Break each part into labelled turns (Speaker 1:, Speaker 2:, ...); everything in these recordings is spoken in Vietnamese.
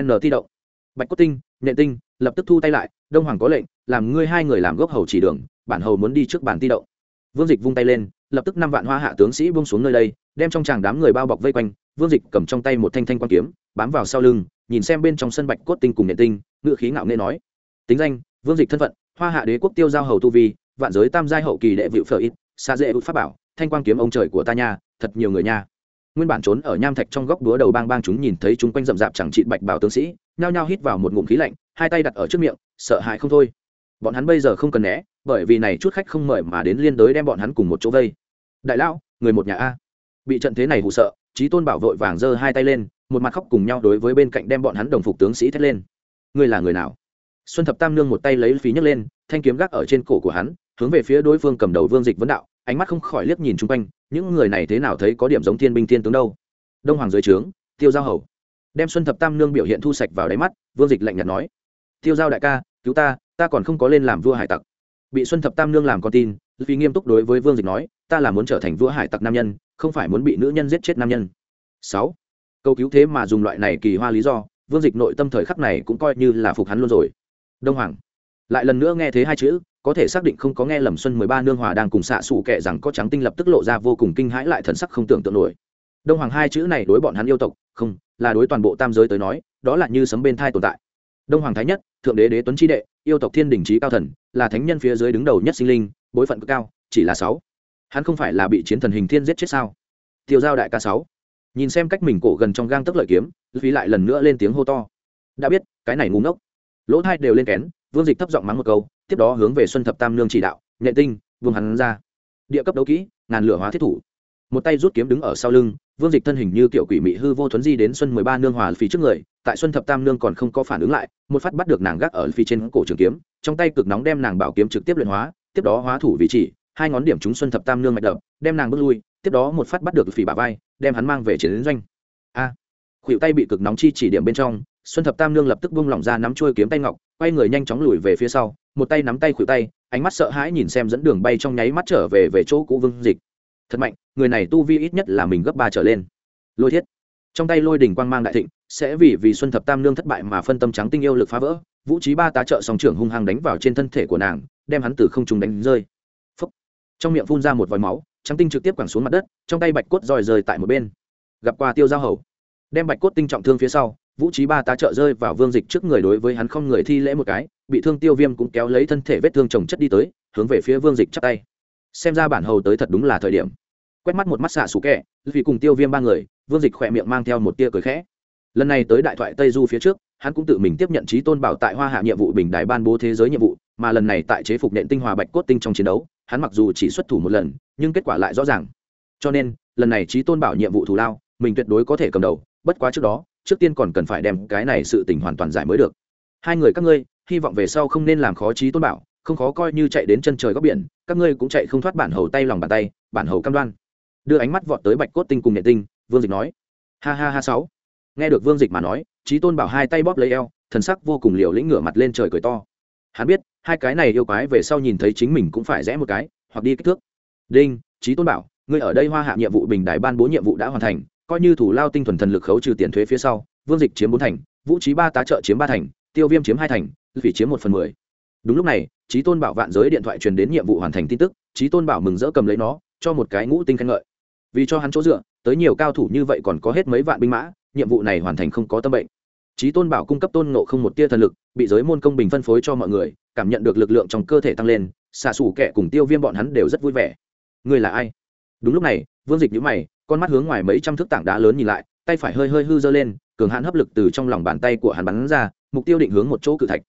Speaker 1: n ti động. Bạch cốt tinh nệ tinh lập tức thu tay lại, đông hoàng có lệnh, làm ngươi hai người làm gốc hầu chỉ đường, bản hầu muốn đi trước bản ti động. Vương dịch vung tay lên, lập tức năm vạn hoa hạ tướng sĩ buông xuống nơi đây, đem trong tràng đám người bao bọc vây quanh, vương dịch cầm trong tay một thanh thanh quan kiếm, bám vào sau lưng, nhìn xem bên trong sân bạch cốt tinh cùng nệ tinh ngự khí ngạo nghê nói. Tính danh, vương dịch thân phận, hoa hạ đế quốc tiêu giao hầu tu vi, vạn giới tam giai hậu kỳ đệ vịu phở ít xa dễ út pháp bảo, thanh quan kiếm ông trời của ta nha, thật nhiều người nha nguyên bản trốn ở nham thạch trong góc đúa đầu bang bang chúng nhìn thấy chúng quanh rậm rạp chẳng trị bạch bảo tướng sĩ, nhao nhao hít vào một ngụm khí lạnh, hai tay đặt ở trước miệng, sợ hãi không thôi. Bọn hắn bây giờ không cần né, bởi vì này chút khách không mời mà đến liên đới đem bọn hắn cùng một chỗ vây. Đại lão, người một nhà a. Bị trận thế này hụ sợ trí tôn bảo vội vàng giơ hai tay lên, một mặt khóc cùng nhau đối với bên cạnh đem bọn hắn đồng phục tướng sĩ thét lên. Ngươi là người nào? Xuân thập tam nương một tay lấy phí nhấc lên, thanh kiếm gác ở trên cổ của hắn, hướng về phía đối phương cầm đầu vương dịch vấn đạo, ánh mắt không khỏi liếc nhìn chung quanh những người này thế nào thấy có điểm giống thiên binh thiên tướng đâu? Đông hoàng dưới trướng, tiêu giao hầu. Đem xuân thập tam nương biểu hiện thu sạch vào đáy mắt, vương dịch lạnh nhạt nói, tiêu giao đại ca, cứu ta ta còn không có lên làm vua hải tặc. Bị xuân thập tam nương làm con tin vì nghiêm túc đối với vương dịch nói, ta là muốn trở thành vua hải tặc nam nhân, không phải muốn bị nữ nhân giết chết nam nhân. Sáu, câu cứu thế mà dùng loại này kỳ hoa lý do, vương dịch nội tâm thời khắc này cũng coi như là phục hắn luôn rồi. Đông hoàng lại lần nữa nghe thế hai chữ, có thể xác định không có nghe lầm xuân mười ba nương hòa đang cùng xạ xù kệ rằng có trắng tinh lập tức lộ ra vô cùng kinh hãi lại thần sắc không tưởng tượng nổi. Đông hoàng hai chữ này đối bọn hắn yêu tộc, không, là đối toàn bộ tam giới tới nói, đó là như sấm bên thai tồn tại. Đông hoàng thái nhất, thượng đế đế tuấn tri đệ, yêu tộc thiên đình trí cao thần, là thánh nhân phía dưới đứng đầu nhất sinh linh, bối phận cực cao, chỉ là sáu. Hắn không phải là bị chiến thần hình thiên giết chết sao? Tiêu giao đại ca sáu. Nhìn xem cách mình cổ gần trong gang tức lợi kiếm phí lại lần nữa lên tiếng hô to. Đã biết, cái này ngu ngốc. Lỗ thai đều lên kén vương dịch thấp giọng mắng một câu tiếp đó hướng về xuân thập tam nương chỉ đạo nhẹ tinh vương hắn ra. Địa cấp đấu kỹ ngàn lửa hóa thiết thủ. Một tay rút kiếm đứng ở sau lưng vương dịch thân hình như kiểu quỷ mị hư vô thuấn di đến xuân mười ba nương hòa phí trước người tại xuân thập tam nương còn không có phản ứng lại một phát bắt được nàng gác ở phi trên cổ trường kiếm trong tay cực nóng đem nàng bảo kiếm trực tiếp luyện hóa tiếp đó hóa thủ vị chỉ hai ngón điểm trúng xuân thập tam nương mạch đập đem nàng bước lui tiếp đó một phát bắt được phỉ bà vai đem hắn mang về chiến doanh. A! À, khuỷu tay bị cực nóng chi chỉ điểm bên trong xuân thập tam nương lập tức buông lỏng ra nắm trôi kiếm tay ngọc, quay người nhanh chóng lùi về phía sau, một tay nắm tay khuỷu tay, ánh mắt sợ hãi nhìn xem dẫn đường bay trong nháy mắt trở về về chỗ cũ vương dịch. Thật mạnh, người này tu vi ít nhất là mình gấp ba trở lên. Lôi thiết. Trong tay lôi đỉnh quang mang đại thịnh, sẽ vì vì xuân thập tam nương thất bại mà phân tâm trắng tinh yêu lực phá vỡ, vũ trí ba tá trợ song trưởng hung hăng đánh vào trên thân thể của nàng, đem hắn từ không trung đánh rơi. Phúc. trong miệng phun ra một vòi máu, trắng tinh trực tiếp quẳng xuống mặt đất, trong tay bạch cốt roi rời tại một bên. Gặp qua tiêu giao hầu. Đem bạch cốt tinh trọng thương phía sau vũ trí ba tá trợ rơi vào vương dịch trước người đối với hắn không người thi lễ một cái, bị thương tiêu viêm cũng kéo lấy thân thể vết thương trồng chất đi tới, hướng về phía vương dịch chắp tay. Xem ra bản hầu tới thật đúng là thời điểm. Quét mắt một mắt xạ xú kẹ, vì cùng tiêu viêm ba người, vương dịch khỏe miệng mang theo một tia cười khẽ. Lần này tới đại thoại tây du phía trước, hắn cũng tự mình tiếp nhận trí tôn bảo tại hoa hạ nhiệm vụ bình đại ban bố thế giới nhiệm vụ, mà lần này tại chế phục nện tinh hòa bạch cốt tinh trong chiến đấu, hắn mặc dù chỉ xuất thủ một lần, nhưng kết quả lại rõ ràng. Cho nên, lần này trí tôn bảo nhiệm vụ thù lao, mình tuyệt đối có thể cầm đầu, bất quá trước đó trước tiên còn cần phải đem cái này sự tình hoàn toàn giải mới được. Hai người các ngươi, hy vọng về sau không nên làm khó trí tôn bảo, không khó coi như chạy đến chân trời góc biển, các ngươi cũng chạy không thoát bản hầu tay lòng bàn tay, bản hầu cam đoan. Đưa ánh mắt vọt tới bạch cốt tinh cùng nhẹ tinh, vương dịch nói. Ha ha ha sáu. Nghe được vương dịch mà nói trí tôn bảo hai tay bóp lấy eo, thần sắc vô cùng liều lĩnh ngửa mặt lên trời cười to. Hắn biết, hai cái này yêu quái về sau nhìn thấy chính mình cũng phải rẽ một cái, hoặc đi kích thước. Đinh trí tôn bảo, ngươi ở đây hoa hạ nhiệm vụ bình đại ban bố nhiệm vụ đã hoàn thành coi như thủ lao tinh thuần thần lực khấu trừ tiền thuế phía sau, vương dịch chiếm bốn thành, vũ trí ba tá trợ chiếm ba thành, tiêu viêm chiếm hai thành vì chiếm một phần mười. Đúng lúc này trí tôn bảo vạn giới điện thoại truyền đến nhiệm vụ hoàn thành tin tức trí tôn bảo mừng rỡ cầm lấy nó, cho một cái ngũ tinh khen ngợi. Vì cho hắn chỗ dựa, tới nhiều cao thủ như vậy còn có hết mấy vạn binh mã, nhiệm vụ này hoàn thành không có tâm bệnh. Trí tôn bảo cung cấp tôn nộ không một tia thần lực, bị giới môn công bình phân phối cho mọi người, cảm nhận được lực lượng trong cơ thể tăng lên, xạ xù kẻ cùng tiêu viêm bọn hắn đều rất vui vẻ. Người là ai? Đúng lúc này, vương dịch nhữ mày con mắt hướng ngoài mấy trăm thước tảng đá lớn nhìn lại, tay phải hơi hơi hư dơ lên, cường hãn hấp lực từ trong lòng bàn tay của hắn bắn ra, mục tiêu định hướng một chỗ cự thạch.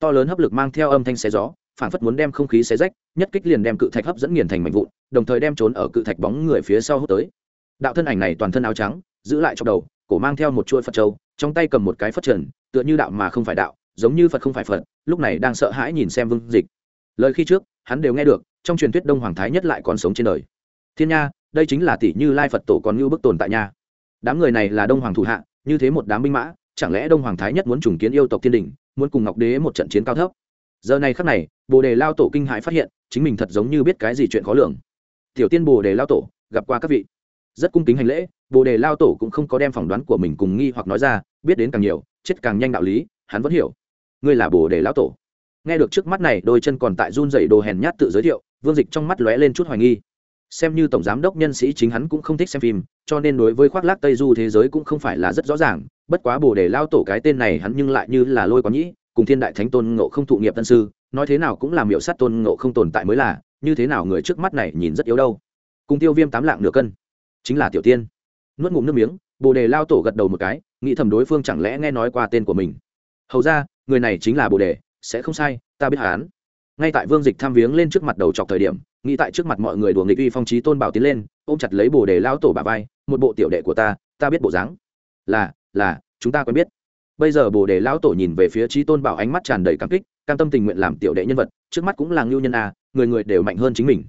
Speaker 1: To lớn hấp lực mang theo âm thanh xé gió phản phất muốn đem không khí xé rách, nhất kích liền đem cự thạch hấp dẫn nghiền thành mảnh vụn, đồng thời đem trốn ở cự thạch bóng người phía sau hút tới. Đạo thân ảnh này toàn thân áo trắng, giữ lại trong đầu, cổ mang theo một chuôi phật trâu trong tay cầm một cái phất trần, tựa như đạo mà không phải đạo, giống như phật không phải phật, lúc này đang sợ hãi nhìn xem vương dịch. Lời khi trước, hắn đều nghe được, trong truyền thuyết đông hoàng thái nhất lại còn sống trên đời. Thiên nha đây chính là tỷ như lai phật tổ còn như bức tồn tại nha. Đám người này là đông hoàng thủ hạ, như thế một đám binh mã, chẳng lẽ đông hoàng thái nhất muốn trùng kiến yêu tộc thiên đình, muốn cùng ngọc đế một trận chiến cao thấp? Giờ này khắc này, bồ đề lao tổ kinh hãi phát hiện, chính mình thật giống như biết cái gì chuyện khó lường. Tiểu tiên bồ đề lao tổ, gặp qua các vị. Rất cung kính hành lễ, bồ đề lao tổ cũng không có đem phỏng đoán của mình cùng nghi hoặc nói ra, biết đến càng nhiều, chết càng nhanh đạo lý, hắn vẫn hiểu. Ngươi là bồ đề lão tổ. Nghe được trước mắt này, đôi chân còn tại run dậy đồ hèn nhát tự giới thiệu, vương dịch trong mắt lóe lên chút hoài nghi xem như tổng giám đốc nhân sĩ chính hắn cũng không thích xem phim, cho nên đối với khoác lác tây du thế giới cũng không phải là rất rõ ràng. Bất quá bồ đề lao tổ cái tên này hắn nhưng lại như là lôi quán nhĩ, cùng thiên đại thánh tôn ngộ không thụ nghiệp tân sư, nói thế nào cũng làm hiệu sát tôn ngộ không tồn tại mới là, như thế nào người trước mắt này nhìn rất yếu đâu. Cùng tiêu viêm tám lạng nửa cân, chính là tiểu tiên. Nuốt ngụm nước miếng, bồ đề lao tổ gật đầu một cái, nghĩ thầm đối phương chẳng lẽ nghe nói qua tên của mình. Hầu ra, người này chính là bồ đề, sẽ không sai, ta biết hắn. Ngay tại vương dịch tham viếng lên trước mặt đầu chọc thời điểm nghĩ tại trước mặt mọi người đùa nghịch uy phong trí tôn bảo tiến lên, ôm chặt lấy bồ đề lao tổ bà vai, một bộ tiểu đệ của ta ta biết bộ dáng. Là là, chúng ta quen biết. Bây giờ bồ đề lão tổ nhìn về phía trí tôn bảo ánh mắt tràn đầy cảm kích, cam tâm tình nguyện làm tiểu đệ nhân vật, trước mắt cũng là ngưu nhân a, người người đều mạnh hơn chính mình.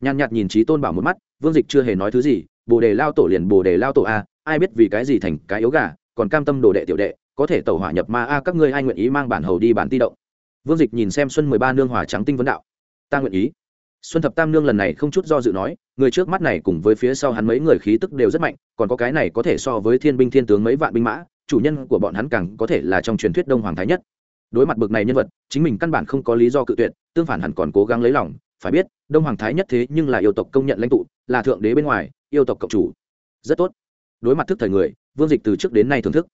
Speaker 1: Nhàn nhạt nhìn trí tôn bảo một mắt, vương dịch chưa hề nói thứ gì, bồ đề lao tổ liền bồ đề lao tổ a, ai biết vì cái gì thành cái yếu gà, còn cam tâm đồ đệ tiểu đệ, có thể tẩu hỏa nhập ma a, các ngươi ai nguyện ý mang bản hầu đi bản ti động? Vương dịch nhìn xem xuân mười ba nương hòa trắng tinh vấn đạo, ta nguyện ý xuân thập tam nương lần này không chút do dự nói, người trước mắt này cùng với phía sau hắn mấy người khí tức đều rất mạnh, còn có cái này có thể so với thiên binh thiên tướng mấy vạn binh mã, chủ nhân của bọn hắn càng có thể là trong truyền thuyết đông hoàng thái nhất. Đối mặt bực này nhân vật, chính mình căn bản không có lý do cự tuyệt, tương phản hẳn còn cố gắng lấy lòng, phải biết, đông hoàng thái nhất thế nhưng là yêu tộc công nhận lãnh tụ, là thượng đế bên ngoài, yêu tộc cộng chủ. Rất tốt. Đối mặt thức thời người, vương dịch từ trước đến nay thưởng thức.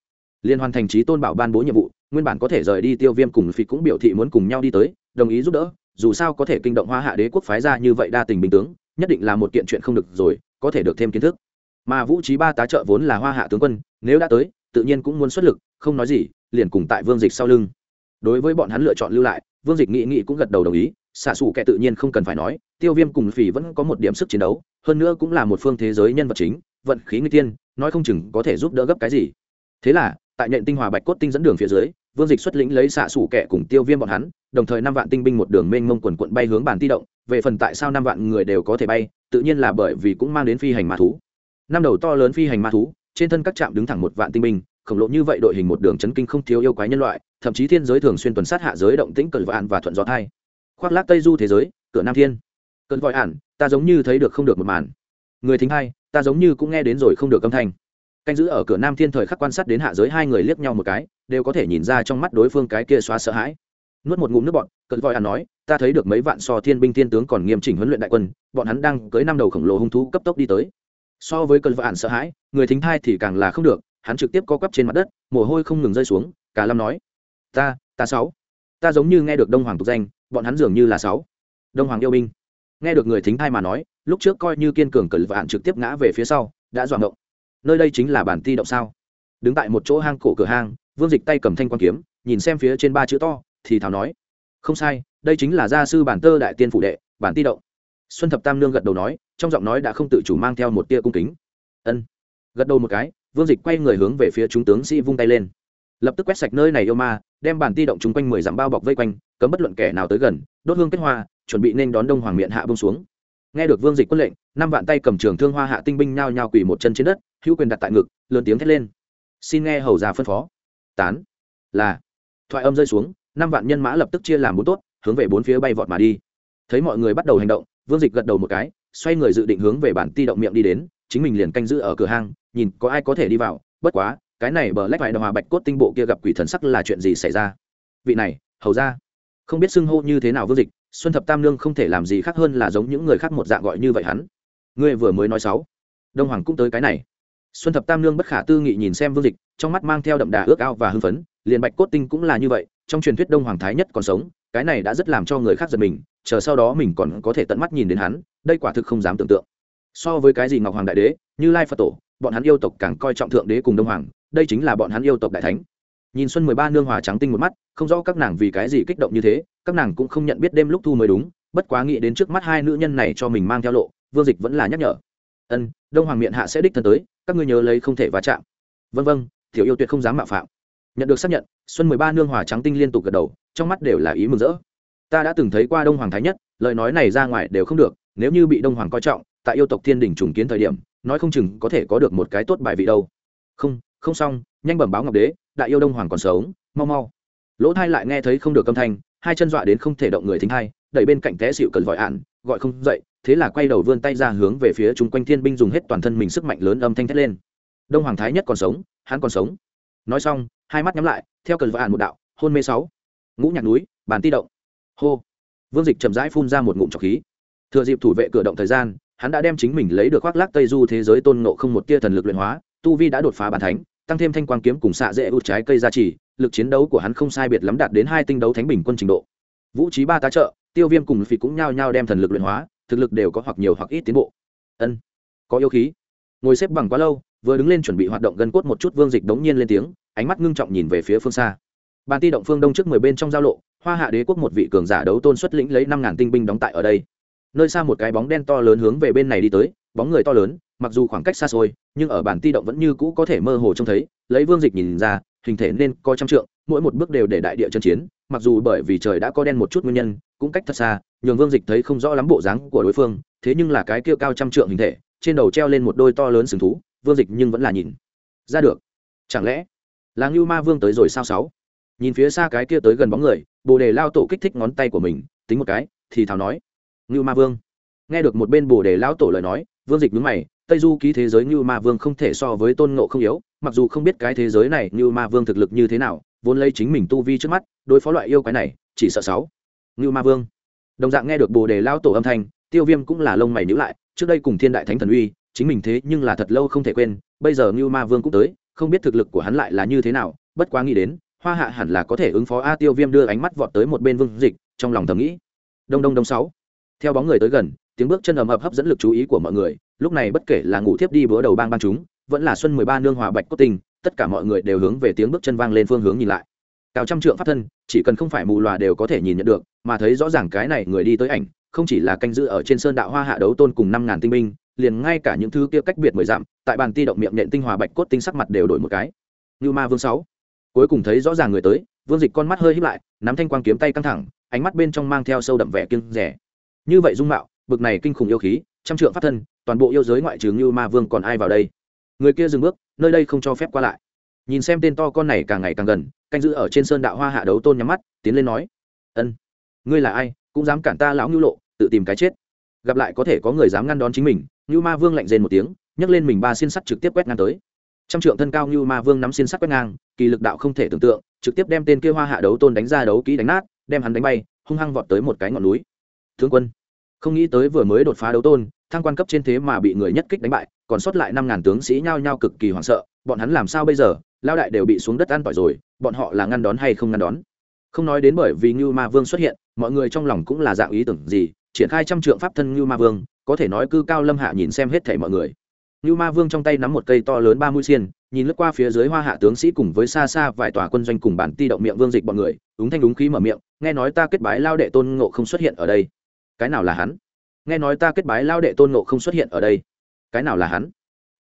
Speaker 1: Liên hoàn thành trí tôn bảo ban bố nhiệm vụ, nguyên bản có thể rời đi tiêu viêm cùng phi cũng biểu thị muốn cùng nhau đi tới, đồng ý giúp đỡ dù sao có thể kinh động hoa hạ đế quốc phái ra như vậy đa tình bình tướng, nhất định là một kiện chuyện không được rồi, có thể được thêm kiến thức. Mà vũ trí ba tá trợ vốn là hoa hạ tướng quân, nếu đã tới, tự nhiên cũng muốn xuất lực, không nói gì, liền cùng tại vương dịch sau lưng. Đối với bọn hắn lựa chọn lưu lại, vương dịch nghị nghị cũng gật đầu đồng ý, xạ xù kẻ tự nhiên không cần phải nói, tiêu viêm cùng phỉ vẫn có một điểm sức chiến đấu, hơn nữa cũng là một phương thế giới nhân vật chính, vận khí người tiên, nói không chừng có thể giúp đỡ gấp cái gì. Thế là, tại nhện tinh hòa bạch cốt tinh dẫn đường phía dưới vương dịch xuất lĩnh lấy xạ xủ kẻ cùng tiêu viêm bọn hắn, đồng thời năm vạn tinh binh một đường mênh mông quần quận bay hướng bản ti động, về phần tại sao năm vạn người đều có thể bay, tự nhiên là bởi vì cũng mang đến phi hành ma thú. Năm đầu to lớn phi hành ma thú, trên thân các trạm đứng thẳng một vạn tinh binh, khổng lồ như vậy đội hình một đường chấn kinh không thiếu yêu quái nhân loại, thậm chí thiên giới thường xuyên tuần sát hạ giới động tĩnh cẩn vạn và thuận gió thai. Khoác lác tây du thế giới, cửa nam thiên. Cẩn vội ản, ta giống như thấy được không được một màn. Người thính hai, ta giống như cũng nghe đến rồi không được âm thanh canh giữ ở cửa nam thiên thời khắc quan sát đến hạ giới hai người liếc nhau một cái, đều có thể nhìn ra trong mắt đối phương cái kia xóa sợ hãi. Nuốt một ngụm nước bọn cơn vội ản nói, ta thấy được mấy vạn so thiên binh thiên tướng còn nghiêm chỉnh huấn luyện đại quân, bọn hắn đang cưới năm đầu khổng lồ hung thú cấp tốc đi tới. So với cơn vội sợ hãi, người thính thai thì càng là không được, hắn trực tiếp co quắp trên mặt đất, mồ hôi không ngừng rơi xuống, cả lâm nói, ta ta sáu, ta giống như nghe được đông hoàng tục danh, bọn hắn dường như là sáu. Đông hoàng yêu binh, nghe được người thính thai mà nói, lúc trước coi như kiên cường cẩn vạn trực tiếp ngã về phía sau, đã dọa ngộng nơi đây chính là bản ti động sao? Đứng tại một chỗ hang cổ cửa hang, vương dịch tay cầm thanh quan kiếm, nhìn xem phía trên ba chữ to, thì thảo nói, không sai, đây chính là gia sư bản tơ đại tiên phủ đệ, bản ti động. Xuân thập tam nương gật đầu nói, trong giọng nói đã không tự chủ mang theo một tia cung kính. Ân. Gật đầu một cái, vương dịch quay người hướng về phía chúng tướng sĩ vung tay lên. Lập tức quét sạch nơi này yêu ma, đem bản ti động chung quanh mười dặm bao bọc vây quanh, cấm bất luận kẻ nào tới gần, đốt hương kết hoa, chuẩn bị nên đón đông hoàng miệng hạ bông xuống. Nghe được vương dịch quân lệnh năm vạn tay cầm trường thương hoa hạ tinh binh nhao nhao quỳ một chân trên đất, hữu quyền đặt tại ngực, lớn tiếng thét lên. Xin nghe hầu già phân phó. Tán. Là. Thoại âm rơi xuống, năm vạn nhân mã lập tức chia làm bốn tốt, hướng về bốn phía bay vọt mà đi. Thấy mọi người bắt đầu hành động, vương dịch gật đầu một cái, xoay người dự định hướng về bản ti động miệng đi đến, chính mình liền canh giữ ở cửa hang, nhìn có ai có thể đi vào, bất quá, cái này bờ lách vải hòa bạch cốt tinh bộ kia gặp quỷ thần sắc là chuyện gì xảy ra? Vị này, hầu ra không biết xưng hô như thế nào vương dịch, xuân thập tam nương không thể làm gì khác hơn là giống những người khác một dạng gọi như vậy hắn ngươi vừa mới nói sáu. Đông hoàng cũng tới cái này. Xuân thập tam nương bất khả tư nghị nhìn xem vương dịch, trong mắt mang theo đậm đà ước ao và hưng phấn, liền bạch cốt tinh cũng là như vậy, trong truyền thuyết đông hoàng thái nhất còn sống, cái này đã rất làm cho người khác giật mình, chờ sau đó mình còn có thể tận mắt nhìn đến hắn, đây quả thực không dám tưởng tượng. So với cái gì ngọc hoàng đại đế, như lai phật tổ, bọn hắn yêu tộc càng coi trọng thượng đế cùng đông hoàng, đây chính là bọn hắn yêu tộc đại thánh. Nhìn xuân mười ba nương hòa trắng tinh một mắt, không rõ các nàng vì cái gì kích động như thế, các nàng cũng không nhận biết đêm lúc thu mới đúng, bất quá nghĩ đến trước mắt hai nữ nhân này cho mình mang theo lộ vương dịch vẫn là nhắc nhở. Ân, đông hoàng miệng hạ sẽ đích thân tới, các ngươi nhớ lấy không thể va chạm. Vân vân thiểu yêu tuyệt không dám mạo phạm. Nhận được xác nhận, xuân mười ba nương hòa trắng tinh liên tục gật đầu, trong mắt đều là ý mừng rỡ. Ta đã từng thấy qua đông hoàng thái nhất, lời nói này ra ngoài đều không được, nếu như bị đông hoàng coi trọng, tại yêu tộc thiên đình trùng kiến thời điểm, nói không chừng có thể có được một cái tốt bài vị đâu. Không không xong, nhanh bẩm báo ngọc đế, đại yêu đông hoàng còn sống, mau mau. Lỗ thai lại nghe thấy không được âm thanh, hai chân dọa đến không thể động người thính hai đẩy bên cạnh té xịu cần vội ạn, gọi không dậy, thế là quay đầu vươn tay ra hướng về phía chung quanh thiên binh dùng hết toàn thân mình sức mạnh lớn âm thanh thét lên. Đông hoàng thái nhất còn sống, hắn còn sống. Nói xong, hai mắt nhắm lại, theo cần ạn một đạo, hôn mê sáu. Ngũ nhạc núi, bàn ti động. Hô. Vương dịch chậm rãi phun ra một ngụm trọc khí. Thừa dịp thủ vệ cửa động thời gian, hắn đã đem chính mình lấy được khoác lác tây du thế giới tôn nộ không một tia thần lực luyện hóa, tu vi đã đột phá bàn thánh, tăng thêm thanh quang kiếm cùng xạ dễ út trái cây gia trì, lực chiến đấu của hắn không sai biệt lắm đạt đến hai tinh đấu thánh bình quân trình độ. Vũ trí ba tá trợ tiêu viêm cùng phỉ cũng nhao nhao đem thần lực luyện hóa, thực lực đều có hoặc nhiều hoặc ít tiến bộ. Ân, có yêu khí. Ngồi xếp bằng quá lâu, vừa đứng lên chuẩn bị hoạt động gân cốt một chút, vương dịch đống nhiên lên tiếng, ánh mắt ngưng trọng nhìn về phía phương xa. Bàn ti động phương đông trước mười bên trong giao lộ, hoa hạ đế quốc một vị cường giả đấu tôn xuất lĩnh lấy năm ngàn tinh binh đóng tại ở đây. Nơi xa một cái bóng đen to lớn hướng về bên này đi tới, bóng người to lớn, mặc dù khoảng cách xa xôi, nhưng ở bản ti động vẫn như cũ có thể mơ hồ trông thấy, lấy vương dịch nhìn ra, hình thể nên coi trăm trượng, mỗi một bước đều để đại địa chân chiến mặc dù bởi vì trời đã có đen một chút nguyên nhân, cũng cách thật xa, nhường vương dịch thấy không rõ lắm bộ dáng của đối phương, thế nhưng là cái kia cao trăm trượng hình thể, trên đầu treo lên một đôi to lớn sừng thú, vương dịch nhưng vẫn là nhìn. Ra được. Chẳng lẽ là ngưu ma vương tới rồi sao sáu? Nhìn phía xa cái kia tới gần bóng người, bồ đề lao tổ kích thích ngón tay của mình, tính một cái, thì thảo nói, ngưu ma vương. Nghe được một bên bồ đề lao tổ lời nói, vương dịch đứng mày, tây du ký thế giới ngưu ma vương không thể so với tôn ngộ không yếu, mặc dù không biết cái thế giới này ngưu ma vương thực lực như thế nào, vốn lấy chính mình tu vi trước mắt đối phó loại yêu quái này, chỉ sợ sáu. Ngưu ma vương. Đồng dạng nghe được bồ đề lao tổ âm thanh, tiêu viêm cũng là lông mày nhữ lại, trước đây cùng thiên đại thánh thần uy, chính mình thế nhưng là thật lâu không thể quên, bây giờ ngưu ma vương cũng tới, không biết thực lực của hắn lại là như thế nào, bất quá nghĩ đến, hoa hạ hẳn là có thể ứng phó a tiêu viêm đưa ánh mắt vọt tới một bên vương dịch, trong lòng thầm nghĩ. Đông đông đông sáu. Theo bóng người tới gần, tiếng bước chân ầm ập hấp dẫn lực chú ý của mọi người, lúc này bất kể là ngủ thiếp đi bữa đầu bang bang chúng, vẫn là xuân mười ba nương hòa bạch cốt tình tất cả mọi người đều hướng về tiếng bước chân vang lên phương hướng nhìn lại cao trăm trượng pháp thân, chỉ cần không phải mù loà đều có thể nhìn nhận được, mà thấy rõ ràng cái này người đi tới ảnh, không chỉ là canh giữ ở trên sơn đạo hoa hạ đấu tôn cùng năm ngàn tinh binh, liền ngay cả những thứ kia cách biệt mười dặm, tại bàn ti động miệng nện tinh hòa bạch cốt tinh sắc mặt đều đổi một cái. Như ma vương sáu. Cuối cùng thấy rõ ràng người tới, vương dịch con mắt hơi híp lại, nắm thanh quang kiếm tay căng thẳng, ánh mắt bên trong mang theo sâu đậm vẻ kiêng rẻ như vậy dung mạo, bực này kinh khủng yêu khí, trăm trượng pháp thân, toàn bộ yêu giới ngoại trừ như ma vương còn ai vào đây? Người kia dừng bước, nơi đây không cho phép qua lại nhìn xem tên to con này càng ngày càng gần, canh giữ ở trên sơn đạo hoa hạ đấu tôn nhắm mắt, tiến lên nói, ân, ngươi là ai, cũng dám cản ta lão ngưu lộ, tự tìm cái chết. Gặp lại có thể có người dám ngăn đón chính mình. Ngưu ma vương lạnh rên một tiếng, nhấc lên mình ba xin sắt trực tiếp quét ngang tới. Trăm trượng thân cao ngưu ma vương nắm xin sắt quét ngang, kỳ lực đạo không thể tưởng tượng, trực tiếp đem tên kia hoa hạ đấu tôn đánh ra đấu kỹ đánh nát, đem hắn đánh bay, hung hăng vọt tới một cái ngọn núi. Thương quân, không nghĩ tới vừa mới đột phá đấu tôn, thăng quan cấp trên thế mà bị người nhất kích đánh bại, còn sót lại năm ngàn tướng sĩ nhao nhao cực kỳ hoảng sợ, bọn hắn làm sao bây giờ? Lao đại đều bị xuống đất ăn tỏi rồi, bọn họ là ngăn đón hay không ngăn đón? Không nói đến bởi vì như ma vương xuất hiện, mọi người trong lòng cũng là dạng ý tưởng gì, triển khai trăm trượng pháp thân như ma vương, có thể nói cư cao lâm hạ nhìn xem hết thảy mọi người. Như ma vương trong tay nắm một cây to lớn ba mũi xiên, nhìn lướt qua phía dưới hoa hạ tướng sĩ cùng với xa xa vài tòa quân doanh cùng bản ti động miệng vương dịch bọn người đúng thanh đúng khí mở miệng, nghe nói ta kết bái lao đệ tôn ngộ không xuất hiện ở đây. Cái nào là hắn? Nghe nói ta kết bái lao đệ tôn ngộ không xuất hiện ở đây. Cái nào là hắn?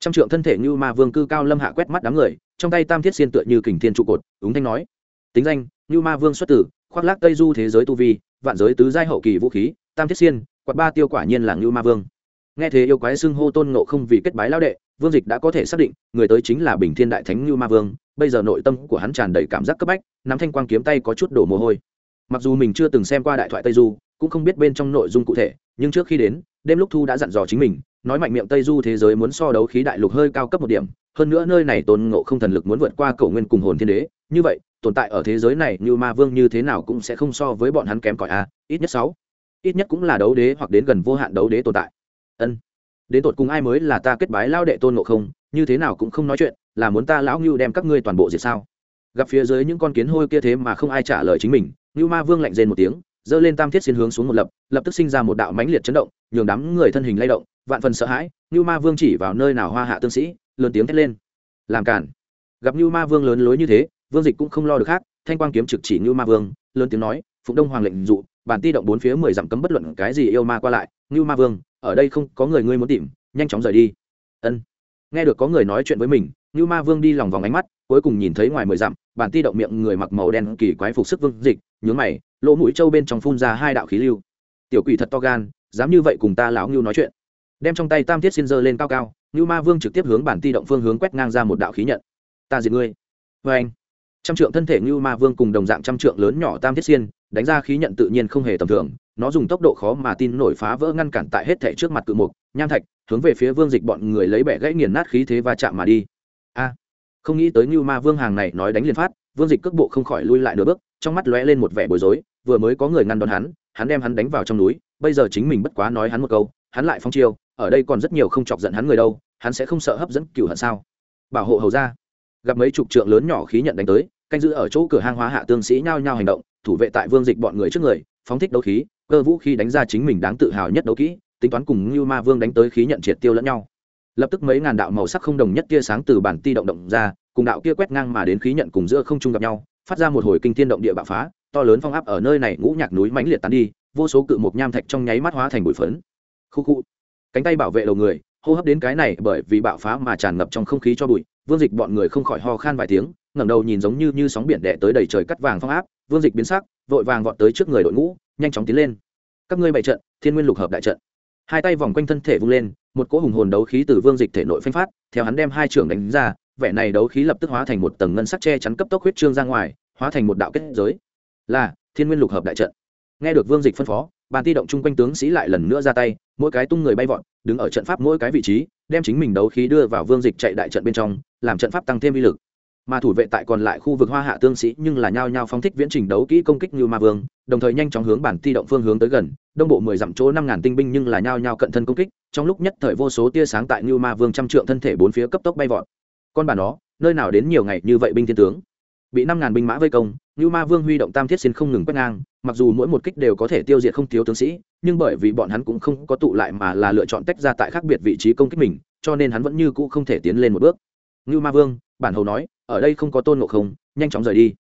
Speaker 1: Trăm trượng thân thể như ma vương cư cao lâm hạ quét mắt đám người trong tay tam thiết xiên tựa như kình thiên trụ cột, ứng thanh nói. Tính danh như ma vương xuất tử, khoác lác tây du thế giới tu vi, vạn giới tứ giai hậu kỳ vũ khí, tam thiết xiên, quạt ba tiêu quả nhiên là như ma vương. Nghe thế yêu quái xưng hô tôn ngộ không vì kết bái lao đệ, vương dịch đã có thể xác định, người tới chính là bình thiên đại thánh như ma vương, bây giờ nội tâm của hắn tràn đầy cảm giác cấp bách, nắm thanh quang kiếm tay có chút đổ mồ hôi. Mặc dù mình chưa từng xem qua đại thoại tây du, cũng không biết bên trong nội dung cụ thể, nhưng trước khi đến, đêm lúc thu đã dặn dò chính mình, nói mạnh miệng tây du thế giới muốn so đấu khí đại lục hơi cao cấp một điểm hơn nữa nơi này tôn ngộ không thần lực muốn vượt qua cầu nguyên cùng hồn thiên đế, như vậy, tồn tại ở thế giới này như ma vương như thế nào cũng sẽ không so với bọn hắn kém cỏi a, ít nhất sáu. Ít nhất cũng là đấu đế hoặc đến gần vô hạn đấu đế tồn tại. Ân. Đến tột cùng ai mới là ta kết bái lao đệ tôn ngộ không, như thế nào cũng không nói chuyện, là muốn ta lão ngưu đem các ngươi toàn bộ diệt sao? Gặp phía dưới những con kiến hôi kia thế mà không ai trả lời chính mình, ngưu ma vương lạnh rên một tiếng, giơ lên tam thiết xin hướng xuống một lập lập tức sinh ra một đạo mãnh liệt chấn động, nhường đám người thân hình lay động, vạn phần sợ hãi, ngưu ma vương chỉ vào nơi nào hoa hạ tương sĩ lớn tiếng thét lên. Làm cản gặp như ma vương lớn lối như thế, vương dịch cũng không lo được khác, thanh quang kiếm trực chỉ như ma vương, lớn tiếng nói, phụng đông hoàng lệnh dụ, bản ti động bốn phía mười dặm cấm bất luận cái gì yêu ma qua lại như ma vương, ở đây không có người ngươi muốn tìm, nhanh chóng rời đi. Ân. Nghe được có người nói chuyện với mình như ma vương đi lòng vòng ánh mắt, cuối cùng nhìn thấy ngoài mười dặm, bản ti động miệng người mặc màu đen kỳ quái phục sức vương dịch, nhướng mày, lỗ mũi trâu bên trong phun ra hai đạo khí lưu. Tiểu quỷ thật to gan, dám như vậy cùng ta lão ngưu nói chuyện. Đem trong tay tam thiết xin dơ lên cao cao Nưu ma vương trực tiếp hướng bản ti động phương hướng quét ngang ra một đạo khí nhận. Ta diệt ngươi. Vê anh, trăm trượng thân thể Nưu ma vương cùng đồng dạng trăm trượng lớn nhỏ tam thiết xiên, đánh ra khí nhận tự nhiên không hề tầm thường, nó dùng tốc độ khó mà tin nổi phá vỡ ngăn cản tại hết thảy trước mặt cự mục, nham thạch, hướng về phía vương dịch bọn người lấy bẻ gãy nghiền nát khí thế va chạm mà đi. A, không nghĩ tới Nưu ma vương hàng này nói đánh liền phát, vương dịch cước bộ không khỏi lui lại nửa bước, trong mắt lóe lên một vẻ bối rối, vừa mới có người ngăn đón hắn hắn đem hắn đánh vào trong núi, bây giờ chính mình bất quá nói hắn một câu, hắn lại phóng chiêu ở đây còn rất nhiều không chọc giận hắn người đâu, hắn sẽ không sợ hấp dẫn cửu hận sao? Bảo hộ hầu ra gặp mấy chục trượng lớn nhỏ khí nhận đánh tới, canh giữ ở chỗ cửa hang hóa hạ tương sĩ nhao nhao hành động, thủ vệ tại vương dịch bọn người trước người, phóng thích đấu khí, cơ vũ khí đánh ra chính mình đáng tự hào nhất đấu kỹ, tính toán cùng như ma vương đánh tới khí nhận triệt tiêu lẫn nhau. Lập tức mấy ngàn đạo màu sắc không đồng nhất tia sáng từ bản ti động động ra, cùng đạo kia quét ngang mà đến khí nhận cùng giữa không trung gặp nhau, phát ra một hồi kinh thiên động địa bạo phá, to lớn phong áp ở nơi này ngũ nhạc núi mãnh liệt tán đi, vô số cự mộc nham thạch trong nháy mắt hóa thành bụi phấn. Khu khu cánh tay bảo vệ đầu người, hô hấp đến cái này bởi vì bạo phá mà tràn ngập trong không khí cho bụi, vương dịch bọn người không khỏi ho khan vài tiếng, ngẩng đầu nhìn giống như như sóng biển đẻ tới đầy trời cắt vàng phong áp, vương dịch biến sắc, vội vàng vọt tới trước người đội ngũ, nhanh chóng tiến lên. Các ngươi bày trận, thiên nguyên lục hợp đại trận. Hai tay vòng quanh thân thể vung lên, một cỗ hùng hồn đấu khí từ vương dịch thể nội phanh phát, theo hắn đem hai trưởng đánh ra, vẻ này đấu khí lập tức hóa thành một tầng ngân sắc che chắn cấp tốc huyết trương ra ngoài, hóa thành một đạo kết giới. Là, thiên nguyên lục hợp đại trận. Nghe được vương dịch phân phó bàn ti động chung quanh tướng sĩ lại lần nữa ra tay, mỗi cái tung người bay vọt, đứng ở trận pháp mỗi cái vị trí, đem chính mình đấu khí đưa vào vương dịch chạy đại trận bên trong, làm trận pháp tăng thêm uy lực. Mà thủ vệ tại còn lại khu vực hoa hạ tương sĩ nhưng là nhao nhao phóng thích viễn trình đấu kỹ công kích như ma vương, đồng thời nhanh chóng hướng bản ti động phương hướng tới gần, đông bộ mười dặm chỗ năm ngàn tinh binh nhưng là nhao nhao cận thân công kích, trong lúc nhất thời vô số tia sáng tại như ma vương trăm trượng thân thể bốn phía cấp tốc bay vọt. Con bản đó nơi nào đến nhiều ngày như vậy binh thiên tướng? Bị năm ngàn binh mã vây công, như ma vương huy động tam thiết xin không ngừng quét ngang, mặc dù mỗi một kích đều có thể tiêu diệt không thiếu tướng sĩ, nhưng bởi vì bọn hắn cũng không có tụ lại mà là lựa chọn tách ra tại khác biệt vị trí công kích mình, cho nên hắn vẫn như cũ không thể tiến lên một bước. Như ma vương, bản hầu nói, ở đây không có tôn ngộ không, nhanh chóng rời đi.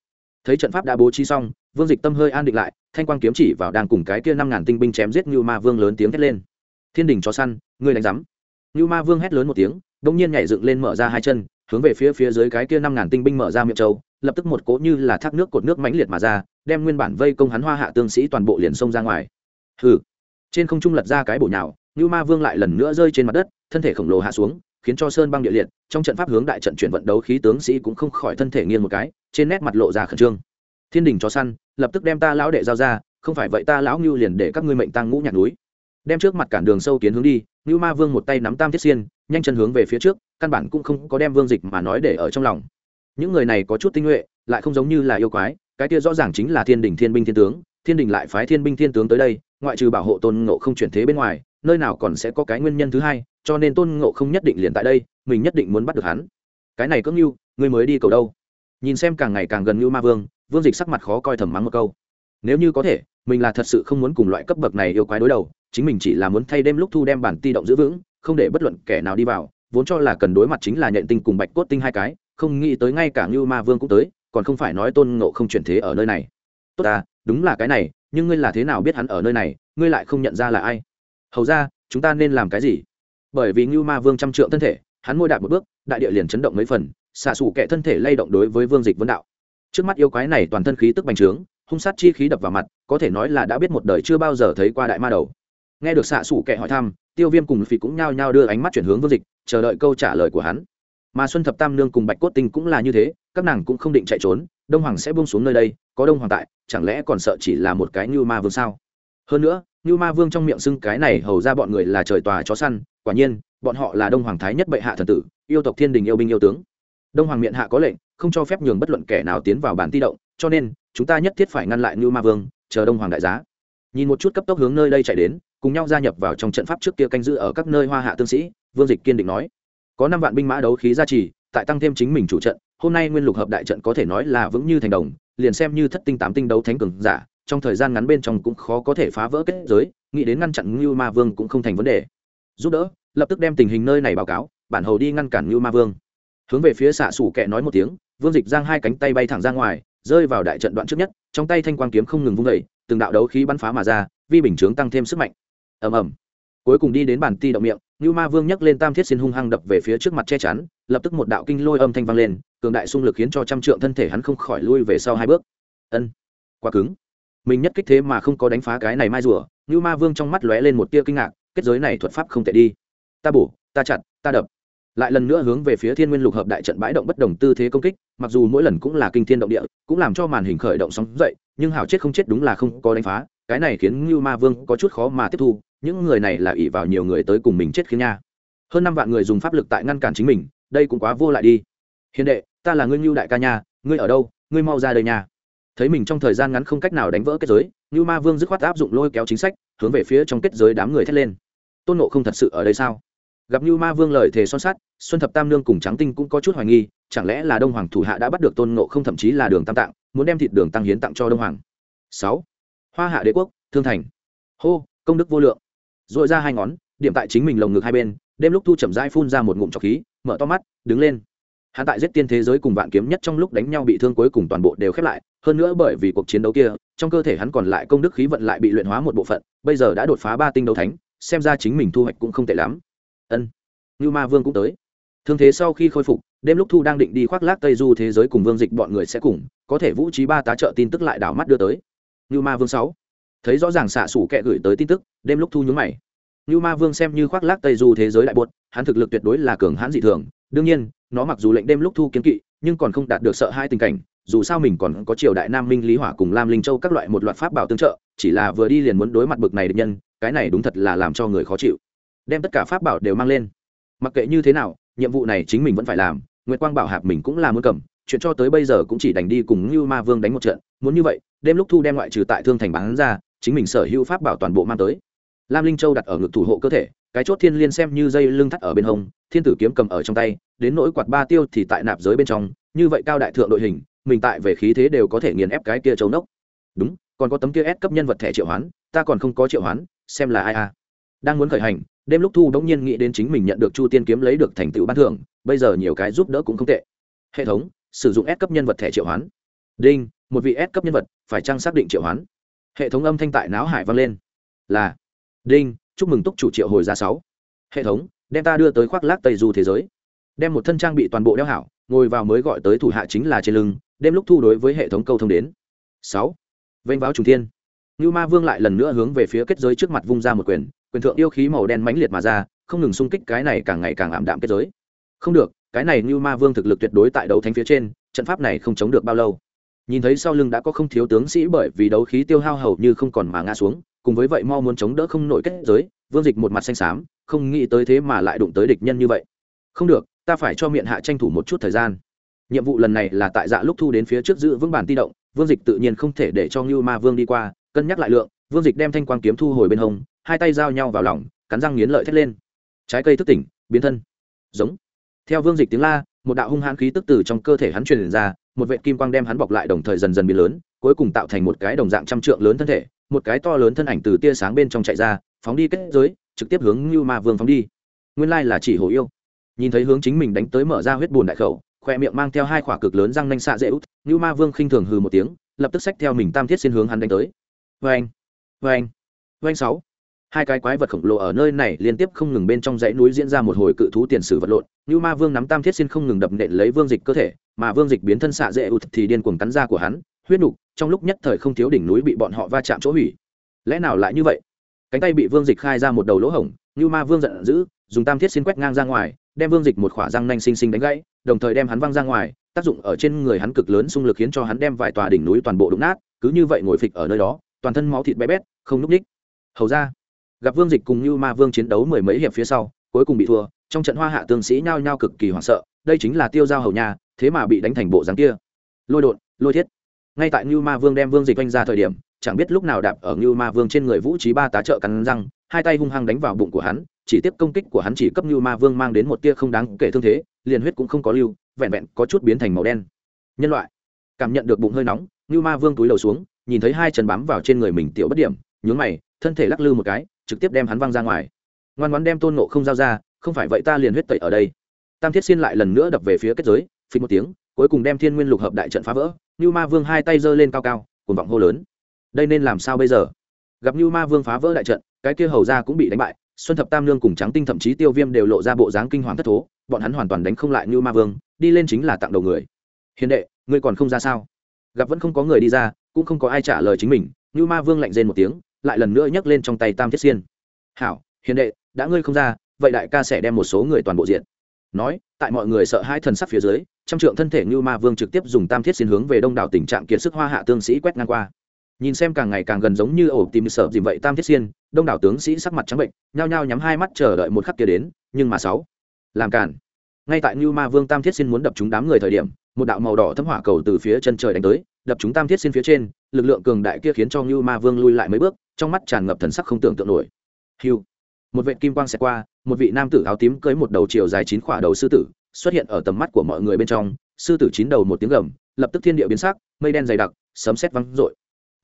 Speaker 1: Thấy trận pháp đã bố trí xong, vương dịch tâm hơi an định lại, thanh quang kiếm chỉ vào đang cùng cái kia năm ngàn tinh binh chém giết như ma vương lớn tiếng thét lên. Thiên đình cho săn, ngươi đánh rắm như ma vương hét lớn một tiếng đông nhiên nhảy dựng lên mở ra hai chân, hướng về phía phía dưới cái kia năm ngàn tinh binh mở ra miệng châu lập tức một cỗ như là thác nước cột nước mãnh liệt mà ra, đem nguyên bản vây công hắn hoa hạ tương sĩ toàn bộ liền xông ra ngoài. Hừ. Trên không trung lật ra cái bổ nhào như ma vương lại lần nữa rơi trên mặt đất, thân thể khổng lồ hạ xuống, khiến cho sơn băng địa liệt, trong trận pháp hướng đại trận chuyển vận đấu khí tướng sĩ cũng không khỏi thân thể nghiêng một cái, trên nét mặt lộ ra khẩn trương. Thiên đình chó săn, lập tức đem ta lão đệ giao ra, không phải vậy ta lão ngưu liền để các ngươi mệnh tăng ngũ nhạc núi. Đem trước mặt cản đường sâu kiến hướng đi, ngưu ma vương một tay nắm tam thiết xiên, nhanh chân hướng về phía trước, căn bản cũng không có đem vương dịch mà nói để ở trong lòng những người này có chút tinh nhuệ, lại không giống như là yêu quái, cái kia rõ ràng chính là thiên đình thiên binh thiên tướng, thiên đình lại phái thiên binh thiên tướng tới đây, ngoại trừ bảo hộ tôn ngộ không chuyển thế bên ngoài, nơi nào còn sẽ có cái nguyên nhân thứ hai, cho nên tôn ngộ không nhất định liền tại đây, mình nhất định muốn bắt được hắn. Cái này cưỡng như ngươi mới đi cầu đâu? Nhìn xem càng ngày càng gần như ma vương vương dịch sắc mặt khó coi thầm mắng một câu. Nếu như có thể, mình là thật sự không muốn cùng loại cấp bậc này yêu quái đối đầu, chính mình chỉ là muốn thay đêm lúc thu đem bản ti động giữ vững, không để bất luận kẻ nào đi vào, vốn cho là cần đối mặt chính là nhện tinh cùng bạch cốt tinh hai cái không nghĩ tới ngay cả như ma vương cũng tới, còn không phải nói tôn ngộ không chuyển thế ở nơi này. Tốt à đúng là cái này, nhưng ngươi là thế nào biết hắn ở nơi này, ngươi lại không nhận ra là ai? Hầu ra, chúng ta nên làm cái gì? Bởi vì như ma vương trăm trượng thân thể, hắn môi đạp một bước, đại địa liền chấn động mấy phần, xạ xù kẻ thân thể lay động đối với vương dịch vấn đạo. Trước mắt yêu quái này toàn thân khí tức bành trướng, hung sát chi khí đập vào mặt, có thể nói là đã biết một đời chưa bao giờ thấy qua đại ma đầu. Nghe được xạ xù kẻ hỏi thăm, tiêu viêm cùng phì cũng nhao nhao đưa ánh mắt chuyển hướng vương dịch, chờ đợi câu trả lời của hắn mà xuân thập tam nương cùng bạch cốt tinh cũng là như thế, các nàng cũng không định chạy trốn, đông hoàng sẽ buông xuống nơi đây, có đông hoàng tại, chẳng lẽ còn sợ chỉ là một cái như ma vương sao? Hơn nữa như ma vương trong miệng xưng cái này hầu ra bọn người là trời tòa chó săn, quả nhiên, bọn họ là đông hoàng thái nhất bệ hạ thần tử, yêu tộc thiên đình yêu binh yêu tướng. Đông hoàng miệng hạ có lệnh, không cho phép nhường bất luận kẻ nào tiến vào bản ti động, cho nên, chúng ta nhất thiết phải ngăn lại như ma vương, chờ đông hoàng đại giá. Nhìn một chút cấp tốc hướng nơi đây chạy đến, cùng nhau gia nhập vào trong trận pháp trước kia canh giữ ở các nơi hoa hạ tương sĩ, vương dịch kiên định nói có năm vạn binh mã đấu khí gia trì, tại tăng thêm chính mình chủ trận, hôm nay nguyên lục hợp đại trận có thể nói là vững như thành đồng, liền xem như thất tinh tám tinh đấu thánh cường giả, trong thời gian ngắn bên trong cũng khó có thể phá vỡ kết giới, nghĩ đến ngăn chặn ngưu ma vương cũng không thành vấn đề. Giúp đỡ, lập tức đem tình hình nơi này báo cáo, bản hầu đi ngăn cản ngưu ma vương. Hướng về phía xạ xủ kẹ nói một tiếng, vương dịch giang hai cánh tay bay thẳng ra ngoài, rơi vào đại trận đoạn trước nhất, trong tay thanh quang kiếm không ngừng vung vẩy từng đạo đấu khí bắn phá mà ra, vi bình chướng tăng thêm sức mạnh. Ầm ầm cuối cùng đi đến bàn ti động miệng như ma vương nhấc lên tam thiết xin hung hăng đập về phía trước mặt che chắn, lập tức một đạo kinh lôi âm thanh vang lên, cường đại xung lực khiến cho trăm trượng thân thể hắn không khỏi lui về sau hai bước. Ân, quá cứng. Mình nhất kích thế mà không có đánh phá cái này mai rùa như ma vương trong mắt lóe lên một tia kinh ngạc, kết giới này thuật pháp không thể đi. Ta bổ, ta chặt, ta đập. Lại lần nữa hướng về phía thiên nguyên lục hợp đại trận bãi động bất đồng tư thế công kích, mặc dù mỗi lần cũng là kinh thiên động địa, cũng làm cho màn hình khởi động sóng dậy, nhưng hảo chết không chết đúng là không có đánh phá, cái này khiến như ma vương có chút khó mà tiếp thu những người này là ỷ vào nhiều người tới cùng mình chết khiến nha. Hơn năm vạn người dùng pháp lực tại ngăn cản chính mình, đây cũng quá vô lại đi. Hiền đệ, ta là ngươi ngưu đại ca nha, ngươi ở đâu, ngươi mau ra đây nha. Thấy mình trong thời gian ngắn không cách nào đánh vỡ kết giới, ngưu ma vương dứt khoát áp dụng lôi kéo chính sách, hướng về phía trong kết giới đám người thét lên. Tôn nộ không thật sự ở đây sao? Gặp ngưu ma vương lời thề son sắt, xuân thập tam nương cùng trắng tinh cũng có chút hoài nghi, chẳng lẽ là đông hoàng thủ hạ đã bắt được tôn nộ không thậm chí là đường tam tạng, muốn đem thịt đường tăng hiến tặng cho đông hoàng? Sáu. Hoa hạ đế quốc, thương thành. Hô, công đức vô lượng dội ra hai ngón, điểm tại chính mình lồng ngực hai bên, đêm lúc thu chậm rãi phun ra một ngụm trọc khí, mở to mắt, đứng lên. Hắn tại giết tiên thế giới cùng vạn kiếm nhất trong lúc đánh nhau bị thương cuối cùng toàn bộ đều khép lại, hơn nữa bởi vì cuộc chiến đấu kia, trong cơ thể hắn còn lại công đức khí vận lại bị luyện hóa một bộ phận, bây giờ đã đột phá ba tinh đấu thánh, xem ra chính mình thu hoạch cũng không tệ lắm. Ân như ma vương cũng tới. Thương thế sau khi khôi phục, đêm lúc thu đang định đi khoác lác tây du thế giới cùng vương dịch bọn người sẽ cùng, có thể vũ trí ba tá trợ tin tức lại đảo mắt đưa tới. Như ma vương sáu thấy rõ ràng xạ xủ kẹ gửi tới tin tức, đêm lúc thu nhúng mày. Như ma vương xem như khoác lác tây du thế giới đại buốt hắn thực lực tuyệt đối là cường hãn dị thường. Đương nhiên, nó mặc dù lệnh đêm lúc thu kiến kỵ, nhưng còn không đạt được sợ hai tình cảnh, dù sao mình còn có triều đại nam minh, lý hỏa cùng lam linh châu các loại một loạt pháp bảo tương trợ, chỉ là vừa đi liền muốn đối mặt bực này địch nhân, cái này đúng thật là làm cho người khó chịu. Đem tất cả pháp bảo đều mang lên. Mặc kệ như thế nào, nhiệm vụ này chính mình vẫn phải làm, nguyệt quang bảo hạp mình cũng là muốn cầm, chuyện cho tới bây giờ cũng chỉ đành đi cùng như ma vương đánh một trận. Muốn như vậy, đêm lúc thu đem ngoại trừ tại thương thành bán ra chính mình sở hữu pháp bảo toàn bộ mang tới. Lam linh châu đặt ở ngực thủ hộ cơ thể, cái chốt thiên liên xem như dây lưng thắt ở bên hông, thiên tử kiếm cầm ở trong tay, đến nỗi quạt ba tiêu thì tại nạp giới bên trong, như vậy cao đại thượng đội hình, mình tại về khí thế đều có thể nghiền ép cái kia châu nốc. Đúng, còn có tấm kia ép cấp nhân vật thẻ triệu hoán, ta còn không có triệu hoán, xem là ai a đang muốn khởi hành, đêm lúc thu đống nhiên nghĩ đến chính mình nhận được chu tiên kiếm lấy được thành tựu ban thưởng, bây giờ nhiều cái giúp đỡ cũng không tệ. Hệ thống, sử dụng ép cấp nhân vật thẻ triệu hoán. Đinh, một vị ép cấp nhân vật, phải chăng xác định triệu hoán? Hệ thống âm thanh tại não hải vang lên. Là. Đinh, chúc mừng túc chủ triệu hồi ra sáu. Hệ thống, đem ta đưa tới khoác lác tây du thế giới. Đem một thân trang bị toàn bộ đeo hảo, ngồi vào mới gọi tới thủ hạ chính là trên lưng, đêm lúc thu đối với hệ thống câu thông đến. Sáu. Vênh váo trùng thiên. Như ma vương lại lần nữa hướng về phía kết giới trước mặt vung ra một quyền quyền thượng yêu khí màu đen mãnh liệt mà ra, không ngừng xung kích cái này càng ngày càng ảm đạm kết giới. Không được, cái này như ma vương thực lực tuyệt đối tại đấu thánh phía trên, trận pháp này không chống được bao lâu nhìn thấy sau lưng đã có không thiếu tướng sĩ bởi vì đấu khí tiêu hao hầu như không còn mà ngã xuống, cùng với vậy mau muốn chống đỡ không nổi kết giới, vương dịch một mặt xanh xám, không nghĩ tới thế mà lại đụng tới địch nhân như vậy. Không được, ta phải cho miệng hạ tranh thủ một chút thời gian. Nhiệm vụ lần này là tại dạ lúc thu đến phía trước giữ vững bản ti động, vương dịch tự nhiên không thể để cho ngưu ma vương đi qua, cân nhắc lại lượng, vương dịch đem thanh quang kiếm thu hồi bên hông, hai tay giao nhau vào lòng, cắn răng nghiến lợi thét lên. Trái cây thức tỉnh, biến thân. Giống. Theo vương dịch tiếng la, một đạo hung hãn khí tức từ trong cơ thể hắn truyền ra một vệ kim quang đem hắn bọc lại đồng thời dần dần biến lớn, cuối cùng tạo thành một cái đồng dạng trăm trượng lớn thân thể, một cái to lớn thân ảnh từ tia sáng bên trong chạy ra, phóng đi kết giới, trực tiếp hướng như ma vương phóng đi. Nguyên lai là chỉ hồ yêu. Nhìn thấy hướng chính mình đánh tới mở ra huyết bùn đại khẩu, khoe miệng mang theo hai khỏa cực lớn răng nanh xạ dễ út như ma vương khinh thường hừ một tiếng, lập tức xách theo mình tam thiết xin hướng hắn đánh tới. Vê anh vê anh vê anh sáu hai cái quái vật khổng lồ ở nơi này liên tiếp không ngừng bên trong dãy núi diễn ra một hồi cự thú tiền sử vật lộn. Như ma vương nắm tam thiết xin không ngừng đập nện lấy vương dịch cơ thể, mà vương dịch biến thân xạ dễ ụt thì điên cuồng cắn ra của hắn, huyết nục, trong lúc nhất thời không thiếu đỉnh núi bị bọn họ va chạm chỗ hủy. Lẽ nào lại như vậy? Cánh tay bị vương dịch khai ra một đầu lỗ hổng, như ma vương giận dữ, dùng tam thiết xin quét ngang ra ngoài, đem vương dịch một khỏa răng nanh xinh xinh đánh gãy, đồng thời đem hắn văng ra ngoài, tác dụng ở trên người hắn cực lớn xung lực khiến cho hắn đem vài tòa đỉnh núi toàn bộ đụng nát, cứ như vậy ngồi phịch ở nơi đó, toàn thân máu thịt bé bét, không núp ních. Hầu ra gặp vương dịch cùng như ma vương chiến đấu mười mấy hiệp phía sau, cuối cùng bị thua, trong trận hoa hạ tương sĩ nhao nhao cực kỳ hoảng sợ, đây chính là tiêu giao hầu nhà, thế mà bị đánh thành bộ dáng kia. Lôi đột lôi thiết. Ngay tại như ma vương đem vương dịch oanh ra thời điểm, chẳng biết lúc nào đạp ở như ma vương trên người vũ trí ba tá trợ cắn răng, hai tay hung hăng đánh vào bụng của hắn, chỉ tiếp công kích của hắn chỉ cấp như ma vương mang đến một tia không đáng kể thương thế, liền huyết cũng không có lưu, vẹn vẹn có chút biến thành màu đen. Nhân loại. Cảm nhận được bụng hơi nóng, như ma vương túi đầu xuống, nhìn thấy hai chân bám vào trên người mình tiểu bất điểm nhún mày, thân thể lắc lư một cái trực tiếp đem hắn văng ra ngoài. Ngoan ngoãn đem tôn nộ không giao ra, không phải vậy ta liền huyết tẩy ở đây. Tam thiết xin lại lần nữa đập về phía kết giới phí một tiếng, cuối cùng đem thiên nguyên lục hợp đại trận phá vỡ như ma vương hai tay giơ lên cao cao cùng vọng hô lớn. Đây nên làm sao bây giờ? Gặp như ma vương phá vỡ đại trận, cái kia hầu ra cũng bị đánh bại, xuân thập tam lương cùng trắng tinh thậm chí tiêu viêm đều lộ ra bộ dáng kinh hoàng thất thố, bọn hắn hoàn toàn đánh không lại như ma vương, đi lên chính là tặng đầu người. Hiền đệ, ngươi còn không ra sao? Gặp vẫn không có người đi ra, cũng không có ai trả lời chính mình như ma vương lạnh rên một tiếng lại lần nữa nhấc lên trong tay tam thiết xiên. Hảo, hiền đệ, đã ngươi không ra, vậy đại ca sẽ đem một số người toàn bộ diện nói, tại mọi người sợ hai thần sắc phía dưới, trăm trượng thân thể như ma vương trực tiếp dùng tam thiết xin hướng về đông đảo tình trạng kiệt sức hoa hạ tương sĩ quét ngang qua. Nhìn xem càng ngày càng gần giống như ổ tìm sợ dìm vậy tam thiết xiên, đông đảo tướng sĩ sắc mặt trắng bệnh, nhao nhao nhắm hai mắt chờ đợi một khắc kia đến, nhưng mà sáu, làm cản ngay tại như ma vương tam thiết xin muốn đập chúng đám người thời điểm, một đạo màu đỏ thấm hỏa cầu từ phía chân trời đánh tới, đập chúng tam thiết xin phía trên, lực lượng cường đại kia khiến cho như ma vương lui lại mấy bước trong mắt tràn ngập thần sắc không tưởng tượng nổi. Hiu. Một vệ kim quang xẹt qua, một vị nam tử áo tím cưới một đầu chiều dài chín khỏa đầu sư tử, xuất hiện ở tầm mắt của mọi người bên trong. Sư tử chín đầu một tiếng gầm, lập tức thiên địa biến sắc, mây đen dày đặc, sấm sét văng rội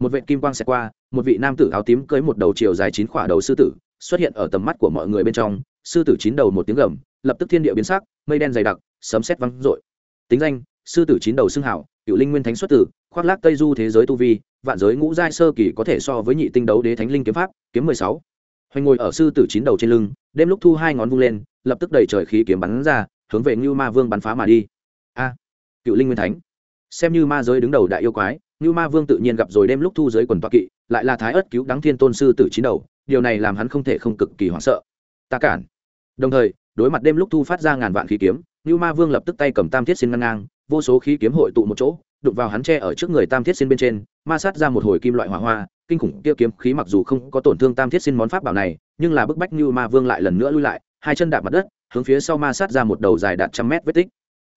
Speaker 1: một vệ kim quang xẹt qua, một vị nam tử áo tím cưới một đầu chiều dài chín khỏa đầu sư tử, xuất hiện ở tầm mắt của mọi người bên trong. Sư tử chín đầu một tiếng gầm, lập tức thiên địa biến sắc, mây đen dày đặc, sấm sét văng rội tính danh, sư tử chín đầu xưng hảo cựu linh nguyên thánh xuất tử khoác lác tây du thế giới tu vi, vạn giới ngũ giai sơ kỳ có thể so với nhị tinh đấu đế thánh linh kiếm pháp, kiếm mười sáu. Hoành ngồi ở sư tử chín đầu trên lưng, đêm lúc thu hai ngón vung lên, lập tức đầy trời khí kiếm bắn ra, hướng về ngưu ma vương bắn phá mà đi. A cựu linh nguyên thánh. Xem như ma giới đứng đầu đại yêu quái, ngưu ma vương tự nhiên gặp rồi đêm lúc thu dưới quần toa kỵ, lại là thái ớt cứu đắng thiên tôn sư tử chín đầu, điều này làm hắn không thể không cực kỳ hoảng sợ. Ta cản. Đồng thời, đối mặt đêm lúc thu phát ra ngàn vạn khí kiếm, ngưu ma vương lập tức tay cầm tam thiết xin ngăn ngang vô số khí kiếm hội tụ một chỗ, đụng vào hắn tre ở trước người tam thiết xin bên trên, ma sát ra một hồi kim loại hỏa hoa, kinh khủng kia kiếm khí mặc dù không có tổn thương tam thiết xin món pháp bảo này, nhưng là bức bách như ma vương lại lần nữa lui lại, hai chân đạp mặt đất, hướng phía sau ma sát ra một đầu dài đạt trăm mét vết tích.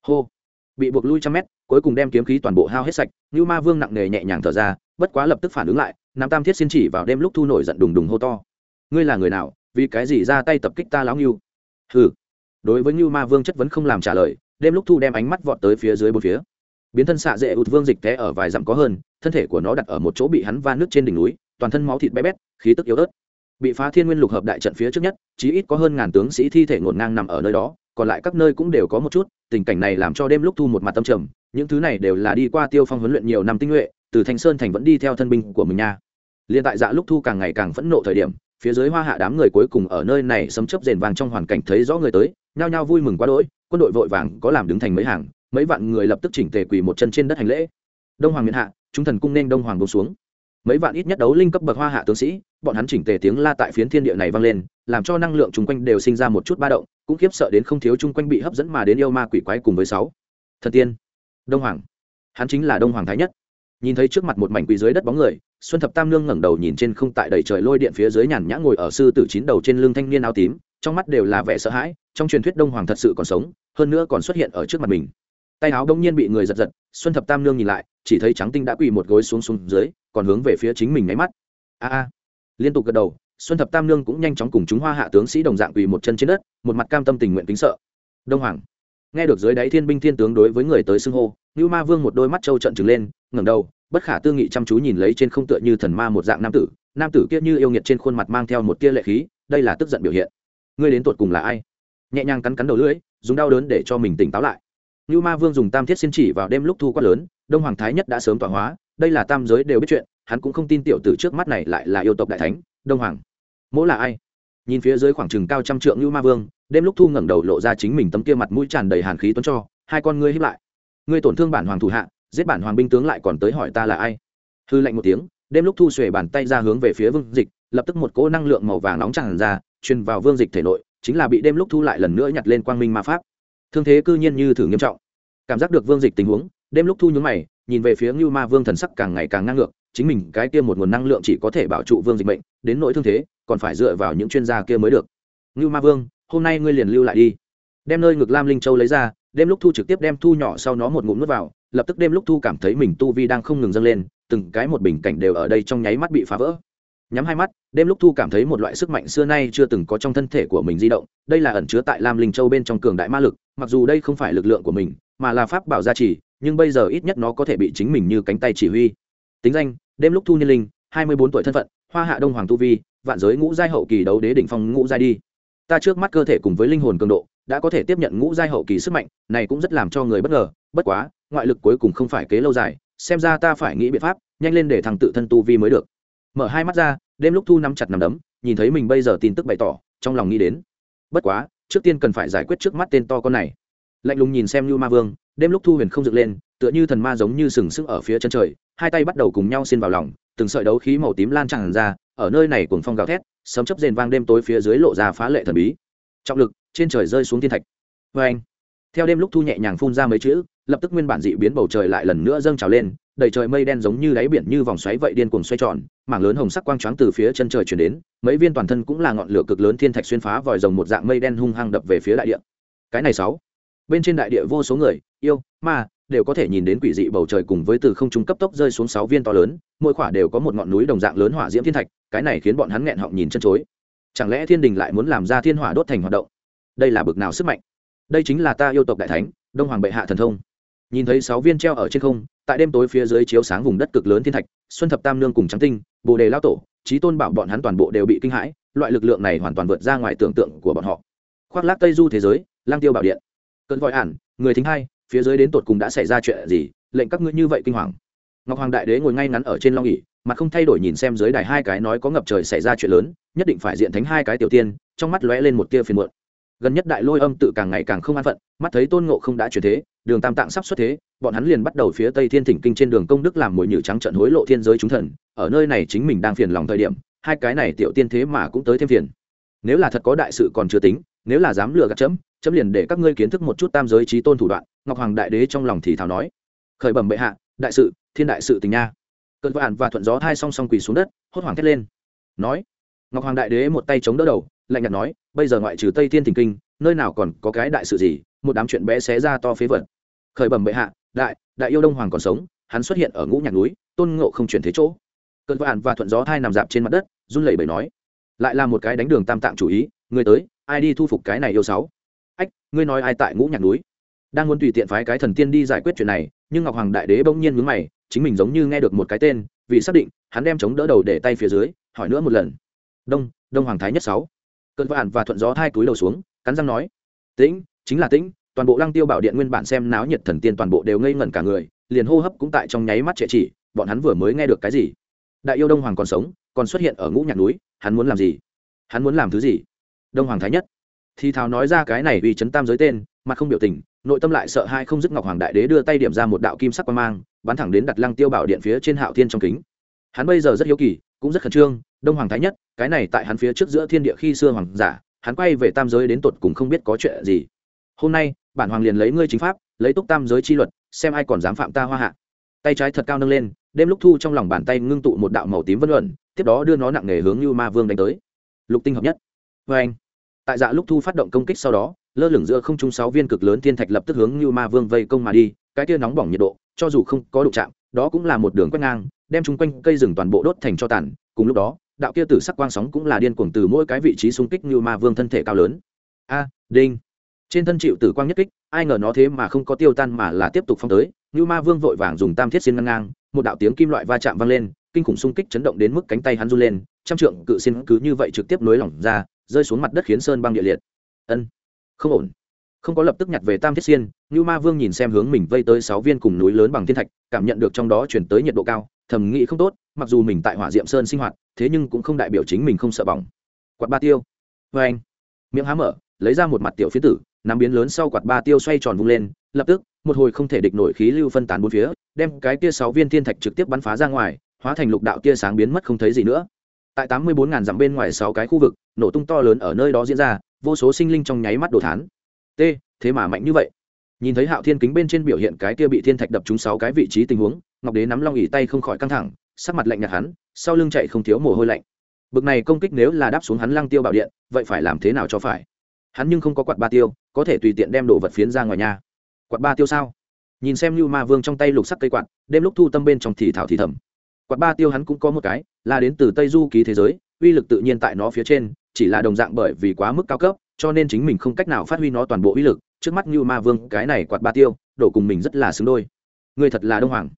Speaker 1: Hô! Bị buộc lui trăm mét, cuối cùng đem kiếm khí toàn bộ hao hết sạch như ma vương nặng nề nhẹ nhàng thở ra, bất quá lập tức phản ứng lại nam tam thiết xin chỉ vào đêm lúc thu nổi giận đùng đùng hô to. Ngươi là người nào? Vì cái gì ra tay tập kích ta lão ngưu? Hừ. Đối với ngưu ma vương chất vấn không làm trả lời đêm lúc thu đem ánh mắt vọt tới phía dưới bốn phía. Biến thân xạ dễ ụt vương dịch té ở vài dặm có hơn, thân thể của nó đặt ở một chỗ bị hắn va nước trên đỉnh núi, toàn thân máu thịt bé bét, khí tức yếu ớt. Bị phá thiên nguyên lục hợp đại trận phía trước nhất, chí ít có hơn ngàn tướng sĩ thi thể ngổn ngang nằm ở nơi đó, còn lại các nơi cũng đều có một chút, tình cảnh này làm cho đêm lúc thu một mặt tâm trầm, những thứ này đều là đi qua tiêu phong huấn luyện nhiều năm tinh nhuệ, từ thanh sơn thành vẫn đi theo thân binh của mình nha. Liên tại dạ lúc thu càng ngày càng phẫn nộ thời điểm, phía dưới hoa hạ đám người cuối cùng ở nơi này sấm chấp rền vàng trong hoàn cảnh thấy rõ người tới, nhao nhao vui mừng quá đỗi quân đội vội vàng có làm đứng thành mấy hàng, mấy vạn người lập tức chỉnh tề quỳ một chân trên đất hành lễ. Đông hoàng miền hạ, chúng thần cung nên đông hoàng bông xuống. Mấy vạn ít nhất đấu linh cấp bậc hoa hạ tướng sĩ, bọn hắn chỉnh tề tiếng la tại phiến thiên địa này vang lên, làm cho năng lượng chung quanh đều sinh ra một chút ba động, cũng khiếp sợ đến không thiếu chung quanh bị hấp dẫn mà đến yêu ma quỷ quái cùng với sáu. Thần tiên, đông hoàng. Hắn chính là đông hoàng thái nhất. Nhìn thấy trước mặt một mảnh quỷ dưới đất bóng người, xuân thập tam nương ngẩng đầu nhìn trên không tại đầy trời lôi điện phía dưới nhàn nhã ngồi ở sư tử chín đầu trên lưng thanh niên áo tím, trong mắt đều là vẻ sợ hãi trong truyền thuyết đông hoàng thật sự còn sống, hơn nữa còn xuất hiện ở trước mặt mình. Tay áo đông nhiên bị người giật giật, xuân thập tam nương nhìn lại, chỉ thấy trắng tinh đã quỳ một gối xuống xuống dưới, còn hướng về phía chính mình nháy mắt. A a. Liên tục gật đầu, xuân thập tam nương cũng nhanh chóng cùng chúng hoa hạ tướng sĩ đồng dạng quỳ một chân trên đất, một mặt cam tâm tình nguyện kính sợ. Đông hoàng. Nghe được dưới đáy thiên binh thiên tướng đối với người tới xưng hô như ma vương một đôi mắt trâu trận trừng lên, ngẩng đầu, bất khả tư nghị chăm chú nhìn lấy trên không tựa như thần ma một dạng nam tử nam tử kia như yêu nghiệt trên khuôn mặt mang theo một tia lệ khí, đây là tức giận biểu hiện. Ngươi đến tột cùng là ai? Nhẹ nhàng cắn cắn đầu lưỡi, dùng đau đớn để cho mình tỉnh táo lại. Như ma vương dùng tam thiết xin chỉ vào đêm lúc thu quát lớn, đông hoàng thái nhất đã sớm tọa hóa, đây là tam giới đều biết chuyện, hắn cũng không tin tiểu tử trước mắt này lại là yêu tộc đại thánh, đông hoàng. Mỗ là ai? Nhìn phía dưới khoảng chừng cao trăm trượng như ma vương, đêm lúc thu ngẩng đầu lộ ra chính mình tấm kia mặt mũi tràn đầy hàn khí tuấn cho, hai con ngươi hiếp lại. Ngươi tổn thương bản hoàng thủ hạ, giết bản hoàng binh tướng lại còn tới hỏi ta là ai? Hư lạnh một tiếng, đêm lúc thu xuề bàn tay ra hướng về phía vương dịch, lập tức một cỗ năng lượng màu vàng nóng tràn ra, truyền vào vương dịch thể nội chính là bị đêm lúc thu lại lần nữa nhặt lên quang minh ma pháp. Thương thế cư nhiên như thử nghiêm trọng. Cảm giác được vương dịch tình huống, đêm lúc thu nhúng mày, nhìn về phía ngưu ma vương thần sắc càng ngày càng ngang ngược, chính mình cái kia một nguồn năng lượng chỉ có thể bảo trụ vương dịch bệnh đến nỗi thương thế, còn phải dựa vào những chuyên gia kia mới được. Ngưu ma vương, hôm nay ngươi liền lưu lại đi. Đem nơi ngực lam linh châu lấy ra, đêm lúc thu trực tiếp đem thu nhỏ sau nó một ngụm nước vào, lập tức đêm lúc thu cảm thấy mình tu vi đang không ngừng dâng lên, từng cái một bình cảnh đều ở đây trong nháy mắt bị phá vỡ nhắm hai mắt, đêm lúc thu cảm thấy một loại sức mạnh xưa nay chưa từng có trong thân thể của mình di động, đây là ẩn chứa tại lam linh châu bên trong cường đại ma lực, mặc dù đây không phải lực lượng của mình, mà là pháp bảo gia trì, nhưng bây giờ ít nhất nó có thể bị chính mình như cánh tay chỉ huy. Tính danh, đêm lúc thu niên linh, hai mươi bốn tuổi thân phận, hoa hạ đông hoàng tu vi, vạn giới ngũ giai hậu kỳ đấu đế đỉnh phong ngũ giai đi. Ta trước mắt cơ thể cùng với linh hồn cường độ, đã có thể tiếp nhận ngũ giai hậu kỳ sức mạnh, này cũng rất làm cho người bất ngờ, bất quá, ngoại lực cuối cùng không phải kế lâu dài, xem ra ta phải nghĩ biện pháp, nhanh lên để thằng tự thân tu vi mới được mở hai mắt ra, đêm lúc thu nắm chặt nằm đấm, nhìn thấy mình bây giờ tin tức bày tỏ, trong lòng nghĩ đến. Bất quá, trước tiên cần phải giải quyết trước mắt tên to con này. Lạnh lùng nhìn xem như ma vương, đêm lúc thu huyền không dựng lên, tựa như thần ma giống như sừng sững ở phía chân trời, hai tay bắt đầu cùng nhau xin vào lòng, từng sợi đấu khí màu tím lan tràn ra, ở nơi này cuồng phong gào thét, sấm chấp rền vang đêm tối phía dưới lộ ra phá lệ thần bí. Trọng lực, trên trời rơi xuống thiên thạch. Vê anh theo đêm lúc thu nhẹ nhàng phun ra mấy chữ, lập tức nguyên bản dị biến bầu trời lại lần nữa dâng trào lên đầy trời mây đen giống như đáy biển như vòng xoáy vậy điên cuồng xoay tròn, mảng lớn hồng sắc quang choáng từ phía chân trời chuyển đến, mấy viên toàn thân cũng là ngọn lửa cực lớn thiên thạch xuyên phá vòi rồng một dạng mây đen hung hăng đập về phía đại địa. Cái này sáu, bên trên đại địa vô số người, yêu, ma, đều có thể nhìn đến quỷ dị bầu trời cùng với từ không trung cấp tốc rơi xuống sáu viên to lớn, mỗi khỏa đều có một ngọn núi đồng dạng lớn hỏa diễm thiên thạch, cái này khiến bọn hắn nghẹn họng nhìn chân chối. Chẳng lẽ thiên đình lại muốn làm ra thiên hỏa đốt thành hoạt động? Đây là bực nào sức mạnh? Đây chính là ta yêu tộc đại thánh, đông hoàng bệ hạ thần thông nhìn thấy sáu viên treo ở trên không, tại đêm tối phía dưới chiếu sáng vùng đất cực lớn thiên thạch, xuân thập tam nương cùng trắng tinh, bồ đề lao tổ trí tôn bảo bọn hắn toàn bộ đều bị kinh hãi, loại lực lượng này hoàn toàn vượt ra ngoài tưởng tượng của bọn họ. Khoác lác tây du thế giới, lang tiêu bảo điện. Cơn gọi ản, người thính hai, phía dưới đến tột cùng đã xảy ra chuyện gì, lệnh các ngươi như vậy kinh hoàng. Ngọc hoàng đại đế ngồi ngay ngắn ở trên long ỉ mặt không thay đổi nhìn xem dưới đài hai cái nói có ngập trời xảy ra chuyện lớn, nhất định phải diện thánh hai cái tiểu tiên, trong mắt lóe lên một tia phiền muộn gần nhất đại lôi âm tự càng ngày càng không an phận, mắt thấy tôn ngộ không đã chuyển thế, đường tam tạng sắp xuất thế, bọn hắn liền bắt đầu phía tây thiên thỉnh kinh trên đường công đức làm mồi nhử trắng trận hối lộ thiên giới chúng thần, ở nơi này chính mình đang phiền lòng thời điểm, hai cái này tiểu tiên thế mà cũng tới thêm phiền. Nếu là thật có đại sự còn chưa tính, nếu là dám lừa gạt chấm chấm liền để các ngươi kiến thức một chút tam giới trí tôn thủ đoạn, ngọc hoàng đại đế trong lòng thì thào nói. Khởi bẩm bệ hạ, đại sự, thiên đại sự tình nha. Cơn vạn và thuận gió thai song song quỳ xuống đất, hốt hoảng thét lên. Nói, ngọc hoàng đại đế một tay chống đỡ đầu lạnh nhạt nói, bây giờ ngoại trừ tây thiên thình kinh, nơi nào còn có cái đại sự gì? Một đám chuyện bé xé ra to phế vật. Khởi bẩm bệ hạ, đại đại yêu đông hoàng còn sống, hắn xuất hiện ở ngũ nhạc núi, tôn ngộ không chuyển thế chỗ. Cơn vạn và thuận gió thai nằm dạp trên mặt đất, run lẩy bẩy nói, lại là một cái đánh đường tam tạng chủ ý, người tới, ai đi thu phục cái này yêu sáu? Ách, ngươi nói ai tại ngũ nhạc núi? Đang muốn tùy tiện phái cái thần tiên đi giải quyết chuyện này, nhưng ngọc hoàng đại đế bỗng nhiên mướn mày, chính mình giống như nghe được một cái tên, vì xác định, hắn đem chống đỡ đầu để tay phía dưới, hỏi nữa một lần. Đông đông hoàng thái nhất sáu cơn vạn và thuận gió thai túi đầu xuống, cắn răng nói, tĩnh, chính là tĩnh, toàn bộ lăng tiêu bảo điện nguyên bản xem náo nhiệt thần tiên toàn bộ đều ngây ngẩn cả người, liền hô hấp cũng tại trong nháy mắt trệ chỉ bọn hắn vừa mới nghe được cái gì? Đại yêu đông hoàng còn sống, còn xuất hiện ở ngũ nhạc núi, hắn muốn làm gì? Hắn muốn làm thứ gì? Đông hoàng thái nhất. Thì thào nói ra cái này vì chấn tam giới tên mặt không biểu tình, nội tâm lại sợ hai không dứt ngọc hoàng đại đế đưa tay điểm ra một đạo kim sắc quan mang, bắn thẳng đến đặt lăng tiêu bảo điện phía trên hạo thiên trong kính. Hắn bây giờ rất hiếu kỳ, cũng rất khẩn trương đông hoàng thái nhất, cái này tại hắn phía trước giữa thiên địa khi xưa hoàng giả, hắn quay về tam giới đến tột cùng không biết có chuyện gì. Hôm nay, bản hoàng liền lấy ngươi chính pháp, lấy túc tam giới chi luật, xem ai còn dám phạm ta hoa hạ. Tay trái thật cao nâng lên, đêm lúc thu trong lòng bàn tay ngưng tụ một đạo màu tím vân luận, tiếp đó đưa nó nặng nề hướng như ma vương đánh tới. Lục tinh hợp nhất. Vê anh, tại dạ lúc thu phát động công kích sau đó, lơ lửng giữa không trung sáu viên cực lớn thiên thạch lập tức hướng như ma vương vây công mà đi, cái tia nóng bỏng nhiệt độ, cho dù không có đụng chạm, đó cũng là một đường quét ngang, đem chung quanh cây rừng toàn bộ đốt thành cho tàn, cùng lúc đó đạo kia tử sắc quang sóng cũng là điên cuồng từ mỗi cái vị trí xung kích như ma vương thân thể cao lớn. A, đinh. Trên thân chịu tử quang nhất kích, ai ngờ nó thế mà không có tiêu tan mà là tiếp tục phong tới. Như ma vương vội vàng dùng tam thiết xin ngang ngang, một đạo tiếng kim loại va chạm vang lên, kinh khủng xung kích chấn động đến mức cánh tay hắn run lên, trăm trượng cự xin cứ như vậy trực tiếp nối lỏng ra, rơi xuống mặt đất khiến sơn băng địa liệt. Ân, không ổn. Không có lập tức nhặt về tam thiết xiên, như ma vương nhìn xem hướng mình vây tới sáu viên cùng núi lớn bằng thiên thạch, cảm nhận được trong đó chuyển tới nhiệt độ cao, thầm nghĩ không tốt mặc dù mình tại hỏa diệm sơn sinh hoạt, thế nhưng cũng không đại biểu chính mình không sợ bỏng. Quạt ba tiêu. Vê anh. Miệng há mở, lấy ra một mặt tiểu phía tử, nắm biến lớn sau quạt ba tiêu xoay tròn vung lên, lập tức, một hồi không thể địch nổi khí lưu phân tán bốn phía, đem cái tia sáu viên thiên thạch trực tiếp bắn phá ra ngoài, hóa thành lục đạo tia sáng biến mất không thấy gì nữa. Tại tám mươi bốn ngàn dặm bên ngoài sáu cái khu vực, nổ tung to lớn ở nơi đó diễn ra, vô số sinh linh trong nháy mắt đồ thán. T, thế mà mạnh như vậy. Nhìn thấy hạo thiên kính bên trên biểu hiện cái kia bị thiên thạch đập trúng sáu cái vị trí tình huống, ngọc đế nắm long ỉ tay không khỏi căng thẳng sắc mặt lạnh nhạt hắn, sau lưng chạy không thiếu mồ hôi lạnh. Bực này công kích nếu là đáp xuống hắn lăng tiêu bảo điện, vậy phải làm thế nào cho phải? Hắn nhưng không có quạt ba tiêu, có thể tùy tiện đem đồ vật phiến ra ngoài nhà. Quạt ba tiêu sao? Nhìn xem như ma vương trong tay lục sắc cây quạt, đêm lúc thu tâm bên trong thì thảo thì thầm. Quạt ba tiêu hắn cũng có một cái, là đến từ tây du ký thế giới, uy lực tự nhiên tại nó phía trên, chỉ là đồng dạng bởi vì quá mức cao cấp, cho nên chính mình không cách nào phát huy nó toàn bộ uy lực. Trước mắt như ma vương, cái này quạt ba tiêu đổ cùng mình rất là xứng đôi. Người thật là đông hoàng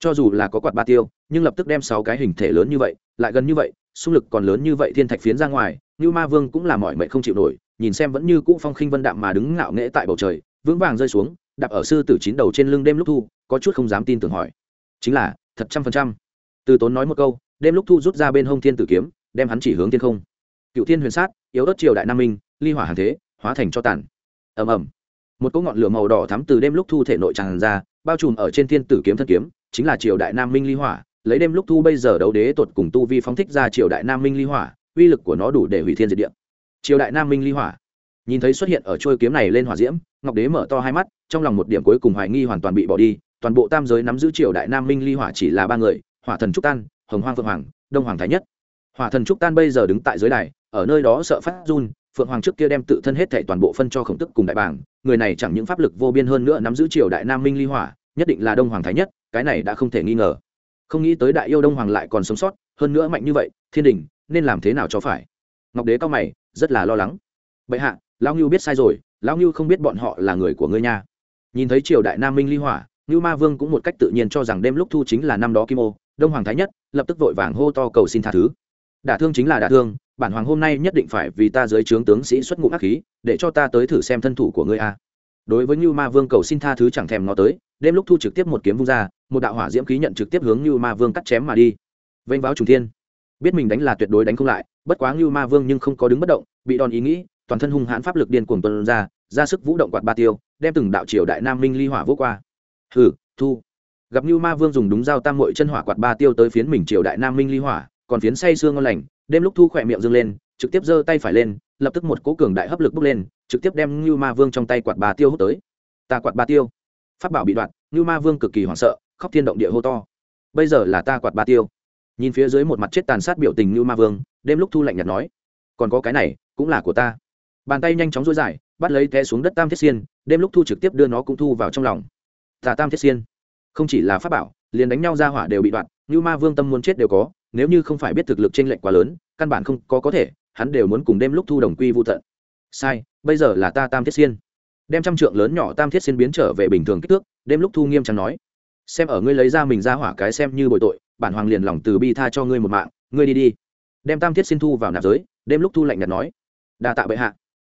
Speaker 1: cho dù là có quạt ba tiêu, nhưng lập tức đem sáu cái hình thể lớn như vậy, lại gần như vậy, xung lực còn lớn như vậy thiên thạch phiến ra ngoài như ma vương cũng là mọi mệnh không chịu nổi, nhìn xem vẫn như cũ phong khinh vân đạm mà đứng ngạo nghễ tại bầu trời, vững vàng rơi xuống, đạp ở sư tử chín đầu trên lưng đêm lúc thu, có chút không dám tin tưởng hỏi. Chính là, thật trăm phần trăm. Từ tốn nói một câu, đêm lúc thu rút ra bên hông thiên tử kiếm, đem hắn chỉ hướng thiên không. Cựu thiên huyền sát, yếu ớt triều đại nam minh, ly hỏa hàng thế, hóa thành cho tàn. Ầm ầm. Một cỗ ngọn lửa màu đỏ thắm từ đêm lúc thu thể nội tràn ra bao trùm ở trên thiên tử kiếm thân kiếm, chính là triều đại nam minh ly hỏa, lấy đêm lúc thu bây giờ đấu đế tuột cùng tu vi phóng thích ra triều đại nam minh ly hỏa, uy lực của nó đủ để hủy thiên diệt địa. Triều đại nam minh ly hỏa. Nhìn thấy xuất hiện ở trôi kiếm này lên hỏa diễm, ngọc đế mở to hai mắt, trong lòng một điểm cuối cùng hoài nghi hoàn toàn bị bỏ đi, toàn bộ tam giới nắm giữ triều đại nam minh ly hỏa chỉ là ba người, hỏa thần trúc tan, hồng hoang phượng hoàng, đông hoàng thái nhất. Hỏa thần trúc tan bây giờ đứng tại dưới đài, ở nơi đó sợ phát run phượng hoàng trước kia đem tự thân hết thảy toàn bộ phân cho khổng tức cùng đại bảng người này chẳng những pháp lực vô biên hơn nữa nắm giữ triều đại nam minh ly hỏa, nhất định là đông hoàng thái nhất, cái này đã không thể nghi ngờ. Không nghĩ tới đại yêu đông hoàng lại còn sống sót, hơn nữa mạnh như vậy, thiên đình, nên làm thế nào cho phải? Ngọc đế cao mày, rất là lo lắng. Bệ hạ, lão ngưu biết sai rồi, lão ngưu không biết bọn họ là người của ngươi nha. Nhìn thấy triều đại nam minh ly hỏa, ngưu ma vương cũng một cách tự nhiên cho rằng đêm lúc thu chính là năm đó kim ô, đông hoàng thái nhất, lập tức vội vàng hô to cầu xin tha thứ đả thương chính là đả thương, bản hoàng hôm nay nhất định phải vì ta dưới trướng tướng sĩ xuất ngũ ác khí, để cho ta tới thử xem thân thủ của ngươi a. Đối với như ma vương cầu xin tha thứ chẳng thèm nó tới, đêm lúc thu trực tiếp một kiếm vung ra, một đạo hỏa diễm khí nhận trực tiếp hướng như ma vương cắt chém mà đi. Vênh váo trùng thiên. Biết mình đánh là tuyệt đối đánh không lại, bất quá như ma vương nhưng không có đứng bất động, bị đòn ý nghĩ, toàn thân hung hãn pháp lực điên cuồng tuần ra ra sức vũ động quạt ba tiêu, đem từng đạo triều đại nam minh ly hỏa vô qua. Hừ, thu. Gặp như ma vương dùng đúng dao tam mội chân hỏa quạt ba tiêu tới phiến mình triều đại nam minh ly hỏa còn phiến say xương ngon lành, đêm lúc thu khỏe miệng dâng lên, trực tiếp giơ tay phải lên, lập tức một cố cường đại hấp lực bốc lên, trực tiếp đem như ma vương trong tay quạt bà tiêu hút tới. Ta quạt bà tiêu. Phát bảo bị đoạn như ma vương cực kỳ hoảng sợ, khóc thiên động địa hô to. Bây giờ là ta quạt bà tiêu. Nhìn phía dưới một mặt chết tàn sát biểu tình như ma vương, đêm lúc thu lạnh nhạt nói, còn có cái này, cũng là của ta. Bàn tay nhanh chóng dối dài, bắt lấy té xuống đất tam thiết xiên, đêm lúc thu trực tiếp đưa nó cũng thu vào trong lòng. Tà tam thiết xiên. Không chỉ là pháp bảo, liền đánh nhau ra hỏa đều bị đoạn như ma vương tâm muốn chết đều có nếu như không phải biết thực lực t r ê n lệch quá lớn, căn bản không có có thể, hắn đều muốn cùng đêm lúc thu đồng quy vô tận. Sai, bây giờ là ta tam thiết xiên. Đem trăm trượng lớn nhỏ tam thiết xiên biến trở về bình thường kích thước, đêm lúc thu nghiêm trang nói. Xem ở ngươi lấy ra mình ra hỏa cái xem như bội tội, bản hoàng liền lòng từ bi tha cho ngươi một mạng, ngươi đi đi. Đem tam thiết xiên thu vào nạp giới, đêm lúc thu lạnh nhạt nói. Đa tạ bệ hạ.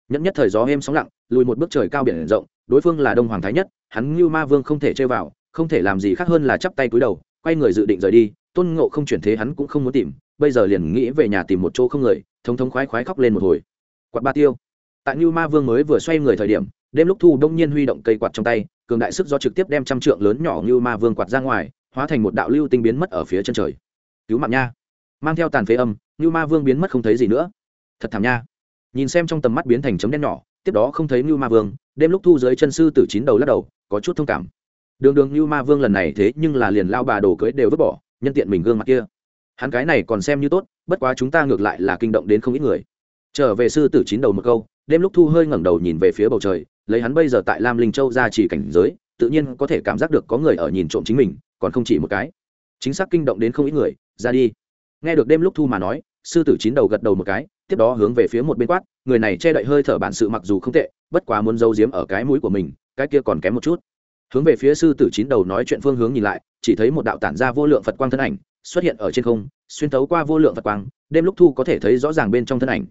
Speaker 1: Nhẫn nhất thời gió êm sóng lặng, lùi một bước trời cao biển rộng, đối phương là đông hoàng thái nhất, hắn như ma vương không thể chơi vào, không thể làm gì khác hơn là chắp tay cúi đầu, quay người dự định rời đi tôn ngộ không chuyển thế hắn cũng không muốn tìm, bây giờ liền nghĩ về nhà tìm một chỗ không người, thống thống khoái khoái khóc lên một hồi. Quạt ba tiêu. Tại như ma vương mới vừa xoay người thời điểm, đêm lúc thu đông nhiên huy động cây quạt trong tay, cường đại sức do trực tiếp đem trăm trượng lớn nhỏ như ma vương quạt ra ngoài, hóa thành một đạo lưu tinh biến mất ở phía chân trời. Cứu mạng nha. Mang theo tàn phế âm, như ma vương biến mất không thấy gì nữa. Thật thảm nha. Nhìn xem trong tầm mắt biến thành chấm đen nhỏ, tiếp đó không thấy như ma vương, đêm lúc thu dưới chân sư tử chín đầu lắc đầu, có chút thông cảm. Đường đường như ma vương lần này thế nhưng là liền lao bà đồ cưới đều vứt bỏ nhân tiện mình gương mặt kia. Hắn cái này còn xem như tốt, bất quá chúng ta ngược lại là kinh động đến không ít người. Trở về sư tử chín đầu một câu, đêm lúc thu hơi ngẩng đầu nhìn về phía bầu trời, lấy hắn bây giờ tại lam linh châu ra chỉ cảnh giới, tự nhiên có thể cảm giác được có người ở nhìn trộm chính mình, còn không chỉ một cái. Chính xác kinh động đến không ít người, ra đi. Nghe được đêm lúc thu mà nói, sư tử chín đầu gật đầu một cái, tiếp đó hướng về phía một bên quát, người này che đậy hơi thở bản sự mặc dù không tệ, bất quá muốn giấu giếm ở cái mũi của mình, cái kia còn kém một chút hướng về phía sư tử chín đầu nói chuyện phương hướng nhìn lại, chỉ thấy một đạo tản ra vô lượng phật quang thân ảnh, xuất hiện ở trên không, xuyên thấu qua vô lượng phật quang, đêm lúc thu có thể thấy rõ ràng bên trong thân ảnh.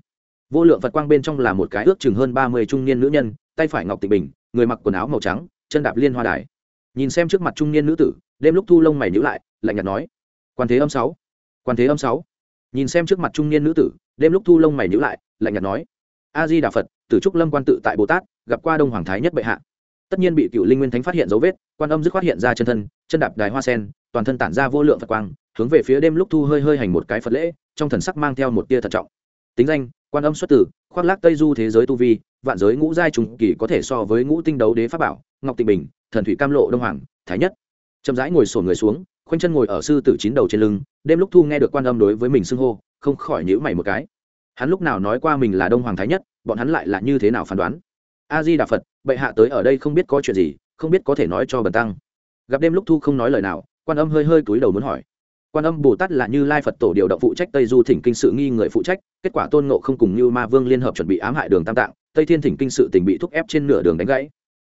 Speaker 1: Vô lượng phật quang bên trong là một cái ước chừng hơn ba mươi trung niên nữ nhân, tay phải ngọc tịnh bình, người mặc quần áo màu trắng, chân đạp liên hoa đài. Nhìn xem trước mặt trung niên nữ tử, đêm lúc thu lông mày nhữ lại, lạnh nhạt nói, quan thế âm sáu, quan thế âm sáu. Nhìn xem trước mặt trung niên nữ tử, đêm lúc thu lông mày nhữ lại, lạnh nhạt nói, a di đà phật, tử trúc lâm quan tự tại bồ tát, gặp qua đông hoàng thái nhất bệ hạ tất nhiên bị cựu linh nguyên thánh phát hiện dấu vết, quan âm dứt khoát hiện ra chân thân, chân đạp đài hoa sen, toàn thân tản ra vô lượng phật quang, hướng về phía đêm lúc thu hơi hơi hành một cái phật lễ, trong thần sắc mang theo một tia thận trọng. Tính danh, quan âm xuất tử khoác lác tây du thế giới tu vi, vạn giới ngũ giai trùng kỳ có thể so với ngũ tinh đấu đế pháp bảo, ngọc tịnh bình, thần thủy cam lộ đông hoàng, thái nhất. Chậm rãi ngồi sổ người xuống, khoanh chân ngồi ở sư tử chín đầu trên lưng, đêm lúc thu nghe được quan âm đối với mình xưng hô, không khỏi nhữ mày một cái. Hắn lúc nào nói qua mình là đông hoàng thái nhất, bọn hắn lại là như thế nào phán đoán? A di đà phật, bệ hạ tới ở đây không biết có chuyện gì, không biết có thể nói cho bần tăng. Gặp đêm lúc thu không nói lời nào, quan âm hơi hơi túi đầu muốn hỏi. Quan âm bồ tát là như lai phật tổ điều động phụ trách tây du thỉnh kinh sự nghi người phụ trách, kết quả tôn ngộ không cùng như ma vương liên hợp chuẩn bị ám hại đường tam tạng, tây thiên thỉnh kinh sự tình bị thúc ép trên nửa đường đánh gãy.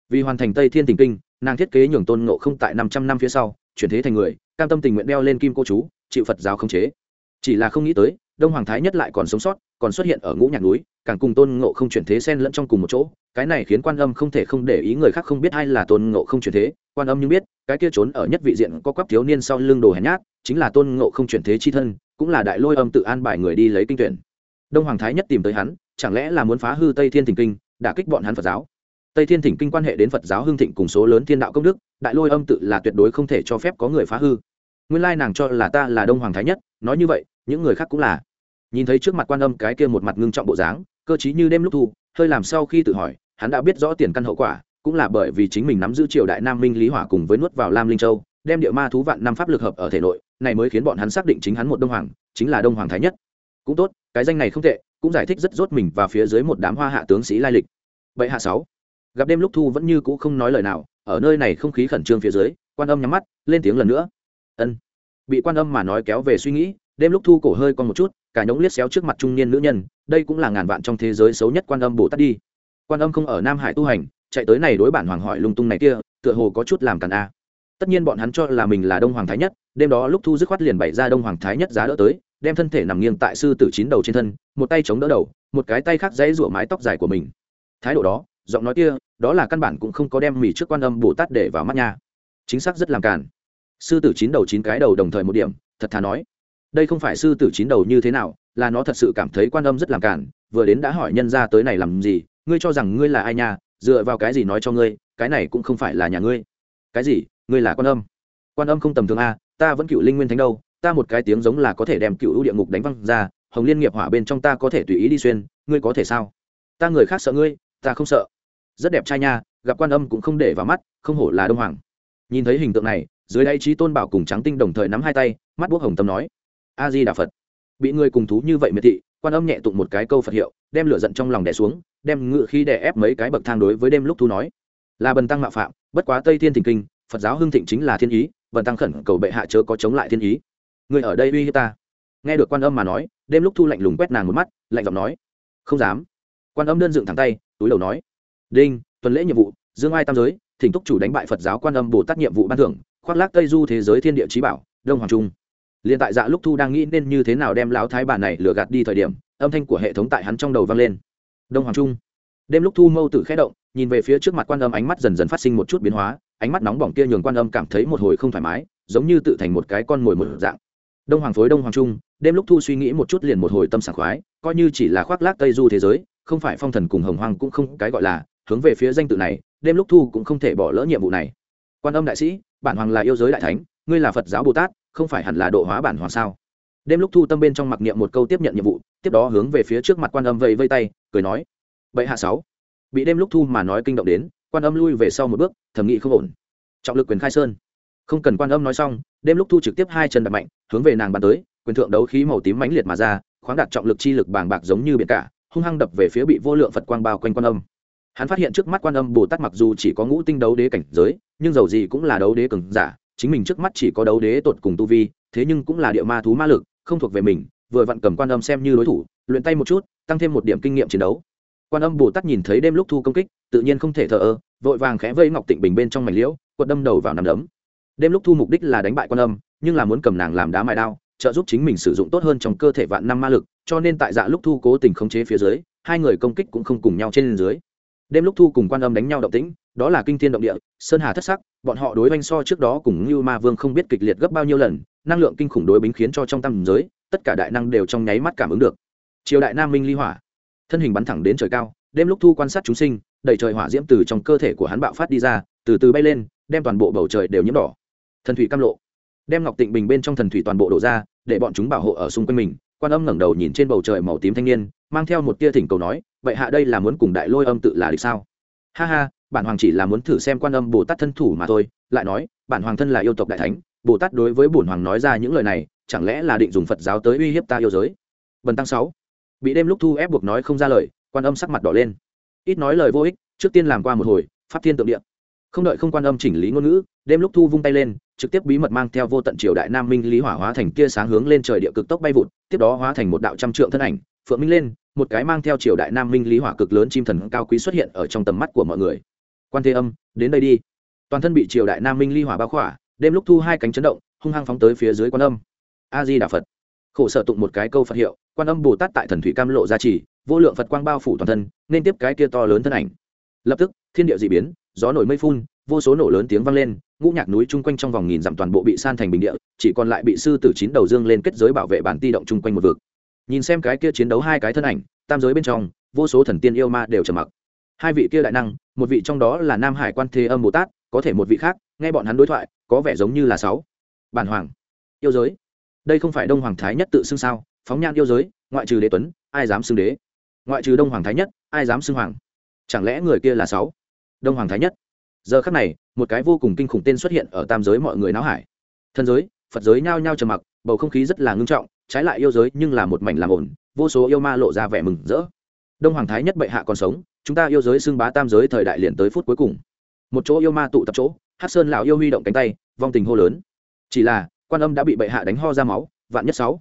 Speaker 1: Vì hoàn thành tây thiên thỉnh kinh, nàng thiết kế nhường tôn ngộ không tại năm trăm năm phía sau, chuyển thế thành người, cam tâm tình nguyện đeo lên kim cô chú, chịu phật giáo khống chế. Chỉ là không nghĩ tới, đông hoàng thái nhất lại còn sống sót, còn xuất hiện ở ngũ nhạc núi, càng cùng tôn ngộ không chuyển thế xen lẫn trong cùng một chỗ cái này khiến quan âm không thể không để ý người khác không biết ai là tôn ngộ không chuyển thế. Quan âm nhưng biết, cái kia trốn ở nhất vị diện có quắp thiếu niên sau lưng đồ hèn nhát, chính là tôn ngộ không chuyển thế chi thân, cũng là đại lôi âm tự an bài người đi lấy kinh tuyển. Đông hoàng thái nhất tìm tới hắn, chẳng lẽ là muốn phá hư tây thiên thỉnh kinh, đả kích bọn hắn phật giáo? Tây thiên thỉnh kinh quan hệ đến phật giáo hưng thịnh cùng số lớn thiên đạo công đức, đại lôi âm tự là tuyệt đối không thể cho phép có người phá hư. Nguyên lai nàng cho là ta là đông hoàng thái nhất, nói như vậy, những người khác cũng là. Nhìn thấy trước mặt quan âm cái kia một mặt ngưng trọng bộ dáng, cơ chí như đêm lúc thu hơi làm sau khi tự hỏi, hắn đã biết rõ tiền căn hậu quả, cũng là bởi vì chính mình nắm giữ triều đại nam minh lý hỏa cùng với nuốt vào lam linh châu, đem địa ma thú vạn năm pháp lực hợp ở thể nội, này mới khiến bọn hắn xác định chính hắn một đông hoàng, chính là đông hoàng thái nhất. Cũng tốt, cái danh này không tệ, cũng giải thích rất rốt mình và phía dưới một đám hoa hạ tướng sĩ lai lịch. Vậy hạ sáu, gặp đêm lúc thu vẫn như cũ không nói lời nào, ở nơi này không khí khẩn trương phía dưới, quan âm nhắm mắt, lên tiếng lần nữa. Ân. Bị quan âm mà nói kéo về suy nghĩ đêm lúc thu cổ hơi con một chút, cả nhống liếc xéo trước mặt trung niên nữ nhân, đây cũng là ngàn vạn trong thế giới xấu nhất quan âm bồ tát đi. Quan âm không ở nam hải tu hành, chạy tới này đối bản hoàng hỏi lung tung này kia, tựa hồ có chút làm càn a. Tất nhiên bọn hắn cho là mình là đông hoàng thái nhất, đêm đó lúc thu dứt khoát liền bày ra đông hoàng thái nhất giá đỡ tới, đem thân thể nằm nghiêng tại sư tử chín đầu trên thân, một tay chống đỡ đầu, một cái tay khác dãy rủa mái tóc dài của mình. Thái độ đó, giọng nói kia, đó là căn bản cũng không có đem mì trước quan âm bồ tát để vào mắt nha. Chính xác rất làm càn. Sư tử chín đầu chín cái đầu đồng thời một điểm, thật thà nói đây không phải sư tử chín đầu như thế nào, là nó thật sự cảm thấy quan âm rất làm cản, vừa đến đã hỏi nhân ra tới này làm gì, ngươi cho rằng ngươi là ai nha, dựa vào cái gì nói cho ngươi, cái này cũng không phải là nhà ngươi. Cái gì, ngươi là quan âm? Quan âm không tầm thường a, ta vẫn cựu linh nguyên thánh đâu, ta một cái tiếng giống là có thể đem cựu ưu địa ngục đánh văng ra, hồng liên nghiệp hỏa bên trong ta có thể tùy ý đi xuyên, ngươi có thể sao? Ta người khác sợ ngươi, ta không sợ. Rất đẹp trai nha, gặp quan âm cũng không để vào mắt, không hổ là đông hoàng. Nhìn thấy hình tượng này, dưới đáy trí tôn bảo cùng trắng tinh đồng thời nắm hai tay, mắt bốc hồng tâm nói a di đà phật. Bị người cùng thú như vậy miệt thị, quan âm nhẹ tụng một cái câu phật hiệu, đem lửa giận trong lòng đè xuống, đem ngự khí đè ép mấy cái bậc thang đối với đêm lúc thu nói. Là bần tăng mạo phạm, bất quá tây thiên thỉnh kinh, phật giáo hưng thịnh chính là thiên ý, bần tăng khẩn cầu bệ hạ chớ có chống lại thiên ý. Người ở đây uy hiếp ta. Nghe được quan âm mà nói, đêm lúc thu lạnh lùng quét nàng một mắt, lạnh giọng nói. Không dám. Quan âm đơn dựng thẳng tay, túi đầu nói. Đinh, tuần lễ nhiệm vụ, dương ai tam giới, thỉnh túc chủ đánh bại phật giáo quan âm bồ tát nhiệm vụ ban thưởng, khoác lác tây du thế giới thiên địa trí bảo, đông hoàng trung liền tại dạ lúc thu đang nghĩ nên như thế nào đem lão thái bà này lừa gạt đi thời điểm, âm thanh của hệ thống tại hắn trong đầu vang lên. Đông hoàng trung. Đêm lúc thu mâu tử khẽ động, nhìn về phía trước mặt quan âm ánh mắt dần dần phát sinh một chút biến hóa, ánh mắt nóng bỏng kia nhường quan âm cảm thấy một hồi không thoải mái, giống như tự thành một cái con mồi một dạng. Đông hoàng phối đông hoàng trung, đêm lúc thu suy nghĩ một chút liền một hồi tâm sảng khoái, coi như chỉ là khoác lác tây du thế giới, không phải phong thần cùng hồng hoang cũng không cái gọi là, hướng về phía danh tự này, đêm lúc thu cũng không thể bỏ lỡ nhiệm vụ này. Quan âm đại sĩ, bản hoàng là yêu giới đại thánh, ngươi là phật giáo bồ tát không phải hẳn là độ hóa bản hoàng sao? Đêm lúc thu tâm bên trong mặc niệm một câu tiếp nhận nhiệm vụ, tiếp đó hướng về phía trước mặt quan âm vây vây tay, cười nói vậy hạ sáu. Bị đêm lúc thu mà nói kinh động đến, quan âm lui về sau một bước thẩm nghị không ổn. Trọng lực quyền khai sơn. Không cần quan âm nói xong, đêm lúc thu trực tiếp hai chân đập mạnh, hướng về nàng bàn tới, quyền thượng đấu khí màu tím mãnh liệt mà ra, khoáng đạt trọng lực chi lực bàng bạc giống như biển cả, hung hăng đập về phía bị vô lượng phật quang bao quanh quan âm. Hắn phát hiện trước mắt quan âm bồ tát mặc dù chỉ có ngũ tinh đấu đế cảnh giới, nhưng dầu gì cũng là đấu đế cường giả chính mình trước mắt chỉ có đấu đế tột cùng tu vi, thế nhưng cũng là địa ma thú ma lực, không thuộc về mình, vừa vặn cầm quan âm xem như đối thủ, luyện tay một chút, tăng thêm một điểm kinh nghiệm chiến đấu. Quan âm bồ tát nhìn thấy đêm lúc thu công kích, tự nhiên không thể thờ ơ, vội vàng khẽ vây ngọc tịnh bình bên trong mảnh liễu, quật đâm đầu vào nằm đấm. Đêm lúc thu mục đích là đánh bại quan âm, nhưng là muốn cầm nàng làm đá mài đao, trợ giúp chính mình sử dụng tốt hơn trong cơ thể vạn năm ma lực, cho nên tại dạ lúc thu cố tình khống chế phía dưới, hai người công kích cũng không cùng nhau trên dưới đêm lúc thu cùng quan âm đánh nhau động tĩnh, đó là kinh thiên động địa, sơn hà thất sắc, bọn họ đối oanh so trước đó cùng như ma vương không biết kịch liệt gấp bao nhiêu lần, năng lượng kinh khủng đối bính khiến cho trong tam giới, tất cả đại năng đều trong nháy mắt cảm ứng được. Triều đại nam minh ly hỏa, thân hình bắn thẳng đến trời cao, đêm lúc thu quan sát chúng sinh đẩy trời hỏa diễm từ trong cơ thể của hắn bạo phát đi ra, từ từ bay lên, đem toàn bộ bầu trời đều nhiễm đỏ. Thần thủy cam lộ, đem ngọc tịnh bình bên trong thần thủy toàn bộ đổ ra, để bọn chúng bảo hộ ở xung quanh mình, quan âm ngẩng đầu nhìn trên bầu trời màu tím thanh niên, mang theo một tia thỉnh cầu nói vậy hạ đây là muốn cùng đại lôi âm tự là địch sao? Ha ha, bản hoàng chỉ là muốn thử xem quan âm bồ tát thân thủ mà thôi, lại nói, bản hoàng thân là yêu tộc đại thánh, bồ tát đối với bổn hoàng nói ra những lời này, chẳng lẽ là định dùng phật giáo tới uy hiếp ta yêu giới? Bần tăng sáu. Bị đêm lúc thu ép buộc nói không ra lời, quan âm sắc mặt đỏ lên. Ít nói lời vô ích, trước tiên làm qua một hồi, pháp thiên tượng địa. Không đợi không quan âm chỉnh lý ngôn ngữ, đêm lúc thu vung tay lên, trực tiếp bí mật mang theo vô tận triều đại nam minh lý hỏa hóa thành kia sáng hướng lên trời địa cực tốc bay vụt, tiếp đó hóa thành một đạo trăm trượng thân ảnh phượng minh lên, một cái mang theo triều đại nam minh lý hỏa cực lớn chim thần cao quý xuất hiện ở trong tầm mắt của mọi người. Quan thế âm, đến đây đi. Toàn thân bị triều đại nam minh ly hỏa bao khỏa, đêm lúc thu hai cánh chấn động, hung hăng phóng tới phía dưới quan âm. A di đà phật. Khổ sở tụng một cái câu phật hiệu, quan âm bồ tát tại thần thủy cam lộ gia trì vô lượng phật quang bao phủ toàn thân, nên tiếp cái kia to lớn thân ảnh. Lập tức, thiên địa d ị biến, gió nổi mây phun, vô số nổ lớn tiếng vang lên, ngũ nhạc núi chung quanh trong vòng nghìn dặm toàn bộ bị san thành bình địa, chỉ còn lại bị sư tử chín đầu dương lên kết giới bảo vệ bản ti động chung quanh một vực nhìn xem cái kia chiến đấu hai cái thân ảnh, tam giới bên trong, vô số thần tiên yêu ma đều trầm mặc. Hai vị kia đại năng, một vị trong đó là nam hải quan thế âm bồ tát, có thể một vị khác, nghe bọn hắn đối thoại, có vẻ giống như là sáu. Bản hoàng, yêu giới. Đây không phải đông hoàng thái nhất tự xưng sao? Phóng nhan yêu giới, ngoại trừ đế tuấn, ai dám xưng đế? Ngoại trừ đông hoàng thái nhất, ai dám xưng hoàng? Chẳng lẽ người kia là sáu? Đông hoàng thái nhất. Giờ khắc này, một cái vô cùng kinh khủng tên xuất hiện ở tam giới mọi người náo hải. Thân giới, phật giới nhao nhao trầm mặc, bầu không khí rất là ngưng trọng trái lại yêu giới nhưng là một mảnh làm ổn vô số yêu ma lộ ra vẻ mừng rỡ. Đông hoàng thái nhất bệ hạ còn sống, chúng ta yêu giới xưng bá tam giới thời đại liền tới phút cuối cùng. Một chỗ yêu ma tụ tập chỗ hát sơn lão yêu huy động cánh tay, vong tình hô lớn. Chỉ là, quan âm đã bị bệ hạ đánh ho ra máu, vạn nhất sáu.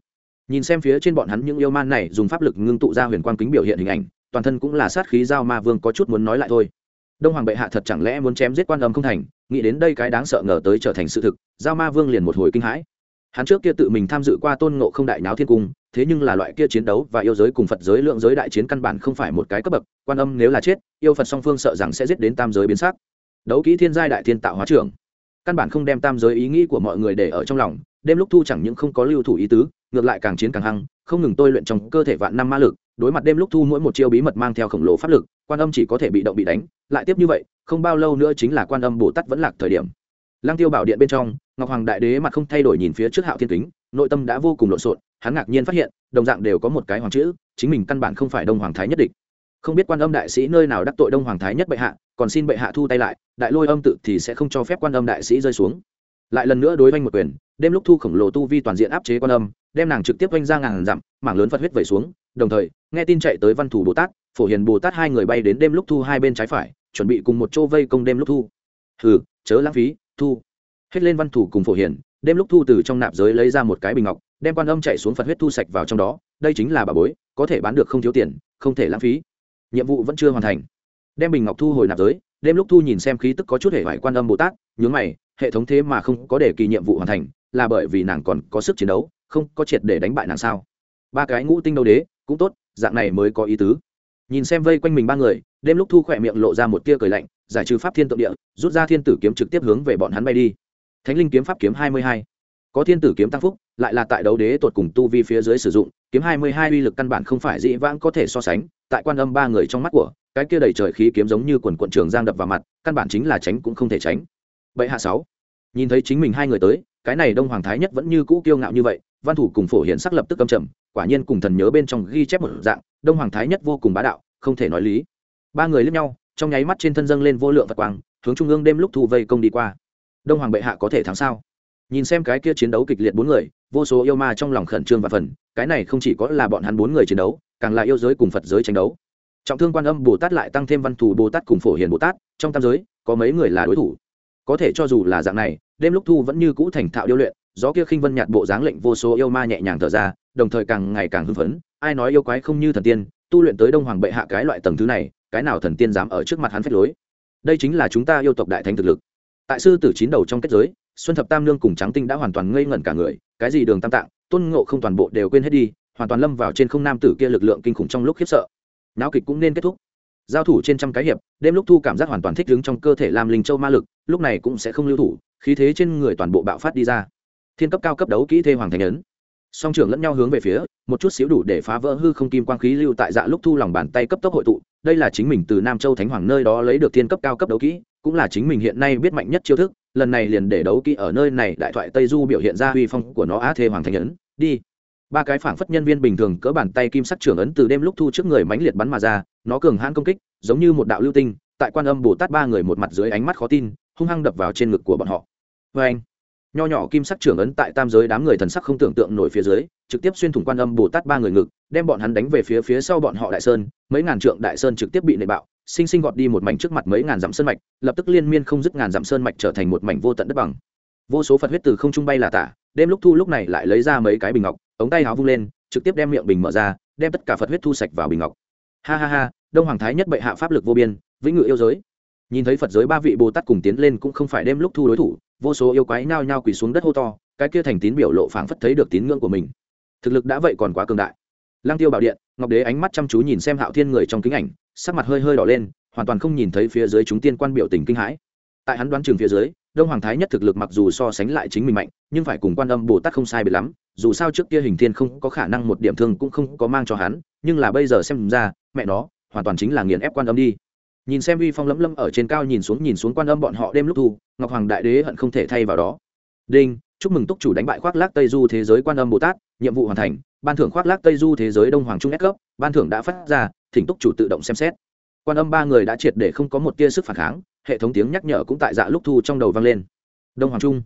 Speaker 1: Nhìn xem phía trên bọn hắn những yêu ma này dùng pháp lực ngưng tụ ra huyền quang kính biểu hiện hình ảnh, toàn thân cũng là sát khí giao ma vương có chút muốn nói lại thôi. Đông hoàng bệ hạ thật chẳng lẽ muốn chém giết quan âm không thành, nghĩ đến đây cái đáng sợ ngờ tới trở thành sự thực, giao ma vương liền một hồi kinh hãi hắn trước kia tự mình tham dự qua tôn ngộ không đại náo thiên cung, thế nhưng là loại kia chiến đấu và yêu giới cùng phật giới lượng giới đại chiến căn bản không phải một cái cấp bậc, quan âm nếu là chết, yêu phật song phương sợ rằng sẽ giết đến tam giới biến sắc. Đấu kỹ thiên giai đại thiên tạo hóa trưởng. Căn bản không đem tam giới ý nghĩ của mọi người để ở trong lòng, đêm lúc thu chẳng những không có lưu thủ ý tứ, ngược lại càng chiến càng hăng, không ngừng tôi luyện trong cơ thể vạn năm ma lực, đối mặt đêm lúc thu mỗi một chiêu bí mật mang theo khổng lồ pháp lực, quan âm chỉ có thể bị động bị đánh, lại tiếp như vậy, không bao lâu nữa chính là quan âm bồ tát vẫn lạc thời điểm. Lăng tiêu bảo điện bên trong ngọc hoàng đại đế mặt không thay đổi nhìn phía trước hạo thiên kính, nội tâm đã vô cùng lộn xộn, hắn ngạc nhiên phát hiện, đồng dạng đều có một cái hoàng chữ, chính mình căn bản không phải đông hoàng thái nhất địch. không biết quan âm đại sĩ nơi nào đắc tội đông hoàng thái nhất bệ hạ, còn xin bệ hạ thu tay lại, đại lôi âm tự thì sẽ không cho phép quan âm đại sĩ rơi xuống. Lại lần nữa đối với một quyền, đêm lúc thu khổng lồ tu vi toàn diện áp chế quan âm, đem nàng trực tiếp oanh ra ngàn dặm, mảng lớn phật huyết vẩy xuống, đồng thời, nghe tin chạy tới văn thủ bồ tát, phổ hiền bồ tát hai người bay đến đêm lúc thu hai bên trái phải, chuẩn bị cùng một chỗ vây công đêm lúc thu. Hừ, chớ lãng phí, thu hết lên văn thủ cùng phổ hiền, đêm lúc thu từ trong nạp giới lấy ra một cái bình ngọc, đem quan âm chạy xuống phật huyết thu sạch vào trong đó, đây chính là bà bối, có thể bán được không thiếu tiền, không thể lãng phí. Nhiệm vụ vẫn chưa hoàn thành. Đem bình ngọc thu hồi nạp giới, đêm lúc thu nhìn xem khí tức có chút hệ vải quan âm bồ tát, nhướng mày, hệ thống thế mà không có để kỳ nhiệm vụ hoàn thành, là bởi vì nàng còn có sức chiến đấu, không có triệt để đánh bại nàng sao? Ba cái ngũ tinh đấu đế, cũng tốt, dạng này mới có ý tứ. Nhìn xem vây quanh mình ba người, đêm lúc thu khỏe miệng lộ ra một tia cười lạnh, giải trừ pháp thiên tượng địa, rút ra thiên tử kiếm trực tiếp hướng về bọn hắn bay đi thánh linh kiếm pháp kiếm hai mươi hai. Có thiên tử kiếm tăng phúc, lại là tại đấu đế tột cùng tu vi phía dưới sử dụng, kiếm hai mươi hai uy lực căn bản không phải dĩ vãng có thể so sánh, tại quan âm ba người trong mắt của, cái kia đầy trời khí kiếm giống như quần quận trường giang đập vào mặt, căn bản chính là tránh cũng không thể tránh. Bệ hạ sáu. Nhìn thấy chính mình hai người tới, cái này đông hoàng thái nhất vẫn như cũ kiêu ngạo như vậy, văn thủ cùng phổ hiện sắc lập tức căm trầm, quả nhiên cùng thần nhớ bên trong ghi chép một dạng, đông hoàng thái nhất vô cùng bá đạo, không thể nói lý. Ba người lướt nhau, trong nháy mắt trên thân dâng lên vô lượng vật quang, hướng trung ương đêm lúc thu vây công đi qua đông hoàng bệ hạ có thể thắng sao? Nhìn xem cái kia chiến đấu kịch liệt bốn người, vô số yêu ma trong lòng khẩn trương và phần, cái này không chỉ có là bọn hắn bốn người chiến đấu, càng là yêu giới cùng phật giới tranh đấu. Trọng thương quan âm bồ tát lại tăng thêm văn thù bồ tát cùng phổ hiền bồ tát, trong tam giới, có mấy người là đối thủ. Có thể cho dù là dạng này, đêm lúc thu vẫn như cũ thành thạo điêu luyện, gió kia khinh vân nhạt bộ dáng lệnh vô số yêu ma nhẹ nhàng thở ra, đồng thời càng ngày càng hưng phấn, ai nói yêu quái không như thần tiên, tu luyện tới đông hoàng bệ hạ cái loại tầng thứ này, cái nào thần tiên dám ở trước mặt hắn phép lối? Đây chính là chúng ta yêu tộc đại thánh thực lực tại sư tử chín đầu trong kết giới, xuân thập tam lương cùng trắng tinh đã hoàn toàn ngây ngẩn cả người, cái gì đường tam tạng, tôn ngộ không toàn bộ đều quên hết đi, hoàn toàn lâm vào trên không nam tử kia lực lượng kinh khủng trong lúc khiếp sợ. Náo kịch cũng nên kết thúc. Giao thủ trên trăm cái hiệp, đêm lúc thu cảm giác hoàn toàn thích đứng trong cơ thể làm linh châu ma lực, lúc này cũng sẽ không lưu thủ, khí thế trên người toàn bộ bạo phát đi ra. Thiên cấp cao cấp đấu kỹ thê hoàng thành ấn. Song trưởng lẫn nhau hướng về phía, một chút xíu đủ để phá vỡ hư không kim quang khí lưu tại dạ lúc thu lòng bàn tay cấp tốc hội tụ, đây là chính mình từ nam châu thánh hoàng nơi đó lấy được thiên cấp cao cấp đấu kỹ cũng là chính mình hiện nay biết mạnh nhất chiêu thức, lần này liền để đấu kỹ ở nơi này, đại thoại tây du biểu hiện ra uy phong của nó á thê hoàng thành ấn đi. Ba cái phảng phất nhân viên bình thường cỡ bàn tay kim sắc trưởng ấn từ đêm lúc thu trước người mãnh liệt bắn mà ra, nó cường hãn công kích, giống như một đạo lưu tinh, tại quan âm bồ tát ba người một mặt dưới ánh mắt khó tin, hung hăng đập vào trên ngực của bọn họ. Vê anh, nho nhỏ kim sắc trưởng ấn tại tam giới đám người thần sắc không tưởng tượng nổi phía dưới, trực tiếp xuyên thủng quan âm bồ tát ba người ngực, đem bọn hắn đánh về phía phía sau bọn họ đại sơn, mấy ngàn trượng đại sơn trực tiếp bị nệ bạo sinh sinh gọt đi một mảnh trước mặt mấy ngàn dặm sơn mạch, lập tức liên miên không dứt ngàn dặm sơn mạch trở thành một mảnh vô tận đất bằng. Vô số phật huyết từ không trung bay là tả, đêm lúc thu lúc này lại lấy ra mấy cái bình ngọc, ống tay áo vung lên, trực tiếp đem miệng bình mở ra, đem tất cả phật huyết thu sạch vào bình ngọc. Ha ha ha, đông hoàng thái nhất bệ hạ pháp lực vô biên, vĩnh ngự yêu giới. Nhìn thấy phật giới ba vị bồ tát cùng tiến lên cũng không phải đêm lúc thu đối thủ, vô số yêu quái nhao nhao quỳ xuống đất hô to, cái kia thành tín biểu lộ phảng phất thấy được tín ngưỡng của mình. Thực lực đã vậy còn quá cường đại lang tiêu bảo điện, ngọc đế ánh mắt chăm chú nhìn xem hạo thiên người trong kính ảnh, sắc mặt hơi hơi đỏ lên, hoàn toàn không nhìn thấy phía dưới chúng tiên quan biểu tình kinh hãi. Tại hắn đoán trường phía dưới, đông hoàng thái nhất thực lực mặc dù so sánh lại chính mình mạnh, nhưng phải cùng quan âm bồ tát không sai biệt lắm, dù sao trước kia hình thiên không có khả năng một điểm thương cũng không có mang cho hắn, nhưng là bây giờ xem ra, mẹ nó, hoàn toàn chính là nghiền ép quan âm đi. Nhìn xem uy phong lấm lâm ở trên cao nhìn xuống nhìn xuống quan âm bọn họ đêm lúc thu, ngọc hoàng đại đế hận không thể thay vào đó. Đinh chúc mừng túc chủ đánh bại khoác lác tây du thế giới quan âm bồ tát, nhiệm vụ hoàn thành, ban thưởng khoác lác tây du thế giới đông hoàng trung ép cấp, ban thưởng đã phát ra, thỉnh túc chủ tự động xem xét. Quan âm ba người đã triệt để không có một tia sức phản kháng, hệ thống tiếng nhắc nhở cũng tại dạ lúc thu trong đầu vang lên. Đông hoàng trung.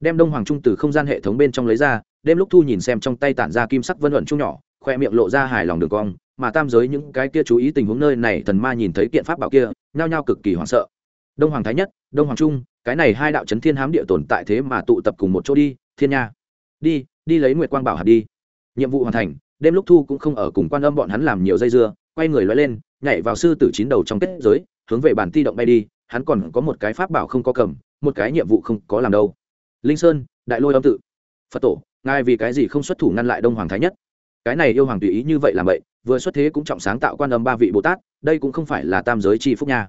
Speaker 1: Đem đông hoàng trung từ không gian hệ thống bên trong lấy ra đêm lúc thu nhìn xem trong tay tản ra kim sắc vân luận trung nhỏ, khoe miệng lộ ra hài lòng đường cong, mà tam giới những cái kia chú ý tình huống nơi này thần ma nhìn thấy kiện pháp bảo kia, nhao nhao cực kỳ hoảng sợ. Đông hoàng thái nhất, đông hoàng trung cái này hai đạo chấn thiên hám địa tồn tại thế mà tụ tập cùng một chỗ đi, thiên nha. Đi đi lấy nguyệt quang bảo hạt đi. Nhiệm vụ hoàn thành, đêm lúc thu cũng không ở cùng quan âm bọn hắn làm nhiều dây dưa, quay người loay lên, nhảy vào sư tử chín đầu trong kết giới, hướng về bản ti động bay đi, hắn còn có một cái pháp bảo không có cầm, một cái nhiệm vụ không có làm đâu. Linh sơn, đại lôi âm tự. Phật tổ, ngài vì cái gì không xuất thủ ngăn lại đông hoàng thái nhất? Cái này yêu hoàng tùy ý như vậy làm vậy, vừa xuất thế cũng trọng sáng tạo quan âm ba vị bồ tát, đây cũng không phải là tam giới chi phúc nha.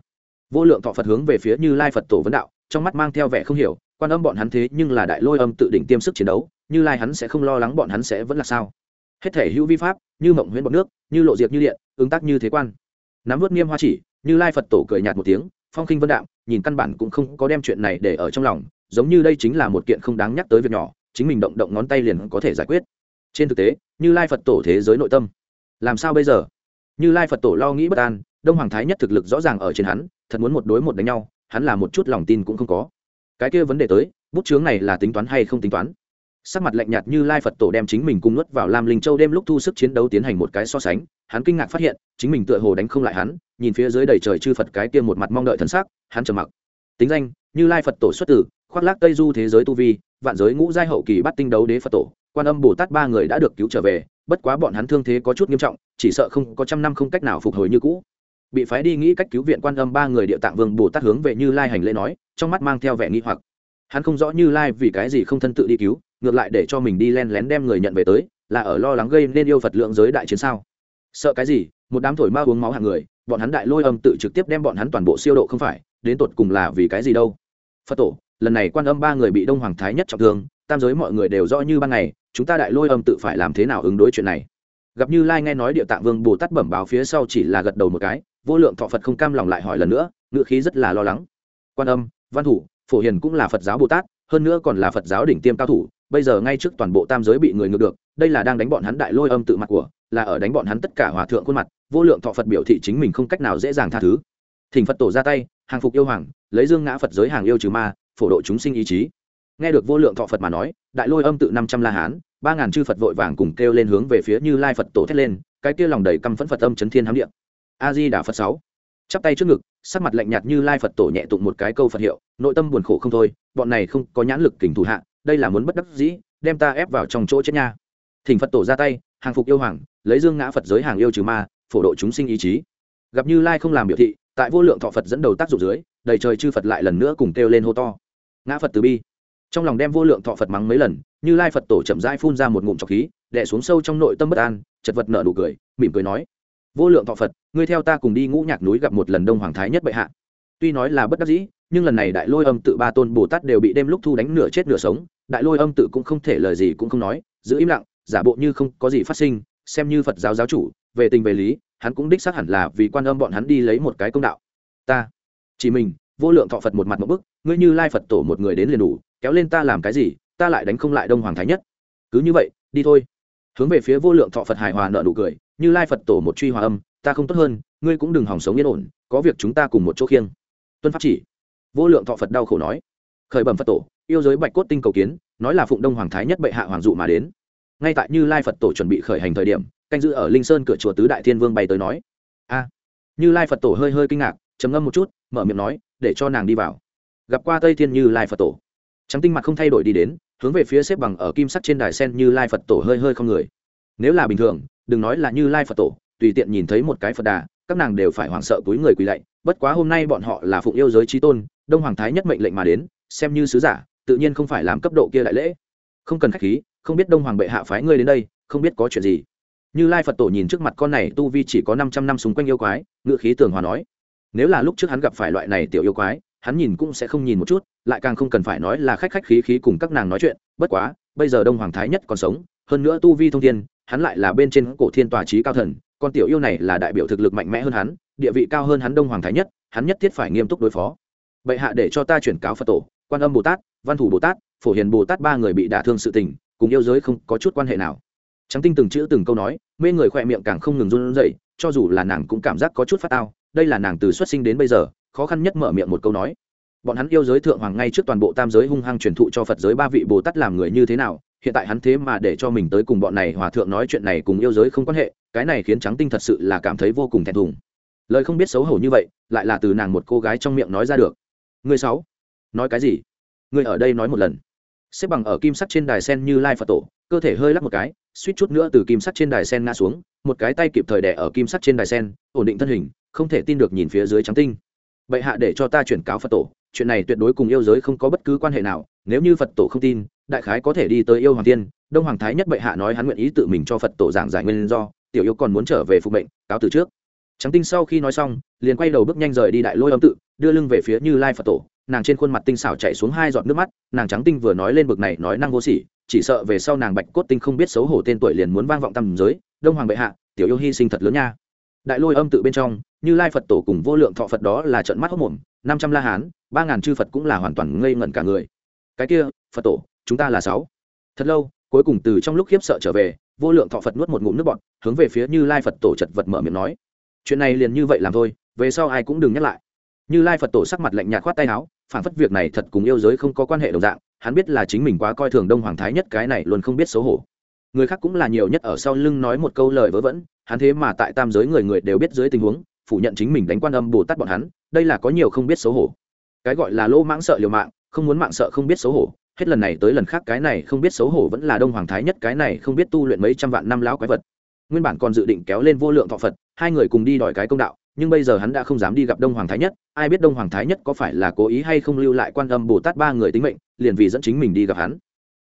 Speaker 1: Vô lượng thọ phật hướng về phía như lai phật tổ vấn đạo trong mắt mang theo vẻ không hiểu, quan âm bọn hắn thế nhưng là đại lôi âm tự đỉnh tiêm sức chiến đấu, như lai hắn sẽ không lo lắng bọn hắn sẽ vẫn là sao? Hết thể hữu vi pháp, như mộng huyễn bọc nước, như lộ diệt như điện, ứng tác như thế quan. Nắm vớt nghiêm hoa chỉ, như lai phật tổ cười nhạt một tiếng, phong khinh vân đạm, nhìn căn bản cũng không có đem chuyện này để ở trong lòng, giống như đây chính là một kiện không đáng nhắc tới việc nhỏ, chính mình động động ngón tay liền có thể giải quyết. Trên thực tế, như lai phật tổ thế giới nội tâm, làm sao bây giờ? Như lai phật tổ lo nghĩ bất an, đông hoàng thái nhất thực lực rõ ràng ở trên hắn, thật muốn một đối một đánh nhau hắn là một chút lòng tin cũng không có. Cái kia vấn đề tới, bút chướng này là tính toán hay không tính toán? Sắc mặt lạnh nhạt như lai phật tổ đem chính mình cung nuốt vào làm linh châu đêm lúc thu sức chiến đấu tiến hành một cái so sánh, hắn kinh ngạc phát hiện, chính mình tựa hồ đánh không lại hắn, nhìn phía dưới đầy trời chư phật cái kia một mặt mong đợi thân xác hắn trầm mặc. Tính danh, như lai phật tổ xuất tử khoác lác tây du thế giới tu vi, vạn giới ngũ giai hậu kỳ bắt tinh đấu đế phật tổ, quan âm bồ tát ba người đã được cứu trở về, bất quá bọn hắn thương thế có chút nghiêm trọng, chỉ sợ không có trăm năm không cách nào phục hồi như cũ bị phái đi nghĩ cách cứu viện quan âm ba người địa tạng vương bồ tát hướng về như lai hành lễ nói, trong mắt mang theo vẻ nghi hoặc. Hắn không rõ như lai vì cái gì không thân tự đi cứu, ngược lại để cho mình đi len lén đem người nhận về tới, là ở lo lắng gây nên yêu phật lượng giới đại chiến sao? Sợ cái gì? Một đám thổi ma uống máu hàng người, bọn hắn đại lôi âm tự trực tiếp đem bọn hắn toàn bộ siêu độ không phải, đến tột cùng là vì cái gì đâu? Phật tổ, lần này quan âm ba người bị đông hoàng thái nhất trọng thương, tam giới mọi người đều rõ như ban ngày, chúng ta đại lôi âm tự phải làm thế nào ứng đối chuyện này? Gặp như lai nghe nói địa tạng vương bồ tát bẩm báo phía sau chỉ là gật đầu một cái vô lượng thọ phật không cam lòng lại hỏi lần nữa, ngữ khí rất là lo lắng. Quan âm, văn thủ, phổ hiền cũng là phật giáo bồ tát, hơn nữa còn là phật giáo đỉnh tiêm cao thủ, bây giờ ngay trước toàn bộ tam giới bị người ngược được, đây là đang đánh bọn hắn đại lôi âm tự mặt của, là ở đánh bọn hắn tất cả hòa thượng khuôn mặt, vô lượng thọ phật biểu thị chính mình không cách nào dễ dàng tha thứ. Thỉnh phật tổ ra tay, hàng phục yêu hoàng, lấy dương ngã phật giới hàng yêu trừ ma, phổ độ chúng sinh ý chí. Nghe được vô lượng thọ phật mà nói, đại lôi âm tự năm trăm la hán, ba ngàn chư phật vội vàng cùng kêu lên hướng về phía như lai phật tổ thét lên, cái kia lòng đầy căm phẫn phật âm chấn thiên hám điện a di đà phật sáu. Chắp tay trước ngực, sắc mặt lạnh nhạt như lai phật tổ nhẹ tụng một cái câu phật hiệu, nội tâm buồn khổ không thôi, bọn này không có nhãn lực kình thủ hạ, đây là muốn bất đắc dĩ, đem ta ép vào trong chỗ chết nha. Thỉnh phật tổ ra tay, hàng phục yêu hoàng, lấy dương ngã phật giới hàng yêu trừ ma, phổ độ chúng sinh ý chí. Gặp như lai không làm biểu thị, tại vô lượng thọ phật dẫn đầu tác dụng dưới, đầy trời chư phật lại lần nữa cùng kêu lên hô to. Ngã phật từ bi. Trong lòng đem vô lượng thọ phật mắng mấy lần, như lai phật tổ chậm rãi phun ra một ngụm trọc khí đẻ xuống sâu trong nội tâm bất an, chật vật nợ nụ cười, mỉm cười nói vô lượng thọ phật, ngươi theo ta cùng đi ngũ nhạc núi gặp một lần đông hoàng thái nhất bệ hạ. Tuy nói là bất đắc dĩ, nhưng lần này đại lôi âm tự ba tôn bồ tát đều bị đêm lúc thu đánh nửa chết nửa sống. Đại lôi âm tự cũng không thể lời gì cũng không nói, giữ im lặng, giả bộ như không có gì phát sinh, xem như phật giáo giáo chủ, về tình về lý, hắn cũng đích xác hẳn là vì quan âm bọn hắn đi lấy một cái công đạo. Ta, chỉ mình, vô lượng thọ phật một mặt một bức, ngươi như lai phật tổ một người đến liền đủ, kéo lên ta làm cái gì, ta lại đánh không lại đông hoàng thái nhất. Cứ như vậy, đi thôi. Hướng về phía vô lượng thọ phật hài hòa nợ nụ cười như lai phật tổ một truy hòa âm, ta không tốt hơn, ngươi cũng đừng hỏng sống yên ổn, có việc chúng ta cùng một chỗ khiêng. Tuân pháp chỉ. Vô lượng thọ phật đau khổ nói. Khởi bẩm phật tổ, yêu giới bạch cốt tinh cầu kiến, nói là phụng đông hoàng thái nhất bệ hạ hoàng dụ mà đến. Ngay tại như lai phật tổ chuẩn bị khởi hành thời điểm, canh giữ ở linh sơn cửa chùa tứ đại thiên vương bay tới nói. A. Như lai phật tổ hơi hơi kinh ngạc, trầm ngâm một chút, mở miệng nói, để cho nàng đi vào. Gặp qua tây thiên như lai phật tổ. Trắng tinh mặt không thay đổi đi đến, hướng về phía xếp bằng ở kim sắc trên đài sen như lai phật tổ hơi hơi không người nếu là bình thường, đừng nói là như lai phật tổ, tùy tiện nhìn thấy một cái phật đà, các nàng đều phải hoảng sợ túi người quỳ lạy, bất quá hôm nay bọn họ là phụng yêu giới trí tôn, đông hoàng thái nhất mệnh lệnh mà đến, xem như sứ giả, tự nhiên không phải làm cấp độ kia đại lễ. Không cần khách khí, không biết đông hoàng bệ hạ phái ngươi đến đây, không biết có chuyện gì. Như lai phật tổ nhìn trước mặt con này tu vi chỉ có năm trăm năm xung quanh yêu quái ngự khí tường hòa nói, nếu là lúc trước hắn gặp phải loại này tiểu yêu quái, hắn nhìn cũng sẽ không nhìn một chút, lại càng không cần phải nói là khách khách khí khí cùng các nàng nói chuyện, bất quá, bây giờ đông hoàng thái nhất còn sống, hơn nữa tu vi thông thiên hắn lại là bên trên cổ thiên tòa trí cao thần, con tiểu yêu này là đại biểu thực lực mạnh mẽ hơn hắn, địa vị cao hơn hắn đông hoàng thái nhất, hắn nhất thiết phải nghiêm túc đối phó. Bệ hạ để cho ta chuyển cáo phật tổ, quan âm bồ tát, văn thủ bồ tát, phổ hiền bồ tát ba người bị đả thương sự tình, cùng yêu giới không có chút quan hệ nào. Trắng tinh từng chữ từng câu nói, mê người khoe miệng càng không ngừng run rẩy, cho dù là nàng cũng cảm giác có chút phát tao, đây là nàng từ xuất sinh đến bây giờ, khó khăn nhất mở miệng một câu nói. Bọn hắn yêu giới thượng hoàng ngay trước toàn bộ tam giới hung hăng truyền thụ cho phật giới ba vị bồ tát làm người như thế nào hiện tại hắn thế mà để cho mình tới cùng bọn này hòa thượng nói chuyện này cùng yêu giới không quan hệ, cái này khiến trắng tinh thật sự là cảm thấy vô cùng thẹn thùng. Lời không biết xấu hổ như vậy, lại là từ nàng một cô gái trong miệng nói ra được. Người sáu, nói cái gì? Người ở đây nói một lần. Xếp bằng ở kim sắt trên đài sen như lai phật tổ, cơ thể hơi lắc một cái, suýt chút nữa từ kim sắt trên đài sen ngã xuống, một cái tay kịp thời đẻ ở kim sắt trên đài sen, ổn định thân hình, không thể tin được nhìn phía dưới trắng tinh. Bệ hạ để cho ta chuyển cáo phật tổ, chuyện này tuyệt đối cùng yêu giới không có bất cứ quan hệ nào, nếu như phật tổ không tin đại khái có thể đi tới yêu hoàng tiên đông hoàng thái nhất bệ hạ nói hắn nguyện ý tự mình cho phật tổ giảng giải nguyên do, tiểu yêu còn muốn trở về phục mệnh, cáo từ trước. Trắng tinh sau khi nói xong, liền quay đầu bước nhanh rời đi đại lôi âm tự, đưa lưng về phía như lai phật tổ, nàng trên khuôn mặt tinh xảo chạy xuống hai giọt nước mắt, nàng trắng tinh vừa nói lên bực này nói năng vô sỉ, chỉ sợ về sau nàng bạch cốt tinh không biết xấu hổ tên tuổi liền muốn vang vọng tầm giới, đông hoàng bệ hạ, tiểu yêu hy sinh thật lớn nha. Đại lôi âm tự bên trong, như lai phật tổ cùng vô lượng thọ phật đó là trận mắt hốc mồm, năm trăm la hán, ba ngàn chư phật cũng là hoàn toàn ngây ngẩn cả người. Cái kia, phật tổ chúng ta là sáu. Thật lâu, cuối cùng từ trong lúc khiếp sợ trở về, vô lượng thọ phật nuốt một ngụm nước bọt, hướng về phía như lai phật tổ chật vật mở miệng nói. Chuyện này liền như vậy làm thôi, về sau ai cũng đừng nhắc lại. Như lai phật tổ sắc mặt lạnh nhạt khoát tay áo, phản phất việc này thật cùng yêu giới không có quan hệ đồng dạng, hắn biết là chính mình quá coi thường đông hoàng thái nhất cái này luôn không biết xấu hổ. Người khác cũng là nhiều nhất ở sau lưng nói một câu lời vớ vẩn, hắn thế mà tại tam giới người người đều biết dưới tình huống, phủ nhận chính mình đánh quan âm bồ tát bọn hắn, đây là có nhiều không biết xấu hổ. Cái gọi là lỗ mãng sợ liều mạng, không muốn mạng sợ không biết xấu hổ hết lần này tới lần khác cái này không biết xấu hổ vẫn là đông hoàng thái nhất, cái này không biết tu luyện mấy trăm vạn năm lão quái vật. Nguyên bản còn dự định kéo lên vô lượng thọ phật, hai người cùng đi đòi cái công đạo, nhưng bây giờ hắn đã không dám đi gặp đông hoàng thái nhất, ai biết đông hoàng thái nhất có phải là cố ý hay không lưu lại quan âm bồ tát ba người tính mệnh, liền vì dẫn chính mình đi gặp hắn.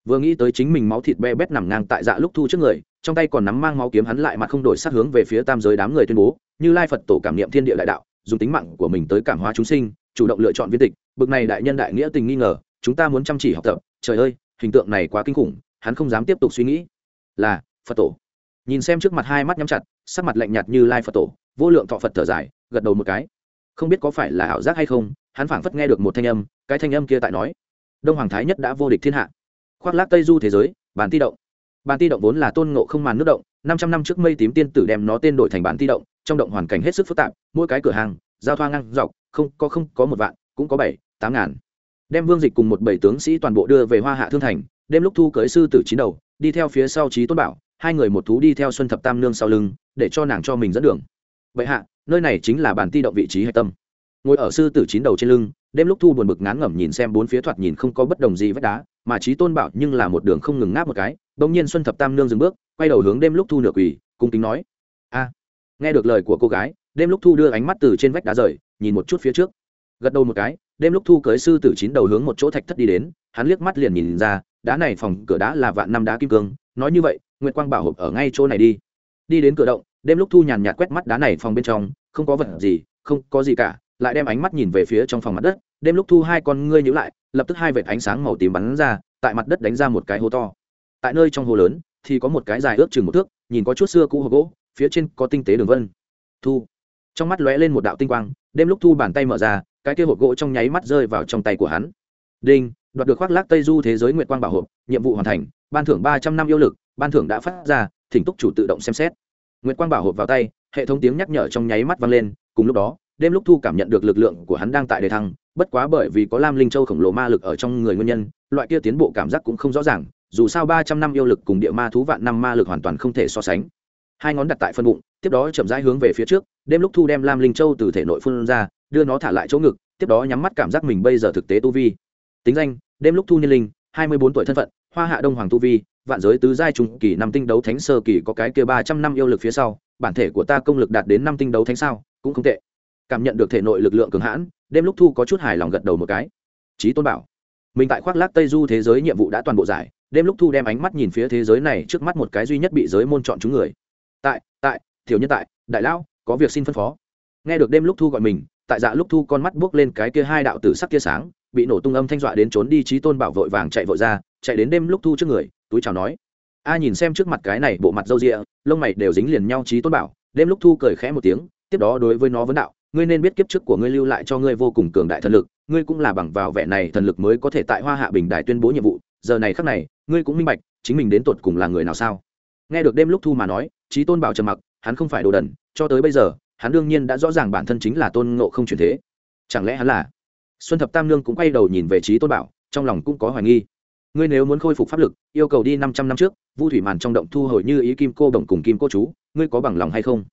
Speaker 1: Vừa nghĩ tới chính mình máu thịt be bét nằm ngang tại dạ lúc thu trước người, trong tay còn nắm mang máu kiếm hắn lại mặt không đổi sát hướng về phía tam giới đám người tuyên bố, như lai phật tổ cảm niệm thiên địa đại đạo, dùng tính mạng của mình tới cảm hóa chúng sinh, chủ động lựa chọn viên tịch. Bực này đại nhân đại nghĩa tình nghi ngờ chúng ta muốn chăm chỉ học tập, trời ơi, hình tượng này quá kinh khủng, hắn không dám tiếp tục suy nghĩ. Là, phật tổ. Nhìn xem trước mặt hai mắt nhắm chặt, sắc mặt lạnh nhạt như lai phật tổ, vô lượng thọ phật thở dài, gật đầu một cái. Không biết có phải là ảo giác hay không, hắn phảng phất nghe được một thanh âm, cái thanh âm kia tại nói. Đông hoàng thái nhất đã vô địch thiên hạ. Khoác lác tây du thế giới bản ti động. Bản ti động vốn là tôn ngộ không màn nước động, năm trăm năm trước mây tím tiên tử đem nó tên đổi thành bản ti động, trong động hoàn cảnh hết sức phức tạp, mỗi cái cửa hàng, giao thoa ngang dọc, không, có không, có một vạn, cũng có bảy, tám ngàn đem vương dịch cùng một bảy tướng sĩ toàn bộ đưa về hoa hạ thương thành, đêm lúc thu cưới sư tử chín đầu, đi theo phía sau trí tôn bảo, hai người một thú đi theo xuân thập tam nương sau lưng, để cho nàng cho mình dẫn đường. Vậy hạ, nơi này chính là bản ti động vị trí hạch tâm. Ngồi ở sư tử chín đầu trên lưng, đêm lúc thu buồn bực ngán ngẩm nhìn xem bốn phía thoạt nhìn không có bất đồng gì vách đá, mà trí tôn bảo nhưng là một đường không ngừng ngáp một cái, bỗng nhiên xuân thập tam nương dừng bước, quay đầu hướng đêm lúc thu nửa quỳ, cung kính nói, a, nghe được lời của cô gái, đêm lúc thu đưa ánh mắt từ trên vách đá rời, nhìn một chút phía trước. Gật đầu một cái đêm lúc thu cưới sư tử chín đầu hướng một chỗ thạch thất đi đến, hắn liếc mắt liền nhìn ra, đá này phòng cửa đá là vạn năm đá kim cương, nói như vậy, nguyệt quang bảo hộp ở ngay chỗ này đi. Đi đến cửa động, đêm lúc thu nhàn nhạt quét mắt đá này phòng bên trong, không có vật gì, không có gì cả, lại đem ánh mắt nhìn về phía trong phòng mặt đất, đêm lúc thu hai con ngươi nhíu lại, lập tức hai vệt ánh sáng màu tím bắn ra, tại mặt đất đánh ra một cái hố to. Tại nơi trong hồ lớn, thì có một cái dài ước chừng một thước, nhìn có chút xưa cũ hộp gỗ, phía trên có tinh tế đường vân. Thu. Trong mắt lóe lên một đạo tinh quang, đêm lúc thu bàn tay mở ra cái kia hộp gỗ trong nháy mắt rơi vào trong tay của hắn. Đinh, đoạt được khoác lác tây du thế giới nguyệt quang bảo hộp, nhiệm vụ hoàn thành, ban thưởng ba trăm năm yêu lực, ban thưởng đã phát ra, thỉnh túc chủ tự động xem xét. Nguyệt quang bảo hộp vào tay, hệ thống tiếng nhắc nhở trong nháy mắt vang lên, cùng lúc đó, đêm lúc thu cảm nhận được lực lượng của hắn đang tại đề thăng, bất quá bởi vì có lam linh châu khổng lồ ma lực ở trong người nguyên nhân, loại kia tiến bộ cảm giác cũng không rõ ràng, dù sao ba trăm năm yêu lực cùng địa ma thú vạn năm ma lực hoàn toàn không thể so sánh. Hai ngón đặt tại phân bụng, tiếp đó chậm rãi hướng về phía trước, đêm lúc thu đem lam linh châu từ thể nội phun ra đưa nó thả lại chỗ ngực, tiếp đó nhắm mắt cảm giác mình bây giờ thực tế tu vi. Tính danh, đêm lúc thu niên linh, hai mươi bốn tuổi thân phận, hoa hạ đông hoàng tu vi, vạn giới tứ giai trung kỳ năm tinh đấu thánh sơ kỳ có cái kia ba trăm năm yêu lực phía sau, bản thể của ta công lực đạt đến năm tinh đấu thánh sao, cũng không tệ. Cảm nhận được thể nội lực lượng cường hãn, đêm lúc thu có chút hài lòng gật đầu một cái. Trí tôn bảo, mình tại khoác lác tây du thế giới nhiệm vụ đã toàn bộ giải, đêm lúc thu đem ánh mắt nhìn phía thế giới này trước mắt một cái duy nhất bị giới môn chọn chúng người. Tại tại thiếu nhân tại, đại lão, có việc xin phân phó. Nghe được đêm lúc thu gọi mình tại dạ lúc thu con mắt buốc lên cái kia hai đạo tử sắc kia sáng, bị nổ tung âm thanh dọa đến trốn đi trí tôn bảo vội vàng chạy vội ra, chạy đến đêm lúc thu trước người, túi chào nói. A nhìn xem trước mặt cái này bộ mặt râu rịa, lông mày đều dính liền nhau trí tôn bảo, đêm lúc thu cười khẽ một tiếng, tiếp đó đối với nó vấn đạo, ngươi nên biết kiếp trước của ngươi lưu lại cho ngươi vô cùng cường đại thần lực, ngươi cũng là bằng vào vẻ này thần lực mới có thể tại hoa hạ bình đài tuyên bố nhiệm vụ, giờ này khắc này, ngươi cũng minh bạch, chính mình đến tột cùng là người nào sao? Nghe được đêm lúc thu mà nói, trí tôn bảo trầm mặc, hắn không phải đồ đần, cho tới bây giờ hắn đương nhiên đã rõ ràng bản thân chính là tôn ngộ không chuyển thế. Chẳng lẽ hắn là? Xuân thập tam nương cũng quay đầu nhìn về trí tôn bảo, trong lòng cũng có hoài nghi. Ngươi nếu muốn khôi phục pháp lực, yêu cầu đi năm trăm năm trước, vu thủy màn trong động thu hồi như ý kim cô đồng cùng kim cô chú, ngươi có bằng lòng hay không?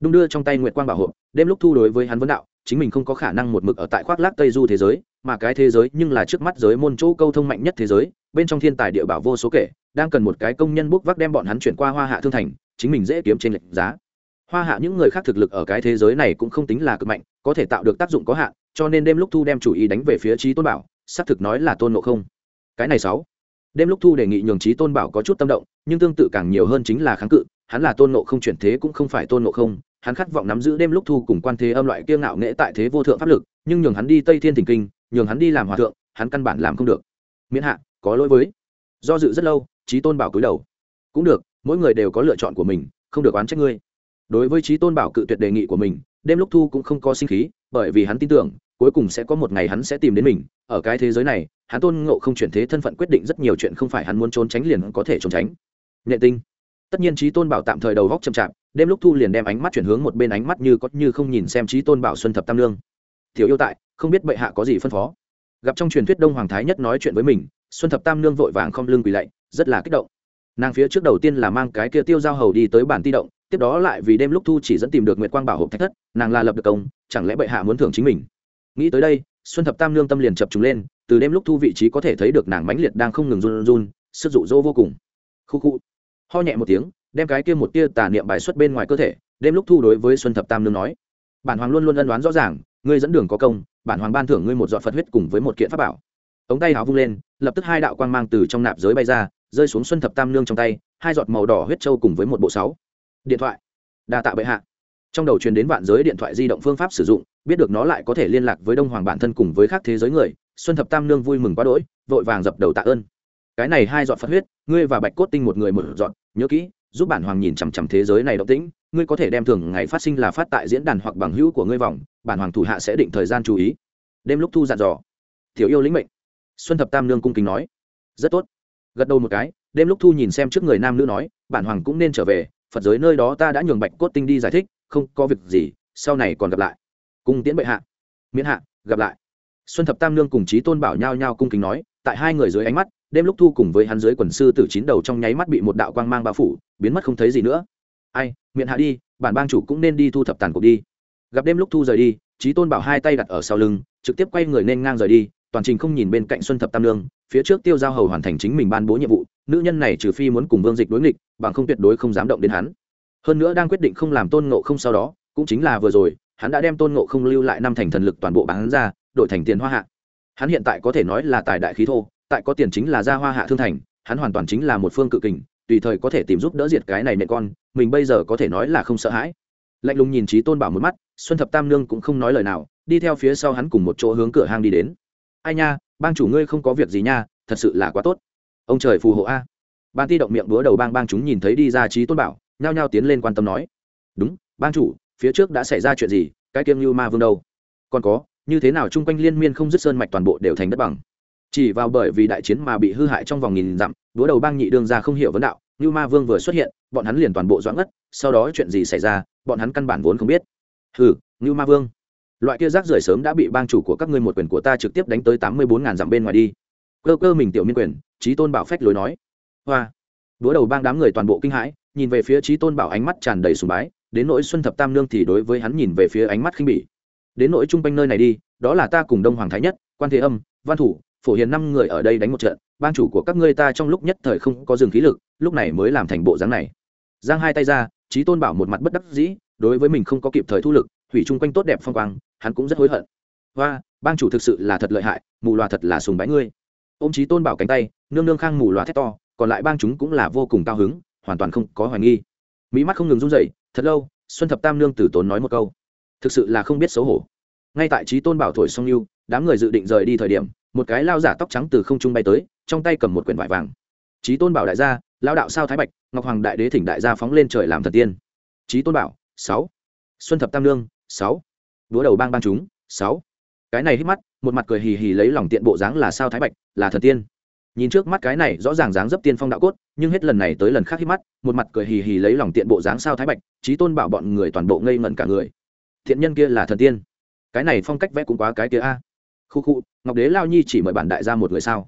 Speaker 1: Đung đưa trong tay nguyệt quang bảo hộ, đêm lúc thu đối với hắn vấn đạo, chính mình không có khả năng một mực ở tại khoác lác tây du thế giới, mà cái thế giới nhưng là trước mắt giới môn chỗ câu thông mạnh nhất thế giới, bên trong thiên tài địa bảo vô số kể, đang cần một cái công nhân bốc vác đem bọn hắn chuyển qua hoa hạ thương thành, chính mình dễ kiếm trên lệnh giá hoa hạ những người khác thực lực ở cái thế giới này cũng không tính là cực mạnh, có thể tạo được tác dụng có hạn, cho nên đêm lúc thu đem chủ ý đánh về phía trí tôn bảo, xác thực nói là tôn nộ không. Cái này sáu. Đêm lúc thu đề nghị nhường trí tôn bảo có chút tâm động, nhưng tương tự càng nhiều hơn chính là kháng cự, hắn là tôn nộ không chuyển thế cũng không phải tôn nộ không, hắn khát vọng nắm giữ đêm lúc thu cùng quan thế âm loại kiêng ngạo nghệ tại thế vô thượng pháp lực, nhưng nhường hắn đi tây thiên thỉnh kinh, nhường hắn đi làm hòa thượng, hắn căn bản làm không được. Miễn hạ, có lỗi với. Do dự rất lâu trí tôn bảo cúi đầu. Cũng được, mỗi người đều có lựa chọn của mình, không được oán trách ngươi đối với trí tôn bảo cự tuyệt đề nghị của mình, đêm lúc thu cũng không có sinh khí, bởi vì hắn tin tưởng, cuối cùng sẽ có một ngày hắn sẽ tìm đến mình. Ở cái thế giới này, hắn tôn ngộ không chuyển thế thân phận quyết định rất nhiều chuyện không phải hắn muốn trốn tránh liền có thể trốn tránh. Nhện tinh. Tất nhiên trí tôn bảo tạm thời đầu góc chậm chạp, đêm lúc thu liền đem ánh mắt chuyển hướng một bên ánh mắt như có như không nhìn xem trí tôn bảo xuân thập tam lương. Thiếu yêu tại, không biết bệ hạ có gì phân phó. Gặp trong truyền thuyết đông hoàng thái nhất nói chuyện với mình, xuân thập tam nương vội vàng không lưng quỳ lạy, rất là kích động. Nàng phía trước đầu tiên là mang cái kia tiêu giao hầu đi tới bản ti động tiếp đó lại vì đêm lúc thu chỉ dẫn tìm được nguyệt quang bảo hộp thách thất, nàng là lập được công, chẳng lẽ bệ hạ muốn thưởng chính mình? Nghĩ tới đây, xuân thập tam nương tâm liền chập trùng lên, từ đêm lúc thu vị trí có thể thấy được nàng mãnh liệt đang không ngừng run run, sức rụ rỗ vô cùng. Khu khu. Ho nhẹ một tiếng, đem cái kia một tia tà niệm bài xuất bên ngoài cơ thể, đêm lúc thu đối với xuân thập tam nương nói, bản hoàng luôn luôn ân đoán rõ ràng, ngươi dẫn đường có công, bản hoàng ban thưởng ngươi một giọt phật huyết cùng với một kiện pháp bảo. Ống tay áo vung lên, lập tức hai đạo quang mang từ trong nạp giới bay ra, rơi xuống xuân thập tam nương trong tay, hai giọt màu đỏ huyết trâu cùng với một bộ sáu điện thoại. Đa tạ bệ hạ. Trong đầu truyền đến vạn giới điện thoại di động phương pháp sử dụng biết được nó lại có thể liên lạc với đông hoàng bản thân cùng với các thế giới người xuân thập tam nương vui mừng quá đỗi vội vàng dập đầu tạ ơn. Cái này hai dọn phật huyết ngươi và bạch cốt tinh một người một dọn, nhớ kỹ giúp bản hoàng nhìn chằm chằm thế giới này động tĩnh ngươi có thể đem thường ngày phát sinh là phát tại diễn đàn hoặc bằng hữu của ngươi vòng bản hoàng thủ hạ sẽ định thời gian chú ý. Đêm lúc thu dặn dò. Thiếu yêu lĩnh mệnh. Xuân thập tam nương cung kính nói. Rất tốt. Gật đầu một cái đêm lúc thu nhìn xem trước người nam nữ nói bản hoàng cũng nên trở về phật giới nơi đó ta đã nhường bạch cốt tinh đi giải thích, không có việc gì, sau này còn gặp lại. Cung tiễn bệ hạ. Miễn hạ, gặp lại. Xuân thập tam nương cùng chí tôn bảo nhao nhao cung kính nói, tại hai người dưới ánh mắt, đêm lúc thu cùng với hắn dưới quần sư tử chín đầu trong nháy mắt bị một đạo quang mang bao phủ, biến mất không thấy gì nữa. Ai miệng hạ đi, bản bang chủ cũng nên đi thu thập tàn cuộc đi. Gặp đêm lúc thu rời đi, chí tôn bảo hai tay đặt ở sau lưng, trực tiếp quay người nên ngang rời đi, toàn trình không nhìn bên cạnh xuân thập tam lương phía trước tiêu giao hầu hoàn thành chính mình ban bố nhiệm vụ, nữ nhân này trừ phi muốn cùng vương dịch đối nghịch, bằng không tuyệt đối không dám động đến hắn. Hơn nữa đang quyết định không làm tôn ngộ không sau đó, cũng chính là vừa rồi, hắn đã đem tôn ngộ không lưu lại năm thành thần lực toàn bộ bán ra, đổi thành tiền hoa hạ. Hắn hiện tại có thể nói là tài đại khí thô, tại có tiền chính là gia hoa hạ thương thành, hắn hoàn toàn chính là một phương cự kình, tùy thời có thể tìm giúp đỡ diệt cái này mẹ con, mình bây giờ có thể nói là không sợ hãi. Lạnh lùng nhìn trí tôn bảo một mắt, xuân thập tam nương cũng không nói lời nào, đi theo phía sau hắn cùng một chỗ hướng cửa hang đi đến ai nha, bang chủ ngươi không có việc gì nha, thật sự là quá tốt. Ông trời phù hộ a. Ban ti động miệng búa đầu bang bang chúng nhìn thấy đi ra trí tôn bảo, nhao nhao tiến lên quan tâm nói. Đúng, bang chủ, phía trước đã xảy ra chuyện gì, cái kiêng như ma vương đâu? Còn có, như thế nào chung quanh liên miên không dứt sơn mạch toàn bộ đều thành đất bằng? Chỉ vào bởi vì đại chiến mà bị hư hại trong vòng nghìn dặm, búa đầu bang nhị đương ra không hiểu vấn đạo như ma vương vừa xuất hiện, bọn hắn liền toàn bộ doãn ngất, sau đó chuyện gì xảy ra, bọn hắn căn bản vốn không biết. Hừ như ma vương loại kia rác rưởi sớm đã bị bang chủ của các ngươi một quyền của ta trực tiếp đánh tới tám mươi bốn ngàn dặm bên ngoài đi. Cơ cơ mình tiểu miên quyền trí tôn bảo phách lối nói. Hoa. Đúa đầu bang đám người toàn bộ kinh hãi, nhìn về phía trí tôn bảo ánh mắt tràn đầy sùng bái, đến nỗi xuân thập tam nương thì đối với hắn nhìn về phía ánh mắt khinh bỉ. Đến nỗi chung quanh nơi này đi, đó là ta cùng đông hoàng thái nhất, quan thế âm, văn thủ, phổ hiền năm người ở đây đánh một trận ban chủ của các ngươi ta trong lúc nhất thời không có dừng khí lực, lúc này mới làm thành bộ dáng này. Giang hai tay ra trí tôn bảo một mặt bất đắc dĩ, đối với mình không có kịp thời thu lực hủy chung quanh tốt đẹp phong quang, hắn cũng rất hối hận. Và bang chủ thực sự là thật lợi hại, mù loà thật là sùng bái ngươi. Ô m trí tôn bảo cánh tay, nương nương khang mù loà thét to, còn lại bang chúng cũng là vô cùng cao hứng, hoàn toàn không có hoài nghi. Mỹ mắt không ngừng run dậy thật lâu, xuân thập tam nương tử tốn nói một câu. Thực sự là không biết xấu hổ. Ngay tại trí tôn bảo thổi song yêu, đám người dự định rời đi thời điểm, một cái lao giả tóc trắng từ không trung bay tới, trong tay cầm một quyển vải vàng. Trí tôn bảo đại gia lao đạo sao thái bạch, ngọc hoàng đại đế thỉnh đại gia phóng lên trời làm thần tiên. Trí tôn bảo, sáu. Xuân thập tam lương sáu. Đúa đầu bang bang chúng. Sáu. Cái này hít mắt, một mặt cười hì hì lấy lòng tiện bộ dáng là sao thái bạch, là thần tiên. Nhìn trước mắt cái này rõ ràng dáng dấp tiên phong đạo cốt, nhưng hết lần này tới lần khác hít mắt, một mặt cười hì hì lấy lòng tiện bộ dáng sao thái bạch, trí tôn bảo bọn người toàn bộ ngây ngẩn cả người. Thiện nhân kia là thần tiên. Cái này phong cách vẽ cũng quá cái kia a. Khu khu, ngọc đế lao nhi chỉ mời bản đại ra một người sao?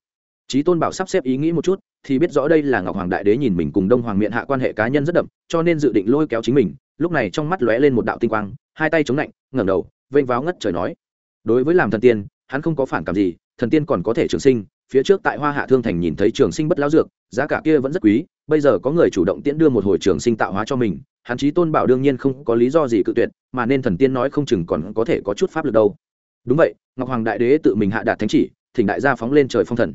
Speaker 1: Trí tôn bảo sắp xếp ý nghĩ một chút thì biết rõ đây là ngọc hoàng đại đế nhìn mình cùng đông hoàng miệng hạ quan hệ cá nhân rất đậm, cho nên dự định lôi kéo chính mình. Lúc này trong mắt lóe lên một đạo tinh quang, hai tay chống lạnh, ngẩng đầu, vênh váo ngất trời nói, đối với làm thần tiên, hắn không có phản cảm gì, thần tiên còn có thể trường sinh, phía trước tại hoa hạ thương thành nhìn thấy trường sinh bất lão dược, giá cả kia vẫn rất quý, bây giờ có người chủ động tiễn đưa một hồi trường sinh tạo hóa cho mình, hắn chí tôn bảo đương nhiên không có lý do gì cự tuyệt, mà nên thần tiên nói không chừng còn có thể có chút pháp lực đâu. Đúng vậy, ngọc hoàng đại đế tự mình hạ đạt thánh chỉ, thỉnh đại gia phóng lên trời phong thần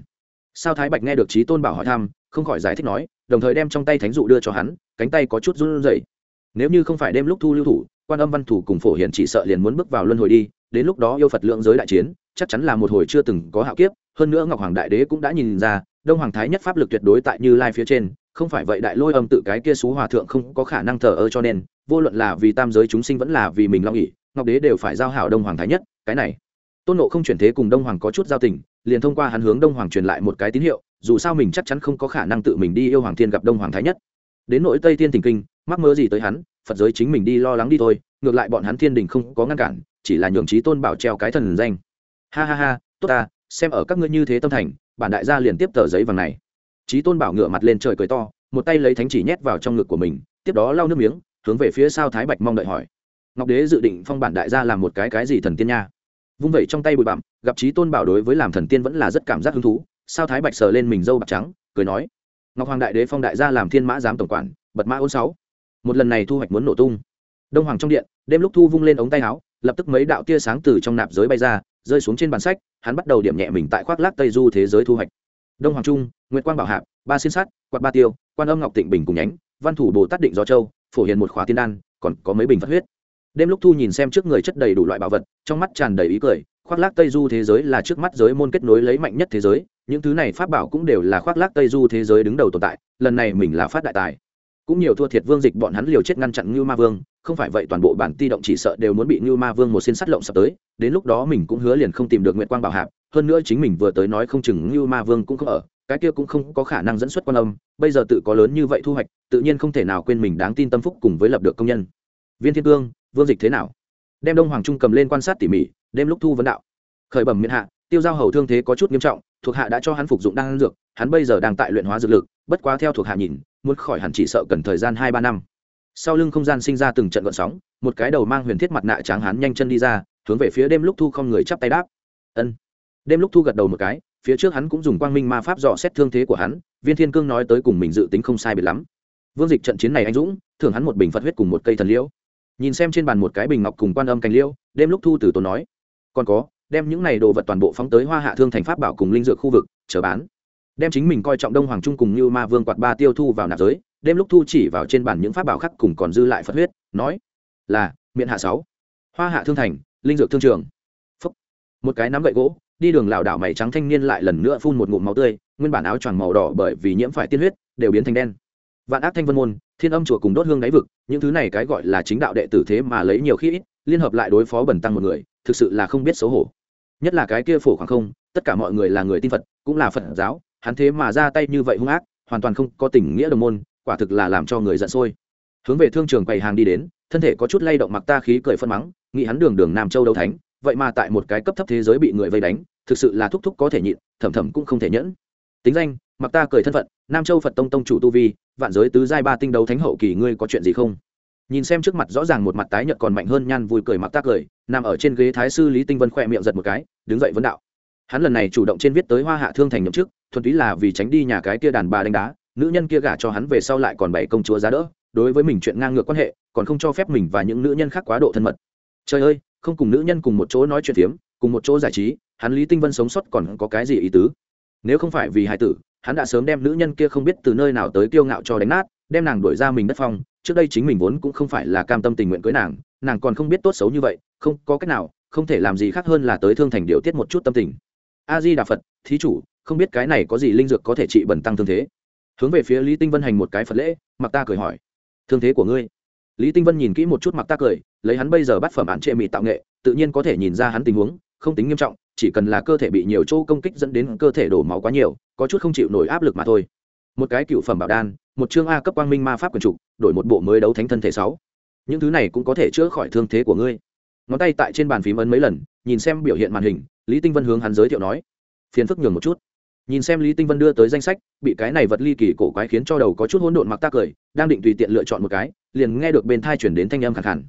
Speaker 1: sao thái bạch nghe được chí tôn bảo hỏi thăm không khỏi giải thích nói đồng thời đem trong tay thánh dụ đưa cho hắn cánh tay có chút run rẩy. Nếu như không phải đêm lúc thu lưu thủ quan âm văn thủ cùng phổ hiền chỉ sợ liền muốn bước vào luân hồi đi đến lúc đó yêu phật lượng giới đại chiến chắc chắn là một hồi chưa từng có hạo kiếp hơn nữa ngọc hoàng đại đế cũng đã nhìn ra đông hoàng thái nhất pháp lực tuyệt đối tại như lai phía trên không phải vậy đại lôi âm tự cái kia xú hòa thượng không có khả năng thờ ơ cho nên vô luận là vì tam giới chúng sinh vẫn là vì mình lo nghĩ, ngọc đế đều phải giao hảo đông hoàng thái nhất cái này. Tôn nộ không chuyển thế cùng đông hoàng có chút giao tình liền thông qua hắn hướng đông hoàng truyền lại một cái tín hiệu, dù sao mình chắc chắn không có khả năng tự mình đi yêu hoàng thiên gặp đông hoàng thái nhất. Đến nội tây thiên tình kinh, mắc mơ gì tới hắn, phật giới chính mình đi lo lắng đi thôi, ngược lại bọn hắn thiên đình không có ngăn cản, chỉ là nhường trí tôn bảo treo cái thần danh. Ha ha ha, tốt ta, xem ở các ngươi như thế tâm thành, bản đại gia liền tiếp tờ giấy vàng này. Trí tôn bảo ngửa mặt lên trời cười to, một tay lấy thánh chỉ nhét vào trong ngực của mình, tiếp đó lau nước miếng, hướng về phía sau thái bạch mong đợi hỏi. Ngọc đế dự định phong bản đại gia làm một cái cái gì thần tiên nha? Vung vẩy trong tay bụi bặm gặp trí tôn bảo đối với làm thần tiên vẫn là rất cảm giác hứng thú sao thái bạch sờ lên mình dâu bạc trắng cười nói ngọc hoàng đại đế phong đại gia làm thiên mã giám tổng quản bật mã ôn sáu. Một lần này thu hoạch muốn nổ tung. Đông hoàng trong điện đêm lúc thu vung lên ống tay áo lập tức mấy đạo tia sáng từ trong nạp giới bay ra rơi xuống trên bàn sách hắn bắt đầu điểm nhẹ mình tại khoác lác tây du thế giới thu hoạch. Đông hoàng trung nguyễn quang bảo hạp ba xin Sát, quạt ba tiêu quan âm ngọc tịnh bình cùng nhánh văn thủ bồ tát định gió châu phổ hiền một khóa tiên đan còn có mấy bình phát huyết. Đêm lúc thu nhìn xem trước người chất đầy đủ loại bảo vật trong mắt tràn đầy ý cười khoác lác tây du thế giới là trước mắt giới môn kết nối lấy mạnh nhất thế giới, những thứ này pháp bảo cũng đều là khoác lác tây du thế giới đứng đầu tồn tại, lần này mình là phát đại tài. Cũng nhiều thua thiệt vương dịch bọn hắn liều chết ngăn chặn ngưu ma vương, không phải vậy toàn bộ bản ti động chỉ sợ đều muốn bị ngưu ma vương một xin sắt lộng sắp tới, đến lúc đó mình cũng hứa liền không tìm được nguyện quang bảo hạp, hơn nữa chính mình vừa tới nói không chừng ngưu ma vương cũng không ở, cái kia cũng không có khả năng dẫn xuất quan âm, bây giờ tự có lớn như vậy thu hoạch, tự nhiên không thể nào quên mình đáng tin tâm phúc cùng với lập được công nhân. Viên thiên cương, vương dịch thế nào? Đem đông hoàng trung cầm lên quan sát tỉ mỉ đêm lúc thu vấn đạo. Khởi bẩm miễn hạ, tiêu giao hầu thương thế có chút nghiêm trọng, thuộc hạ đã cho hắn phục dụng đan dược, hắn bây giờ đang tại luyện hóa dược lực, bất quá theo thuộc hạ nhìn, muốn khỏi hẳn chỉ sợ cần thời gian hai ba năm. Sau lưng không gian sinh ra từng trận gợn sóng, một cái đầu mang huyền thiết mặt nạ tráng hắn nhanh chân đi ra, hướng về phía đêm lúc thu không người chắp tay đáp. Ân. Đêm lúc thu gật đầu một cái, phía trước hắn cũng dùng quang minh ma pháp dò xét thương thế của hắn, viên thiên cương nói tới cùng mình dự tính không sai biệt lắm. Vương dịch trận chiến này anh dũng, thưởng hắn một bình phật huyết cùng một cây thần liễu. Nhìn xem trên bàn một cái bình ngọc cùng quan âm cành liễu, đêm lúc thu từ tốn nói còn có, đem những này đồ vật toàn bộ phóng tới hoa hạ thương thành pháp bảo cùng linh dược khu vực, chờ bán. Đem chính mình coi trọng đông hoàng trung cùng như ma vương quạt ba tiêu thu vào nạp giới, đêm lúc thu chỉ vào trên bàn những pháp bảo khác cùng còn dư lại phật huyết, nói, là miệng hạ sáu. Hoa hạ thương thành, linh dược thương trường. Phúc. một cái nắm gậy gỗ, đi đường lảo đảo mày trắng thanh niên lại lần nữa phun một ngụm máu tươi, nguyên bản áo choàng màu đỏ bởi vì nhiễm phải tiên huyết, đều biến thành đen. Vạn ác thanh vân môn, thiên âm chùa cùng đốt hương đáy vực, những thứ này cái gọi là chính đạo đệ tử thế mà lấy nhiều khi ít, liên hợp lại đối phó bẩn tăng một người thực sự là không biết xấu hổ. Nhất là cái kia phổ khoảng không, tất cả mọi người là người tin phật, cũng là phật giáo, hắn thế mà ra tay như vậy hung ác, hoàn toàn không có tình nghĩa đồng môn, quả thực là làm cho người giận sôi. Hướng về thương trường quầy hàng đi đến, thân thể có chút lay động mặc ta khí cười phân mắng, nghĩ hắn đường đường nam châu đấu thánh, vậy mà tại một cái cấp thấp thế giới bị người vây đánh, thực sự là thúc thúc có thể nhịn, thầm thầm cũng không thể nhẫn. Tính danh, mặc ta cười thân phận, nam châu phật tông tông chủ tu vi, vạn giới tứ giai ba tinh đấu thánh hậu kỳ, ngươi có chuyện gì không? Nhìn xem trước mặt rõ ràng một mặt tái nhợt còn mạnh hơn nhan vui cười mặc ta cười nằm ở trên ghế thái sư lý tinh vân khỏe miệng giật một cái, đứng dậy vấn đạo. Hắn lần này chủ động trên viết tới hoa hạ thương thành nhậm chức, thuần túy là vì tránh đi nhà cái kia đàn bà đánh đá, nữ nhân kia gả cho hắn về sau lại còn bảy công chúa giá đỡ, đối với mình chuyện ngang ngược quan hệ, còn không cho phép mình và những nữ nhân khác quá độ thân mật. Trời ơi, không cùng nữ nhân cùng một chỗ nói chuyện phiếm, cùng một chỗ giải trí, hắn lý tinh vân sống sót còn có cái gì ý tứ? Nếu không phải vì hải tử, hắn đã sớm đem nữ nhân kia không biết từ nơi nào tới kiêu ngạo cho đánh nát, đem nàng đuổi ra mình đất phong trước đây chính mình vốn cũng không phải là cam tâm tình nguyện cưới nàng nàng còn không biết tốt xấu như vậy, không, có cách nào, không thể làm gì khác hơn là tới thương thành điều tiết một chút tâm tình. A di đà phật thí chủ, không biết cái này có gì linh dược có thể trị bẩn tăng thương thế? Hướng về phía lý tinh vân hành một cái phật lễ mặc ta cười hỏi. Thương thế của ngươi? Lý tinh vân nhìn kỹ một chút mặc ta cười, lấy hắn bây giờ bắt phẩm án trệ mị tạo nghệ, tự nhiên có thể nhìn ra hắn tình huống, không tính nghiêm trọng, chỉ cần là cơ thể bị nhiều chỗ công kích dẫn đến cơ thể đổ máu quá nhiều, có chút không chịu nổi áp lực mà thôi. Một cái cựu phẩm bảo đan một chương a cấp quang minh ma pháp quần trục, đổi một bộ mới đấu thánh thân thể sáu. Những thứ này cũng có thể chữa khỏi thương thế của ngươi. Ngón tay tại trên bàn phím ấn mấy lần, nhìn xem biểu hiện màn hình, lý tinh vân hướng hắn giới thiệu nói. Phiền phức nhường một chút. Nhìn xem lý tinh vân đưa tới danh sách, bị cái này vật ly kỳ cổ quái khiến cho đầu có chút hỗn độn mặc ta cười, đang định tùy tiện lựa chọn một cái, liền nghe được bên thai chuyển đến thanh âm khẳng hẳn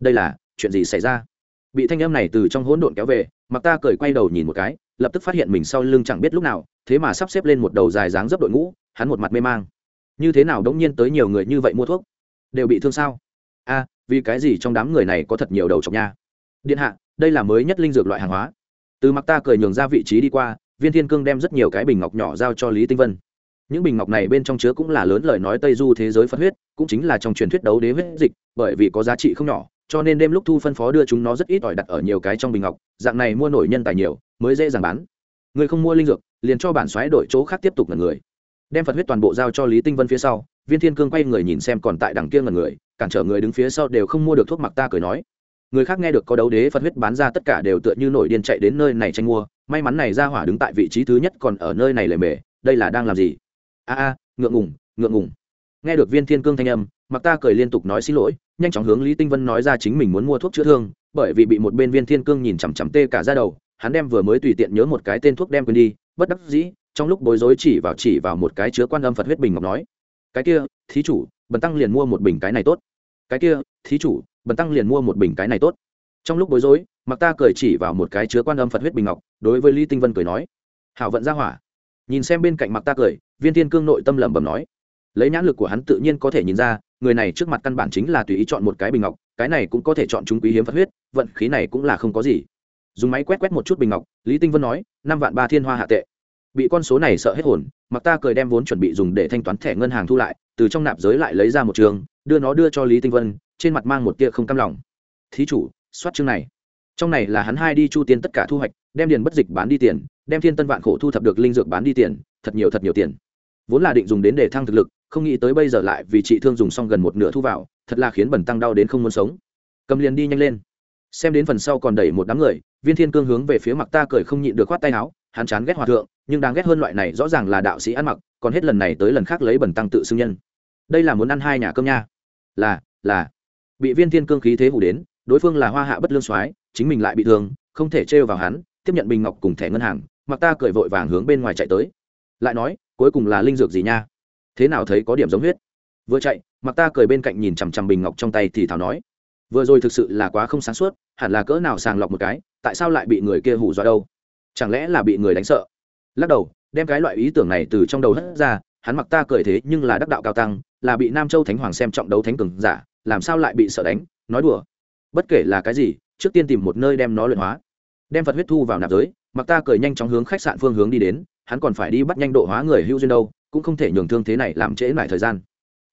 Speaker 1: đây là, chuyện gì xảy ra? Bị thanh âm này từ trong hỗn độn kéo về, mặc ta cười quay đầu nhìn một cái, lập tức phát hiện mình sau lưng chẳng biết lúc nào, thế mà sắp xếp lên một đầu dài dáng dấp đội ngũ, hắn một mặt mê mang như thế nào đống nhiên tới nhiều người như vậy mua thuốc? Đều bị thương sao? A, vì cái gì trong đám người này có thật nhiều đầu chọc nha? Điện hạ, đây là mới nhất linh dược loại hàng hóa. Từ mặc ta cười nhường ra vị trí đi qua, viên thiên cương đem rất nhiều cái bình ngọc nhỏ giao cho lý tinh vân. Những bình ngọc này bên trong chứa cũng là lớn lời nói tây du thế giới phật huyết, cũng chính là trong truyền thuyết đấu đế huyết dịch, bởi vì có giá trị không nhỏ, cho nên đêm lúc thu phân phó đưa chúng nó rất ít ỏi đặt ở nhiều cái trong bình ngọc, dạng này mua nổi nhân tài nhiều, mới dễ dàng bán. Người không mua linh dược, liền cho bản xoáy đổi chỗ khác tiếp tục là người đem phật huyết toàn bộ giao cho lý tinh vân phía sau, viên thiên cương quay người nhìn xem còn tại đằng kia ngần người, cản trở người đứng phía sau đều không mua được thuốc mặc ta cười nói. Người khác nghe được có đấu đế phật huyết bán ra tất cả đều tựa như nổi điên chạy đến nơi này tranh mua, may mắn này ra hỏa đứng tại vị trí thứ nhất còn ở nơi này lề mề, đây là đang làm gì? A a, ngượng ngùng ngượng ngùng. Nghe được viên thiên cương thanh âm, mặc ta cười liên tục nói xin lỗi, nhanh chóng hướng lý tinh vân nói ra chính mình muốn mua thuốc chữa thương, bởi vì bị một bên viên thiên cương nhìn chằm chằm tê cả ra đầu, hắn đem vừa mới tùy tiện nhớ một cái tên thuốc đem quên đi, bất đắc dĩ trong lúc bối rối chỉ vào chỉ vào một cái chứa quan âm phật huyết bình ngọc nói, cái kia, thí chủ, bần tăng liền mua một bình cái này tốt. Cái kia, thí chủ, bần tăng liền mua một bình cái này tốt. Trong lúc bối rối mặc ta cười chỉ vào một cái chứa quan âm phật huyết bình ngọc, đối với lý tinh vân cười nói, hảo vận ra hỏa. Nhìn xem bên cạnh mặc ta cười, viên thiên cương nội tâm lẩm bẩm nói, lấy nhãn lực của hắn tự nhiên có thể nhìn ra, người này trước mặt căn bản chính là tùy ý chọn một cái bình ngọc, cái này cũng có thể chọn chúng quý hiếm phật huyết, vận khí này cũng là không có gì. Dùng máy quét quét một chút bình ngọc, lý tinh vân nói, năm vạn ba thiên hoa hạ tệ bị con số này sợ hết hồn, mặc ta cười đem vốn chuẩn bị dùng để thanh toán thẻ ngân hàng thu lại, từ trong nạp giới lại lấy ra một trường, đưa nó đưa cho lý tinh vân, trên mặt mang một tia không cam lòng. Thí chủ, soát chương này. Trong này là hắn hai đi chu tiên tất cả thu hoạch, đem điền bất dịch bán đi tiền, đem thiên tân vạn khổ thu thập được linh dược bán đi tiền, thật nhiều thật nhiều tiền. Vốn là định dùng đến để thăng thực lực, không nghĩ tới bây giờ lại vì chị thương dùng xong gần một nửa thu vào, thật là khiến bẩn tăng đau đến không muốn sống. Cầm liền đi nhanh lên. Xem đến phần sau còn đẩy một đám người, viên thiên cương hướng về phía mặt ta cười không nhịn được khoát tay áo, hắn chán ghét hòa thượng nhưng đáng ghét hơn loại này rõ ràng là đạo sĩ ăn mặc, còn hết lần này tới lần khác lấy bẩn tăng tự xưng nhân. Đây là muốn ăn hai nhà cơm nha. Là là. Bị viên thiên cương khí thế hủ đến, đối phương là hoa hạ bất lương soái, chính mình lại bị thương, không thể trêu vào hắn, tiếp nhận bình ngọc cùng thẻ ngân hàng, mặc ta cười vội vàng hướng bên ngoài chạy tới. Lại nói, cuối cùng là linh dược gì nha? Thế nào thấy có điểm giống huyết? Vừa chạy, mặc ta cười bên cạnh nhìn chằm chằm bình ngọc trong tay thì thảo nói, vừa rồi thực sự là quá không sáng suốt, hẳn là cỡ nào sàng lọc một cái, tại sao lại bị người kia hù dọa đâu? Chẳng lẽ là bị người đánh sợ? Lắc đầu, đem cái loại ý tưởng này từ trong đầu hất ra, hắn mặc ta cười thế nhưng là đắc đạo cao tăng, là bị nam châu thánh hoàng xem trọng đấu thánh cường giả, làm sao lại bị sợ đánh, nói đùa. Bất kể là cái gì, trước tiên tìm một nơi đem nó luyện hóa. Đem phật huyết thu vào nạp giới, mặc ta cười nhanh chóng hướng khách sạn phương hướng đi đến, hắn còn phải đi bắt nhanh độ hóa người hưu duyên đâu, cũng không thể nhường thương thế này làm trễ lại thời gian.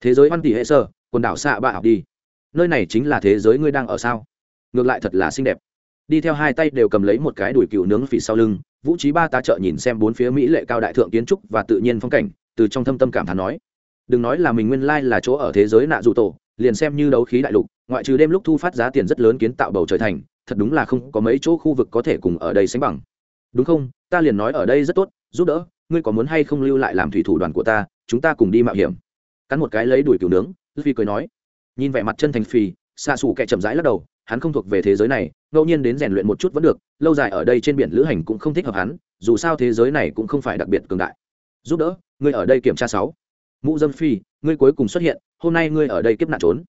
Speaker 1: Thế giới văn tỷ hệ sơ, quần đảo xạ bạ học đi. Nơi này chính là thế giới ngươi đang ở sao? Ngược lại thật là xinh đẹp. Đi theo hai tay đều cầm lấy một cái đùi cừu nướng phỉ sau lưng vũ trí ba ta trợ nhìn xem bốn phía mỹ lệ cao đại thượng kiến trúc và tự nhiên phong cảnh, từ trong thâm tâm cảm thán nói, đừng nói là mình nguyên lai là chỗ ở thế giới nạ dù tổ, liền xem như đấu khí đại lục, ngoại trừ đêm lúc thu phát giá tiền rất lớn kiến tạo bầu trời thành, thật đúng là không có mấy chỗ khu vực có thể cùng ở đây sánh bằng. Đúng không? Ta liền nói ở đây rất tốt, giúp đỡ, ngươi có muốn hay không lưu lại làm thủy thủ đoàn của ta, chúng ta cùng đi mạo hiểm. Cắn một cái lấy đuổi cừu nướng phi cười nói, nhìn vẻ mặt chân thành phì xa xù kẻ chậm rãi lắc đầu, hắn không thuộc về thế giới này, ngẫu nhiên đến rèn luyện một chút vẫn được lâu dài ở đây trên biển lữ hành cũng không thích hợp hắn, dù sao thế giới này cũng không phải đặc biệt cường đại. Giúp đỡ, ngươi ở đây kiểm tra sáu. Mũ dâm phi, ngươi cuối cùng xuất hiện, hôm nay ngươi ở đây kiếp nạn trốn.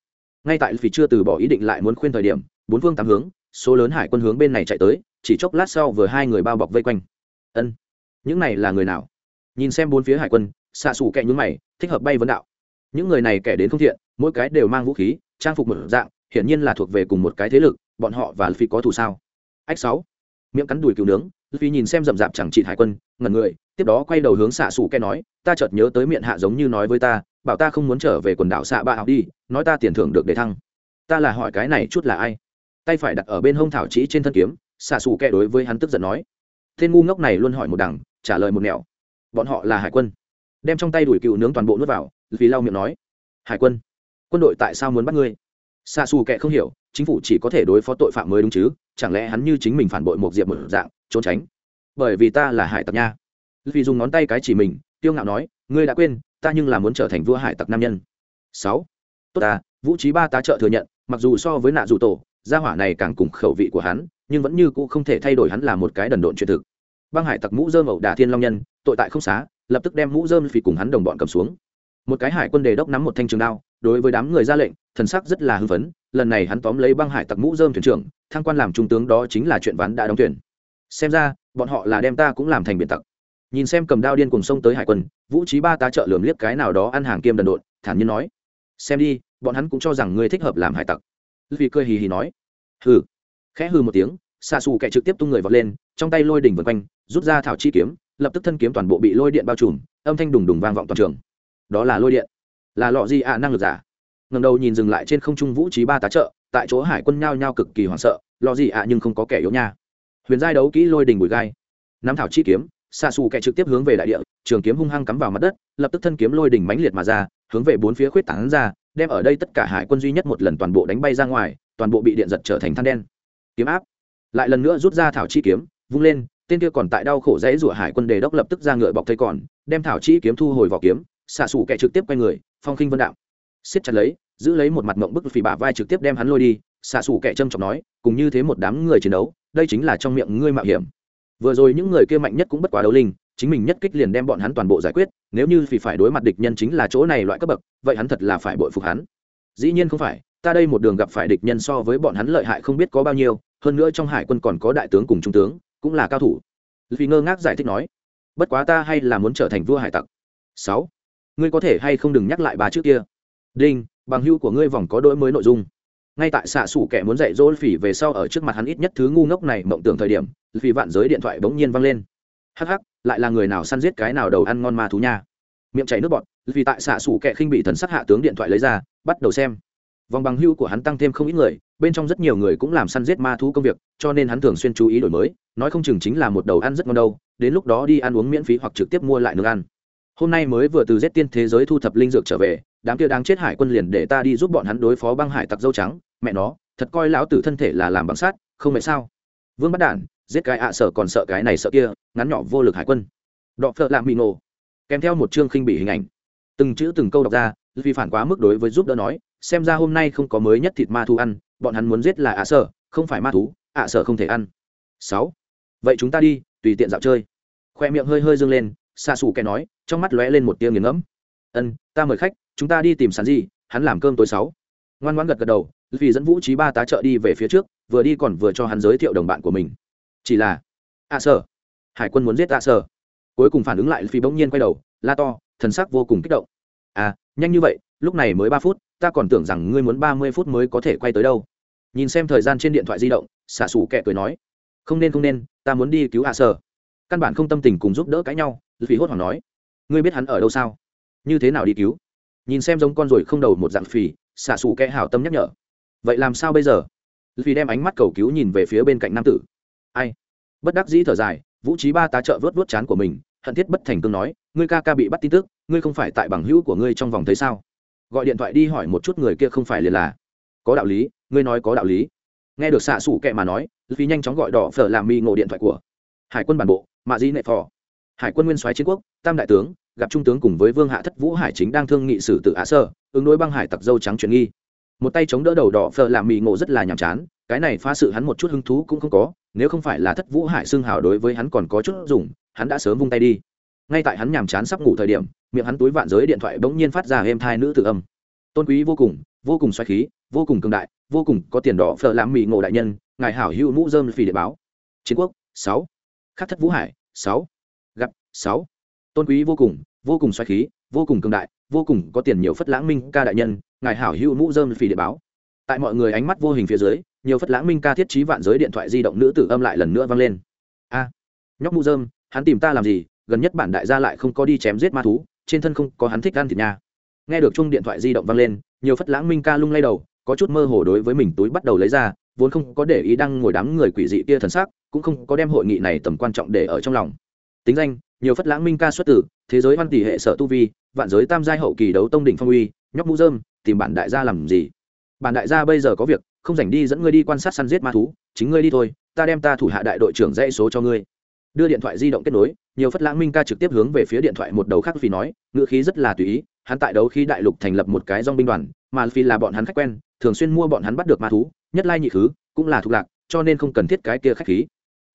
Speaker 1: Ngay tại vì chưa từ bỏ ý định lại muốn khuyên thời điểm, bốn phương tám hướng, số lớn hải quân hướng bên này chạy tới, chỉ chốc lát sau vừa hai người bao bọc vây quanh. Ân, những này là người nào? Nhìn xem bốn phía hải quân, xạ xù kẹ nhún mày, thích hợp bay vấn đạo. Những người này kẻ đến không thiện, mỗi cái đều mang vũ khí, trang phục một dạng, hiển nhiên là thuộc về cùng một cái thế lực, bọn họ và phi có thù sao? Ách sáu miệng cắn đùi cứu nướng vì nhìn xem rậm rạp chẳng trị hải quân ngần người, tiếp đó quay đầu hướng xạ xù kẻ nói, ta chợt nhớ tới miệng hạ giống như nói với ta, bảo ta không muốn trở về quần đảo xạ ba học đi, nói ta tiền thưởng được để thăng. Ta là hỏi cái này chút là ai? Tay phải đặt ở bên hông thảo chỉ trên thân kiếm, xạ xù kẻ đối với hắn tức giận nói, tên ngu ngốc này luôn hỏi một đằng, trả lời một nẻo. Bọn họ là hải quân. Đem trong tay đuổi cựu nướng toàn bộ nuốt vào vì lau miệng nói, hải quân quân đội tại sao muốn bắt ngươi? Xa xù kệ không hiểu, chính phủ chỉ có thể đối phó tội phạm mới đúng chứ, chẳng lẽ hắn như chính mình phản bội một diệp một dạng, trốn tránh? Bởi vì ta là hải tặc nha. Vì dùng ngón tay cái chỉ mình, tiêu ngạo nói, ngươi đã quên, ta nhưng là muốn trở thành vua hải tặc nam nhân. Sáu. Tốt ta, vũ trí ba tá trợ thừa nhận, mặc dù so với nạ dù tổ, gia hỏa này càng cùng khẩu vị của hắn, nhưng vẫn như cũ không thể thay đổi hắn là một cái đần độn chuyện thực. Băng hải tặc mũ dơm ẩu đả thiên long nhân, tội tại không xá, lập tức đem mũ dơm phì cùng hắn đồng bọn cầm xuống. Một cái hải quân đề đốc nắm một thanh trường đao, đối với đám người ra lệnh thần sắc rất là hưng phấn, lần này hắn tóm lấy băng hải tặc mũ dơm thuyền trưởng thăng quan làm trung tướng đó chính là chuyện ván đã đóng thuyền. Xem ra, bọn họ là đem ta cũng làm thành biển tặc. Nhìn xem cầm đao điên cùng sông tới hải quân, vũ trí ba tá trợ lườm liếc cái nào đó ăn hàng kiêm đần độn, thản nhiên nói, xem đi, bọn hắn cũng cho rằng ngươi thích hợp làm hải tặc. Vì cười hì hì nói, hừ. Khẽ hừ một tiếng xa xù kẻ trực tiếp tung người vọt lên, trong tay lôi đỉnh vân quanh, rút ra thảo chi kiếm, lập tức thân kiếm toàn bộ bị lôi điện bao trùm, âm thanh đùng đùng vang vọng toàn trường. Đó là lôi điện. Là lọ gì ạ năng lực giả ngầm đầu nhìn dừng lại trên không trung vũ trí ba tá trợ, tại chỗ hải quân nhao nhao cực kỳ hoảng sợ, lo gì ạ, nhưng không có kẻ yếu nha. Huyền giai đấu kỹ lôi đình bụi gai. Nắm thảo chi kiếm xa xù kẻ trực tiếp hướng về đại địa, trường kiếm hung hăng cắm vào mặt đất, lập tức thân kiếm lôi đình mãnh liệt mà ra, hướng về bốn phía khuyết tảng ra, đem ở đây tất cả hải quân duy nhất một lần toàn bộ đánh bay ra ngoài, toàn bộ bị điện giật trở thành than đen. Kiếm áp. Lại lần nữa rút ra thảo chi kiếm, vung lên, tên kia còn tại đau khổ dãy rủa hải quân đề đốc lập tức ra ngựa bọc thây còn, đem thảo chi kiếm thu hồi vào kiếm xạ xù kẻ trực tiếp quay người, phong khinh vân đạo. Siết chặt lấy giữ lấy một mặt mộng bức phì bả vai trực tiếp đem hắn lôi đi, xạ xù kẻ trâm trọng nói, cùng như thế một đám người chiến đấu, đây chính là trong miệng ngươi mạo hiểm. Vừa rồi những người kia mạnh nhất cũng bất quá đấu linh, chính mình nhất kích liền đem bọn hắn toàn bộ giải quyết, nếu như vì phải đối mặt địch nhân chính là chỗ này loại cấp bậc, vậy hắn thật là phải bội phục hắn. Dĩ nhiên không phải, ta đây một đường gặp phải địch nhân so với bọn hắn lợi hại không biết có bao nhiêu, hơn nữa trong hải quân còn có đại tướng cùng trung tướng, cũng là cao thủ. Vì ngơ ngác giải thích nói, bất quá ta hay là muốn trở thành vua hải tặc. Sáu, ngươi có thể hay không đừng nhắc lại bà trước kia. Đinh bằng hưu của ngươi vòng có đổi mới nội dung. Ngay tại xạ xủ kẻ muốn dạy dỗ phỉ về sau ở trước mặt hắn ít nhất thứ ngu ngốc này mộng tưởng thời điểm vì vạn giới điện thoại bỗng nhiên văng lên. Hắc hắc, lại là người nào săn giết cái nào đầu ăn ngon ma thú nha. Miệng chảy nước bọt vì tại xạ xủ kẻ khinh bị thần sắc hạ tướng điện thoại lấy ra, bắt đầu xem. Vòng bằng hưu của hắn tăng thêm không ít người, bên trong rất nhiều người cũng làm săn giết ma thú công việc, cho nên hắn thường xuyên chú ý đổi mới, nói không chừng chính là một đầu ăn rất ngon đâu, đến lúc đó đi ăn uống miễn phí hoặc trực tiếp mua lại nước ăn. Hôm nay mới vừa từ giết tiên thế giới thu thập linh dược trở về đám kia đáng chết hải quân liền để ta đi giúp bọn hắn đối phó băng hải tặc dâu trắng, mẹ nó, thật coi lão tử thân thể là làm bằng sát không mẹ sao? Vương bắt đản, giết cái ạ sợ còn sợ cái này sợ kia, ngắn nhỏ vô lực hải quân. Đọ phợ làm bị nổ. Kèm theo một chương khinh bị hình ảnh. Từng chữ từng câu đọc ra, vì phản quá mức đối với giúp đỡ nói, xem ra hôm nay không có mới nhất thịt ma thú ăn, bọn hắn muốn giết là ạ sợ không phải ma thú, ạ sợ không thể ăn. Sáu. Vậy chúng ta đi, tùy tiện dạo chơi. Khoe miệng hơi hơi dâng lên xa xù kẻ nói, trong mắt lóe lên một tia nghiền ngẫm. Ân, ta mời khách chúng ta đi tìm sàn gì, hắn làm cơm tối sáu. Ngoan ngoãn gật gật đầu, vì dẫn vũ trí ba tá trợ đi về phía trước, vừa đi còn vừa cho hắn giới thiệu đồng bạn của mình. Chỉ là ạ sở. Hải quân muốn giết ạ sở. Cuối cùng phản ứng lại phi bỗng nhiên quay đầu, la to, thần sắc vô cùng kích động. À nhanh như vậy, lúc này mới ba phút, ta còn tưởng rằng ngươi muốn ba mươi phút mới có thể quay tới đâu. Nhìn xem thời gian trên điện thoại di động, xả xù kẹ cười nói. Không nên không nên, ta muốn đi cứu hạ sở. Căn bản không tâm tình cùng giúp đỡ cãi nhau, vì hốt hoảng nói. Ngươi biết hắn ở đâu sao? Như thế nào đi cứu? Nhìn xem giống con ruồi không đầu một dạng phì, xả xù kẽ hảo tâm nhắc nhở. Vậy làm sao bây giờ? Vì đem ánh mắt cầu cứu nhìn về phía bên cạnh nam tử. Ai? Bất đắc dĩ thở dài, vũ trí ba tá trợ vớt vớt chán của mình, hận thiết bất thành cương nói, ngươi ca ca bị bắt tin tức, ngươi không phải tại bằng hữu của ngươi trong vòng thấy sao? Gọi điện thoại đi hỏi một chút người kia không phải liền là. Có đạo lý, ngươi nói có đạo lý. Nghe được xạ xủ kệ mà nói vì nhanh chóng gọi đỏ phở làm mi ngộ điện thoại của hải quân bản bộ, mạ di nệ phò hải quân nguyên soái chiến quốc, tam đại tướng, gặp trung tướng cùng với vương hạ thất vũ hải chính đang thương nghị sử tự á sơ, ứng đối băng hải tặc dâu trắng truyền nghi. Một tay chống đỡ đầu đỏ phở làm mì ngộ rất là nhàm chán, cái này phá sự hắn một chút hứng thú cũng không có, nếu không phải là thất vũ hải xưng hào đối với hắn còn có chút dùng, hắn đã sớm vung tay đi. Ngay tại hắn nhàm chán sắp ngủ thời điểm, miệng hắn túi vạn giới điện thoại bỗng nhiên phát ra êm thai nữ tự âm. Tôn quý vô cùng vô cùng xoáy khí, vô cùng cường đại, vô cùng có tiền đỏ phở làm mì ngộ đại nhân, ngài hảo hữu mũ dơm phì địa báo. Chiến quốc, sáu. Khắc thất vũ hải, sáu sáu. Tôn quý vô cùng vô cùng xoáy khí, vô cùng cường đại, vô cùng có tiền nhiều phất lãng minh ca đại nhân, ngài hảo hữu mũ dơm phì địa báo. Tại mọi người ánh mắt vô hình phía dưới, nhiều phất lãng minh ca thiết trí vạn giới điện thoại di động nữ tử âm lại lần nữa vang lên. A, nhóc mũ dơm, hắn tìm ta làm gì? Gần nhất bản đại gia lại không có đi chém giết ma thú, trên thân không có hắn thích ăn thịt nha nghe được chung điện thoại di động vang lên, nhiều phất lãng minh ca lung lay đầu, có chút mơ hồ đối với mình túi bắt đầu lấy ra, vốn không có để ý đang ngồi đám người quỷ dị kia thần sắc, cũng không có đem hội nghị này tầm quan trọng để ở trong lòng. Tính danh nhiều phất lãng minh ca xuất tử, thế giới văn tỷ hệ sở tu vi, vạn giới tam giai hậu kỳ đấu tông đỉnh phong uy, nhóc mũ dơm tìm bản đại gia làm gì? Bản đại gia bây giờ có việc, không dành đi dẫn ngươi đi quan sát săn giết ma thú, chính ngươi đi thôi, ta đem ta thủ hạ đại đội trưởng dãy số cho ngươi. Đưa điện thoại di động kết nối, nhiều phất lãng minh ca trực tiếp hướng về phía điện thoại một đầu khác vì nói, ngữ khí rất là tùy ý, hắn tại đấu khi đại lục thành lập một cái dong binh đoàn, mà phi là bọn hắn khách quen, thường xuyên mua bọn hắn bắt được ma thú, nhất lai nhị khứ, cũng là thuộc lạc, cho nên không cần thiết cái kia khách khí.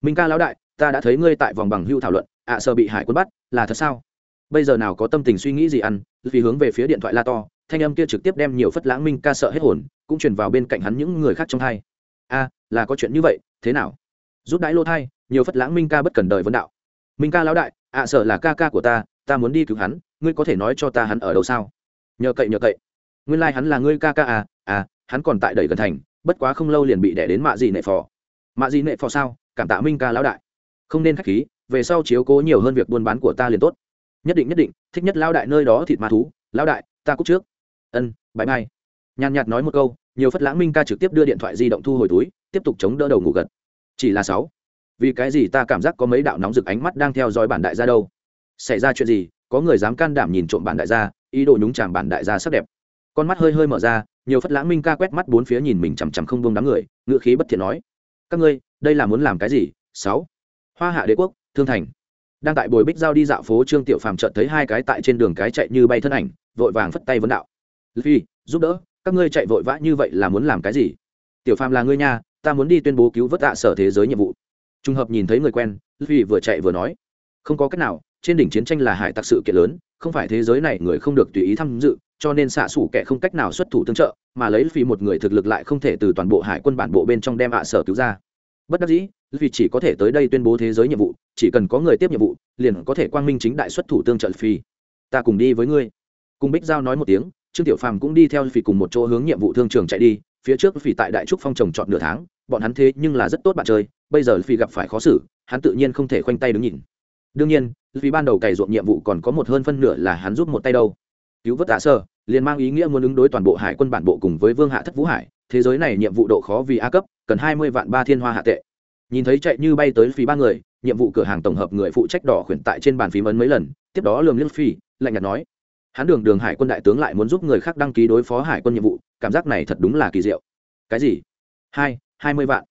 Speaker 1: Minh ca lão đại, ta đã thấy ngươi tại vòng bằng hưu thảo luận ạ à, sợ bị hải quân bắt là thật sao? Bây giờ nào có tâm tình suy nghĩ gì ăn vì hướng về phía điện thoại la to thanh âm kia trực tiếp đem nhiều phất lãng minh ca sợ hết hồn cũng truyền vào bên cạnh hắn những người khác trong thai a là có chuyện như vậy thế nào? Rút đãi lô thai nhiều phất lãng minh ca bất cần đời vấn đạo. Minh ca lão đại ạ sợ là ca ca của ta ta muốn đi cứu hắn ngươi có thể nói cho ta hắn ở đâu sao? Nhờ cậy nhờ cậy. Nguyên lai、like、hắn là ngươi ca ca à à hắn còn tại đầy gần thành bất quá không lâu liền bị đẻ đến mạ gì nệ phò. Mạ gì nệ phò sao? Cảm tạ minh ca lão đại. Không nên k h á c h khí về sau chiếu cố nhiều hơn việc buôn bán của ta liền tốt. Nhất định nhất định, thích nhất lão đại nơi đó thịt ma thú. Lão đại, ta cúc trước. Ân bãi mai nhàn nhạt nói một câu, nhiều phất lãng minh ca trực tiếp đưa điện thoại di động thu hồi túi, tiếp tục chống đỡ đầu ngủ gật. Chỉ là sáu. Vì cái gì ta cảm giác có mấy đạo nóng rực ánh mắt đang theo dõi bản đại gia đâu? Xảy ra chuyện gì, có người dám can đảm nhìn trộm bản đại gia, ý đồ nhúng chàm bản đại gia sắc đẹp. Con mắt hơi hơi mở ra, nhiều phất lãng minh ca quét mắt bốn phía nhìn mình chằm chằm không buông đám người ngựa khí bất thiện nói. Các ngươi, đây là muốn làm cái gì? Sáu. Hoa hạ đế quốc thương thành. Đang tại bồi bích giao đi dạo phố, trương tiểu phàm chợt thấy hai cái tại trên đường cái chạy như bay thân ảnh, vội vàng phất tay vấn đạo. Phi, giúp đỡ, các ngươi chạy vội vã như vậy là muốn làm cái gì? Tiểu phàm là ngươi nha, ta muốn đi tuyên bố cứu vớt tạ sở thế giới nhiệm vụ. Trùng hợp nhìn thấy người quen, phi vừa chạy vừa nói, không có cách nào, trên đỉnh chiến tranh là hải tặc sự kiện lớn, không phải thế giới này người không được tùy ý tham dự, cho nên xạ xủ kẻ không cách nào xuất thủ tương trợ, mà lấy phi một người thực lực lại không thể từ toàn bộ hải quân bản bộ bên trong đem ạ sở cứu ra. Bất đắc dĩ vì chỉ có thể tới đây tuyên bố thế giới nhiệm vụ, chỉ cần có người tiếp nhiệm vụ, liền có thể quang minh chính đại xuất thủ tương trợ phi. Ta cùng đi với ngươi. Cùng bích giao nói một tiếng, trương tiểu phàm cũng đi theo phi cùng một chỗ hướng nhiệm vụ thương trường chạy đi, phía trước phi tại đại trúc phong trồng trọt nửa tháng, bọn hắn thế nhưng là rất tốt bạn chơi, bây giờ phi gặp phải khó xử, hắn tự nhiên không thể khoanh tay đứng nhìn. Đương nhiên vì ban đầu cày ruộng nhiệm vụ còn có một hơn phân nửa là hắn giúp một tay đâu. Cứu vớt tạ sơ, liền mang ý nghĩa muốn ứng đối toàn bộ hải quân bản bộ cùng với vương hạ thất vũ hải, thế giới này nhiệm vụ độ khó vì a cấp, cần hai mươi vạn ba thiên hoa hạ tệ nhìn thấy chạy như bay tới phí ba người, nhiệm vụ cửa hàng tổng hợp người phụ trách đỏ khuyển tại trên bàn phím ấn mấy lần, tiếp đó lường liếc phi, lạnh nhạt nói hắn đường đường hải quân đại tướng lại muốn giúp người khác đăng ký đối phó hải quân nhiệm vụ, cảm giác này thật đúng là kỳ diệu. Cái gì? Hai hai mươi vạn.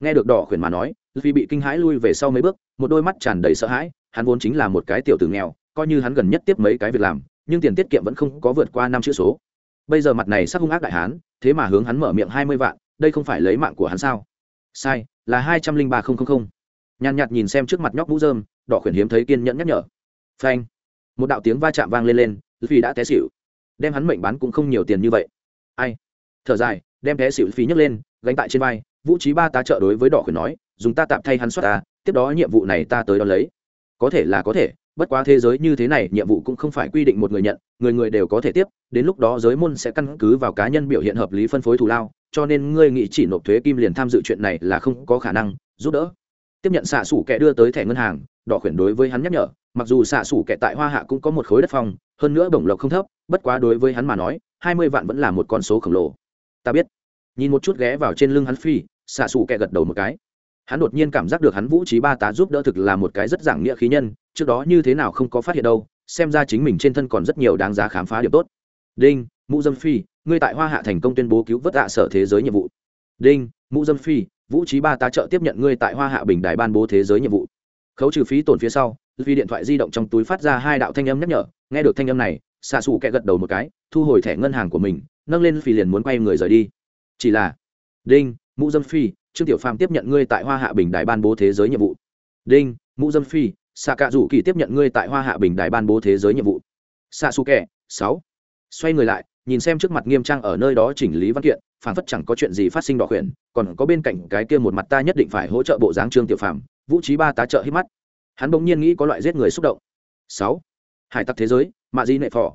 Speaker 1: Nghe được đỏ khuyển mà nói phi bị kinh hãi lui về sau mấy bước, một đôi mắt tràn đầy sợ hãi, hắn vốn chính là một cái tiểu tử nghèo, coi như hắn gần nhất tiếp mấy cái việc làm, nhưng tiền tiết kiệm vẫn không có vượt qua năm chữ số. Bây giờ mặt này sắc hung ác đại hán, thế mà hướng hắn mở miệng hai mươi vạn, đây không phải lấy mạng của hắn sao? Sai là hai trăm linh ba nghìn nhàn nhạt nhìn xem trước mặt nhóc mũ dơm đỏ khuyển hiếm thấy kiên nhẫn nhắc nhở. Phanh. Một đạo tiếng va chạm vang lên lên phi đã té xỉu. Đem hắn mệnh bán cũng không nhiều tiền như vậy. Ai? Thở dài, đem té xỉu phi nhấc lên, gánh tại trên vai, vũ trí ba tá trợ đối với đỏ khuyển nói, dùng ta tạm thay hắn soát ta, tiếp đó nhiệm vụ này ta tới đón lấy. Có thể là có thể bất quá thế giới như thế này, nhiệm vụ cũng không phải quy định một người nhận, người người đều có thể tiếp, đến lúc đó giới môn sẽ căn cứ vào cá nhân biểu hiện hợp lý phân phối thù lao, cho nên ngươi nghĩ chỉ nộp thuế kim liền tham dự chuyện này là không có khả năng, giúp đỡ. Tiếp nhận xạ xủ kẻ đưa tới thẻ ngân hàng, đỏ khuyển đối với hắn nhắc nhở, mặc dù xạ xủ kẻ tại hoa hạ cũng có một khối đất phong, hơn nữa bổng lộc không thấp, bất quá đối với hắn mà nói, hai mươi vạn vẫn là một con số khổng lồ. Ta biết. Nhìn một chút ghé vào trên lưng hắn phi, xạ xủ kẻ gật đầu một cái. Hắn đột nhiên cảm giác được hắn vũ trí ba tá giúp đỡ thực là một cái rất giảng nghĩa khí nhân trước đó như thế nào không có phát hiện đâu, xem ra chính mình trên thân còn rất nhiều đáng giá khám phá điểm tốt. Đinh, mũ dâm phi, ngươi tại hoa hạ thành công tuyên bố cứu vớt hạ sở thế giới nhiệm vụ. Đinh, mũ dâm phi, vũ trí ba tá trợ tiếp nhận ngươi tại hoa hạ bình đài ban bố thế giới nhiệm vụ. Khấu trừ phí tổn phía sau, vì điện thoại di động trong túi phát ra hai đạo thanh âm nhắc nhở, nghe được thanh âm này, xạ xù kẹ gật đầu một cái, thu hồi thẻ ngân hàng của mình, nâng lên phi liền muốn quay người rời đi. Chỉ là, đinh, mũ dâm phi, trương tiểu phàm tiếp nhận ngươi tại hoa hạ bình đài ban bố thế giới nhiệm vụ. Đinh, mũ dâm phi xạ cạ rủ kỳ tiếp nhận ngươi tại hoa hạ bình đài ban bố thế giới nhiệm vụ. Xạ xù kẻ, sáu. Xoay người lại nhìn xem trước mặt nghiêm trang ở nơi đó chỉnh lý văn kiện phản phất chẳng có chuyện gì phát sinh đỏ khuyển còn có bên cạnh cái kia một mặt ta nhất định phải hỗ trợ bộ dáng trương tiểu phàm vũ trí ba tá trợ hít mắt. Hắn bỗng nhiên nghĩ có loại giết người xúc động. Sáu. Hải tặc thế giới mạ di nệ phò.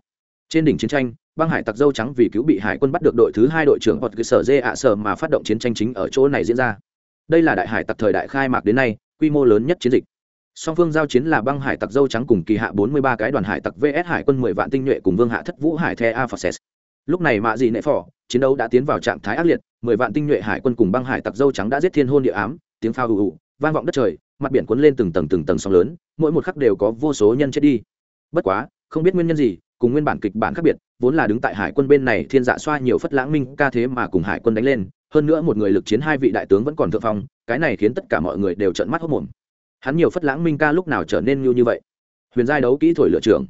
Speaker 1: Trên đỉnh chiến tranh băng hải tặc dâu trắng vì cứu bị hải quân bắt được đội thứ hai đội trưởng hoặc cơ sở dê ạ sở mà phát động chiến tranh chính ở chỗ này diễn ra. Đây là đại hải tặc thời đại khai mạc đến nay quy mô lớn nhất chiến dịch song phương giao chiến là băng hải tặc dâu trắng cùng kỳ hạ bốn mươi ba cái đoàn hải tặc vs hải quân mười vạn tinh nhuệ cùng vương hạ thất vũ hải the a forces lúc này mạ dị nệ phò, chiến đấu đã tiến vào trạng thái ác liệt, mười vạn tinh nhuệ hải quân cùng băng hải tặc dâu trắng đã giết thiên hôn địa ám, tiếng phao hù hù vang vọng đất trời, mặt biển cuốn lên từng tầng từng tầng sóng lớn, mỗi một khắc đều có vô số nhân chết đi. Bất quá, không biết nguyên nhân gì, cùng nguyên bản kịch bản khác biệt, vốn là đứng tại hải quân bên này thiên dạ xoa nhiều phất lãng minh ca thế mà cùng hải quân đánh lên, hơn nữa một người lực chiến hai vị đại tướng vẫn còn thượng phong, cái này khiến tất cả mọi người đều trợn mắt hốc mồm hắn nhiều phất lãng minh ca lúc nào trở nên như như vậy? Huyền giai đấu kỹ thổi lửa trưởng.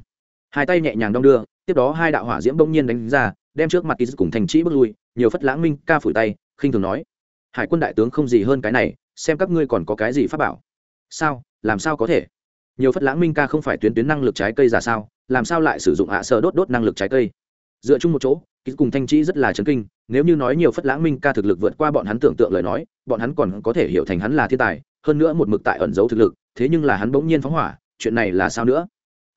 Speaker 1: Hai tay nhẹ nhàng đong đưa, tiếp đó hai đạo hỏa diễm bỗng nhiên đánh ra, đem trước mặt ký cùng thành trĩ bước lui, nhiều phất lãng minh ca phủi tay, khinh thường nói, hải quân đại tướng không gì hơn cái này, xem các ngươi còn có cái gì pháp bảo. Sao? Làm sao có thể? Nhiều phất lãng minh ca không phải tuyến tuyến năng lực trái cây giả sao? Làm sao lại sử dụng hạ à sơ đốt đốt năng lực trái cây? Dựa chung một chỗ ký cùng thanh trĩ rất là chấn kinh, nếu như nói nhiều phất lãng minh ca thực lực vượt qua bọn hắn tưởng tượng lời nói, bọn hắn còn có thể hiểu thành hắn là thiên tài hơn nữa một mực tại ẩn giấu thực lực, thế nhưng là hắn bỗng nhiên phóng hỏa, chuyện này là sao nữa?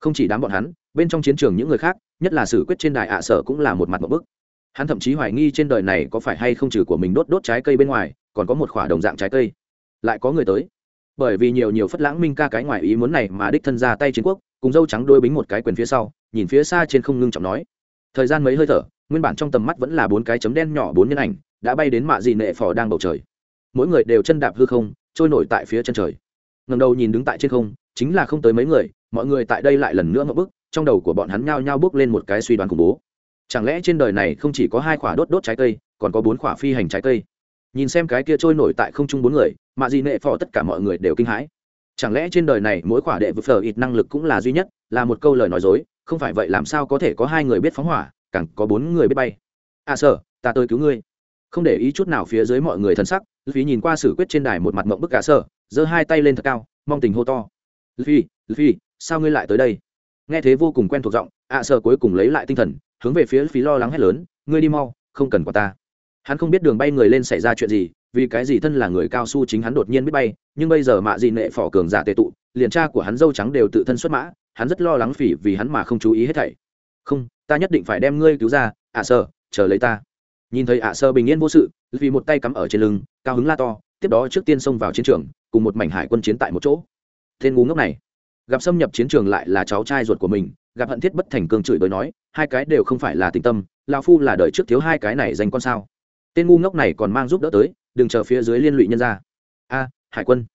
Speaker 1: Không chỉ đám bọn hắn, bên trong chiến trường những người khác, nhất là xử quyết trên đài ạ sở cũng là một mặt một bức. Hắn thậm chí hoài nghi trên đời này có phải hay không trừ của mình đốt đốt trái cây bên ngoài, còn có một khoả đồng dạng trái cây. Lại có người tới. Bởi vì nhiều nhiều phất lãng minh ca cái ngoài ý muốn này mà đích thân ra tay chiến quốc, cùng dâu trắng đôi bính một cái quyền phía sau, nhìn phía xa trên không ngưng trọng nói. Thời gian mấy hơi thở, nguyên bản trong tầm mắt vẫn là bốn cái chấm đen nhỏ bốn nhân ảnh, đã bay đến mạ dị nệ phò đang bầu trời. Mỗi người đều chân đạp hư không trôi nổi tại phía chân trời. Ngầm đầu nhìn đứng tại trên không, chính là không tới mấy người, mọi người tại đây lại lần nữa ngậm bức trong đầu của bọn hắn nhao nhao bước lên một cái suy đoán khủng bố. Chẳng lẽ trên đời này không chỉ có hai quả đốt đốt trái cây, còn có bốn quả phi hành trái cây? Nhìn xem cái kia trôi nổi tại không trung bốn người mà gì nệ phò tất cả mọi người đều kinh hãi. Chẳng lẽ trên đời này mỗi quả đệ vực phở ít năng lực cũng là duy nhất, là một câu lời nói dối, không phải vậy làm sao có thể có hai người biết phóng hỏa, càng có bốn người biết bay. À sở ta tới cứu ngươi. Không để ý chút nào phía dưới mọi người thân sắc Luffy nhìn qua xử quyết trên đài một mặt mộng bức cả sở giơ hai tay lên thật cao mong tình hô to. "Luffy, Luffy, sao ngươi lại tới đây? Nghe thế vô cùng quen thuộc giọng ạ sở cuối cùng lấy lại tinh thần hướng về phía Luffy lo lắng hét lớn ngươi đi mau không cần quả ta. Hắn không biết đường bay người lên xảy ra chuyện gì vì cái gì thân là người cao su chính hắn đột nhiên biết bay nhưng bây giờ mạ gì nệ phỏ cường giả tệ tụ liền cha của hắn dâu trắng đều tự thân xuất mã hắn rất lo lắng phỉ vì hắn mà không chú ý hết thảy. Không ta nhất định phải đem ngươi cứu ra ạ à sơ chờ lấy ta. Nhìn thấy ạ sơ bình yên vô sự vì một tay cắm ở trên lưng, cao hứng la to, tiếp đó trước tiên xông vào chiến trường, cùng một mảnh hải quân chiến tại một chỗ. Tên ngu ngốc này, gặp xâm nhập chiến trường lại là cháu trai ruột của mình, gặp hận thiết bất thành cương chửi bới nói, hai cái đều không phải là tình tâm lao phu là đời trước thiếu hai cái này dành con sao. Tên ngu ngốc này còn mang giúp đỡ tới, đừng chờ phía dưới liên lụy nhân ra. A, hải quân.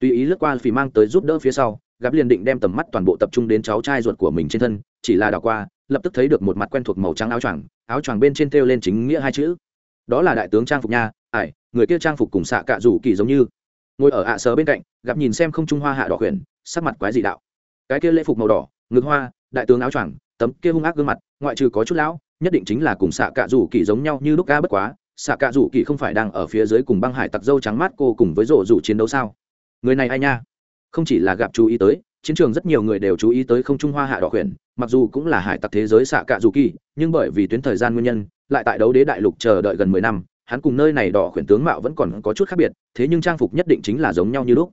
Speaker 1: Tùy ý lướt qua phì mang tới giúp đỡ phía sau, gặp liền định đem tầm mắt toàn bộ tập trung đến cháu trai ruột của mình trên thân, chỉ là đảo qua, lập tức thấy được một mặt quen thuộc màu trắng áo choàng áo choàng bên trên thêu lên chính nghĩa hai chữ đó là đại tướng trang phục nha, ải, người kia trang phục cùng xạ cạ rủ kỳ giống như. Ngồi ở ạ à sớ bên cạnh, gặp nhìn xem không trung hoa hạ đỏ huyền sắc mặt quái dị đạo. Cái kia lễ phục màu đỏ, ngực hoa, đại tướng áo choàng, tấm kia hung ác gương mặt, ngoại trừ có chút lão, nhất định chính là cùng xạ cạ rủ kỳ giống nhau như lúc ca bất quá, xạ cạ rủ kỳ không phải đang ở phía dưới cùng băng hải tặc dâu trắng mát cô cùng với rộ rủ chiến đấu sao? Người này ai nha? Không chỉ là gặp chú ý tới chiến trường rất nhiều người đều chú ý tới không trung hoa hạ đỏ khuyển, mặc dù cũng là hải tặc thế giới xạ cạ dù kỳ, nhưng bởi vì tuyến thời gian nguyên nhân, lại tại đấu đế đại lục chờ đợi gần mười năm, hắn cùng nơi này đỏ khuyển tướng mạo vẫn còn có chút khác biệt, thế nhưng trang phục nhất định chính là giống nhau như lúc.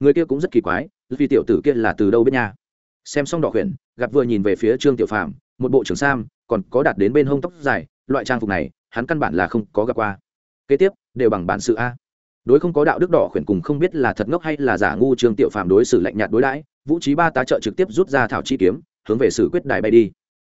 Speaker 1: Người kia cũng rất kỳ quái, vì tiểu tử kia là từ đâu bên nhà xem xong đỏ khuyển, gặp vừa nhìn về phía trương tiểu phàm, một bộ trưởng sam, còn có đạt đến bên hông tóc dài, loại trang phục này, hắn căn bản là không có gặp qua. Kế tiếp, đều bằng bản sự a. Đối không có đạo đức đỏ khuyển cùng không biết là thật ngốc hay là giả ngu trương tiểu phàm đối xử lạnh nhạt đối đãi vũ trí ba tá trợ trực tiếp rút ra thảo chi kiếm, hướng về xử quyết đài bay đi.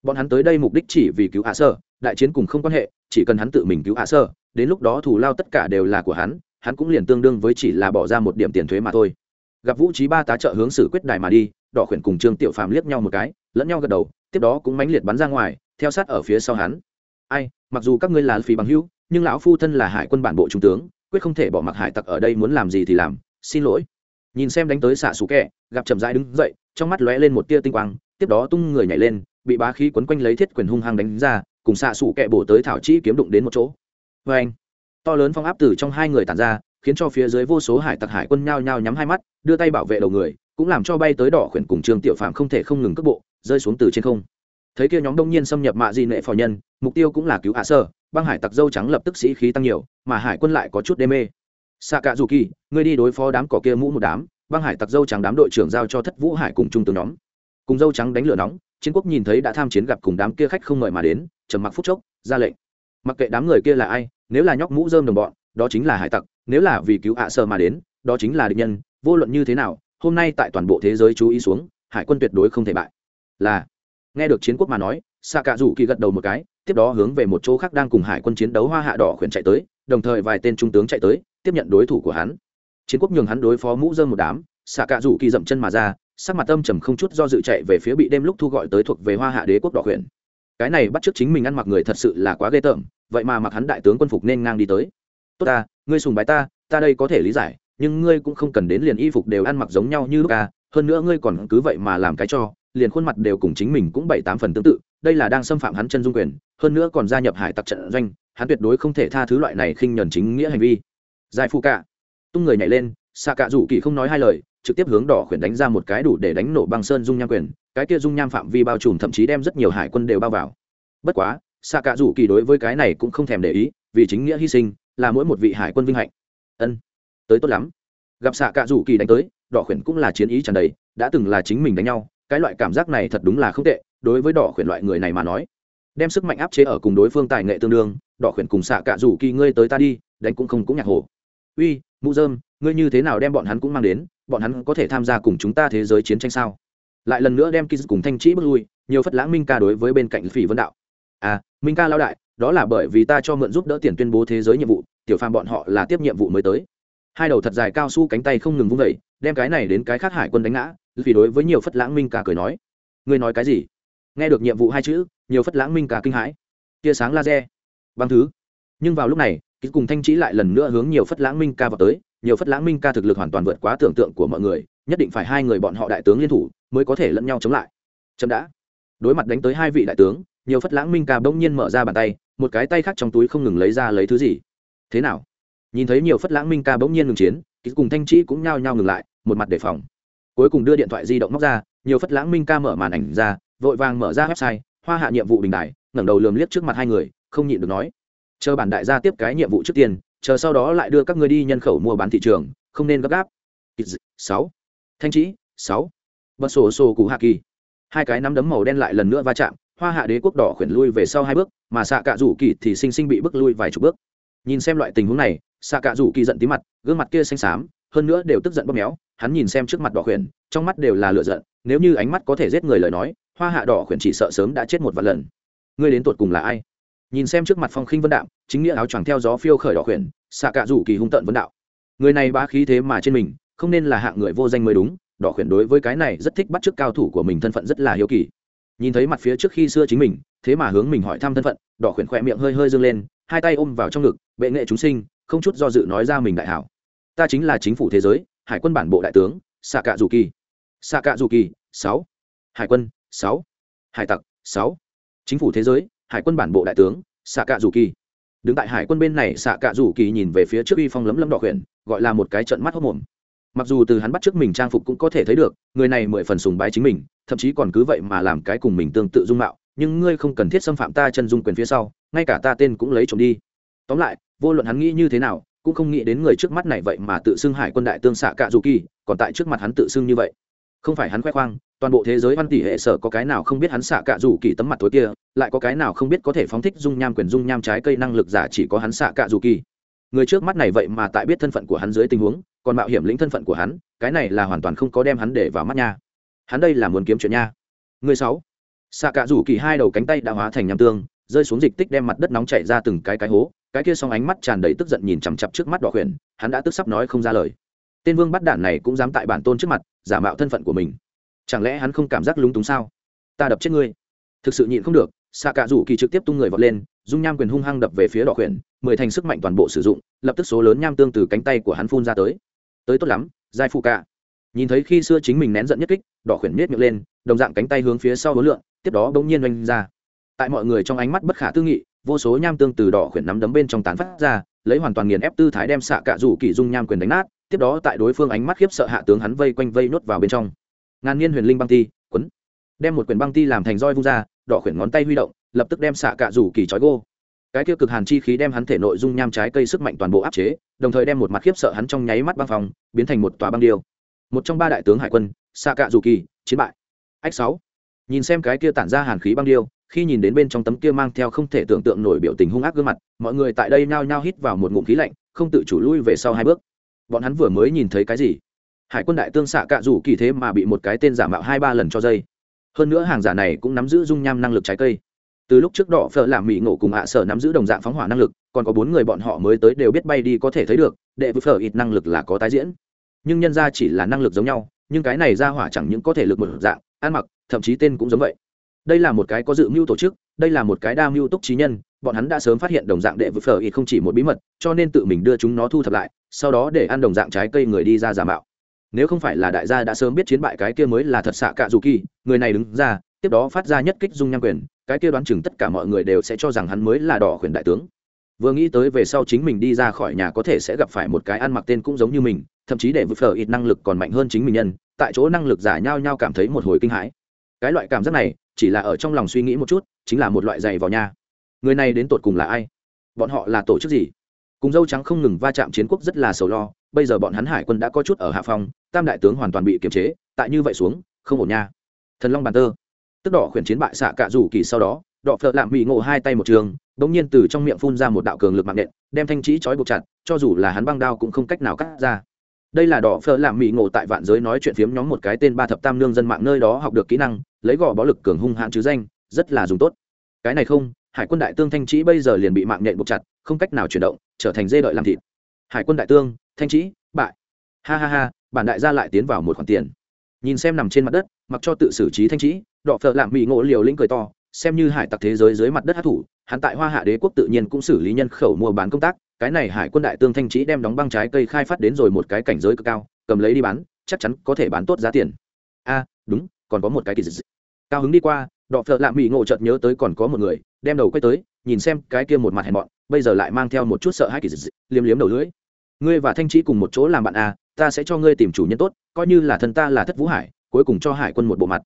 Speaker 1: Bọn hắn tới đây mục đích chỉ vì cứu hạ sơ, đại chiến cùng không quan hệ, chỉ cần hắn tự mình cứu hạ sơ, đến lúc đó thù lao tất cả đều là của hắn hắn cũng liền tương đương với chỉ là bỏ ra một điểm tiền thuế mà thôi. Gặp vũ trí ba tá trợ hướng xử quyết đài mà đi, đỏ khuyển cùng trương tiểu phàm liếc nhau một cái, lẫn nhau gật đầu, tiếp đó cũng mãnh liệt bắn ra ngoài, theo sát ở phía sau hắn. Ai, mặc dù các ngươi là phí bằng hữu, nhưng lão phu thân là hải quân bản bộ trung tướng, quyết không thể bỏ mặc hải tặc ở đây muốn làm gì thì làm, xin lỗi. Nhìn xem đánh tới xạ xú kẹ gặp chậm rãi đứng dậy, trong mắt lóe lên một tia tinh quang, tiếp đó tung người nhảy lên, bị bá khí quấn quanh lấy thiết quyền hung hăng đánh ra, cùng xạ xù kẹ bổ tới thảo chi kiếm đụng đến một chỗ. Vê anh, to lớn phong áp từ trong hai người tàn ra, khiến cho phía dưới vô số hải tặc hải quân nhao nhao nhắm hai mắt, đưa tay bảo vệ đầu người, cũng làm cho bay tới đỏ khuyển cùng trương tiểu phạm không thể không ngừng cước bộ, rơi xuống từ trên không. Thấy kia nhóm đông nhiên xâm nhập mạ di nệ phò nhân, mục tiêu cũng là cứu hạ sơ, băng hải tặc dâu trắng lập tức sĩ khí tăng nhiều, mà hải quân lại có chút đê mê. Xạ cạ dù kỳ, ngươi đi đối phó đám cỏ kia mũ một đám băng hải tặc dâu trắng đám đội trưởng giao cho thất vũ hải cùng trung tướng nhóm. Cùng dâu trắng đánh lửa nóng, chiến quốc nhìn thấy đã tham chiến gặp cùng đám kia khách không mời mà đến, trầm mặc phút chốc, ra lệnh. Mặc kệ đám người kia là ai, nếu là nhóc mũ dơm đồng bọn, đó chính là hải tặc, nếu là vì cứu ạ sơ mà đến, đó chính là địch nhân, vô luận như thế nào, hôm nay tại toàn bộ thế giới chú ý xuống, hải quân tuyệt đối không thể bại. Là, nghe được chiến quốc mà nói xạ cạ rủ kỳ gật đầu một cái, tiếp đó hướng về một chỗ khác đang cùng hải quân chiến đấu hoa hạ đỏ khuyển chạy tới, đồng thời vài tên trung tướng chạy tới, tiếp nhận đối thủ của hắn chiến quốc nhường hắn đối phó mũ dơm một đám, xạ cạ rủ kỳ dậm chân mà ra, sắc mặt âm trầm không chút do dự chạy về phía bị đêm lúc thu gọi tới thuộc về hoa hạ đế quốc đỏ huyện. Cái này bắt t chính mình ăn mặc người thật sự là quá ghê tởm, vậy mà mặc hắn đại tướng quân phục nên ngang đi tới. Tốt ta, ngươi sùng bái ta ta đây có thể lý giải, nhưng ngươi cũng không cần đến liền y phục đều ăn mặc giống nhau như lúc ca hơn nữa ngươi còn cứ vậy mà làm cái cho liền khuôn mặt đều cùng chính mình cũng bảy tám phần tương tự, đây là đang xâm phạm hắn chân dung quyền, hơn nữa còn gia nhập hải tặc trận doanh, hắn tuyệt đối không thể tha thứ loại này khinh nhuần chính nghĩa hành vi. Giải phụ cả tung người nhảy lên xạ cạ rủ kỳ không nói hai lời, trực tiếp hướng đỏ khuyển đánh ra một cái đủ để đánh nổ băng sơn dung nham quyền. Cái kia dung nham phạm vi bao trùm thậm chí đem rất nhiều hải quân đều bao vào. Bất quá xạ cạ rủ kỳ đối với cái này cũng không thèm để ý, vì chính nghĩa hy sinh, là mỗi một vị hải quân vinh hạnh. Ân, tới tốt lắm. Gặp xạ cạ rủ kỳ đánh tới, đỏ khuyển cũng là chiến ý tràn đầy, đã từng là chính mình đánh nhau, cái loại cảm giác này thật đúng là không tệ, đối với đỏ khuyển loại người này mà nói. Đem sức mạnh áp chế ở cùng đối phương tài nghệ tương đương, đỏ khuyển cùng xạ cạ rủ kỳ ngươi tới ta đi, đánh cũng không cũng nhạc hồ uy mụ dơm ngươi như thế nào đem bọn hắn cũng mang đến, bọn hắn có thể tham gia cùng chúng ta thế giới chiến tranh sao? Lại lần nữa đem kiz cùng thanh trĩ bước lui, nhiều phất lãng minh ca đối với bên cạnh phỉ vân đạo. À minh ca lao đại, đó là bởi vì ta cho mượn giúp đỡ tiền tuyên bố thế giới nhiệm vụ, tiểu phàm bọn họ là tiếp nhiệm vụ mới tới. Hai đầu thật dài cao su cánh tay không ngừng vung vẩy đem cái này đến cái khác hải quân đánh ngã vì đối với nhiều phất lãng minh ca cười nói. Ngươi nói cái gì? Nghe được nhiệm vụ hai chữ, nhiều phất lãng minh ca kinh hãi. Tia sáng laser. Băng thứ. Nhưng vào lúc này ký cùng thanh trí lại lần nữa hướng nhiều phất lãng minh ca vào tới, nhiều phất lãng minh ca thực lực hoàn toàn vượt quá tưởng tượng của mọi người, nhất định phải hai người bọn họ đại tướng liên thủ mới có thể lẫn nhau chống lại. Chậm đã. Đối mặt đánh tới hai vị đại tướng, nhiều phất lãng minh ca bỗng nhiên mở ra bàn tay, một cái tay khác trong túi không ngừng lấy ra lấy thứ gì. Thế nào? Nhìn thấy nhiều phất lãng minh ca bỗng nhiên ngừng chiến, ký cùng thanh trí cũng nhao nhao ngừng lại, một mặt đề phòng. Cuối cùng đưa điện thoại di động móc ra, nhiều phất lãng minh ca mở màn ảnh ra, vội vàng mở ra website, hoa hạ nhiệm vụ bình đại ngẩng đầu lườm liếc trước mặt hai người, không nhịn được nói chờ bản đại gia tiếp cái nhiệm vụ trước tiên, chờ sau đó lại đưa các ngươi đi nhân khẩu mua bán thị trường, không nên gấp gáp. Sáu. Thanh trí sáu. Bật sổ sổ cụ hạ kỳ. Hai cái nắm đấm màu đen lại lần nữa va chạm, hoa hạ đế quốc đỏ khuyển lui về sau hai bước, mà xạ cạ rủ kỳ thì sinh sinh bị bước lui vài chục bước. Nhìn xem loại tình huống này xạ cạ rủ kỳ giận tí mặt, gương mặt kia xanh xám, hơn nữa đều tức giận bóp méo, hắn nhìn xem trước mặt đỏ khuyển, trong mắt đều là lựa giận, nếu như ánh mắt có thể giết người lời nói, hoa hạ đỏ khuyển chỉ sợ sớm đã chết một vài lần. Ngươi đến tuột cùng là ai? Nhìn xem trước mặt phong khinh vân đạo, chính nghĩa áo choàng theo gió phiêu khởi đỏ khuyển, xạ cạ rủ kỳ hung tận vân đạo. Người này bá khí thế mà trên mình, không nên là hạng người vô danh mới đúng, đỏ khuyển đối với cái này rất thích bắt chước cao thủ của mình thân phận rất là hiếu kỳ. Nhìn thấy mặt phía trước khi xưa chính mình, thế mà hướng mình hỏi thăm thân phận, đỏ khuyển khỏe miệng hơi hơi dâng lên, hai tay ôm vào trong ngực, bệ nghệ chúng sinh, không chút do dự nói ra mình đại hảo. Ta chính là chính phủ thế giới, hải quân bản bộ đại tướng, xạ cạ dù kỳ. Xạ cạ dù kỳ, sáu. Hải quân, sáu. Hải tặc, sáu. Chính phủ thế giới hải quân bản bộ đại tướng xạ cạ dù kỳ đứng tại hải quân bên này xạ cạ dù kỳ nhìn về phía trước uy phong lấm lấm đỏ khuyển, gọi là một cái trận mắt hốc mồm. Mặc dù từ hắn bắt trước mình trang phục cũng có thể thấy được, người này mười phần sùng bái chính mình, thậm chí còn cứ vậy mà làm cái cùng mình tương tự dung mạo, nhưng ngươi không cần thiết xâm phạm ta chân dung quyền phía sau, ngay cả ta tên cũng lấy trộm đi. Tóm lại, vô luận hắn nghĩ như thế nào, cũng không nghĩ đến người trước mắt này vậy mà tự xưng hải quân đại tương xạ cạ dù kỳ còn tại trước mặt hắn tự xưng như vậy. Không phải hắn khoe khoang toàn bộ thế giới văn tỷ hệ sở có cái nào không biết hắn xạ cạ dù kỳ tấm mặt tối kia, lại có cái nào không biết có thể phóng thích dung nham quyền dung nham trái cây năng lực giả chỉ có hắn xạ cạ dù kỳ. Người trước mắt này vậy mà tại biết thân phận của hắn dưới tình huống, còn mạo hiểm lĩnh thân phận của hắn, cái này là hoàn toàn không có đem hắn để vào mắt nha. Hắn đây là muốn kiếm chuyện nha. Người sáu. Xạ cạ rủ kỳ hai đầu cánh tay đã hóa thành nham tương, rơi xuống dịch tích đem mặt đất nóng chảy ra từng cái cái hố, cái kia xong ánh mắt tràn đầy tức giận nhìn chằm chặp trước mắt đỏ khuyển, hắn đã tức sắp nói không ra lời. Tên vương bắt đạn này cũng dám tại bản tôn trước mặt, giả mạo thân phận của mình chẳng lẽ hắn không cảm giác lúng túng sao? Ta đập chết ngươi. Thực sự nhịn không được xạ cạ rủ kỳ trực tiếp tung người vọt lên dung nham quyền hung hăng đập về phía đỏ Quyển, mười thành sức mạnh toàn bộ sử dụng lập tức số lớn nham tương từ cánh tay của hắn phun ra tới. Tới tốt lắm giai phụ cạ nhìn thấy khi xưa chính mình nén giận nhất kích đỏ khuyển nết miệng lên đồng dạng cánh tay hướng phía sau hối lượng tiếp đó bỗng nhiên oanh ra. Tại mọi người trong ánh mắt bất khả tư nghị vô số nham tương từ đỏ khuyển nắm đấm bên trong tán phát ra lấy hoàn toàn nghiền ép tư thái đem xạ cạ rủ kỳ dung nham quyền đánh nát tiếp đó tại đối phương ánh mắt khiếp sợ hạ tướng hắn vây quanh vây nốt vào bên trong ngàn niên huyền linh băng ti, quấn. Đem một quyển băng ti làm thành roi vung ra, đỏ khuyển ngón tay huy động, lập tức đem xạ cạ rủ kỳ trói gô. Cái kia cực hàn chi khí đem hắn thể nội dung nham trái cây sức mạnh toàn bộ áp chế, đồng thời đem một mặt khiếp sợ hắn trong nháy mắt băng phòng biến thành một tòa băng điêu. Một trong ba đại tướng hải quân, xạ cạ rủ kỳ, chiến bại. Ách sáu. Nhìn xem cái kia tản ra hàn khí băng điêu, khi nhìn đến bên trong tấm kia mang theo không thể tưởng tượng nổi biểu tình hung ác gương mặt, mọi người tại đây nhao nhao hít vào một ngụm khí lạnh, không tự chủ lui về sau hai bước. Bọn hắn vừa mới nhìn thấy cái gì? Hải quân đại tương xạ cạ rủ kỳ thế mà bị một cái tên giả mạo hai ba lần cho dây. Hơn nữa hàng giả này cũng nắm giữ dung nham năng lực trái cây. Từ lúc trước đỏ phở làm mỹ ngộ cùng hạ sở nắm giữ đồng dạng phóng hỏa năng lực, còn có bốn người bọn họ mới tới đều biết bay đi có thể thấy được, đệ với phở ít năng lực là có tái diễn. Nhưng nhân ra chỉ là năng lực giống nhau, nhưng cái này ra hỏa chẳng những có thể lực một dạng, ăn mặc, thậm chí tên cũng giống vậy. Đây là một cái có dự mưu tổ chức, đây là một cái đa mưu túc trí nhân, bọn hắn đã sớm phát hiện đồng dạng đệ với phở ít không chỉ một bí mật, cho nên tự mình đưa chúng nó thu thập lại, sau đó để ăn đồng dạng trái cây người đi ra giả mạo nếu không phải là đại gia đã sớm biết chiến bại cái kia mới là thật xạ cạ dù kỳ, người này đứng ra, tiếp đó phát ra nhất kích dung nham quyền, cái kia đoán chừng tất cả mọi người đều sẽ cho rằng hắn mới là đỏ khuyển đại tướng. Vừa nghĩ tới về sau chính mình đi ra khỏi nhà có thể sẽ gặp phải một cái ăn mặc tên cũng giống như mình, thậm chí để vượt phở ít năng lực còn mạnh hơn chính mình nhân, tại chỗ năng lực giả nhau nhau cảm thấy một hồi kinh hãi. Cái loại cảm giác này, chỉ là ở trong lòng suy nghĩ một chút, chính là một loại dày vào nhà người này đến tột cùng là ai? Bọn họ là tổ chức gì? Cùng dâu trắng không ngừng va chạm chiến quốc rất là sầu lo bây giờ bọn hắn hải quân đã có chút ở hạ phòng tam đại tướng hoàn toàn bị kiềm chế, tại như vậy xuống, không ổn nha. Thần long bàn tơ. Tức đỏ khuyển chiến bại xạ cạ rủ kỳ sau đó, đỏ phợ lạm bị ngộ hai tay một trường, bỗng nhiên từ trong miệng phun ra một đạo cường lực mạng nện, đem thanh trí trói buộc chặt, cho dù là hắn băng đao cũng không cách nào cắt ra. Đây là đỏ phở làm mỹ ngộ tại vạn giới nói chuyện phiếm nhóm một cái tên ba thập tam nương dân mạng nơi đó học được kỹ năng, lấy gò bó lực cường hung hạn chứ danh, rất là dùng tốt. Cái này không, hải quân đại tương thanh trí bây giờ liền bị mạng nhện buộc chặt, không cách nào chuyển động, trở thành dê đợi làm thịt. Hải quân đại tương thanh trí bại. Ha ha ha, bản đại gia lại tiến vào một khoản tiền. Nhìn xem nằm trên mặt đất, mặc cho tự xử trí thanh trí đọ phợ lạm mỹ ngộ liều lĩnh cười to, xem như hải tặc thế giới dưới mặt đất hát thủ, hắn tại hoa hạ đế quốc tự nhiên cũng xử lý nhân khẩu mua bán công tác, cái này hải quân đại tương thanh trí đem đóng băng trái cây khai phát đến rồi một cái cảnh giới cực cao, cầm lấy đi bán, chắc chắn có thể bán tốt giá tiền. A, đúng, còn có một cái kỳ dị. Cao hứng đi qua, đọ phợ lạm mỹ ngộ chợt nhớ tới còn có một người, đem đầu quay tới, nhìn xem cái kia một mặt hèn bọn bây giờ lại mang theo một chút sợ hãi kỳ dị, liếm liếm đầu lưỡi ngươi và thanh trí cùng một chỗ làm bạn a ta sẽ cho ngươi tìm chủ nhân tốt, coi như là thân ta là thất vũ hải, cuối cùng cho hải quân một bộ mặt.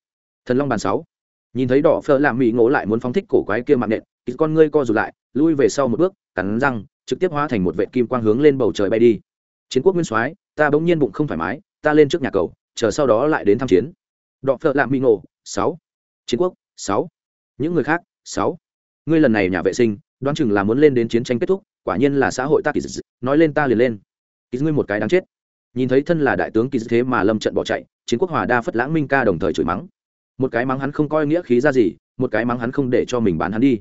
Speaker 1: Thần long bàn sáu. Nhìn thấy đỏ phở làm mỹ ngộ lại muốn phóng thích cổ quái kia mạng nện con ngươi co rụt lại, lui về sau một bước, cắn răng, trực tiếp hóa thành một vệ kim quang hướng lên bầu trời bay đi. Chiến quốc nguyên soái, ta bỗng nhiên bụng không thoải mái, ta lên trước nhà cầu, chờ sau đó lại đến tham chiến. Đọ phợ lạm mỹ ngộ, sáu. Chiến quốc, sáu. Những người khác, sáu. Ngươi lần này nhà vệ sinh, đoán chừng là muốn lên đến chiến tranh kết thúc, quả nhiên là xã hội ta kỳ dị nói lên ta liền lên. Kỳ ngươi một cái đáng chết. Nhìn thấy thân là đại tướng kỳ thế mà lâm trận bỏ chạy, chiến quốc hòa đa phất lãng minh ca đồng thời chửi mắng. Một cái mắng hắn không coi nghĩa khí ra gì, một cái mắng hắn không để cho mình bán hắn đi.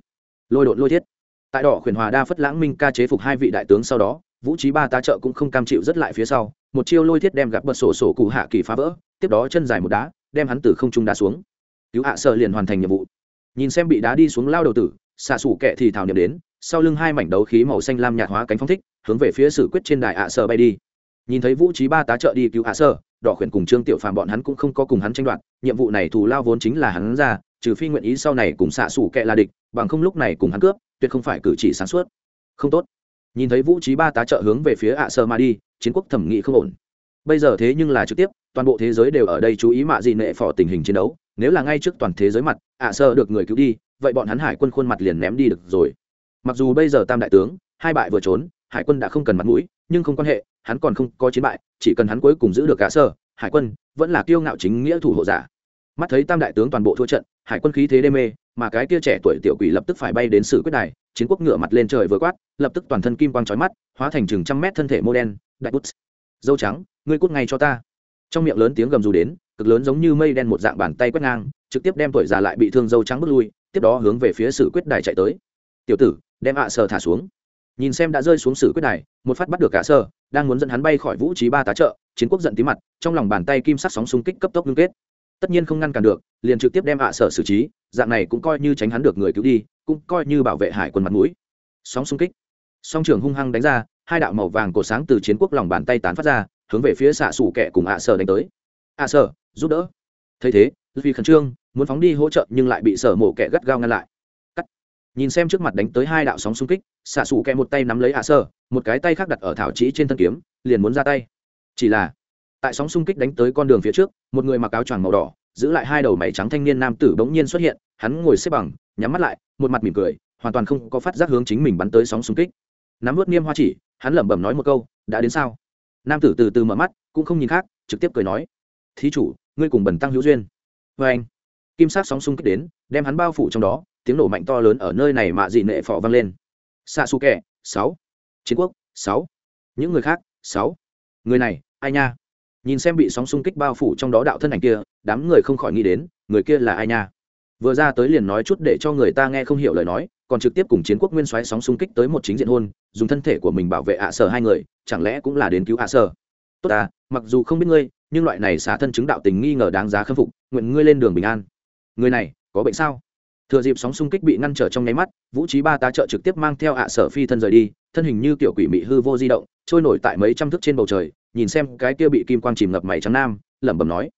Speaker 1: Lôi đột lôi thiết. Tại đỏ khuyển hòa đa phất lãng minh ca chế phục hai vị đại tướng sau đó, vũ trí ba tá trợ cũng không cam chịu rất lại phía sau, một chiêu lôi thiết đem gặp bật sổ sổ cụ hạ kỳ phá vỡ, tiếp đó chân dài một đá, đem hắn từ không trung đá xuống. Cứu hạ sợ liền hoàn thành nhiệm vụ. Nhìn xem bị đá đi xuống lao đầu tử, xạ sủ kệ thì thảo niệm đến, sau lưng hai mảnh đấu khí màu xanh lam nhạt hóa cánh phong thích hướng về phía sử quyết trên đài ạ sợ bay đi. Nhìn thấy vũ trí ba tá trợ đi cứu ạ sợ đỏ khuyển cùng trương tiểu phàm bọn hắn cũng không có cùng hắn tranh đoạt, nhiệm vụ này thù lao vốn chính là hắn ra, trừ phi nguyện ý sau này cùng xạ xủ kệ là địch, bằng không lúc này cùng hắn cướp, tuyệt không phải cử chỉ sáng suốt. Không tốt. Nhìn thấy vũ trí ba tá trợ hướng về phía ạ sơ mà đi, chiến quốc thẩm nghị không ổn. Bây giờ thế nhưng là trực tiếp, toàn bộ thế giới đều ở đây chú ý mạ dị nệ phỏ tình hình chiến đấu, nếu là ngay trước toàn thế giới mặt, ạ sơ được người cứu đi, vậy bọn hắn hải quân khuôn mặt liền ném đi được rồi. Mặc dù bây giờ tam đại tướng, hai bại vừa trốn hải quân đã không cần mặt mũi, nhưng không quan hệ, hắn còn không có chiến bại, chỉ cần hắn cuối cùng giữ được cả sơ, hải quân vẫn là kiêu ngạo chính nghĩa thủ hộ giả. Mắt thấy tam đại tướng toàn bộ thua trận, hải quân khí thế đê mê, mà cái kia trẻ tuổi tiểu quỷ lập tức phải bay đến sự quyết đài, chiến quốc ngựa mặt lên trời vừa quát, lập tức toàn thân kim quang trói mắt, hóa thành chừng trăm mét thân thể mô đen, đại bút. Dâu trắng, ngươi cút ngay cho ta. Trong miệng lớn tiếng gầm rú đến, cực lớn giống như mây đen một dạng bàn tay quét ngang, trực tiếp đem tuổi già lại bị thương dâu trắng bước lui, tiếp đó hướng về phía sự quyết đài chạy tới. Tiểu tử, đem ạ à sờ thả xuống nhìn xem đã rơi xuống sử quyết này, một phát bắt được cả sơ đang muốn dẫn hắn bay khỏi vũ trí ba tá trợ chiến quốc giận tí mặt trong lòng bàn tay kim sắc sóng xung kích cấp tốc ngưng kết. Tất nhiên không ngăn cản được liền trực tiếp đem ạ sở xử trí dạng này cũng coi như tránh hắn được người cứu đi cũng coi như bảo vệ hải quân mặt mũi. Sóng xung kích. Song trường hung hăng đánh ra hai đạo màu vàng cổ sáng từ chiến quốc lòng bàn tay tán phát ra hướng về phía xạ sủ kẹ cùng ạ sở đánh tới. Ạ sở giúp đỡ. Thấy thế vì khẩn trương muốn phóng đi hỗ trợ nhưng lại bị sở mổ kẹ gắt gao ngăn lại nhìn xem trước mặt đánh tới hai đạo sóng xung kích xạ xù kẹ một tay nắm lấy ạ sở một cái tay khác đặt ở thảo trí trên thân kiếm, liền muốn ra tay. Chỉ là, tại sóng xung kích đánh tới con đường phía trước, một người mặc áo choàng màu đỏ, giữ lại hai đầu mày trắng thanh niên nam tử bỗng nhiên xuất hiện, hắn ngồi xếp bằng, nhắm mắt lại, một mặt mỉm cười, hoàn toàn không có phát giác hướng chính mình bắn tới sóng xung kích. Nắm vớt nghiêm hoa chỉ, hắn lẩm bẩm nói một câu, đã đến sao? Nam tử từ từ mở mắt, cũng không nhìn khác, trực tiếp cười nói, thí chủ, ngươi cùng bẩn tăng hữu duyên. Vê anh kim sát sóng xung kích đến, đem hắn bao phủ trong đó, tiếng nổ mạnh to lớn ở nơi này mạ dị nệ phỏ vang lên. Xạ xù kẹ sáu. Chiến quốc, sáu. Những người khác, sáu. Người này, ai nha? Nhìn xem bị sóng xung kích bao phủ trong đó đạo thân ảnh kia, đám người không khỏi nghĩ đến, người kia là ai nha? Vừa ra tới liền nói chút để cho người ta nghe không hiểu lời nói, còn trực tiếp cùng chiến quốc nguyên soái sóng xung kích tới một chính diện hôn, dùng thân thể của mình bảo vệ ạ sở hai người, chẳng lẽ cũng là đến cứu ạ sở? Tốt ta, mặc dù không biết ngươi, nhưng loại này xả thân chứng đạo tình nghi ngờ đáng giá khâm phục, nguyện ngươi lên đường bình an người này, có bệnh sao? Thừa dịp sóng xung kích bị ngăn trở trong nháy mắt, vũ trí ba tá trợ trực tiếp mang theo ạ sở phi thân rời đi, thân hình như kiểu quỷ mị hư vô di động, trôi nổi tại mấy trăm thước trên bầu trời, nhìn xem cái kia bị kim quang chìm ngập mày trắng nam, lẩm bẩm nói,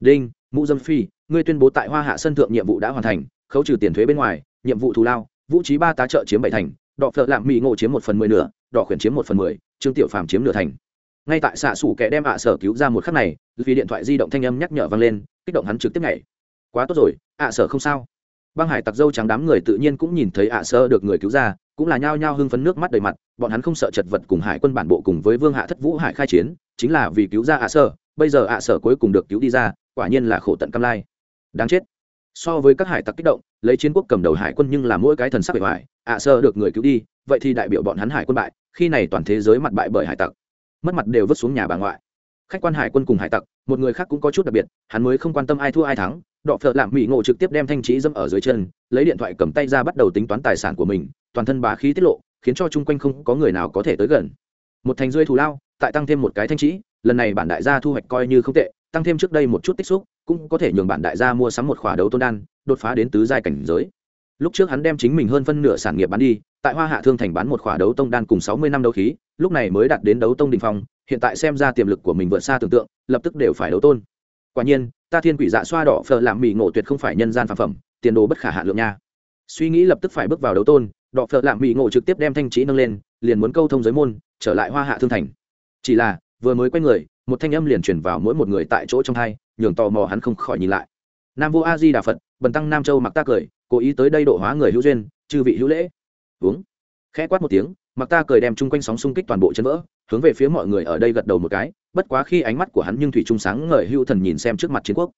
Speaker 1: đinh, mũ dâm phi, ngươi tuyên bố tại hoa hạ sân thượng nhiệm vụ đã hoàn thành, khấu trừ tiền thuế bên ngoài, nhiệm vụ thù lao, vũ trí ba tá trợ chiếm bảy thành, đọ phợ lạm mỹ ngộ chiếm một phần mười nửa, đọ khuyển chiếm một phần mười, trương tiểu phàm chiếm nửa thành. Ngay tại xạ sủ kẻ đem ạ sở cứu ra một khắc này, vì điện thoại di động thanh âm nhắc nhở vang lên, kích động hắn trực tiếp nhảy quá tốt rồi, ạ sở không sao. Băng hải tặc dâu trắng đám người tự nhiên cũng nhìn thấy ạ sơ được người cứu ra, cũng là nhao nhao hưng phấn nước mắt đầy mặt, bọn hắn không sợ chật vật cùng hải quân bản bộ cùng với vương hạ thất vũ hải khai chiến, chính là vì cứu ra ạ sơ. bây giờ ạ sở cuối cùng được cứu đi ra, quả nhiên là khổ tận cam lai. Đáng chết. So với các hải tặc kích động, lấy chiến quốc cầm đầu hải quân nhưng là mỗi cái thần sắc bề ngoài, ạ sơ được người cứu đi, vậy thì đại biểu bọn hắn hải quân bại, khi này toàn thế giới mặt bại bởi hải tặc. Mất mặt đều vứt xuống nhà bà ngoại. Khách quan hải quân cùng hải tặc, một người khác cũng có chút đặc biệt, hắn mới không quan tâm ai thua ai thắng đọ phợ lạm mỹ ngộ trực tiếp đem thanh trí dâm ở dưới chân, lấy điện thoại cầm tay ra bắt đầu tính toán tài sản của mình, toàn thân bá khí tiết lộ, khiến cho chung quanh không có người nào có thể tới gần. Một thành rơi thù lao, tại tăng thêm một cái thanh trí, lần này bản đại gia thu hoạch coi như không tệ, tăng thêm trước đây một chút tích xúc, cũng có thể nhường bản đại gia mua sắm một khỏa đấu tôn đan, đột phá đến tứ giai cảnh giới. Lúc trước hắn đem chính mình hơn phân nửa sản nghiệp bán đi, tại hoa hạ thương thành bán một khỏa đấu tông đan cùng sáu mươi năm đấu khí, lúc này mới đạt đến đấu tông đình phong, hiện tại xem ra tiềm lực của mình vượt xa tưởng tượng, lập tức đều phải đấu tôn. Quả nhiên ta thiên quỷ dạ xoa đỏ phở làm mì ngộ tuyệt không phải nhân gian phàm phẩm, tiền đồ bất khả hạ lượng nha. Suy nghĩ lập tức phải bước vào đấu tôn, đỏ phở làm mì ngộ trực tiếp đem thanh trí nâng lên, liền muốn câu thông giới môn, trở lại hoa hạ thương thành. Chỉ là, vừa mới quay người, một thanh âm liền chuyển vào mỗi một người tại chỗ trong hai, nhường tò mò hắn không khỏi nhìn lại. Nam vô a di đà phật, bần tăng nam châu mặc ta cười, cố ý tới đây độ hóa người hữu duyên, chư vị hữu lễ. Uống. Khẽ quát một tiếng mặc ta cười đem chung quanh sóng xung kích toàn bộ chân vỡ, hướng về phía mọi người ở đây gật đầu một cái, bất quá khi ánh mắt của hắn nhưng thủy trung sáng ngời hưu thần nhìn xem trước mặt chiến quốc.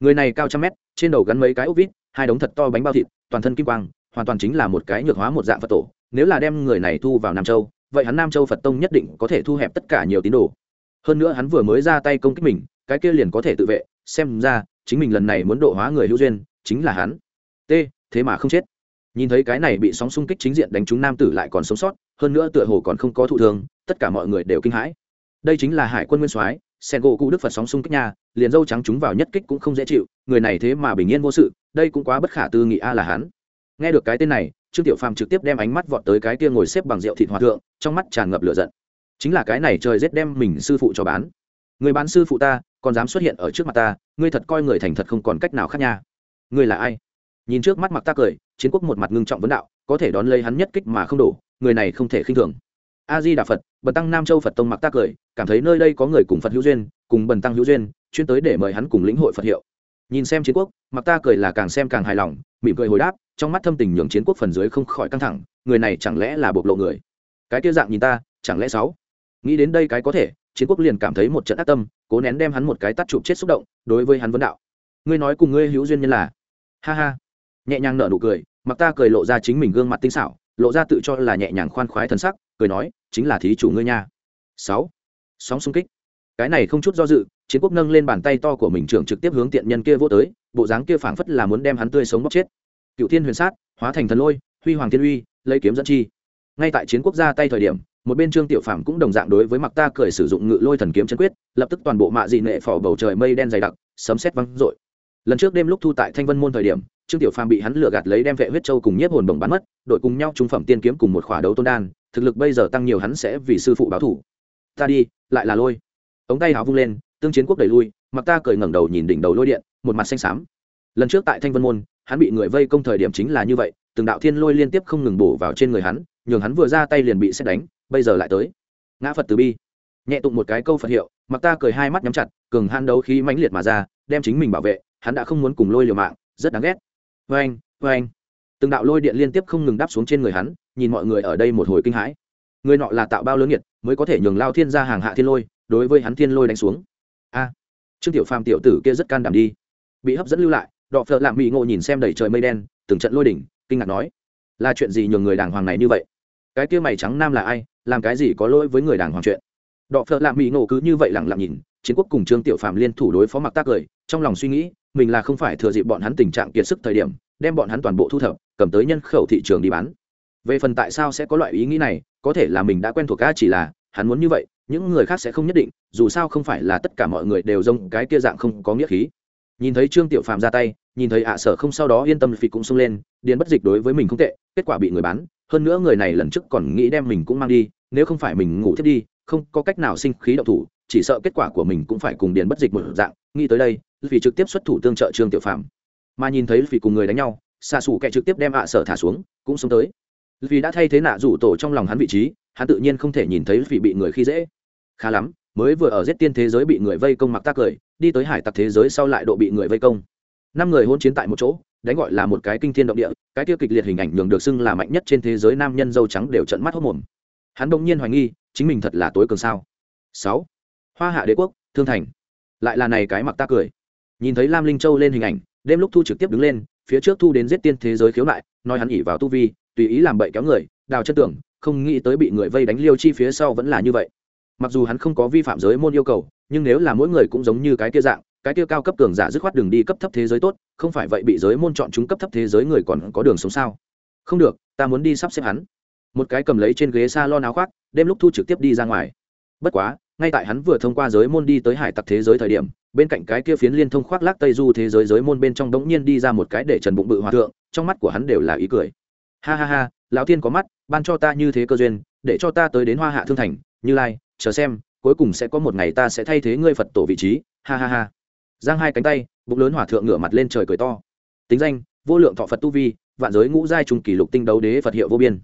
Speaker 1: Người này cao trăm mét, trên đầu gắn mấy cái ốc vít, hai đống thật to bánh bao thịt, toàn thân kim quang, hoàn toàn chính là một cái nhược hóa một dạng phật tổ. Nếu là đem người này thu vào nam châu, vậy hắn nam châu phật tông nhất định có thể thu hẹp tất cả nhiều tín đồ. Hơn nữa hắn vừa mới ra tay công kích mình, cái kia liền có thể tự vệ, xem ra, chính mình lần này muốn độ hóa người hữu duyên, chính là hắn. T, thế mà không chết. Nhìn thấy cái này bị sóng xung kích chính diện đánh trúng nam tử lại còn sống sót hơn nữa tựa hồ còn không có thụ thương, tất cả mọi người đều kinh hãi. Đây chính là hải quân nguyên soái, sen gỗ cụ đức phật sóng xung kích nha, liền dâu trắng chúng vào nhất kích cũng không dễ chịu, người này thế mà bình yên vô sự, đây cũng quá bất khả tư nghị a là hắn. Nghe được cái tên này, trương tiểu phàm trực tiếp đem ánh mắt vọt tới cái kia ngồi xếp bằng rượu thịt hòa thượng, trong mắt tràn ngập lửa giận. Chính là cái này trời rét đem mình sư phụ cho bán. Người bán sư phụ ta, còn dám xuất hiện ở trước mặt ta, ngươi thật coi người thành thật không còn cách nào khác nha. Ngươi là ai? Nhìn trước mắt mặc ta cười, chiến quốc một mặt ngưng trọng vấn đạo, có thể đón lấy hắn nhất kích mà không đổ người này không thể khinh thường. A di đà phật, bần tăng nam châu phật tông mặc ta cười, cảm thấy nơi đây có người cùng phật hữu duyên, cùng bần tăng hữu duyên, chuyên tới để mời hắn cùng lĩnh hội phật hiệu. Nhìn xem chiến quốc, mặc ta cười là càng xem càng hài lòng, mỉm cười hồi đáp, trong mắt thâm tình nhường chiến quốc phần dưới không khỏi căng thẳng, người này chẳng lẽ là bộc lộ người? Cái kia dạng nhìn ta, chẳng lẽ sáu? Nghĩ đến đây cái có thể, chiến quốc liền cảm thấy một trận ác tâm, cố nén đem hắn một cái tắt chụp chết xúc động, đối với hắn vấn đạo. Ngươi nói cùng ngươi hữu duyên nhân là? Ha ha. Nhẹ nhàng nở nụ cười, mặc ta cười lộ ra chính mình gương mặt tinh xảo lộ ra tự cho là nhẹ nhàng khoan khoái thân sắc, cười nói, chính là thí chủ ngươi nha. Sáu. Sóng xung kích. Cái này không chút do dự, chiến quốc nâng lên bàn tay to của mình trưởng trực tiếp hướng tiện nhân kia vô tới, bộ dáng kia phảng phất là muốn đem hắn tươi sống bóc chết. Cựu thiên huyền sát, hóa thành thần lôi, huy hoàng thiên uy, lấy kiếm dẫn chi. Ngay tại chiến quốc ra tay thời điểm, một bên trương tiểu phàm cũng đồng dạng đối với mặc ta cười sử dụng ngự lôi thần kiếm chân quyết, lập tức toàn bộ mạ dị nệ phỏ bầu trời mây đen dày đặc, sấm sét văng rội lần trước đêm lúc thu tại thanh vân môn thời điểm trương tiểu phàm bị hắn lừa gạt lấy đem vệ huyết châu cùng nhiếp hồn bổng bán mất, đội cùng nhau trung phẩm tiên kiếm cùng một khỏa đấu tôn đan, thực lực bây giờ tăng nhiều hắn sẽ vì sư phụ báo thủ. Ta đi, lại là lôi. Ống tay hào vung lên, tương chiến quốc đẩy lui, mặc ta cười ngẩng đầu nhìn đỉnh đầu lôi điện, một mặt xanh xám. Lần trước tại thanh vân môn, hắn bị người vây công thời điểm chính là như vậy, từng đạo thiên lôi liên tiếp không ngừng bổ vào trên người hắn, nhường hắn vừa ra tay liền bị xét đánh, bây giờ lại tới. Ngã phật từ bi. Nhẹ tụng một cái câu phật hiệu, mặc ta cười hai mắt nhắm chặt, cường han đấu khí mãnh liệt mà ra, đem chính mình bảo vệ, hắn đã không muốn cùng lôi liều mạng, rất đáng ghét vê anh vê anh từng đạo lôi điện liên tiếp không ngừng đáp xuống trên người hắn, nhìn mọi người ở đây một hồi kinh hãi. Người nọ là tạo bao lớn nhiệt, mới có thể nhường lao thiên ra hàng hạ thiên lôi, đối với hắn thiên lôi đánh xuống. A. Trương tiểu phàm tiểu tử kia rất can đảm đi. Bị hấp dẫn lưu lại, đọ phợ lạm bị ngộ nhìn xem đầy trời mây đen, từng trận lôi đỉnh, kinh ngạc nói, là chuyện gì nhường người đàng hoàng này như vậy? Cái kia mày trắng nam là ai, làm cái gì có lỗi với người đàng hoàng chuyện? Đọ phợ lạm bị ngộ cứ như vậy lẳng lặng nhìn, chiến quốc cùng trương tiểu phàm liên thủ đối phó mặc tác cười, trong lòng suy nghĩ mình là không phải thừa dịp bọn hắn tình trạng kiệt sức thời điểm, đem bọn hắn toàn bộ thu thập, cầm tới nhân khẩu thị trường đi bán. Về phần tại sao sẽ có loại ý nghĩ này, có thể là mình đã quen thuộc ca chỉ là, hắn muốn như vậy, những người khác sẽ không nhất định, dù sao không phải là tất cả mọi người đều dông cái kia dạng không có nghĩa khí. Nhìn thấy trương tiểu phàm ra tay, nhìn thấy ạ sở không sau đó yên tâm phì cũng sung lên, điền bất dịch đối với mình không tệ, kết quả bị người bán, hơn nữa người này lần trước còn nghĩ đem mình cũng mang đi, nếu không phải mình ngủ thiết đi, không có cách nào sinh khí đậu thủ chỉ sợ kết quả của mình cũng phải cùng điền bất dịch một dạng. Nghĩ tới đây vì trực tiếp xuất thủ tương trợ trương tiểu phạm mà nhìn thấy vì cùng người đánh nhau xạ xù kẻ trực tiếp đem ạ sở thả xuống, cũng xuống tới. Vì đã thay thế nạ rủ tổ trong lòng hắn vị trí, hắn tự nhiên không thể nhìn thấy vì bị người khi dễ. Khá lắm, mới vừa ở giết tiên thế giới bị người vây công mặc tác cười, đi tới hải tặc thế giới sau lại độ bị người vây công. Năm người hôn chiến tại một chỗ, đánh gọi là một cái kinh thiên động địa, cái tiêu kịch liệt hình ảnh nhường được xưng là mạnh nhất trên thế giới nam nhân dâu trắng đều trận mắt hốc mồm. Hắn đông nhiên hoài nghi, chính mình thật là tối cường sao? Sáu hoa hạ đế quốc, thương thành. Lại là này cái mặc ta cười. Nhìn thấy lam linh châu lên hình ảnh, đêm lúc thu trực tiếp đứng lên, phía trước thu đến giết tiên thế giới khiếu nại, nói hắn ỉ vào tu vi, tùy ý làm bậy kéo người, đào chất tưởng, không nghĩ tới bị người vây đánh liêu chi phía sau vẫn là như vậy. Mặc dù hắn không có vi phạm giới môn yêu cầu, nhưng nếu là mỗi người cũng giống như cái kia dạng, cái kia cao cấp cường giả dứt khoát đường đi cấp thấp thế giới tốt, không phải vậy bị giới môn chọn chúng cấp thấp thế giới người còn có đường sống sao? Không được, ta muốn đi sắp xếp hắn. Một cái cầm lấy trên ghế s a lon áo khoác, đêm lúc thu trực tiếp đi ra ngoài. Bất quá ngay tại hắn vừa thông qua giới môn đi tới hải tặc thế giới thời điểm, bên cạnh cái kia phiến liên thông khoác lác tây du thế giới giới môn bên trong đống nhiên đi ra một cái để trần bụng bự hòa thượng, trong mắt của hắn đều là ý cười. Ha ha ha, lão thiên có mắt, ban cho ta như thế cơ duyên, để cho ta tới đến hoa hạ thương thành, như lai, chờ xem, cuối cùng sẽ có một ngày ta sẽ thay thế ngươi phật tổ vị trí. Ha ha ha. Giang hai cánh tay, bụng lớn hòa thượng ngửa mặt lên trời cười to. Tính danh, vô lượng thọ phật tu vi, vạn giới ngũ giai trùng kỷ lục tinh đấu đế phật hiệu vô biên.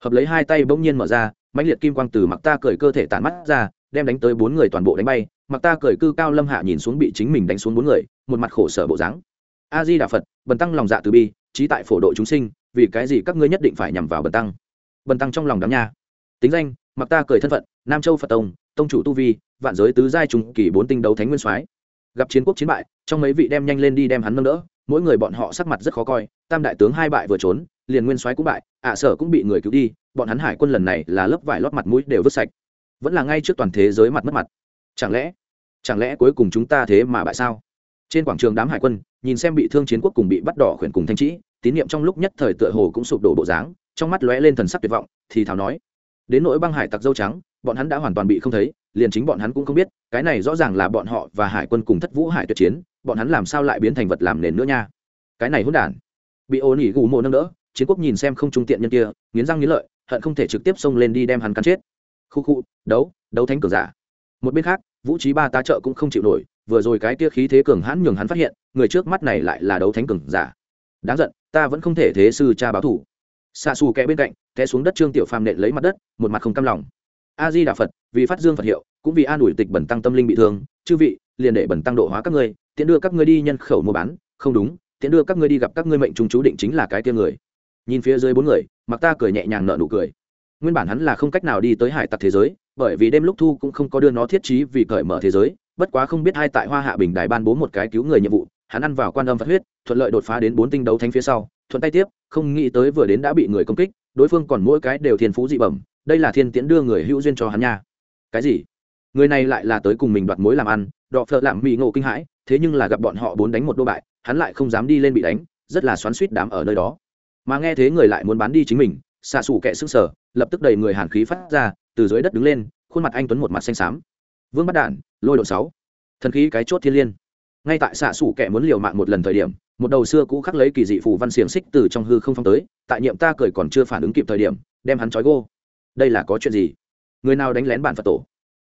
Speaker 1: Hợp lấy hai tay bỗng nhiên mở ra, mãnh liệt kim quang từ mặc ta cười cơ thể tản mắt ra đem đánh tới bốn người toàn bộ đánh bay, mặc ta cười cư cao lâm hạ nhìn xuống bị chính mình đánh xuống bốn người, một mặt khổ sở bộ dáng. A di đà phật, bần tăng lòng dạ từ bi, trí tại phổ độ chúng sinh, vì cái gì các ngươi nhất định phải nhằm vào bần tăng? Bần tăng trong lòng đám nha. Tính danh, mặc ta cười thân phận, nam châu phật tông tông chủ tu vi, vạn giới tứ giai trùng kỳ bốn tinh đấu thánh nguyên soái. Gặp chiến quốc chiến bại, trong mấy vị đem nhanh lên đi đem hắn nâng đỡ, mỗi người bọn họ sắc mặt rất khó coi, tam đại tướng hai bại vừa trốn, liền nguyên soái cũng bại, ạ sở cũng bị người cứu đi, bọn hắn hải quân lần này là lớp vải lót mặt mũi đều vứt sạch vẫn là ngay trước toàn thế giới mặt mất mặt. Chẳng lẽ chẳng lẽ cuối cùng chúng ta thế mà bại sao? Trên quảng trường đám hải quân, nhìn xem bị thương chiến quốc cùng bị bắt đỏ khuyển cùng thanh trĩ, tín nhiệm trong lúc nhất thời tựa hồ cũng sụp đổ bộ dáng, trong mắt lóe lên thần sắc tuyệt vọng, thì thảo nói, đến nỗi băng hải tặc dâu trắng, bọn hắn đã hoàn toàn bị không thấy, liền chính bọn hắn cũng không biết, cái này rõ ràng là bọn họ và hải quân cùng thất vũ hải tuyệt chiến, bọn hắn làm sao lại biến thành vật làm nền nữa nha? Cái này hỗn đản. Bị ô nỉ gù mộ nâng đỡ, chiến quốc nhìn xem không trung tiện nhân kia, nghiến răng nghiến lợi, hận không thể trực tiếp xông lên đi đem hắn cắn chết khu khu, đấu đấu thánh cường giả. Một bên khác, vũ trí ba tá trợ cũng không chịu nổi, vừa rồi cái kia khí thế cường hãn nhường hắn phát hiện, người trước mắt này lại là đấu thánh cường giả. Đáng giận, ta vẫn không thể thế sư cha báo thủ. Xa xù kẽ bên cạnh, té xuống đất trương tiểu phàm nện lấy mặt đất, một mặt không cam lòng. A di đà phật, vì phát dương phật hiệu, cũng vì an ủi tịch bẩn tăng tâm linh bị thương, chư vị, liền để bẩn tăng độ hóa các ngươi tiện đưa các ngươi đi nhân khẩu mua bán. Không đúng tiện đưa các ngươi đi gặp các ngươi mệnh trung chú định chính là cái tia người. Nhìn phía dưới bốn người mặc ta cười nhẹ nhàng nợ nụ cười nguyên bản hắn là không cách nào đi tới hải tặc thế giới, bởi vì đêm lúc thu cũng không có đưa nó thiết trí vì cởi mở thế giới, bất quá không biết hai tại hoa hạ bình đài ban bố một cái cứu người nhiệm vụ, hắn ăn vào quan âm phật huyết, thuận lợi đột phá đến bốn tinh đấu thánh phía sau, thuận tay tiếp, không nghĩ tới vừa đến đã bị người công kích, đối phương còn mỗi cái đều thiên phú dị bẩm, đây là thiên tiễn đưa người hữu duyên cho hắn nha. Cái gì? Người này lại là tới cùng mình đoạt mối làm ăn, đọ phợ lạm bị ngộ kinh hãi, thế nhưng là gặp bọn họ bốn đánh một đô bại, hắn lại không dám đi lên bị đánh, rất là xoắn suýt đám ở nơi đó. Mà nghe thế người lại muốn bán đi chính mình xạ xù kẹ sức sở lập tức đầy người hàn khí phát ra, từ dưới đất đứng lên, khuôn mặt anh tuấn một mặt xanh xám. Vương bắt đản, lôi độ sáu. Thần khí cái chốt thiên liên. Ngay tại xạ xù kẹ muốn liều mạng một lần thời điểm, một đầu xưa cũ khắc lấy kỳ dị phù văn xiềng xích từ trong hư không phong tới, tại nhiệm ta cười còn chưa phản ứng kịp thời điểm, đem hắn trói gô. Đây là có chuyện gì? Người nào đánh lén bản phật tổ?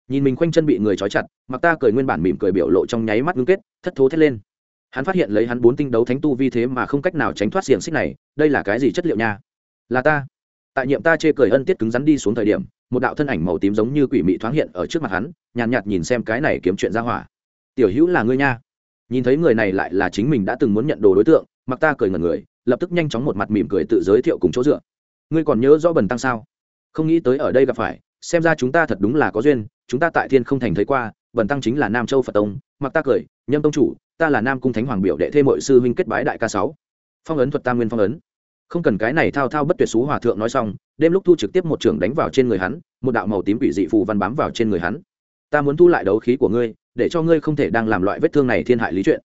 Speaker 1: Nhìn mình khoanh chân bị người trói chặt, mặc ta cười nguyên bản mỉm cười biểu lộ trong nháy mắt ngưng kết, thất thố thét lên. Hắn phát hiện lấy hắn bốn tinh đấu thánh tu vi thế mà không cách nào tránh thoát xiềng xích này, đây là cái gì chất liệu nha? Là ta tại nhiệm ta chê cười ân tiết cứng rắn đi xuống thời điểm một đạo thân ảnh màu tím giống như quỷ mị thoáng hiện ở trước mặt hắn nhàn nhạt, nhạt nhìn xem cái này kiếm chuyện ra hỏa. Tiểu hữu là ngươi nha. Nhìn thấy người này lại là chính mình đã từng muốn nhận đồ đối tượng mặc ta cười ngẩn người lập tức nhanh chóng một mặt mỉm cười tự giới thiệu cùng chỗ dựa. Ngươi còn nhớ rõ bần tăng sao? Không nghĩ tới ở đây gặp phải xem ra chúng ta thật đúng là có duyên chúng ta tại thiên không thành thấy qua bần tăng chính là nam châu phật tông. Mặc ta cười nhâm tông chủ ta là nam cung thánh hoàng biểu đệ thêm mọi sư huynh kết bái đại ca sáu. Phong ấn thuật tam nguyên phong ấn không cần cái này thao thao bất tuyệt xú hòa thượng nói xong, đêm lúc thu trực tiếp một trưởng đánh vào trên người hắn, một đạo màu tím quỷ dị phù văn bám vào trên người hắn. Ta muốn thu lại đấu khí của ngươi, để cho ngươi không thể đang làm loại vết thương này thiên hại lý chuyện.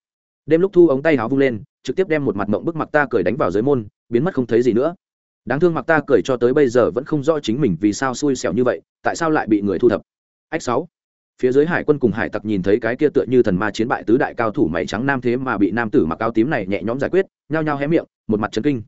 Speaker 1: Đêm lúc thu ống tay háo vung lên, trực tiếp đem một mặt mộng bức mặt ta cười đánh vào giới môn, biến mất không thấy gì nữa. Đáng thương mặc ta cười cho tới bây giờ vẫn không rõ chính mình vì sao xui xẻo như vậy, tại sao lại bị người thu thập. Ách sáu. Phía dưới hải quân cùng hải tặc nhìn thấy cái kia tựa như thần ma chiến bại tứ đại cao thủ mày trắng nam thế mà bị nam tử mặc áo tím này nhẹ nhõm giải quyết, nhao nhao hé miệng, một mặt chấn kinh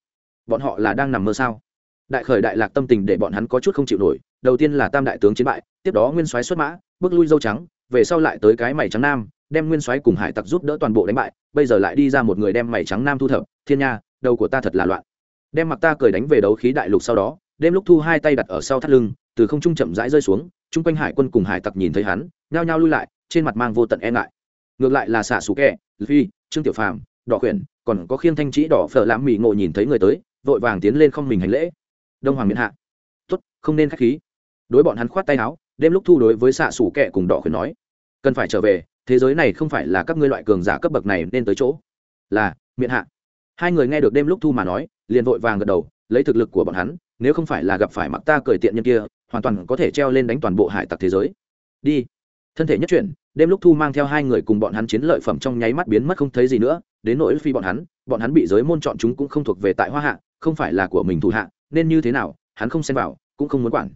Speaker 1: bọn họ là đang nằm mơ sao? Đại khởi đại lạc tâm tình để bọn hắn có chút không chịu nổi, đầu tiên là tam đại tướng chiến bại, tiếp đó nguyên soái xuất mã, bước lui dâu trắng, về sau lại tới cái mày trắng nam, đem nguyên soái cùng hải tặc giúp đỡ toàn bộ đánh bại, bây giờ lại đi ra một người đem mày trắng nam thu thập, thiên nha, đầu của ta thật là loạn. Đem mặc ta cười đánh về đấu khí đại lục sau đó, đêm lúc thu hai tay đặt ở sau thắt lưng, từ không trung chậm rãi rơi xuống, chung quanh hải quân cùng hải tặc nhìn thấy hắn, nhao nhao lui lại, trên mặt mang vô tận e ngại. Ngược lại là xả xú kẹ, phi, trương tiểu phàm, đỏ khuyển, còn có khiêng thanh trĩ đỏ phở lãm mỹ ngộ nhìn thấy người tới vội vàng tiến lên không mình hành lễ. Đông hoàng miễn hạ. Tốt, không nên k h á c h khí. Đối bọn hắn khoát tay áo, đêm lúc thu đối với xạ xủ kẹ cùng đỏ khuyển nói, cần phải trở về, thế giới này không phải là các ngươi loại cường giả cấp bậc này nên tới chỗ. Là miễn hạ. Hai người nghe được đêm lúc thu mà nói, liền vội vàng gật đầu, lấy thực lực của bọn hắn, nếu không phải là gặp phải mặc ta cười tiện nhân kia, hoàn toàn có thể treo lên đánh toàn bộ hải tặc thế giới. Đi. Thân thể nhất chuyển, đêm lúc thu mang theo hai người cùng bọn hắn chiến lợi phẩm trong nháy mắt biến mất không thấy gì nữa, đến nỗi phi bọn hắn bọn hắn bị giới môn chọn chúng cũng không thuộc về tại hoa hạ không phải là của mình thủ hạ, nên như thế nào, hắn không xem vào, cũng không muốn quản.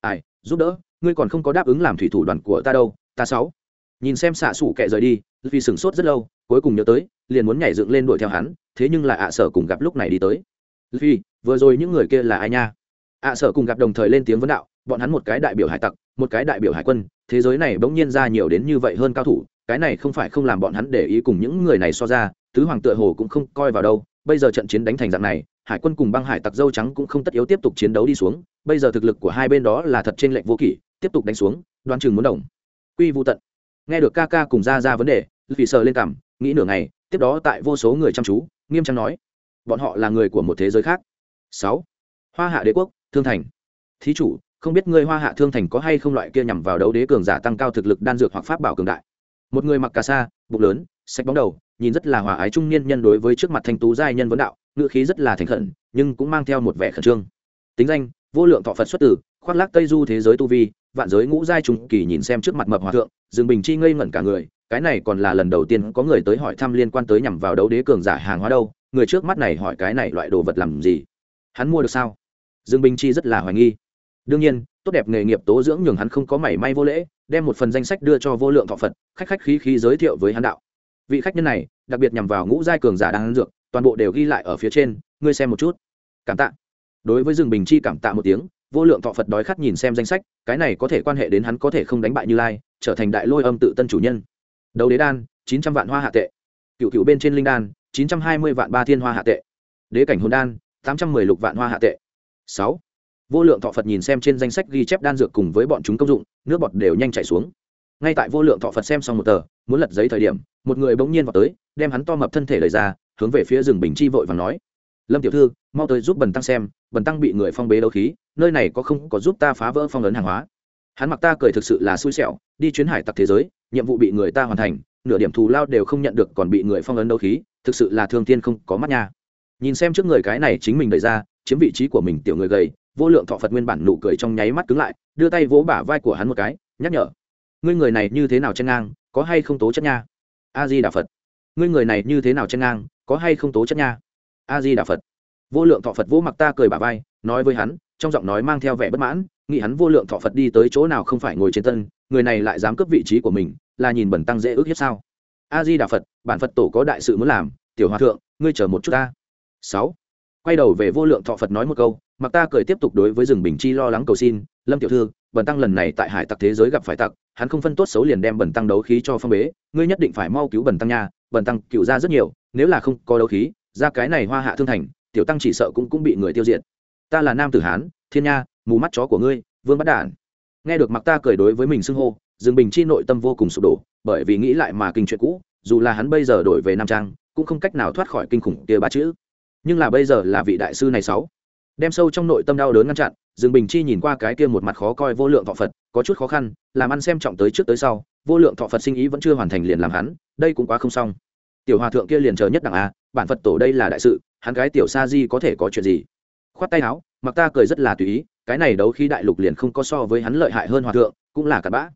Speaker 1: Ai, giúp đỡ, ngươi còn không có đáp ứng làm thủy thủ đoàn của ta đâu, ta sáu. Nhìn xem xạ xủ kệ rời đi, vì sửng sốt rất lâu, cuối cùng nhớ tới, liền muốn nhảy dựng lên đuổi theo hắn, thế nhưng là ạ sở cùng gặp lúc này đi tới. Vì, vừa rồi những người kia là ai nha? Ạ sở cùng gặp đồng thời lên tiếng vấn đạo, bọn hắn một cái đại biểu hải tặc, một cái đại biểu hải quân, thế giới này bỗng nhiên ra nhiều đến như vậy hơn cao thủ, cái này không phải không làm bọn hắn để ý cùng những người này so ra tứ hoàng tựa hồ cũng không coi vào đâu bây giờ trận chiến đánh thành dạng này, hải quân cùng băng hải tặc dâu trắng cũng không tất yếu tiếp tục chiến đấu đi xuống. Bây giờ thực lực của hai bên đó là thật trên lệnh vô kỷ, tiếp tục đánh xuống đoan chừng muốn đồng. Quy vô tận. Nghe được ca ca cùng ra ra vấn đề vì sờ lên cảm, nghĩ nửa ngày, tiếp đó tại vô số người chăm chú, nghiêm trang nói, bọn họ là người của một thế giới khác. Sáu. Hoa hạ đế quốc, thương thành. Thí chủ, không biết ngươi hoa hạ thương thành có hay không loại kia nhằm vào đấu đế cường giả tăng cao thực lực đan dược hoặc pháp bảo cường đại? Một người mặc cà sa, bụng lớn sạch bóng đầu, nhìn rất là hòa ái trung niên nhân đối với trước mặt thanh tú giai nhân vấn đạo, ngữ khí rất là thành khẩn, nhưng cũng mang theo một vẻ khẩn trương. Tính danh, vô lượng thọ phật xuất tử khoác lác tây du thế giới tu vi, vạn giới ngũ giai trung kỳ nhìn xem trước mặt mập hòa thượng, dương bình chi ngây ngẩn cả người, cái này còn là lần đầu tiên có người tới hỏi thăm liên quan tới nhằm vào đấu đế cường giả hàng hóa đâu, người trước mắt này hỏi cái này loại đồ vật làm gì? Hắn mua được sao? Dương bình chi rất là hoài nghi. Đương nhiên, tốt đẹp nghề nghiệp tố dưỡng nhường hắn không có mảy may vô lễ, đem một phần danh sách đưa cho vô lượng thọ phật, khách khách khí khí giới thiệu với hắn đạo vị khách nhân này, đặc biệt nhằm vào ngũ giai cường giả đang ăn dược, toàn bộ đều ghi lại ở phía trên, ngươi xem một chút. Cảm tạ. Đối với rừng bình chi cảm tạ một tiếng, vô lượng thọ phật đói khát nhìn xem danh sách, cái này có thể quan hệ đến hắn có thể không đánh bại như lai, trở thành đại lôi âm tự tân chủ nhân. Đấu đế đan, chín trăm vạn hoa hạ tệ. Cựu cựu bên trên linh đan, chín trăm hai mươi vạn ba thiên hoa hạ tệ. Đế cảnh hồn đan, tám trăm mười lục vạn hoa hạ tệ. Sáu. Vô lượng thọ phật nhìn xem trên danh sách ghi chép đan dược cùng với bọn chúng công dụng, nước bọt đều nhanh chảy xuống ngay tại vô lượng thọ phật xem xong một tờ, muốn lật giấy thời điểm, một người bỗng nhiên vào tới, đem hắn to mập thân thể lời ra, hướng về phía rừng bình chi vội và nói. Lâm tiểu thư, mau tới giúp bần tăng xem, bần tăng bị người phong bế đấu khí, nơi này có không có giúp ta phá vỡ phong ấn hàng hóa? Hắn mặc ta cười thực sự là xui xẻo, đi chuyến hải tặc thế giới, nhiệm vụ bị người ta hoàn thành, nửa điểm thù lao đều không nhận được còn bị người phong ấn đấu khí, thực sự là thương tiên không có mắt nha. Nhìn xem trước người cái này chính mình đẩy ra, chiếm vị trí của mình tiểu người gầy, vô lượng thọ phật nguyên bản nụ cười trong nháy mắt cứng lại, đưa tay vỗ bả vai của hắn một cái, nhắc nhở ngươi người này như thế nào chen ngang, có hay không tố chất nha? A di đà phật ngươi người này như thế nào chen ngang, có hay không tố chất nha? A di đà phật vô lượng thọ phật vỗ mặc ta cười bà vai, nói với hắn, trong giọng nói mang theo vẻ bất mãn, nghĩ hắn vô lượng thọ phật đi tới chỗ nào không phải ngồi trên tân người này lại dám cướp vị trí của mình, là nhìn bẩn tăng dễ ước hiếp sao? A di đà phật bản phật tổ có đại sự muốn làm, tiểu hòa thượng, ngươi chờ một chút ta. Sáu quay đầu về vô lượng thọ phật nói một câu, mặc ta cười tiếp tục đối với rừng bình chi lo lắng cầu xin, lâm tiểu thư, bần tăng lần này tại hải tặc thế giới gặp phải tặc, hắn không phân tốt xấu liền đem bần tăng đấu khí cho phong bế, ngươi nhất định phải mau cứu bần tăng nha, bần tăng cựu ra rất nhiều, nếu là không có đấu khí, ra cái này hoa hạ thương thành, tiểu tăng chỉ sợ cũng cũng bị người tiêu diệt. Ta là nam tử hán, thiên nha, mù mắt chó của ngươi, vương bắt đản. Nghe được mặc ta cười đối với mình xưng hô, rừng bình chi nội tâm vô cùng sụp đổ, bởi vì nghĩ lại mà kinh chuyện cũ, dù là hắn bây giờ đổi về nam trang, cũng không cách nào thoát khỏi kinh khủng kia ba chữ nhưng là bây giờ là vị đại sư này sáu. Đem sâu trong nội tâm đau đớn ngăn chặn, dương bình chi nhìn qua cái kia một mặt khó coi vô lượng thọ phật, có chút khó khăn, làm ăn xem trọng tới trước tới sau, vô lượng thọ phật sinh ý vẫn chưa hoàn thành liền làm hắn, đây cũng quá không xong. Tiểu hòa thượng kia liền chờ nhất đẳng a, bản phật tổ đây là đại sự, hắn gái tiểu sa di có thể có chuyện gì? Khoát tay áo, mặc ta cười rất là tùy ý, cái này đấu khi đại lục liền không có so với hắn lợi hại hơn hòa thượng, cũng là cặn bã.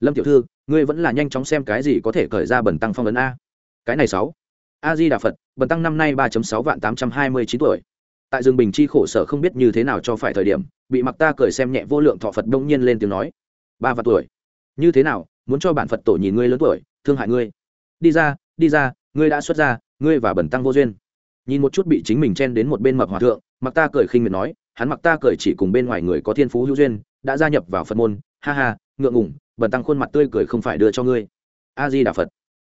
Speaker 1: Lâm tiểu thư, ngươi vẫn là nhanh chóng xem cái gì có thể cởi ra bẩn tăng phong ấn a. Cái này sáu a di đà phật, Bần tăng năm nay ba sáu vạn tám trăm hai mươi chín tuổi. Tại rừng bình chi khổ sở không biết như thế nào cho phải thời điểm, bị mặc ta cười xem nhẹ vô lượng thọ phật đông nhiên lên tiếng nói, ba vạn tuổi, như thế nào, muốn cho bản phật tổ nhìn ngươi lớn tuổi, thương hại ngươi? Đi ra đi ra, ngươi đã xuất ra ngươi và bẩn tăng vô duyên. Nhìn một chút bị chính mình chen đến một bên mập hòa thượng, mặc ta cười khinh miệt nói, hắn mặc ta cười chỉ cùng bên ngoài người có thiên phú hữu duyên, đã gia nhập vào phật môn, ha ha, ngượng ngủng bẩn tăng khuôn mặt tươi cười không phải đưa cho ngươi. A di đà phật,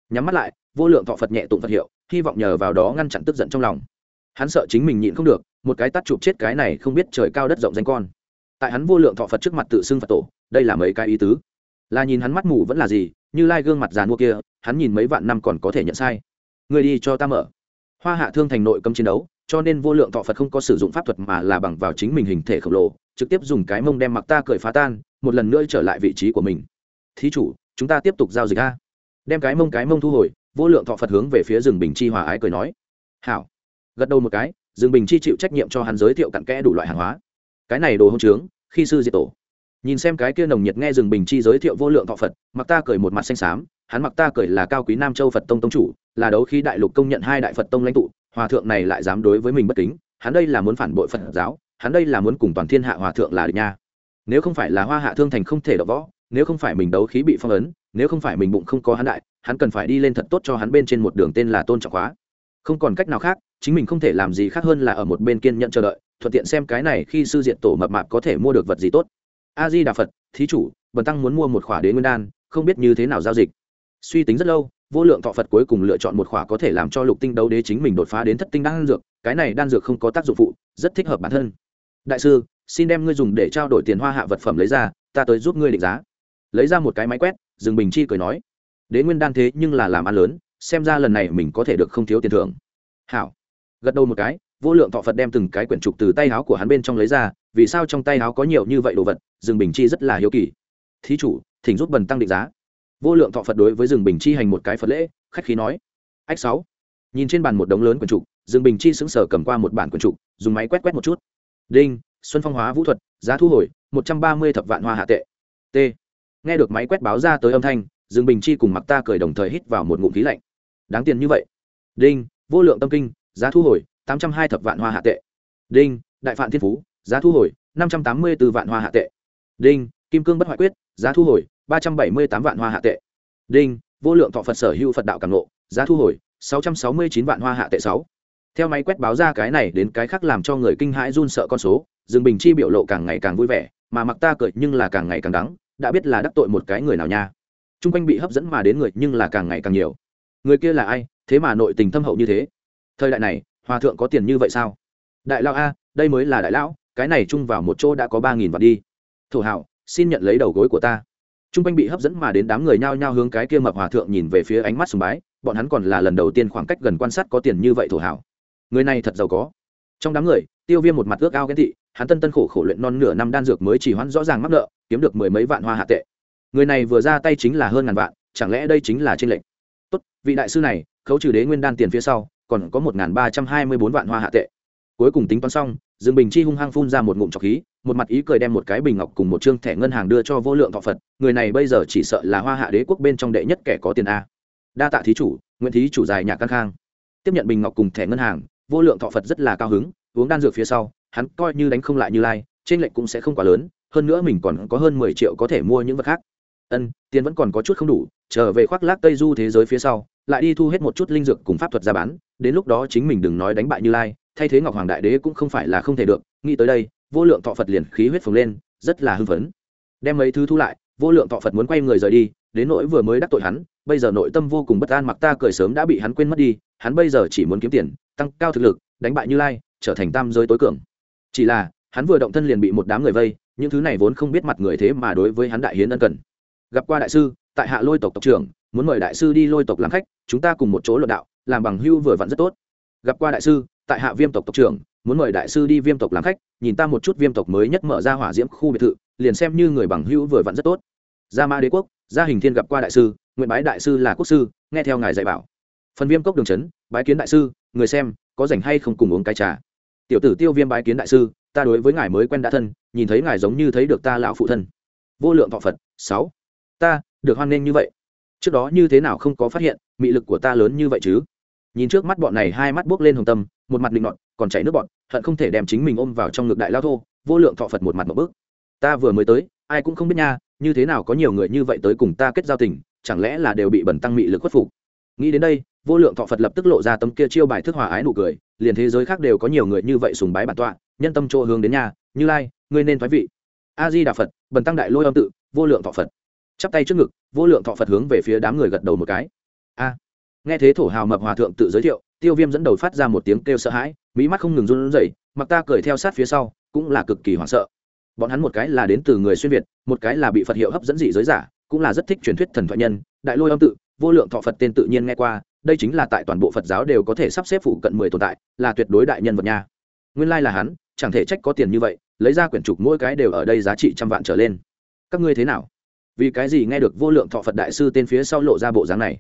Speaker 1: nhắm mắt lại, vô lượng thọ phật nhẹ tụng phật hiệu hy vọng nhờ vào đó ngăn chặn tức giận trong lòng. Hắn sợ chính mình nhịn không được, một cái tắt chụp chết cái này không biết trời cao đất rộng danh con. Tại hắn vô lượng thọ phật trước mặt tự xưng phật tổ, đây là mấy cái ý tứ. Là nhìn hắn mắt mù vẫn là gì, như lai gương mặt giàn mua kia, hắn nhìn mấy vạn năm còn có thể nhận sai. Người đi cho ta mở. Hoa hạ thương thành nội cấm chiến đấu, cho nên vô lượng thọ phật không có sử dụng pháp thuật mà là bằng vào chính mình hình thể khổng lồ, trực tiếp dùng cái mông đem mặc ta cởi phá tan, một lần nữa trở lại vị trí của mình. Thí chủ, chúng ta tiếp tục giao dịch a. Đem cái mông cái mông thu hồi vô lượng thọ phật hướng về phía rừng bình chi hòa ái cười nói. Hảo. Gật đầu một cái rừng bình chi chịu trách nhiệm cho hắn giới thiệu cặn kẽ đủ loại hàng hóa. Cái này đồ hôn trướng, khi sư diệt tổ. Nhìn xem cái kia nồng nhiệt nghe rừng bình chi giới thiệu vô lượng thọ phật, mặc ta cười một mặt xanh xám, hắn mặc ta cười là cao quý nam châu phật tông tông chủ, là đấu khi đại lục công nhận hai đại phật tông lãnh tụ, hòa thượng này lại dám đối với mình bất kính, hắn đây là muốn phản bội phật giáo, hắn đây là muốn cùng toàn thiên hạ hòa thượng là được nha. Nếu không phải là hoa hạ thương thành không thể đọ võ, nếu không phải mình đấu khí bị phong ấn, nếu không phải mình bụng không có hắn đại hắn cần phải đi lên thật tốt cho hắn bên trên một đường tên là tôn trọng hóa không còn cách nào khác, chính mình không thể làm gì khác hơn là ở một bên kiên nhận chờ đợi, thuận tiện xem cái này khi sư diện tổ mập mạp có thể mua được vật gì tốt. A di đà phật, thí chủ, bần tăng muốn mua một khỏa đế nguyên đan, không biết như thế nào giao dịch. Suy tính rất lâu, vô lượng thọ phật cuối cùng lựa chọn một khỏa có thể làm cho lục tinh đấu đế chính mình đột phá đến thất tinh đan dược, cái này đan dược không có tác dụng phụ, rất thích hợp bản thân. Đại sư, xin đem ngươi dùng để trao đổi tiền hoa hạ vật phẩm lấy ra, ta tới giúp ngươi định giá. Lấy ra một cái máy quét rừng bình chi cười nói đế nguyên đan thế nhưng là làm ăn lớn, xem ra lần này mình có thể được không thiếu tiền thưởng. Hảo. Gật đầu một cái, vô lượng thọ phật đem từng cái quyển trục từ tay áo của hắn bên trong lấy ra, vì sao trong tay áo có nhiều như vậy đồ vật rừng bình chi rất là hiếu kỳ. Thí chủ, thỉnh giúp bần tăng định giá. Vô lượng thọ phật đối với rừng bình chi hành một cái phật lễ, khách khí nói. Ách sáu. Nhìn trên bàn một đống lớn quyển trục rừng bình chi sững sờ cầm qua một bản quyển trục, dùng máy quét quét một chút. Đinh, xuân phong hóa vũ thuật, giá thu hồi, một trăm ba mươi thập vạn hoa hạ tệ. T. Nghe được máy quét báo ra tới âm thanh Dương bình chi cùng mặc ta cười đồng thời hít vào một ngụm khí lạnh. Đáng tiền như vậy. Đinh, vô lượng tâm kinh, giá thu hồi, tám trăm hai thập vạn hoa hạ tệ. Đinh, đại phạn thiên phú, giá thu hồi, năm trăm tám mươi b ố vạn hoa hạ tệ. Đinh, kim cương bất hoại quyết, giá thu hồi, ba trăm bảy mươi tám vạn hoa hạ tệ. Đinh, vô lượng thọ phật sở hữu phật đạo càng lộ giá thu hồi, sáu trăm sáu mươi chín vạn hoa hạ tệ sáu. Theo máy quét báo ra cái này đến cái khác làm cho người kinh hãi run sợ con số, dương bình chi biểu lộ càng ngày càng vui vẻ, mà mặc ta cười nhưng là càng ngày càng đắng, đã biết là đắc tội một cái người nào nha chung quanh bị hấp dẫn mà đến người nhưng là càng ngày càng nhiều. Người kia là ai? Thế mà nội tình thâm hậu như thế. Thời đại này, hòa thượng có tiền như vậy sao? Đại lão a, đây mới là đại lão, cái này chung vào một chỗ đã có ba nghìn vạn đi. Thổ hảo, xin nhận lấy đầu gối của ta. T r u n g quanh bị hấp dẫn mà đến đám người nhao nhao hướng cái kia mập hòa thượng nhìn về phía ánh mắt sùng bái, bọn hắn còn là lần đầu tiên khoảng cách gần quan sát có tiền như vậy thổ hảo. Người này thật giàu có. Trong đám người, tiêu viêm một mặt ước ao ghen thị hắn tân tân khổ khổ luyện non nửa năm đan dược mới chỉ hoãn rõ ràng mắc nợ, kiếm được mười mấy vạn hoa hạ tệ người này vừa ra tay chính là hơn ngàn vạn, chẳng lẽ đây chính là trên lệnh tốt, vị đại sư này, khấu trừ đế nguyên đan tiền phía sau, còn có một ba trăm hai mươi bốn vạn hoa hạ tệ. Cuối cùng tính toán xong, dương bình chi hung hăng phun ra một ngụm trọc khí, một mặt ý cười đem một cái bình ngọc cùng một chương thẻ ngân hàng đưa cho vô lượng thọ phật, người này bây giờ chỉ sợ là hoa hạ đế quốc bên trong đệ nhất kẻ có tiền a. Đa tạ thí chủ nguyễn thí chủ dài nhà căn khang. Tiếp nhận bình ngọc cùng thẻ ngân hàng, vô lượng thọ phật rất là cao hứng, uống đan dược phía sau, hắn coi như đánh không lại như lai trên lệnh cũng sẽ không quá lớn, hơn nữa mình còn có hơn mười triệu có thể mua những vật khác ân, tiền vẫn còn có chút không đủ, trở về khoác lác tây du thế giới phía sau, lại đi thu hết một chút linh dược cùng pháp thuật ra bán, đến lúc đó chính mình đừng nói đánh bại như lai, thay thế ngọc hoàng đại đế cũng không phải là không thể được, nghĩ tới đây, vô lượng thọ phật liền khí huyết phồng lên, rất là hưng phấn. Đem mấy thứ thu lại, vô lượng thọ phật muốn quay người rời đi, đến nỗi vừa mới đắc tội hắn, bây giờ nội tâm vô cùng bất an mặc ta cười sớm đã bị hắn quên mất đi, hắn bây giờ chỉ muốn kiếm tiền, tăng cao thực lực, đánh bại như lai, trở thành tam giới tối cường. Chỉ là, hắn vừa động thân liền bị một đám người vây, những thứ này vốn không biết mặt người thế mà đối với hắn đại hiến ân cần gặp qua đại sư, tại hạ lôi tộc tộc trưởng, muốn mời đại sư đi lôi tộc làm khách, chúng ta cùng một chỗ luận đạo, làm bằng hưu vừa vặn rất tốt. Gặp qua đại sư, tại hạ viêm tộc tộc trưởng, muốn mời đại sư đi viêm tộc làm khách, nhìn ta một chút viêm tộc mới nhất mở ra hỏa diễm khu biệt thự, liền xem như người bằng hữu vừa vặn rất tốt. Gia ma đế quốc, gia hình thiên gặp qua đại sư, nguyện bái đại sư là quốc sư, nghe theo ngài dạy bảo. Phần viêm cốc đường trấn bái kiến đại sư, người xem, có rảnh hay không cùng uống cái trà. Tiểu tử tiêu viêm bái kiến đại sư, ta đối với ngài mới quen đã thân, nhìn thấy ngài giống như thấy được ta lão phụ thân. Vô lượng thọ phật, sáu ta, được hoan nghênh như vậy. Trước đó như thế nào không có phát hiện, mị lực của ta lớn như vậy chứ? Nhìn trước mắt bọn này, hai mắt buốc lên hồng tâm, một mặt định nọn còn chảy nước bọn hận không thể đem chính mình ôm vào trong ngực đại lao thô, vô lượng thọ phật một mặt một bước. Ta vừa mới tới, ai cũng không biết nha, như thế nào có nhiều người như vậy tới cùng ta kết giao tình, chẳng lẽ là đều bị bẩn tăng mị lực khuất phục? Nghĩ đến đây, vô lượng thọ phật lập tức lộ ra tấm kia chiêu bài thức hòa ái nụ cười, liền thế giới khác đều có nhiều người như vậy sùng bái bản tọa, nhân tâm chỗ hướng đến nhà, như lai, ngươi nên thoái vị. A di đà phật, bần tăng đại lôi âm tự, vô lượng thọ phật chắp tay trước ngực, vô lượng thọ phật hướng về phía đám người gật đầu một cái. A. Nghe thế thổ hào mập hòa thượng tự giới thiệu, tiêu viêm dẫn đầu phát ra một tiếng kêu sợ hãi, mỹ mắt không ngừng run rẩy, mặc ta cười theo sát phía sau, cũng là cực kỳ hoảng sợ. Bọn hắn một cái là đến từ người xuyên việt, một cái là bị phật hiệu hấp dẫn dị giới giả, cũng là rất thích truyền thuyết thần thoại nhân, đại lôi âm tự, vô lượng thọ phật tên tự nhiên nghe qua, đây chính là tại toàn bộ phật giáo đều có thể sắp xếp phụ cận mười tồn tại, là tuyệt đối đại nhân vật nha. Nguyên lai là hắn, chẳng thể trách có tiền như vậy, lấy ra quyển trục mỗi cái đều ở đây giá trị trăm vạn trở lên. Các ngươi thế nào? Vì cái gì nghe được vô lượng thọ phật đại sư tên phía sau lộ ra bộ dáng này?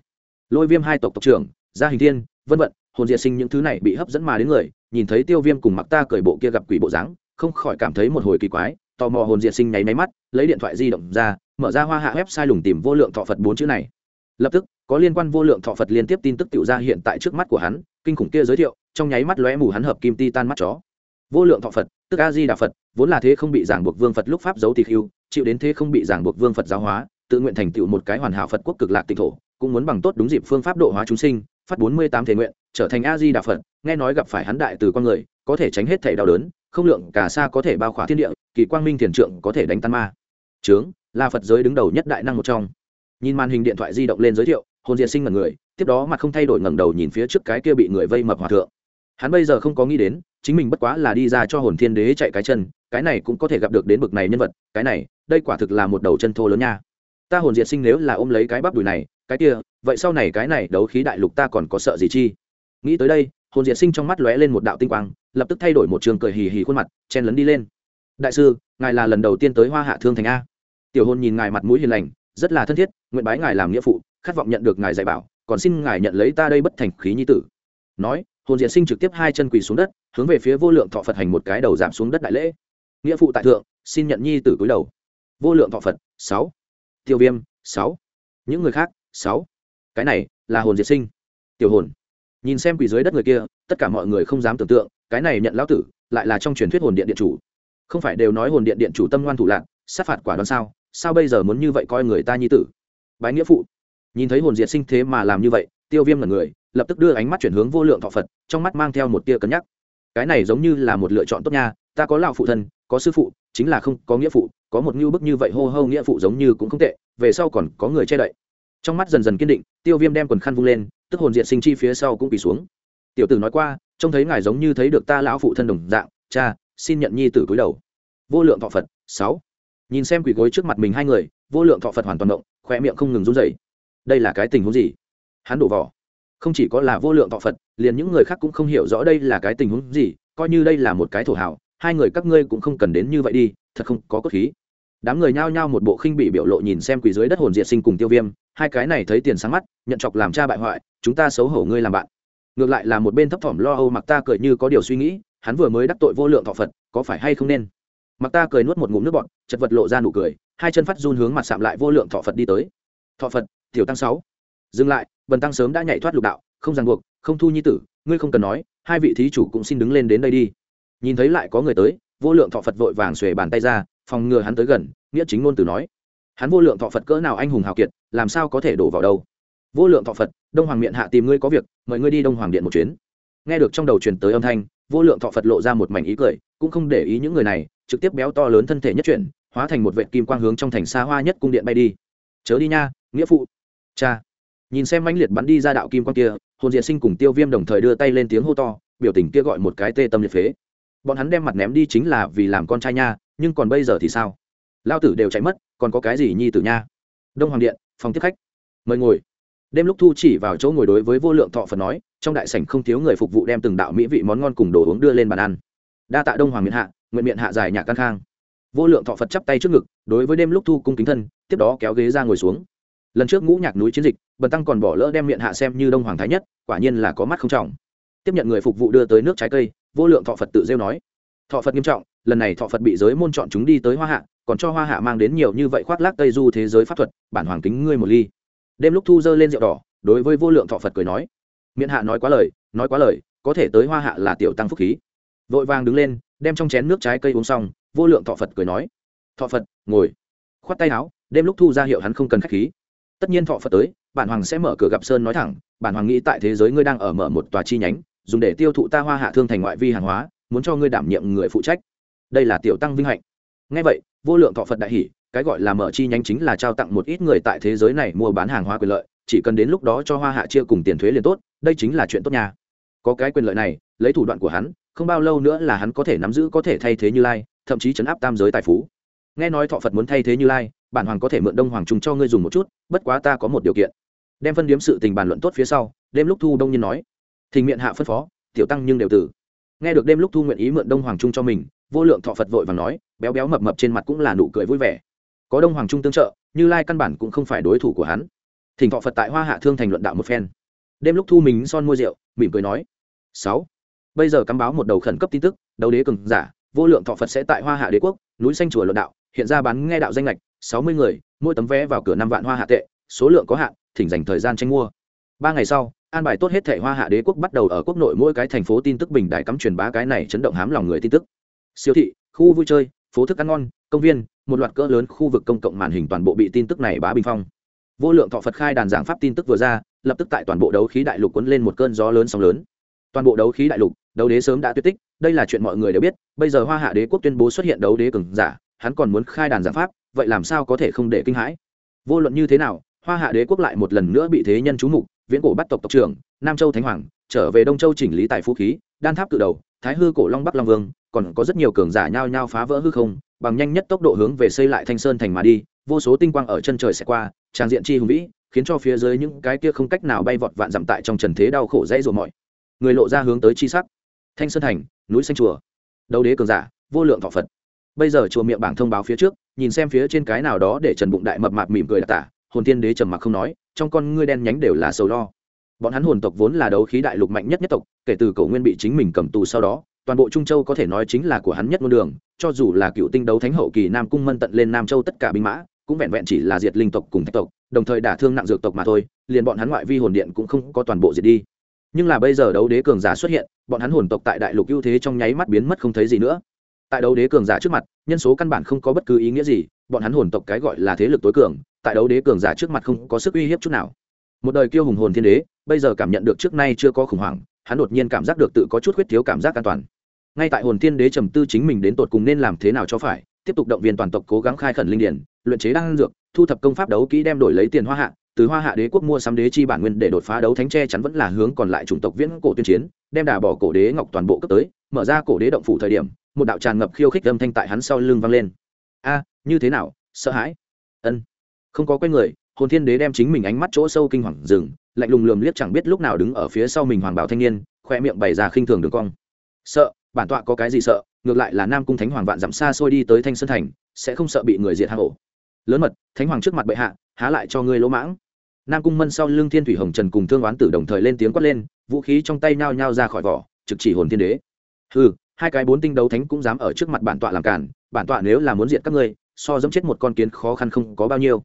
Speaker 1: Lôi viêm hai tộc tộc trưởng, gia hình thiên, vân vận, hồn diệt sinh những thứ này bị hấp dẫn mà đến người, nhìn thấy tiêu viêm cùng mặc ta cởi bộ kia gặp quỷ bộ dáng, không khỏi cảm thấy một hồi kỳ quái, tò mò hồn diệt sinh nháy máy mắt, lấy điện thoại di động ra, mở ra hoa hạ website lùng tìm vô lượng thọ phật bốn chữ này. Lập tức, có liên quan vô lượng thọ phật liên tiếp tin tức tiểu ra hiện tại trước mắt của hắn, kinh khủng kia giới thiệu, trong nháy mắt lóe mù hắn hợp kim ti tan mắt chó. Vô lượng thọ phật, tức a di đà phật, vốn là thế không bị giảng buộc vương phật lúc pháp giấu tỳ khưu chịu đến thế không bị giảng buộc vương phật giáo hóa, tự nguyện thành tựu một cái hoàn hảo phật quốc cực lạc tịnh thổ, cũng muốn bằng tốt đúng dịp phương pháp độ hóa chúng sinh, phát bốn mươi tám thể nguyện, trở thành a di đà phật. Nghe nói gặp phải hắn đại từ con người, có thể tránh hết thể đau đớn, không lượng cả xa có thể bao khỏa thiên địa, kỳ quang minh thiền trượng có thể đánh tan ma. Trướng là phật giới đứng đầu nhất đại năng một trong. Nhìn màn hình điện thoại di động lên giới thiệu, hồn diệt sinh mật người, tiếp đó mặt không thay đổi ngẩng đầu nhìn phía trước cái kia bị người vây mập hòa thượng. Hắn bây giờ không có nghĩ đến, chính mình bất quá là đi ra cho hồn thiên đế chạy cái chân cái này cũng có thể gặp được đến bực này nhân vật, cái này, đây quả thực là một đầu chân thô lớn nha. Ta hồn diệt sinh nếu là ôm lấy cái bắp đùi này, cái kia, vậy sau này cái này đấu khí đại lục ta còn có sợ gì chi? Nghĩ tới đây, hồn diệt sinh trong mắt lóe lên một đạo tinh quang, lập tức thay đổi một trường cười hì hì khuôn mặt, chen lấn đi lên. Đại sư, ngài là lần đầu tiên tới hoa hạ thương thành a. Tiểu hồn nhìn ngài mặt mũi hiền lành, rất là thân thiết, nguyện bái ngài làm nghĩa phụ, khát vọng nhận được ngài dạy bảo, còn xin ngài nhận lấy ta đây bất thành khí nhi tử. Nói, hồn diệt sinh trực tiếp hai chân quỳ xuống đất, hướng về phía vô lượng thọ phật hành một cái đầu giảm xuống đất đại lễ nghĩa phụ tại thượng, xin nhận nhi tử cúi đầu. Vô lượng thọ phật, sáu. Tiêu viêm, sáu. Những người khác, sáu. Cái này là hồn diệt sinh. Tiểu hồn. Nhìn xem quỷ dưới đất người kia, tất cả mọi người không dám tưởng tượng, cái này nhận lão tử, lại là trong truyền thuyết hồn điện điện chủ. Không phải đều nói hồn điện điện chủ tâm ngoan thủ lạc, sát phạt quả đoán sao sao bây giờ muốn như vậy coi người ta nhi tử? Bái nghĩa phụ. Nhìn thấy hồn diệt sinh thế mà làm như vậy, tiêu viêm là người, lập tức đưa ánh mắt chuyển hướng vô lượng thọ phật, trong mắt mang theo một tia cân nhắc. Cái này giống như là một lựa chọn tốt nha, ta có lão phụ thân có sư phụ, chính là không có nghĩa phụ, có một ngưu bức như vậy hô hô nghĩa phụ giống như cũng không tệ, về sau còn có người che đậy. Trong mắt dần dần kiên định, tiêu viêm đem quần khăn vung lên, tức hồn diện sinh chi phía sau cũng quỳ xuống. Tiểu tử nói qua, trông thấy ngài giống như thấy được ta lão phụ thân đồng dạng, cha, xin nhận nhi tử cúi đầu. Vô lượng thọ phật, sáu. Nhìn xem quỳ gối trước mặt mình hai người, vô lượng thọ phật hoàn toàn động khoe miệng không ngừng run rẩy. Đây là cái tình huống gì? Hắn đổ vỏ không chỉ có là vô lượng thọ phật, liền những người khác cũng không hiểu rõ đây là cái tình huống gì, coi như đây là một cái thổ hảo hai người các ngươi cũng không cần đến như vậy đi, thật không có cốt khí. Đám người nhao nhao một bộ khinh bị biểu lộ nhìn xem quỷ dưới đất hồn diệt sinh cùng tiêu viêm, hai cái này thấy tiền sáng mắt, nhận chọc làm cha bại hoại, chúng ta xấu hổ ngươi làm bạn. Ngược lại là một bên thấp thỏm lo âu mặc ta cười như có điều suy nghĩ, hắn vừa mới đắc tội vô lượng thọ phật, có phải hay không nên? Mặc ta cười nuốt một ngụm nước bọt, chật vật lộ ra nụ cười, hai chân phát run hướng mặt sạm lại vô lượng thọ phật đi tới. Thọ phật, tiểu tăng sáu. Dừng lại, bần tăng sớm đã nhảy thoát lục đạo, không ràng buộc, không thu nhi tử, ngươi không cần nói, hai vị thí chủ cũng xin đứng lên đến đây đi nhìn thấy lại có người tới, vô lượng thọ phật vội vàng xuề bàn tay ra, phòng ngừa hắn tới gần, nghĩa chính ngôn từ nói, hắn vô lượng thọ phật cỡ nào anh hùng hào kiệt, làm sao có thể đổ vào đâu? Vô lượng thọ phật, đông hoàng miệng hạ tìm ngươi có việc, mời ngươi đi đông hoàng điện một chuyến. Nghe được trong đầu truyền tới âm thanh, vô lượng thọ phật lộ ra một mảnh ý cười, cũng không để ý những người này, trực tiếp béo to lớn thân thể nhất chuyển, hóa thành một vệ kim quang hướng trong thành xa hoa nhất cung điện bay đi. Chớ đi nha, nghĩa phụ. Cha. Nhìn xem mãnh liệt bắn đi ra đạo kim quang kia, hồn diệt sinh cùng tiêu viêm đồng thời đưa tay lên tiếng hô to, biểu tình kia gọi một cái tê tâm liệt phế bọn hắn đem mặt ném đi chính là vì làm con trai nha, nhưng còn bây giờ thì sao? Lao tử đều chạy mất, còn có cái gì nhi tử nha? Đông hoàng điện, phòng tiếp khách. Mời ngồi. Đêm lúc thu chỉ vào chỗ ngồi đối với vô lượng thọ phật nói, trong đại sảnh không thiếu người phục vụ đem từng đạo mỹ vị món ngon cùng đồ uống đưa lên bàn ăn. Đa tạ đông hoàng miện hạ, nguyện miện hạ dài nhạc căn khang. Vô lượng thọ phật chắp tay trước ngực, đối với đêm lúc thu cung kính thân, tiếp đó kéo ghế ra ngồi xuống. Lần trước ngũ nhạc núi chiến dịch, bần tăng còn bỏ lỡ đem miệng hạ xem như đông hoàng thái nhất, quả nhiên là có mắt không trọng. Tiếp nhận người phục vụ đưa tới nước trái cây vô lượng thọ phật tự rêu nói. Thọ phật nghiêm trọng, lần này thọ phật bị giới môn chọn chúng đi tới hoa hạ, còn cho hoa hạ mang đến nhiều như vậy khoác lác tây du thế giới pháp thuật, bản hoàng kính ngươi một ly. Đêm lúc thu dơ lên rượu đỏ, đối với vô lượng thọ phật cười nói. Miễn hạ nói quá lời, nói quá lời, có thể tới hoa hạ là tiểu tăng phúc khí. Vội vàng đứng lên, đem trong chén nước trái cây uống xong, vô lượng thọ phật cười nói. Thọ phật, ngồi. Khoát tay áo, đêm lúc thu ra hiệu hắn không cần khách khí. Tất nhiên thọ phật tới, bản hoàng sẽ mở cửa gặp sơn nói thẳng, bản hoàng nghĩ tại thế giới ngươi đang ở mở một tòa chi nhánh dùng để tiêu thụ ta hoa hạ thương thành ngoại vi hàng hóa, muốn cho ngươi đảm nhiệm người phụ trách. Đây là tiểu tăng vinh hạnh. Ngay vậy, vô lượng thọ phật đại hỷ cái gọi là mở chi nhánh chính là trao tặng một ít người tại thế giới này mua bán hàng hóa quyền lợi, chỉ cần đến lúc đó cho hoa hạ chia cùng tiền thuế liền tốt, đây chính là chuyện tốt nha. Có cái quyền lợi này, lấy thủ đoạn của hắn, không bao lâu nữa là hắn có thể nắm giữ có thể thay thế như lai, thậm chí chấn áp tam giới tài phú. Nghe nói thọ phật muốn thay thế như lai, bản hoàng có thể mượn đông hoàng trung cho ngươi dùng một chút, bất quá ta có một điều kiện. Đem phân điếm sự tình bàn luận tốt phía sau, đêm lúc thu đông nhiên nói thình miệng hạ phân phó, tiểu tăng nhưng đều tử. Nghe được đêm lúc thu nguyện ý mượn đông hoàng trung cho mình, vô lượng thọ phật vội và nói, béo béo mập mập trên mặt cũng là nụ cười vui vẻ. Có đông hoàng trung tương trợ, như lai căn bản cũng không phải đối thủ của hắn. Thỉnh thọ phật tại hoa hạ thương thành luận đạo một phen. Đêm lúc thu mình son mua rượu, mỉm cười nói, sáu, bây giờ cắm báo một đầu khẩn cấp tin tức, đấu đế cường giả, vô lượng thọ phật sẽ tại hoa hạ đế quốc, núi xanh chùa luận đạo, hiện ra bán nghe đạo danh lệch, sáu mươi người, mỗi tấm vé vào cửa năm vạn hoa hạ tệ, số lượng có hạn, thỉnh dành thời gian tranh mua. Ba ngày sau an bài tốt hết thể hoa hạ đế quốc bắt đầu ở quốc nội mỗi cái thành phố tin tức bình đại cắm truyền bá cái này chấn động hám lòng người tin tức. Siêu thị, khu vui chơi, phố thức ăn ngon, công viên, một loạt cỡ lớn khu vực công cộng màn hình toàn bộ bị tin tức này bá bình phong. Vô lượng thọ phật khai đàn giảng pháp tin tức vừa ra, lập tức tại toàn bộ đấu khí đại lục cuốn lên một cơn gió lớn sóng lớn. Toàn bộ đấu khí đại lục, đấu đế sớm đã tuyệt tích, đây là chuyện mọi người đều biết, bây giờ hoa hạ đế quốc tuyên bố xuất hiện đấu đế cường giả, hắn còn muốn khai đàn giảng pháp, vậy làm sao có thể không để kinh hãi? Vô luận như thế nào, hoa hạ đế quốc lại một lần nữa bị thế nhân chú mục viễn cổ bắt tộc tộc trưởng, nam châu thánh hoàng, trở về đông châu chỉnh lý tài phú khí, đan tháp cự đầu, thái hư cổ long bắc long vương, còn có rất nhiều cường giả nhao nhao phá vỡ hư không, bằng nhanh nhất tốc độ hướng về xây lại thanh sơn thành mà đi, vô số tinh quang ở chân trời sẽ qua, trang diện chi hùng vĩ, khiến cho phía dưới những cái kia không cách nào bay vọt vạn dặm tại trong trần thế đau khổ dãy rồi mọi. Người lộ ra hướng tới chi sắc. Thanh sơn thành, núi xanh chùa. Đấu đế cường giả, vô lượng thọ phật. Bây giờ chùa miệng bảng thông báo phía trước, nhìn xem phía trên cái nào đó để trần bụng đại mập mạp mỉm cười đặc tả, hồn tiên đế trầm mặc không nói trong con ngươi đen nhánh đều là sầu lo. Bọn hắn hồn tộc vốn là đấu khí đại lục mạnh nhất nhất tộc, kể từ cổ nguyên bị chính mình cầm tù sau đó, toàn bộ trung châu có thể nói chính là của hắn nhất ngôn đường, cho dù là cựu tinh đấu thánh hậu kỳ nam cung mân tận lên nam châu tất cả binh mã, cũng vẹn vẹn chỉ là diệt linh tộc cùng thạch tộc, đồng thời đả thương nặng dược tộc mà thôi, liền bọn hắn ngoại vi hồn điện cũng không có toàn bộ diệt đi. Nhưng là bây giờ đấu đế cường giả xuất hiện, bọn hắn hồn tộc tại đại lục ưu thế trong nháy mắt biến mất không thấy gì nữa. Tại đấu đế cường giả trước mặt, nhân số căn bản không có bất cứ ý nghĩa gì, bọn hắn hồn tộc cái gọi là thế lực tối cường tại đấu đế cường giả trước mặt không có sức uy hiếp chút nào. Một đời kiêu hùng hồn thiên đế, bây giờ cảm nhận được trước nay chưa có khủng hoảng, hắn đột nhiên cảm giác được tự có chút khuyết thiếu cảm giác an toàn. Ngay tại hồn thiên đế trầm tư chính mình đến tột cùng nên làm thế nào cho phải, tiếp tục động viên toàn tộc cố gắng khai khẩn linh điển, luyện chế đan dược, thu thập công pháp đấu kỹ đem đổi lấy tiền hoa hạ, từ hoa hạ đế quốc mua sắm đế chi bản nguyên để đột phá đấu thánh tre chắn vẫn là hướng còn lại chủng tộc viễn cổ tuyên chiến, đem đà bỏ cổ đế ngọc toàn bộ cấp tới, mở ra cổ đế động phủ thời điểm, một đạo tràn ngập khiêu khích âm thanh tại hắn sau lưng vang lên. A, như thế nào, sợ hãi? Ân không có quen người, hồn thiên đế đem chính mình ánh mắt chỗ sâu kinh hoàng rừng lạnh lùng lườm liếc chẳng biết lúc nào đứng ở phía sau mình hoàng bảo thanh niên, khoe miệng bày ra khinh thường đường cong. Sợ, bản tọa có cái gì sợ, ngược lại là nam cung thánh hoàng vạn dặm xa xôi đi tới thanh sơn thành, sẽ không sợ bị người diệt hạ hổ lớn mật, thánh hoàng trước mặt bệ hạ, há lại cho ngươi lỗ mãng. Nam cung mân sau lưng thiên thủy hồng trần cùng thương oán tử đồng thời lên tiếng quát lên, vũ khí trong tay nhao nhao ra khỏi vỏ, trực chỉ hồn thiên đế. Ừ hai cái bốn tinh đấu thánh cũng dám ở trước mặt bản tọa làm cản bản tọa nếu là muốn diệt các ngươi, so dẫm chết một con kiến khó khăn không có bao nhiêu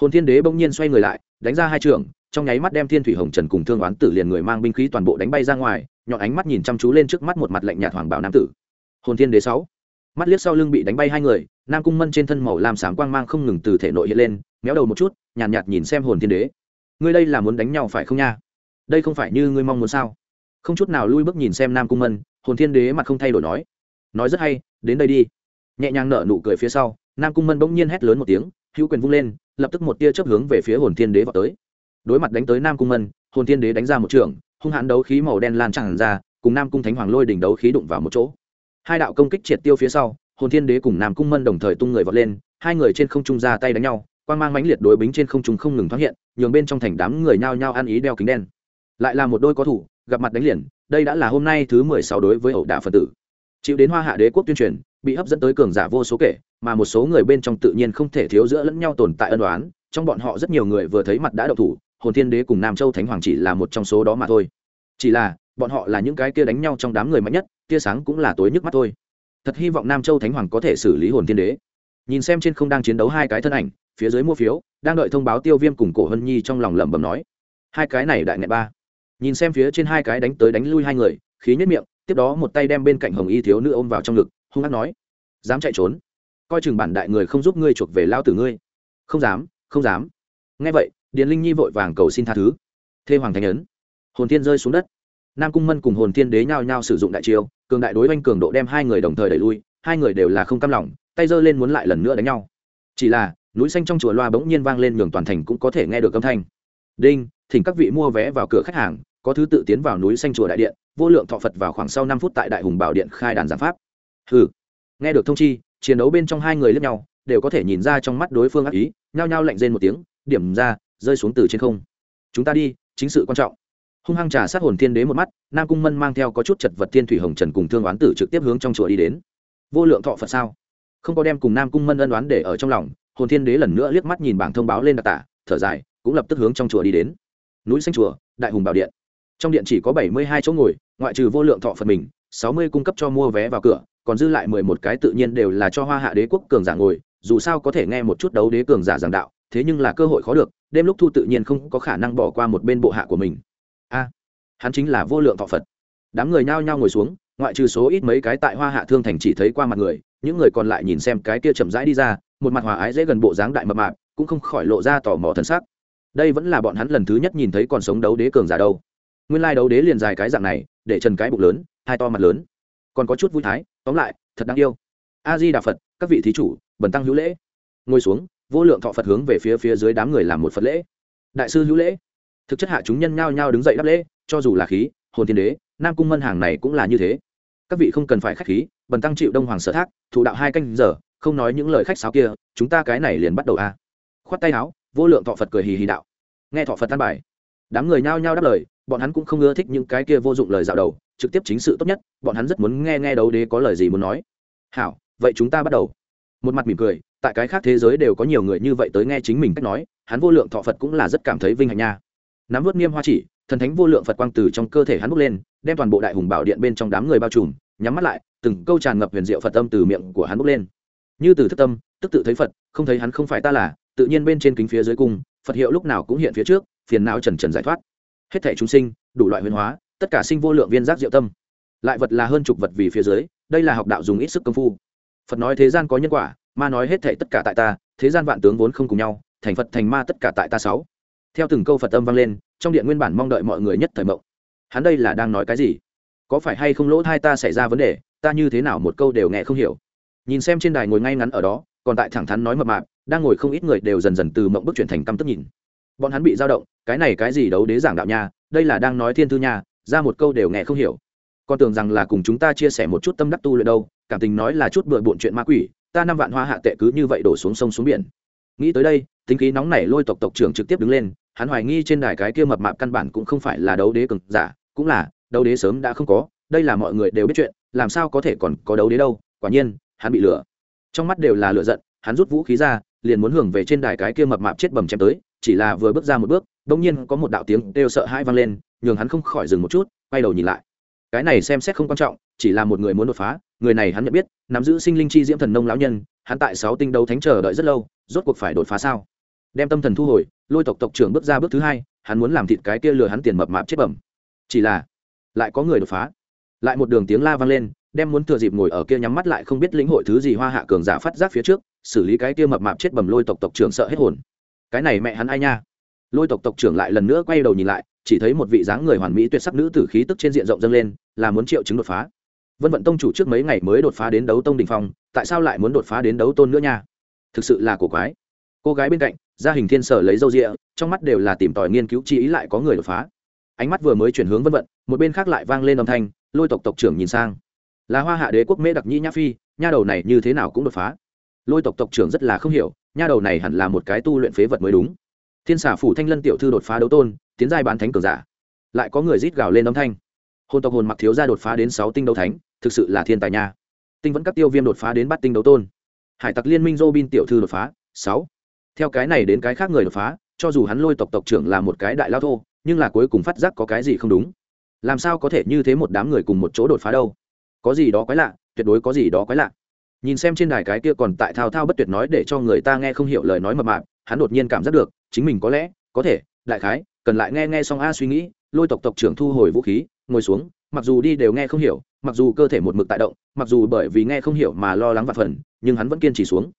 Speaker 1: hồn thiên đế bỗng nhiên xoay người lại đánh ra hai trường trong nháy mắt đem thiên thủy hồng trần cùng thương oán tử liền người mang binh khí toàn bộ đánh bay ra ngoài nhọn ánh mắt nhìn chăm chú lên trước mắt một mặt lạnh nhạt hoàng bảo nam tử. Hồn thiên đế sáu mắt liếc sau lưng bị đánh bay hai người nam cung mân trên thân màu làm sáng quang mang không ngừng từ thể nội hiện lên méo đầu một chút nhàn nhạt, nhạt nhìn xem hồn thiên đế. Ngươi đây là muốn đánh nhau phải không nha? Đây không phải như ngươi mong muốn sao? Không chút nào lui bước nhìn xem nam cung mân hồn thiên đế mặt không thay đổi nói. Nói rất hay đến đây đi. Nhẹ nhàng nở nụ cười phía sau nam cung mân bỗng nhiên hét lớn một tiếng hữu quyền vung lên, lập tức một tia chớp hướng về phía hồn thiên đế vào tới. Đối mặt đánh tới nam cung mân, hồn thiên đế đánh ra một trường, hung hãn đấu khí màu đen lan tràn ra, cùng nam cung thánh hoàng lôi đỉnh đấu khí đụng vào một chỗ. Hai đạo công kích triệt tiêu phía sau, hồn thiên đế cùng nam cung mân đồng thời tung người vọt lên, hai người trên không trung ra tay đánh nhau quan g mang mãnh liệt đối bính trên không trung không ngừng thoáng hiện, nhường bên trong thành đám người nhao nhao ăn ý đeo kính đen. Lại là một đôi có thủ, gặp mặt đánh liền, đây đã là hôm nay thứ mười sáu đối với ẩu đả phật tử. Chịu đến hoa hạ đế quốc tuyên truyền bị hấp dẫn tới cường giả vô số kể, mà một số người bên trong tự nhiên không thể thiếu giữa lẫn nhau tồn tại ân đoán trong bọn họ rất nhiều người vừa thấy mặt đã đậu thủ, hồn thiên đế cùng nam châu thánh hoàng chỉ là một trong số đó mà thôi. Chỉ là, bọn họ là những cái kia đánh nhau trong đám người mạnh nhất, tia sáng cũng là tối nhức mắt thôi. Thật hy vọng nam châu thánh hoàng có thể xử lý hồn thiên đế. Nhìn xem trên không đang chiến đấu hai cái thân ảnh, phía dưới mua phiếu, đang đợi thông báo tiêu viêm cùng cổ hân nhi trong lòng lẩm bẩm nói, hai cái này đại nghệ ba. Nhìn xem phía trên hai cái đánh tới đánh lui hai người, khí nhất miệng, tiếp đó một tay đem bên cạnh hồng y thiếu nữ ôm vào trong ngực hung hát nói, dám chạy trốn, coi chừng bản đại người không giúp ngươi chuộc về lao tử ngươi. Không dám không dám. Nghe vậy, điền linh nhi vội vàng cầu xin tha thứ. Thê hoàng thành ấn, hồn thiên rơi xuống đất. Nam cung mân cùng hồn thiên đế nhao nhao sử dụng đại chiêu, cường đại đối oanh cường độ đem hai người đồng thời đẩy lui, hai người đều là không cam lòng, tay giơ lên muốn lại lần nữa đánh nhau. Chỉ là, núi xanh trong chùa loa bỗng nhiên vang lên nhường toàn thành cũng có thể nghe được âm thanh. Đinh, thỉnh các vị mua vé vào cửa khách hàng, có thứ tự tiến vào núi xanh chùa đại điện, vô lượng thọ phật vào khoảng sau năm phút tại đại hùng bảo điện khai đàn giảng pháp hừ. Nghe được thông chi, chiến đấu bên trong hai người lẫn nhau, đều có thể nhìn ra trong mắt đối phương ác ý, nhao nhao lạnh rên một tiếng, điểm ra, rơi xuống từ trên không. Chúng ta đi, chính sự quan trọng. Hung hăng trà sát hồn thiên đế một mắt, nam cung mân mang theo có chút chật vật thiên thủy hồng trần cùng thương oán tử trực tiếp hướng trong chùa đi đến. Vô lượng thọ phật sao? Không có đem cùng nam cung mân ân đoán để ở trong lòng, hồn thiên đế lần nữa liếc mắt nhìn bảng thông báo lên đặc tả, thở dài, cũng lập tức hướng trong chùa đi đến. Núi xanh chùa, đại hùng bảo điện. Trong điện chỉ có bảy mươi hai chỗ ngồi, ngoại trừ vô lượng thọ phật mình, sáu mươi cung cấp cho mua vé vào cửa còn dư lại mười một cái tự nhiên đều là cho hoa hạ đế quốc cường giả ngồi, dù sao có thể nghe một chút đấu đế cường giả giảng đạo, thế nhưng là cơ hội khó được, đêm lúc thu tự nhiên không có khả năng bỏ qua một bên bộ hạ của mình. A, hắn chính là vô lượng thọ phật. Đám người nhao nhao ngồi xuống, ngoại trừ số ít mấy cái tại hoa hạ thương thành chỉ thấy qua mặt người, những người còn lại nhìn xem cái kia chậm rãi đi ra, một mặt hòa ái dễ gần bộ dáng đại mập mạp, cũng không khỏi lộ ra tò mò thân sắc. Đây vẫn là bọn hắn lần thứ nhất nhìn thấy còn sống đấu đế cường giả đâu. Nguyên lai đấu đế liền dài cái dạng này, để trần cái bụng lớn, hai to mặt lớn. Còn có chút vui thái tóm lại, thật đáng yêu. A di đà phật, các vị thí chủ, bần tăng hữu lễ. Ngồi xuống, vô lượng thọ phật hướng về phía phía dưới đám người làm một phật lễ. Đại sư hữu lễ. Thực chất hạ chúng nhân nhao nhao đứng dậy đáp lễ, cho dù là khí, hồn thiên đế, nam cung mân hàng này cũng là như thế. Các vị không cần phải khách khí, bần tăng chịu đông hoàng sở thác thủ đạo hai canh giờ, không nói những lời khách sáo kia, chúng ta cái này liền bắt đầu a. Khoát tay áo, vô lượng thọ phật cười hì hì đạo. Nghe thọ phật tan bài. Đám người nhao nhao đáp lời bọn hắn cũng không ưa thích những cái kia vô dụng lời dạo đầu, trực tiếp chính sự tốt nhất, bọn hắn rất muốn nghe nghe đấu đế có lời gì muốn nói. Hảo, vậy chúng ta bắt đầu. Một mặt mỉm cười, tại cái khác thế giới đều có nhiều người như vậy tới nghe chính mình cách nói, hắn vô lượng thọ phật cũng là rất cảm thấy vinh hạnh nha. Nắm vớt nghiêm hoa chỉ, thần thánh vô lượng phật quang từ trong cơ thể hắn bốc lên, đem toàn bộ đại hùng bảo điện bên trong đám người bao trùm, nhắm mắt lại, từng câu tràn ngập huyền diệu phật tâm từ miệng của hắn bốc lên. Như từ thức tâm, tức tự thấy phật, không thấy hắn không phải ta là, tự nhiên bên trên kính phía dưới cung, phật hiệu lúc nào cũng hiện phía trước, phiền não trần trần giải thoát hết thể chúng sinh, đủ loại huyền hóa, tất cả sinh vô lượng viên giác diệu tâm. Lại vật là hơn chục vật vì phía dưới, đây là học đạo dùng ít sức công phu. Phật nói thế gian có nhân quả, ma nói hết thể tất cả tại ta, thế gian vạn tướng vốn không cùng nhau, thành phật thành ma tất cả tại ta sáu. Theo từng câu phật âm vang lên, trong điện nguyên bản mong đợi mọi người nhất thời mộng. Hắn đây là đang nói cái gì? Có phải hay không lỗ thai ta xảy ra vấn đề, ta như thế nào một câu đều nghe không hiểu. Nhìn xem trên đài ngồi ngay ngắn ở đó, còn tại thẳng thắn nói mập mạp, đang ngồi không ít người đều dần dần từ mộng bước chuyển thành căm tức nhìn bọn hắn bị dao động, cái này cái gì đấu đế giảng đạo nha, đây là đang nói thiên thư nha, ra một câu đều nghe không hiểu. Con tưởng rằng là cùng chúng ta chia sẻ một chút tâm đắc tu luyện đâu, cảm tình nói là chút bừa bộn chuyện ma quỷ, ta năm vạn hoa hạ tệ cứ như vậy đổ xuống sông xuống biển. Nghĩ tới đây, tính khí nóng nảy lôi tộc tộc trưởng trực tiếp đứng lên, hắn hoài nghi trên đài cái kia mập mạp căn bản cũng không phải là đấu đế cực giả, cũng là, đấu đế sớm đã không có, đây là mọi người đều biết chuyện, làm sao có thể còn có đấu đế đâu, quả nhiên, hắn bị lừa trong mắt đều là lựa giận, hắn rút vũ khí ra liền muốn hưởng về trên đài cái kia mập mạp chết bầm chém tới, chỉ là vừa bước ra một bước bỗng nhiên có một đạo tiếng đều sợ hãi vang lên, nhường hắn không khỏi dừng một chút, quay đầu nhìn lại. Cái này xem xét không quan trọng, chỉ là một người muốn đột phá, người này hắn nhận biết, nắm giữ sinh linh chi diễm thần nông lão nhân, hắn tại sáu tinh đấu thánh chờ đợi rất lâu, rốt cuộc phải đột phá sao? Đem tâm thần thu hồi, lôi tộc tộc trưởng bước ra bước thứ hai, hắn muốn làm thịt cái kia lừa hắn tiền mập mạp chết bẩm chỉ là, lại có người đột phá. Lại một đường tiếng la vang lên, đem muốn thừa dịp ngồi ở kia nhắm mắt lại không biết lĩnh hội thứ gì hoa hạ cường giả phát giác phía trước xử lý cái kia mập mạp chết bầm lôi tộc tộc trưởng sợ hết hồn. Cái này mẹ hắn ai nha? Lôi tộc tộc trưởng lại lần nữa quay đầu nhìn lại, chỉ thấy một vị dáng người hoàn mỹ tuyệt sắc nữ tử khí tức trên diện rộng dâng lên, là muốn triệu chứng đột phá. Vân vận tông chủ trước mấy ngày mới đột phá đến đấu tông đình phong, tại sao lại muốn đột phá đến đấu tôn nữa nha? Thực sự là cổ quái. Cô gái bên cạnh, gia hình thiên sở lấy dâu rịa, trong mắt đều là tìm tòi nghiên cứu chi ý lại có người đột phá. Ánh mắt vừa mới chuyển hướng vân vận, một bên khác lại vang lên âm thanh, lôi tộc tộc trưởng nhìn sang. Là hoa hạ đế quốc mễ đặc nhi nhã phi, nha đầu này như thế nào cũng đột phá lôi tộc tộc trưởng rất là không hiểu, nha đầu này hẳn là một cái tu luyện phế vật mới đúng. Thiên xả phủ thanh lân tiểu thư đột phá đấu tôn, tiến giai bán thánh cường giả. Lại có người rít gào lên âm thanh. Hồn tộc hồn mặc thiếu gia đột phá đến sáu tinh đấu thánh, thực sự là thiên tài nha. Tinh vẫn các tiêu viêm đột phá đến bắt tinh đấu tôn. Hải tặc liên minh robin tiểu thư đột phá, sáu. Theo cái này đến cái khác người đột phá, cho dù hắn lôi tộc tộc trưởng là một cái đại lao thô, nhưng là cuối cùng phát giác có cái gì không đúng. Làm sao có thể như thế một đám người cùng một chỗ đột phá đâu? Có gì đó quái lạ, tuyệt đối có gì đó quái lạ nhìn xem trên đài cái kia còn tại thao thao bất tuyệt nói để cho người ta nghe không hiểu lời nói mập mạp, hắn đột nhiên cảm giác được, chính mình có lẽ, có thể, đại khái, cần lại nghe nghe xong a suy nghĩ, lôi tộc tộc trưởng thu hồi vũ khí, ngồi xuống, mặc dù đi đều nghe không hiểu, mặc dù cơ thể một mực tại động, mặc dù bởi vì nghe không hiểu mà lo lắng và phần, nhưng hắn vẫn kiên trì xuống.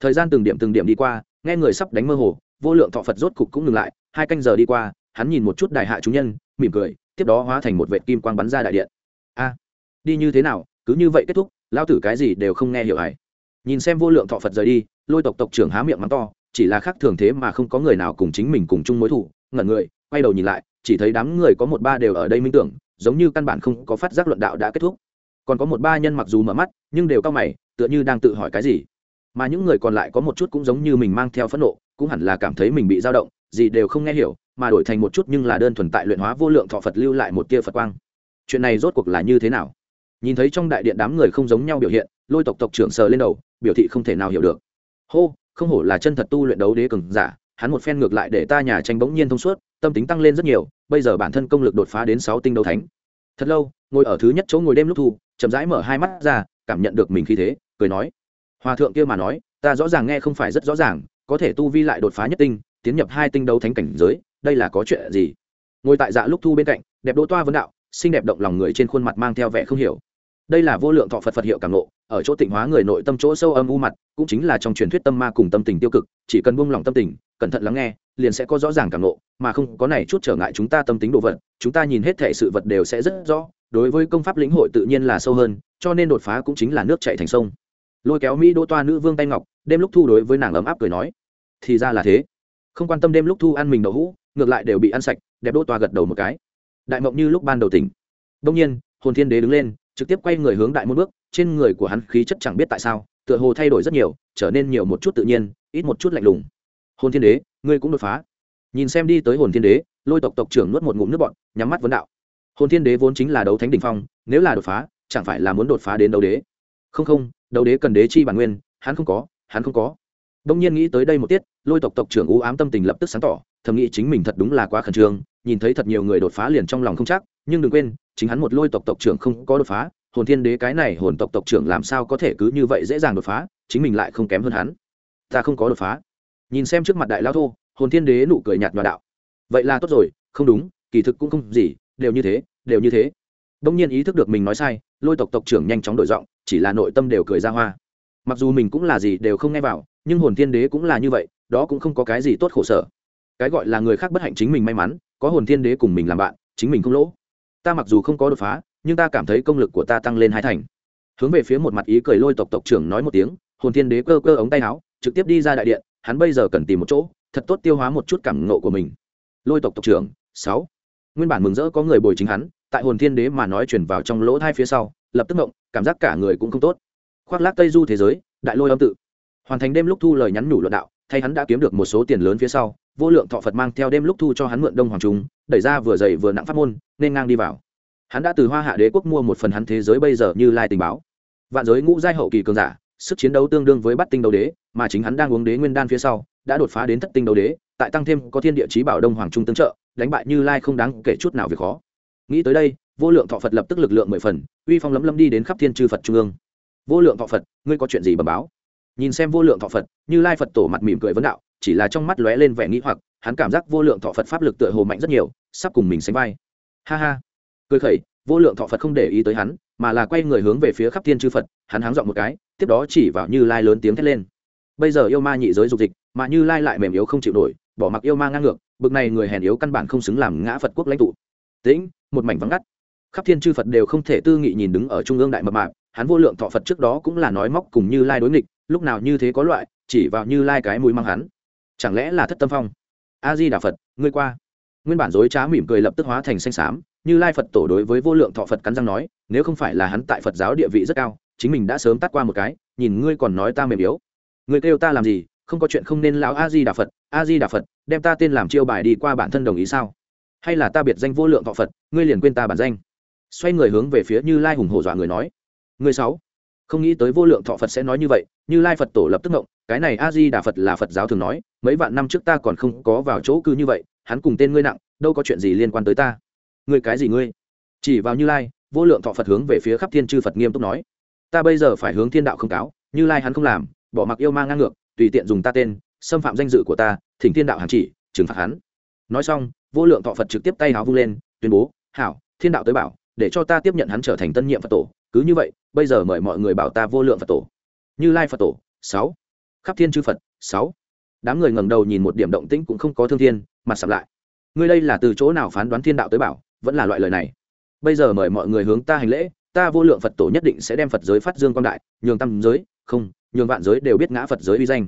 Speaker 1: Thời gian từng điểm từng điểm đi qua, nghe người sắp đánh mơ hồ, vô lượng thọ phật rốt cục cũng ngừng lại, hai canh giờ đi qua, hắn nhìn một chút đại hạ chúng nhân, mỉm cười, tiếp đó hóa thành một vệ kim quang bắn ra đại điện. A, đi như thế nào, cứ như vậy kết thúc lao tử cái gì đều không nghe hiểu hải nhìn xem vô lượng thọ phật rời đi, lôi tộc tộc trưởng há miệng mắng to, chỉ là khác thường thế mà không có người nào cùng chính mình cùng chung mối thủ ngẩn người, quay đầu nhìn lại, chỉ thấy đám người có một ba đều ở đây minh tưởng, giống như căn bản không có phát giác luận đạo đã kết thúc. Còn có một ba nhân mặc dù mở mắt, nhưng đều cao mày, tựa như đang tự hỏi cái gì. Mà những người còn lại có một chút cũng giống như mình mang theo phẫn nộ, cũng hẳn là cảm thấy mình bị dao động, gì đều không nghe hiểu, mà đổi thành một chút nhưng là đơn thuần tại luyện hóa vô lượng thọ phật lưu lại một tia phật quang. Chuyện này rốt cuộc là như thế nào? Nhìn thấy trong đại điện đám người không giống nhau biểu hiện, lôi tộc tộc trưởng sờ lên đầu, biểu thị không thể nào hiểu được. Hô, không hổ là chân thật tu luyện đấu đế cường giả, hắn một phen ngược lại để ta nhà tranh bỗng nhiên thông suốt, tâm tính tăng lên rất nhiều, bây giờ bản thân công lực đột phá đến sáu tinh đấu thánh. Thật lâu, ngồi ở thứ nhất chỗ ngồi đêm lúc thu, chậm rãi mở hai mắt ra, cảm nhận được mình khi thế, cười nói. Hòa thượng kia mà nói, ta rõ ràng nghe không phải rất rõ ràng, có thể tu vi lại đột phá nhất tinh, tiến nhập hai tinh đấu thánh cảnh giới, đây là có chuyện gì? Ngồi tại dạ lúc thu bên cạnh, đẹp đỗ toa vấn đạo, xinh đẹp động lòng người trên khuôn mặt mang theo vẻ không hiểu đây là vô lượng thọ phật phật hiệu cảm nộ ở chỗ tịnh hóa người nội tâm chỗ sâu âm u mặt, cũng chính là trong truyền thuyết tâm ma cùng tâm tình tiêu cực, chỉ cần buông lỏng tâm tình, cẩn thận lắng nghe, liền sẽ có rõ ràng cảm nộ mà không có này chút trở ngại chúng ta tâm tính đồ vật, chúng ta nhìn hết thể sự vật đều sẽ rất rõ, đối với công pháp lĩnh hội tự nhiên là sâu hơn, cho nên đột phá cũng chính là nước chạy thành sông. Lôi kéo mỹ đỗ toa nữ vương tay ngọc, đêm lúc thu đối với nàng ấm áp cười nói, thì ra là thế. Không quan tâm đêm lúc thu ăn mình đậu hũ, ngược lại đều bị ăn sạch. Đẹp đỗ toa gật đầu một cái. Đại mộng như lúc ban đầu tỉnh. Đông nhiên, hồn thiên đế đứng lên trực tiếp quay người hướng đại môn bước, trên người của hắn khí chất chẳng biết tại sao, tựa hồ thay đổi rất nhiều, trở nên nhiều một chút tự nhiên, ít một chút lạnh lùng. Hồn thiên đế, ngươi cũng đột phá. Nhìn xem đi tới hồn thiên đế, lôi tộc tộc trưởng nuốt một ngụm nước bọn nhắm mắt vấn đạo. Hồn thiên đế vốn chính là đấu thánh đ ỉ n h phong, nếu là đột phá, chẳng phải là muốn đột phá đến đấu đế? Không không, đấu đế cần đế chi bản nguyên, hắn không có, hắn không có. Đông nhiên nghĩ tới đây một tiết, lôi tộc tộc trưởng u ám tâm tình lập tức sáng tỏ, thầm nghĩ chính mình thật đúng là quá khẩn trương, nhìn thấy thật nhiều người đột phá liền trong lòng không chắc, nhưng đừng quên chính hắn một lôi tộc tộc trưởng không có đột phá, hồn thiên đế cái này hồn tộc tộc trưởng làm sao có thể cứ như vậy dễ dàng đột phá, chính mình lại không kém hơn hắn. Ta không có đột phá. Nhìn xem trước mặt đại lao thô, hồn thiên đế nụ cười nhạt nhòa đạo. Vậy là tốt rồi, không đúng, kỳ thực cũng không gì, đều như thế, đều như thế. Đông nhiên ý thức được mình nói sai, lôi tộc tộc trưởng nhanh chóng đổi giọng, chỉ là nội tâm đều cười ra hoa. Mặc dù mình cũng là gì đều không nghe vào, nhưng hồn thiên đế cũng là như vậy, đó cũng không có cái gì tốt khổ sở. Cái gọi là người khác bất hạnh chính mình may mắn, có hồn thiên đế cùng mình làm bạn, chính mình không lỗ ta mặc dù không có đột phá, nhưng ta cảm thấy công lực của ta tăng lên hai thành. Hướng về phía một mặt ý cười lôi tộc tộc trưởng nói một tiếng, hồn thiên đế cơ cơ ống tay áo, trực tiếp đi ra đại điện, hắn bây giờ cần tìm một chỗ, thật tốt tiêu hóa một chút cảm ngộ của mình. Lôi tộc tộc trưởng, sáu. Nguyên bản mừng rỡ có người bồi chính hắn, tại hồn thiên đế mà nói chuyển vào trong lỗ thai phía sau, lập tức ngộng, cảm giác cả người cũng không tốt. Khoác lác tây du thế giới, đại lôi âm tự. Hoàn thành đêm lúc thu lời nhắn nhủ luận đạo, thay hắn đã kiếm được một số tiền lớn phía sau, vô lượng thọ phật mang theo đêm lúc thu cho hắn mượn đông hoàng trung đẩy ra vừa dày vừa nặng pháp môn, nên ngang đi vào. Hắn đã từ hoa hạ đế quốc mua một phần hắn thế giới bây giờ như lai tình báo. Vạn giới ngũ giai hậu kỳ cường giả, sức chiến đấu tương đương với bắt tinh đấu đế, mà chính hắn đang uống đế nguyên đan phía sau, đã đột phá đến thất tinh đấu đế, tại tăng thêm có thiên địa chí bảo đông hoàng trung tương trợ, đánh bại như lai không đáng kể chút nào việc khó. Nghĩ tới đây, vô lượng thọ phật lập tức lực lượng mười phần, uy phong lấm lấm đi đến khắp thiên chư phật trung ương. Vô lượng thọ phật, ngươi có chuyện gì bẩm báo? Nhìn xem vô lượng thọ phật, như lai phật tổ mặt mỉm cười vấn đạo chỉ là trong mắt lóe lên vẻ nghĩ hoặc, hắn cảm giác vô lượng thọ phật pháp lực tựa hồ mạnh rất nhiều, sắp cùng mình sánh vai. Ha ha. Cười khẩy, vô lượng thọ phật không để ý tới hắn, mà là quay người hướng về phía khắp thiên chư phật, hắn háng dọn một cái, tiếp đó chỉ vào như lai lớn tiếng thét lên. Bây giờ yêu ma nhị giới dục dịch, mà như lai lại mềm yếu không chịu nổi, bỏ mặc yêu ma ngang ngược, bực này người hèn yếu căn bản không xứng làm ngã phật quốc lãnh tụ. Tĩnh, một mảnh vắng ngắt. Khắp thiên chư phật đều không thể tư nghị nhìn đứng ở trung ương đại mập mạp, hắn vô lượng thọ phật trước đó cũng là nói móc cùng như lai đối nghịch, lúc nào như thế có loại, chỉ vào như lai cái mũi mang hắn chẳng lẽ là thất tâm phong? A di đà phật, ngươi qua. Nguyên bản dối trá mỉm cười lập tức hóa thành xanh xám, như lai phật tổ đối với vô lượng thọ phật cắn răng nói, nếu không phải là hắn tại phật giáo địa vị rất cao, chính mình đã sớm tắt qua một cái, nhìn ngươi còn nói ta mềm yếu. Ngươi kêu ta làm gì, không có chuyện không nên lão a di đà phật a di đà phật, đem ta tên làm chiêu bài đi qua bản thân đồng ý sao? Hay là ta biệt danh vô lượng thọ phật, ngươi liền quên ta bản danh? Xoay người hướng về phía như lai hùng hổ dọa người nói người sáu không nghĩ tới vô lượng thọ phật sẽ nói như vậy, như lai phật tổ lập tức ngộng, cái này a di đà phật là phật giáo thường nói mấy vạn năm trước ta còn không có vào chỗ cư như vậy, hắn cùng tên ngươi nặng, đâu có chuyện gì liên quan tới ta. Ngươi cái gì ngươi? Chỉ vào như lai, vô lượng thọ phật hướng về phía khắp thiên chư phật nghiêm túc nói. Ta bây giờ phải hướng thiên đạo không cáo, như lai hắn không làm, bỏ mặc yêu ma ngang ngược, tùy tiện dùng ta tên, xâm phạm danh dự của ta, thỉnh thiên đạo hàng chỉ, trừng phạt hắn. Nói xong, vô lượng thọ phật trực tiếp tay háo vung lên, tuyên bố, hảo, thiên đạo tới bảo, để cho ta tiếp nhận hắn trở thành tân nhiệm phật tổ. Cứ như vậy, bây giờ mời mọi người bảo ta vô lượng phật tổ. Như lai phật tổ, sáu. Khắp thiên chư phật, sáu đám người ngẩng đầu nhìn một điểm động tĩnh cũng không có thương thiên, mặt sập lại. Ngươi đây là từ chỗ nào phán đoán thiên đạo tới bảo, vẫn là loại lời này? Bây giờ mời mọi người hướng ta hành lễ, ta vô lượng phật tổ nhất định sẽ đem phật giới phát dương quang đại, nhường tâm giới, không, nhường vạn giới đều biết ngã phật giới uy danh.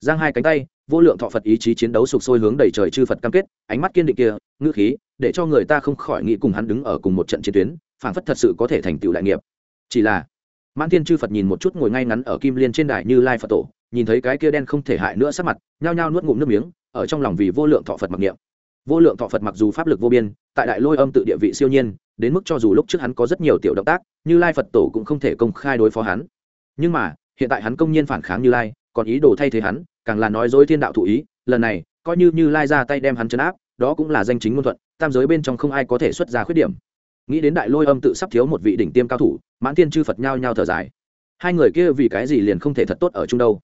Speaker 1: Giang hai cánh tay, vô lượng thọ phật ý chí chiến đấu sục sôi hướng đầy trời chư phật cam kết, ánh mắt kiên định kia, ngữ khí, để cho người ta không khỏi nghĩ cùng hắn đứng ở cùng một trận chiến tuyến phản phất thật sự có thể thành tựu đại nghiệp. Chỉ là, mãn thiên chư phật nhìn một chút ngồi ngay ngắn ở kim liên trên đài như lai phật tổ nhìn thấy cái kia đen không thể hại nữa sắc mặt, nhao nhao nuốt ngụm nước miếng, ở trong lòng vì vô lượng thọ phật mặc niệm. Vô lượng thọ phật mặc dù pháp lực vô biên, tại đại lôi âm tự địa vị siêu nhiên, đến mức cho dù lúc trước hắn có rất nhiều tiểu động tác, như lai phật tổ cũng không thể công khai đối phó hắn. Nhưng mà, hiện tại hắn công nhiên phản kháng như lai, còn ý đồ thay thế hắn, càng là nói dối thiên đạo thụ ý, lần này, coi như như lai ra tay đem hắn chấn áp, đó cũng là danh chính ngôn thuận, tam giới bên trong không ai có thể xuất ra khuyết điểm. Nghĩ đến đại lôi âm tự sắp thiếu một vị đỉnh tiêm cao thủ, mãn thiên chư phật nhao nhao thở dài. Hai người kia vì cái gì liền không thể thật tốt ở chung đâu?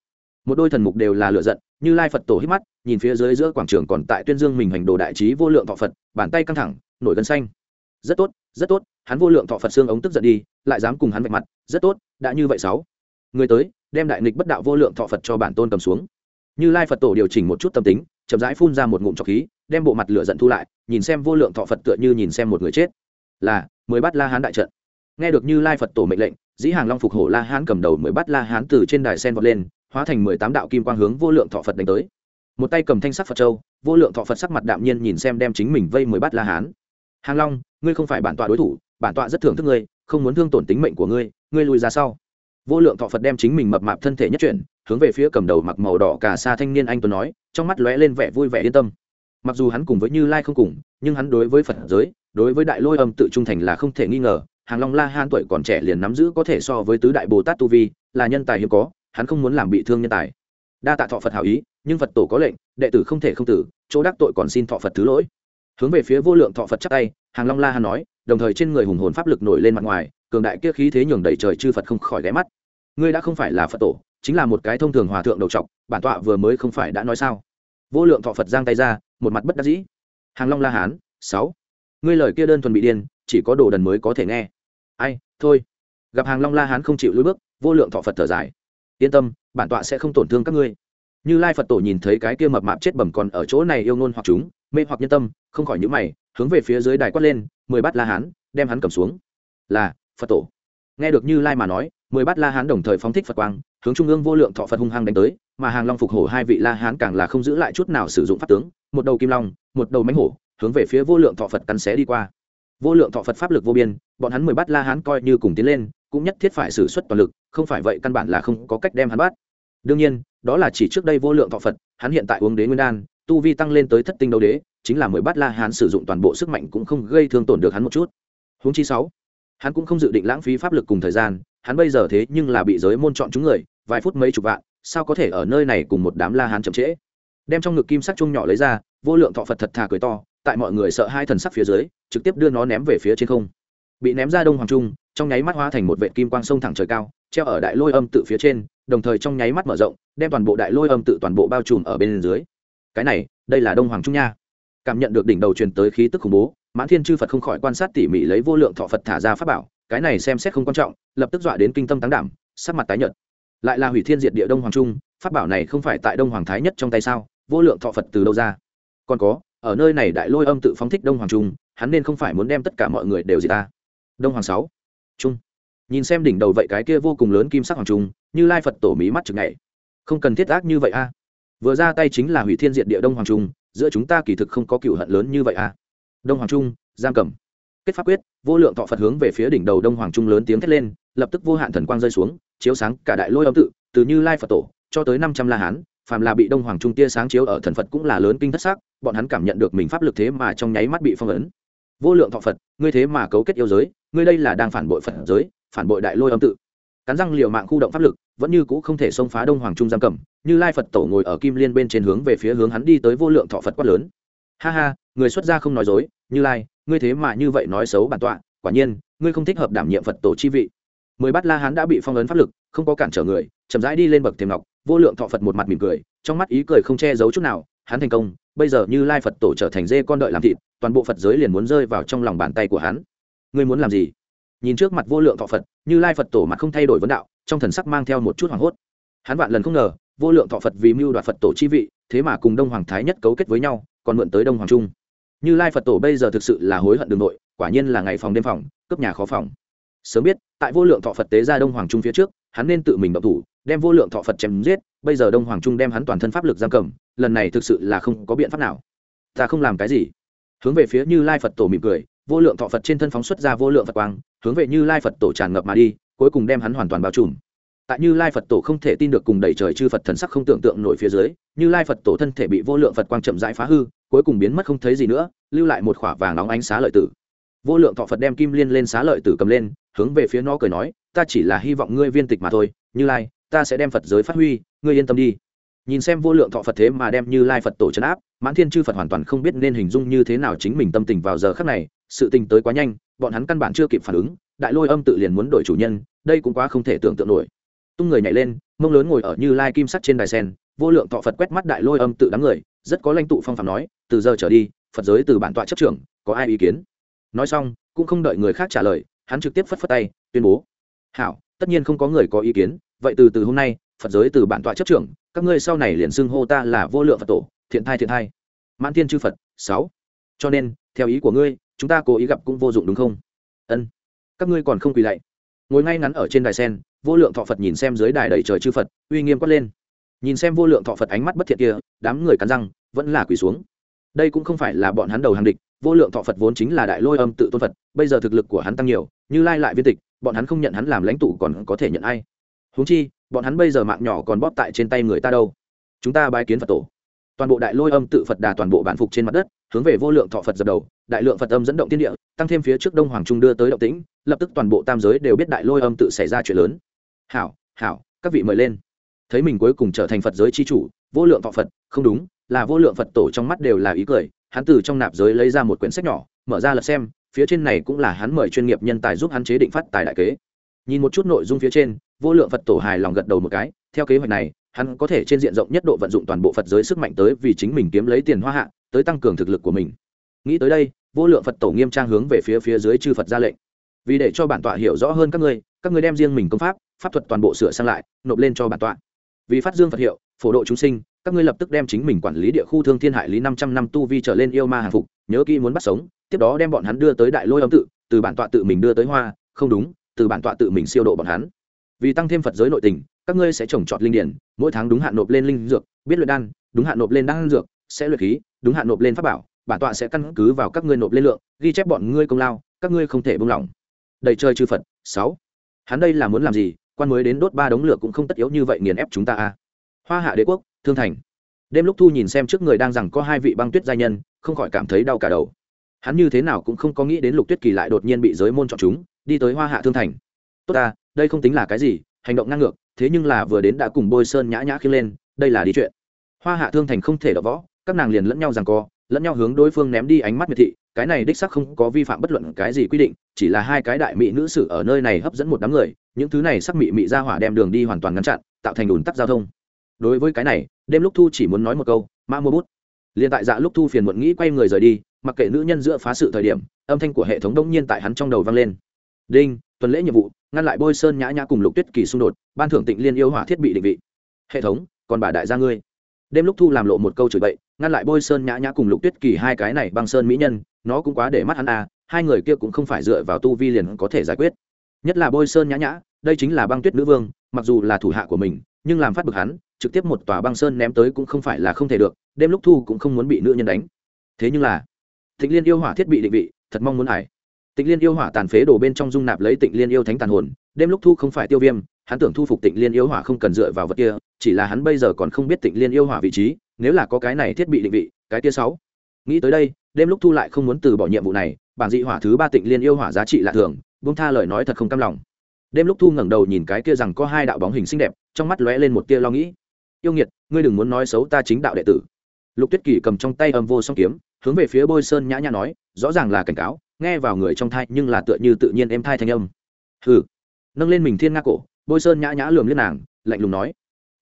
Speaker 1: Một đôi thần mục đều là lựa giận, như lai phật tổ hít mắt, nhìn phía dưới giữa quảng trường còn tại tuyên dương mình hành đồ đại trí vô lượng thọ phật, bàn tay căng thẳng, nổi gân xanh. Rất tốt rất tốt, hắn vô lượng thọ phật xương ống tức giận đi, lại dám cùng hắn vạch mặt, rất tốt, đã như vậy sáu. Người tới, đem đại nghịch bất đạo vô lượng thọ phật cho bản tôn cầm xuống. Như lai phật tổ điều chỉnh một chút tâm tính, chậm rãi phun ra một ngụm trọc khí, đem bộ mặt lửa giận thu lại, nhìn xem vô lượng thọ phật tựa như nhìn xem một người chết. Là, mười bát la hán đại trận. Nghe được như lai phật tổ mệnh lệnh, dĩ hàng long phục hổ la hán cầm đầu mười bát la hán từ trên đài sen vọt lên hóa thành mười tám đạo kim quang hướng vô lượng thọ phật đánh tới. Một tay cầm thanh sắc phật châu, vô lượng thọ phật sắc mặt đạm nhiên nhìn xem đem chính mình vây mười bát la hán. Hàng long, ngươi không phải bản tọa đối thủ, bản tọa rất thưởng thức ngươi, không muốn thương tổn tính mệnh của ngươi ngươi lùi ra sau. Vô lượng thọ phật đem chính mình mập mạp thân thể nhất chuyển, hướng về phía cầm đầu mặc màu đỏ cả xa thanh niên anh tuấn nói, trong mắt lóe lên vẻ vui vẻ yên tâm. Mặc dù hắn cùng với như lai không cùng, nhưng hắn đối với phật giới, đối với đại lôi âm tự trung thành là không thể nghi ngờ. Hàng long la han tuổi còn trẻ liền nắm giữ có thể so với tứ đại bồ tát tu vi, là nhân tài hiếm có hắn không muốn làm bị thương nhân tài. Đa tạ thọ phật hảo ý, nhưng phật tổ có lệnh, đệ tử không thể không tử, chỗ đắc tội còn xin thọ phật thứ lỗi. Hướng về phía vô lượng thọ phật chắc tay, hàng long la han nói, đồng thời trên người hùng hồn pháp lực nổi lên mặt ngoài, cường đại kia khí thế nhường đầy trời chư phật không khỏi ghé mắt. Ngươi đã không phải là phật tổ, chính là một cái thông thường hòa thượng đầu trọc, bản tọa vừa mới không phải đã nói sao? Vô lượng thọ phật giang tay ra, một mặt bất đắc dĩ. Hàng long la hán, sáu. Ngươi lời kia đơn thuần bị điên, chỉ có đồ đần mới có thể nghe. Ai, thôi. Gặp hàng long la hán không chịu lùi bước, vô lượng thọ phật thở dài yên tâm, bản tọa sẽ không tổn thương các ngươi. Như lai phật tổ nhìn thấy cái kia mập mạp chết bẩm còn ở chỗ này yêu ngôn hoặc chúng, mê hoặc nhân tâm, không khỏi những mày, hướng về phía dưới đài quát lên, mười bát la hán, đem hắn cầm xuống. Là, phật tổ. Nghe được như lai mà nói, mười bát la hán đồng thời phóng thích phật quang, hướng trung ương vô lượng thọ phật hung hăng đánh tới, mà hàng long phục hổ hai vị la hán càng là không giữ lại chút nào sử dụng pháp tướng, một đầu kim long, một đầu mánh hổ, hướng về phía vô lượng thọ phật cắn xé đi qua. Vô lượng thọ phật pháp lực vô biên, bọn hắn mười bát la hán coi như cùng tiến lên cũng nhất thiết phải xử suất toàn lực, không phải vậy căn bản là không có cách đem hắn bắt. Đương nhiên, đó là chỉ trước đây vô lượng thọ phật, hắn hiện tại uống đế nguyên đan, tu vi tăng lên tới thất tinh đấu đế, chính là mười bát la hán sử dụng toàn bộ sức mạnh cũng không gây thương tổn được hắn một chút. Huống chi sáu, hắn cũng không dự định lãng phí pháp lực cùng thời gian, hắn bây giờ thế nhưng là bị giới môn chọn chúng người, vài phút mấy chục vạn, sao có thể ở nơi này cùng một đám la hán chậm trễ? Đem trong ngực kim sắc chung nhỏ lấy ra, vô lượng thọ phật thật thà cười to, tại mọi người sợ hai thần sắc phía dưới, trực tiếp đưa nó ném về phía trên không bị ném ra đông hoàng trung, trong nháy mắt hóa thành một vệ kim quang sông thẳng trời cao, treo ở đại lôi âm tự phía trên, đồng thời trong nháy mắt mở rộng, đem toàn bộ đại lôi âm tự toàn bộ bao trùm ở bên dưới. Cái này, đây là đông hoàng trung nha. Cảm nhận được đỉnh đầu truyền tới khí tức khủng bố, mãn thiên chư phật không khỏi quan sát tỉ mỉ lấy vô lượng thọ phật thả ra pháp bảo, cái này xem xét không quan trọng, lập tức dọa đến kinh tâm tán đảm, sắc mặt tái nhợt. Lại là hủy thiên diệt địa đông hoàng trung, pháp bảo này không phải tại đông hoàng thái nhất trong tay sao? Vô lượng thọ phật từ đâu ra? Còn có, ở nơi này đại lôi âm tự phóng thích đông hoàng trung, hắn nên không phải muốn đem tất cả mọi người đều gì ta đông hoàng sáu. Trung. Nhìn xem đỉnh đầu vậy cái kia vô cùng lớn kim sắc hoàng trung, như lai phật tổ mí mắt chừng ngày không cần thiết ác như vậy a. Vừa ra tay chính là hủy thiên diện địa đông hoàng trung, giữa chúng ta kỳ thực không có cựu hận lớn như vậy a. Đông hoàng trung giang cầm. Kết pháp quyết, vô lượng thọ phật hướng về phía đỉnh đầu đông hoàng trung lớn tiếng thét lên, lập tức vô hạn thần quang rơi xuống, chiếu sáng cả đại lôi âm tự, từ như lai phật tổ cho tới năm trăm la hán, phàm là bị đông hoàng trung tia sáng chiếu ở thần phật cũng là lớn kinh thất sắc, bọn hắn cảm nhận được mình pháp lực thế mà trong nháy mắt bị phong ấn. Vô lượng thọ phật, ngươi thế mà cấu kết yêu giới ngươi đây là đang phản bội phật giới, phản bội đại lôi âm tự. Cắn răng liều mạng khu động pháp lực, vẫn như cũ không thể xông phá đông hoàng trung giam cầm, như lai phật tổ ngồi ở kim liên bên trên hướng về phía hướng hắn đi tới vô lượng thọ phật quát lớn. Ha ha, người xuất gia không nói dối, như lai, ngươi thế mà như vậy nói xấu bản tọa, quả nhiên, ngươi không thích hợp đảm nhiệm phật tổ chi vị. Mười bát la hán đã bị phong ấn pháp lực, không có cản trở người, chậm rãi đi lên bậc thềm ngọc, vô lượng thọ phật một mặt mỉm cười, trong mắt ý cười không che giấu chút nào, hắn thành công, bây giờ như lai phật tổ trở thành dê con đợi làm thịt, toàn bộ phật giới liền muốn rơi vào trong lòng bàn tay của hắn ngươi muốn làm gì? Nhìn trước mặt vô lượng thọ phật, như lai phật tổ mặt không thay đổi vấn đạo, trong thần sắc mang theo một chút hoảng hốt. Hắn vạn lần không ngờ, vô lượng thọ phật vì mưu đoạt phật tổ chi vị, thế mà cùng đông hoàng thái nhất cấu kết với nhau, còn mượn tới đông hoàng trung. Như lai phật tổ bây giờ thực sự là hối hận đường nội, quả nhiên là ngày phòng đêm phòng, cướp nhà khó phòng. Sớm biết, tại vô lượng thọ phật tế ra đông hoàng trung phía trước, hắn nên tự mình động thủ, đem vô lượng thọ phật chém giết, bây giờ đông hoàng trung đem hắn toàn thân pháp lực giam cầm, lần này thực sự là không có biện pháp nào. Ta không làm cái gì. Hướng về phía như lai phật tổ mỉm cười vô lượng thọ phật trên thân phóng xuất ra vô lượng phật quang, hướng về như lai phật tổ tràn ngập mà đi, cuối cùng đem hắn hoàn toàn bao trùm. Tại như lai phật tổ không thể tin được cùng đẩy trời chư phật thần sắc không tưởng tượng nổi phía dưới, như lai phật tổ thân thể bị vô lượng phật quang chậm rãi phá hư, cuối cùng biến mất không thấy gì nữa, lưu lại một khỏa vàng nóng ánh xá lợi tử. Vô lượng thọ phật đem kim liên lên xá lợi tử cầm lên, hướng về phía nó cười nói, ta chỉ là hy vọng ngươi viên tịch mà thôi, như lai, ta sẽ đem phật giới phát huy, ngươi yên tâm đi. Nhìn xem vô lượng thọ phật thế mà đem như lai phật tổ c áp, mãn thiên chư phật hoàn toàn không biết nên hình dung như thế nào chính mình tâm tình vào giờ khác này sự tình tới quá nhanh, bọn hắn căn bản chưa kịp phản ứng, đại lôi âm tự liền muốn đổi chủ nhân, đây cũng quá không thể tưởng tượng nổi. Tung người nhảy lên, mông lớn ngồi ở như lai kim sắt trên đài sen, vô lượng thọ phật quét mắt đại lôi âm tự đám người, rất có lãnh tụ phong phạm nói, từ giờ trở đi, phật giới từ bản tọa chấp trưởng, có ai ý kiến? Nói xong, cũng không đợi người khác trả lời, hắn trực tiếp phất phất tay, tuyên bố. Hảo, tất nhiên không có người có ý kiến, vậy từ từ hôm nay, phật giới từ bản tọa chấp trưởng, các ngươi sau này liền xưng hô ta là vô lượng phật tổ, thiện thai thiện thai. Mãn thiên chư phật, sáu. Cho nên, theo ý của ngươi chúng ta cố ý gặp cũng vô dụng đúng không? Ân. Các ngươi còn không quỳ lạy. Ngồi ngay ngắn ở trên đài sen, vô lượng thọ phật nhìn xem dưới đài đầy trời chư phật, uy nghiêm quát lên. Nhìn xem vô lượng thọ phật ánh mắt bất thiện kia, đám người cắn răng, vẫn là quỳ xuống. Đây cũng không phải là bọn hắn đầu hàng địch, vô lượng thọ phật vốn chính là đại lôi âm tự tôn phật, bây giờ thực lực của hắn tăng nhiều, như lai lại viên tịch, bọn hắn không nhận hắn làm lãnh tụ còn có thể nhận ai? Huống chi, bọn hắn bây giờ mạng nhỏ còn bóp tại trên tay người ta đâu. Chúng ta bái kiến phật tổ. Toàn bộ đại lôi âm tự phật đà toàn bộ bản phục trên mặt đất hướng về vô lượng thọ phật dập đầu, đại lượng phật âm dẫn động tiên địa, tăng thêm phía trước đông hoàng trung đưa tới động tĩnh, lập tức toàn bộ tam giới đều biết đại lôi âm tự xảy ra chuyện lớn. Hảo hảo, các vị mời lên. Thấy mình cuối cùng trở thành phật giới c h i chủ, vô lượng thọ phật, không đúng, là vô lượng phật tổ trong mắt đều là ý cười, hắn từ trong nạp giới lấy ra một quyển sách nhỏ, mở ra lật xem, phía trên này cũng là hắn mời chuyên nghiệp nhân tài giúp hắn chế định phát tài đại kế. Nhìn một chút nội dung phía trên, vô lượng phật tổ hài lòng gật đầu một cái, theo kế hoạch này, hắn có thể trên diện rộng nhất độ vận dụng toàn bộ phật giới sức mạnh tới vì chính mình kiếm lấy tiền hoa hạ tới tăng cường thực lực của mình. Nghĩ tới đây, vô lượng phật tổ nghiêm trang hướng về phía phía dưới chư phật ra lệnh. Vì để cho bản tọa hiểu rõ hơn các ngươi các ngươi đem riêng mình công pháp pháp thuật toàn bộ sửa sang lại, nộp lên cho bản tọa. Vì phát dương phật hiệu, phổ độ chúng sinh, các ngươi lập tức đem chính mình quản lý địa khu thương thiên hại lý năm trăm năm tu vi trở lên yêu ma hàng phục, nhớ kỹ muốn bắt sống, tiếp đó đem bọn hắn đưa tới đại lôi âm tự, từ bản tọa tự mình đưa tới hoa, không đúng, từ bản tọa tự mình siêu độ bọn hắn. Vì tăng thêm phật giới nội tình, các ngươi sẽ trồng trọt linh điển, mỗi tháng đúng hạn nộp lên linh dược, biết luyện đan, đúng hạn nộp lên đan dược, sẽ luyện khí đúng hạn nộp lên pháp bảo, bản tọa sẽ căn cứ vào các ngươi nộp lên lượng, ghi chép bọn ngươi công lao, các ngươi không thể buông lỏng. Đầy chơi chư phật, sáu. Hắn đây là muốn làm gì? Quan mới đến đốt ba đống lửa cũng không tất yếu như vậy nghiền ép chúng ta a à. hoa hạ đế quốc, thương thành. Đêm lúc thu nhìn xem trước người đang rằng có hai vị băng tuyết gia nhân, không khỏi cảm thấy đau cả đầu. Hắn như thế nào cũng không có nghĩ đến lục tuyết kỳ lại đột nhiên bị giới môn chọn chúng, đi tới hoa hạ thương thành. Tốt ta, đây không tính là cái gì, hành động ngang ngược, thế nhưng là vừa đến đã cùng bôi sơn nhã nhã khiêng lên, đây là đi chuyện. Hoa hạ thương thành không thể đỡ võ các nàng liền lẫn nhau rằng co, lẫn nhau hướng đối phương ném đi ánh mắt miệt thị, cái này đích sắc không có vi phạm bất luận cái gì quy định, chỉ là hai cái đại mỹ nữ sử ở nơi này hấp dẫn một đám người, những thứ này sắc mị mị ra hỏa đem đường đi hoàn toàn ngăn chặn, tạo thành ủn tắc giao thông. Đối với cái này, đêm lúc thu chỉ muốn nói một câu, mã mua bút. Liền tại dạ lúc thu phiền muộn nghĩ quay người rời đi, mặc kệ nữ nhân giữa phá sự thời điểm, âm thanh của hệ thống đông nhiên tại hắn trong đầu vang lên. Đinh, tuần lễ nhiệm vụ, ngăn lại bôi sơn nhã nhã cùng lục tuyết kỳ xung đột, ban thưởng tịnh liên yêu hỏa thiết bị định vị. Hệ thống, còn bà đại gia ngươi đêm lúc thu làm lộ một câu chửi bậy, ngăn lại bôi sơn nhã nhã cùng lục tuyết kỳ hai cái này băng sơn mỹ nhân, nó cũng quá để mắt hắn à hai người kia cũng không phải dựa vào tu vi liền có thể giải quyết. Nhất là bôi sơn nhã nhã, đây chính là băng tuyết nữ vương, mặc dù là thủ hạ của mình, nhưng làm phát bực hắn, trực tiếp một tòa băng sơn ném tới cũng không phải là không thể được, đêm lúc thu cũng không muốn bị nữ nhân đánh. Thế nhưng là, tịnh liên yêu hỏa thiết bị định vị, thật mong muốn hải tịnh liên yêu hỏa tàn phế đồ bên trong dung nạp lấy tịnh liên yêu thánh tàn hồn, đêm lúc thu không phải tiêu viêm hắn tưởng thu phục tịnh liên yêu hỏa không cần dựa vào vật kia, chỉ là hắn bây giờ còn không biết tịnh liên yêu hỏa vị trí, nếu là có cái này thiết bị định vị, cái kia sáu. Nghĩ tới đây, đêm lúc thu lại không muốn từ bỏ nhiệm vụ này, bản dị hỏa thứ ba tịnh liên yêu hỏa giá trị lạ thường bông tha lời nói thật không cam lòng. Đêm lúc thu ngẩng đầu nhìn cái kia rằng có hai đạo bóng hình xinh đẹp, trong mắt lóe lên một tia lo nghĩ. Yêu nghiệt, ngươi đừng muốn nói xấu ta chính đạo đệ tử. Lục tuyết kỳ cầm trong tay âm vô song kiếm, hướng về phía bôi sơn nhã nhã nói, rõ ràng là cảnh cáo, nghe vào người trong thai nhưng là tựa như tự nhiên em thai thanh âm. Hừ. Nâng lên mình thiên nga cổ bôi sơn nhã nhã lườm lên nàng, lạnh lùng nói,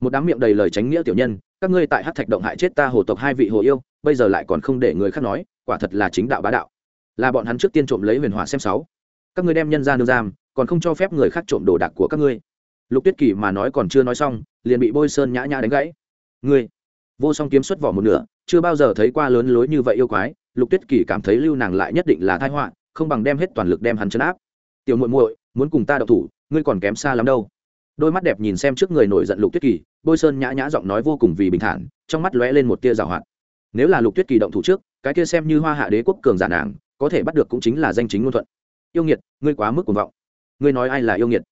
Speaker 1: một đám miệng đầy lời tránh nghĩa tiểu nhân, các ngươi tại hát thạch động hại chết ta hồ tộc hai vị hồ yêu, bây giờ lại còn không để người khác nói, quả thật là chính đạo bá đạo. Là bọn hắn trước tiên trộm lấy huyền hỏa xem sáu. Các ngươi đem nhân ra nương giam, còn không cho phép người khác trộm đồ đạc của các ngươi. Lục tuyết kỳ mà nói còn chưa nói xong, liền bị bôi sơn nhã nhã đánh gãy. Ngươi, vô song kiếm xuất vỏ một nửa, chưa bao giờ thấy qua lớn lối như vậy yêu quái. Lục tuyết kỳ cảm thấy lưu nàng lại nhất định là thai họa, không bằng đem hết toàn lực đem hắn chấn áp. Tiểu muội muội, muốn cùng ta đậu thủ, ngươi còn kém xa lắm đâu đôi mắt đẹp nhìn xem trước người nổi giận lục tuyết kỳ, bôi sơn nhã nhã giọng nói vô cùng vì bình thản, trong mắt lóe lên một tia rào hoạt. Nếu là lục tuyết kỳ động thủ trước, cái kia xem như hoa hạ đế quốc cường giả nàng, có thể bắt được cũng chính là danh chính ngôn thuận. Yêu nghiệt, ngươi quá mức cuồng vọng. Ngươi nói ai là yêu nghiệt?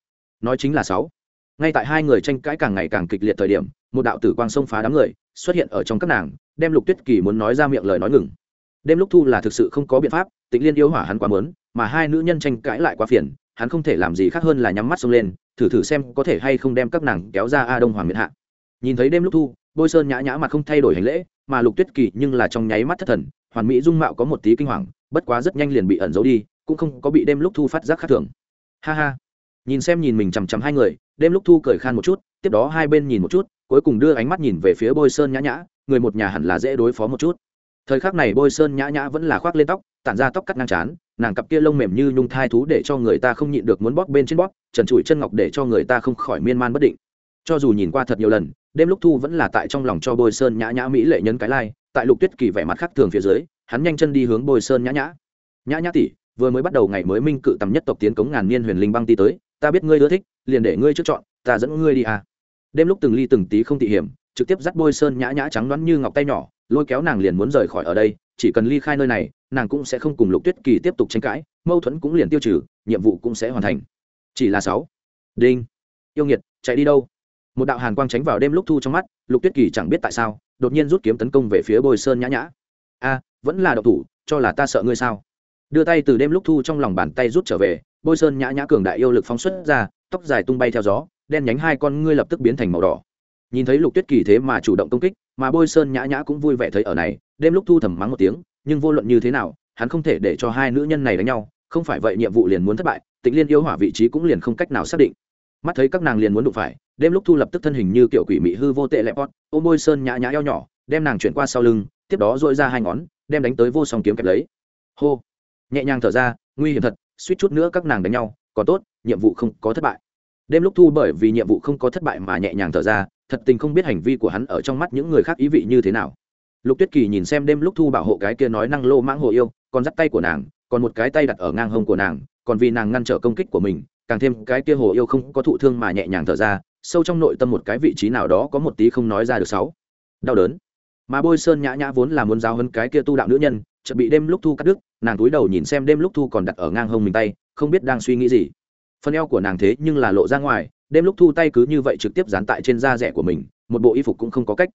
Speaker 1: Nói chính là sáu. Ngay tại hai người tranh cãi càng ngày càng kịch liệt thời điểm, một đạo tử quang sông phá đám người, xuất hiện ở trong các nàng, đem lục tuyết kỳ muốn nói ra miệng lời nói ngừng. Đêm lúc thu là thực sự không có biện pháp, tịnh liên yêu hỏa hắn quá mớn mà hai nữ nhân tranh cãi lại quá phiền, hắn không thể làm gì khác hơn là nhắm mắt xông lên thử thử xem có thể hay không đem các nàng kéo ra a đông hoàng miệt hạ. Nhìn thấy đêm lúc thu, bôi sơn nhã nhã mặt không thay đổi hành lễ, mà lục tuyết kỳ nhưng là trong nháy mắt thất thần, hoàn mỹ dung mạo có một tí kinh hoàng, bất quá rất nhanh liền bị ẩn giấu đi, cũng không có bị đêm lúc thu phát giác khác thường. Ha ha. Nhìn xem nhìn mình chằm chằm hai người, đêm lúc thu cười khan một chút, tiếp đó hai bên nhìn một chút, cuối cùng đưa ánh mắt nhìn về phía bôi sơn nhã nhã, người một nhà hẳn là dễ đối phó một chút. Thời khắc này bôi sơn nhã nhã vẫn là khoác lên tóc, tản ra tóc cắt ngang chán nàng cặp kia lông mềm như nhung thai thú để cho người ta không nhịn được muốn bóp bên trên bóp trần trụi chân ngọc để cho người ta không khỏi miên man bất định. Cho dù nhìn qua thật nhiều lần, đêm lúc thu vẫn là tại trong lòng cho bôi sơn nhã nhã mỹ lệ nhân cái lai tại lục tuyết kỳ vẻ mặt khác thường phía dưới, hắn nhanh chân đi hướng bôi sơn nhã nhã. Nhã nhã tỷ, vừa mới bắt đầu ngày mới minh cự tầm nhất tộc tiến cống ngàn niên huyền linh băng ti tới, ta biết ngươi ưa thích, liền để ngươi trước chọn, ta dẫn ngươi đi à. Đêm lúc từng ly từng tí không tị hiểm, trực tiếp dắt bôi sơn nhã nhã trắng đoán như ngọc tay nhỏ, lôi kéo nàng liền muốn rời khỏi ở đây, chỉ cần ly khai nơi này, nàng cũng sẽ không cùng lục tuyết kỳ tiếp tục tranh cãi, mâu thuẫn cũng liền tiêu trừ, nhiệm vụ cũng sẽ hoàn thành chỉ là sáu. Đinh. Yêu nghiệt, chạy đi đâu? Một đạo hàn quang tránh vào đêm lúc thu trong mắt, lục tuyết kỳ chẳng biết tại sao, đột nhiên rút kiếm tấn công về phía bôi sơn nhã nhã. A, vẫn là độc thủ, cho là ta sợ ngươi sao? Đưa tay từ đêm lúc thu trong lòng bàn tay rút trở về, bôi sơn nhã nhã cường đại yêu lực phóng xuất ra, tóc dài tung bay theo gió, đen nhánh hai con ngươi lập tức biến thành màu đỏ. Nhìn thấy lục tuyết kỳ thế mà chủ động công kích, mà bôi sơn nhã nhã cũng vui vẻ thấy ở này, đêm lúc thu thầm mắng một tiếng, nhưng vô luận như thế nào, hắn không thể để cho hai nữ nhân này đánh nhau, không phải vậy nhiệm vụ liền muốn thất bại tịnh liên yêu hỏa vị trí cũng liền không cách nào xác định. Mắt thấy các nàng liền muốn đụng phải đêm lúc thu lập tức thân hình như kiểu quỷ mị hư vô tệ lẹp bót, ôm môi sơn nhã nhã eo nhỏ đem nàng chuyển qua sau lưng tiếp đó dội ra hai ngón đem đánh tới vô song kiếm kẹp lấy. Hô! Nhẹ nhàng thở ra nguy hiểm thật suýt chút nữa các nàng đánh nhau còn tốt nhiệm vụ không có thất bại. Đêm lúc thu bởi vì nhiệm vụ không có thất bại mà nhẹ nhàng thở ra thật tình không biết hành vi của hắn ở trong mắt những người khác ý vị như thế nào. Lục tuyết kỳ nhìn xem đêm lúc thu bảo hộ cái kia nói năng lô mãng hồ yêu còn dắt tay của nàng còn một cái tay đặt ở ngang hông của nàng còn vì nàng ngăn trở công kích của mình, càng thêm cái kia hồ yêu không có thụ thương mà nhẹ nhàng thở ra, sâu trong nội tâm một cái vị trí nào đó có một tí không nói ra được sáu. Đau đớn. Mà bôi sơn nhã nhã vốn là muốn giáo hơn cái kia tu đạo nữ nhân, chợt bị đêm lúc thu cắt đứt, nàng túi đầu nhìn xem đêm lúc thu còn đặt ở ngang hông mình tay, không biết đang suy nghĩ gì. Phần eo của nàng thế nhưng là lộ ra ngoài, đêm lúc thu tay cứ như vậy trực tiếp dán tại trên da rẻ của mình, một bộ y phục cũng không có cách.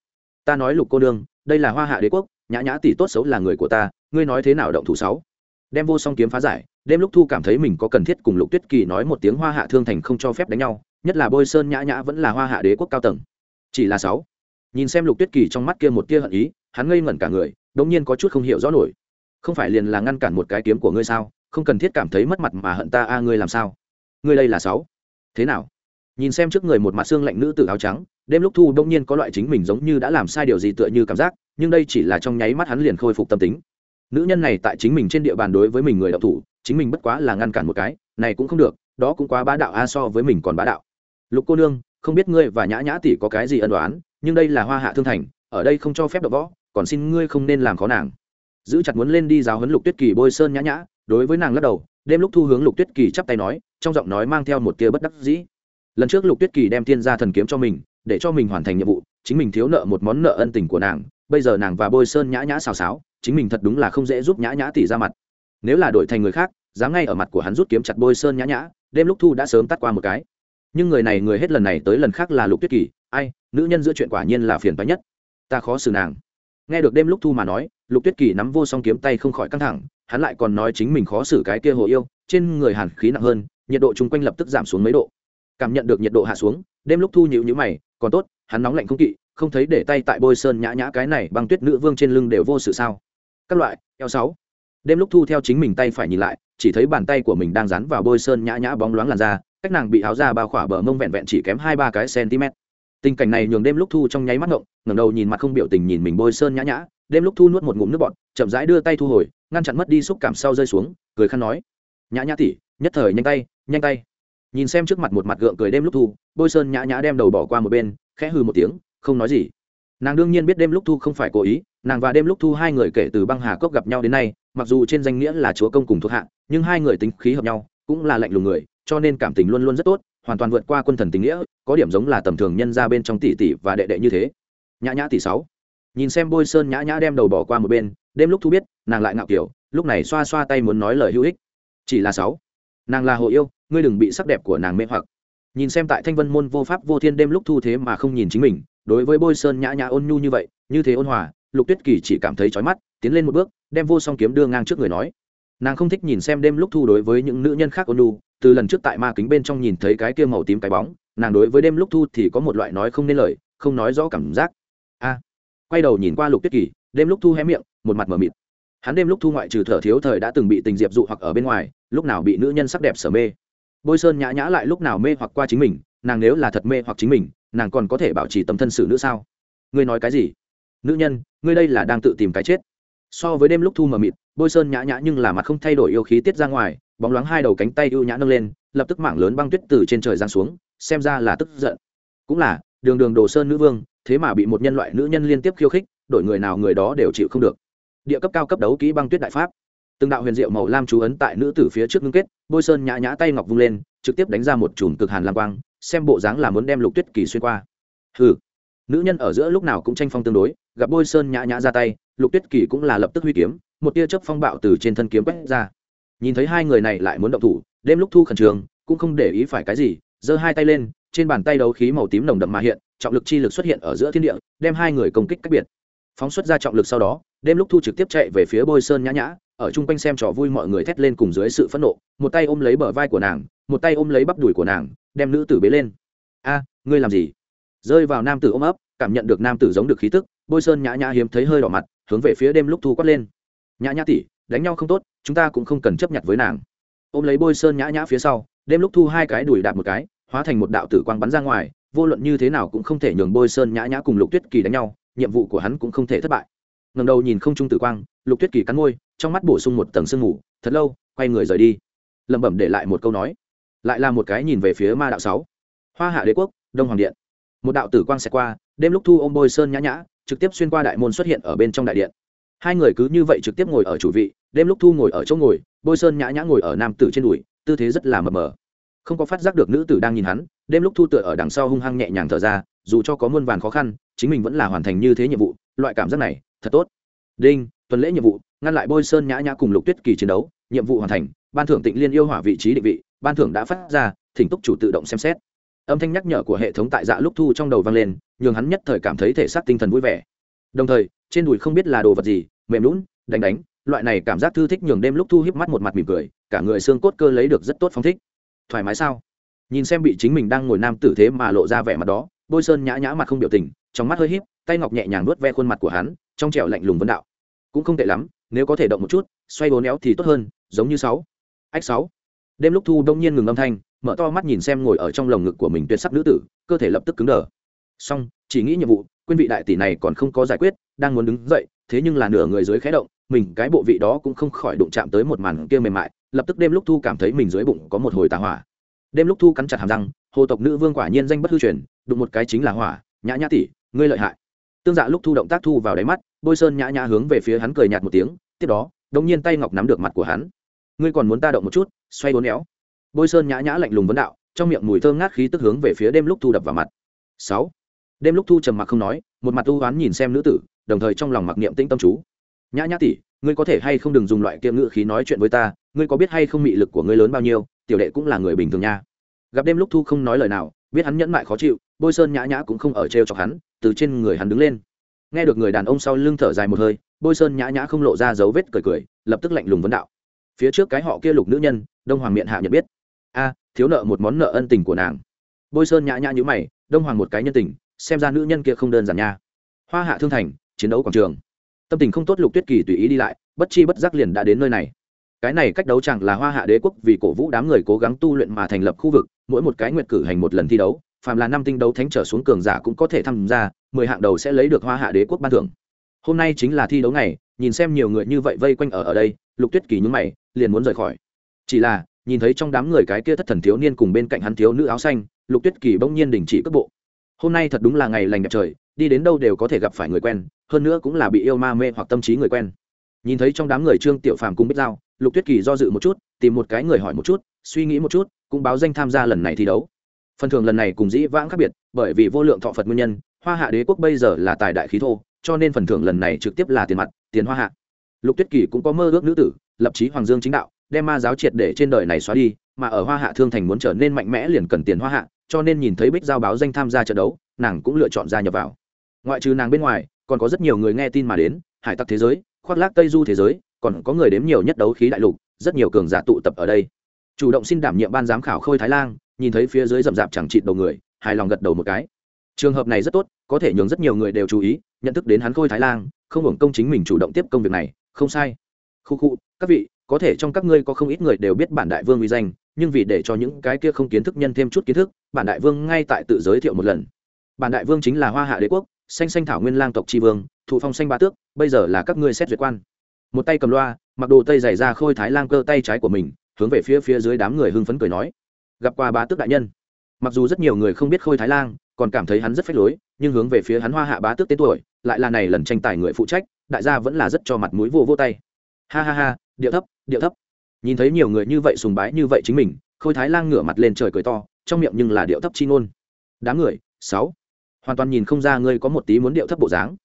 Speaker 1: Ta nói lục cô nương, đây là hoa hạ đế quốc, nhã nhã tỷ tốt xấu là người của ta, ngươi nói thế nào động thủ sáu? Đem vô song kiếm phá giải đêm lúc thu cảm thấy mình có cần thiết cùng lục tuyết kỳ nói một tiếng hoa hạ thương thành không cho phép đánh nhau, nhất là bôi sơn nhã nhã vẫn là hoa hạ đế quốc cao tầng. Chỉ là sáu. Nhìn xem lục tuyết kỳ trong mắt kia một tia hận ý, hắn ngây ngẩn cả người, đống nhiên có chút không hiểu rõ nổi. Không phải liền là ngăn cản một cái kiếm của ngươi sao? Không cần thiết cảm thấy mất mặt mà hận ta a, ngươi làm sao? Ngươi đây là sáu. Thế nào? Nhìn xem trước người một mặt xương lạnh nữ tử áo trắng, đêm lúc thu đông nhiên có loại chính mình giống như đã làm sai điều gì tựa như cảm giác, nhưng đây chỉ là trong nháy mắt hắn liền khôi phục tâm tính nữ nhân này tại chính mình trên địa bàn đối với mình người đạo thủ, chính mình bất quá là ngăn cản một cái, này cũng không được, đó cũng quá bá đạo a, so với mình còn bá đạo. Lục cô nương, không biết ngươi và nhã nhã tỷ có cái gì ân đoán nhưng đây là hoa hạ thương thành, ở đây không cho phép đọc võ, còn xin ngươi không nên làm khó nàng. Giữ chặt muốn lên đi giáo huấn lục tuyết kỳ bôi sơn nhã nhã, đối với nàng lắc đầu, đêm lúc thu hướng lục tuyết kỳ chắp tay nói, trong giọng nói mang theo một tia bất đắc dĩ. Lần trước lục tuyết kỳ đem thiên gia thần kiếm cho mình, để cho mình hoàn thành nhiệm vụ, chính mình thiếu nợ một món nợ ân tình của nàng, bây giờ nàng và bôi sơn nhã nhã xào xáo chính mình thật đúng là không dễ giúp nhã nhã tỷ ra mặt. Nếu là đổi thành người khác, dám ngay ở mặt của hắn rút kiếm chặt bôi sơn nhã nhã, đêm lúc thu đã sớm tắt qua một cái. Nhưng người này người hết lần này tới lần khác là lục tuyết kỳ, ai, nữ nhân giữa chuyện quả nhiên là phiền toái nhất. Ta khó xử nàng. Nghe được đêm lúc thu mà nói, lục tuyết kỳ nắm vô song kiếm tay không khỏi căng thẳng, hắn lại còn nói chính mình khó xử cái kia hồ yêu, trên người hàn khí nặng hơn, nhiệt độ chung quanh lập tức giảm xuống mấy độ. Cảm nhận được nhiệt độ hạ xuống, đêm lúc thu nhịu nhữ mày, còn tốt, hắn nóng lạnh không kỵ, không thấy để tay tại bôi sơn nhã nhã cái này băng tuyết nữ vương trên lưng đều vô sự sao các loại, eo sáu. Đêm lúc thu theo chính mình tay phải nhìn lại, chỉ thấy bàn tay của mình đang dán vào bôi sơn nhã nhã bóng loáng làn da, cách nàng bị áo da bao khỏa bờ mông vẹn vẹn chỉ kém hai ba cái cm tình cảnh này nhường đêm lúc thu trong nháy mắt ngộng, ngẩng đầu nhìn mặt không biểu tình nhìn mình bôi sơn nhã nhã. Đêm lúc thu nuốt một ngụm nước bọt, chậm rãi đưa tay thu hồi, ngăn chặn mất đi xúc cảm sau rơi xuống, cười khăn nói, nhã nhã tỉ nhất thời nhanh tay nhanh tay. Nhìn xem trước mặt một mặt gượng cười đêm lúc thu, bôi sơn nhã nhã đem đầu bỏ qua một bên, khẽ hư một tiếng, không nói gì nàng đương nhiên biết đêm lúc thu không phải cố ý, nàng và đêm lúc thu hai người kể từ băng hà cốc gặp nhau đến nay, mặc dù trên danh nghĩa là chúa công cùng thuộc hạ, nhưng hai người tính khí hợp nhau, cũng là lạnh lùng người, cho nên cảm tình luôn luôn rất tốt, hoàn toàn vượt qua quân thần tình nghĩa, có điểm giống là tầm thường nhân ra bên trong tỷ tỷ và đệ đệ như thế. Nhã nhã tỷ sáu. Nhìn xem bôi sơn nhã nhã đem đầu bỏ qua một bên, đêm lúc thu biết, nàng lại ngạo kiểu, lúc này xoa xoa tay muốn nói lời hữu ích. Chỉ là sáu. Nàng là hồ yêu, ngươi đừng bị sắc đẹp của nàng mê hoặc. Nhìn xem tại thanh vân môn vô pháp vô thiên đêm lúc thu thế mà không nhìn chính mình đối với bôi sơn nhã nhã ôn nhu như vậy, như thế ôn hòa, lục tuyết kỳ chỉ cảm thấy trói mắt, tiến lên một bước, đem vô song kiếm đưa ngang trước người nói. Nàng không thích nhìn xem đêm lúc thu đối với những nữ nhân khác ôn nhu, từ lần trước tại ma kính bên trong nhìn thấy cái kia màu tím cái bóng, nàng đối với đêm lúc thu thì có một loại nói không nên lời, không nói rõ cảm giác. A, quay đầu nhìn qua lục tuyết kỳ, đêm lúc thu hé miệng, một mặt mờ mịt. Hắn đêm lúc thu ngoại trừ thở thiếu thời đã từng bị tình diệp dụ hoặc ở bên ngoài, lúc nào bị nữ nhân sắc đẹp sở mê. Bôi sơn nhã nhã lại lúc nào mê hoặc qua chính mình, nàng nếu là thật mê hoặc chính mình nàng còn có thể bảo trì tấm thân sự nữa sao? Ngươi nói cái gì? Nữ nhân, ngươi đây là đang tự tìm cái chết. So với đêm lúc thu mờ mịt, bôi sơn nhã nhã nhưng là mặt không thay đổi yêu khí tiết ra ngoài, bóng loáng hai đầu cánh tay ưu nhã nâng lên, lập tức mảng lớn băng tuyết từ trên trời giáng xuống, xem ra là tức giận. Cũng là, đường đường đồ sơn nữ vương, thế mà bị một nhân loại nữ nhân liên tiếp khiêu khích, đổi người nào người đó đều chịu không được. Địa cấp cao cấp đấu kỹ băng tuyết đại pháp. Từng đạo huyền diệu màu lam chú ấn tại nữ tử phía trước ngưng kết, bôi sơn nhã nhã tay ngọc vung lên, trực tiếp đánh ra một chùm cực hàn lam quang xem bộ dáng là muốn đem lục tuyết kỳ xuyên qua. Ừ nữ nhân ở giữa lúc nào cũng tranh phong tương đối, gặp bôi sơn nhã nhã ra tay, lục tuyết kỳ cũng là lập tức huy kiếm, một tia chớp phong bạo từ trên thân kiếm quét ra. Nhìn thấy hai người này lại muốn động thủ, đêm lúc thu khẩn trường, cũng không để ý phải cái gì, giơ hai tay lên, trên bàn tay đấu khí màu tím nồng đậm mà hiện, trọng lực chi lực xuất hiện ở giữa thiên địa, đem hai người công kích cách biệt. Phóng xuất ra trọng lực sau đó, đêm lúc thu trực tiếp chạy về phía bôi sơn nhã nhã ở chung quanh xem trò vui mọi người thét lên cùng dưới sự phẫn nộ, một tay ôm lấy bờ vai của nàng, một tay ôm lấy bắp đùi của nàng, đem nữ tử bế lên. A, ngươi làm gì? Rơi vào nam tử ôm ấp, cảm nhận được nam tử giống được khí tức, bôi sơn nhã nhã hiếm thấy hơi đỏ mặt, hướng về phía đêm lúc thu quát lên. Nhã nhã tỉ đánh nhau không tốt, chúng ta cũng không cần chấp nhận với nàng. Ôm lấy bôi sơn nhã nhã phía sau, đêm lúc thu hai cái đùi đạp một cái, hóa thành một đạo tử quang bắn ra ngoài, vô luận như thế nào cũng không thể nhường bôi sơn nhã nhã cùng lục tuyết kỳ đánh nhau, nhiệm vụ của hắn cũng không thể thất bại. Ngầm đầu nhìn không trung tử quang, lục tuyết kỳ cắn môi trong mắt bổ sung một tầng sương mù, thật lâu, quay người rời đi. Lẩm bẩm để lại một câu nói. Lại là một cái nhìn về phía ma đạo sáu. Hoa hạ đế quốc, đông hoàng điện. Một đạo tử quang xẹt qua, đêm lúc thu ôm bôi sơn nhã nhã, trực tiếp xuyên qua đại môn xuất hiện ở bên trong đại điện. Hai người cứ như vậy trực tiếp ngồi ở chủ vị, đêm lúc thu ngồi ở chỗ ngồi, bôi sơn nhã nhã ngồi ở nam tử trên đùi, tư thế rất là mờ mờ. Không có phát giác được nữ tử đang nhìn hắn, đêm lúc thu tựa ở đằng sau hung hăng nhẹ nhàng thở ra, dù cho có muôn vàn khó khăn, chính mình vẫn là hoàn thành như thế nhiệm vụ, loại cảm giác này, thật tốt. Đinh tuần lễ nhiệm vụ, ngăn lại bôi sơn nhã nhã cùng lục tuyết kỳ chiến đấu, nhiệm vụ hoàn thành, ban thưởng tịnh liên yêu hỏa vị trí định vị, ban thưởng đã phát ra, thỉnh túc chủ tự động xem xét. Âm thanh nhắc nhở của hệ thống tại dạ lúc thu trong đầu vang lên, nhường hắn nhất thời cảm thấy thể xác tinh thần vui vẻ. Đồng thời, trên đùi không biết là đồ vật gì, mềm lún, đánh đánh, loại này cảm giác thư thích nhường đêm lúc thu hiếp mắt một mặt mỉm cười, cả người xương cốt cơ lấy được rất tốt phong thích. Thoải mái sao? Nhìn xem bị chính mình đang ngồi nam tử thế mà lộ ra vẻ mặt đó, bôi sơn nhã nhã mặt không biểu tình, trong mắt hơi híp, tay ngọc nhẹ nhàng nuốt ve khuôn mặt của hắn, trong trẻo lạnh lùng vấn đạo cũng không tệ lắm, nếu có thể động một chút, xoay bốn éo thì tốt hơn, giống như sáu. Ách sáu. Đêm lúc thu đông nhiên ngừng âm thanh, mở to mắt nhìn xem ngồi ở trong lồng ngực của mình tuyệt sắc nữ tử, cơ thể lập tức cứng đờ. Xong, chỉ nghĩ nhiệm vụ, quên vị đại tỷ này còn không có giải quyết, đang muốn đứng dậy, thế nhưng là nửa người dưới khẽ động, mình, cái bộ vị đó cũng không khỏi đụng chạm tới một màn kia mềm mại, lập tức đêm lúc thu cảm thấy mình dưới bụng có một hồi tà hỏa. Đêm lúc thu cắn chặt hàm răng, hồ tộc nữ vương quả nhiên danh bất hư truyền, đụng một cái chính là hỏa, nhã nhã tỷ, ngươi lợi hại. Tương dạ lúc thu động tác thu vào đáy mắt bôi sơn nhã nhã hướng về phía hắn cười nhạt một tiếng, tiếp đó đông nhiên tay ngọc nắm được mặt của hắn. Ngươi còn muốn ta động một chút, xoay bốn éo. Bôi sơn nhã nhã lạnh lùng vấn đạo, trong miệng mùi thơm ngát khí tức hướng về phía đêm lúc thu đập vào mặt. Sáu. Đêm lúc thu trầm mặc không nói, một mặt tu oán nhìn xem nữ tử, đồng thời trong lòng mặc niệm tĩnh tâm chú. Nhã nhã tỷ, ngươi có thể hay không đừng dùng loại kiệm ngữ khí nói chuyện với ta, ngươi có biết hay không mị lực của ngươi lớn bao nhiêu, tiểu đệ cũng là người bình thường nha. Gặp đêm lúc thu không nói lời nào, biết hắn nhẫn mại khó chịu, bôi sơn nhã nhã cũng không ở trêu chọc hắn, từ trên người hắn đứng lên nghe được người đàn ông sau lưng thở dài một hơi, bôi sơn nhã nhã không lộ ra dấu vết cười cười, lập tức lạnh lùng vấn đạo. Phía trước cái họ kia lục nữ nhân, đông hoàng miệng hạ nhận biết. A, thiếu nợ một món nợ ân tình của nàng. Bôi sơn nhã nhã nhữ mày, đông hoàng một cái nhân tình, xem ra nữ nhân kia không đơn giản nha. Hoa hạ thương thành, chiến đấu quảng trường. Tâm tình không tốt lục tuyết kỳ tùy ý đi lại, bất chi bất giác liền đã đến nơi này. Cái này cách đấu chẳng là hoa hạ đế quốc vì cổ vũ đám người cố gắng tu luyện mà thành lập khu vực, mỗi một cái nguyện cử hành một lần thi đấu, phàm là năm tinh đấu thánh trở xuống cường giả cũng có thể tham gia mười hạng đầu sẽ lấy được hoa hạ đế quốc ban thưởng. Hôm nay chính là thi đấu ngày, nhìn xem nhiều người như vậy vây quanh ở ở đây lục tuyết kỳ nhúng mày liền muốn rời khỏi. Chỉ là nhìn thấy trong đám người cái kia thất thần thiếu niên cùng bên cạnh hắn thiếu nữ áo xanh lục tuyết kỳ bỗng nhiên đình chỉ cước bộ. Hôm nay thật đúng là ngày lành đẹp trời đi đến đâu đều có thể gặp phải người quen hơn nữa cũng là bị yêu ma mê hoặc tâm trí người quen. Nhìn thấy trong đám người trương tiểu phàm cùng bích giao lục tuyết kỳ do dự một chút tìm một cái người hỏi một chút suy nghĩ một chút cũng báo danh tham gia lần này thi đấu. Phần thưởng lần này cùng dĩ vãng khác biệt bởi vì vô lượng thọ phật nguyên nhân hoa hạ đế quốc bây giờ là tài đại khí thô, cho nên phần thưởng lần này trực tiếp là tiền mặt, tiền hoa hạ. Lục tuyết kỳ cũng có mơ ước nữ tử, lập chí hoàng dương chính đạo, đem ma giáo triệt để trên đời này xóa đi, mà ở hoa hạ thương thành muốn trở nên mạnh mẽ liền cần tiền hoa hạ, cho nên nhìn thấy bích giao báo danh tham gia trận đấu, nàng cũng lựa chọn gia nhập vào. Ngoại trừ nàng bên ngoài, còn có rất nhiều người nghe tin mà đến, hải tặc thế giới, khoác lác tây du thế giới, còn có người đếm nhiều nhất đấu khí đại lục, rất nhiều cường giả tụ tập ở đây. Chủ động xin đảm nhiệm ban giám khảo khôi thái lan nhìn thấy phía dưới rậm rạp chẳng chịt đầu người, hài lòng gật đầu một cái trường hợp này rất tốt, có thể nhường rất nhiều người đều chú ý, nhận thức đến hắn khôi thái lan không hưởng công chính mình chủ động tiếp công việc này, không sai. Khu khu, các vị, có thể trong các ngươi có không ít người đều biết bản đại vương uy danh, nhưng vì để cho những cái kia không kiến thức nhân thêm chút kiến thức, bản đại vương ngay tại tự giới thiệu một lần. Bản đại vương chính là hoa hạ đế quốc, xanh xanh thảo nguyên lang tộc tri vương, thụ phong xanh ba tước, bây giờ là các ngươi xét duyệt quan. Một tay cầm loa, mặc đồ tây dày ra khôi thái lang cơ tay trái của mình, hướng về phía phía dưới đám người hưng phấn cười nói. Gặp qua bá tước đại nhân mặc dù rất nhiều người không biết khôi thái lang, còn cảm thấy hắn rất phách lối, nhưng hướng về phía hắn hoa hạ bá tước tên tuổi, lại là này lần tranh tài người phụ trách, đại gia vẫn là rất cho mặt mũi vô vô tay. Ha ha ha, điệu thấp điệu thấp. Nhìn thấy nhiều người như vậy sùng bái như vậy chính mình, khôi thái lang ngửa mặt lên trời cười to, trong miệng nhưng là điệu thấp chi ngôn. Đám người, sáu. Hoàn toàn nhìn không ra ngươi có một tí muốn điệu thấp bộ dáng.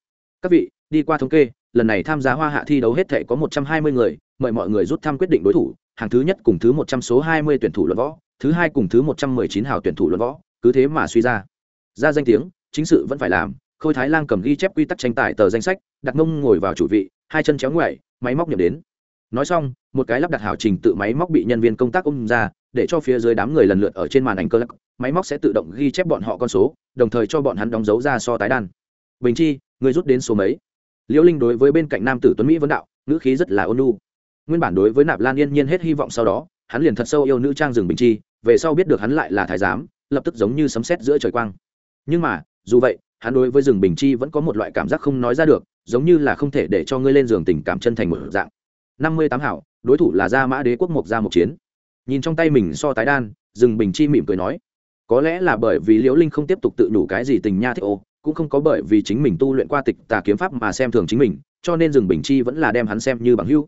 Speaker 1: Các vị, đi qua thống kê, lần này tham gia hoa hạ thi đấu hết thể có một trăm hai mươi người, mời mọi người rút thăm quyết định đối thủ hàng thứ nhất cùng thứ một trăm số hai mươi tuyển thủ luận võ, thứ hai cùng thứ một trăm mười chín hào tuyển thủ luận võ, cứ thế mà suy ra. Ra danh tiếng, chính sự vẫn phải làm, khôi thái lang cầm ghi chép quy tắc tranh tài tờ danh sách, đặt mông ngồi vào chủ vị, hai chân chéo ngoại máy móc nhập đến. Nói xong, một cái lắp đặt hảo trình tự máy móc bị nhân viên công tác ôm ra, để cho phía dưới đám người lần lượt ở trên màn ảnh cơ lắc, máy móc sẽ tự động ghi chép bọn họ con số, đồng thời cho bọn hắn đóng dấu ra so tái đan bình chi, người rút đến số mấy? Liễu linh đối với bên cạnh nam tử tuấn mỹ vấn đạo, ngữ khí rất là ôn nhu nguyên bản đối với nạp lan yên nhiên hết hy vọng sau đó, hắn liền thật sâu yêu nữ trang rừng bình chi, về sau biết được hắn lại là thái giám, lập tức giống như sấm sét giữa trời quang. Nhưng mà, dù vậy, hắn đối với rừng bình chi vẫn có một loại cảm giác không nói ra được, giống như là không thể để cho ngươi lên giường tình cảm chân thành một dạng. Năm mươi tám hảo, đối thủ là gia mã đế quốc mộc gia một chiến. Nhìn trong tay mình so tái đan, rừng bình chi mỉm cười nói, có lẽ là bởi vì liễu linh không tiếp tục tự nhủ cái gì tình nha thích ô, cũng không có bởi vì chính mình tu luyện qua tịch tà kiếm pháp mà xem thường chính mình, cho nên rừng bình chi vẫn là đem hắn xem như bằng hưu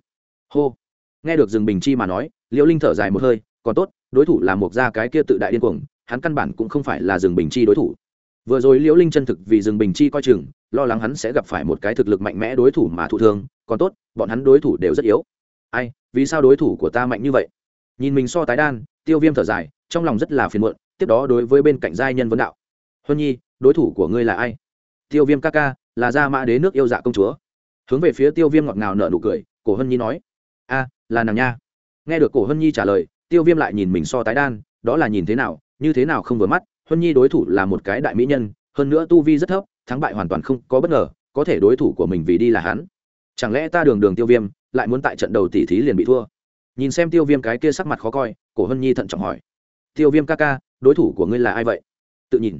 Speaker 1: hô. Nghe được rừng bình chi mà nói, liễu linh thở dài một hơi, còn tốt, đối thủ là một gia cái kia tự đại điên cuồng, hắn căn bản cũng không phải là rừng bình chi đối thủ. Vừa rồi liễu linh chân thực vì rừng bình chi coi chừng, lo lắng hắn sẽ gặp phải một cái thực lực mạnh mẽ đối thủ mà thụ thương, còn tốt, bọn hắn đối thủ đều rất yếu. Ai, vì sao đối thủ của ta mạnh như vậy? Nhìn mình so tái đan, tiêu viêm thở dài, trong lòng rất là phiền muộn, tiếp đó đối với bên cạnh giai nhân vấn đạo. Huân nhi, đối thủ của ngươi là ai? Tiêu viêm ca ca, là gia mã đế nước yêu dạ công chúa. Hướng về phía tiêu viêm ngọt ngào nở nụ cười, cổ hân nhi nói a, là nàng nha. Nghe được cổ hân nhi trả lời, tiêu viêm lại nhìn mình so tái đan, đó là nhìn thế nào, như thế nào không vừa mắt hân nhi đối thủ là một cái đại mỹ nhân, hơn nữa tu vi rất thấp, thắng bại hoàn toàn không có bất ngờ, có thể đối thủ của mình vì đi là hắn. Chẳng lẽ ta đường đường tiêu viêm, lại muốn tại trận đầu tỷ thí liền bị thua? Nhìn xem tiêu viêm cái kia sắc mặt khó coi, cổ hân nhi thận trọng hỏi. Tiêu viêm ca ca, đối thủ của ngươi là ai vậy? Tự nhìn.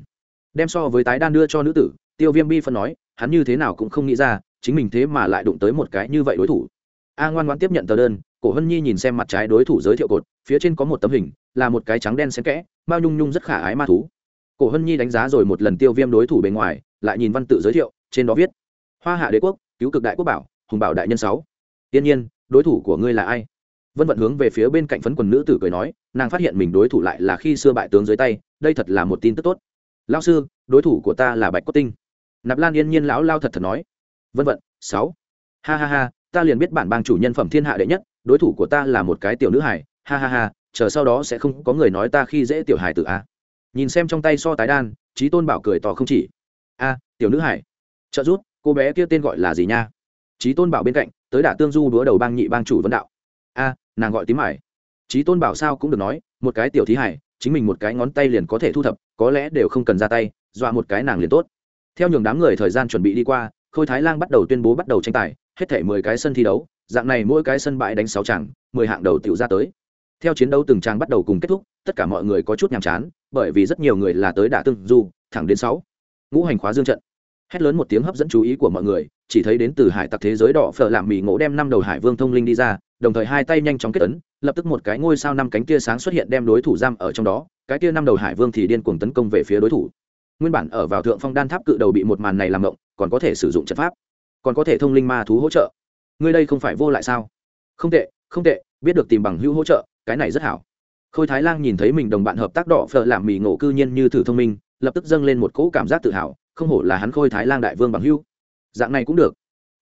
Speaker 1: Đem so với tái đan đưa cho nữ tử, tiêu viêm bi phân nói, hắn như thế nào cũng không nghĩ ra, chính mình thế mà lại đụng tới một cái như vậy đối thủ a ngoan ngoan tiếp nhận tờ đơn, cổ hân nhi nhìn xem mặt trái đối thủ giới thiệu cột, phía trên có một tấm hình, là một cái trắng đen xen kẽ bao nhung nhung rất khả ái ma thú. Cổ hân nhi đánh giá rồi một lần tiêu viêm đối thủ bề ngoài, lại nhìn văn tự giới thiệu, trên đó viết, hoa hạ đế quốc, cứu cực đại quốc bảo, hùng bảo đại nhân sáu. Tiên nhiên, đối thủ của ngươi là ai? Vân vận hướng về phía bên cạnh phấn quần nữ tử cười nói, nàng phát hiện mình đối thủ lại là khi xưa bại tướng dưới tay, đây thật là một tin tức tốt. Lao sư, đối thủ của ta là bạch cốt tinh. Nạp lan yên nhiên lão lao thật thật nói. Vân vận, sáu. Ha ha ha ta liền biết bản bang chủ nhân phẩm thiên hạ đệ nhất, đối thủ của ta là một cái tiểu nữ hải ha ha ha, chờ sau đó sẽ không có người nói ta khi dễ tiểu hải tử a. Nhìn xem trong tay so tái đan trí tôn bảo cười tỏ không chỉ. A, tiểu nữ hải trợ rút cô bé kia tên gọi là gì nha? Trí tôn bảo bên cạnh, tới đả tương du đúa đầu bang nhị bang chủ vân đạo. A, nàng gọi tím hải. Trí tôn bảo sao cũng được nói, một cái tiểu thí hải, chính mình một cái ngón tay liền có thể thu thập, có lẽ đều không cần ra tay, dọa một cái nàng liền tốt. Theo nhường đám người thời gian chuẩn bị đi qua, khôi thái lan bắt đầu tuyên bố bắt đầu tranh tài hết thể mười cái sân thi đấu, dạng này mỗi cái sân bãi đánh sáu tràng mười hạng đầu tiểu ra tới. Theo chiến đấu từng trang bắt đầu cùng kết thúc, tất cả mọi người có chút nhàm chán, bởi vì rất nhiều người là tới đả tương du, thẳng đến sáu. Ngũ hành khóa dương trận. Hét lớn một tiếng hấp dẫn chú ý của mọi người, chỉ thấy đến từ hải tặc thế giới đỏ phở làm mì ngộ đem năm đầu hải vương thông linh đi ra, đồng thời hai tay nhanh chóng kết ấn, lập tức một cái ngôi sao năm cánh tia sáng xuất hiện đem đối thủ giam ở trong đó, cái tia năm đầu hải vương thì điên cuồng tấn công về phía đối thủ. Nguyên bản ở vào thượng phong đan tháp cự đầu bị một màn này làm động, còn có thể sử dụng trận pháp còn có thể thông linh ma thú hỗ trợ. Ngươi đây không phải vô lại sao? Không tệ không tệ, biết được tìm bằng hữu hỗ trợ, cái này rất hảo. Khôi thái lang nhìn thấy mình đồng bạn hợp tác đỏ phở làm mì ngộ cư nhiên như thử thông minh, lập tức dâng lên một cỗ cảm giác tự hào, không hổ là hắn khôi thái lang đại vương bằng hữu. Dạng này cũng được.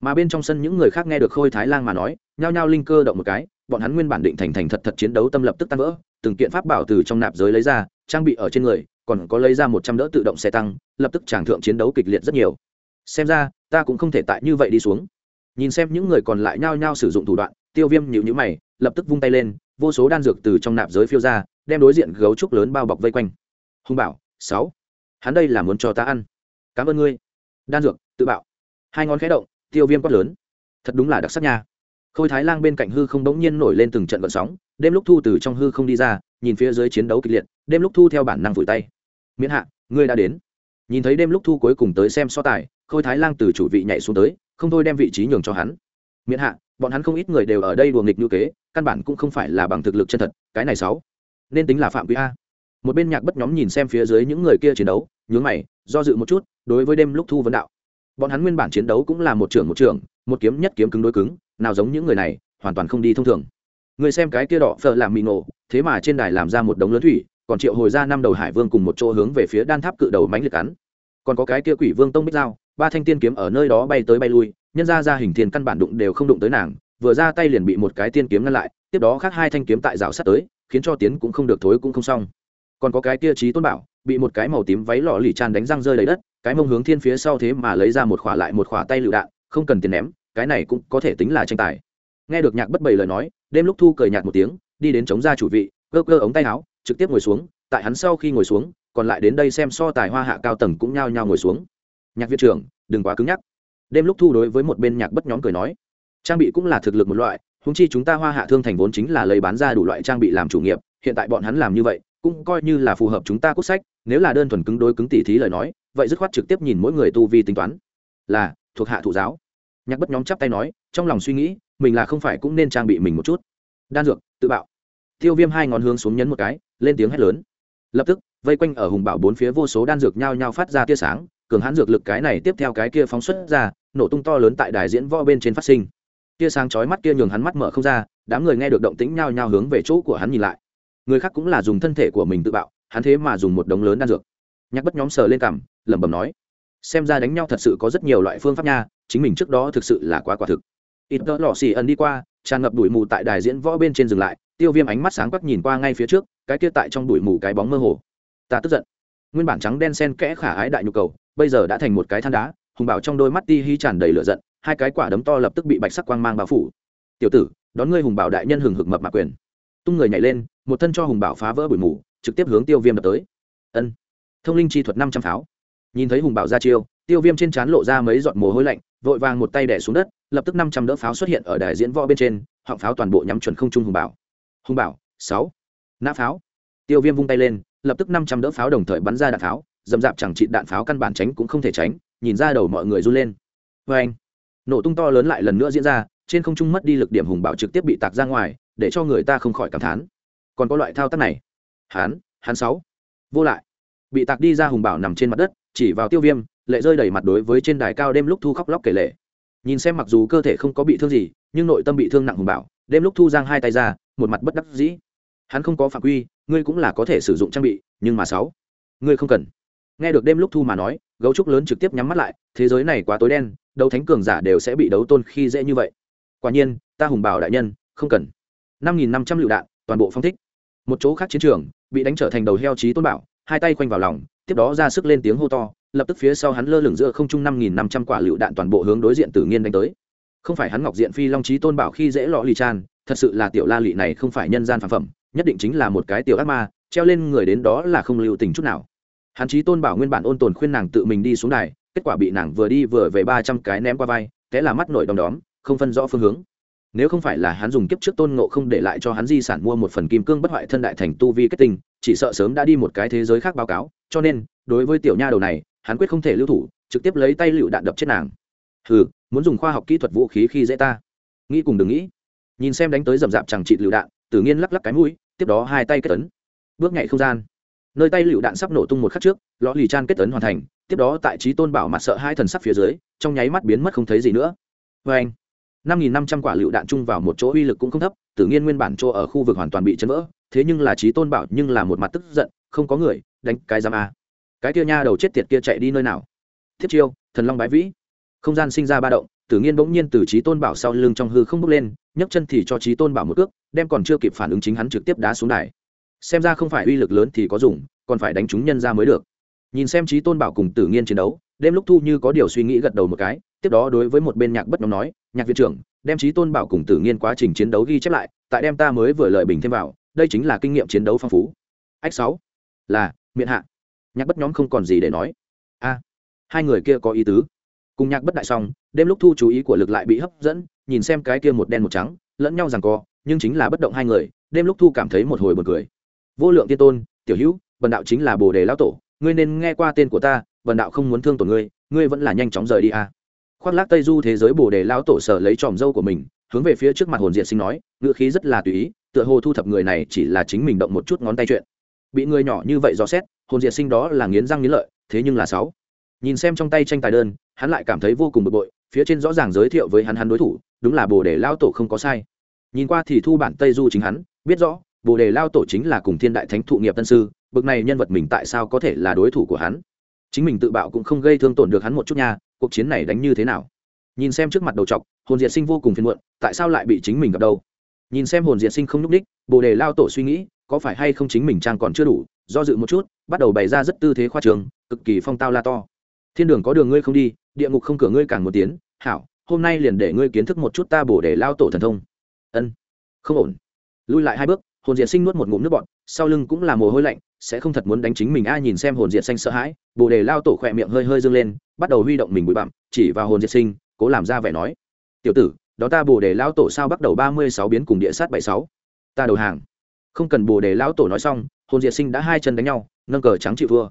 Speaker 1: Mà bên trong sân những người khác nghe được khôi thái lang mà nói, nhao nhao linh cơ động một cái, bọn hắn nguyên bản định thành thành thật thật chiến đấu tâm lập tức tan vỡ, từng kiện pháp bảo từ trong nạp giới lấy ra, trang bị ở trên người, còn có lấy ra một trăm đỡ tự động xe tăng, lập tức tràng thượng chiến đấu kịch liệt rất nhiều xem ra, ta cũng không thể tại như vậy đi xuống. Nhìn xem những người còn lại nhao nhao sử dụng thủ đoạn, tiêu viêm nhịu nhữ mày, lập tức vung tay lên, vô số đan dược từ trong nạp giới phiêu ra, đem đối diện gấu trúc lớn bao bọc vây quanh. Hùng bảo sáu. Hắn đây là muốn cho ta ăn. Cảm ơn ngươi. Đan dược, tự bạo. Hai ngón khẽ động, tiêu viêm quát lớn. Thật đúng là đặc sắc nha. Khôi thái lang bên cạnh hư không đống nhiên nổi lên từng trận vận sóng, đêm lúc thu từ trong hư không đi ra, nhìn phía dưới chiến đấu kịch liệt, đêm lúc thu theo bản năng vùi tay. Miễn hạ, ngươi đã đến. Nhìn thấy đêm lúc thu cuối cùng tới xem so tài khôi thái lang từ chủ vị nhảy xuống tới, không thôi đem vị trí nhường cho hắn. Miễn hạ, bọn hắn không ít người đều ở đây đùa nghịch như kế, căn bản cũng không phải là bằng thực lực chân thật, cái này sáu. Nên tính là phạm quý a. Một bên nhạc bất nhóm nhìn xem phía dưới những người kia chiến đấu, nhướng mày, do dự một chút, đối với đêm lúc thu vấn đạo. Bọn hắn nguyên bản chiến đấu cũng là một trưởng một trưởng, một kiếm nhất kiếm cứng đối cứng, nào giống những người này, hoàn toàn không đi thông thường. Người xem cái kia đỏ phở làm mị nổ, thế mà trên đài làm ra một đống lớn thủy, còn triệu hồi ra năm đầu hải vương cùng một chỗ hướng về phía đan tháp cự đầu mánh liệt cắn. Còn có cái kia quỷ vương tông bích dao ba thanh tiên kiếm ở nơi đó bay tới bay lui, nhân ra ra hình thiên căn bản đụng đều không đụng tới nàng, vừa ra tay liền bị một cái tiên kiếm ngăn lại, tiếp đó khác hai thanh kiếm tại rào sắt tới, khiến cho tiến cũng không được, thối cũng không xong. Còn có cái kia trí tôn bảo, bị một cái màu tím váy lò lì tràn đánh răng rơi lấy đất, cái mông hướng thiên phía sau thế mà lấy ra một khỏa lại một khỏa tay lựu đạn, không cần tiền ném, cái này cũng có thể tính là tranh tài. Nghe được nhạc bất bầy lời nói, đêm lúc thu cười nhạt một tiếng, đi đến chống ra chủ vị, cơ cơ ống tay áo, trực tiếp ngồi xuống, tại hắn sau khi ngồi xuống, còn lại đến đây xem so tài hoa hạ cao tầng cũng nhao nhao ngồi xuống nhạc viện trưởng, đừng quá cứng nhắc. Đêm lúc thu đối với một bên nhạc bất nhóm cười nói, trang bị cũng là thực lực một loại húng chi chúng ta hoa hạ thương thành vốn chính là lấy bán ra đủ loại trang bị làm chủ nghiệp, hiện tại bọn hắn làm như vậy, cũng coi như là phù hợp chúng ta cốt sách, nếu là đơn thuần cứng đối cứng tỉ thí lời nói, vậy dứt khoát trực tiếp nhìn mỗi người tu vi tính toán. Là, thuộc hạ thụ giáo. Nhạc bất nhóm chắp tay nói, trong lòng suy nghĩ, mình là không phải cũng nên trang bị mình một chút. Đan dược, tự bạo. Tiêu viêm hai ngón hướng xuống nhấn một cái, lên tiếng hét lớn. Lập tức, vây quanh ở hùng bảo bốn phía vô số đan dược nhao nhao phát ra tia sáng cường hãn dược lực cái này tiếp theo cái kia phóng xuất ra, nổ tung to lớn tại đài diễn võ bên trên phát sinh. Tia sáng chói mắt kia nhường hắn mắt mở không ra, đám người nghe được động tĩnh nhao nhao hướng về chỗ của hắn nhìn lại. Người khác cũng là dùng thân thể của mình tự bạo, hắn thế mà dùng một đống lớn đan dược. Nhắc bất nhóm sờ lên cằm, lẩm bẩm nói, xem ra đánh nhau thật sự có rất nhiều loại phương pháp nha, chính mình trước đó thực sự là quá quả thực. Ít đỡ lò xì ẩn đi qua, tràn ngập đuổi mù tại đài diễn võ bên trên dừng lại, tiêu viêm ánh mắt sáng quắc nhìn qua ngay phía trước, cái kia tại trong đuổi mù cái bóng mơ hồ. Ta tức giận nguyên bản trắng đen sen kẽ khả ái đại nhu cầu, bây giờ đã thành một cái than đá, hùng bảo trong đôi mắt ti hi tràn đầy lửa giận, hai cái quả đấm to lập tức bị bạch sắc quang mang bao phủ. Tiểu tử, đón ngươi hùng bảo đại nhân hừng hực mập mạc quyền. Tung người nhảy lên, một thân cho hùng bảo phá vỡ bụi mù, trực tiếp hướng tiêu viêm đập tới. Ân. Thông linh chi thuật năm trăm pháo. Nhìn thấy hùng bảo ra chiêu, tiêu viêm trên trán lộ ra mấy giọt mồ hôi lạnh, vội vàng một tay đẻ xuống đất, lập tức năm trăm đỡ pháo xuất hiện ở đài diễn võ bên trên, họng pháo toàn bộ nhắm chuẩn không trung hùng bảo. Hùng bảo, sáu. Nã pháo. Tiêu viêm vung tay lên lập tức năm trăm đỡ pháo đồng thời bắn ra đạn pháo, dầm dạp chẳng trị đạn pháo căn bản tránh cũng không thể tránh, nhìn ra đầu mọi người run lên. Vê anh, nổ tung to lớn lại lần nữa diễn ra, trên không trung mất đi lực điểm hùng bảo trực tiếp bị tạc ra ngoài, để cho người ta không khỏi cảm thán. Còn có loại thao tác này. Hán hán sáu. Vô lại. Bị tạc đi ra hùng bảo nằm trên mặt đất, chỉ vào tiêu viêm, lệ rơi đầy mặt đối với trên đài cao đêm lúc thu khóc lóc kể lệ. Nhìn xem mặc dù cơ thể không có bị thương gì, nhưng nội tâm bị thương nặng hùng bảo đêm lúc thu giang hai tay ra, một mặt bất đắc dĩ. Hắn không có phạm quy ngươi cũng là có thể sử dụng trang bị, nhưng mà sáu, ngươi không cần. Nghe được đêm lúc thu mà nói, gấu trúc lớn trực tiếp nhắm mắt lại, thế giới này quá tối đen, đấu thánh cường giả đều sẽ bị đấu tôn khi dễ như vậy. Quả nhiên, ta hùng bảo đại nhân, không cần. Năm nghìn năm trăm lựu đạn, toàn bộ phong thích. Một chỗ khác chiến trường, bị đánh trở thành đầu heo trí tôn bảo, hai tay quanh vào lòng, tiếp đó ra sức lên tiếng hô to, lập tức phía sau hắn lơ lửng giữa không trung năm nghìn năm trăm quả lựu đạn toàn bộ hướng đối diện tử nghiên đánh tới. Không phải hắn ngọc diện phi long trí tôn bảo khi dễ lọ lì tràn thật sự là tiểu la lị này không phải nhân gian phản phẩm nhất định chính là một cái tiểu ác ma, treo lên người đến đó là không lưu tình chút nào. Hắn chí tôn bảo nguyên bản ôn tồn khuyên nàng tự mình đi xuống đài, kết quả bị nàng vừa đi vừa về ba trăm cái ném qua vai thế là mắt nổi đom đóm, không phân rõ phương hướng. Nếu không phải là hắn dùng kiếp trước tôn ngộ không để lại cho hắn di sản mua một phần kim cương bất hoại thân đại thành tu vi kết tinh, chỉ sợ sớm đã đi một cái thế giới khác báo cáo, cho nên, đối với tiểu nha đầu này, hắn quyết không thể lưu thủ, trực tiếp lấy tay lựu đạn đập chết nàng. Hừ, muốn dùng khoa học kỹ thuật vũ khí khi dễ ta. Nghĩ cùng đừng nghĩ. Nhìn xem đánh tới rầm rạp chẳng trị lựu đạn tự nhiên lắc lắc cái mũi tiếp đó hai tay kết tấn bước nhảy không gian. Nơi tay lựu đạn sắp nổ tung một khắc trước lò lì chan kết tấn hoàn thành, tiếp đó tại trí tôn bảo mặt sợ hai thần sắc phía dưới, trong nháy mắt biến mất không thấy gì nữa. Vê anh, năm nghìn năm trăm quả lựu đạn chung vào một chỗ uy lực cũng không thấp, tự nhiên nguyên bản chỗ ở khu vực hoàn toàn bị chấn vỡ, thế nhưng là trí tôn bảo nhưng là một mặt tức giận, không có người, đánh cái giam a. Cái kia nha đầu chết tiệt kia chạy đi nơi nào? Thiết chiêu, thần long bái vĩ. Không gian sinh ra ba động tử nhiên bỗng nhiên từ trí tôn bảo sau lưng trong hư không bước lên, nhấc chân thì cho trí tôn bảo một cước, đem còn chưa kịp phản ứng chính hắn trực tiếp đá xuống đài. Xem ra không phải uy lực lớn thì có dùng, còn phải đánh chúng nhân ra mới được. Nhìn xem trí tôn bảo cùng tử nghiên chiến đấu, đêm lúc thu như có điều suy nghĩ gật đầu một cái, tiếp đó đối với một bên nhạc bất nhóm nói, nhạc viện trưởng, đem trí tôn bảo cùng tử nghiên quá trình chiến đấu ghi chép lại, tại đem ta mới vừa lợi bình thêm vào, đây chính là kinh nghiệm chiến đấu phong phú. Ách sáu, là, miệng hạ. Nhạc bất nhóm không còn gì để nói. A, hai người kia có ý tứ cùng nhạc bất đại xong đêm lúc thu chú ý của lực lại bị hấp dẫn, nhìn xem cái kia một đen một trắng, lẫn nhau rằng co, nhưng chính là bất động hai người, đêm lúc thu cảm thấy một hồi bật cười. Vô lượng tiên tôn, tiểu hữu vần đạo chính là bồ đề lão tổ, ngươi nên nghe qua tên của ta vần đạo không muốn thương tổn ngươi ngươi vẫn là nhanh chóng rời đi a. Khoác lác tây du thế giới bồ đề lão tổ sở lấy tròm dâu của mình, hướng về phía trước mặt hồn diệt sinh nói, ngữ khí rất là tùy ý, tựa hồ thu thập người này chỉ là chính mình động một chút ngón tay chuyện. Bị người nhỏ như vậy dò xét, hồn diệt sinh đó là nghiến răng nghiến lợi, thế nhưng là sáu. Nhìn xem trong tay tranh tài đơn hắn lại cảm thấy vô cùng bực bội, phía trên rõ ràng giới thiệu với hắn hắn đối thủ, đúng là bồ đề lao tổ không có sai. Nhìn qua thì thu bản tây du chính hắn, biết rõ, bồ đề lao tổ chính là cùng thiên đại thánh thụ nghiệp tân sư, bực này nhân vật mình tại sao có thể là đối thủ của hắn? Chính mình tự bạo cũng không gây thương tổn được hắn một chút nha, cuộc chiến này đánh như thế nào? Nhìn xem trước mặt đầu chọc, hồn diệt sinh vô cùng phiền muộn, tại sao lại bị chính mình gặp đâu? Nhìn xem hồn diệt sinh không nhúc ních bồ đề lao tổ suy nghĩ, có phải hay không chính mình trang còn chưa đủ, do dự một chút, bắt đầu bày ra rất tư thế khoa trường, cực kỳ phong tao la to. Thiên đường có đường ngươi không đi địa ngục không cửa ngươi càng một tiếng hảo, hôm nay liền để ngươi kiến thức một chút ta bổ để lao tổ thần thông. Ân. Không ổn. Lui lại hai bước, hồn diệt sinh nuốt một ngụm nước bọt, sau lưng cũng là mồ hôi lạnh, sẽ không thật muốn đánh chính mình a, nhìn xem hồn diệt xanh sợ hãi bồ đề lao tổ khỏe miệng hơi hơi dâng lên, bắt đầu huy động mình bụi bặm, chỉ vào hồn diệt sinh, cố làm ra vẻ nói. Tiểu tử, đó ta bồ đề lao tổ sao bắt đầu ba mươi sáu biến cùng địa sát bảy sáu. Ta đầu hàng. Không cần bồ đề lao tổ nói xong, hồn diệt sinh đã hai chân đánh nhau, nâng cờ trắng chịu thua.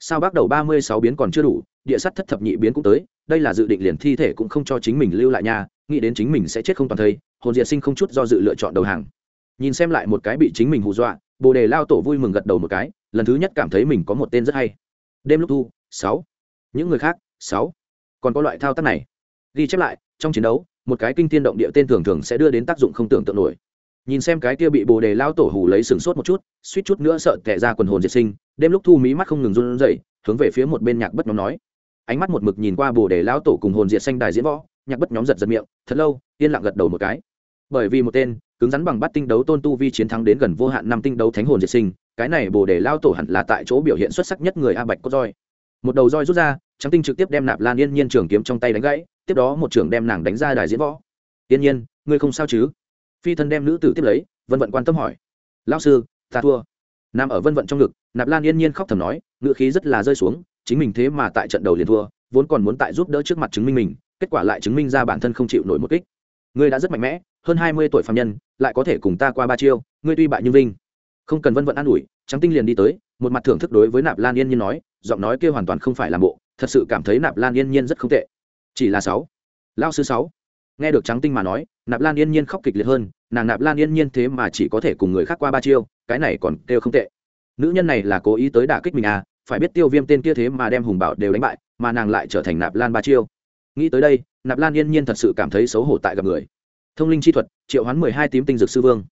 Speaker 1: Sao bắt đầu ba mươi sáu biến còn chưa đủ địa sắt thất thập nhị biến cũng tới, đây là dự định liền thi thể cũng không cho chính mình lưu lại nhà nghĩ đến chính mình sẽ chết không toàn thây, hồn diệt sinh không chút do dự lựa chọn đầu hàng. Nhìn xem lại một cái bị chính mình hù dọa, bồ đề lao tổ vui mừng gật đầu một cái, lần thứ nhất cảm thấy mình có một tên rất hay. Đêm lúc thu, sáu. Những người khác, sáu. Còn có loại thao tác này. Ghi chép lại, trong chiến đấu, một cái kinh tiên động địa tên thường thường sẽ đưa đến tác dụng không tưởng tượng nổi. Nhìn xem cái kia bị bồ đề lao tổ hù lấy sừng sốt một chút, suýt chút nữa sợ tệ ra quần hồn diệt sinh, đêm lúc thu mí mắt không ngừng run rẩy, hướng về phía một bên nhạc bất nhóm nói ánh mắt một mực nhìn qua bồ đề lão tổ cùng hồn diệt xanh đài diễn võ, nhạc bất nhóm giật giật miệng, thật lâu, yên lặng gật đầu một cái. Bởi vì một tên cứng rắn bằng bắt tinh đấu tôn tu vi chiến thắng đến gần vô hạn năm tinh đấu thánh hồn diệt sinh, cái này bồ đề lao tổ hẳn là tại chỗ biểu hiện xuất sắc nhất người a bạch có roi. Một đầu roi rút ra trắng tinh trực tiếp đem nạp lan yên nhiên trường kiếm trong tay đánh gãy, tiếp đó một trưởng đem nàng đánh ra đài diễn võ. Yên nhiên, ngươi không sao chứ? Phi thân đem nữ tử tiếp lấy, vân vận quan tâm hỏi. Lão sư, ta thua. Nằm ở vân vận trong ngực, nạp lan yên nhiên khóc thầm nói ngự khí rất là rơi xuống chính mình thế mà tại trận đầu liền thua, vốn còn muốn tại giúp đỡ trước mặt chứng minh mình, kết quả lại chứng minh ra bản thân không chịu nổi một kích. Ngươi đã rất mạnh mẽ, hơn hai mươi tuổi phạm nhân, lại có thể cùng ta qua ba chiêu, ngươi tuy bại như vinh. Không cần vân vận an ủi trắng tinh liền đi tới, một mặt thưởng thức đối với nạp lan yên nhiên nói, giọng nói kia hoàn toàn không phải làm bộ, thật sự cảm thấy nạp lan yên nhiên rất không tệ. Chỉ là sáu. Lao sư sáu. Nghe được trắng tinh mà nói, nạp lan yên nhiên khóc kịch liệt hơn, nàng nạp lan yên nhiên thế mà chỉ có thể cùng người khác qua ba chiêu, cái này còn kêu không tệ. Nữ nhân này là cố ý tới đả kích mình à phải biết tiêu viêm tên kia thế mà đem hùng bảo đều đánh bại, mà nàng lại trở thành nạp lan ba chiêu. Nghĩ tới đây, nạp lan yên nhiên thật sự cảm thấy xấu hổ tại gặp người. Thông linh chi thuật, triệu hoán mười hai tím tinh dược sư vương.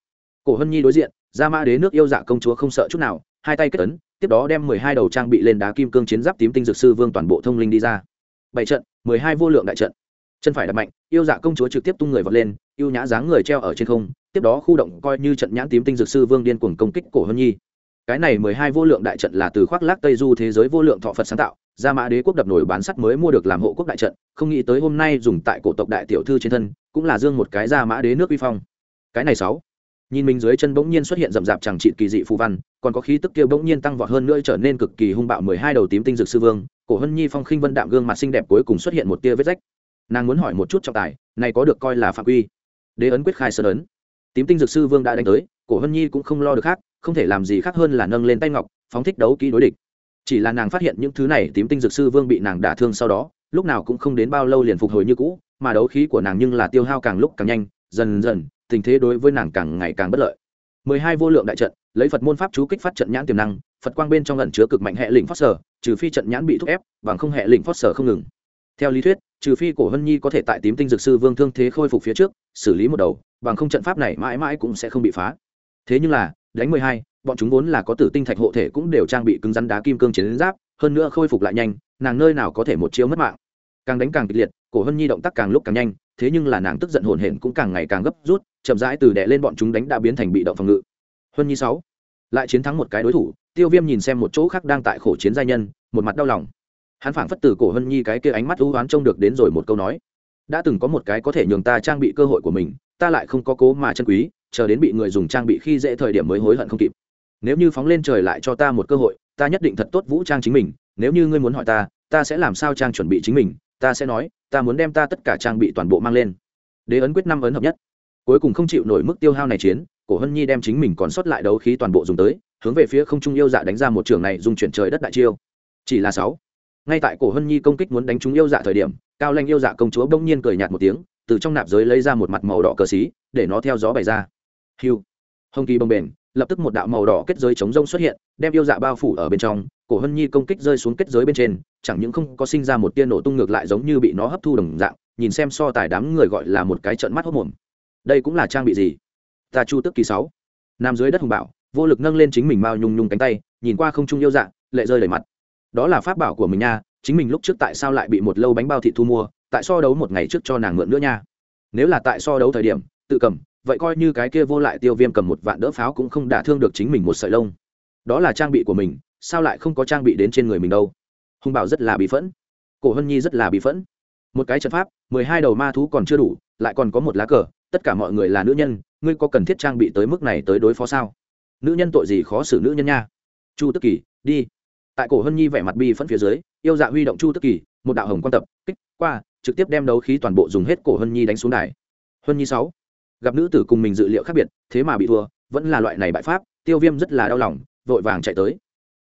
Speaker 1: Cổ hân nhi đối diện, gia mã đế nước yêu dạ công chúa không sợ chút nào, hai tay kết tấn tiếp đó đem mười hai đầu trang bị lên đá kim cương chiến giáp tím tinh dược sư vương toàn bộ thông linh đi ra. Bảy trận, mười hai vô lượng đại trận. Chân phải đập mạnh, yêu dạ công chúa trực tiếp tung người vọt lên, yêu nhã dáng người treo ở trên không, tiếp đó khu động coi như trận nhãn tím tinh dược sư vương điên cuồng công kích cổ hân nhi cái này mười hai vô lượng đại trận là từ khoác lác tây du thế giới vô lượng thọ phật sáng tạo, gia mã đế quốc đập nổi bán sắt mới mua được làm hộ quốc đại trận, không nghĩ tới hôm nay dùng tại cổ tộc đại tiểu thư trên thân, cũng là dương một cái gia mã đế nước uy phong. Cái này sáu, nhìn mình dưới chân bỗng nhiên xuất hiện rậm rạp chẳng trị kỳ dị phù văn, còn có khí tức kia bỗng nhiên tăng vọt hơn nữa trở nên cực kỳ hung bạo mười hai đầu tím tinh dược sư vương, cổ hân nhi phong khinh vân đạm gương mặt xinh đẹp cuối cùng xuất hiện một tia vết rách. Nàng muốn hỏi một chút trọng tài, này có được coi là phạm quy? Đế ấn quyết khai sơn ấn. Tím tinh dược sư vương đã đánh tới, cổ hân nhi cũng không lo được khác không thể làm gì khác hơn là nâng lên tay ngọc, phóng thích đấu kỹ đối địch. Chỉ là nàng phát hiện những thứ này tím tinh dược sư vương bị nàng đả thương sau đó, lúc nào cũng không đến bao lâu liền phục hồi như cũ, mà đấu khí của nàng nhưng là tiêu hao càng lúc càng nhanh, dần dần, tình thế đối với nàng càng ngày càng bất lợi. Mười hai vô lượng đại trận, lấy phật môn pháp chú kích phát trận nhãn tiềm năng, phật quang bên trong lần chứa cực mạnh hệ lĩnh phát sở, trừ phi trận nhãn bị thúc ép, bằng không hệ lĩnh phát sở không ngừng. Theo lý thuyết, trừ phi cổ hân nhi có thể tại tím tinh dược sư vương thương thế khôi phục phía trước, xử lý một đầu, bằng không trận pháp này mãi mãi cũng sẽ không bị phá thế nhưng là, đánh mười hai, bọn chúng vốn là có tử tinh thạch hộ thể cũng đều trang bị cứng rắn đá kim cương chiến giáp, hơn nữa khôi phục lại nhanh, nàng nơi nào có thể một chiêu mất mạng. Càng đánh càng kịch liệt, cổ hân nhi động tác càng lúc càng nhanh, thế nhưng là nàng tức giận hồn hển cũng càng ngày càng gấp rút, chậm rãi từ đẻ lên bọn chúng đánh đã biến thành bị động phòng ngự. Hân nhi sáu, lại chiến thắng một cái đối thủ, tiêu viêm nhìn xem một chỗ khác đang tại khổ chiến gia nhân, một mặt đau lòng. Hắn phảng phất từ cổ hân nhi cái kia ánh mắt hữu oán trông được đến rồi một câu nói. Đã từng có một cái có thể nhường ta trang bị cơ hội của mình, ta lại không có cố mà chân quý chờ đến bị người dùng trang bị khi dễ thời điểm mới hối hận không kịp. Nếu như phóng lên trời lại cho ta một cơ hội, ta nhất định thật tốt vũ trang chính mình, nếu như ngươi muốn hỏi ta ta sẽ làm sao trang chuẩn bị chính mình, ta sẽ nói, ta muốn đem ta tất cả trang bị toàn bộ mang lên. Đế ấn quyết năm ấn hợp nhất. Cuối cùng không chịu nổi mức tiêu hao này chiến, cổ hân nhi đem chính mình còn sót lại đấu khí toàn bộ dùng tới, hướng về phía không trung yêu dạ đánh ra một trường này dùng chuyển trời đất đại chiêu. Chỉ là sáu. Ngay tại cổ hân nhi công kích muốn đánh trúng yêu dạ thời điểm, cao lanh yêu dạ công chúa bỗng nhiên cười nhạt một tiếng, từ trong nạp giới lấy ra một mặt màu đỏ cờ xí, để nó theo gió bày ra hiu hồng kỳ bồng bềnh lập tức một đạo màu đỏ kết giới chống rông xuất hiện, đem yêu dạ bao phủ ở bên trong, cổ hân nhi công kích rơi xuống kết giới bên trên, chẳng những không có sinh ra một tia nổ tung ngược lại giống như bị nó hấp thu đồng dạng, nhìn xem so tài đám người gọi là một cái trận mắt hốc mồm. Đây cũng là trang bị gì? Ta chu tức kỳ sáu. Nằm dưới đất hùng bảo vô lực nâng lên chính mình mao nhung nhung cánh tay, nhìn qua không trung yêu dạ lệ rơi đầy mặt. Đó là pháp bảo của mình nha, chính mình lúc trước tại sao lại bị một lâu bánh bao thị thu mua, tại so đấu một ngày trước cho nàng mượn nữa nha. Nếu là tại so đấu thời điểm, tự cầm vậy coi như cái kia vô lại tiêu viêm cầm một vạn đỡ pháo cũng không đả thương được chính mình một sợi lông. Đó là trang bị của mình, sao lại không có trang bị đến trên người mình đâu? Hùng bảo rất là bị phẫn. Cổ hân nhi rất là bị phẫn. Một cái trận pháp, mười hai đầu ma thú còn chưa đủ, lại còn có một lá cờ, tất cả mọi người là nữ nhân, ngươi có cần thiết trang bị tới mức này tới đối phó sao? Nữ nhân tội gì khó xử nữ nhân nha. Chu tức kỳ, đi. Tại cổ hân nhi vẻ mặt bi phẫn phía dưới, yêu dạ huy động chu tức kỳ, một đạo hồng quan tập, kích qua, trực tiếp đem đấu khí toàn bộ dùng hết cổ hân nhi đánh xuống đài. Hân nhi sáu gặp nữ tử cùng mình dự liệu khác biệt, thế mà bị thua, vẫn là loại này bại pháp, tiêu viêm rất là đau lòng, vội vàng chạy tới.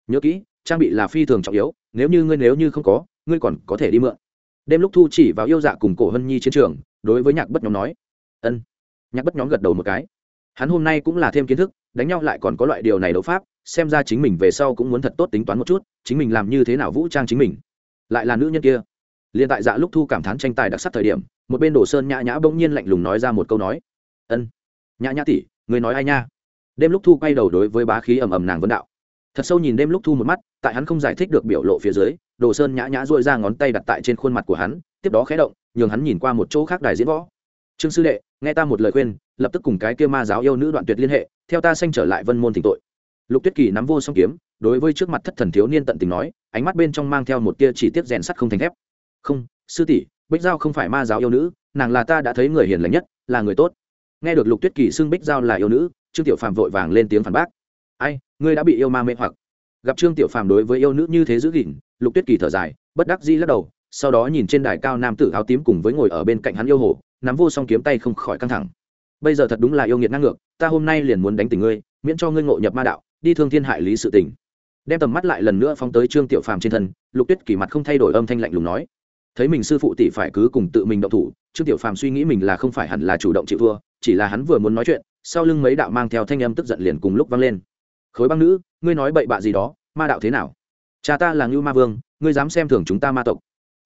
Speaker 1: Nhớ kỹ, trang bị là phi thường trọng yếu, nếu như ngươi nếu như không có, ngươi còn có thể đi mượn. Đêm lúc thu chỉ vào yêu dạ cùng cổ hân nhi chiến trường, đối với nhạc bất nhóm nói. Ân. Nhạc bất nhóm gật đầu một cái. Hắn hôm nay cũng là thêm kiến thức, đánh nhau lại còn có loại điều này đấu pháp, xem ra chính mình về sau cũng muốn thật tốt tính toán một chút, chính mình làm như thế nào vũ trang chính mình. Lại là nữ nhân kia. Liền tại dạ lúc thu cảm thán tranh tài đặc sắc thời điểm, một bên đồ sơn nhã nhã bỗng nhiên lạnh lùng nói ra một câu nói ân. Nhã nhã tỷ, người nói ai nha? Đêm lúc thu quay đầu đối với bá khí ầm ầm nàng vấn đạo. Thật sâu nhìn đêm lúc thu một mắt, tại hắn không giải thích được biểu lộ phía dưới, đồ sơn nhã nhã dội ra ngón tay đặt tại trên khuôn mặt của hắn, tiếp đó khé động, nhường hắn nhìn qua một chỗ khác đài diễn võ. Trương sư đệ, nghe ta một lời khuyên, lập tức cùng cái kia ma giáo yêu nữ đoạn tuyệt liên hệ, theo ta sanh trở lại vân môn thỉnh tội. Lục tuyết kỳ nắm vô song kiếm, đối với trước mặt thất thần thiếu niên tận tình nói, ánh mắt bên trong mang theo một tia chỉ tiết rèn sắt không thành thép. Không, sư tỷ, bích giao không phải ma giáo yêu nữ, nàng là ta đã thấy người hiền lành nhất, là người tốt nghe được lục tuyết kỳ xưng bích giao là yêu nữ, trương tiểu phàm vội vàng lên tiếng phản bác. Ai, ngươi đã bị yêu ma mê hoặc. Gặp trương tiểu phàm đối với yêu nữ như thế giữ gìn, lục tuyết kỳ thở dài, bất đắc dĩ lắc đầu, sau đó nhìn trên đài cao nam tử áo tím cùng với ngồi ở bên cạnh hắn yêu hồ, nắm vô song kiếm tay không khỏi căng thẳng. Bây giờ thật đúng là yêu nghiệt năng ngược, ta hôm nay liền muốn đánh tỉnh ngươi, miễn cho ngươi ngộ nhập ma đạo, đi thương thiên hại lý sự tình. Đem tầm mắt lại lần nữa phóng tới trương tiểu phàm trên thân, lục tuyết kỳ mặt không thay đổi âm thanh lạnh lùng nói. Thấy mình sư phụ tỷ phải cứ cùng tự mình động thủ, trương tiểu phàm suy nghĩ mình là không phải hẳn là chủ động chịu thua chỉ là hắn vừa muốn nói chuyện, sau lưng mấy đạo mang theo thanh âm tức giận liền cùng lúc vang lên. Khối băng nữ, ngươi nói bậy bạ gì đó, ma đạo thế nào? Cha ta là ngưu ma vương, ngươi dám xem thường chúng ta ma tộc.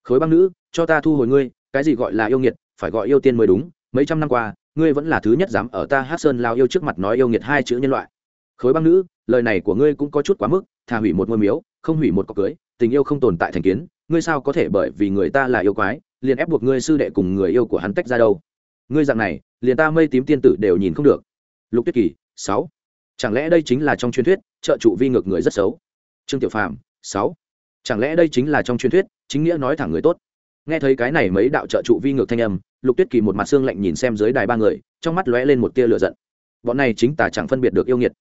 Speaker 1: Khối băng nữ, cho ta thu hồi ngươi, cái gì gọi là yêu nghiệt, phải gọi yêu tiên mới đúng, mấy trăm năm qua, ngươi vẫn là thứ nhất dám ở ta hát sơn lao yêu trước mặt nói yêu nghiệt hai chữ nhân loại. Khối băng nữ, lời này của ngươi cũng có chút quá mức, thà hủy một ngôi miếu, không hủy một cọc cưới, tình yêu không tồn tại thành kiến, ngươi sao có thể bởi vì người ta là yêu quái, liền ép buộc ngươi sư đệ cùng người yêu của hắn tách ra đâu? Ngươi dạng này, liền ta mây tím tiên tử đều nhìn không được. Lục tuyết kỳ, sáu. Chẳng lẽ đây chính là trong truyền thuyết, trợ trụ vi ngược người rất xấu? Trương tiểu phàm, sáu. Chẳng lẽ đây chính là trong truyền thuyết, chính nghĩa nói thẳng người tốt? Nghe thấy cái này mấy đạo trợ trụ vi ngược thanh âm, lục tuyết kỳ một mặt xương lạnh nhìn xem dưới đài ba người, trong mắt lóe lên một tia lửa giận. Bọn này chính tà chẳng phân biệt được yêu nghiệt.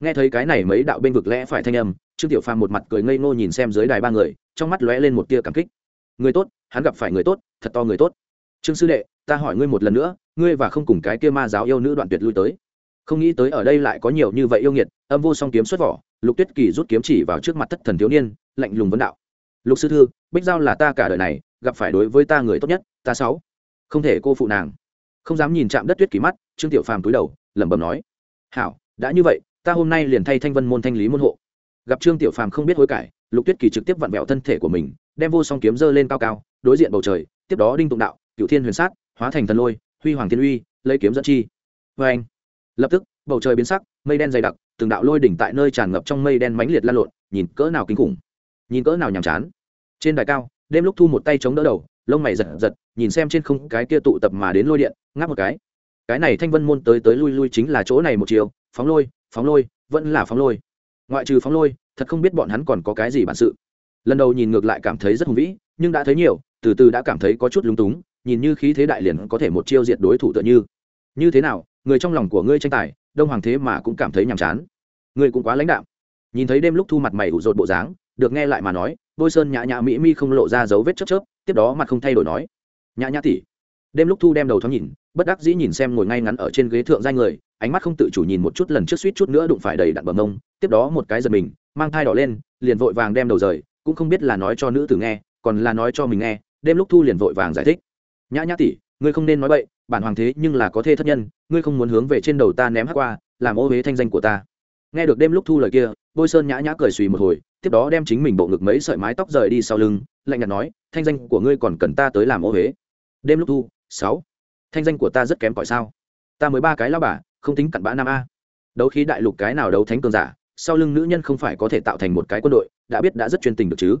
Speaker 1: Nghe thấy cái này mấy đạo bên vực lẽ phải thanh âm, trương tiểu phàm một mặt cười ngây ngô nhìn xem dưới đài ba người, trong mắt lóe lên một tia cảm kích. Người tốt, hắn gặp phải người tốt, thật to người tốt trương sư đệ, ta hỏi ngươi một lần nữa, ngươi và không cùng cái kia ma giáo yêu nữ đoạn tuyệt lui tới. Không nghĩ tới ở đây lại có nhiều như vậy yêu nghiệt, âm vô song kiếm xuất vỏ, lục tuyết kỳ rút kiếm chỉ vào trước mặt thất thần thiếu niên, lạnh lùng vấn đạo. Lục sư thư, bích giao là ta cả đời này, gặp phải đối với ta người tốt nhất, ta sáu. Không thể cô phụ nàng. Không dám nhìn chạm đất tuyết kỳ mắt, trương tiểu phàm túi đầu, lẩm bẩm nói. Hảo, đã như vậy, ta hôm nay liền thay thanh vân môn thanh lý môn hộ. Gặp trương tiểu phàm không biết hối cải, lục tuyết kỳ trực tiếp vặn vẹo thân thể của mình, đem vô song kiếm dơ lên cao cao, đối diện bầu trời, tiếp đó đinh tụng đạo cựu thiên huyền sát, hóa thành thần lôi, huy hoàng thiên uy, lấy kiếm dẫn chi. Vê anh, lập tức, bầu trời biến sắc, mây đen dày đặc, từng đạo lôi đỉnh tại nơi tràn ngập trong mây đen mãnh liệt lan lộn, nhìn cỡ nào kinh khủng, nhìn cỡ nào nhàm chán. Trên đài cao, đêm lúc thu một tay chống đỡ đầu, lông mày giật giật, nhìn xem trên không cái kia tụ tập mà đến lôi điện, ngáp một cái. Cái này thanh vân môn tới tới lui lui chính là chỗ này một chiều, phóng lôi phóng lôi, vẫn là phóng lôi. Ngoại trừ phóng lôi, thật không biết bọn hắn còn có cái gì bản sự. Lần đầu nhìn ngược lại cảm thấy rất hùng vĩ, nhưng đã thấy nhiều, từ từ đã cảm thấy có chút lúng túng nhìn như khí thế đại liền có thể một chiêu diệt đối thủ tựa như. Như thế nào, người trong lòng của ngươi tranh tài, đông hoàng thế mà cũng cảm thấy nhàm chán. Ngươi cũng quá lãnh đạm. Nhìn thấy đêm lúc thu mặt mày ủ rột bộ dáng, được nghe lại mà nói, bôi sơn nhã nhã mỹ mi không lộ ra dấu vết chớp chớp, tiếp đó mặt không thay đổi nói, nhã nhã tỉ đêm lúc thu đem đầu thoáng nhìn, bất đắc dĩ nhìn xem ngồi ngay ngắn ở trên ghế thượng giai người, ánh mắt không tự chủ nhìn một chút lần trước suýt chút nữa đụng phải đầy đặn bờ mông tiếp đó một cái giật mình, mang thai đỏ lên, liền vội vàng đem đầu rời, cũng không biết là nói cho nữ tử nghe, còn là nói cho mình nghe, đêm lúc thu liền vội vàng giải thích nhã nhã tỷ, ngươi không nên nói bậy, bản hoàng thế nhưng là có thê thất nhân, ngươi không muốn hướng về trên đầu ta ném hát qua, làm ô huế thanh danh của ta. Nghe được đêm lúc thu lời kia, bôi sơn nhã nhã cười suy một hồi, tiếp đó đem chính mình bộ ngực mấy sợi mái tóc rời đi sau lưng, lạnh nhạt nói, thanh danh của ngươi còn cần ta tới làm ô huế đêm lúc thu, sáu. Thanh danh của ta rất kém cỏi sao? Ta mới ba cái lao bà, không tính cặn bã nam a. Đấu khí đại lục cái nào đấu thánh cường giả, sau lưng nữ nhân không phải có thể tạo thành một cái quân đội, đã biết đã rất chuyên tình được chứ.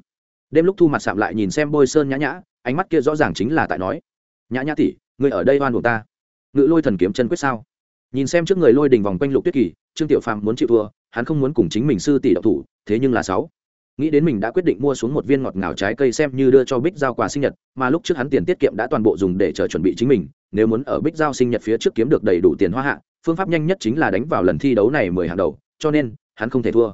Speaker 1: Đêm lúc thu mặt sạm lại nhìn xem bôi sơn nhã nhã, ánh mắt kia rõ ràng chính là tại nói nhã nhã tỷ người ở đây oan buộc ta. Ngự lôi thần kiếm chân quyết sao? Nhìn xem trước người lôi đình vòng quanh lục tuyết kỳ, trương tiểu phàm muốn chịu thua, hắn không muốn cùng chính mình sư tỷ đậu thủ, thế nhưng là sáu. Nghĩ đến mình đã quyết định mua xuống một viên ngọt ngào trái cây xem như đưa cho bích giao quà sinh nhật, mà lúc trước hắn tiền tiết kiệm đã toàn bộ dùng để chờ chuẩn bị chính mình, nếu muốn ở bích giao sinh nhật phía trước kiếm được đầy đủ tiền hoa hạ, phương pháp nhanh nhất chính là đánh vào lần thi đấu này mười hàng đầu, cho nên, hắn không thể thua.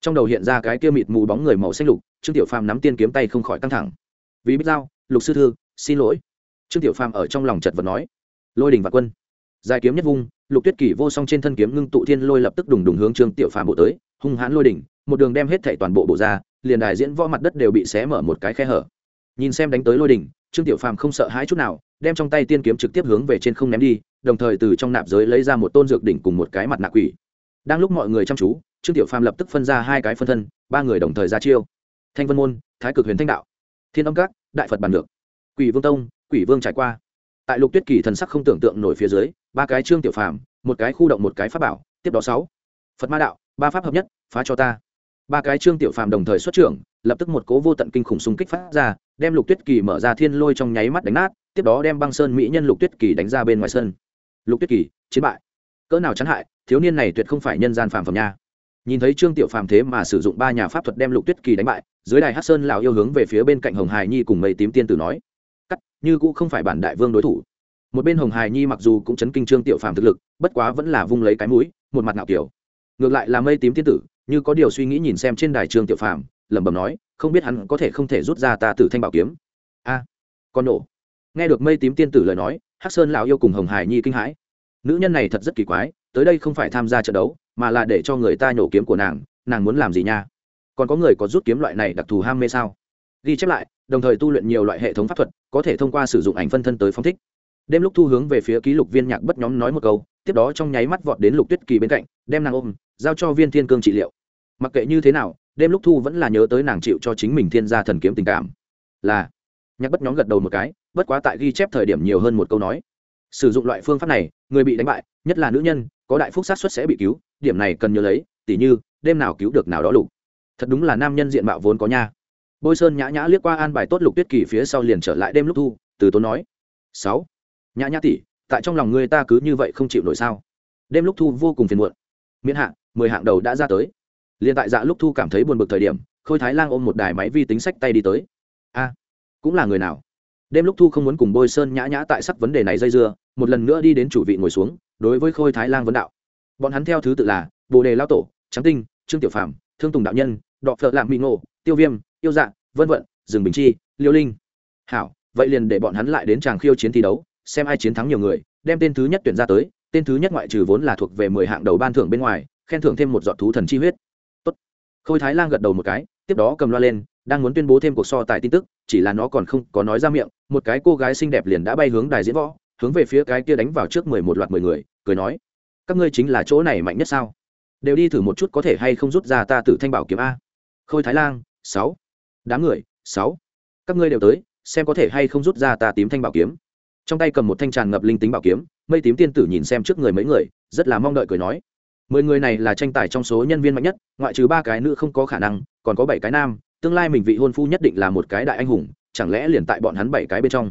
Speaker 1: Trong đầu hiện ra cái kia mịt mù bóng người màu xanh lục, trương tiểu phàm nắm tiên kiếm tay không khỏi căng thẳng. Vì bích giao, lục sư thư, xin lỗi trương tiểu phàm ở trong lòng chật vật nói, lôi đình và quân. Dài kiếm nhất vung, lục tuyết kỷ vô song trên thân kiếm ngưng tụ thiên lôi lập tức đùng đùng hướng trương tiểu phàm bộ tới, hung hãn lôi đỉnh, một đường đem hết thảy toàn bộ bộ ra, liền đài diễn võ mặt đất đều bị xé mở một cái khe hở. Nhìn xem đánh tới lôi đỉnh, trương tiểu phàm không sợ hãi chút nào, đem trong tay tiên kiếm trực tiếp hướng về trên không ném đi, đồng thời từ trong nạp giới lấy ra một tôn dược đỉnh cùng một cái mặt nạ quỷ. Đang lúc mọi người chăm chú, trương tiểu phàm lập tức phân ra hai cái phân thân, ba người đồng thời ra chiêu. Thanh vân môn, thái cực huyền thanh đạo, thiên âm các, đại phật bàn được quỷ vương tông quỷ vương trải qua. Tại lục tuyết kỳ thần sắc không tưởng tượng nổi phía dưới, ba cái trương tiểu phàm, một cái khu động một cái pháp bảo, tiếp đó sáu. Phật ma đạo, ba pháp hợp nhất, phá cho ta. Ba cái trương tiểu phàm đồng thời xuất trưởng, lập tức một cố vô tận kinh khủng xung kích phát ra, đem lục tuyết kỳ mở ra thiên lôi trong nháy mắt đánh nát, tiếp đó đem băng sơn mỹ nhân lục tuyết kỳ đánh ra bên ngoài sân. Lục tuyết kỳ, chiến bại. Cỡ nào chán hại, thiếu niên này tuyệt không phải nhân gian phàm phẩm nha. Nhìn thấy trương tiểu phàm thế mà sử dụng ba nhà pháp thuật đem lục tuyết kỳ đánh bại, dưới đài hát sơn lào yêu hướng về phía bên cạnh hồng hài nhi cùng mây tím tiên tử nói như cũng không phải bản đại vương đối thủ. Một bên hồng hài nhi mặc dù cũng chấn kinh trương tiểu phàm thực lực, bất quá vẫn là vung lấy cái mũi, một mặt ngạo kiểu. Ngược lại là mây tím tiên tử, như có điều suy nghĩ nhìn xem trên đài trương tiểu phàm, lẩm bẩm nói, không biết hắn có thể không thể rút ra ta từ thanh bảo kiếm. A, con nổ. Nghe được mây tím tiên tử lời nói, hắc sơn lão yêu cùng hồng hải nhi kinh hãi. Nữ nhân này thật rất kỳ quái, tới đây không phải tham gia trận đấu, mà là để cho người ta nhổ kiếm của nàng nàng muốn làm gì nha? Còn có người có rút kiếm loại này đặc thù ham mê sao? Ghi chép lại, đồng thời tu luyện nhiều loại hệ thống pháp thuật, có thể thông qua sử dụng ảnh phân thân tới phong thích. Đêm lúc thu hướng về phía ký lục viên nhạc bất nhóm nói một câu, tiếp đó trong nháy mắt vọt đến lục tuyết kỳ bên cạnh, đem nàng ôm, giao cho viên thiên cương trị liệu. Mặc kệ như thế nào, đêm lúc thu vẫn là nhớ tới nàng chịu cho chính mình thiên gia thần kiếm tình cảm. Là, nhạc bất nhóm gật đầu một cái, bất quá tại ghi chép thời điểm nhiều hơn một câu nói. Sử dụng loại phương pháp này, người bị đánh bại, nhất là nữ nhân, có đại phúc sát xuất sẽ bị cứu, điểm này cần nhớ lấy, tỉ như, đêm nào cứu được nào đó lục. Thật đúng là nam nhân diện mạo vốn có nha bôi sơn nhã nhã liếc qua an bài tốt lục tuyết kỳ phía sau liền trở lại đêm lúc thu, từ tốn nói, sáu, nhã nhã tỷ, tại trong lòng người ta cứ như vậy không chịu nổi sao? Đêm lúc thu vô cùng phiền muộn. Miễn hạng mười hạng đầu đã ra tới. Liền tại dạ lúc thu cảm thấy buồn bực thời điểm, khôi thái lang ôm một đài máy vi tính sách tay đi tới. A, cũng là người nào? Đêm lúc thu không muốn cùng bôi sơn nhã nhã tại sắc vấn đề này dây dưa, một lần nữa đi đến chủ vị ngồi xuống, đối với khôi thái lang vấn đạo. Bọn hắn theo thứ tự là bồ đề lao tổ trắng tinh, trương tiểu phạm thương tùng đạo nhân, đọ phợ lạng mỹ ngộ, tiêu viêm yêu dạ vân vận rừng bình chi, liêu linh. Hảo, vậy liền để bọn hắn lại đến tràng khiêu chiến thi đấu, xem ai chiến thắng nhiều người, đem tên thứ nhất tuyển ra tới, tên thứ nhất ngoại trừ vốn là thuộc về mười hạng đầu ban thưởng bên ngoài, khen thưởng thêm một giọt thú thần chi huyết. Tốt. khôi thái lang gật đầu một cái, tiếp đó cầm loa lên, đang muốn tuyên bố thêm cuộc so tài tin tức, chỉ là nó còn không có nói ra miệng, một cái cô gái xinh đẹp liền đã bay hướng đài diễn võ, hướng về phía cái kia đánh vào trước mười một loạt mười người, cười nói, các ngươi chính là chỗ này mạnh nhất sao? Đều đi thử một chút có thể hay không rút ra ta từ thanh bảo kiếm a. Khôi thái lang sáu đám người, sáu. Các ngươi đều tới, xem có thể hay không rút ra ta tím thanh bảo kiếm. Trong tay cầm một thanh tràn ngập linh tính bảo kiếm, mây tím tiên tử nhìn xem trước người mấy người, rất là mong đợi cười nói. Mười người này là tranh tài trong số nhân viên mạnh nhất, ngoại trừ ba cái nữ không có khả năng, còn có bảy cái nam, tương lai mình vị hôn phu nhất định là một cái đại anh hùng, chẳng lẽ liền tại bọn hắn bảy cái bên trong.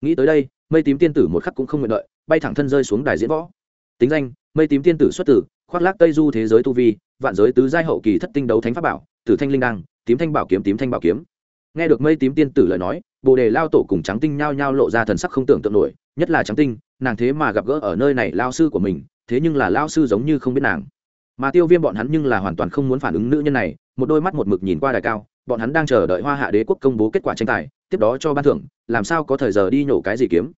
Speaker 1: Nghĩ tới đây, mây tím tiên tử một khắc cũng không nguyện đợi, bay thẳng thân rơi xuống đài diễn võ. Tính danh, mây tím tiên tử xuất tử khoác lác tây du thế giới tu vi, vạn giới tứ giai hậu kỳ thất tinh đấu thánh pháp bảo, tử thanh linh đăng tím thanh bảo kiếm, tím thanh bảo kiếm. Nghe được mây tím tiên tử lời nói, bồ đề lao tổ cùng trắng tinh nhao nhao lộ ra thần sắc không tưởng tượng nổi, nhất là trắng tinh, nàng thế mà gặp gỡ ở nơi này lao sư của mình, thế nhưng là lao sư giống như không biết nàng. Mà tiêu viêm bọn hắn nhưng là hoàn toàn không muốn phản ứng nữ nhân này, một đôi mắt một mực nhìn qua đài cao, bọn hắn đang chờ đợi hoa hạ đế quốc công bố kết quả tranh tài, tiếp đó cho ban thưởng, làm sao có thời giờ đi nhổ cái gì kiếm.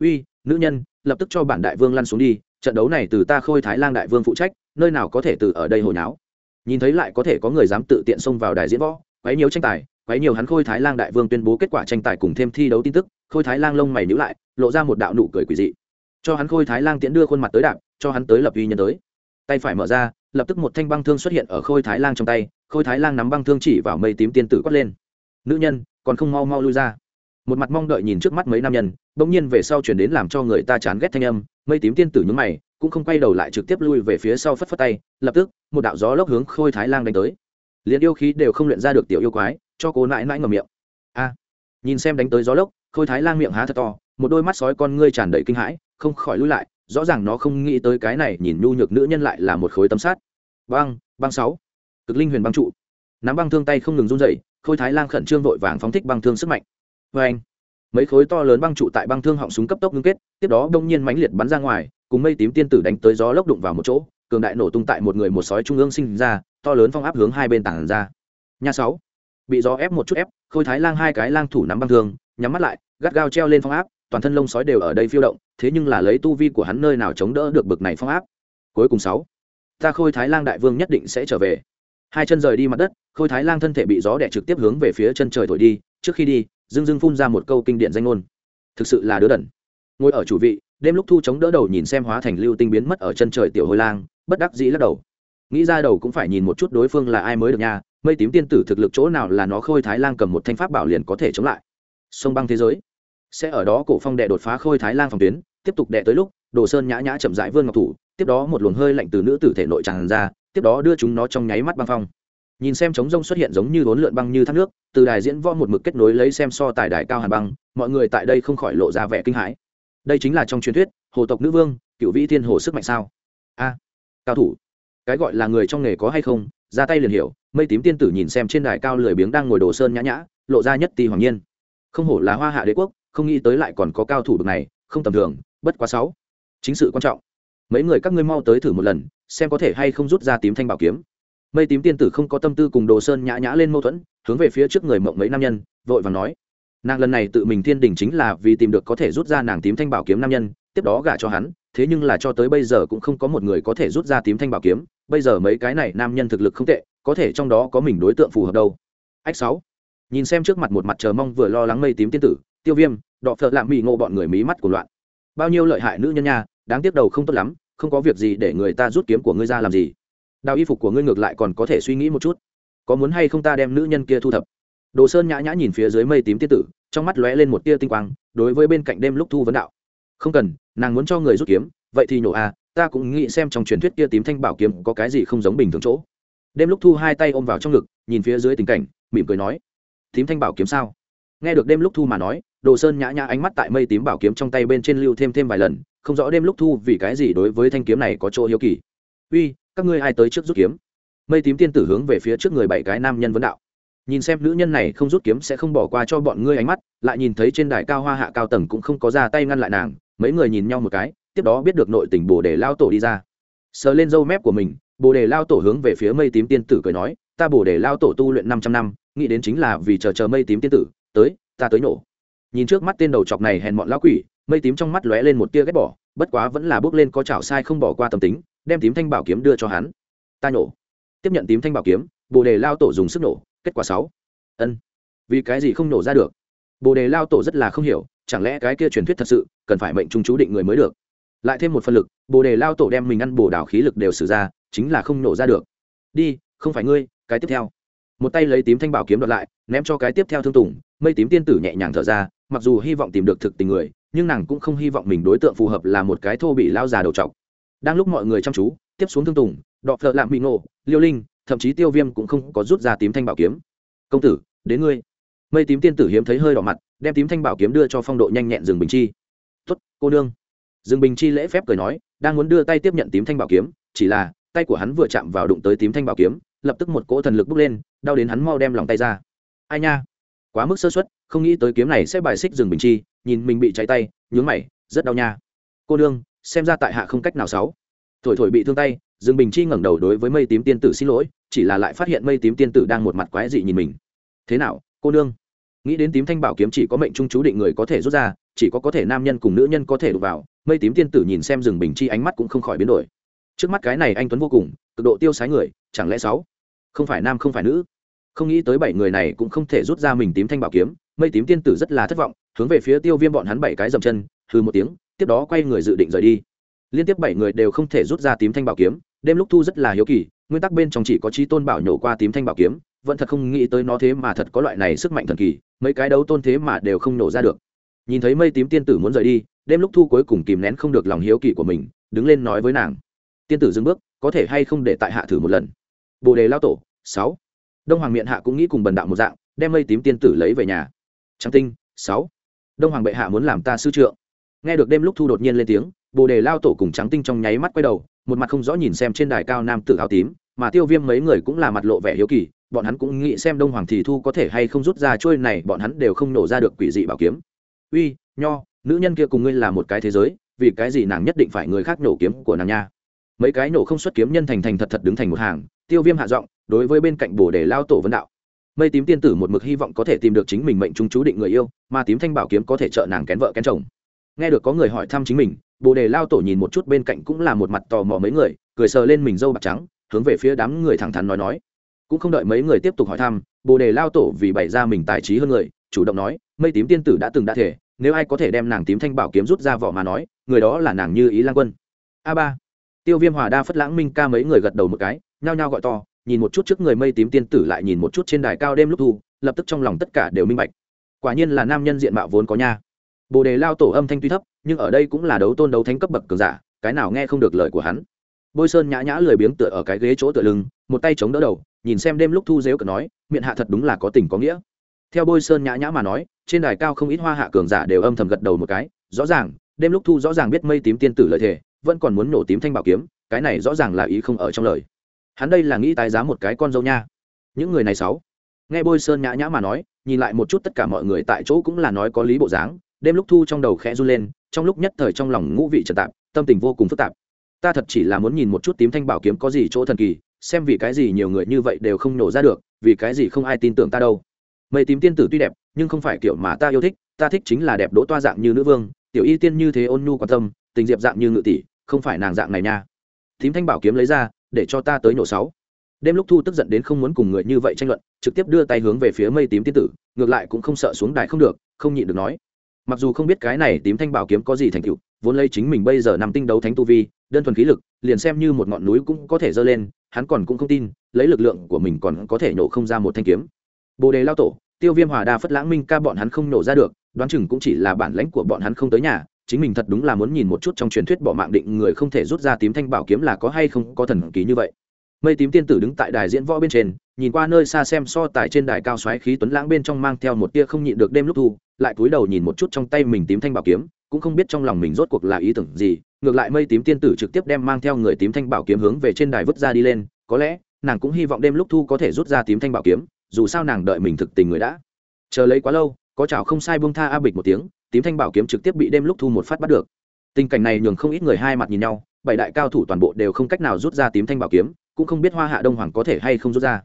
Speaker 1: Uy, nữ nhân, lập tức cho bản đại vương lăn xuống đi, trận đấu này từ ta khôi thái lang đại vương phụ trách, nơi nào có thể từ ở đây hồi náo nhìn thấy lại có thể có người dám tự tiện xông vào đài diễn võ, quấy nhiều tranh tài, quấy nhiều hắn khôi thái lang đại vương tuyên bố kết quả tranh tài cùng thêm thi đấu tin tức, khôi thái lang lông mày nhữ lại, lộ ra một đạo nụ cười quỷ dị. Cho hắn khôi thái lang tiễn đưa khuôn mặt tới đạp, cho hắn tới lập uy nhân tới. Tay phải mở ra, lập tức một thanh băng thương xuất hiện ở khôi thái lang trong tay, khôi thái lang nắm băng thương chỉ vào mây tím tiên tử quát lên. Nữ nhân, còn không mau mau lui ra. Một mặt mong đợi nhìn trước mắt mấy nam nhân, bỗng nhiên về sau chuyển đến làm cho người ta chán ghét thanh âm, mây tím tiên tử nhúng mày cũng không quay đầu lại trực tiếp lui về phía sau phất phất tay, lập tức, một đạo gió lốc hướng khôi thái lang đánh tới. Liền yêu khí đều không luyện ra được tiểu yêu quái, cho cô nãi nãi ngầm miệng. A! Nhìn xem đánh tới gió lốc, khôi thái lang miệng há thật to, một đôi mắt sói con ngươi tràn đầy kinh hãi, không khỏi lui lại, rõ ràng nó không nghĩ tới cái này nhìn nhu nhược nữ nhân lại là một khối tấm sát băng băng sáu. Cực linh huyền băng trụ. Nắm băng thương tay không ngừng run dậy khôi thái lang khẩn trương vội vàng phóng thích băng thương sức mạnh. Vê anh mấy khối to lớn băng trụ tại băng thương họng súng cấp tốc ngưng kết, tiếp đó đông nhiên mãnh liệt bắn ra ngoài, cùng mây tím tiên tử đánh tới gió lốc đụng vào một chỗ, cường đại nổ tung tại một người một sói trung ương sinh ra, to lớn phong áp hướng hai bên tảng ra. Nha sáu, bị gió ép một chút ép, khôi thái lang hai cái lang thủ nắm băng thương, nhắm mắt lại, gắt gao treo lên phong áp, toàn thân lông sói đều ở đây phiêu động, thế nhưng là lấy tu vi của hắn nơi nào chống đỡ được bực này phong áp. Cuối cùng sáu, ta khôi thái lang đại vương nhất định sẽ trở về. Hai chân rời đi mặt đất, khôi thái lang thân thể bị gió đẻ trực tiếp hướng về phía chân trời thổi đi, trước khi đi dưng dưng phun ra một câu kinh điển danh ngôn. Thực sự là đứa đần. Ngồi ở chủ vị, đêm lúc thu chống đỡ đầu nhìn xem hóa thành lưu tinh biến mất ở chân trời tiểu hôi lang, bất đắc dĩ lắc đầu. Nghĩ ra đầu cũng phải nhìn một chút đối phương là ai mới được nha, mây tím tiên tử thực lực chỗ nào là nó khôi thái lang cầm một thanh pháp bảo liền có thể chống lại. Sông băng thế giới. Sẽ ở đó cổ phong đệ đột phá khôi thái lang phòng tuyến, tiếp tục đệ tới lúc, đồ sơn nhã nhã chậm rãi vươn ngọc thủ, tiếp đó một luồng hơi lạnh từ nữ tử thể nội tràn ra, tiếp đó đưa chúng nó trong nháy mắt băng phong nhìn xem trống rông xuất hiện giống như bốn lượn băng như thác nước, từ đài diễn võ một mực kết nối lấy xem so tài đài cao hàn băng, mọi người tại đây không khỏi lộ ra vẻ kinh hãi. Đây chính là trong truyền thuyết, hồ tộc nữ vương, cựu vĩ thiên hồ sức mạnh sao? A, cao thủ. Cái gọi là người trong nghề có hay không, ra tay liền hiểu, mây tím tiên tử nhìn xem trên đài cao lười biếng đang ngồi đồ sơn nhã nhã, lộ ra nhất ti hoàng nhiên. Không hổ là hoa hạ đế quốc, không nghĩ tới lại còn có cao thủ bực này, không tầm thường, bất quá sáu. Chính sự quan trọng. Mấy người các ngươi mau tới thử một lần, xem có thể hay không rút ra tím thanh bảo kiếm mây tím tiên tử không có tâm tư cùng đồ sơn nhã nhã lên mâu thuẫn, hướng về phía trước người mộng mấy nam nhân, vội vàng nói, nàng lần này tự mình thiên đình chính là vì tìm được có thể rút ra nàng tím thanh bảo kiếm nam nhân, tiếp đó gả cho hắn, thế nhưng là cho tới bây giờ cũng không có một người có thể rút ra tím thanh bảo kiếm, bây giờ mấy cái này nam nhân thực lực không tệ, có thể trong đó có mình đối tượng phù hợp đâu. Ách sáu. Nhìn xem trước mặt một mặt chờ mong vừa lo lắng mây tím tiên tử, tiêu viêm, đọ phợ lạm mỹ ngộ bọn người mí mắt của loạn. Bao nhiêu lợi hại nữ nhân nha, đáng tiếc đầu không tốt lắm, không có việc gì để người ta rút kiếm của ngươi ra làm gì? Đào y phục của ngươi ngược lại còn có thể suy nghĩ một chút. Có muốn hay không ta đem nữ nhân kia thu thập? Đồ sơn nhã nhã nhìn phía dưới mây tím tiết tử, trong mắt lóe lên một tia tinh quang, đối với bên cạnh đêm lúc thu vấn đạo. Không cần, nàng muốn cho người rút kiếm, vậy thì nhổ à ta cũng nghĩ xem trong truyền thuyết kia tím thanh bảo kiếm có cái gì không giống bình thường chỗ. Đêm lúc thu hai tay ôm vào trong ngực, nhìn phía dưới tình cảnh, mỉm cười nói, tím thanh bảo kiếm sao? Nghe được đêm lúc thu mà nói, đồ sơn nhã nhã ánh mắt tại mây tím bảo kiếm trong tay bên trên lưu thêm thêm vài lần, không rõ đêm lúc thu vì cái gì đối với thanh kiếm này có chỗ hiếu kỳ. Uy các ngươi ai tới trước rút kiếm? Mây tím tiên tử hướng về phía trước người bảy cái nam nhân vấn đạo. Nhìn xem nữ nhân này không rút kiếm sẽ không bỏ qua cho bọn ngươi ánh mắt, lại nhìn thấy trên đài cao hoa hạ cao tầng cũng không có ra tay ngăn lại nàng, mấy người nhìn nhau một cái, tiếp đó biết được nội tình bồ đề lao tổ đi ra. Sờ lên râu mép của mình, bồ đề lao tổ hướng về phía mây tím tiên tử cười nói, ta bồ đề lao tổ tu luyện năm trăm năm, nghĩ đến chính là vì chờ chờ mây tím tiên tử, tới, ta tới nổ. Nhìn trước mắt tên đầu chọc này hèn mọn lão quỷ, mây tím trong mắt lóe lên một tia ghét bỏ, bất quá vẫn là bước lên có chảo sai không bỏ qua tâm tính đem tím thanh bảo kiếm đưa cho hắn. Ta nổ tiếp nhận tím thanh bảo kiếm, bồ đề lao tổ dùng sức nổ kết quả sáu. Ân. Vì cái gì không nổ ra được? Bồ đề lao tổ rất là không hiểu, chẳng lẽ cái kia truyền thuyết thật sự, cần phải mệnh trung chú định người mới được? Lại thêm một phần lực, bồ đề lao tổ đem mình ăn bồ đào khí lực đều xử ra, chính là không nổ ra được. Đi, không phải ngươi, cái tiếp theo. Một tay lấy tím thanh bảo kiếm đoạt lại, ném cho cái tiếp theo thương tùng, mây tím tiên tử nhẹ nhàng thở ra, mặc dù hy vọng tìm được thực tình người, nhưng nàng cũng không hy vọng mình đối tượng phù hợp là một cái thô bị lao già đầu trọc đang lúc mọi người chăm chú, tiếp xuống thương tùng, đọ phợ lạm bị nổ liêu linh, thậm chí tiêu viêm cũng không có rút ra tím thanh bảo kiếm. Công tử, đến ngươi. Mây tím tiên tử hiếm thấy hơi đỏ mặt, đem tím thanh bảo kiếm đưa cho phong độ nhanh nhẹn rừng bình chi. Tuất cô nương. Rừng bình chi lễ phép cười nói, đang muốn đưa tay tiếp nhận tím thanh bảo kiếm, chỉ là, tay của hắn vừa chạm vào đụng tới tím thanh bảo kiếm, lập tức một cỗ thần lực bốc lên, đau đến hắn mau đem lòng tay ra. Ai nha? Quá mức sơ suất, không nghĩ tới kiếm này sẽ bài xích rừng bình chi, nhìn mình bị cháy tay, nhướng mày, rất đau nha. Cô nương xem ra tại hạ không cách nào sáu. Thổi thổi bị thương tay, dương bình chi ngẩng đầu đối với mây tím tiên tử xin lỗi, chỉ là lại phát hiện mây tím tiên tử đang một mặt quái dị nhìn mình. Thế nào, cô nương? Nghĩ đến tím thanh bảo kiếm chỉ có mệnh trung chú định người có thể rút ra, chỉ có có thể nam nhân cùng nữ nhân có thể đụng vào, mây tím tiên tử nhìn xem rừng bình chi ánh mắt cũng không khỏi biến đổi. Trước mắt cái này anh tuấn vô cùng, cực độ tiêu sái người, chẳng lẽ sáu? Không phải nam không phải nữ. Không nghĩ tới bảy người này cũng không thể rút ra mình tím thanh bảo kiếm, mây tím tiên tử rất là thất vọng, hướng về phía tiêu viêm bọn hắn bảy cái dầm chân hư một tiếng tiếp đó quay người dự định rời đi. Liên tiếp bảy người đều không thể rút ra tím thanh bảo kiếm, đêm lúc thu rất là hiếu kỳ, nguyên tắc bên trong chỉ có trí tôn bảo nhổ qua tím thanh bảo kiếm, vẫn thật không nghĩ tới nó thế mà thật có loại này sức mạnh thần kỳ, mấy cái đấu tôn thế mà đều không nổ ra được. Nhìn thấy mây tím tiên tử muốn rời đi, đêm lúc thu cuối cùng kìm nén không được lòng hiếu kỳ của mình, đứng lên nói với nàng. Tiên tử dừng bước, có thể hay không để tại hạ thử một lần. Bồ đề lao tổ, sáu. Đông hoàng miệng hạ cũng nghĩ cùng bần đạo một dạng, đem mây tím tiên tử lấy về nhà. Trắng tinh, sáu. Đông hoàng bệ hạ muốn làm ta sư trượng nghe được đêm lúc thu đột nhiên lên tiếng, bồ đề lao tổ cùng trắng tinh trong nháy mắt quay đầu, một mặt không rõ nhìn xem trên đài cao nam tử áo tím, mà tiêu viêm mấy người cũng là mặt lộ vẻ hiếu kỳ, bọn hắn cũng nghĩ xem đông hoàng thì thu có thể hay không rút ra trôi này, bọn hắn đều không nổ ra được quỷ dị bảo kiếm. Uy, nho, nữ nhân kia cùng ngươi là một cái thế giới, vì cái gì nàng nhất định phải người khác nổ kiếm của nàng nha? Mấy cái nổ không xuất kiếm nhân thành thành thật thật đứng thành một hàng, tiêu viêm hạ giọng, đối với bên cạnh bồ đề lao tổ vân đạo. Mây tím tiên tử một mực hy vọng có thể tìm được chính mình mệnh trung chú định người yêu, mà tím thanh bảo kiếm có thể trợ nàng kén vợ kén chồng nghe được có người hỏi thăm chính mình, bồ đề lao tổ nhìn một chút bên cạnh cũng là một mặt tò mò mấy người, cười sờ lên mình râu bạc trắng, hướng về phía đám người thẳng thắn nói nói. Cũng không đợi mấy người tiếp tục hỏi thăm, bồ đề lao tổ vì bày ra mình tài trí hơn người, chủ động nói, mây tím tiên tử đã từng đã thể, nếu ai có thể đem nàng tím thanh bảo kiếm rút ra vỏ mà nói, người đó là nàng như ý lan quân. A ba. Tiêu viêm hòa đa phất lãng minh ca mấy người gật đầu một cái, nhao nhao gọi to, nhìn một chút trước người mây tím tiên tử lại nhìn một chút trên đài cao đêm lúc thu, lập tức trong lòng tất cả đều minh bạch. Quả nhiên là nam nhân diện mạo vốn có nha bồ đề lao tổ âm thanh tuy thấp, nhưng ở đây cũng là đấu tôn đấu thánh cấp bậc cường giả, cái nào nghe không được lời của hắn. Bôi sơn nhã nhã lười biếng tựa ở cái ghế chỗ tựa lưng, một tay chống đỡ đầu, nhìn xem đêm lúc thu dếu cờ nói, miệng hạ thật đúng là có tình có nghĩa. Theo bôi sơn nhã nhã mà nói, trên đài cao không ít hoa hạ cường giả đều âm thầm gật đầu một cái, rõ ràng, đêm lúc thu rõ ràng biết mây tím tiên tử lợi thể, vẫn còn muốn nổ tím thanh bảo kiếm, cái này rõ ràng là ý không ở trong lời. Hắn đây là nghĩ tái giá một cái con dâu nha. Những người này sáu. Nghe bôi sơn nhã nhã mà nói, nhìn lại một chút tất cả mọi người tại chỗ cũng là nói có lý bộ dáng đêm lúc thu trong đầu khẽ run lên, trong lúc nhất thời trong lòng ngũ vị trật tạp, tâm tình vô cùng phức tạp. Ta thật chỉ là muốn nhìn một chút tím thanh bảo kiếm có gì chỗ thần kỳ, xem vì cái gì nhiều người như vậy đều không nổ ra được, vì cái gì không ai tin tưởng ta đâu. Mây tím tiên tử tuy đẹp, nhưng không phải kiểu mà ta yêu thích, ta thích chính là đẹp đỗ toa dạng như nữ vương, tiểu y tiên như thế ôn nhu quan tâm, tình diệp dạng như ngự tỷ, không phải nàng dạng này nha. Tím thanh bảo kiếm lấy ra, để cho ta tới nổ sáu. Đêm lúc thu tức giận đến không muốn cùng người như vậy tranh luận, trực tiếp đưa tay hướng về phía mây tím tiên tử, ngược lại cũng không sợ xuống đài không được, không nhịn được nói mặc dù không biết cái này tím thanh bảo kiếm có gì thành tựu, vốn lấy chính mình bây giờ nằm tinh đấu thánh tu vi, đơn thuần khí lực, liền xem như một ngọn núi cũng có thể dơ lên, hắn còn cũng không tin, lấy lực lượng của mình còn có thể nổ không ra một thanh kiếm. Bồ đề lao tổ, tiêu viêm hòa đa phất lãng minh ca bọn hắn không nổ ra được, đoán chừng cũng chỉ là bản lãnh của bọn hắn không tới nhà, chính mình thật đúng là muốn nhìn một chút trong truyền thuyết bỏ mạng định người không thể rút ra tím thanh bảo kiếm là có hay không có thần ký như vậy. Mây tím tiên tử đứng tại đài diễn võ bên trên, nhìn qua nơi xa xem so tài trên đài cao xoáy khí tuấn lãng bên trong mang theo một tia không nhịn được đêm lúc thu lại cúi đầu nhìn một chút trong tay mình tím thanh bảo kiếm, cũng không biết trong lòng mình rốt cuộc là ý tưởng gì, ngược lại mây tím tiên tử trực tiếp đem mang theo người tím thanh bảo kiếm hướng về trên đài vứt ra đi lên, có lẽ, nàng cũng hy vọng đêm lúc thu có thể rút ra tím thanh bảo kiếm, dù sao nàng đợi mình thực tình người đã. Chờ lấy quá lâu, có chảo không sai buông tha a bịch một tiếng, tím thanh bảo kiếm trực tiếp bị đêm lúc thu một phát bắt được. Tình cảnh này nhường không ít người hai mặt nhìn nhau, bảy đại cao thủ toàn bộ đều không cách nào rút ra tím thanh bảo kiếm, cũng không biết hoa hạ đông hoàng có thể hay không rút ra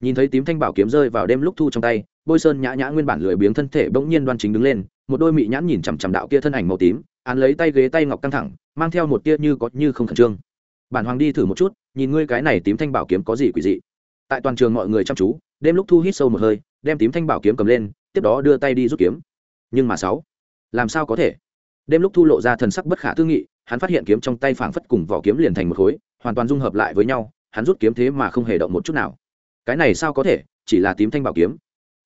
Speaker 1: nhìn thấy tím thanh bảo kiếm rơi vào đêm lúc thu trong tay, bôi sơn nhã nhã nguyên bản lười biếng thân thể bỗng nhiên đoan chính đứng lên, một đôi mị nhãn nhìn chằm chằm đạo kia thân ảnh màu tím, án lấy tay ghế tay ngọc căng thẳng, mang theo một tia như có như không khẩn trương. Bản hoàng đi thử một chút, nhìn ngươi cái này tím thanh bảo kiếm có gì quỷ dị. Tại toàn trường mọi người chăm chú, đêm lúc thu hít sâu một hơi, đem tím thanh bảo kiếm cầm lên, tiếp đó đưa tay đi rút kiếm. Nhưng mà sáu, làm sao có thể? Đêm lúc thu lộ ra thần sắc bất khả tư nghị, hắn phát hiện kiếm trong tay phảng phất cùng vỏ kiếm liền thành một khối, hoàn toàn dung hợp lại với nhau, hắn rút kiếm thế mà không hề động một chút nào cái này sao có thể, chỉ là tím thanh bảo kiếm.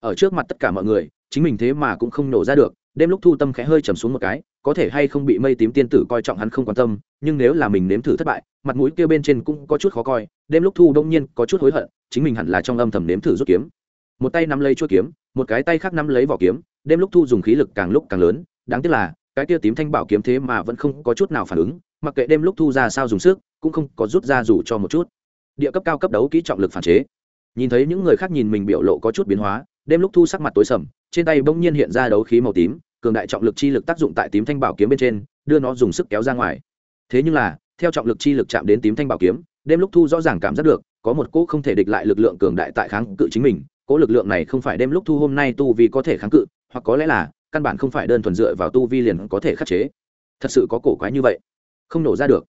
Speaker 1: Ở trước mặt tất cả mọi người, chính mình thế mà cũng không nổ ra được, đêm lúc thu tâm khẽ hơi trầm xuống một cái, có thể hay không bị mây tím tiên tử coi trọng hắn không quan tâm, nhưng nếu là mình nếm thử thất bại, mặt mũi kia bên trên cũng có chút khó coi, đêm lúc thu đông nhiên có chút hối hận, chính mình hẳn là trong âm thầm nếm thử rút kiếm. Một tay nắm lấy chuôi kiếm, một cái tay khác nắm lấy vỏ kiếm, đêm lúc thu dùng khí lực càng lúc càng lớn, đáng tiếc là, cái kia tím thanh bảo kiếm thế mà vẫn không có chút nào phản ứng, mặc kệ đêm lúc thu ra sao dùng sức, cũng không có rút ra dù cho một chút. Địa cấp cao cấp đấu kỹ trọng lực phản chế nhìn thấy những người khác nhìn mình biểu lộ có chút biến hóa, đêm lúc thu sắc mặt tối sầm, trên tay bỗng nhiên hiện ra đấu khí màu tím, cường đại trọng lực chi lực tác dụng tại tím thanh bảo kiếm bên trên, đưa nó dùng sức kéo ra ngoài. Thế nhưng là, theo trọng lực chi lực chạm đến tím thanh bảo kiếm, đêm lúc thu rõ ràng cảm giác được, có một cỗ không thể địch lại lực lượng cường đại tại kháng cự chính mình, cỗ lực lượng này không phải đêm lúc thu hôm nay tu vi có thể kháng cự, hoặc có lẽ là, căn bản không phải đơn thuần dựa vào tu vi liền có thể khắc chế. Thật sự có cổ quái như vậy, không nổ ra được.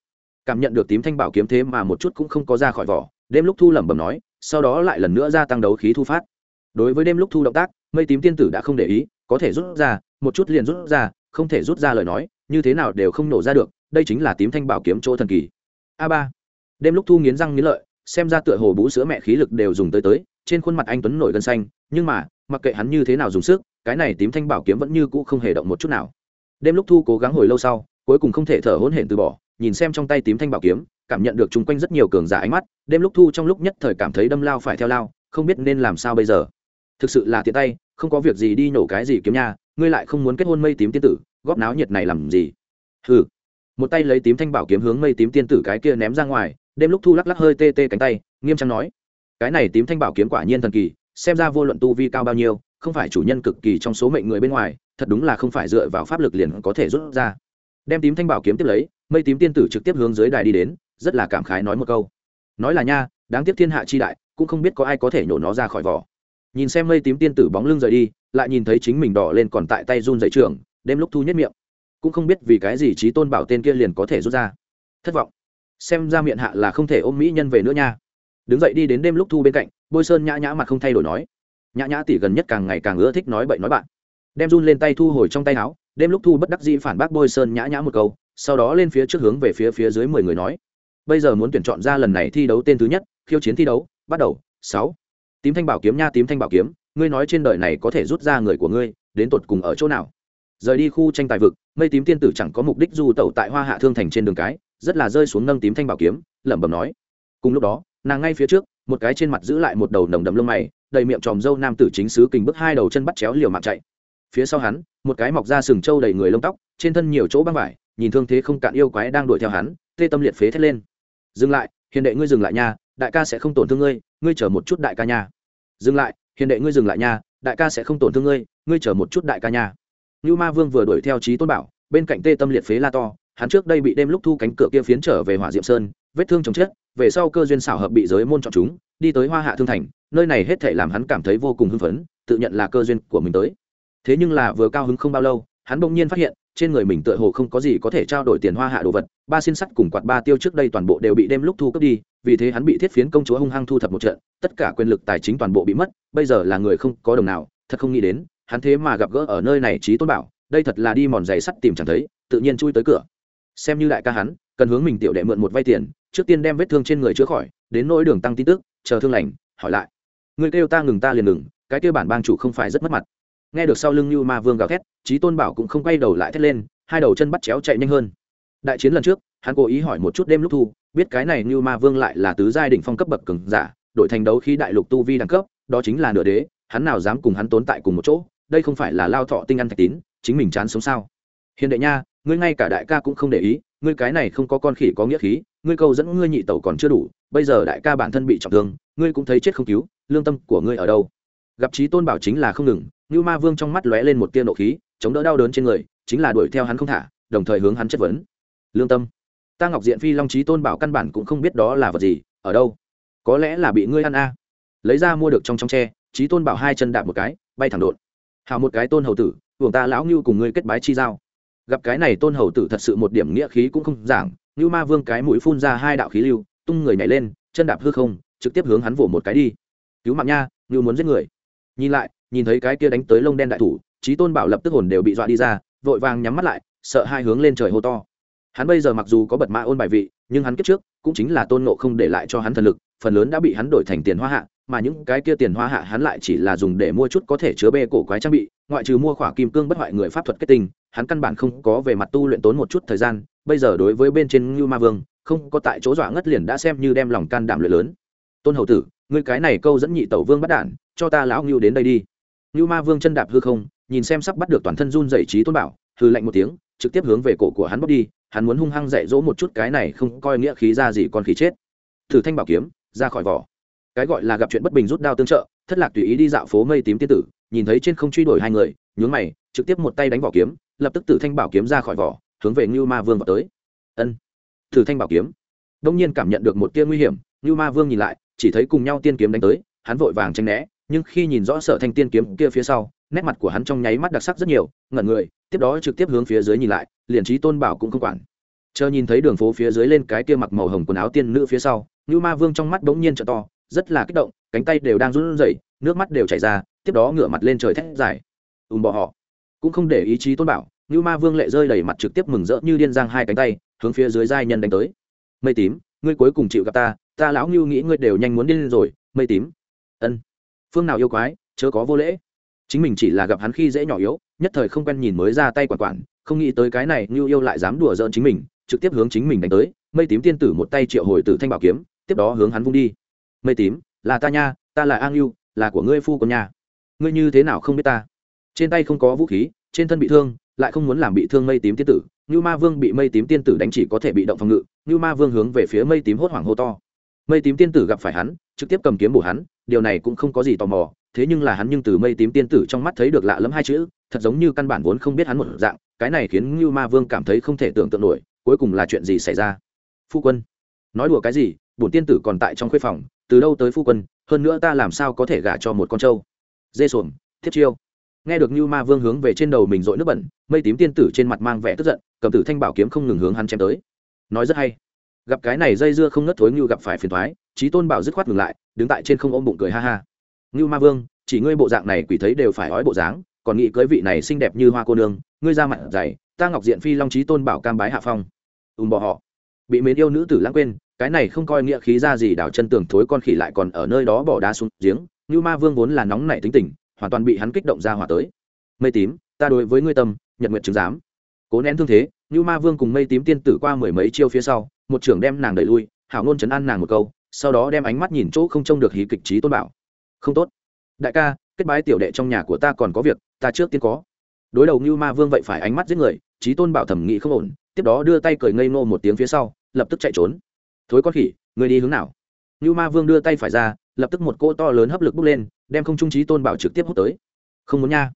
Speaker 1: Cảm nhận được tím thanh bảo kiếm thế mà một chút cũng không có ra khỏi vỏ, đêm lúc thu lẩm bẩm nói sau đó lại lần nữa gia tăng đấu khí thu phát. Đối với đêm lúc thu động tác, mây tím tiên tử đã không để ý, có thể rút ra, một chút liền rút ra, không thể rút ra lời nói, như thế nào đều không nổ ra được, đây chính là tím thanh bảo kiếm chỗ thần kỳ. A ba. Đêm lúc thu nghiến răng nghiến lợi, xem ra tựa hồ bú sữa mẹ khí lực đều dùng tới tới, trên khuôn mặt anh tuấn nổi gân xanh, nhưng mà, mặc kệ hắn như thế nào dùng sức, cái này tím thanh bảo kiếm vẫn như cũ không hề động một chút nào. Đêm lúc thu cố gắng hồi lâu sau, cuối cùng không thể thở hỗn hển từ bỏ nhìn xem trong tay tím thanh bảo kiếm, cảm nhận được chung quanh rất nhiều cường giả ánh mắt, đêm lúc thu trong lúc nhất thời cảm thấy đâm lao phải theo lao, không biết nên làm sao bây giờ. Thực sự là tiện tay, không có việc gì đi nổ cái gì kiếm nha, ngươi lại không muốn kết hôn mây tím tiên tử, góp náo nhiệt này làm gì? Hừ. Một tay lấy tím thanh bảo kiếm hướng mây tím tiên tử cái kia ném ra ngoài, đêm lúc thu lắc lắc hơi tê tê cánh tay, nghiêm trang nói. Cái này tím thanh bảo kiếm quả nhiên thần kỳ, xem ra vô luận tu vi cao bao nhiêu, không phải chủ nhân cực kỳ trong số mệnh người bên ngoài, thật đúng là không phải dựa vào pháp lực liền có thể rút ra. Đem tím thanh bảo kiếm tiếp lấy mây tím tiên tử trực tiếp hướng dưới đài đi đến, rất là cảm khái nói một câu. Nói là nha, đáng tiếc thiên hạ chi đại, cũng không biết có ai có thể nhổ nó ra khỏi vỏ. Nhìn xem mây tím tiên tử bóng lưng rời đi, lại nhìn thấy chính mình đỏ lên còn tại tay run dậy trường đêm lúc thu nhất miệng. Cũng không biết vì cái gì trí tôn bảo tên kia liền có thể rút ra. Thất vọng. Xem ra miệng hạ là không thể ôm mỹ nhân về nữa nha. Đứng dậy đi đến đêm lúc thu bên cạnh, bôi sơn nhã nhã mặt không thay đổi nói. Nhã nhã tỷ gần nhất càng ngày càng ưa thích nói bậy nói bạn. Đem run lên tay thu hồi trong tay áo, đêm lúc thu bất đắc dĩ phản bác bôi sơn nhã nhã một câu sau đó lên phía trước hướng về phía phía dưới mười người nói, bây giờ muốn tuyển chọn ra lần này thi đấu tên thứ nhất, khiêu chiến thi đấu, bắt đầu, sáu. Tím thanh bảo kiếm nha, tím thanh bảo kiếm, ngươi nói trên đời này có thể rút ra người của ngươi, đến tột cùng ở chỗ nào? Rời đi khu tranh tài vực, mây tím tiên tử chẳng có mục đích du tẩu tại hoa hạ thương thành trên đường cái, rất là rơi xuống nâng tím thanh bảo kiếm, lẩm bẩm nói. Cùng lúc đó, nàng ngay phía trước, một cái trên mặt giữ lại một đầu nồng đậm lông mày, đầy miệng tròm dâu nam tử chính sứ kình bước hai đầu chân bắt chéo liều mạng chạy. Phía sau hắn, một cái mọc ra sừng trâu đầy người lông tóc, trên thân nhiều chỗ băng vải nhìn thương thế không cạn yêu quái đang đuổi theo hắn, tê tâm liệt phế thét lên. Dừng lại, hiền đệ ngươi dừng lại nha, đại ca sẽ không tổn thương ngươi ngươi chờ một chút đại ca nha. Dừng lại, hiền đệ ngươi dừng lại nha, đại ca sẽ không tổn thương ngươi ngươi chờ một chút đại ca nha. Như ma vương vừa đuổi theo trí tôn bảo, bên cạnh tê tâm liệt phế la to, hắn trước đây bị đêm lúc thu cánh cửa kia phiến trở về hỏa diệm sơn, vết thương chồng chết, về sau cơ duyên xảo hợp bị giới môn chọn chúng, đi tới hoa hạ thương thành, nơi này hết thể làm hắn cảm thấy vô cùng hưng phấn, tự nhận là cơ duyên của mình tới. Thế nhưng là vừa cao hứng không bao lâu, hắn bỗng nhiên phát hiện trên người mình tựa hồ không có gì có thể trao đổi tiền hoa hạ đồ vật, ba xin sắt cùng quạt ba tiêu trước đây toàn bộ đều bị đêm lúc thu cướp đi, vì thế hắn bị thiết phiến công chúa hung hăng thu thập một trận, tất cả quyền lực tài chính toàn bộ bị mất, bây giờ là người không có đồng nào, thật không nghĩ đến, hắn thế mà gặp gỡ ở nơi này trí tôn bảo, đây thật là đi mòn giày sắt tìm chẳng thấy, tự nhiên chui tới cửa. Xem như đại ca hắn, cần hướng mình tiểu đệ mượn một vay tiền, trước tiên đem vết thương trên người chữa khỏi, đến nỗi đường tăng tin tức, chờ thương lành, hỏi lại. Người kêu ta ngừng ta liền ngừng, cái kêu bản bang chủ không phải rất mất mặt nghe được sau lưng như ma vương gào thét trí tôn bảo cũng không quay đầu lại thét lên, hai đầu chân bắt chéo chạy nhanh hơn. Đại chiến lần trước, hắn cố ý hỏi một chút đêm lúc thu, biết cái này như ma vương lại là tứ giai đỉnh phong cấp bậc cường giả, đội thành đấu khi đại lục tu vi đẳng cấp, đó chính là nửa đế, hắn nào dám cùng hắn tốn tại cùng một chỗ, đây không phải là lao thọ tinh ăn thạch tín, chính mình chán sống sao? Hiền đệ nha, ngươi ngay cả đại ca cũng không để ý, ngươi cái này không có con khỉ có nghĩa khí, ngươi câu dẫn ngươi nhị tẩu còn chưa đủ, bây giờ đại ca bản thân bị trọng thương, ngươi cũng thấy chết không cứu, lương tâm của ngươi ở đâu? Gặp trí tôn bảo chính là không ngừng Nưu ma vương trong mắt lóe lên một tia nộ khí, chống đỡ đau đớn trên người, chính là đuổi theo hắn không thả, đồng thời hướng hắn chất vấn. Lương tâm, ta ngọc diện phi long trí tôn bảo căn bản cũng không biết đó là vật gì, ở đâu? Có lẽ là bị ngươi ăn a. Lấy ra mua được trong trong tre trí tôn bảo hai chân đạp một cái, bay thẳng đột. Hào một cái tôn hầu tử, hưởng ta lão Nưu cùng ngươi kết bái chi giao. Gặp cái này tôn hầu tử thật sự một điểm nghĩa khí cũng không giảng Nưu ma vương cái mũi phun ra hai đạo khí lưu, tung người nhảy lên, chân đạp hư không, trực tiếp hướng hắn vồ một cái đi. Cứu mạng nha Nưu muốn giết người. Nhìn lại nhìn thấy cái kia đánh tới lông đen đại thủ trí tôn bảo lập tức hồn đều bị dọa đi ra, vội vàng nhắm mắt lại, sợ hai hướng lên trời hô to. Hắn bây giờ mặc dù có bật mã ôn bài vị, nhưng hắn kiếp trước cũng chính là tôn nộ không để lại cho hắn thần lực, phần lớn đã bị hắn đổi thành tiền hoa hạ, mà những cái kia tiền hoa hạ hắn lại chỉ là dùng để mua chút có thể chứa bê cổ quái trang bị, ngoại trừ mua khỏa kim cương bất hoại người pháp thuật kết tinh, hắn căn bản không có về mặt tu luyện tốn một chút thời gian, bây giờ đối với bên trên ngưu ma vương, không có tại chỗ dọa ngất liền đã xem như đem lòng can đảm luyện lớn. Tôn hầu tử người cái này câu dẫn nhị tẩu vương bắt đản cho ta lão ngưu đến đây đi. Nưu ma vương chân đạp hư không, nhìn xem sắp bắt được toàn thân run rẩy trí tôn bảo hư lạnh một tiếng, trực tiếp hướng về cổ của hắn bóp đi, hắn muốn hung hăng dạy dỗ một chút cái này không coi nghĩa khí ra gì còn khí chết. Thử thanh bảo kiếm, ra khỏi vỏ. Cái gọi là gặp chuyện bất bình rút đao tương trợ, thất lạc tùy ý đi dạo phố mây tím tiên tử, nhìn thấy trên không truy đuổi hai người, nhướng mày, trực tiếp một tay đánh vỏ kiếm, lập tức tử thanh bảo kiếm ra khỏi vỏ, hướng về Nưu ma vương vọt tới. Ân. Tử thanh bảo kiếm. Đông nhiên cảm nhận được một tia nguy hiểm Nưu ma vương nhìn lại, chỉ thấy cùng nhau tiên kiếm đánh tới, hắn vội vàng tránh né nhưng khi nhìn rõ sở thanh tiên kiếm kia phía sau, nét mặt của hắn trong nháy mắt đặc sắc rất nhiều, ngẩn người, tiếp đó trực tiếp hướng phía dưới nhìn lại, liền trí tôn bảo cũng không quản. Chờ nhìn thấy đường phố phía dưới lên cái kia mặc màu hồng quần áo tiên nữ phía sau như ma vương trong mắt bỗng nhiên trợ to, rất là kích động, cánh tay đều đang run rẩy, nước mắt đều chảy ra, tiếp đó ngửa mặt lên trời thét dài. Ùm bỏ họ. Cũng không để ý chí tôn bảo như ma vương lệ rơi đầy mặt trực tiếp mừng rỡ như điên giang hai cánh tay, hướng phía dưới giai nhân đánh tới. Mây tím, ngươi cuối cùng chịu gặp ta ta lão ngưu nghĩ ngươi đều nhanh muốn điên rồi, mây tím. Ân phương nào yêu quái, chớ có vô lễ. Chính mình chỉ là gặp hắn khi dễ nhỏ yếu, nhất thời không quen nhìn mới ra tay quản quản, không nghĩ tới cái này như yêu lại dám đùa giỡn chính mình, trực tiếp hướng chính mình đánh tới, mây tím tiên tử một tay triệu hồi tử thanh bảo kiếm, tiếp đó hướng hắn vung đi. Mây tím, là ta nha, ta là an yêu là của ngươi phu con nha. Ngươi như thế nào không biết ta? Trên tay không có vũ khí, trên thân bị thương, lại không muốn làm bị thương mây tím tiên tử. Như ma vương bị mây tím tiên tử đánh chỉ có thể bị động phòng ngự như ma vương hướng về phía mây tím hốt hoảng hô to mây tím tiên tử gặp phải hắn, trực tiếp cầm kiếm bổ hắn, điều này cũng không có gì tò mò, thế nhưng là hắn nhưng từ mây tím tiên tử trong mắt thấy được lạ lẫm hai chữ, thật giống như căn bản vốn không biết hắn một dạng, cái này khiến như ma vương cảm thấy không thể tưởng tượng nổi, cuối cùng là chuyện gì xảy ra? Phu quân, nói đùa cái gì, bổn tiên tử còn tại trong khuê phòng, từ đâu tới phu quân, hơn nữa ta làm sao có thể gả cho một con trâu? Dê xuồng thiết chiêu. Nghe được như ma vương hướng về trên đầu mình dội nước bẩn, mây tím tiên tử trên mặt mang vẻ tức giận, cầm tử thanh bảo kiếm không ngừng hướng hắn chém tới. Nói rất hay gặp cái này dây dưa không ngất thối như gặp phải phiền thoái trí tôn bảo dứt khoát ngừng lại, đứng tại trên không ôm bụng cười ha ha. Ngưu ma vương, chỉ ngươi bộ dạng này quỷ thấy đều phải ói bộ dáng, còn nghĩ cưới vị này xinh đẹp như hoa cô nương, ngươi ra mặt dày, ta ngọc diện phi long trí tôn bảo cam bái hạ phong. Ùm bỏ họ. Bị mến yêu nữ tử lãng quên, cái này không coi nghĩa khí ra gì đảo chân tường thối con khỉ lại còn ở nơi đó bỏ đá xuống giếng như ma vương vốn là nóng nảy tính tình, hoàn toàn bị hắn kích động ra hỏa tới. Mây tím, ta đối với ngươi tâm nhận nguyện chứng giám. Cố nén thương thế như ma vương cùng mây tím tiên tử qua mười mấy chiêu phía sau một trưởng đem nàng đẩy lui, hảo ngôn chấn an nàng một câu, sau đó đem ánh mắt nhìn chỗ không trông được hí kịch trí tôn bảo. Không tốt. Đại ca, kết bái tiểu đệ trong nhà của ta còn có việc, ta trước tiên có. Đối đầu như ma vương vậy phải ánh mắt giết người, trí tôn bảo thẩm nghị không ổn, tiếp đó đưa tay cười ngây ngô một tiếng phía sau, lập tức chạy trốn. Thối con khỉ, người đi hướng nào? Như ma vương đưa tay phải ra, lập tức một cỗ to lớn hấp lực bốc lên, đem không trung trí tôn bảo trực tiếp hút tới. Không muốn nha.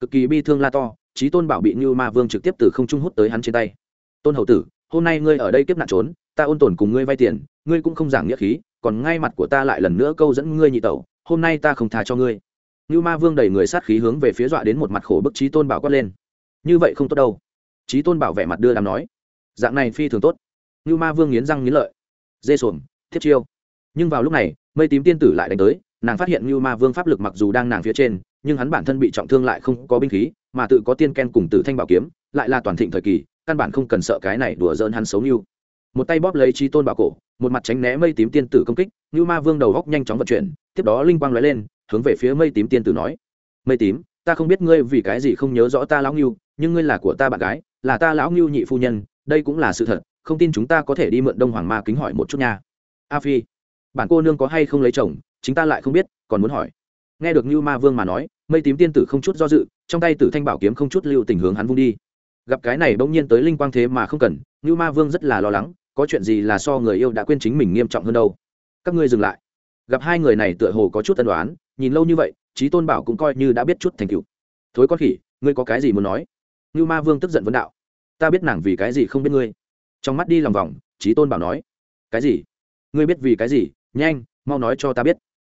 Speaker 1: Cực kỳ bi thương la to, trí tôn bảo bị như ma vương trực tiếp từ không trung hút tới hắn trên tay. Tôn hậu tử, hôm nay ngươi ở đây kiếp nạn trốn ta ôn tồn cùng ngươi vay tiền, ngươi cũng không giảng nghĩa khí, còn ngay mặt của ta lại lần nữa câu dẫn ngươi nhị tẩu, hôm nay ta không tha cho ngươi. Như ma vương đẩy người sát khí hướng về phía dọa đến một mặt khổ bức trí tôn bảo quát lên. Như vậy không tốt đâu. Trí tôn bảo vẻ mặt đưa đàm nói. Dạng này phi thường tốt. Như ma vương nghiến răng nghiến lợi. Dê xuồng, thiết chiêu. Nhưng vào lúc này, mây tím tiên tử lại đánh tới, nàng phát hiện như ma vương pháp lực mặc dù đang nàng phía trên, nhưng hắn bản thân bị trọng thương lại không có binh khí, mà tự có tiên ken cùng tử thanh bảo kiếm, lại là toàn thịnh thời kỳ, căn bản không cần sợ cái này đùa dỡn hắn xấu như một tay bóp lấy trí tôn bảo cổ, một mặt tránh né mây tím tiên tử công kích như ma vương đầu góc nhanh chóng vận chuyển, tiếp đó linh quang lóe lên, hướng về phía mây tím tiên tử nói, mây tím, ta không biết ngươi vì cái gì không nhớ rõ ta lão ngưu, nhưng ngươi là của ta bạn gái, là ta lão ngưu nhị phu nhân, đây cũng là sự thật, không tin chúng ta có thể đi mượn đông hoàng ma kính hỏi một chút nha. A phi, bản cô nương có hay không lấy chồng, chính ta lại không biết, còn muốn hỏi. Nghe được như ma vương mà nói, mây tím tiên tử không chút do dự, trong tay tử thanh bảo kiếm không chút lưu tình hướng hắn vung đi. Gặp cái này bỗng nhiên tới linh quang thế mà không cần như ma vương rất là lo lắng có chuyện gì là so người yêu đã quên chính mình nghiêm trọng hơn đâu. Các ngươi dừng lại. Gặp hai người này tựa hồ có chút tân đoán nhìn lâu như vậy trí tôn bảo cũng coi như đã biết chút thành cựu thối con khỉ, ngươi có cái gì muốn nói? Như ma vương tức giận vấn đạo. Ta biết nàng vì cái gì không biết ngươi. Trong mắt đi lòng vòng trí tôn bảo nói. Cái gì? Ngươi biết vì cái gì? Nhanh, mau nói cho ta biết.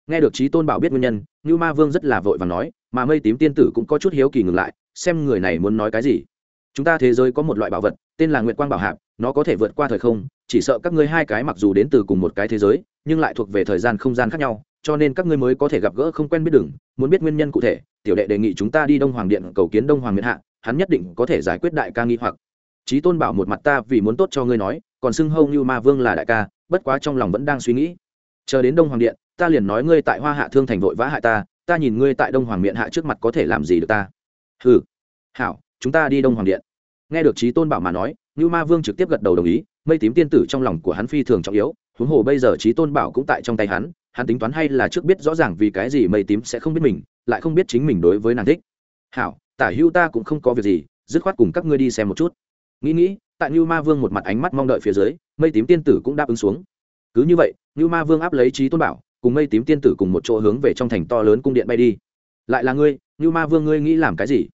Speaker 1: Nghe được trí tôn bảo biết nguyên nhân như ma vương rất là vội và nói, mà mây tím tiên tử cũng có chút hiếu kỳ ngừng lại, xem người này muốn nói cái gì. Chúng ta thế giới có một loại bảo vật, tên là nguyệt quang bảo hạp nó có thể vượt qua thời không, chỉ sợ các ngươi hai cái mặc dù đến từ cùng một cái thế giới, nhưng lại thuộc về thời gian không gian khác nhau, cho nên các ngươi mới có thể gặp gỡ không quen biết đừng muốn biết nguyên nhân cụ thể, tiểu đệ đề nghị chúng ta đi đông hoàng điện cầu kiến đông hoàng miền hạ, hắn nhất định có thể giải quyết đại ca nghi hoặc. Trí tôn bảo một mặt ta vì muốn tốt cho ngươi nói, còn xưng hâu như ma vương là đại ca, bất quá trong lòng vẫn đang suy nghĩ. Chờ đến đông hoàng điện, ta liền nói ngươi tại hoa hạ thương thành vội vã hại ta ta nhìn ngươi tại đông hoàng Miện hạ trước mặt có thể làm gì được ta? Hừ. Hảo, chúng ta đi đông hoàng điện. Nghe được trí tôn bảo mà nói Nưu ma vương trực tiếp gật đầu đồng ý, mây tím tiên tử trong lòng của hắn phi thường trọng yếu, huống hồ bây giờ trí tôn bảo cũng tại trong tay hắn hắn tính toán hay là trước biết rõ ràng vì cái gì mây tím sẽ không biết mình, lại không biết chính mình đối với nàng thích. Hảo, tả hữu ta cũng không có việc gì, dứt khoát cùng các ngươi đi xem một chút. Nghĩ nghĩ, tại Nưu ma vương một mặt ánh mắt mong đợi phía dưới, mây tím tiên tử cũng đáp ứng xuống. Cứ như vậy Nưu ma vương áp lấy trí tôn bảo, cùng mây tím tiên tử cùng một chỗ hướng về trong thành to lớn cung điện bay đi. Lại là ngươi Nưu ma vương ngươi nghĩ làm cái gì?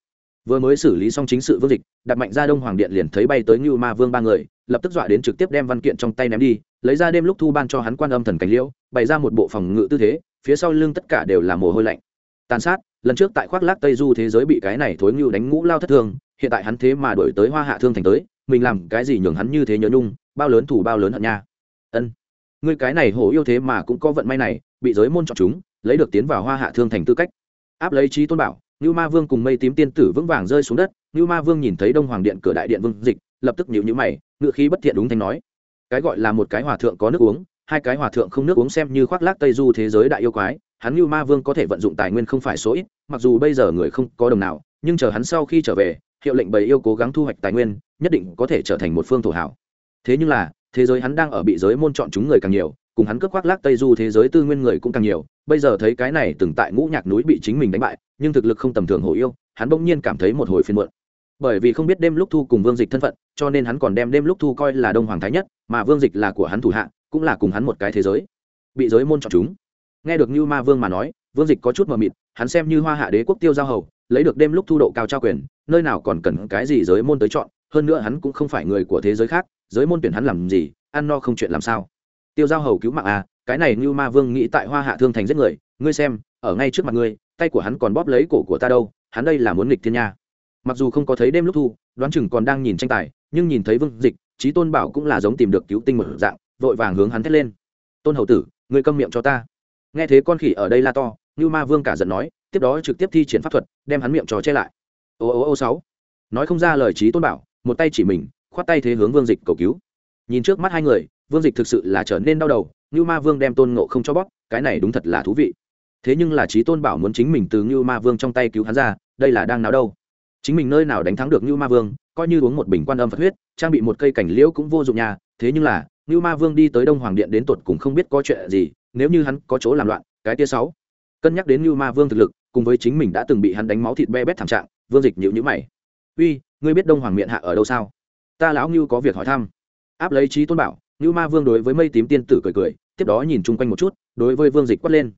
Speaker 1: Vừa mới xử lý xong chính sự vương dịch, đặt mạnh ra đông hoàng điện liền thấy bay tới như ma vương ba người, lập tức dọa đến trực tiếp đem văn kiện trong tay ném đi, lấy ra đêm lúc thu ban cho hắn quan âm thần cảnh liễu, bày ra một bộ phòng ngự tư thế, phía sau lưng tất cả đều là mồ hôi lạnh. Tàn sát, lần trước tại khoác lác tây du thế giới bị cái này thối ngưu đánh ngũ lao thất thương hiện tại hắn thế mà đổi tới hoa hạ thương thành tới, mình làm cái gì nhường hắn như thế nhớ nhung, bao lớn thủ bao lớn hận nha. Ân. Ngươi cái này hổ yêu thế mà cũng có vận may này, bị giới môn chọn chúng, lấy được tiến vào hoa hạ thương thành tư cách. Áp lấy trí tôn bảo Nưu ma vương cùng mây tím tiên tử vững vàng rơi xuống đất Nưu ma vương nhìn thấy đông hoàng điện cửa đại điện vương dịch, lập tức nhíu nhíu mày, ngựa khí bất thiện đúng thanh nói. Cái gọi là một cái hòa thượng có nước uống, hai cái hòa thượng không nước uống xem như khoác lác tây du thế giới đại yêu quái, hắn Nưu ma vương có thể vận dụng tài nguyên không phải số ít, mặc dù bây giờ người không có đồng nào, nhưng chờ hắn sau khi trở về, hiệu lệnh bầy yêu cố gắng thu hoạch tài nguyên, nhất định có thể trở thành một phương thổ hảo. Thế nhưng là, thế giới hắn đang ở bị giới môn chọn chúng người càng nhiều cùng hắn cướp khoác lác tây du thế giới tư nguyên người cũng càng nhiều, bây giờ thấy cái này từng tại ngũ nhạc núi bị chính mình đánh bại, nhưng thực lực không tầm thường hổ yêu, hắn bỗng nhiên cảm thấy một hồi phiên muộn. Bởi vì không biết đêm lúc thu cùng vương dịch thân phận, cho nên hắn còn đem đêm lúc thu coi là đông hoàng thái nhất, mà vương dịch là của hắn thủ hạ, cũng là cùng hắn một cái thế giới. Bị giới môn chọn chúng. Nghe được như ma vương mà nói, vương dịch có chút mờ mịt, hắn xem như hoa hạ đế quốc tiêu giao hầu, lấy được đêm lúc thu độ cao trao quyền, nơi nào còn cần cái gì giới môn tới chọn, hơn nữa hắn cũng không phải người của thế giới khác, giới môn tuyển hắn làm gì, ăn no không chuyện làm sao tiêu giao hầu cứu mạng à cái này như ma vương nghĩ tại hoa hạ thương thành giết người, ngươi xem, ở ngay trước mặt ngươi, tay của hắn còn bóp lấy cổ của ta đâu, hắn đây là muốn nghịch thiên nha. Mặc dù không có thấy đêm lúc thu, đoán chừng còn đang nhìn tranh tài, nhưng nhìn thấy vương dịch trí tôn bảo cũng là giống tìm được cứu tinh một dạng, vội vàng hướng hắn thét lên. Tôn hầu tử, ngươi câm miệng cho ta. Nghe thế con khỉ ở đây la to như ma vương cả giận nói, tiếp đó trực tiếp thi triển pháp thuật, đem hắn miệng trò che lại. Ô ô ô, sáu. Nói không ra lời trí tôn bảo, một tay chỉ mình, khoát tay thế hướng vương dịch cầu cứu. Nhìn trước mắt hai người vương dịch thực sự là trở nên đau đầu như ma vương đem tôn ngộ không cho bóp, cái này đúng thật là thú vị. Thế nhưng là trí tôn bảo muốn chính mình từ như ma vương trong tay cứu hắn ra, đây là đang nào đâu? Chính mình nơi nào đánh thắng được như ma vương, coi như uống một bình quan âm phật huyết, trang bị một cây cảnh liễu cũng vô dụng nhà thế nhưng là như ma vương đi tới đông hoàng điện đến tột cùng không biết có chuyện gì, nếu như hắn có chỗ làm loạn, cái tia sáu. Cân nhắc đến như ma vương thực lực, cùng với chính mình đã từng bị hắn đánh máu thịt be bét thảm trạng, vương dịch nhịu nhữ mày. Uy, ngươi biết đông hoàng miệng hạ ở đâu sao? Ta lão ngưu có việc hỏi thăm. Áp lấy trí tôn bảo ngưu ma vương đối với mây tím tiên tử cười cười, tiếp đó nhìn chung quanh một chút, đối với vương dịch quát lên.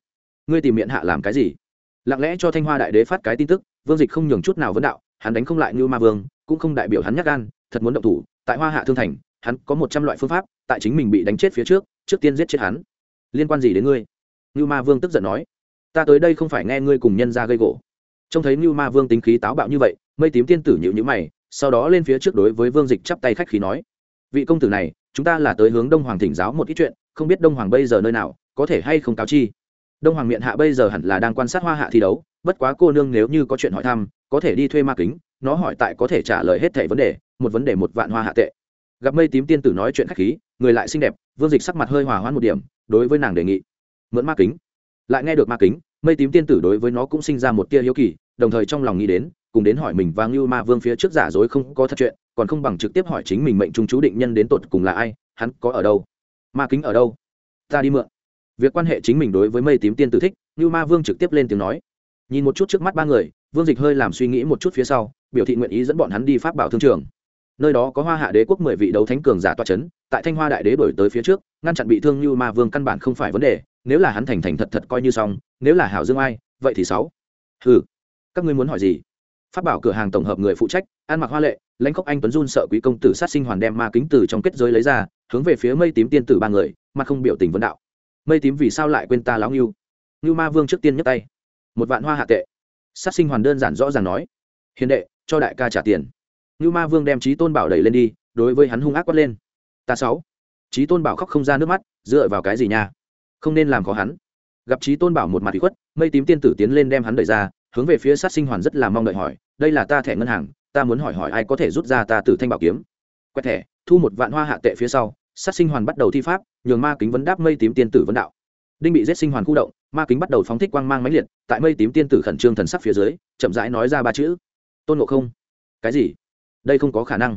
Speaker 1: Ngươi tìm miệng hạ làm cái gì? Lặng lẽ cho thanh hoa đại đế phát cái tin tức, vương dịch không nhường chút nào vấn đạo, hắn đánh không lại ngưu ma vương, cũng không đại biểu hắn nhắc gan, thật muốn động thủ, tại hoa hạ thương thành, hắn có một trăm loại phương pháp, tại chính mình bị đánh chết phía trước trước tiên giết chết hắn. Liên quan gì đến ngươi? Ngưu ma vương tức giận nói. Ta tới đây không phải nghe ngươi cùng nhân gia gây gỗ. Trông thấy ngưu ma vương tính khí táo bạo như vậy, mây tím tiên tử nhíu nhíu mày, sau đó lên phía trước đối với vương dịch chắp tay khách khí nói. Vị công tử này chúng ta là tới hướng đông hoàng thỉnh giáo một ít chuyện, không biết đông hoàng bây giờ nơi nào, có thể hay không cáo chi? Đông hoàng miệng hạ bây giờ hẳn là đang quan sát hoa hạ thi đấu, bất quá cô nương nếu như có chuyện hỏi thăm, có thể đi thuê ma kính, nó hỏi tại có thể trả lời hết thẻ vấn đề, một vấn đề một vạn hoa hạ tệ. Gặp mây tím tiên tử nói chuyện khách khí, người lại xinh đẹp, vương dịch sắc mặt hơi hòa hoãn một điểm, đối với nàng đề nghị, mượn ma kính. Lại nghe được ma kính, mây tím tiên tử đối với nó cũng sinh ra một tia hiếu kỳ, đồng thời trong lòng nghĩ đến, cùng đến hỏi mình và ngưu ma vương phía trước giả dối không có thật chuyện còn không bằng trực tiếp hỏi chính mình mệnh trung chú định nhân đến tột cùng là ai, hắn có ở đâu? Ma kính ở đâu? Ta đi mượn. Việc quan hệ chính mình đối với mây tím tiên tử thích như ma vương trực tiếp lên tiếng nói. Nhìn một chút trước mắt ba người, vương dịch hơi làm suy nghĩ một chút phía sau, biểu thị nguyện ý dẫn bọn hắn đi pháp bảo thương trường. Nơi đó có hoa hạ đế quốc mười vị đấu thánh cường giả toa c h ấ n tại thanh hoa đại đế đổi tới phía trước, ngăn chặn bị thương như ma vương căn bản không phải vấn đề, nếu là hắn thành thành thật thật coi như xong, nếu là hảo dương ai, vậy thì sáu. Ừ các ngươi muốn hỏi gì? Phát bảo cửa hàng tổng hợp người phụ trách ăn mặc hoa lệ lãnh khóc anh tuấn run sợ quý công tử sát sinh hoàn đem ma kính từ trong kết giới lấy ra hướng về phía mây tím tiên tử ba người mà không biểu tình vấn đạo mây tím vì sao lại quên ta lão ngưu ngưu ma vương trước tiên nhấc tay một vạn hoa hạ tệ sát sinh hoàn đơn giản rõ ràng nói hiền đệ cho đại ca trả tiền ngưu Ma Vương đem Chí Tôn Bảo đẩy lên đi, đối với hắn hung ác quát lên. "Ta sáu." Chí Tôn Bảo khóc không ra nước mắt, dựa vào cái gì nha? Không nên làm khó hắn. Gặp Chí Tôn Bảo một mặt ủy khuất, Mây Tím tiên tử tiến lên đem hắn đẩy ra, hướng về phía Sát Sinh Hoàn rất là mong đợi hỏi, "Đây là ta thẻ ngân hàng, ta muốn hỏi hỏi ai có thể rút ra ta Tử Thanh Bảo kiếm." Quét thẻ, thu một vạn hoa hạ tệ phía sau, Sát Sinh Hoàn bắt đầu thi pháp, nhường ma kính vấn đáp Mây Tím tiên tử vấn đạo. Đinh bị giết sinh hoàn khu động, ma kính bắt đầu phóng thích quang mang máy liệt, tại Mây Tím tiên tử khẩn trương thần sắc phía dưới, chậm rãi nói ra ba chữ: "Tôn Ngộ Không." Cái gì? đây không có khả năng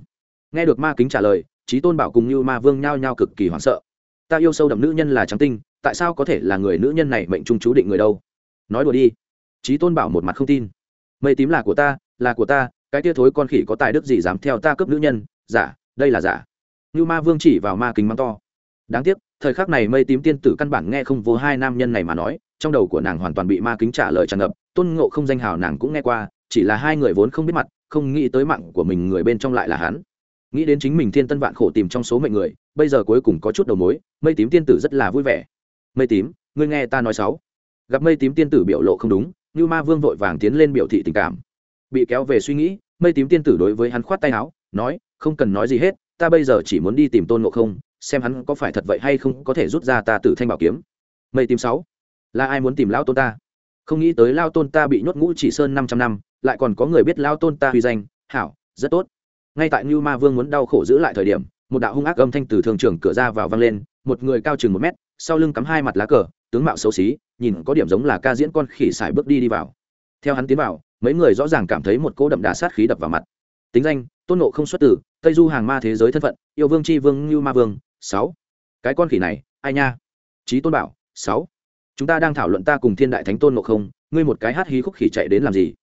Speaker 1: nghe được ma kính trả lời trí tôn bảo cùng như ma vương nhao nhao cực kỳ hoảng sợ ta yêu sâu đậm nữ nhân là trắng tinh tại sao có thể là người nữ nhân này mệnh trung chú định người đâu nói đùa đi trí tôn bảo một mặt không tin. Mây tím là của ta, là của ta, cái tia thối con khỉ có tài đức gì dám theo ta cướp nữ nhân? Giả, đây là giả. Như ma vương chỉ vào ma kính mắng to. Đáng tiếc, thời khắc này mây tím tiên tử căn bản nghe không vô hai nam nhân này mà nói, trong đầu của nàng hoàn toàn bị ma kính trả lời tràn ngập, tôn ngộ không danh hào nàng cũng nghe qua, chỉ là hai người vốn không biết mặt, không nghĩ tới mạng của mình người bên trong lại là hắn. Nghĩ đến chính mình thiên tân vạn khổ tìm trong số mệnh người, bây giờ cuối cùng có chút đầu mối, mây tím tiên tử rất là vui vẻ. Mây tím, ngươi nghe ta nói sáu gặp mây tím tiên tử biểu lộ không đúng như ma vương vội vàng tiến lên biểu thị tình cảm. Bị kéo về suy nghĩ, mây tím tiên tử đối với hắn khoát tay áo, nói, không cần nói gì hết, ta bây giờ chỉ muốn đi tìm tôn ngộ không, xem hắn có phải thật vậy hay không có thể rút ra ta Tử thanh bảo kiếm. Mây tím sáu, là ai muốn tìm Lão tôn ta? Không nghĩ tới lao tôn ta bị nhốt ngũ chỉ sơn năm trăm năm, lại còn có người biết lao tôn ta huy danh, hảo, rất tốt. Ngay tại như ma vương muốn đau khổ giữ lại thời điểm, một đạo hung ác âm thanh từ thường trưởng cửa ra vào vang lên, một người cao chừng một mét, sau lưng cắm hai mặt lá cờ tướng mạo xấu xí nhìn có điểm giống là ca diễn con khỉ xài bước đi đi vào. Theo hắn tiến vào mấy người rõ ràng cảm thấy một cỗ đậm đà sát khí đập vào mặt. Tính danh tôn nộ không xuất tử tây du hàng ma thế giới thân phận yêu vương c h i vương như ma vương sáu. Cái con khỉ này ai nha? Trí tôn bảo sáu. Chúng ta đang thảo luận ta cùng thiên đại thánh tôn nộ không ngươi một cái hát hí khúc khỉ chạy đến làm gì?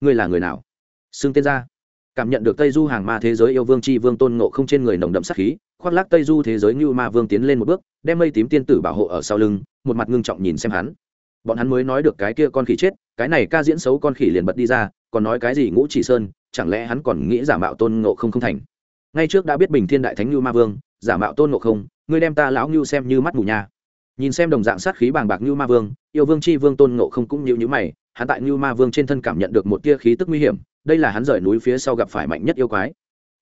Speaker 1: Ngươi là người nào? Xưng tên gia, cảm nhận được tây du hàng ma thế giới yêu vương c h i vương tôn nộ không trên người nồng đậm sát khí khoác lác tây du thế giới như ma vương tiến lên một bước, đem mây tím tiên tử bảo hộ ở sau lưng, một mặt ngưng trọng nhìn xem hắn. Bọn hắn mới nói được cái kia con khỉ chết, cái này ca diễn xấu con khỉ liền bật đi ra, còn nói cái gì ngũ chỉ sơn, chẳng lẽ hắn còn nghĩ giả mạo tôn ngộ không không thành? Ngay trước đã biết bình thiên đại thánh như ma vương, giả mạo tôn ngộ không, ngươi đem ta lão như xem như mắt mù nha. Nhìn xem đồng dạng sát khí bàng bạc như ma vương, yêu vương chi vương tôn ngộ không cũng như nhữ mày, hắn tại như ma vương trên thân cảm nhận được một tia khí tức nguy hiểm, đây là hắn rời núi phía sau gặp phải mạnh nhất yêu quái.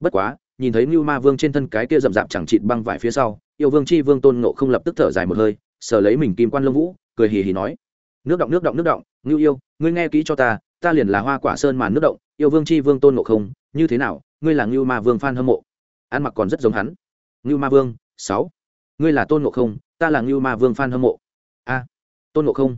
Speaker 1: Bất quá nhìn thấy Nưu ma vương trên thân cái kia rậm rạp chẳng chịt băng vải phía sau, yêu vương chi vương tôn ngộ không lập tức thở dài một hơi, sờ lấy mình kim quan lông vũ, cười hì hì nói, nước động nước động nước động Nưu yêu, ngươi nghe kỹ cho ta ta liền là hoa quả sơn màn nước động, yêu vương chi vương tôn ngộ không, như thế nào, ngươi là Nưu ma vương phan hâm mộ? Ăn mặc còn rất giống hắn. "Nưu ma vương, sáu, ngươi là tôn ngộ không, ta là Nưu ma vương phan hâm mộ. A, tôn ngộ không.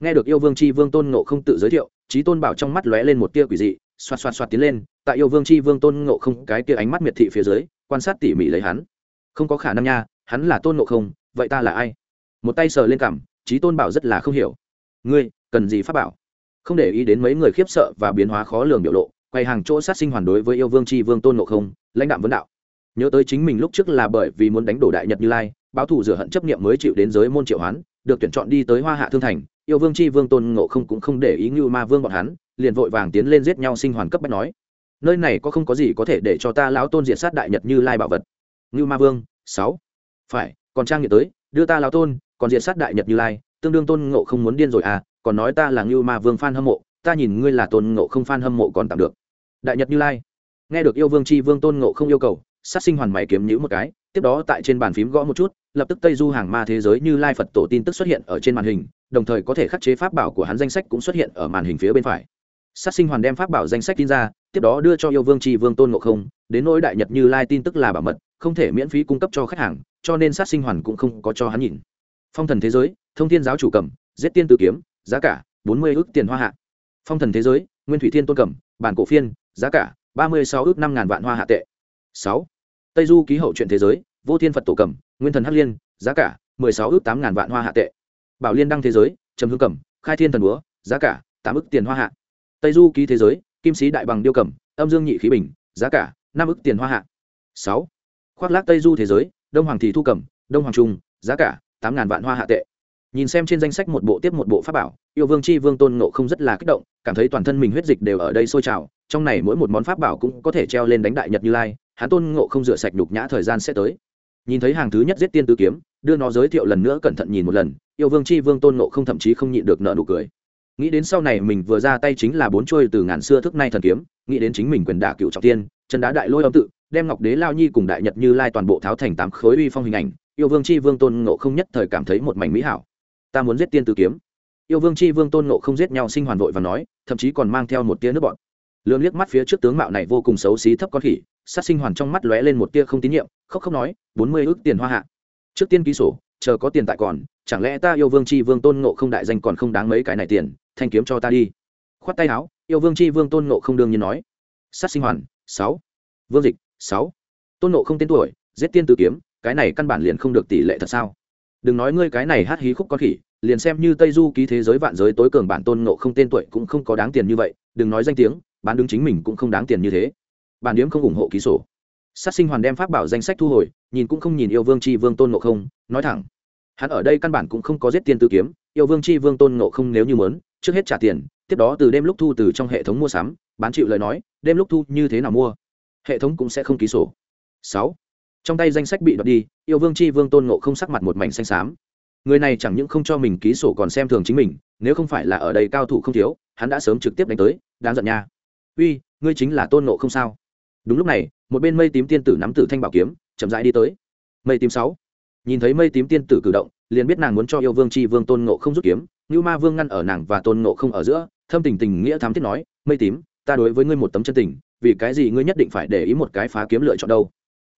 Speaker 1: Nghe được yêu vương chi vương tôn ngộ không tự giới thiệu trí tôn bảo trong mắt lóe lên một tia quỷ dị xoạt xoạt xoạt tiến lên, tại yêu vương c h i vương tôn ngộ không cái tia ánh mắt miệt thị phía dưới, quan sát tỉ mỉ lấy hắn. Không có khả năng nha, hắn là tôn ngộ không, vậy ta là ai? Một tay sờ lên cảm trí tôn bảo rất là không hiểu. Ngươi, cần gì pháp bảo? Không để ý đến mấy người khiếp sợ và biến hóa khó lường biểu lộ, quay hàng chỗ sát sinh hoàn đối với yêu vương c h i vương tôn ngộ không, lãnh đạo vấn đạo. Nhớ tới chính mình lúc trước là bởi vì muốn đánh đổ đại nhật như lai, báo thù rửa hận chấp niệm mới chịu đến giới môn triệu hoán được tuyển chọn đi tới hoa hạ thương thành, yêu vương chi vương tôn ngộ không cũng không để ý như ma vương bọn hắn, liền vội vàng tiến lên giết nhau sinh hoàn cấp bách nói, nơi này có không có gì có thể để cho ta lão tôn diện sát đại nhật như lai bảo vật? Như ma vương, sáu. Phải, còn trang nghiệt tới, đưa ta lão tôn, còn diện sát đại nhật như lai, tương đương tôn ngộ không muốn điên rồi à còn nói ta là như ma vương phan hâm mộ, ta nhìn ngươi là tôn ngộ không phan hâm mộ còn tạm được. Đại nhật như lai. Nghe được yêu vương chi vương tôn ngộ không yêu cầu, sát sinh hoàn mày kiếm nhữ một cái tiếp đó tại trên bàn phím gõ một chút, lập tức tây du hàng ma thế giới như lai phật tổ tin tức xuất hiện ở trên màn hình, đồng thời có thể khắc chế pháp bảo của hắn danh sách cũng xuất hiện ở màn hình phía bên phải. Sát sinh hoàn đem pháp bảo danh sách tin ra, tiếp đó đưa cho yêu vương tri vương tôn ngộ không, đến nỗi đại nhật như lai tin tức là bảo mật, không thể miễn phí cung cấp cho khách hàng, cho nên sát sinh hoàn cũng không có cho hắn nhìn. Phong thần thế giới, thông thiên giáo chủ cầm, giết tiên tử kiếm, giá cả bốn mươi ước tiền hoa hạ. Phong thần thế giới, nguyên thủy thiên tôn cầm, bản cổ phiên, giá cả ba mươi sáu ước năm ngàn vạn hoa hạ tệ. Sáu tây du ký hậu chuyện thế giới, vô thiên phật tổ cầm, nguyên thần hắc liên, giá cả mười sáu ước tám ngàn vạn hoa hạ tệ. Bảo liên đăng thế giới, trầm hương cầm khai thiên thần búa, giá cả tám ước tiền hoa hạ. Tây du ký thế giới, kim sĩ đại bằng điêu cầm âm dương nhị khí bình, giá cả năm ước tiền hoa hạ. Sáu. Khoác lác tây du thế giới, đông hoàng thị thu cầm đông hoàng trung, giá cả tám ngàn vạn hoa hạ tệ nhìn xem trên danh sách một bộ tiếp một bộ pháp bảo, yêu vương c h i vương tôn nộ không rất là kích động, cảm thấy toàn thân mình huyết dịch đều ở đây sôi trào, trong này mỗi một món pháp bảo cũng có thể treo lên đánh đại nhật như lai, hắn tôn ngộ không rửa sạch đục nhã thời gian sẽ tới. Nhìn thấy hàng thứ nhất giết tiên tứ kiếm, đưa nó giới thiệu lần nữa cẩn thận nhìn một lần, yêu vương c h i vương tôn ngộ không thậm chí không nhịn được nợ nụ cười. Nghĩ đến sau này mình vừa ra tay chính là bốn trôi từ ngàn xưa thức nay thần kiếm, nghĩ đến chính mình quyền đả cựu trọng tiên, chân đá đại lôi âm tự, đem ngọc đế lao nhi cùng đại nhật như lai toàn bộ tháo thành tám khối uy phong hình ảnh, yêu vương c h i vương tôn ngộ không nhất thời cảm thấy một mảnh mỹ hảo ta muốn giết tiên tử kiếm. Yêu vương c h i vương tôn ngộ không giết nhau sinh hoàn vội và nói, thậm chí còn mang theo một tia nước bọn lương liếc mắt phía trước tướng mạo này vô cùng xấu xí thấp con khỉ, sát sinh hoàn trong mắt lóe lên một tia không tín nhiệm, khóc khóc nói, bốn mươi ước tiền hoa hạ. Trước tiên ký sổ, chờ có tiền tại còn, chẳng lẽ ta yêu vương c h i vương tôn ngộ không đại danh còn không đáng mấy cái này tiền, thanh kiếm cho ta đi. Khoát tay áo, yêu vương c h i vương tôn ngộ không đương nhiên nói, sát sinh hoàn, sáu. Vương dịch, sáu. Tôn ngộ không tên tuổi, giết tiên tử kiếm, cái này căn bản liền không được tỷ lệ thật sao? Đừng nói ngươi cái này hát hí khúc con khỉ, liền xem như tây du ký thế giới vạn giới tối cường bản tôn ngộ không tên tuổi cũng không có đáng tiền như vậy, đừng nói danh tiếng, bán đứng chính mình cũng không đáng tiền như thế. Bản điếm không ủng hộ ký sổ. Sát sinh hoàn đem pháp bảo danh sách thu hồi, nhìn cũng không nhìn yêu vương c h i vương tôn ngộ không, nói thẳng. Hắn ở đây căn bản cũng không có giết tiên tử kiếm, yêu vương chi vương tôn ngộ không nếu như mớn trước hết trả tiền, tiếp đó từ đêm lúc thu từ trong hệ thống mua sắm, bán chịu lời nói, đêm lúc thu như thế nào mua, hệ thống cũng sẽ không ký sổ. Sáu trong tay danh sách bị đoạt đi, yêu vương chi vương tôn ngộ không sắc mặt một mảnh xanh xám. Người này chẳng những không cho mình ký sổ còn xem thường chính mình, nếu không phải là ở đây cao thủ không thiếu, hắn đã sớm trực tiếp đánh tới, đáng giận nha. Uy, ngươi chính là tôn ngộ không sao? Đúng lúc này, một bên mây tím tiên tử nắm tử thanh bảo kiếm, chậm rãi đi tới. Mây tím sáu. Nhìn thấy mây tím tiên tử cử động, liền biết nàng muốn cho yêu vương chi vương tôn ngộ không rút kiếm như ma vương ngăn ở nàng và tôn ngộ không ở giữa, thâm tình tình nghĩa thám thiết nói, mây tím, ta đối với ngươi một tấm chân tình, vì cái gì ngươi nhất định phải để ý một cái phá kiếm lựa chọn đâu?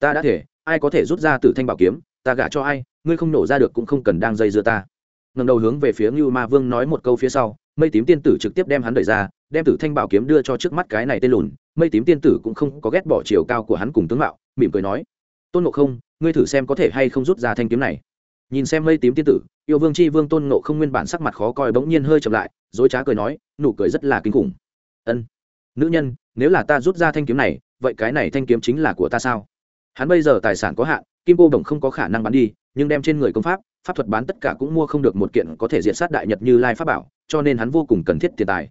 Speaker 1: Ta đã thể, ai có thể rút ra tử thanh bảo kiếm, ta gả cho ai, ngươi không nổ ra được cũng không cần đang dây dưa ta. Ngầm đầu hướng về phía ngưu ma vương nói một câu phía sau, mây tím tiên tử trực tiếp đem hắn đẩy ra, đem tử thanh bảo kiếm đưa cho trước mắt cái này tên lùn. Mây tím tiên tử cũng không có ghét bỏ chiều cao của hắn cùng tướng mạo, mỉm cười nói, tôn ngộ không, ngươi thử xem có thể hay không rút ra thanh kiếm này. Nhìn xem mây tím tiên tử, yêu vương c h i vương tôn ngộ không nguyên bản sắc mặt khó coi bỗng nhiên hơi chậm lại, dối trá cười nói, nụ cười rất là kinh khủng. Ân, nữ nhân, nếu là ta rút ra thanh kiếm này, vậy cái này thanh kiếm chính là của ta sao? Hắn bây giờ tài sản có hạn, kim cô đồng không có khả năng bán đi, nhưng đem trên người công pháp pháp thuật bán tất cả cũng mua không được một kiện có thể diện sát đại nhật như lai pháp bảo, cho nên hắn vô cùng cần thiết tiền tài.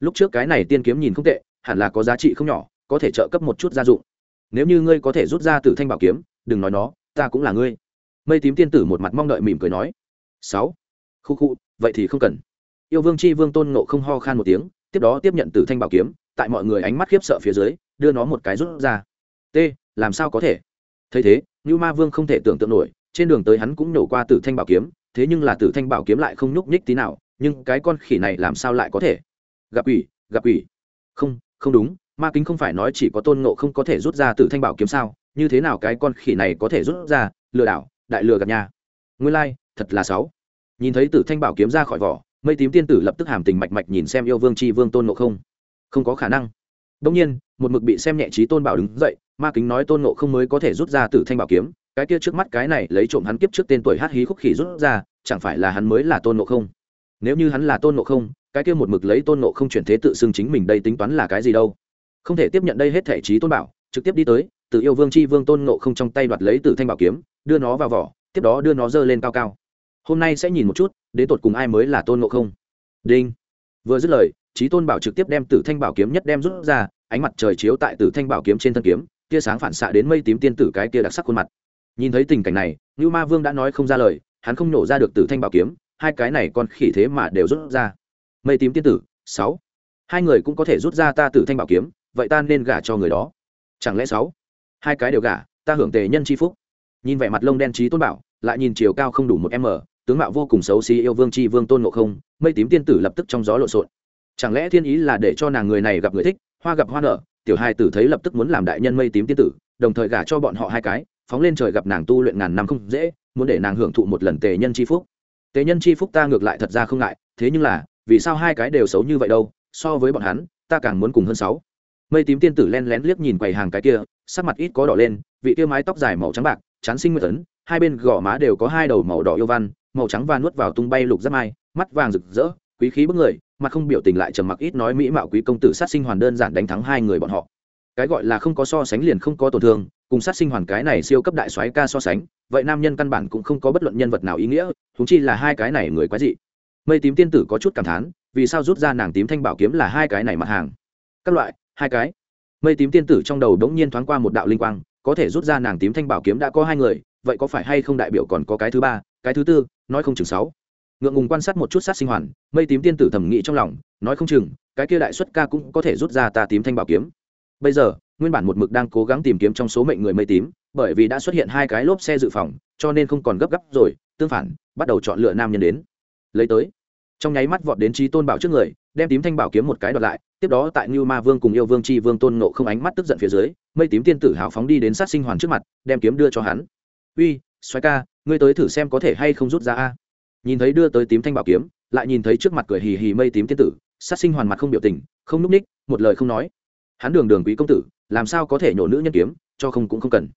Speaker 1: Lúc trước cái này tiên kiếm nhìn không tệ, hẳn là có giá trị không nhỏ, có thể trợ cấp một chút gia dụng. Nếu như ngươi có thể rút ra từ thanh bảo kiếm, đừng nói nó, ta cũng là ngươi. Mây tím tiên tử một mặt mong đợi mỉm cười nói. Sáu. Khu khu, vậy thì không cần. Yêu vương c h i vương tôn nộ không ho khan một tiếng, tiếp đó tiếp nhận từ thanh bảo kiếm, tại mọi người ánh mắt khiếp sợ phía dưới, đưa nó một cái rút ra. T làm sao có thể? Thấy thế như ma vương không thể tưởng tượng nổi trên đường tới hắn cũng nổ qua tử thanh bảo kiếm thế nhưng là tử thanh bảo kiếm lại không nhúc nhích tí nào nhưng cái con khỉ này làm sao lại có thể? Gặp quỷ gặp quỷ. Không không đúng ma kính không phải nói chỉ có tôn ngộ không có thể rút ra tử thanh bảo kiếm sao? Như thế nào cái con khỉ này có thể rút ra? Lừa đảo đại lừa gạt nhà. Nguyên lai、like, thật là sáu nhìn thấy tử thanh bảo kiếm ra khỏi vỏ mây tím tiên tử lập tức hàm tình mạch mạch nhìn xem yêu vương c h i vương tôn ngộ không. Không có khả năng đông nhiên, một mực bị xem nhẹ trí tôn bảo đứng dậy, ma kính nói tôn ngộ không mới có thể rút ra tử thanh bảo kiếm, cái kia trước mắt cái này lấy trộm hắn kiếp trước tên tuổi hát hí khúc khỉ rút ra, chẳng phải là hắn mới là tôn ngộ không? Nếu như hắn là tôn ngộ không, cái kia một mực lấy tôn ngộ không chuyển thế tự xưng chính mình đây tính toán là cái gì đâu? Không thể tiếp nhận đây hết thể trí tôn bảo, trực tiếp đi tới tự yêu vương c h i vương tôn ngộ không trong tay đoạt lấy tử thanh bảo kiếm, đưa nó vào vỏ, tiếp đó đưa nó dơ lên cao cao. Hôm nay sẽ nhìn một chút, đến tột cùng ai mới là tôn ngộ không? Đinh. Vừa dứt lời trí tôn bảo trực tiếp đem tử thanh bảo kiếm nhất đem rút ra, ánh mặt trời chiếu tại tử thanh bảo kiếm trên thân kiếm, tia sáng phản xạ đến mây tím tiên tử cái kia đặc sắc khuôn mặt. Nhìn thấy tình cảnh này như ma vương đã nói không ra lời, hắn không nổ ra được tử thanh bảo kiếm, hai cái này còn khỉ thế mà đều rút ra. Mây tím tiên tử, sáu. Hai người cũng có thể rút ra ta tử thanh bảo kiếm, vậy ta nên gả cho người đó. Chẳng lẽ sáu? Hai cái đều gả, ta hưởng tề nhân c h i phúc. Nhìn vẻ mặt lông đen trí tôn bảo, lại nhìn chiều cao không đủ một m, tướng mạo vô cùng xấu xí yêu vương c h i vương tôn ngộ không, mây tím tiên tử lập tức trong gió lộn xộn chẳng lẽ thiên ý là để cho nàng người này gặp người thích, hoa gặp hoa nợ tiểu hai tử thấy lập tức muốn làm đại nhân mây tím tiên tử, đồng thời gả cho bọn họ hai cái, phóng lên trời gặp nàng tu luyện ngàn năm không dễ, muốn để nàng hưởng thụ một lần tề nhân c h i phúc. Tề nhân c h i phúc ta ngược lại thật ra không ngại, thế nhưng là, vì sao hai cái đều xấu như vậy đâu, so với bọn hắn, ta càng muốn cùng hơn sáu. Mây tím tiên tử len lén liếc nhìn quầy hàng cái kia, sắc mặt ít có đỏ lên, vị kia mái tóc dài màu trắng bạc chán sinh nguyệt tấn hai bên gò má đều có hai đầu màu đỏ yêu văn, màu trắng và nuốt vào tung bay lục giáp mai, mắt vàng rực rỡ, quý khí bức người mặt không biểu tình lại trầm mặc ít nói mỹ mạo quý công tử sát sinh hoàn đơn giản đánh thắng hai người bọn họ. Cái gọi là không có so sánh liền không có tổn thương, cùng sát sinh hoàn cái này siêu cấp đại soái ca so sánh, vậy nam nhân căn bản cũng không có bất luận nhân vật nào ý nghĩa thúng chi là hai cái này người quái dị. Mây tím tiên tử có chút cảm thán, vì sao rút ra nàng tím thanh bảo kiếm là hai cái này mặt hàng? Các loại, hai cái. Mây tím tiên tử trong đầu đống nhiên thoáng qua một đạo linh quang, có thể rút ra nàng tím thanh bảo kiếm đã có hai người, vậy có phải hay không đại biểu còn có cái thứ ba, cái thứ tư, nói không chừng sáu ngượng ngùng quan sát một chút sát sinh hoàn, mây tím tiên tử thẩm nghĩ trong lòng, nói không chừng, cái kia đại xuất ca cũng có thể rút ra ta tím thanh bảo kiếm. Bây giờ, nguyên bản một mực đang cố gắng tìm kiếm trong số mệnh người mây tím, bởi vì đã xuất hiện hai cái lốp xe dự phòng, cho nên không còn gấp gáp rồi, tương phản, bắt đầu chọn lựa nam nhân đến. Lấy tới. Trong nháy mắt vọt đến trí tôn bảo trước người, đem tím thanh bảo kiếm một cái đoạt lại, tiếp đó tại như ma vương cùng yêu vương tri vương tôn nộ không ánh mắt tức giận phía dưới, mây tím tiên tử hào phóng đi đến sát sinh hoàn trước mặt, đem kiếm đưa cho hắn. Uy xoáy ca, ngươi tới thử xem có thể hay không rút ra a nhìn thấy đưa tới tím thanh bảo kiếm, lại nhìn thấy trước mặt cười hì hì mây tím tiên tử, sát sinh hoàn mặt không biểu tình, không núp ních, một lời không nói. Hắn đường đường quý công tử, làm sao có thể nhổ nữ nhân kiếm, cho không cũng không cần.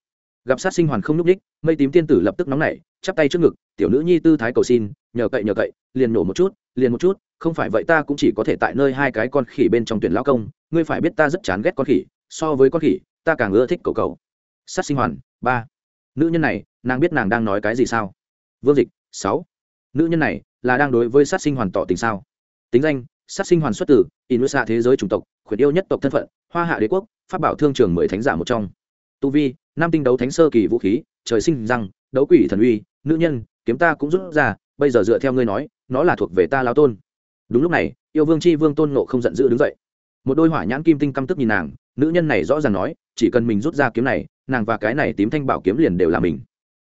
Speaker 1: Gặp sát sinh hoàn không núp ních, mây tím tiên tử lập tức nóng nảy, chắp tay trước ngực, tiểu nữ nhi tư thái cầu xin, nhờ cậy nhờ cậy, liền nổ một chút, liền một chút, không phải vậy ta cũng chỉ có thể tại nơi hai cái con khỉ bên trong tuyển lão công, ngươi phải biết ta rất chán ghét con khỉ, so với con khỉ, ta càng ưa thích cầu cầu sát sinh hoàn, ba. Nữ nhân này, nàng biết nàng đang nói cái gì sao? Vương dịch, sáu nữ nhân này là đang đối với sát sinh hoàn tỏ tình sao? Tính danh, sát sinh hoàn xuất tử inusa thế giới chủng tộc, khuyển yêu nhất tộc thân phận, hoa hạ đế quốc, pháp bảo thương trường mười thánh giả một trong. Tu vi, nam tinh đấu thánh sơ kỳ vũ khí, trời sinh răng, đấu quỷ thần uy, nữ nhân, kiếm ta cũng rút ra, bây giờ dựa theo ngươi nói, nó là thuộc về ta lao tôn. Đúng lúc này, yêu vương c h i vương tôn nộ không giận dữ đứng dậy. Một đôi hỏa nhãn kim tinh căm tức nhìn nàng, nữ nhân này rõ ràng nói, chỉ cần mình rút ra kiếm này, nàng và cái này tím thanh bảo kiếm liền đều là mình.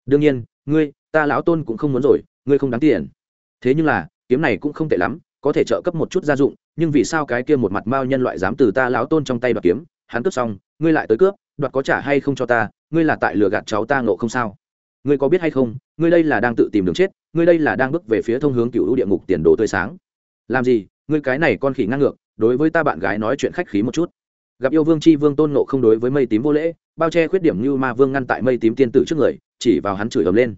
Speaker 1: Đương nhiên, ngươi ta lão tôn cũng không muốn rồi, ngươi không đáng tiền. Thế nhưng là, kiếm này cũng không tệ lắm, có thể trợ cấp một chút gia dụng, nhưng vì sao cái kia một mặt mao nhân loại dám từ ta lão tôn trong tay đoạt kiếm? Hắn cướp xong, ngươi lại tới cướp, đoạt có trả hay không cho ta, ngươi là tại lừa gạt cháu ta ngộ không sao? Ngươi có biết hay không, ngươi đây là đang tự tìm đường chết, ngươi đây là đang bước về phía thông hướng cựu lũ địa ngục tiền đồ tươi sáng. Làm gì, ngươi cái này con khỉ ngang ngược, đối với ta bạn gái nói chuyện khách khí một chút. Gặp yêu vương c h i vương tôn nộ không đối với mây tím vô lễ, bao che khuyết điểm như ma vương ngăn tại mây tím tiên tử trước người, chỉ vào hắn chửi ấm lên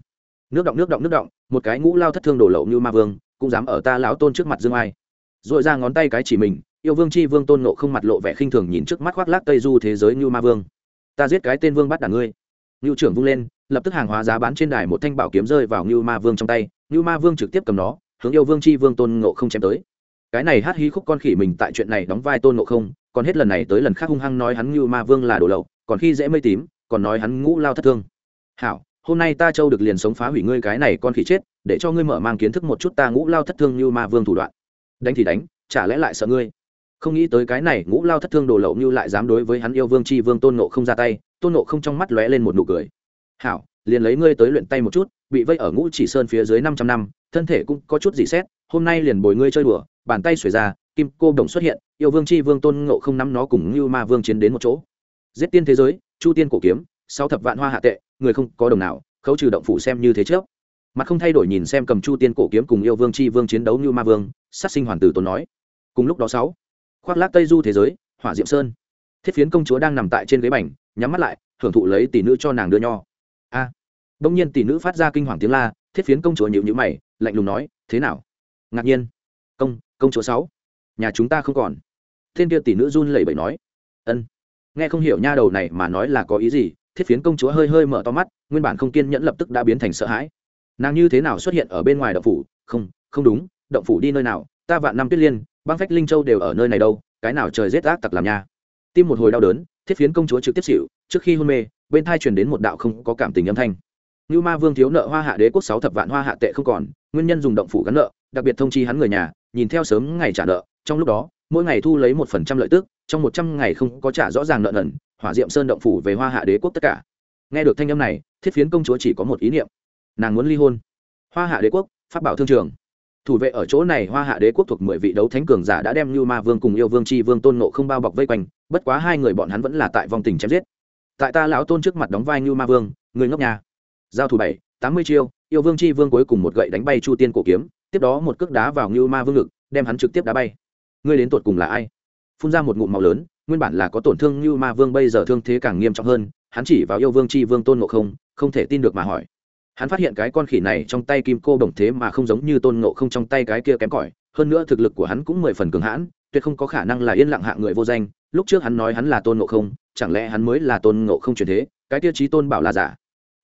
Speaker 1: nước động nước động nước động, một cái ngũ lao thất thương đổ lậu như ma vương, cũng dám ở ta lão tôn trước mặt dương ai. Dội ra ngón tay cái chỉ mình, yêu vương c h i vương tôn nộ không mặt lộ vẻ khinh thường nhìn trước mắt khoác lác tây du thế giới như ma vương. Ta giết cái tên vương bắt đả ngươi. Ngưu trưởng vung lên, lập tức hàng hóa giá bán trên đài một thanh bảo kiếm rơi vào ngưu ma vương trong tay, ngưu ma vương trực tiếp cầm nó, hướng yêu vương c h i vương tôn nộ không chém tới. Cái này hát hí khúc con khỉ mình tại chuyện này đóng vai tôn nộ không, còn hết lần này tới lần khác hung hăng nói hắn ngưu ma vương là đồ lậu, còn khi dễ mây tím, còn nói hắn ngũ lao thất thương. Hảo hôm nay ta châu được liền sống phá hủy ngươi cái này con khỉ chết, để cho ngươi mở mang kiến thức một chút ta ngũ lao thất thương như ma vương thủ đoạn. Đánh thì đánh, chả lẽ lại sợ ngươi? Không nghĩ tới cái này ngũ lao thất thương đồ lậu như lại dám đối với hắn yêu vương c h i vương tôn nộ không ra tay, tôn nộ không trong mắt lóe lên một nụ cười. Hảo, liền lấy ngươi tới luyện tay một chút, bị vây ở ngũ chỉ sơn phía dưới năm trăm năm, thân thể cũng có chút gì xét, hôm nay liền bồi ngươi chơi đùa, bàn tay xuề ra, kim cô đồng xuất hiện, yêu vương c h i vương tôn nộ không nắm nó cùng như ma vương chiến đến một chỗ. Giết tiên thế giới, chu tiên cổ kiếm, sáu thập vạn hoa hạ tệ người không có đồng nào khấu trừ động phủ xem như thế trước. Mặt không thay đổi nhìn xem cầm chu tiên cổ kiếm cùng yêu vương c h i vương chiến đấu như ma vương sát sinh hoàn tử tốn nói. Cùng lúc đó sáu khoác lác tây du thế giới hỏa diệm sơn. Thiết phiến công chúa đang nằm tại trên ghế bành nhắm mắt lại hưởng thụ lấy tỷ nữ cho nàng đưa nho. A à, đông nhiên tỷ nữ phát ra kinh hoàng tiếng la thiết phiến công chúa nhịu nhữ mày lạnh lùng nói thế nào? Ngạc nhiên. Công công chúa sáu nhà chúng ta không còn. Thiên kia tỷ nữ run lẩy bẩy nói. Ân nghe không hiểu nha đầu này mà nói là có ý gì thiết phiến công chúa hơi hơi mở to mắt, nguyên bản không kiên nhẫn lập tức đã biến thành sợ hãi. Nàng như thế nào xuất hiện ở bên ngoài động phủ? Không không đúng, động phủ đi nơi nào? Ta vạn năm tuyết liên, băng phách linh châu đều ở nơi này đâu, cái nào trời rét ác tặc làm nha? Tim một hồi đau đớn, thiết phiến công chúa trực tiếp xịu trước khi hôn mê, bên thai truyền đến một đạo không có cảm tình âm thanh. Như ma vương thiếu nợ hoa hạ đế quốc sáu thập vạn hoa hạ tệ không còn, nguyên nhân dùng động phủ gắn nợ, đặc biệt thông chi hắn người nhà, nhìn theo sớm ngày trả nợ, trong lúc đó, mỗi ngày thu lấy một phần trăm lợi tức, trong một trăm ngày không có trả rõ ràng nợ nần hỏa diệm sơn động phủ về hoa hạ đế quốc tất cả. Nghe được thanh âm này, thiết phiến công chúa chỉ có một ý niệm. Nàng muốn ly hôn. Hoa hạ đế quốc phát bảo thương trường. Thủ vệ ở chỗ này, hoa hạ đế quốc thuộc mười vị đấu thánh cường giả đã đem như ma vương cùng yêu vương c h i vương tôn nộ không bao bọc vây quanh, bất quá hai người bọn hắn vẫn là tại vòng tình chém giết. Tại ta lão tôn trước mặt đóng vai như ma vương, người ngốc nhà. Giao thủ bảy, tám mươi chiêu, yêu vương c h i vương cuối cùng một gậy đánh bay chu tiên cổ kiếm, tiếp đó một cước đá vào như ma vương ngực, đem hắn trực tiếp đá bay. Ngươi đến tột cùng là ai? Phun ra một ngụm màu lớn nguyên bản là có tổn thương như ma vương bây giờ thương thế càng nghiêm trọng hơn, hắn chỉ vào yêu vương c h i vương tôn ngộ không không thể tin được mà hỏi. Hắn phát hiện cái con khỉ này trong tay kim cô đồng thế mà không giống như tôn ngộ không trong tay cái kia kém cỏi, hơn nữa thực lực của hắn cũng mười phần cường hãn, tuyệt không có khả năng là yên lặng hạ người vô danh. Lúc trước hắn nói hắn là tôn ngộ không, chẳng lẽ hắn mới là tôn ngộ không truyền thế? Cái tiêu chí tôn bảo là giả.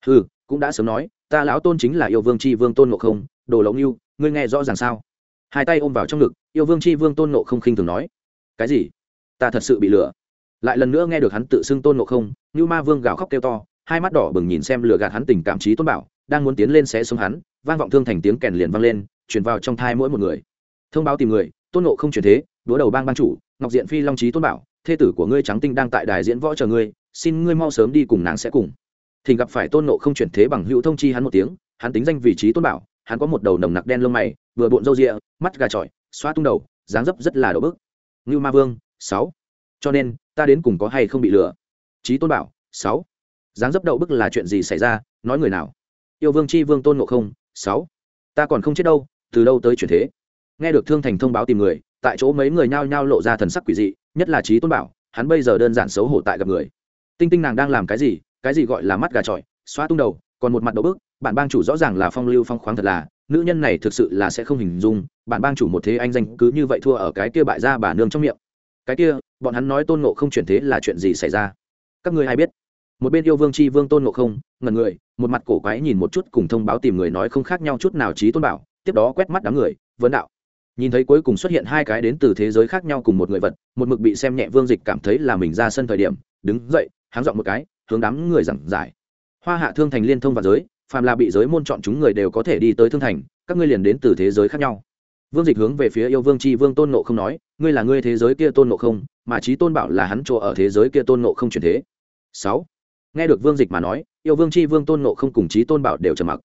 Speaker 1: Ừ cũng đã sớm nói, ta lão tôn chính là yêu vương c h i vương tôn ngộ không, đồ lộng yêu, ngươi nghe rõ ràng sao? Hai tay ôm vào trong ngực, yêu vương c h i vương tôn ngộ không khinh thường nói. Cái gì? Ta thật sự bị lừa. Lại lần nữa nghe được hắn tự xưng tôn ngộ không như ma vương gào khóc kêu to, hai mắt đỏ bừng nhìn xem lừa gạt hắn tình cảm trí tôn bảo, đang muốn tiến lên sẽ xuống hắn, vang vọng thương thành tiếng kèn liền vang lên chuyển vào trong thai mỗi một người. Thông báo tìm người, tôn ngộ không chuyển thế đúa đầu bang ban chủ, ngọc diện phi long trí tôn bảo, thê tử của ngươi trắng tinh đang tại đài diễn võ chờ ngươi, xin ngươi mau sớm đi cùng nàng sẽ cùng. Thì gặp phải tôn nộ không chuyển thế bằng hữu thông chi hắn một tiếng, hắn tính danh vị trí tôn bảo, hắn có một đầu nồng nặc đen lông mày, vừa bộn râu rịa mắt gà trọi xoa tung đầu, dáng dấp rất là đậu bức. Như ma vương sáu. Cho nên, ta đến cùng có hay không bị lừa? Trí tôn bảo, sáu. Dáng dấp đậu bức là chuyện gì xảy ra? Nói người nào? Yêu vương c h i vương tôn ngộ không, sáu. Ta còn không chết đâu, từ đâu tới chuyển thế? Nghe được thương thành thông báo tìm người, tại chỗ mấy người nhao nhao lộ ra thần sắc quỷ dị, nhất là trí tôn bảo, hắn bây giờ đơn giản xấu hổ tại gặp người. Tinh tinh nàng đang làm cái gì? Cái gì gọi là mắt gà trọi? Xóa tung đầu, còn một mặt đậu bức bản bang chủ rõ ràng là phong lưu phong khoáng thật là, nữ nhân này thực sự là sẽ không hình dung bản bang chủ một thế anh danh cứ như vậy thua ở cái kia bại ra bà nương trong miệng cái kia, bọn hắn nói tôn nộ không chuyển thế là chuyện gì xảy ra? Các ngươi hay biết? Một bên yêu vương c h i vương tôn ngộ không ngần người, một mặt cổ quái nhìn một chút cùng thông báo tìm người nói không khác nhau chút nào trí tôn bảo, tiếp đó quét mắt đám người, vấn đạo. Nhìn thấy cuối cùng xuất hiện hai cái đến từ thế giới khác nhau cùng một người vật, một mực bị xem nhẹ vương dịch cảm thấy là mình ra sân thời điểm, đứng dậy, háng dọn một cái, hướng đám người giảng giải. Hoa hạ thương thành liên thông và giới, phàm là bị giới môn chọn chúng người đều có thể đi tới thương thành, các ngươi liền đến từ thế giới khác nhau vương dịch hướng về phía yêu vương c h i vương tôn nộ không nói, ngươi là ngươi thế giới kia tôn nộ không, mà trí tôn bảo là hắn chỗ ở thế giới kia tôn nộ không truyền thế. Sáu. Nghe được vương dịch mà nói, yêu vương c h i vương tôn nộ không cùng trí tôn bảo đều trầm mặc.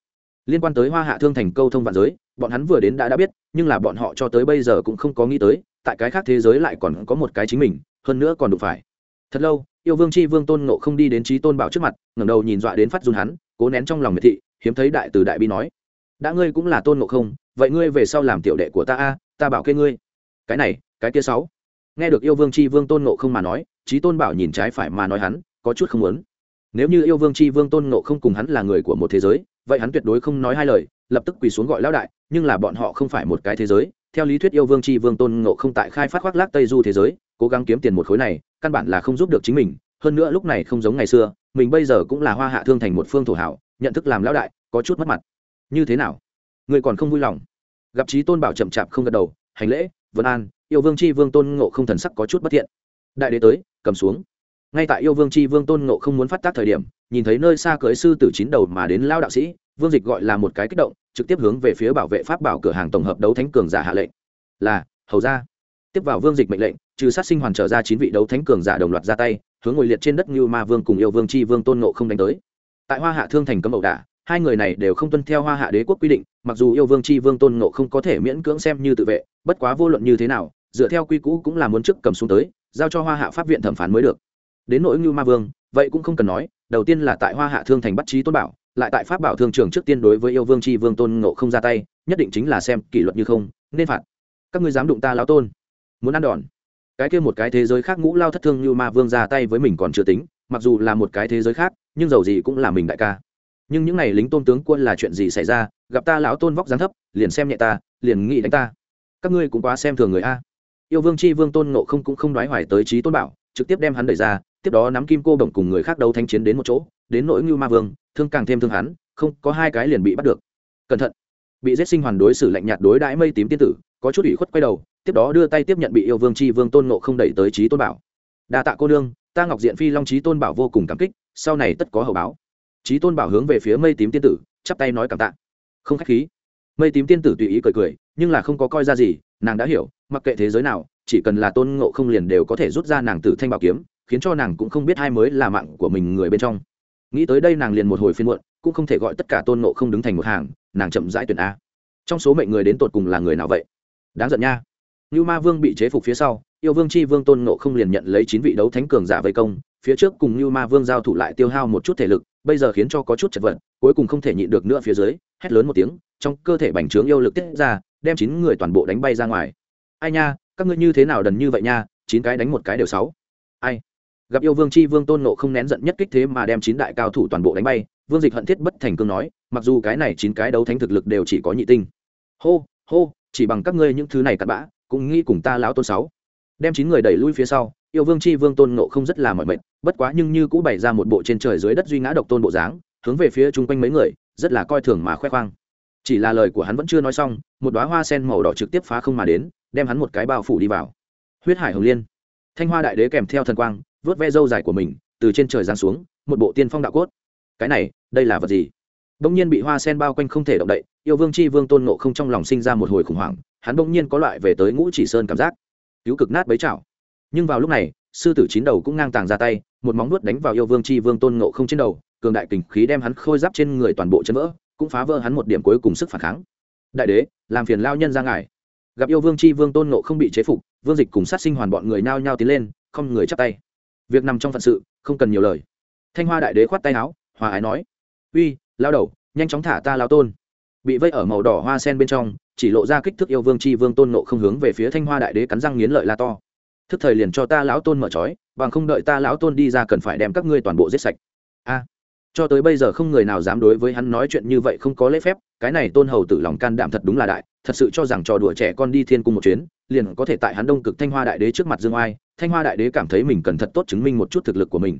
Speaker 1: Liên quan tới hoa hạ thương thành câu thông vạn giới, bọn hắn vừa đến đã đã biết, nhưng là bọn họ cho tới bây giờ cũng không có nghĩ tới, tại cái khác thế giới lại còn có một cái chính mình, hơn nữa còn đụng phải. Thật lâu, yêu vương c h i vương tôn nộ không đi đến trí tôn bảo trước mặt, ngẩng đầu nhìn dọa đến phát dùn hắn, cố nén trong lòng miệt thị, hiếm thấy đại từ đại bi nói, đã ngươi cũng là tôn nộ không vậy ngươi về sau làm tiểu đệ của ta a, ta bảo kê ngươi. Cái này, cái kia sáu. Nghe được yêu vương c h i vương tôn nộ không mà nói trí tôn bảo nhìn trái phải mà nói hắn, có chút không muốn. Nếu như yêu vương c h i vương tôn nộ không cùng hắn là người của một thế giới, vậy hắn tuyệt đối không nói hai lời, lập tức quỳ xuống gọi lão đại, nhưng là bọn họ không phải một cái thế giới. Theo lý thuyết yêu vương c h i vương tôn nộ không tại khai phát khoác lác tây du thế giới, cố gắng kiếm tiền một khối này, căn bản là không giúp được chính mình. Hơn nữa lúc này không giống ngày xưa, mình bây giờ cũng là hoa hạ thương thành một phương thổ hảo, nhận thức làm lão đại, có chút mất mặt. Như thế nào? Người còn không vui lòng. Gặp trí tôn bảo chậm chạp không gật đầu, hành lễ, vân an, yêu vương c h i vương tôn ngộ không thần sắc có chút bất thiện. Đại đế tới, cầm xuống. Ngay tại yêu vương c h i vương tôn ngộ không muốn phát tác thời điểm, nhìn thấy nơi xa cưới sư tử chín đầu mà đến lao đạo sĩ, vương dịch gọi là một cái kích động, trực tiếp hướng về phía bảo vệ pháp bảo cửa hàng tổng hợp đấu thánh cường giả hạ lệnh. Là, hầu ra tiếp vào vương dịch mệnh lệnh, trừ sát sinh hoàn trở ra chín vị đấu thánh cường giả đồng loạt ra tay, hướng ngồi liệt trên đất như ma vương cùng yêu vương c h i vương tôn ngộ không đánh tới. Tại hoa hạ thương thành cấm ẩu đả, hai người này đều không tuân theo hoa hạ đế quốc quy định mặc dù yêu vương c h i vương tôn ngộ không có thể miễn cưỡng xem như tự vệ, bất quá vô luận như thế nào, dựa theo quy cũ cũng là muốn chức cầm xuống tới, giao cho hoa hạ pháp viện thẩm phán mới được. Đến nỗi ngưu ma vương, vậy cũng không cần nói, đầu tiên là tại hoa hạ thương thành bắt trí tôn bảo, lại tại pháp bảo thương trường trước tiên đối với yêu vương c h i vương tôn ngộ không ra tay, nhất định chính là xem kỷ luật như không, nên phạt. Các ngươi dám đụng ta lão tôn. Muốn ăn đòn. Cái kia một cái thế giới khác ngũ lao thất thương như ma vương ra tay với mình còn chưa tính, mặc dù là một cái thế giới khác, nhưng dầu gì cũng là mình đại ca nhưng những n à y lính tôn tướng quân là chuyện gì xảy ra? Gặp ta lão tôn vóc dáng thấp, liền xem nhẹ ta, liền nghĩ đánh ta. Các ngươi cũng quá xem thường người a. Yêu vương c h i vương tôn nộ không cũng không nói hoài tới trí tôn bảo, trực tiếp đem hắn đẩy ra, tiếp đó nắm kim cô bổng cùng người khác đấu thanh chiến đến một chỗ, đến nỗi ngưu ma vương, thương càng thêm thương hắn, không, có hai cái liền bị bắt được. Cẩn thận. Bị giết sinh hoàn đối xử lạnh nhạt đối đãi mây tím tiên tử, có chút ủy khuất quay đầu, tiếp đó đưa tay tiếp nhận bị yêu vương c h i vương tôn nộ không đẩy tới trí tôn bảo. Đa tạ cô đương ta ngọc diện phi long trí tôn bảo vô cùng cảm kích, sau này tất có hậu báo trí tôn bảo hướng về phía mây tím tiên tử, chắp tay nói cảm tạ. Không khách khí. Mây tím tiên tử tùy ý cười cười, nhưng là không có coi ra gì, nàng đã hiểu, mặc kệ thế giới nào, chỉ cần là tôn ngộ không liền đều có thể rút ra nàng tử thanh bảo kiếm, khiến cho nàng cũng không biết hai mới là mạng của mình người bên trong. Nghĩ tới đây nàng liền một hồi phiên muộn, cũng không thể gọi tất cả tôn ngộ không đứng thành một hàng, nàng chậm rãi tuyển a. Trong số mệnh người đến tột cùng là người nào vậy? Đáng giận nha. Như ma vương bị chế phục phía sau, yêu vương c h i vương tôn ngộ không liền nhận lấy chín vị đấu thánh cường giả vây công, phía trước cùng như ma vương giao thủ lại tiêu hao một chút thể lực bây giờ khiến cho có chút chật vật, cuối cùng không thể nhịn được nữa phía dưới, hét lớn một tiếng, trong cơ thể bành trướng yêu lực tiết ra, đem chín người toàn bộ đánh bay ra ngoài. Ai nha, các ngươi như thế nào đần như vậy nha, chín cái đánh một cái đều sáu. Ai? Gặp yêu vương c h i vương tôn nộ không nén giận nhất kích thế mà đem chín đại cao thủ toàn bộ đánh bay, vương dịch hận thiết bất thành cương nói, mặc dù cái này chín cái đấu thánh thực lực đều chỉ có nhị tinh. Hô hô, chỉ bằng các ngươi những thứ này cặn bã, cũng nghĩ cùng ta lão tôn sáu. Đem chín người đẩy lui phía sau yêu vương c h i vương tôn nộ không rất là mọi mệt, bất quá nhưng như cũng bày ra một bộ trên trời dưới đất duy ngã độc tôn bộ dáng, hướng về phía chung quanh mấy người, rất là coi thường mà khoe khoang. Chỉ là lời của hắn vẫn chưa nói xong, một đoá hoa sen màu đỏ trực tiếp phá không mà đến, đem hắn một cái bao phủ đi vào. Huyết hải hồng liên. Thanh hoa đại đế kèm theo thần quang, vớt ve dâu dài của mình, từ trên trời giáng xuống, một bộ tiên phong đạo cốt. Cái này, đây là vật gì? Bỗng nhiên bị hoa sen bao quanh không thể động đậy, yêu vương c h i vương tôn nộ không trong lòng sinh ra một hồi khủng hoảng, hắn bỗng nhiên có loại về tới ngũ chỉ sơn cảm giác. Cứu cực nát bấy chảo nhưng vào lúc này, sư tử chín đầu cũng ngang tàng ra tay, một móng nuốt đánh vào yêu vương c h i vương tôn ngộ không trên đầu, cường đại kình khí đem hắn khôi giáp trên người toàn bộ chân vỡ, cũng phá vỡ hắn một điểm cuối cùng sức phản kháng. Đại đế, làm phiền lao nhân ra ngài. Gặp yêu vương c h i vương tôn ngộ không bị chế phục, vương dịch cùng sát sinh hoàn bọn người nao nhao tiến lên, không người chắp tay. Việc nằm trong phận sự, không cần nhiều lời. Thanh hoa đại đế khoát tay áo, hòa ái nói, uy, lao đầu, nhanh chóng thả ta lao tôn. Bị vây ở màu đỏ hoa sen bên trong, chỉ lộ ra kích thước yêu vương c h i vương tôn nộ không hướng về phía thanh hoa đại đế cắn răng nghiến lợi la to thức thời liền cho ta lão tôn mở trói, bằng không đợi ta lão tôn đi ra cần phải đem các ngươi toàn bộ giết sạch. A. Cho tới bây giờ không người nào dám đối với hắn nói chuyện như vậy không có lễ phép, cái này tôn hầu tử lòng can đảm thật đúng là đại, thật sự cho rằng trò đùa trẻ con đi thiên cung một chuyến, liền có thể tại hắn đông cực thanh hoa đại đế trước mặt dương oai, thanh hoa đại đế cảm thấy mình cần thật tốt chứng minh một chút thực lực của mình.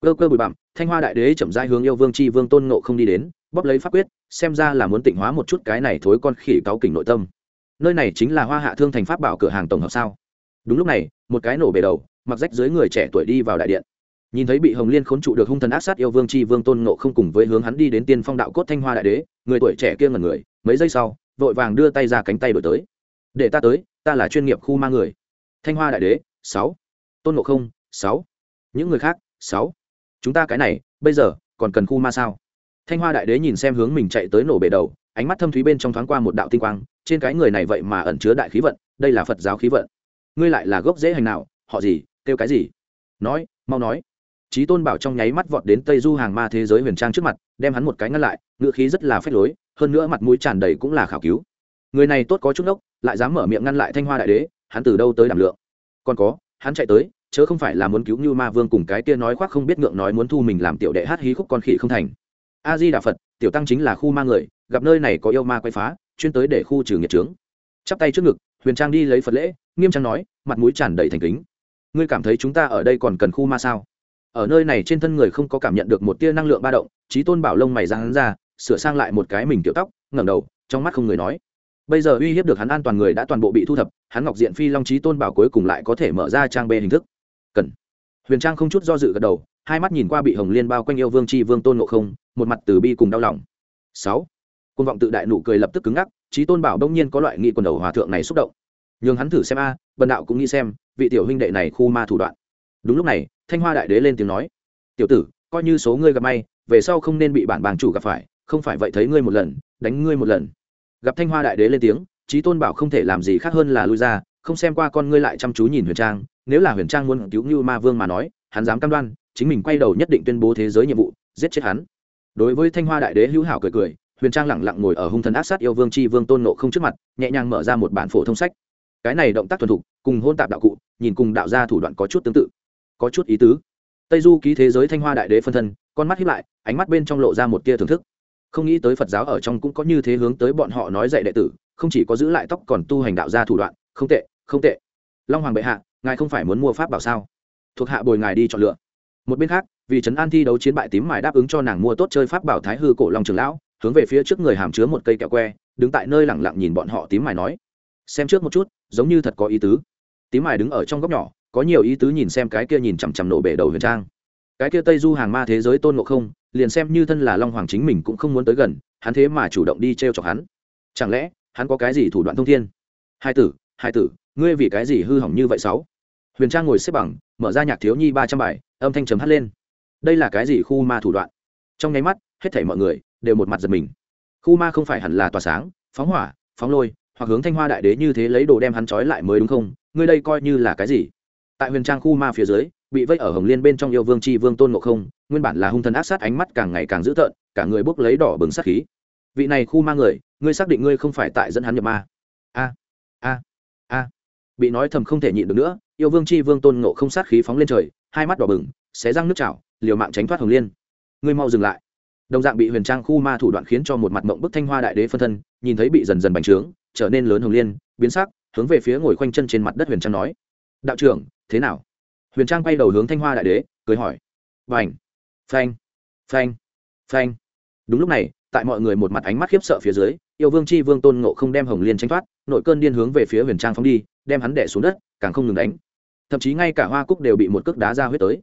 Speaker 1: Cơ cơ bụi bặm, thanh hoa đại đế chậm rãi hướng yêu vương c h i vương tôn nộ không đi đến, bóp lấy pháp quyết, xem ra là muốn tịnh hóa một chút cái này thối con khỉ cáu kỉnh nội tâm. Nơi này chính là hoa hạ thương thành pháp bảo cửa hàng tổng hợp sao? Đúng lúc này, một cái nổ bề đầu, mặc rách dưới người trẻ tuổi đi vào đại điện. Nhìn thấy bị hồng liên khốn trụ được hung thần ác sát yêu vương c h i vương tôn nộ không cùng với hướng hắn đi đến tiên phong đạo cốt thanh hoa đại đế, người tuổi trẻ kia ngần người, mấy giây sau, vội vàng đưa tay ra cánh tay đổi tới. Để ta tới, ta là chuyên nghiệp khu ma người. Thanh hoa đại đế, sáu. Tôn nộ không, sáu. Những người khác, sáu. Chúng ta cái này, bây giờ, còn cần khu ma sao? Thanh hoa đại đế nhìn xem hướng mình chạy tới nổ bể đầu, ánh mắt thâm thúy bên trong thoáng qua một đạo tinh quang, trên cái người này vậy mà ẩn chứa đại khí vận, đây là phật giáo khí vận ngươi lại là gốc dễ hành nào, họ gì, kêu cái gì? Nói, mau nói. Trí tôn bảo trong nháy mắt vọt đến tây du hàng ma thế giới huyền trang trước mặt, đem hắn một cái ngăn lại ngựa khí rất là phách lối, hơn nữa mặt mũi tràn đầy cũng là khảo cứu. Người này tốt có chút ốc lại dám mở miệng ngăn lại thanh hoa đại đế, hắn từ đâu tới đảm lượng? Còn có, hắn chạy tới, chớ không phải là muốn cứu như ma vương cùng cái kia nói khoác không biết ngượng nói muốn thu mình làm tiểu đệ hát hí khúc con khỉ không thành. A di đà phật, tiểu tăng chính là khu ma người, gặp nơi này có yêu ma quay phá, chuyên tới để khu trừ nghiệt trướng chắp tay trước ngực huyền trang đi lấy phật lễ, nghiêm trang nói, mặt mũi tràn đầy thành kính. Ngươi cảm thấy chúng ta ở đây còn cần khu ma sao? Ở nơi này trên thân người không có cảm nhận được một tia năng lượng ba động trí tôn bảo lông mày ra hắn ra, sửa sang lại một cái mình tiểu tóc, ngẩng đầu, trong mắt không người nói. Bây giờ uy hiếp được hắn an toàn người đã toàn bộ bị thu thập, hắn ngọc diện phi long trí tôn bảo cuối cùng lại có thể mở ra trang bê hình thức. Cần. Huyền trang không chút do dự gật đầu, hai mắt nhìn qua bị hồng liên bao quanh yêu vương c h i vương tôn ngộ không, một mặt từ bi cùng đau lòng. Sáu. Côn vọng tự đại nụ cười lập tức cứng ngắc trí tôn bảo đông nhiên có loại nghị quần đầu hòa thượng này xúc động. Nhường hắn thử xem a, bần đạo cũng nghĩ xem, vị tiểu huynh đệ này khu ma thủ đoạn. Đúng lúc này, thanh hoa đại đế lên tiếng nói, tiểu tử, coi như số ngươi gặp may, về sau không nên bị bản bàng chủ gặp phải, không phải vậy thấy ngươi một lần, đánh ngươi một lần. Gặp thanh hoa đại đế lên tiếng, trí tôn bảo không thể làm gì khác hơn là lui ra, không xem qua con ngươi lại chăm chú nhìn huyền trang, nếu là huyền trang muốn cứu như ma vương mà nói, hắn dám cam đoan, chính mình quay đầu nhất định tuyên bố thế giới nhiệm vụ, giết chết hắn. Đối với thanh hoa đại đế hữu hảo cười cười huyền trang lẳng lặng ngồi ở hung thần ác sát yêu vương c h i vương tôn nộ không trước mặt, nhẹ nhàng mở ra một bản phổ thông sách. Cái này động tác thuần thục, cùng hôn tạp đạo cụ, nhìn cùng đạo gia thủ đoạn có chút tương tự, có chút ý tứ. Tây du ký thế giới thanh hoa đại đế phân thân, con mắt hiếp lại, ánh mắt bên trong lộ ra một tia thưởng thức. Không nghĩ tới phật giáo ở trong cũng có như thế hướng tới bọn họ nói dạy đệ tử, không chỉ có giữ lại tóc còn tu hành đạo gia thủ đoạn, không tệ không tệ. Long hoàng bệ hạ, ngài không phải muốn mua pháp bảo sao? Thuộc hạ bồi ngài đi chọn lựa. Một bên khác, vì trấn an thi đấu chiến bại tím mài đáp ứng cho nàng mua tốt chơi pháp bảo thái hư cổ long trường lão hướng về phía trước người hàm chứa một cây kẹo que, đứng tại nơi lẳng lặng nhìn bọn họ tím mài nói. Xem trước một chút, giống như thật có ý tứ. Tím mài đứng ở trong góc nhỏ, có nhiều ý tứ nhìn xem cái kia nhìn chằm chằm nổ bể đầu huyền trang. Cái kia tây du hàng ma thế giới tôn ngộ không, liền xem như thân là long hoàng chính mình cũng không muốn tới gần, hắn thế mà chủ động đi t r e o chọc hắn. Chẳng lẽ, hắn có cái gì thủ đoạn thông thiên? Hai tử hai tử, ngươi vì cái gì hư hỏng như vậy sáu? Huyền trang ngồi xếp bằng, mở ra nhạc thiếu nhi ba trăm bài, âm thanh chấm hắt lên. Đây là cái gì khu ma thủ đoạn? Trong nháy mắt, hết thảy mọi người đều một mặt giật mình. Khu ma không phải hẳn là tỏa sáng, phóng hỏa, phóng lôi, hoặc hướng thanh hoa đại đế như thế lấy đồ đem hắn trói lại mới đúng không? Ngươi đây coi như là cái gì? Tại huyền trang khu ma phía dưới, bị vây ở hồng liên bên trong yêu vương chi vương tôn ngộ không, nguyên bản là hung thần ác sát ánh mắt càng ngày càng dữ tợn, cả người bốc lấy đỏ bừng sát khí. Vị này khu ma người, ngươi xác định ngươi không phải tại dẫn hắn nhập ma? A a a. Bị nói thầm không thể nhịn được nữa, yêu vương chi vương tôn ngộ không sát khí phóng lên trời, hai mắt đỏ bừng, xé răng nước chảo, liều mạng tránh thoát hồng liên. Ngươi mau dừng lại đồng dạng bị huyền trang khu ma thủ đoạn khiến cho một mặt mộng bức thanh hoa đại đế phân thân, nhìn thấy bị dần dần bành trướng, trở nên lớn hồng liên, biến sắc, hướng về phía ngồi khoanh chân trên mặt đất huyền trang nói, đạo trưởng, thế nào? Huyền trang quay đầu hướng thanh hoa đại đế, cười hỏi, vành, phanh phanh phanh. Đúng lúc này, tại mọi người một mặt ánh mắt khiếp sợ phía dưới, yêu vương c h i vương tôn ngộ không đem hồng liên tranh thoát, nội cơn điên hướng về phía huyền trang phóng đi, đem hắn đẻ xuống đất, càng không ngừng đánh. Thậm chí ngay cả hoa cúc đều bị một cước đá ra huyết tới.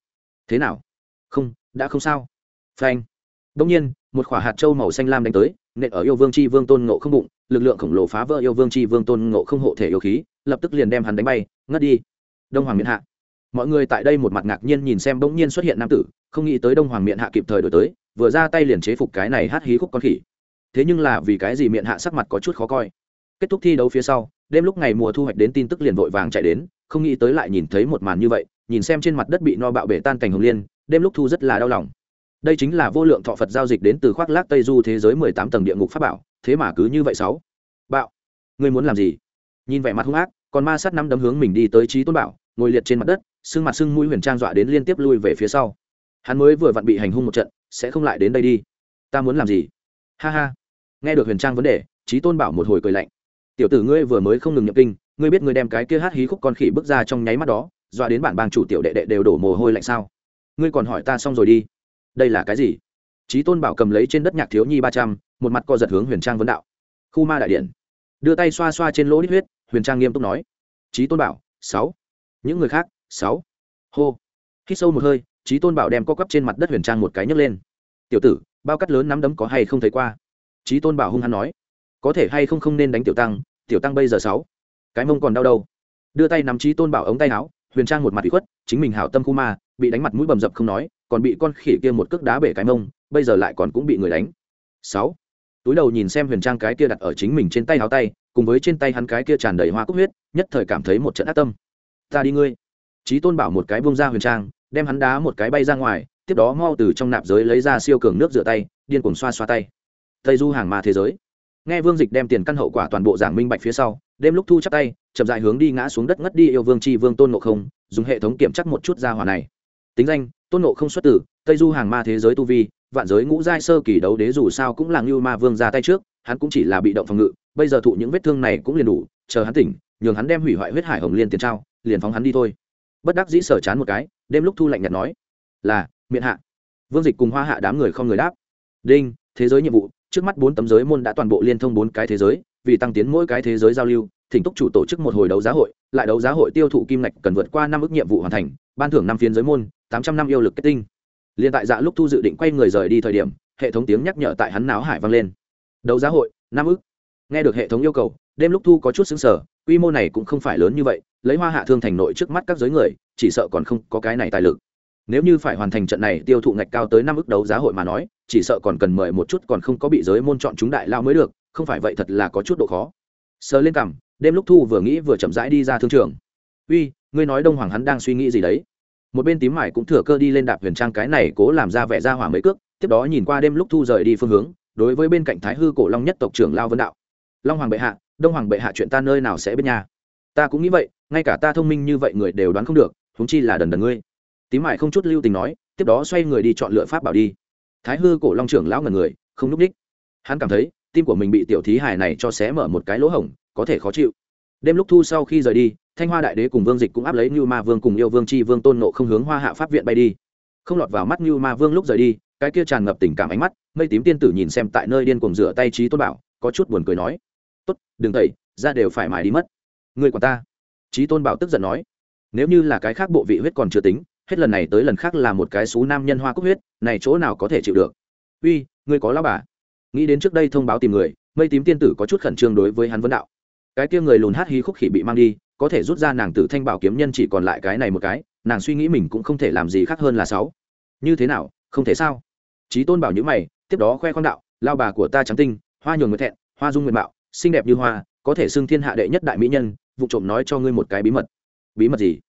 Speaker 1: Thế nào? Không, đã không sao. Phanh đông nhiên, một quả hạt châu màu xanh lam đánh tới, nện ở yêu vương chi vương tôn ngộ không bụng, lực lượng khổng lồ phá vỡ yêu vương chi vương tôn ngộ không hộ thể yêu khí, lập tức liền đem hắn đánh bay, ngất đi. Đông hoàng miện hạ. Mọi người tại đây một mặt ngạc nhiên nhìn xem bỗng nhiên xuất hiện nam tử, không nghĩ tới đông hoàng miện hạ kịp thời đổi tới, vừa ra tay liền chế phục cái này hát hí khúc con khỉ. Thế nhưng là vì cái gì miện hạ sắc mặt có chút khó coi. Kết thúc thi đấu phía sau, đêm lúc ngày mùa thu hoạch đến tin tức liền vội vàng chạy đến, không nghĩ tới lại nhìn thấy một màn như vậy, nhìn xem trên mặt đất bị no bạo bể tan cảnh hồng liên, đêm lúc thu rất là đau lòng đây chính là vô lượng thọ phật giao dịch đến từ khoác lác tây du thế giới mười tám tầng địa ngục pháp bảo, thế mà cứ như vậy sáu. Bạo. Ngươi muốn làm gì? Nhìn vẻ mặt hung ác, còn ma sát năm đấm hướng mình đi tới trí tôn bảo, ngồi liệt trên mặt đất, xương mặt xương mũi huyền trang dọa đến liên tiếp lui về phía sau. Hắn mới vừa vặn bị hành hung một trận, sẽ không lại đến đây đi. Ta muốn làm gì? Ha ha. Nghe được huyền trang vấn đề, trí tôn bảo một hồi cười lạnh. Tiểu tử ngươi vừa mới không ngừng nhập kinh, ngươi biết ngươi đem cái kia hát hí khúc con khỉ bước ra trong nháy mắt đó, dọa đến bản bang chủ tiểu đệ đệ đều đổ mồ hôi lạnh sao? Ngươi còn hỏi ta xong rồi đi đây là cái gì? Trí tôn bảo cầm lấy trên đất nhạc thiếu nhi ba trăm, một mặt co giật hướng huyền trang vấn đạo. Khu ma đại điện. Đưa tay xoa xoa trên lỗ đít huyết, huyền trang nghiêm túc nói. Trí tôn bảo, sáu. Những người khác, sáu. Hô. Khi sâu một hơi trí tôn bảo đem co quắp trên mặt đất huyền trang một cái nhấc lên. Tiểu tử, bao cắt lớn nắm đấm có hay không thấy qua? Trí tôn bảo hung hăng nói. Có thể hay không không nên đánh tiểu tăng tiểu tăng bây giờ sáu. Cái mông còn đau đâu? Đưa tay nắm trí tôn bảo ống tay áo, huyền trang một mặt bị khuất, chính mình hảo tâm khu ma, bị đánh mặt mũi bầm dập không nói còn bị con khỉ kia một cước đá bể cái mông, bây giờ lại còn cũng bị người đánh. Sáu. Túi đầu nhìn xem huyền trang cái kia đặt ở chính mình trên tay áo tay, cùng với trên tay hắn cái kia tràn đầy hoa cúc huyết, nhất thời cảm thấy một trận ác tâm. Ta đi ngươi. Trí tôn bảo một cái buông ra huyền trang, đem hắn đá một cái bay ra ngoài, tiếp đó mau từ trong nạp giới lấy ra siêu cường nước rửa tay, điên cuồng xoa xoa tay. Tây du hàng ma thế giới. Nghe vương dịch đem tiền căn hậu quả toàn bộ giảng minh bạch phía sau, đêm lúc thu chắc tay, chậm dại hướng đi ngã xuống đất ngất đi yêu vương c h i vương tôn nộ không, dùng hệ thống kiểm chắc một chút ra hỏa này. Tính danh tôn nộ không xuất tử tây du hàng ma thế giới tu vi, vạn giới ngũ giai sơ kỳ đấu đế dù sao cũng là ngưu ma vương ra tay trước, hắn cũng chỉ là bị động phòng ngự, bây giờ thụ những vết thương này cũng liền đủ, chờ hắn tỉnh, nhường hắn đem hủy hoại huyết hải hồng liên tiền trao, liền phóng hắn đi thôi. Bất đắc dĩ sở chán một cái, đêm lúc thu lạnh nhạt nói, là miệng hạ. Vương dịch cùng hoa hạ đám người không người đáp. Đinh, thế giới nhiệm vụ, trước mắt bốn tấm giới môn đã toàn bộ liên thông bốn cái thế giới, vì tăng tiến mỗi cái thế giới giao lưu, thỉnh túc chủ tổ chức một hồi đấu giá hội, lại đấu giá hội tiêu thụ kim ngạch cần vượt qua năm ước nhiệm vụ hoàn thành, ban thưởng năm phiên giới môn tám trăm năm yêu lực kết tinh. Liên tại dạ lúc thu dự định quay người rời đi thời điểm, hệ thống tiếng nhắc nhở tại hắn náo hải vang lên. Đấu giá hội, năm ức. nghe được hệ thống yêu cầu, đêm lúc thu có chút xứng sở quy mô này cũng không phải lớn như vậy, lấy hoa hạ thương thành nội trước mắt các giới người, chỉ sợ còn không có cái này tài lực. Nếu như phải hoàn thành trận này tiêu thụ ngạch cao tới năm ước đấu giá hội mà nói, chỉ sợ còn cần mời một chút còn không có bị giới môn chọn chúng đại lao mới được, không phải vậy thật là có chút độ khó. Sờ lên cằm, đêm lúc thu vừa nghĩ vừa chậm rãi đi ra thương trường. Uy, ngươi nói đông hoàng hắn đang suy nghĩ gì đấy? Một bên tím mải cũng thừa cơ đi lên đạp huyền trang cái này cố làm ra vẻ ra hỏa mấy cước, tiếp đó nhìn qua đêm lúc thu rời đi phương hướng, đối với bên cạnh thái hư cổ long nhất tộc trưởng lao vân đạo. Long hoàng bệ hạ, đông hoàng bệ hạ chuyện ta nơi nào sẽ bên nhà ta cũng nghĩ vậy, ngay cả ta thông minh như vậy người đều đoán không được húng chi là đần đần ngươi. Tím mải không chút lưu tình nói, tiếp đó xoay người đi chọn lựa pháp bảo đi. Thái hư cổ long trưởng lão ngần người, không núp đích. Hắn cảm thấy, tim của mình bị tiểu thí hài này cho xé mở một cái lỗ hổng, có thể khó chịu. Đêm lúc thu sau khi rời đi thanh hoa đại đế cùng vương dịch cũng áp lấy như ma vương cùng yêu vương c h i vương tôn nộ không hướng hoa hạ pháp viện bay đi. Không lọt vào mắt như ma vương lúc rời đi, cái kia tràn ngập tình cảm ánh mắt, mây tím tiên tử nhìn xem tại nơi điên cùng rửa tay trí tôn bảo, có chút buồn cười nói, tốt, đừng tẩy, ra đều phải mài đi mất. Người quản ta. Trí tôn bảo tức giận nói, nếu như là cái khác bộ vị huyết còn chưa tính, hết lần này tới lần khác là một cái xú nam nhân hoa cúc huyết, này chỗ nào có thể chịu được? Uy, ngươi có lao bà. Nghĩ đến trước đây thông báo tìm người, mây tím tiên tử có chút khẩn trương đối với hắn vấn đạo cái kia người lùn hát hí khúc khỉ bị mang đi, có thể rút ra nàng tử thanh bảo kiếm nhân chỉ còn lại cái này một cái, nàng suy nghĩ mình cũng không thể làm gì khác hơn là sáu. Như thế nào, không thể sao? Trí tôn bảo nhữ mày, tiếp đó khoe khoang đạo, lao bà của ta trắng tinh, hoa nhường người thẹn, hoa dung nguyệt mạo, xinh đẹp như hoa, có thể xưng thiên hạ đệ nhất đại mỹ nhân, vụ trộm nói cho ngươi một cái bí mật. Bí mật gì?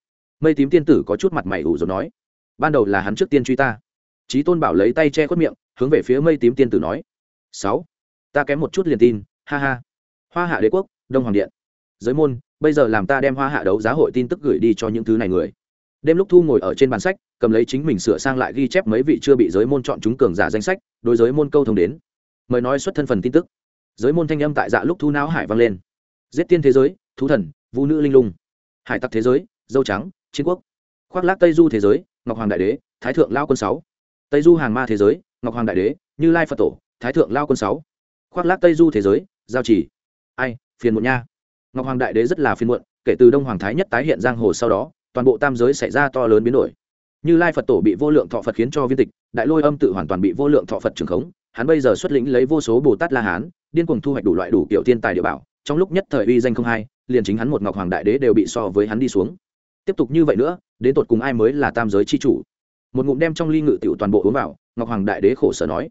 Speaker 1: Mây tím tiên tử có chút mặt mày ủ rồi nói. Ban đầu là hắn trước tiên truy ta. Trí tôn bảo lấy tay che khuất miệng, hướng về phía mây tím tiên tử nói. Sáu. Ta kém một chút liền tin, ha ha. Hoa hạ đế quốc đông hoàng điện. Giới môn, bây giờ làm ta đem hoa hạ đấu giá hội tin tức gửi đi cho những thứ này người. Đêm lúc thu ngồi ở trên bàn sách, cầm lấy chính mình sửa sang lại ghi chép mấy vị chưa bị giới môn chọn chúng cường giả danh sách, đối giới môn câu thông đến. Mời nói xuất thân phần tin tức. Giới môn thanh âm tại dạ lúc thu não hải vang lên. Giết tiên thế giới, thú thần, vũ nữ linh lung. Hải tặc thế giới, dâu trắng, chiến quốc. Khoác lác tây du thế giới, ngọc hoàng đại đế, thái thượng lao quân sáu. Tây du hàng ma thế giới, ngọc hoàng đại đế, như lai phật tổ, thái thượng lao quân sáu. Khoác lác tây du thế giới, giao chỉ ai phiền muộn nha. Ngọc hoàng đại đế rất là phiền muộn, kể từ đông hoàng thái nhất tái hiện giang hồ sau đó, toàn bộ tam giới xảy ra to lớn biến đổi. Như lai phật tổ bị vô lượng thọ phật khiến cho viên tịch, đại lôi âm tự hoàn toàn bị vô lượng thọ phật trường khống, hắn bây giờ xuất lĩnh lấy vô số bồ tát la hán, điên cuồng thu hoạch đủ loại đủ kiểu thiên tài địa bảo, trong lúc nhất thời uy danh không hai, liền chính hắn một ngọc hoàng đại đế đều bị so với hắn đi xuống. Tiếp tục như vậy nữa, đến tột cùng ai mới là tam giới c h i chủ? Một ngụm đem trong ly ngự t i ể u toàn bộ uống vào, ngọc hoàng đại đế khổ sở nói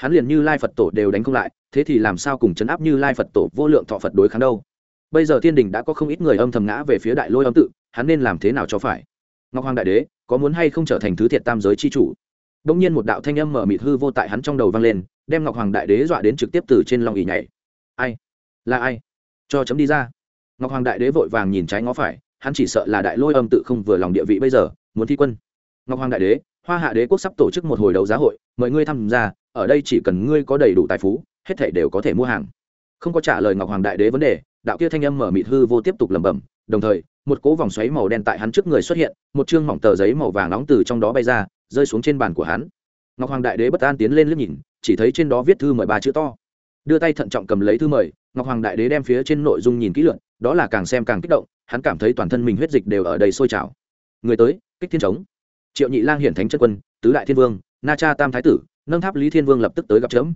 Speaker 1: hắn liền như lai phật tổ đều đánh không lại, thế thì làm sao cùng chấn áp như lai phật tổ vô lượng thọ phật đối kháng đâu? Bây giờ thiên đình đã có không ít người âm thầm ngã về phía đại lôi âm tự, hắn nên làm thế nào cho phải? Ngọc hoàng đại đế, có muốn hay không trở thành thứ thiệt tam giới c h i chủ? Đông nhiên một đạo thanh âm mở mịt hư vô tại hắn trong đầu vang lên, đem ngọc hoàng đại đế dọa đến trực tiếp từ trên lòng ỉ nhảy. Ai? Là ai? Cho chấm đi ra. Ngọc hoàng đại đế vội vàng nhìn trái ngó phải, hắn chỉ sợ là đại lôi âm tự không vừa lòng địa vị bây giờ, muốn thi quân. Ngọc hoàng đại đế hoa hạ đế quốc sắp tổ chức một hồi đấu giá hội, mời ngươi tham gia, ở đây chỉ cần ngươi có đầy đủ tài phú, hết thể đều có thể mua hàng. Không có trả lời ngọc hoàng đại đế vấn đề, đạo kia thanh âm mở mịt hư vô tiếp tục lẩm bẩm, đồng thời, một cỗ vòng xoáy màu đen tại hắn trước người xuất hiện, một chương mỏng tờ giấy màu vàng nóng từ trong đó bay ra, rơi xuống trên bàn của hắn. Ngọc hoàng đại đế bất an tiến lên liếc nhìn, chỉ thấy trên đó viết thư mời ba chữ to. Đưa tay thận trọng cầm lấy thư mời, ngọc hoàng đại đế đem phía trên nội dung nhìn kỹ lượn, đó là càng xem càng kích động, hắn cảm thấy toàn thân mình huyết dịch đều ở đây sôi trào. Người tới, kích thiên trống triệu nhị lang hiển thánh chân quân, tứ đại thiên vương, na cha tam thái tử, nâng tháp lý thiên vương lập tức tới gặp chấm.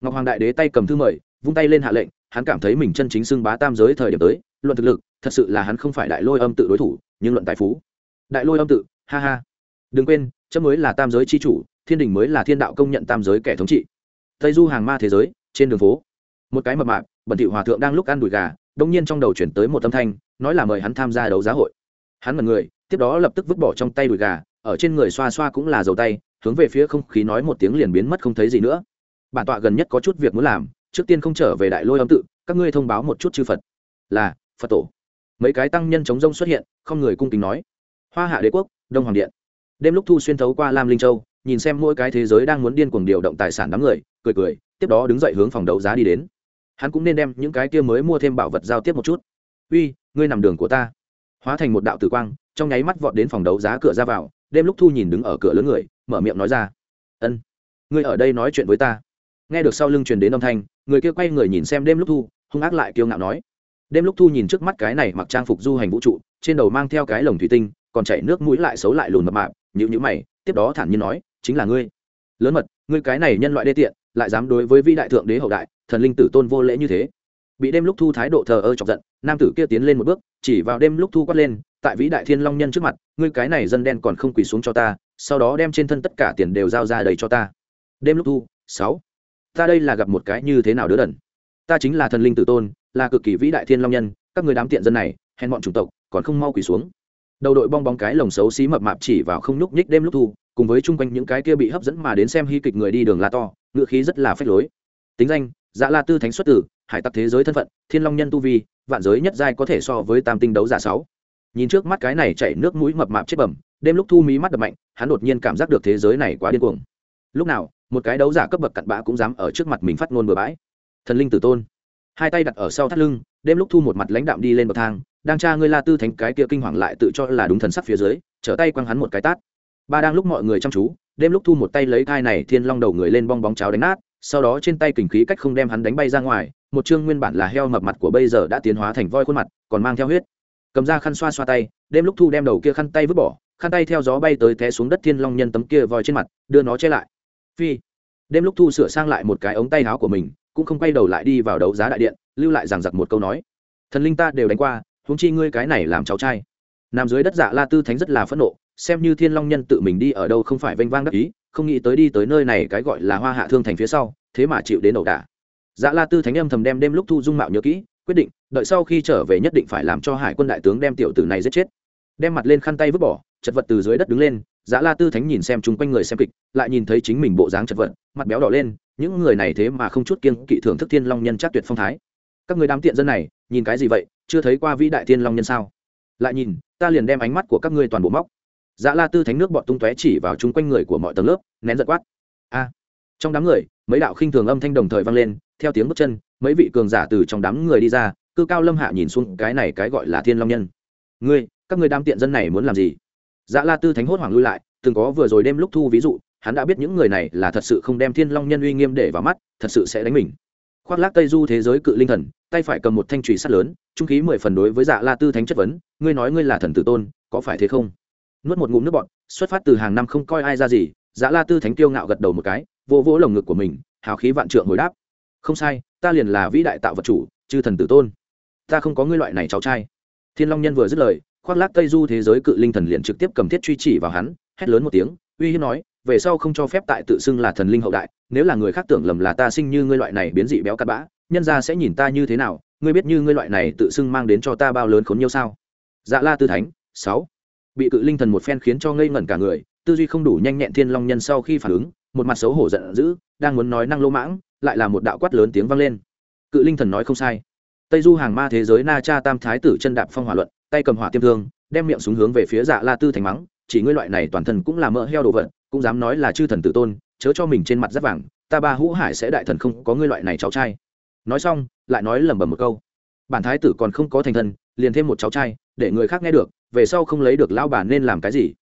Speaker 1: Ngọc hoàng đại đế tay cầm thư mời, vung tay lên hạ lệnh, hắn cảm thấy mình chân chính xưng bá tam giới thời điểm tới, luận thực lực, thật sự là hắn không phải đại lôi âm tự đối thủ, nhưng luận tài phú. Đại lôi âm tự, ha ha. Đừng quên, chấm mới là tam giới c h i chủ, thiên đình mới là thiên đạo công nhận tam giới kẻ thống trị. Tây du hàng ma thế giới, trên đường phố. Một cái mập mạp, bẩn thị hòa thượng đang lúc ăn đùi gà đông nhiên trong đầu chuyển tới một âm thanh, nói là mời hắn tham gia đấu giá hội. Hắn mật người, tiếp đó lập tức vứt bỏ trong tay đùi gà ở trên người xoa xoa cũng là dầu tay, hướng về phía không khí nói một tiếng liền biến mất không thấy gì nữa. Bản tọa gần nhất có chút việc muốn làm, trước tiên không trở về đại lôi âm tự, các ngươi thông báo một chút chư phật. Là, phật tổ. Mấy cái tăng nhân chống rông xuất hiện, không người cung kính nói. Hoa hạ đế quốc, đông hoàng điện. Đêm lúc thu xuyên thấu qua lam linh châu, nhìn xem mỗi cái thế giới đang muốn điên cuồng điều động tài sản đám người, cười cười, tiếp đó đứng dậy hướng phòng đấu giá đi đến. Hắn cũng nên đem những cái kia mới mua thêm bảo vật giao tiếp một chút. Uy, ngươi nằm đường của ta. Hóa thành một đạo tử quang, trong nháy mắt vọt đến phòng đấu giá cửa ra vào đêm lúc thu nhìn đứng ở cửa lớn người, mở miệng nói ra, ân, ngươi ở đây nói chuyện với ta. Nghe được sau lưng truyền đến âm thanh, người kia quay người nhìn xem đêm lúc thu, hung ác lại kiêu ngạo nói, đêm lúc thu nhìn trước mắt cái này mặc trang phục du hành vũ trụ, trên đầu mang theo cái lồng thủy tinh, còn chảy nước mũi lại xấu lại lùn mập mạp nhữ nhữ mày, tiếp đó thản nhiên nói, chính là ngươi. Lớn mật, ngươi cái này nhân loại đê tiện, lại dám đối với vĩ đại thượng đế hậu đại, thần linh tử tôn vô lễ như thế. Bị đêm lúc thu thái độ thờ ơ chọc giận, nam tử kia tiến lên một bước, chỉ vào đêm lúc thu quát lên tại vĩ đại thiên long nhân trước mặt, ngươi cái này dân đen còn không quỳ xuống cho ta, sau đó đem trên thân tất cả tiền đều giao ra đầy cho ta. Đêm lúc thu, sáu. Ta đây là gặp một cái như thế nào đứa đần? Ta chính là thần linh tử tôn, là cực kỳ vĩ đại thiên long nhân, các người đám tiện dân này, hèn bọn chủng tộc, còn không mau quỳ xuống. Đầu đội bong bóng cái lồng xấu xí mập mạp chỉ vào không nhúc nhích đêm lúc thu, cùng với chung quanh những cái kia bị hấp dẫn mà đến xem hy kịch người đi đường la to, ngựa khí rất là phách lối. Tính danh dạ la tư thánh xuất tử, hải tặc thế giới thân phận, thiên long nhân tu vi, vạn giới nhất giai có thể so với tam tinh đấu giả sáu nhìn trước mắt cái này chảy nước mũi mập mạp chết bẩm đêm lúc thu mí mắt đập mạnh, hắn đột nhiên cảm giác được thế giới này quá điên cuồng. Lúc nào, một cái đấu giả cấp bậc cặn bã cũng dám ở trước mặt mình phát ngôn bừa bãi. Thần linh tử tôn. Hai tay đặt ở sau thắt lưng, đêm lúc thu một mặt lãnh đạm đi lên bậc thang, đang tra ngươi la tư thánh cái kia kinh hoàng lại tự cho là đúng thần sắc phía dưới, trở tay quăng hắn một cái tát. Ba đang lúc mọi người chăm chú, đêm lúc thu một tay lấy thai này thiên long đầu người lên bong bóng cháo đánh nát, sau đó trên tay kình khí cách không đem hắn đánh bay ra ngoài, một chương nguyên bản là heo mập mặt của bây giờ đã tiến hóa thành voi khuôn mặt, còn mang theo huyết cầm ra khăn xoa xoa tay đêm lúc thu đem đầu kia khăn tay vứt bỏ, khăn tay theo gió bay tới té xuống đất thiên long nhân tấm kia vòi trên mặt, đưa nó che lại. Phi. Đêm lúc thu sửa sang lại một cái ống tay áo của mình, cũng không quay đầu lại đi vào đấu giá đại điện, lưu lại rằng giặc một câu nói. Thần linh ta đều đánh qua, huống chi ngươi cái này làm cháu trai. Nằm dưới đất dạ la tư thánh rất là phẫn nộ, xem như thiên long nhân tự mình đi ở đâu không phải vênh vang đắc ý, không nghĩ tới đi tới nơi này cái gọi là hoa hạ thương thành phía sau, thế mà chịu đến ẩu đả. Dạ la tư thánh âm thầm đem đêm lúc thu dung mạo nhớ kỹ quyết định, đợi sau khi trở về nhất định phải làm cho hải quân đại tướng đem tiểu tử này giết chết. Đem mặt lên khăn tay vứt bỏ, chật vật từ dưới đất đứng lên Giá la tư thánh nhìn xem chung quanh người xem kịch, lại nhìn thấy chính mình bộ dáng chật vật, mặt béo đỏ lên, những người này thế mà không chút kiên kỵ thưởng thức thiên long nhân chắc tuyệt phong thái. Các người đám tiện dân này, nhìn cái gì vậy, chưa thấy qua vĩ đại thiên long nhân sao? Lại nhìn, ta liền đem ánh mắt của các ngươi toàn bộ móc. Giá la tư thánh nước bọt tung tóe chỉ vào chung quanh người của mọi tầng lớp, nén giật quát. A. Trong đám người, mấy đạo khinh thường âm thanh đồng thời vang lên theo tiếng bước chân, mấy vị cường giả từ trong đám người đi ra, cư cao lâm hạ nhìn xuống cái này cái gọi là thiên long nhân. Ngươi, các ngươi đam tiện dân này muốn làm gì? Dạ la tư thánh hốt hoảng lui lại, từng có vừa rồi đêm lúc thu ví dụ, hắn đã biết những người này là thật sự không đem thiên long nhân uy nghiêm để vào mắt, thật sự sẽ đánh mình. Khoác lác tây du thế giới cự linh thần, tay phải cầm một thanh trùy sắt lớn, trung khí mười phần đối với dạ la tư thánh chất vấn, ngươi nói ngươi là thần tử tôn, có phải thế không? Nuốt một ngụm nước bọt, xuất phát từ hàng năm không coi ai ra gì dạ la tư thánh tiêu ngạo gật đầu một cái, vỗ vỗ lồng ngực của mình, hào khí vạn trượng hồi đáp không sai, ta liền là vĩ đại tạo vật chủ, chư thần tử tôn. Ta không có ngươi loại này cháu trai. Thiên long nhân vừa dứt lời, khoác lác tây du thế giới cự linh thần liền trực tiếp cầm thiết truy chỉ vào hắn, hét lớn một tiếng, uy hiếp nói, về sau không cho phép tại tự xưng là thần linh hậu đại, nếu là người khác tưởng lầm là ta sinh như ngươi loại này biến dị béo cắt bã, nhân ra sẽ nhìn ta như thế nào, ngươi biết như ngươi loại này tự xưng mang đến cho ta bao lớn khốn nhiêu sao? Dạ la tư thánh, sáu. Bị cự linh thần một phen khiến cho ngây ngẩn cả người, tư duy không đủ nhanh nhẹn thiên long nhân sau khi phản ứng, một mặt xấu hổ giận dữ, đang muốn nói năng lỗ mãng lại là một đạo quát lớn tiếng vang lên. Cự linh thần nói không sai. Tây du hàng ma thế giới na cha tam thái tử chân đạp phong hỏa luận, tay cầm hỏa tiêm thương, đem miệng súng hướng về phía dạ la tư thành mắng, chỉ ngươi loại này toàn thân cũng là mỡ heo đồ vật, cũng dám nói là chư thần tử tôn, chớ cho mình trên mặt rất vàng, ta ba hũ hải sẽ đại thần không có ngươi loại này cháu trai. Nói xong, lại nói lẩm bẩm một câu. Bản thái tử còn không có thành thân, liền thêm một cháu trai, để người khác nghe được, về sau không lấy được lão bản nên làm cái gì?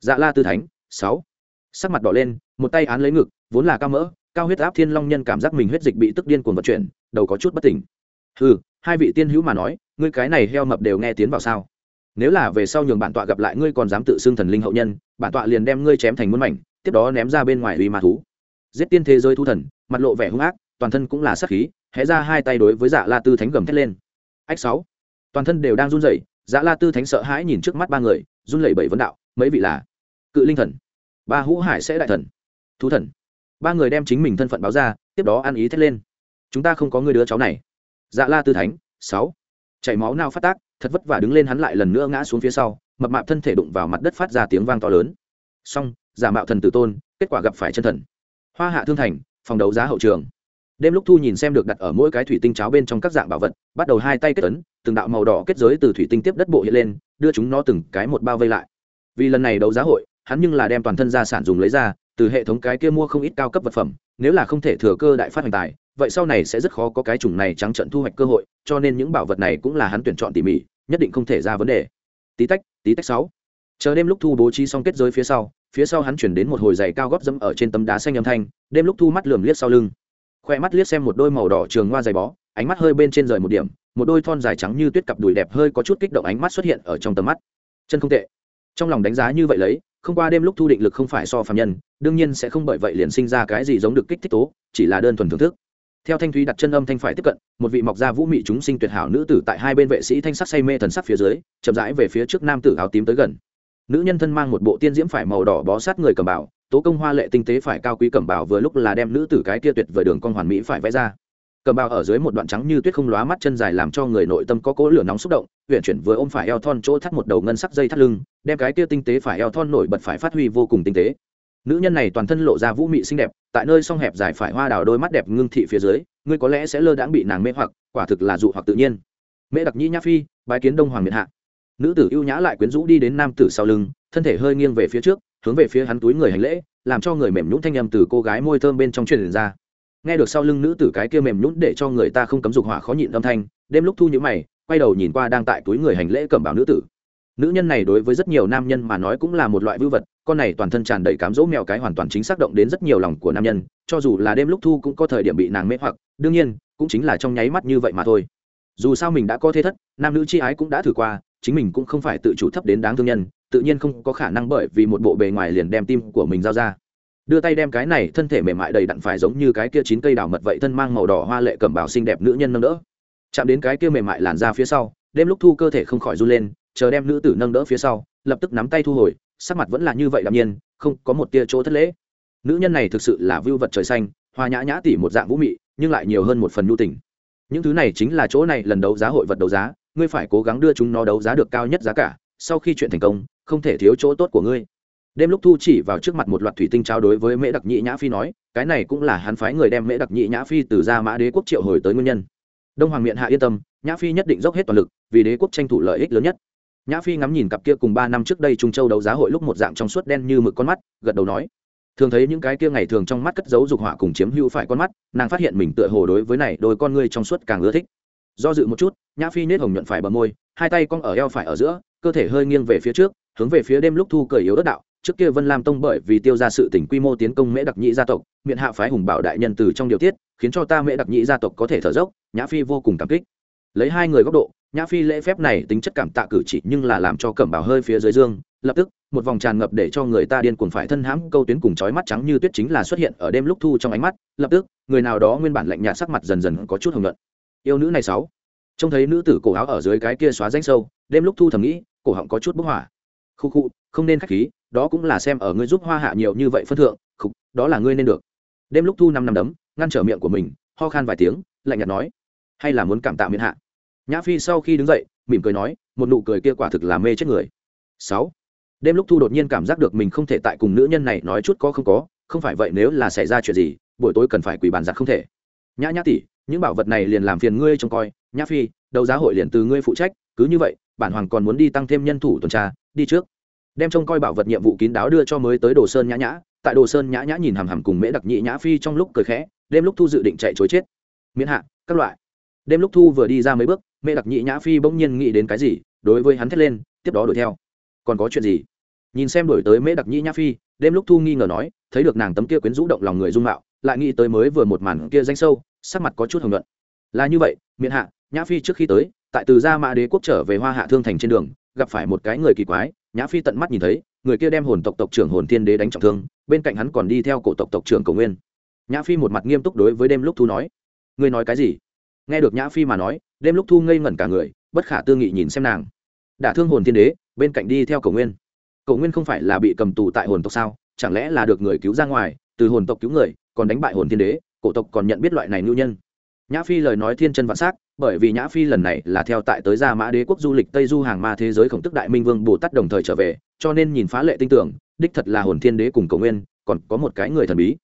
Speaker 1: Dạ la tư thánh, sáu. Sắc mặt đỏ lên, một tay án lấy ngực, vốn là cao mỡ cao huyết áp thiên long nhân cảm giác mình huyết dịch bị tức điên cuồng vận chuyển, đầu có chút bất tỉnh. Ừ hai vị tiên hữu mà nói, ngươi cái này heo mập đều nghe tiến vào sao? Nếu là về sau nhường bản tọa gặp lại ngươi còn dám tự xưng thần linh hậu nhân, bản tọa liền đem ngươi chém thành muôn mảnh, tiếp đó ném ra bên ngoài uy ma thú. Giết tiên thế giới thu thần, mặt lộ vẻ hung ác, toàn thân cũng là sắc khí, hé ra hai tay đối với dạ la tư thánh gầm thét lên. Ách sáu, toàn thân đều đang run rẩy dạ la tư thánh sợ hãi nhìn trước mắt ba người, run lẩy bẩy vấn đạo, mấy vị là cự linh thần? Ba hũ hải sẽ đại thần? Thú thần? Ba người đem chính mình thân phận báo ra, tiếp đó ăn ý thét lên. Chúng ta không có người đứa cháu này. Dạ la tư thánh, sáu. Chảy máu nao phát tác, thật vất vả đứng lên hắn lại lần nữa ngã xuống phía sau, mập mạp thân thể đụng vào mặt đất phát ra tiếng vang to lớn. Xong, giả mạo thần tử tôn, kết quả gặp phải chân thần. Hoa hạ thương thành, phòng đấu giá hậu trường. Đêm lúc thu nhìn xem được đặt ở mỗi cái thủy tinh cháo bên trong các dạng bảo vật, bắt đầu hai tay kết ấn, từng đạo màu đỏ kết giới từ thủy tinh tiếp đất bộ hiện lên, đưa chúng nó từng cái một bao vây lại. Vì lần này đấu giá hội, hắn nhưng là đem toàn thân gia sản dùng lấy ra từ hệ thống cái kia mua không ít cao cấp vật phẩm, nếu là không thể thừa cơ đại phát hành tài, vậy sau này sẽ rất khó có cái chủng này trắng trận thu hoạch cơ hội, cho nên những bảo vật này cũng là hắn tuyển chọn tỉ mỉ, nhất định không thể ra vấn đề. Tí tách tí tách sáu. Chờ đêm lúc thu bố trí xong kết giới phía sau phía sau hắn chuyển đến một hồi giày cao gót dẫm ở trên tấm đá xanh âm thanh, đêm lúc thu mắt lườm liếc sau lưng. Khoe mắt liếc xem một đôi màu đỏ trường hoa giày bó, ánh mắt hơi bên trên rời một điểm, một đôi thon dài trắng như tuyết cặp đùi đẹp hơi có chút kích động ánh mắt xuất hiện ở trong tầm mắt. Chân không tệ. Trong lòng đánh giá như vậy lấy không qua đêm lúc thu định lực không phải so phạm nhân, đương nhiên sẽ không bởi vậy liền sinh ra cái gì giống được kích thích tố, chỉ là đơn thuần thưởng thức. Theo thanh thúy đặt chân âm thanh phải tiếp cận, một vị mọc da vũ mị chúng sinh tuyệt hảo nữ tử tại hai bên vệ sĩ thanh sắc say mê thần sắc phía dưới, chậm rãi về phía trước nam tử áo tím tới gần. Nữ nhân thân mang một bộ tiên diễm phải màu đỏ bó sát người cầm bảo tố công hoa lệ tinh tế phải cao quý cầm bảo vừa lúc là đem nữ tử cái kia tuyệt vời đường con hoàn mỹ phải vẽ ra cầm bao ở dưới một đoạn trắng như tuyết không lóa mắt chân dài làm cho người nội tâm có cỗ lửa nóng xúc động, huyện chuyển vừa ôm phải eo thon chỗ thắt một đầu ngân sắc dây thắt lưng, đem cái kia tinh tế phải eo thon nổi bật phải phát huy vô cùng tinh tế. Nữ nhân này toàn thân lộ ra vũ mị xinh đẹp, tại nơi song hẹp dài phải hoa đào đôi mắt đẹp ngưng thị phía dưới, ngươi có lẽ sẽ lơ đãng bị nàng mê hoặc, quả thực là dụ hoặc tự nhiên. Mễ đặc nhĩ nhã phi, bái kiến đông hoàng miệt hạ. Nữ tử ưu nhã lại quyến rũ đi đến nam tử sau lưng, thân thể hơi nghiêng về phía trước, hướng về phía hắn túi người hành lễ, làm cho người mềm nhũng thanh âm từ cô gái môi thơm bên trong truyền ra nghe được sau lưng nữ tử cái kia mềm nhũn để cho người ta không cấm dục hỏa khó nhịn âm thanh, đêm lúc thu nhữ mày, quay đầu nhìn qua đang tại túi người hành lễ cẩm bảo nữ tử. Nữ nhân này đối với rất nhiều nam nhân mà nói cũng là một loại vưu vật, con này toàn thân tràn đầy cám dỗ mèo cái hoàn toàn chính xác động đến rất nhiều lòng của nam nhân, cho dù là đêm lúc thu cũng có thời điểm bị nàng mê hoặc, đương nhiên, cũng chính là trong nháy mắt như vậy mà thôi. Dù sao mình đã có thế thất, nam nữ c h i ái cũng đã thử qua, chính mình cũng không phải tự chủ thấp đến đáng thương nhân, tự nhiên không có khả năng bởi vì một bộ bề ngoài liền đem tim của mình giao ra đưa tay đem cái này thân thể mềm mại đầy đặn phải giống như cái kia chín cây đào mật vậy thân mang màu đỏ hoa lệ cầm bảo xinh đẹp nữ nhân nâng đỡ. Chạm đến cái kia mềm mại làn ra phía sau, đêm lúc thu cơ thể không khỏi run lên, chờ đem nữ tử nâng đỡ phía sau, lập tức nắm tay thu hồi, sắc mặt vẫn là như vậy đạm nhiên, không có một tia chỗ thất lễ. Nữ nhân này thực sự là vưu vật trời xanh, hoa nhã nhã tỉ một dạng vũ mị, nhưng lại nhiều hơn một phần nhu tình. Những thứ này chính là chỗ này lần đấu giá hội vật đấu giá, ngươi phải cố gắng đưa chúng nó đấu giá được cao nhất giá cả, sau khi chuyện thành công, không thể thiếu chỗ tốt của ngươi đêm lúc thu chỉ vào trước mặt một loạt thủy tinh trao đối với mễ đặc nhị nhã phi nói, cái này cũng là hắn phái người đem mễ đặc nhị nhã phi từ gia mã đế quốc triệu hồi tới nguyên nhân. Đông hoàng miệng hạ yên tâm, nhã phi nhất định dốc hết toàn lực, vì đế quốc tranh thủ lợi ích lớn nhất. Nhã phi ngắm nhìn cặp kia cùng ba năm trước đây trung châu đấu giá hội lúc một dạng trong suốt đen như mực con mắt, gật đầu nói, thường thấy những cái kia ngày thường trong mắt cất giấu dục họa cùng chiếm hữu phải con mắt, nàng phát hiện mình tựa hồ đối với này đôi con ngươi trong suốt càng ưa thích. Do dự một chút, nhã phi nết hồng nhuận phải bờ môi, hai tay cong ở eo phải ở giữa, cơ thể hơi nghiêng về phía trước, hướng về phía đêm lúc thu cười yếu đất đạo trước kia vân lam tông bởi vì tiêu ra sự tỉnh quy mô tiến công mễ đặc nhĩ gia tộc, miệng hạ phái hùng bảo đại nhân từ trong điều tiết, khiến cho ta mễ đặc nhĩ gia tộc có thể thở dốc, nhã phi vô cùng cảm kích. Lấy hai người góc độ, nhã phi lễ phép này tính chất cảm tạ cử chỉ nhưng là làm cho cẩm bảo hơi phía dưới dương, lập tức, một vòng tràn ngập để cho người ta điên cuồng phải thân hãm, câu tuyến cùng chói mắt trắng như tuyết chính là xuất hiện ở đêm lúc thu trong ánh mắt, lập tức, người nào đó nguyên bản lạnh nhạt sắc mặt dần dần có chút hồng luận yêu nữ này sáu. Trông thấy nữ tử cổ áo ở dưới cái kia xóa danh sâu, đêm lúc thu thầm nghĩ, cổ họng có chút bức hỏa khu khu, không nên khách khí, đó cũng là xem ở ngươi giúp hoa hạ nhiều như vậy phân thượng, khục, đó là ngươi nên được. Đêm lúc thu năm năm đấm, ngăn trở miệng của mình, ho khan vài tiếng, lạnh nhạt nói, hay là muốn cảm tạ miễn hạ? Nhã phi sau khi đứng dậy, mỉm cười nói, một nụ cười kia quả thực là mê chết người. Sáu. Đêm lúc thu đột nhiên cảm giác được mình không thể tại cùng nữ nhân này nói chút có không có, không phải vậy nếu là xảy ra chuyện gì, buổi tối cần phải quỳ bàn giặt không thể. Nhã nhã tỷ, những bảo vật này liền làm phiền ngươi trông coi. Nhã phi, đấu giá hội liền từ ngươi phụ trách, cứ như vậy, bản hoàng còn muốn đi tăng thêm nhân thủ tuần tra, đi trước đem trông coi bảo vật nhiệm vụ kín đáo đưa cho mới tới đồ sơn nhã nhã. Tại đồ sơn nhã nhã nhìn hằm hằm cùng mễ đặc nhị nhã phi trong lúc cười khẽ, đêm lúc thu dự định chạy chối chết. Miễn hạ, các loại. Đêm lúc thu vừa đi ra mấy bước, mễ đặc nhị nhã phi bỗng nhiên nghĩ đến cái gì, đối với hắn thét lên, tiếp đó đuổi theo. Còn có chuyện gì? Nhìn xem đổi tới mễ đặc nhĩ nhã phi, đêm lúc thu nghi ngờ nói, thấy được nàng tấm kia quyến rũ động lòng người dung mạo, lại nghĩ tới mới vừa một màn kia danh sâu, sắc mặt có chút hồng luận là như vậy miệng hạ, nhã phi trước khi tới, tại từ gia mã đế quốc trở về hoa hạ thương thành trên đường, gặp phải một cái người kỳ quái nhã phi tận mắt nhìn thấy, người kia đem hồn tộc tộc trưởng hồn thiên đế đánh trọng thương, bên cạnh hắn còn đi theo cổ tộc tộc trưởng cầu nguyên. Nhã phi một mặt nghiêm túc đối với đêm lúc thu nói, ngươi nói cái gì? Nghe được nhã phi mà nói, đêm lúc thu ngây ngẩn cả người, bất khả tư nghị nhìn xem nàng. Đả thương hồn thiên đế, bên cạnh đi theo cầu nguyên. Cầu nguyên không phải là bị cầm tù tại hồn tộc sao, chẳng lẽ là được người cứu ra ngoài, từ hồn tộc cứu người, còn đánh bại hồn thiên đế, cổ tộc còn nhận biết loại này ngưu nhân nhã phi lời nói thiên chân vạn s á c bởi vì nhã phi lần này là theo tại tới gia mã đế quốc du lịch tây du hàng ma thế giới khổng tức đại minh vương bồ tát đồng thời trở về, cho nên nhìn phá lệ tinh tưởng, đích thật là hồn thiên đế cùng cầu nguyên, còn có một cái người thần bí.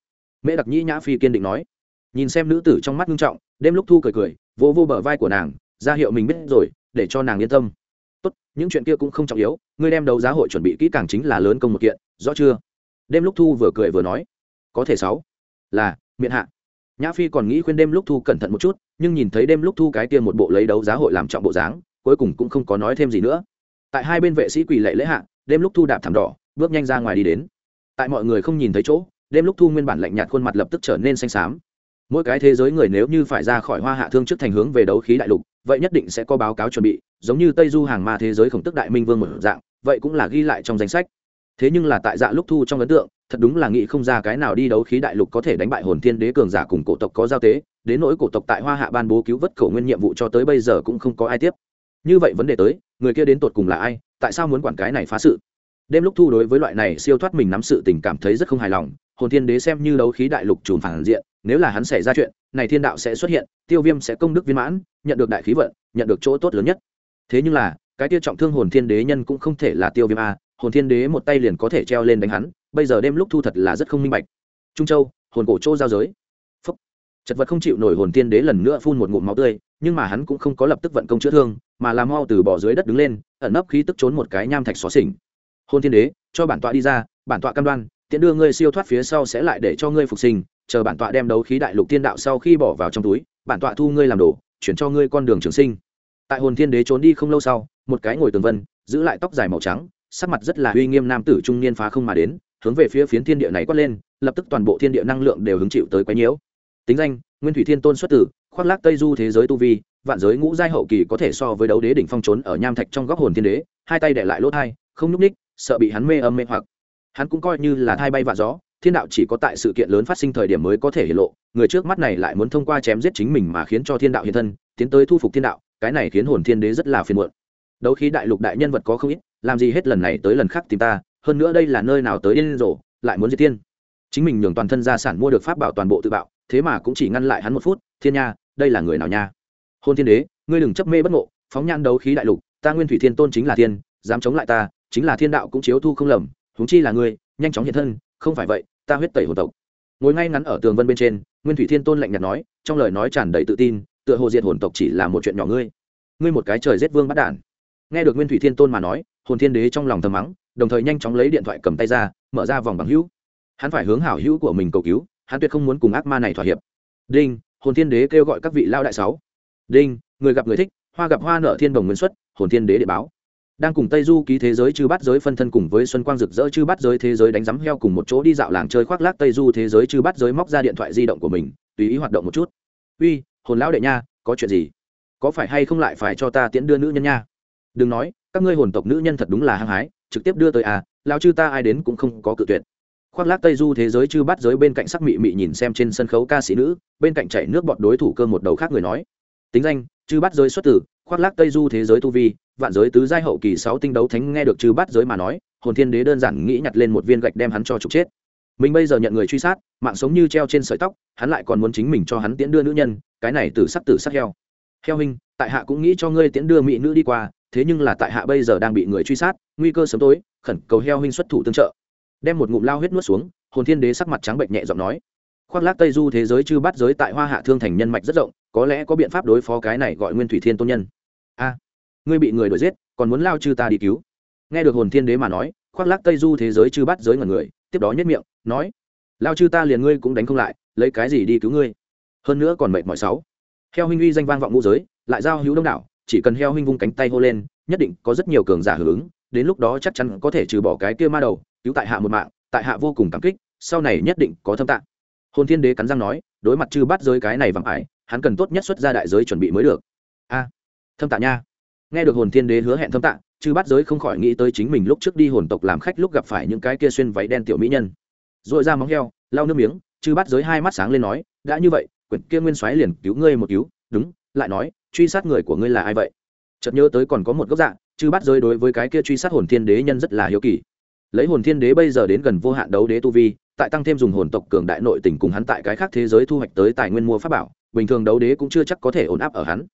Speaker 1: Mễ đặc nhĩ nhã phi kiên định nói. Nhìn xem nữ tử trong mắt nghiêm trọng, đêm lúc thu cười cười vô vô bờ vai của nàng, ra hiệu mình biết rồi, để cho nàng yên tâm. Tốt, những chuyện kia cũng không trọng yếu ngươi đem đấu giá hội chuẩn bị kỹ càng chính là lớn công một kiện, rõ chưa? Đêm lúc thu vừa cười vừa nói. Có thể sáu. Là miệng hạ nhã phi còn nghĩ khuyên đêm lúc thu cẩn thận một chút, nhưng nhìn thấy đêm lúc thu cái kia một bộ lấy đấu giá hội làm trọng bộ dáng, cuối cùng cũng không có nói thêm gì nữa. Tại hai bên vệ sĩ quỳ lệ lễ hạ, đêm lúc thu đạp thảm đỏ, bước nhanh ra ngoài đi đến. Tại mọi người không nhìn thấy chỗ, đêm lúc thu nguyên bản lạnh nhạt khuôn mặt lập tức trở nên xanh xám. Mỗi cái thế giới người nếu như phải ra khỏi hoa hạ thương trước thành hướng về đấu khí đại lục, vậy nhất định sẽ có báo cáo chuẩn bị, giống như tây du hàng ma thế giới khổng tức đại minh vương một dạng, vậy cũng là ghi lại trong danh sách thế nhưng là tại dạ lúc thu trong ấn tượng, thật đúng là nghĩ không ra cái nào đi đấu khí đại lục có thể đánh bại hồn thiên đế cường giả cùng cổ tộc có giao tế, đến nỗi cổ tộc tại hoa hạ ban bố cứu vớt cổ nguyên nhiệm vụ cho tới bây giờ cũng không có ai tiếp. Như vậy vấn đề tới, người kia đến tột cùng là ai, tại sao muốn quản cái này phá sự? Đêm lúc thu đối với loại này siêu thoát mình nắm sự tình cảm thấy rất không hài lòng, hồn thiên đế xem như đấu khí đại lục trùm phản diện, nếu là hắn xảy ra chuyện, này thiên đạo sẽ xuất hiện, tiêu viêm sẽ công đức viên mãn, nhận được đại khí vận, nhận được chỗ tốt lớn nhất. Thế nhưng là, cái tiêu trọng thương hồn thiên đế nhân cũng không thể là tiêu viêm a hồn thiên đế một tay liền có thể treo lên đánh hắn, bây giờ đêm lúc thu thật là rất không minh bạch. Trung châu, hồn cổ chỗ giao giới. Phúc. Chật vật không chịu nổi hồn thiên đế lần nữa phun một ngụm máu tươi, nhưng mà hắn cũng không có lập tức vận công chữa thương, mà làm mau từ bỏ dưới đất đứng lên, ẩn nấp khí tức trốn một cái nham thạch xóa xỉnh. Hồn thiên đế, cho bản tọa đi ra, bản tọa cam đoan tiện đưa ngươi siêu thoát phía sau sẽ lại để cho ngươi phục sinh, chờ bản tọa đem đấu khí đại lục tiên đạo sau khi bỏ vào trong túi, bản tọa thu ngươi làm đồ, chuyển cho ngươi con đường trường sinh. Tại hồn thiên đế trốn đi không lâu sau, một cái ngồi tường vân, giữ lại tóc dài màu trắng sắc mặt rất là uy nghiêm nam tử trung niên phá không mà đến, hướng về phía phiến thiên địa này quát lên, lập tức toàn bộ thiên địa năng lượng đều hứng chịu tới quấy nhiễu. Tính danh, nguyên thủy thiên tôn xuất tử, khoác lác tây du thế giới tu vi, vạn giới ngũ giai hậu kỳ có thể so với đấu đế đỉnh phong trốn ở nham thạch trong góc hồn thiên đế, hai tay để lại lỗ thai, không nhúc ních sợ bị hắn mê âm mê hoặc. Hắn cũng coi như là thai bay vạ gió, thiên đạo chỉ có tại sự kiện lớn phát sinh thời điểm mới có thể hiện lộ, người trước mắt này lại muốn thông qua chém giết chính mình mà khiến cho thiên đạo hiện thân, tiến tới thu phục thiên đạo, cái này khiến hồn thiên đế rất là phiền muộn. Đấu khí đại lục đại nhân vật có không ít làm gì hết lần này tới lần khác tìm ta, hơn nữa đây là nơi nào tới điên rồ, lại muốn diệt tiên. Chính mình nhường toàn thân gia sản mua được pháp bảo toàn bộ tự bạo, thế mà cũng chỉ ngăn lại hắn một phút, thiên nha, đây là người nào nha? Hôn thiên đế, ngươi đừng chấp mê bất ngộ, phóng nhan đấu khí đại lục, ta nguyên thủy thiên tôn chính là thiên dám chống lại ta, chính là thiên đạo cũng chiếu thu không lầm, huống chi là ngươi, nhanh chóng hiện thân, không phải vậy, ta huyết tẩy hồn tộc. Ngồi ngay ngắn ở tường vân bên trên, nguyên thủy thiên tôn lạnh nhạt nói, trong lời nói tràn đầy tự tin, tựa hồ diệt hồn tộc chỉ là một chuyện nhỏ ngươi. Ngươi một cái trời giết vương bắt đản nghe được nguyên thủy thiên tôn mà nói, hồn thiên đế trong lòng thầm mắng, đồng thời nhanh chóng lấy điện thoại cầm tay ra, mở ra vòng bằng hữu. Hắn phải hướng hảo hữu của mình cầu cứu, hắn tuyệt không muốn cùng ác ma này thỏa hiệp. Đinh, hồn thiên đế kêu gọi các vị lao đại sáu. Đinh, người gặp người thích, hoa gặp hoa nợ thiên đồng nguyên xuất, hồn thiên đế để báo. Đang cùng tây du ký thế giới chư bắt giới phân thân cùng với xuân quang rực rỡ chư bắt giới thế giới đánh rắm heo cùng một chỗ đi dạo làng chơi khoác lác, tây du thế giới chư bắt giới móc ra điện thoại di động của mình, tùy ý hoạt động một chút. Uy, hồn lão đệ nha, có chuyện gì? Có phải hay không lại phải cho ta tiễn đưa nữ nhân nha? Đừng nói, các ngươi hồn tộc nữ nhân thật đúng là hăng hái, trực tiếp đưa tới à lao chư ta ai đến cũng không có cự tuyệt. Khoác lác tây du thế giới chư bắt giới bên cạnh sắc mị mị nhìn xem trên sân khấu ca sĩ nữ, bên cạnh chảy nước bọt đối thủ cơ một đầu khác người nói. Tính danh, chư bắt giới xuất tử khoác lác tây du thế giới tu vi, vạn giới tứ giai hậu kỳ sáu tinh đấu thánh nghe được chư bắt giới mà nói, hồn thiên đế đơn giản nghĩ nhặt lên một viên gạch đem hắn cho trục chết. Mình bây giờ nhận người truy sát, mạng sống như treo trên sợi tóc, hắn lại còn muốn chính mình cho hắn tiễn đưa nữ nhân, cái này từ sắc tử sắc heo. Heo hình tại hạ cũng nghĩ cho ngươi tiễn đưa mỹ nữ đi qua thế nhưng là tại hạ bây giờ đang bị người truy sát, nguy cơ sớm tối, khẩn cầu heo huynh xuất thủ tương trợ. Đem một ngụm lao huyết nuốt xuống, hồn thiên đế sắc mặt trắng bệnh nhẹ giọng nói, khoác lác tây du thế giới chư bắt giới tại hoa hạ thương thành nhân mạch rất rộng, có lẽ có biện pháp đối phó cái này gọi nguyên thủy thiên tôn nhân. A, ngươi bị người đuổi giết, còn muốn lao chư ta đi cứu? Nghe được hồn thiên đế mà nói, khoác lác tây du thế giới chư bắt giới ngần người, tiếp đó nhất miệng, nói, lao chư ta liền ngươi cũng đánh không lại, lấy cái gì đi cứu ngươi? Hơn nữa còn mệt mỏi sáu. Heo huynh uy danh vang vọng ngũ giới, lại giao hữu đông đảo chỉ cần heo huynh vung cánh tay hô lên, nhất định có rất nhiều cường giả hưởng ứng, đến lúc đó chắc chắn có thể trừ bỏ cái kia ma đầu, cứu tại hạ một mạng, tại hạ vô cùng cảm kích, sau này nhất định có thâm tạng hồn thiên đế cắn răng nói, đối mặt chư bắt giới cái này vàng ải, hắn cần tốt nhất xuất ra đại giới chuẩn bị mới được. A, thâm tạ nha. Nghe được hồn thiên đế hứa hẹn thâm tạ, chư bắt giới không khỏi nghĩ tới chính mình lúc trước đi hồn tộc làm khách lúc gặp phải những cái kia xuyên váy đen tiểu mỹ nhân. Dội ra móng heo, lau nước miếng, chư bắt giới hai mắt sáng lên nói, đã như vậy, quyển kia nguyên soái liền cứu ngươi một cứu, đúng, lại nói truy sát người của ngươi là ai vậy? Chợt nhớ tới còn có một gốc dạng chư bắt giới đối với cái kia truy sát hồn thiên đế nhân rất là hiếu kỳ. Lấy hồn thiên đế bây giờ đến gần vô hạn đấu đế tu vi, tại tăng thêm dùng hồn tộc cường đại nội tình cùng hắn tại cái khác thế giới thu hoạch tới tài nguyên mua pháp bảo, bình thường đấu đế cũng chưa chắc có thể ổn áp ở hắn.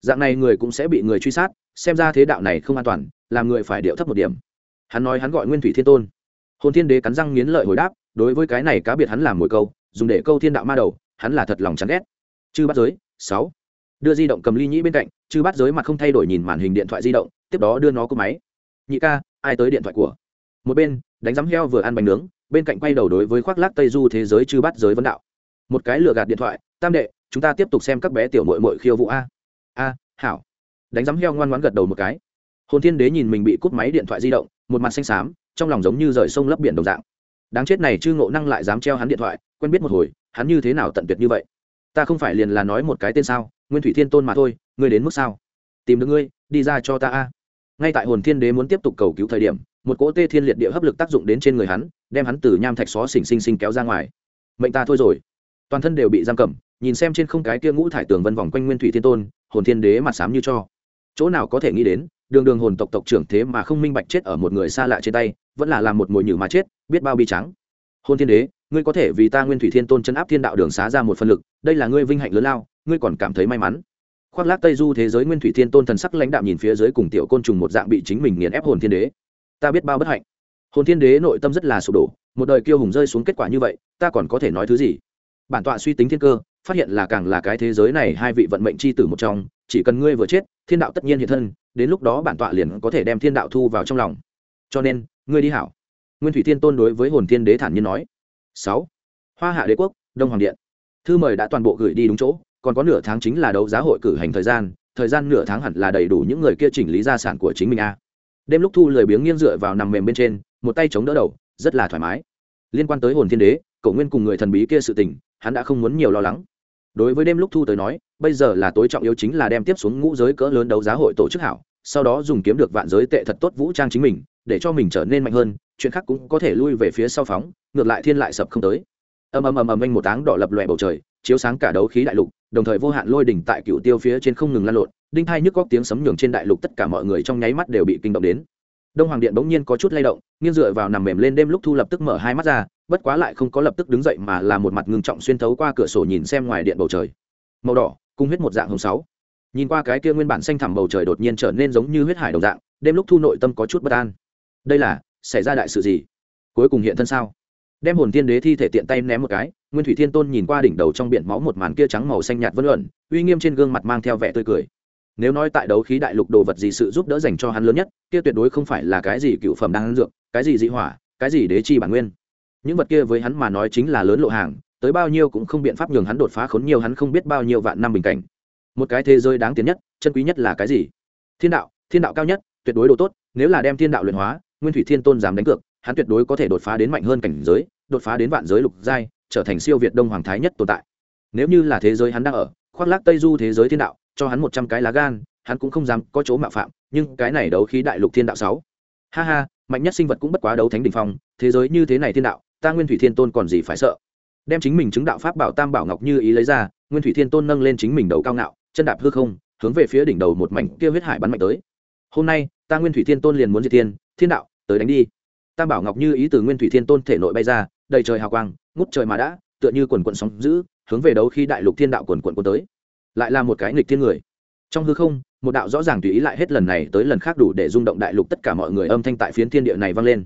Speaker 1: Dạng này người cũng sẽ bị người truy sát, xem ra thế đạo này không an toàn, làm người phải điệu thấp một điểm. Hắn nói hắn gọi nguyên thủy thiên tôn. Hồn thiên đế cắn răng nghiến lợi hồi đáp, đối với cái này cá biệt hắn làm mồi câu, dùng để câu thiên đạo ma đầu, hắn là thật lòng chán ghét. Chư bắt giới, sáu đưa di động cầm ly nhĩ bên cạnh, chư bắt giới mặt không thay đổi nhìn màn hình điện thoại di động, tiếp đó đưa nó cúp máy. Nhị ca, ai tới điện thoại của? Một bên, đánh giám heo vừa ăn bánh nướng, bên cạnh quay đầu đối với khoác lác tây du thế giới chư bắt giới vấn đạo. Một cái lừa gạt điện thoại, tam đệ, chúng ta tiếp tục xem các bé tiểu mội mội khiêu vũ a. A, hảo. Đánh giám heo ngoan ngoãn gật đầu một cái. Hồn thiên đế nhìn mình bị cúp máy điện thoại di động, một mặt xanh xám, trong lòng giống như rời sông lấp biển đồng dạng. Đáng chết này chư ngộ năng lại dám treo hắn điện thoại, quen biết một hồi, hắn như thế nào tận tuyệt như vậy? Ta không phải liền là nói một cái tên sao? Nguyên thủy thiên tôn mà thôi, ngươi đến mức sao? Tìm được ngươi, đi ra cho ta a. Ngay tại hồn thiên đế muốn tiếp tục cầu cứu thời điểm, một cỗ tê thiên liệt địa hấp lực tác dụng đến trên người hắn, đem hắn từ nham thạch xó xỉnh xinh xinh kéo ra ngoài. Mệnh ta thôi rồi. Toàn thân đều bị giam cầm, nhìn xem trên không cái kia ngũ thải tường vân vòng quanh nguyên thủy thiên tôn, hồn thiên đế mặt sám như cho. Chỗ nào có thể nghĩ đến, đường đường hồn tộc tộc trưởng thế mà không minh bạch chết ở một người xa lạ trên tay, vẫn là làm một mồi nhử mà chết, biết bao bi trắng. Hôn thiên đế, ngươi có thể vì ta nguyên thủy thiên tôn chấn áp thiên đạo đường xá ra một phân lực, đây là ngươi vinh hạnh lớn lao ngươi còn cảm thấy may mắn. Khoác lác tây du thế giới nguyên thủy thiên tôn thần sắc lãnh đạo nhìn phía dưới cùng tiểu côn trùng một dạng bị chính mình nghiền ép hồn thiên đế. Ta biết bao bất hạnh. Hồn thiên đế nội tâm rất là sụp đổ, một đời kiêu hùng rơi xuống kết quả như vậy, ta còn có thể nói thứ gì? Bản tọa suy tính thiên cơ, phát hiện là càng là cái thế giới này hai vị vận mệnh c h i tử một trong, chỉ cần ngươi vừa chết, thiên đạo tất nhiên hiện thân, đến lúc đó bản tọa liền có thể đem thiên đạo thu vào trong lòng. Cho nên, ngươi đi hảo. Nguyên thủy thiên tôn đối với hồn thiên đế thản nhiên nói. Sáu. Hoa hạ đế quốc, đông hoàng điện. Thư mời đã toàn bộ gửi đi đúng chỗ còn có nửa tháng chính là đấu giá hội cử hành thời gian thời gian nửa tháng hẳn là đầy đủ những người kia chỉnh lý gia sản của chính mình a. Đêm lúc thu lười biếng nghiêng dựa vào nằm mềm bên trên, một tay chống đỡ đầu, rất là thoải mái. Liên quan tới hồn thiên đế, cậu nguyên cùng người thần bí kia sự tình, hắn đã không muốn nhiều lo lắng. Đối với đêm lúc thu tới nói, bây giờ là tối trọng yếu chính là đem tiếp xuống ngũ giới cỡ lớn đấu giá hội tổ chức hảo, sau đó dùng kiếm được vạn giới tệ thật tốt vũ trang chính mình, để cho mình trở nên mạnh hơn, chuyện khác cũng có thể lui về phía sau phóng, ngược lại thiên lại sập không tới. Ầm ầm ầm ầm anh một áng đỏ lập lòe bầu trời, chiếu sáng cả đấu khí đại lục đồng thời vô hạn lôi đỉnh tại cựu tiêu phía trên không ngừng lan lộn, đinh hai nhức góc tiếng sấm nhường trên đại lục tất cả mọi người trong nháy mắt đều bị kinh động đến. Đông hoàng điện bỗng nhiên có chút lay động, nghiêng dựa vào nằm mềm lên đêm lúc thu lập tức mở hai mắt ra, bất quá lại không có lập tức đứng dậy mà là một mặt ngưng trọng xuyên thấu qua cửa sổ nhìn xem ngoài điện bầu trời. Màu đỏ cung huyết một dạng hồng sáu. Nhìn qua cái kia nguyên bản xanh thẳm bầu trời đột nhiên trở nên giống như huyết hải đồng dạng, đêm lúc thu nội tâm có chút bất an. Đây là, xảy ra đại sự gì? Cuối cùng hiện thân sao? Đem hồn tiên đế thi thể tiện tay ném một cái, nguyên thủy thiên tôn nhìn qua đỉnh đầu trong biển máu một màn kia trắng màu xanh nhạt vân luận uy nghiêm trên gương mặt mang theo vẻ tươi cười. Nếu nói tại đấu khí đại lục đồ vật gì sự giúp đỡ dành cho hắn lớn nhất, kia tuyệt đối không phải là cái gì cựu phẩm đang dược, cái gì dị hỏa, cái gì đế chi bản nguyên. Những vật kia với hắn mà nói chính là lớn lộ hàng, tới bao nhiêu cũng không biện pháp nhường hắn đột phá khốn nhiều hắn không biết bao nhiêu vạn năm bình cảnh. Một cái thế giới đáng tiến nhất, chân quý nhất là cái gì? Thiên đạo thiên đạo cao nhất, tuyệt đối đồ tốt, nếu là đem thiên đạo luyện hóa, nguyên thủy thiên tôn dám đánh cược hắn tuyệt đối có thể đột phá đến mạnh hơn cảnh giới, đột phá đến vạn giới lục giai, trở thành siêu việt đông hoàng thái nhất tồn tại. Nếu như là thế giới hắn đang ở, khoác lác tây du thế giới thiên đạo, cho hắn một trăm cái lá gan, hắn cũng không dám có chỗ mạo phạm, nhưng cái này đấu khí đại lục thiên đạo sáu. Ha ha, mạnh nhất sinh vật cũng bất quá đấu thánh đình phong, thế giới như thế này thiên đạo, ta nguyên thủy thiên tôn còn gì phải sợ? Đem chính mình chứng đạo pháp bảo tam bảo ngọc như ý lấy ra, nguyên thủy thiên tôn nâng lên chính mình đầu cao ngạo, chân đạp hư không, hướng về phía đỉnh đầu một mảnh kia huyết hải bắn mạnh tới. Hôm nay, ta nguyên thủy thiên tôn liền muốn diệt thiên thiên đạo, tới đánh đi tam bảo ngọc như ý từ nguyên thủy thiên tôn thể nội bay ra, đầy trời hào quang, ngút trời mà đã, tựa như quần quận sóng giữ hướng về đấu khi đại lục thiên đạo quần quận quân tới. Lại là một cái nghịch thiên người. Trong hư không, một đạo rõ ràng tùy ý lại hết lần này tới lần khác đủ để rung động đại lục tất cả mọi người âm thanh tại phiến thiên địa này vang lên.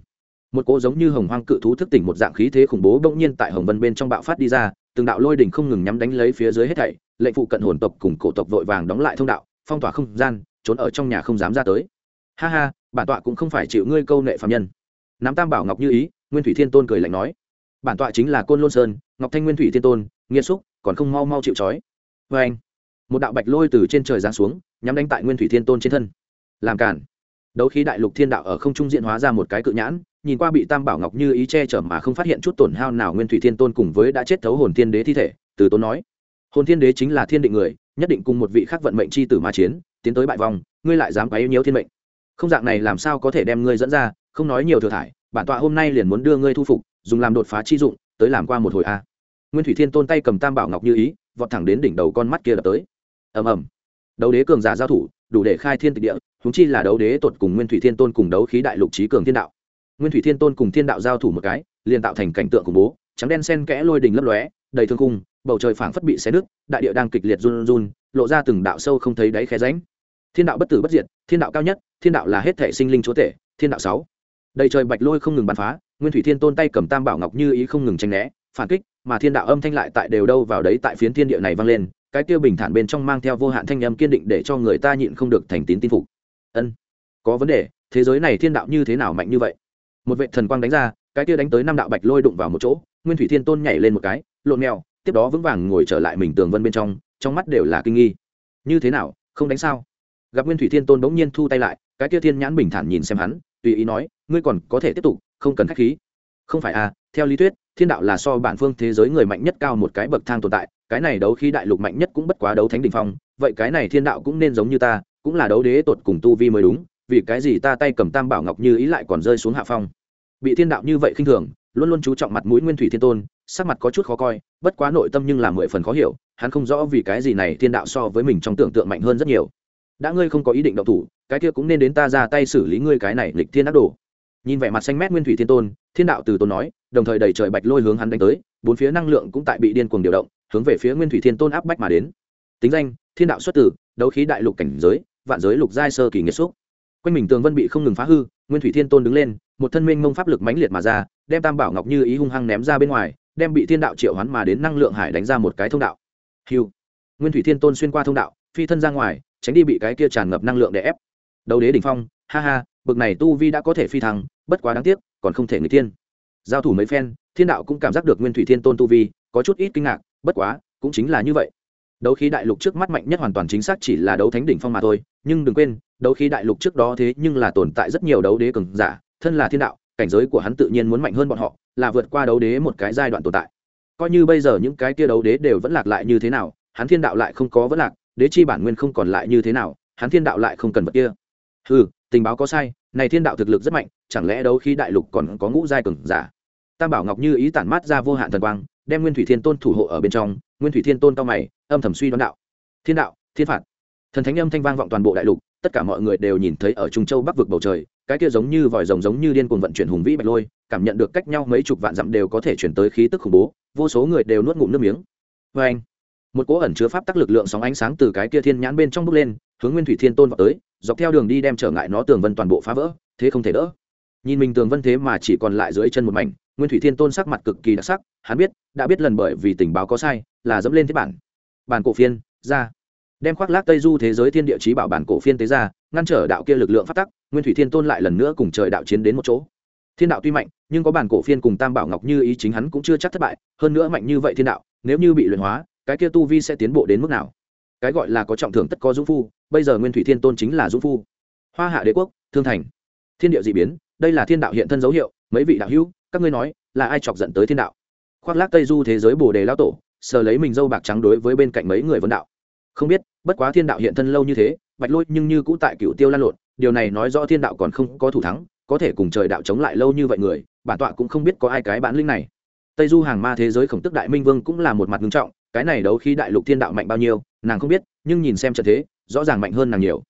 Speaker 1: Một cỗ giống như hồng hoang cự thú thức tỉnh một dạng khí thế khủng bố bỗng nhiên tại hồng vân bên trong bạo phát đi ra, từng đạo lôi đỉnh không ngừng nhắm đánh lấy phía dưới hết thảy, lệnh phụ cận hồn tộc cùng cổ tộc vội vàng đóng lại thông đạo, phong tỏa không gian, trốn ở trong nhà không dám ra tới. Ha ha, bản tọa cũng không phải chịu ngươi câu nệ phạm nhân nắm tam bảo ngọc như ý, nguyên thủy thiên tôn cười lạnh nói. Bản tọa chính là côn lôn sơn, ngọc thanh nguyên thủy thiên tôn nghiêm xúc, còn không mau mau chịu trói. Vê anh, một đạo bạch lôi từ trên trời giáng xuống, nhắm đánh tại nguyên thủy thiên tôn trên thân. Làm cản. Đấu khí đại lục thiên đạo ở không trung diện hóa ra một cái cự nhãn, nhìn qua bị tam bảo ngọc như ý che chở mà không phát hiện chút tổn hao nào nguyên thủy thiên tôn cùng với đã chết thấu hồn thiên đế thi thể, từ tôn nói. Hồn thiên đế chính là thiên định người, nhất định cùng một vị khác vận mệnh c h i tử ma chiến, tiến tới bại vòng ngươi lại dám quấy nhiễu thiên mệnh. Không dạng này làm sao có thể đem ngươi dẫn ra không nói nhiều thừa thải, bản tọa hôm nay liền muốn đưa ngươi thu phục, dùng làm đột phá chi dụng, tới làm qua một hồi a. Nguyên thủy thiên tôn tay cầm tam bảo ngọc như ý, vọt thẳng đến đỉnh đầu con mắt kia đập tới. Ầm ầm. Đấu đế cường giả giao thủ, đủ để khai thiên tịch địa húng chi là đấu đế tột cùng nguyên thủy thiên tôn cùng đấu khí đại lục trí cường thiên đạo. Nguyên thủy thiên tôn cùng thiên đạo giao thủ một cái, liền tạo thành cảnh tượng khủng bố, trắng đen sen kẽ lôi đình lấp lóe, đầy thương cung bầu trời phảng phất bị xé nứt, đại địa đang kịch liệt run run, lộ ra từng đạo sâu không thấy đáy khe ránh thiên đạo bất tử bất diệt, thiên đạo cao nhất, thiên đạo là hết thể sinh linh chúa tể, thiên đạo sáu đầy trời bạch lôi không ngừng bắn phá, nguyên thủy thiên tôn tay cầm tam bảo ngọc như ý không ngừng tranh né, phản kích, mà thiên đạo âm thanh lại tại đều đâu vào đấy tại phiến thiên địa này vang lên, cái kia bình thản bên trong mang theo vô hạn thanh âm kiên định để cho người ta nhịn không được thành tín tin phục. Ân, có vấn đề, thế giới này thiên đạo như thế nào mạnh như vậy? Một vệ thần quang đánh ra, cái kia đánh tới năm đạo bạch lôi đụng vào một chỗ, nguyên thủy thiên tôn nhảy lên một cái, lộn mèo, tiếp đó vững vàng ngồi trở lại mình tường vân bên trong trong mắt đều là kinh nghi. Như thế nào, không đánh sao? Gặp nguyên thủy thiên tôn bỗng nhiên thu tay lại, cái kia thiên nhãn bình thản nhìn xem hắn, tùy ý nói ngươi còn có thể tiếp tục, không cần khách khí. Không phải à theo lý thuyết, thiên đạo là so bản phương thế giới người mạnh nhất cao một cái bậc thang tồn tại, cái này đấu khi đại lục mạnh nhất cũng bất quá đấu thánh đình phong, vậy cái này thiên đạo cũng nên giống như ta, cũng là đấu đế tột cùng tu vi mới đúng, vì cái gì ta tay cầm tam bảo ngọc như ý lại còn rơi xuống hạ phong? Bị thiên đạo như vậy khinh thường, luôn luôn chú trọng mặt mũi nguyên thủy thiên tôn, sắc mặt có chút khó coi, bất quá nội tâm nhưng là mười phần khó hiểu, hắn không rõ vì cái gì này thiên đạo so với mình trong tưởng tượng mạnh hơn rất nhiều. Đã ngươi không có ý định động thủ, cái kia cũng nên đến ta ra tay xử lý ngươi cái này lịch thiên đắc đồ nhìn vẻ mặt xanh mét nguyên thủy thiên tôn, thiên đạo từ tôn nói, đồng thời đẩy trời bạch lôi hướng hắn đánh tới, bốn phía năng lượng cũng tại bị điên cuồng điều động, hướng về phía nguyên thủy thiên tôn áp bách mà đến. Tính danh, thiên đạo xuất tử, đấu khí đại lục cảnh giới, vạn giới lục giai sơ kỳ nghiệt xúc. Quanh mình tường vân bị không ngừng phá hư, nguyên thủy thiên tôn đứng lên, một thân minh mông pháp lực mãnh liệt mà ra, đem tam bảo ngọc như ý hung hăng ném ra bên ngoài, đem bị thiên đạo triệu hoán mà đến năng lượng hải đánh ra một cái thông đạo. Hiu nguyên thủy thiên tôn xuyên qua thông đạo, phi thân ra ngoài, tránh đi bị cái kia tràn ngập năng lượng để ép. Đấu đế đỉnh phong, ha ha bực này tu vi đã có thể phi thăng, bất quá đáng tiếc, còn không thể người tiên giao thủ mấy phen, thiên đạo cũng cảm giác được nguyên thủy thiên tôn tu vi, có chút ít kinh ngạc, bất quá, cũng chính là như vậy. Đấu khí đại lục trước mắt mạnh nhất hoàn toàn chính xác chỉ là đấu thánh đỉnh phong mà thôi, nhưng đừng quên, đấu khí đại lục trước đó thế nhưng là tồn tại rất nhiều đấu đế cường giả, thân là thiên đạo, cảnh giới của hắn tự nhiên muốn mạnh hơn bọn họ, là vượt qua đấu đế một cái giai đoạn tồn tại. Coi như bây giờ những cái kia đấu đế đều vẫn lạc lại như thế nào, hắn thiên đạo lại không có vẫn lạc, đế chi bản nguyên không còn lại như thế nào, hắn thiên đạo lại không cần vật kia. Ừ tình báo có sai, này thiên đạo thực lực rất mạnh, chẳng lẽ đấu khi đại lục còn có ngũ giai cường giả? Tam bảo ngọc như ý tản mát ra vô hạn thần quang, đem nguyên thủy thiên tôn thủ hộ ở bên trong, nguyên thủy thiên tôn cao mày, âm thầm suy đoán đạo. Thiên đạo, thiên phạt. Thần thánh âm thanh vang vọng toàn bộ đại lục, tất cả mọi người đều nhìn thấy ở trung châu bắc vực bầu trời, cái kia giống như vòi rồng giống như điên cuồng vận chuyển hùng vĩ bạch lôi, cảm nhận được cách nhau mấy chục vạn dặm đều có thể chuyển tới khí tức khủng bố, vô số người đều nuốt ngụm nước miếng. Vê anh một cỗ ẩn chứa pháp tắc lực lượng sóng ánh sáng từ cái kia thiên nhãn bên trong bước lên hướng nguyên thủy thiên tôn vào tới, dọc theo đường đi đem trở ngại nó tường vân toàn bộ phá vỡ, thế không thể đỡ. Nhìn mình tường vân thế mà chỉ còn lại dưới chân một mảnh, nguyên thủy thiên tôn sắc mặt cực kỳ đặc sắc, hắn biết, đã biết lần bởi vì tình báo có sai, là dẫm lên thế bản. Bản cổ phiên, ra. Đem khoác lác tây du thế giới thiên địa chí bảo bản cổ phiên tế ra, ngăn trở đạo kia lực lượng phát tắc, nguyên thủy thiên tôn lại lần nữa cùng trời đạo chiến đến một chỗ. Thiên đạo tuy mạnh, nhưng có bản cổ phiên cùng tam bảo ngọc như ý chính hắn cũng chưa chắc thất bại, hơn nữa mạnh như vậy thiên đạo, nếu như bị luyện hóa, cái kia tu vi sẽ tiến bộ đến mức nào? Cái gọi là có trọng thưởng tất có dũng phu, bây giờ nguyên thủy thiên tôn chính là dũng phu. Hoa hạ đế quốc, thương thành. Thiên địa d ị biến, đây là thiên đạo hiện thân dấu hiệu, mấy vị đạo hữu, các ngươi nói, là ai chọc dẫn tới thiên đạo? Khoác lác tây du thế giới bồ đề lao tổ, sờ lấy mình dâu bạc trắng đối với bên cạnh mấy người vấn đạo. Không biết, bất quá thiên đạo hiện thân lâu như thế, bạch lôi nhưng như cũ tại cựu tiêu lan lộn, điều này nói rõ thiên đạo còn không có thủ thắng, có thể cùng trời đạo chống lại lâu như vậy người, bản tọa cũng không biết có ai cái bản linh này. Tây du hàng ma thế giới khổng tức đại minh vương cũng là một mặt ngưng trọng cái này đấu khi đại lục thiên đạo mạnh bao nhiêu, nàng không biết, nhưng nhìn xem trận thế, rõ ràng mạnh hơn nàng nhiều.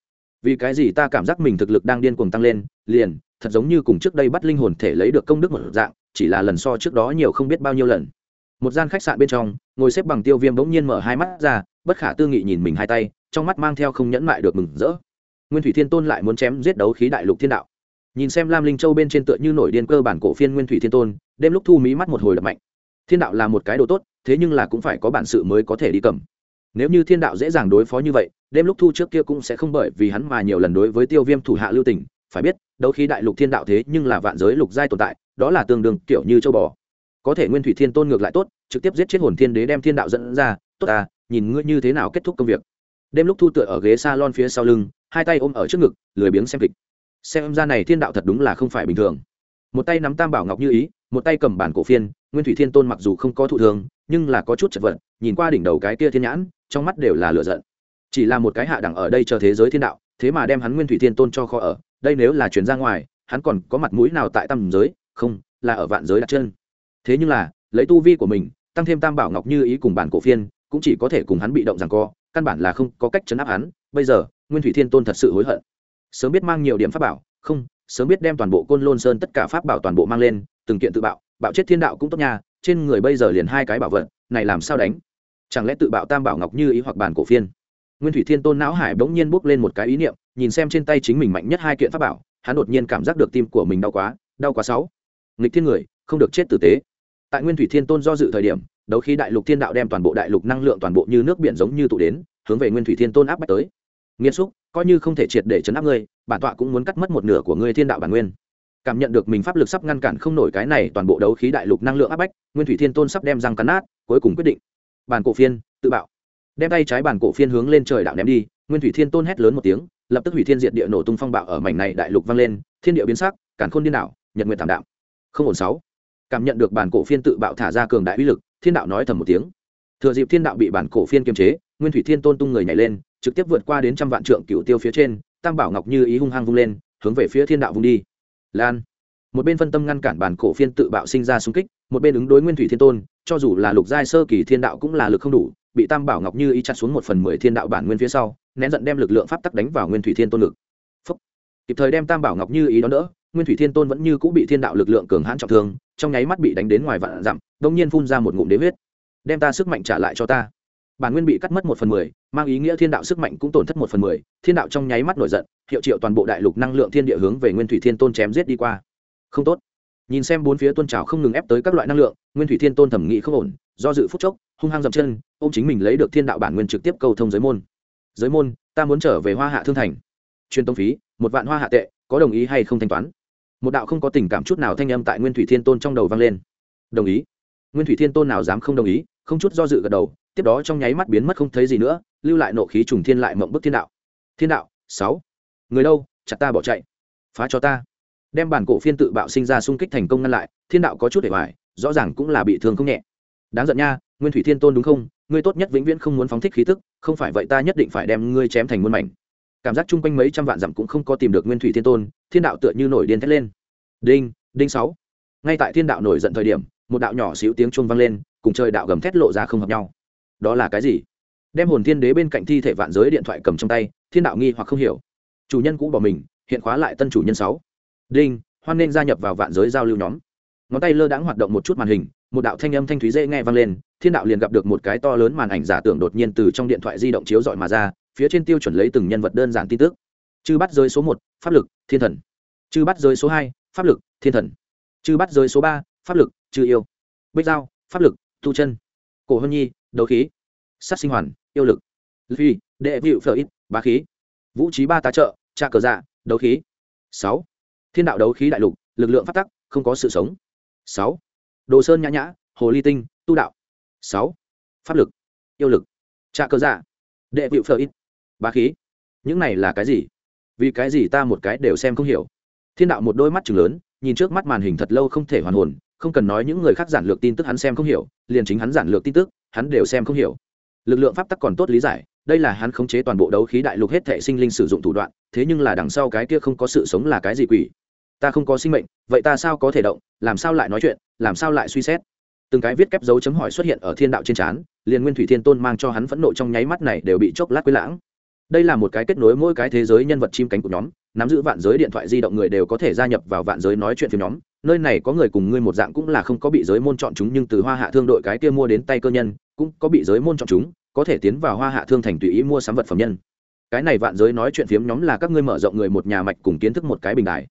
Speaker 1: Vì cái gì ta cảm giác mình thực lực đang điên cuồng tăng lên, liền, thật giống như cùng trước đây bắt linh hồn thể lấy được công đức một dạng, chỉ là lần so trước đó nhiều không biết bao nhiêu lần. Một gian khách sạn bên trong, ngồi xếp bằng tiêu viêm bỗng nhiên mở hai mắt ra, bất khả tư nghị nhìn mình hai tay, trong mắt mang theo không nhẫn mại được mừng rỡ. Nguyên thủy thiên tôn lại muốn chém giết đấu khí đại lục thiên đạo. Nhìn xem lam linh châu bên trên tựa như nổi điên cơ bản cổ phiên nguyên thủy thiên tôn, đêm lúc thu mỹ mắt một hồi đập mạnh thiên đạo là một cái đồ tốt, thế nhưng là cũng phải có bản sự mới có thể đi cầm. Nếu như thiên đạo dễ dàng đối phó như vậy, đêm lúc thu trước kia cũng sẽ không bởi vì hắn mà nhiều lần đối với tiêu viêm thủ hạ lưu tình. Phải biết, đấu khí đại lục thiên đạo thế nhưng là vạn giới lục giai tồn tại, đó là tương đương kiểu như châu bò. Có thể nguyên thủy thiên tôn ngược lại tốt, trực tiếp giết chết hồn thiên đế đem thiên đạo dẫn ra. Tốt à nhìn ngươi như thế nào kết thúc công việc. Đêm lúc thu tựa ở ghế s a lon phía sau lưng, hai tay ôm ở trước ngực, lười biếng xem kịch. Xem ra này thiên đạo thật đúng là không phải bình thường. Một tay nắm tam bảo ngọc như ý, một tay cầm bản cổ phiên nguyên thủy thiên tôn mặc dù không có thụ thường nhưng là có chút chật vật, nhìn qua đỉnh đầu cái kia thiên nhãn, trong mắt đều là lửa giận. Chỉ là một cái hạ đẳng ở đây chờ thế giới thiên đạo, thế mà đem hắn nguyên thủy thiên tôn cho kho ở, đây nếu là chuyển ra ngoài, hắn còn có mặt mũi nào tại tam giới? Không, là ở vạn giới đặt chân. Thế nhưng là, lấy tu vi của mình, tăng thêm tam bảo ngọc như ý cùng bản cổ phiên, cũng chỉ có thể cùng hắn bị động rằng co, căn bản là không có cách chấn áp hắn. Bây giờ, nguyên thủy thiên tôn thật sự hối hận. Sớm biết mang nhiều điểm pháp bảo, không, sớm biết đem toàn bộ côn lôn sơn tất cả pháp bảo toàn bộ mang lên từng kiện tự bạo bạo chết thiên đạo cũng tốt nha, trên người bây giờ liền hai cái bảo vật, này làm sao đánh? Chẳng lẽ tự bạo tam bảo ngọc như ý hoặc bản cổ phiên? Nguyên thủy thiên tôn não hải bỗng nhiên bốc lên một cái ý niệm, nhìn xem trên tay chính mình mạnh nhất hai kiện pháp bảo, hắn đột nhiên cảm giác được tim của mình đau quá đau quá sáu. Nghịch thiên người, không được chết tử tế. Tại nguyên thủy thiên tôn do dự thời điểm, đấu khí đại lục thiên đạo đem toàn bộ đại lục năng lượng toàn bộ như nước biển giống như tụ đến, hướng về nguyên thủy thiên tôn áp bách tới. Nghiêm xúc, coi như không thể triệt để chấn áp ngươi, bản tọa cũng muốn cắt mất một nửa của ngươi thiên đạo bản nguyên cảm nhận được mình pháp lực sắp ngăn cản không nổi cái này toàn bộ đấu khí đại lục năng lượng áp bách, nguyên thủy thiên tôn sắp đem răng cắn nát, cuối cùng quyết định. Bản cổ phiên, tự bạo. Đem tay trái bản cổ phiên hướng lên trời đạo ném đi, nguyên thủy thiên tôn hét lớn một tiếng, lập tức hủy thiên diệt địa nổ tung phong bạo ở mảnh này đại lục vang lên, thiên địa biến sắc cản khôn điên đảo, nhật nguyện thảm đạm. Không ổn sáu. Cảm nhận được bản cổ phiên tự bạo thả ra cường đại uy lực, thiên đạo nói thầm một tiếng. Thừa dịp thiên đạo bị bản cổ phiên kiềm chế, nguyên thủy thiên tôn tung người nhảy lên, trực tiếp vượt qua đến trăm vạn trượng cựu tiêu phía trên, tam bảo ngọc như ý hung hăng vung lên, hướng về phía thiên đạo vung đi lan. Một bên phân tâm ngăn cản bản cổ phiên tự bạo sinh ra xung kích, một bên ứng đối nguyên thủy thiên tôn, cho dù là lục giai sơ kỳ thiên đạo cũng là lực không đủ, bị tam bảo ngọc như ý chặt xuống một phần mười thiên đạo bản nguyên phía sau, nén giận đem lực lượng pháp tắc đánh vào nguyên thủy thiên tôn lực. Phúc. kịp thời đem tam bảo ngọc như ý đón đỡ, nguyên thủy thiên tôn vẫn như cũ bị thiên đạo lực lượng cường hãn trọng thương, trong nháy mắt bị đánh đến ngoài vạn dặm, đông nhiên phun ra một ngụm đế huyết. Đem ta sức mạnh trả lại cho ta bản nguyên bị cắt mất một phần mười, mang ý nghĩa thiên đạo sức mạnh cũng tổn thất một phần mười. Thiên đạo trong nháy mắt nổi giận, hiệu triệu toàn bộ đại lục năng lượng thiên địa hướng về nguyên thủy thiên tôn chém giết đi qua. Không tốt. Nhìn xem bốn phía tôn trào không ngừng ép tới các loại năng lượng, nguyên thủy thiên tôn thẩm nghị không ổn, do dự phúc chốc, hung hăng dậm chân ô m chính mình lấy được thiên đạo bản nguyên trực tiếp cầu thông giới môn. Giới môn, ta muốn trở về hoa hạ thương thành. Truyền tông phí, một vạn hoa hạ tệ, có đồng ý hay không thanh toán? Một đạo không có tình cảm chút nào thanh âm tại nguyên thủy thiên tôn trong đầu vang lên. Đồng ý. Nguyên thủy thiên tôn nào dám không đồng ý? Không chút do dự gật đầu, tiếp đó trong nháy mắt biến mất không thấy gì nữa, lưu lại nộ khí trùng thiên lại mộng bức thiên đạo. Thiên đạo, sáu. Người đâu, chặt ta bỏ chạy. Phá cho ta. Đem bản cổ phiên tự bạo sinh ra xung kích thành công ngăn lại, thiên đạo có chút để hoài, rõ ràng cũng là bị thương không nhẹ. Đáng giận nha, nguyên thủy thiên tôn đúng không? Ngươi tốt nhất vĩnh viễn không muốn phóng thích khí tức, không phải vậy ta nhất định phải đem ngươi chém thành muôn mảnh. Cảm giác chung quanh mấy trăm vạn dặm cũng không có tìm được nguyên thủy thiên tôn, thiên đạo tựa như nổi điên thét lên. Đinh đinh sáu. Ngay tại thiên đạo nổi giận thời điểm, một đạo nhỏ xíu tiếng chuông vang lên cùng trời đạo gầm thét lộ ra không hợp nhau. Đó là cái gì? Đem hồn thiên đế bên cạnh thi thể vạn giới điện thoại cầm trong tay, thiên đạo nghi hoặc không hiểu. Chủ nhân cũ bỏ mình, hiện khóa lại tân chủ nhân sáu. Đinh, hoan nên gia nhập vào vạn giới giao lưu nhóm. Ngón tay lơ đãng hoạt động một chút màn hình, một đạo thanh âm thanh thúy dễ nghe vang lên, thiên đạo liền gặp được một cái to lớn màn ảnh giả tưởng đột nhiên từ trong điện thoại di động chiếu dọi mà ra, phía trên tiêu chuẩn lấy từng nhân vật đơn giản tin tức. Chư bắt giới số một, pháp lực, thiên thần. Chư bắt giới số hai, pháp lực, thiên thần. Chư bắt giới số ba, pháp lực, chư yêu. Bích giao, pháp lực tu chân. Cổ hân nhi, đấu khí. Sát sinh hoàn, yêu lực. Phi, đệ vịu phở ít, bá khí. Vũ trí ba tá trợ tra cờ dạ đấu khí. Sáu. Thiên đạo đấu khí đại lục, lực lượng phát tắc, không có sự sống. Sáu. Đồ sơn nhã nhã, hồ ly tinh, tu đạo. Sáu. Pháp lực, yêu lực. Trạ cờ dạ đệ vịu phở ít, bá khí. Những này là cái gì? Vì cái gì ta một cái đều xem không hiểu? Thiên đạo một đôi mắt chừng lớn, nhìn trước mắt màn hình thật lâu không thể hoàn hồn không cần nói những người khác giản lược tin tức hắn xem không hiểu, liền chính hắn giản lược tin tức, hắn đều xem không hiểu. Lực lượng pháp tắc còn tốt lý giải, đây là hắn khống chế toàn bộ đấu khí đại lục hết thể sinh linh sử dụng thủ đoạn, thế nhưng là đằng sau cái kia không có sự sống là cái gì quỷ? Ta không có sinh mệnh, vậy ta sao có thể động, làm sao lại nói chuyện, làm sao lại suy xét? Từng cái viết kép dấu chấm hỏi xuất hiện ở thiên đạo trên trán, liền nguyên thủy thiên tôn mang cho hắn phẫn nộ trong nháy mắt này đều bị chốc lát quấy lãng đây là một cái kết nối mỗi cái thế giới nhân vật chim cánh của nhóm nắm giữ vạn giới điện thoại di động người đều có thể gia nhập vào vạn giới nói chuyện phim nhóm. Nơi này có người cùng ngươi một dạng cũng là không có bị giới môn chọn chúng nhưng từ hoa hạ thương đội cái kia mua đến tay cơ nhân cũng có bị giới môn chọn chúng có thể tiến vào hoa hạ thương thành tùy ý mua sắm vật phẩm nhân. Cái này vạn giới nói chuyện phiếm nhóm là các ngươi mở rộng người một nhà mạch cùng kiến thức một cái bình đại,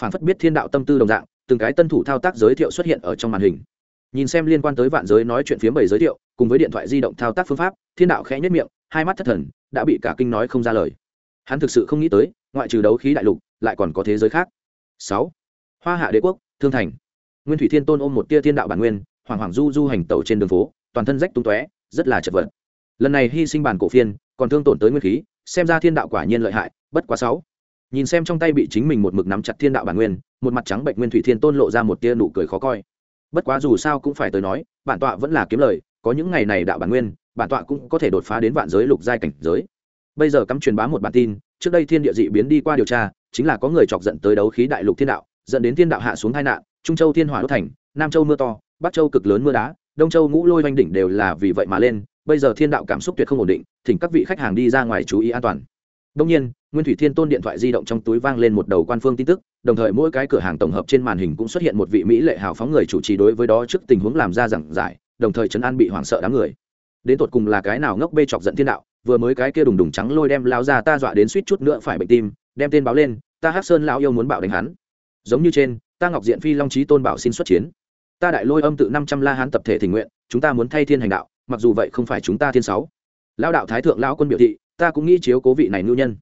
Speaker 1: phản phất biết thiên đạo tâm tư đồng dạng từng cái tân thủ thao tác giới thiệu xuất hiện ở trong màn hình. Nhìn xem liên quan tới vạn giới nói chuyện phiếm bảy giới thiệu cùng với điện thoại di động thao tác phương pháp thiên đạo khẽ nhất miệng hai mắt thất thần, đã bị cả kinh nói không ra lời. Hắn thực sự không nghĩ tới, ngoại trừ đấu khí đại lục, lại còn có thế giới khác. Sáu. Hoa hạ đế quốc, thương thành. Nguyên thủy thiên tôn ôm một tia thiên đạo bản nguyên hoàng hoàng du du hành tẩu trên đường phố, toàn thân rách tung tóe, rất là chật vật. Lần này hy sinh bản cổ phiên, còn thương tổn tới nguyên khí, xem ra thiên đạo quả nhiên lợi hại, bất quá sáu. Nhìn xem trong tay bị chính mình một mực nắm chặt thiên đạo bản nguyên, một mặt trắng bệnh nguyên thủy thiên tôn lộ ra một tia nụ cười khó coi. Bất quá dù sao cũng phải tới nói, bản tọa vẫn là kiếm lời, có những ngày này đạo bản nguyên bản tọa cũng có thể đột phá đến vạn giới lục giai cảnh giới. Bây giờ cắm truyền bá một bản tin, trước đây thiên địa dị biến đi qua điều tra, chính là có người chọc giận tới đấu khí đại lục thiên đạo, dẫn đến thiên đạo hạ xuống tai nạn, trung châu thiên hỏa đốt thành, nam châu mưa to, bắc châu cực lớn mưa đá, đông châu ngũ lôi oanh đỉnh đều là vì vậy mà lên, bây giờ thiên đạo cảm xúc tuyệt không ổn định, thỉnh các vị khách hàng đi ra ngoài chú ý an toàn. Đông nhiên, nguyên thủy thiên tôn điện thoại di động trong túi vang lên một đầu quan phương tin tức, đồng thời mỗi cái cửa hàng tổng hợp trên màn hình cũng xuất hiện một vị mỹ lệ hào phóng người chủ trì đối với đó trước tình huống làm ra giảng giải, đồng thời trấn an bị hoảng sợ đám người đến tột cùng là cái nào ngốc bê chọc giận thiên đạo, vừa mới cái kia đùng đùng trắng lôi đem lao ra ta dọa đến suýt chút nữa phải bệnh tim, đem tên báo lên, ta hát sơn lão yêu muốn bảo đánh hắn. Giống như trên, ta ngọc diện phi long trí tôn bảo xin xuất chiến. Ta đại lôi âm tự năm trăm la hán tập thể tình nguyện, chúng ta muốn thay thiên hành đạo, mặc dù vậy không phải chúng ta thiên sáu. Lão đạo thái thượng lão quân biểu thị, ta cũng nghĩ chiếu cố vị này ngưu nhân.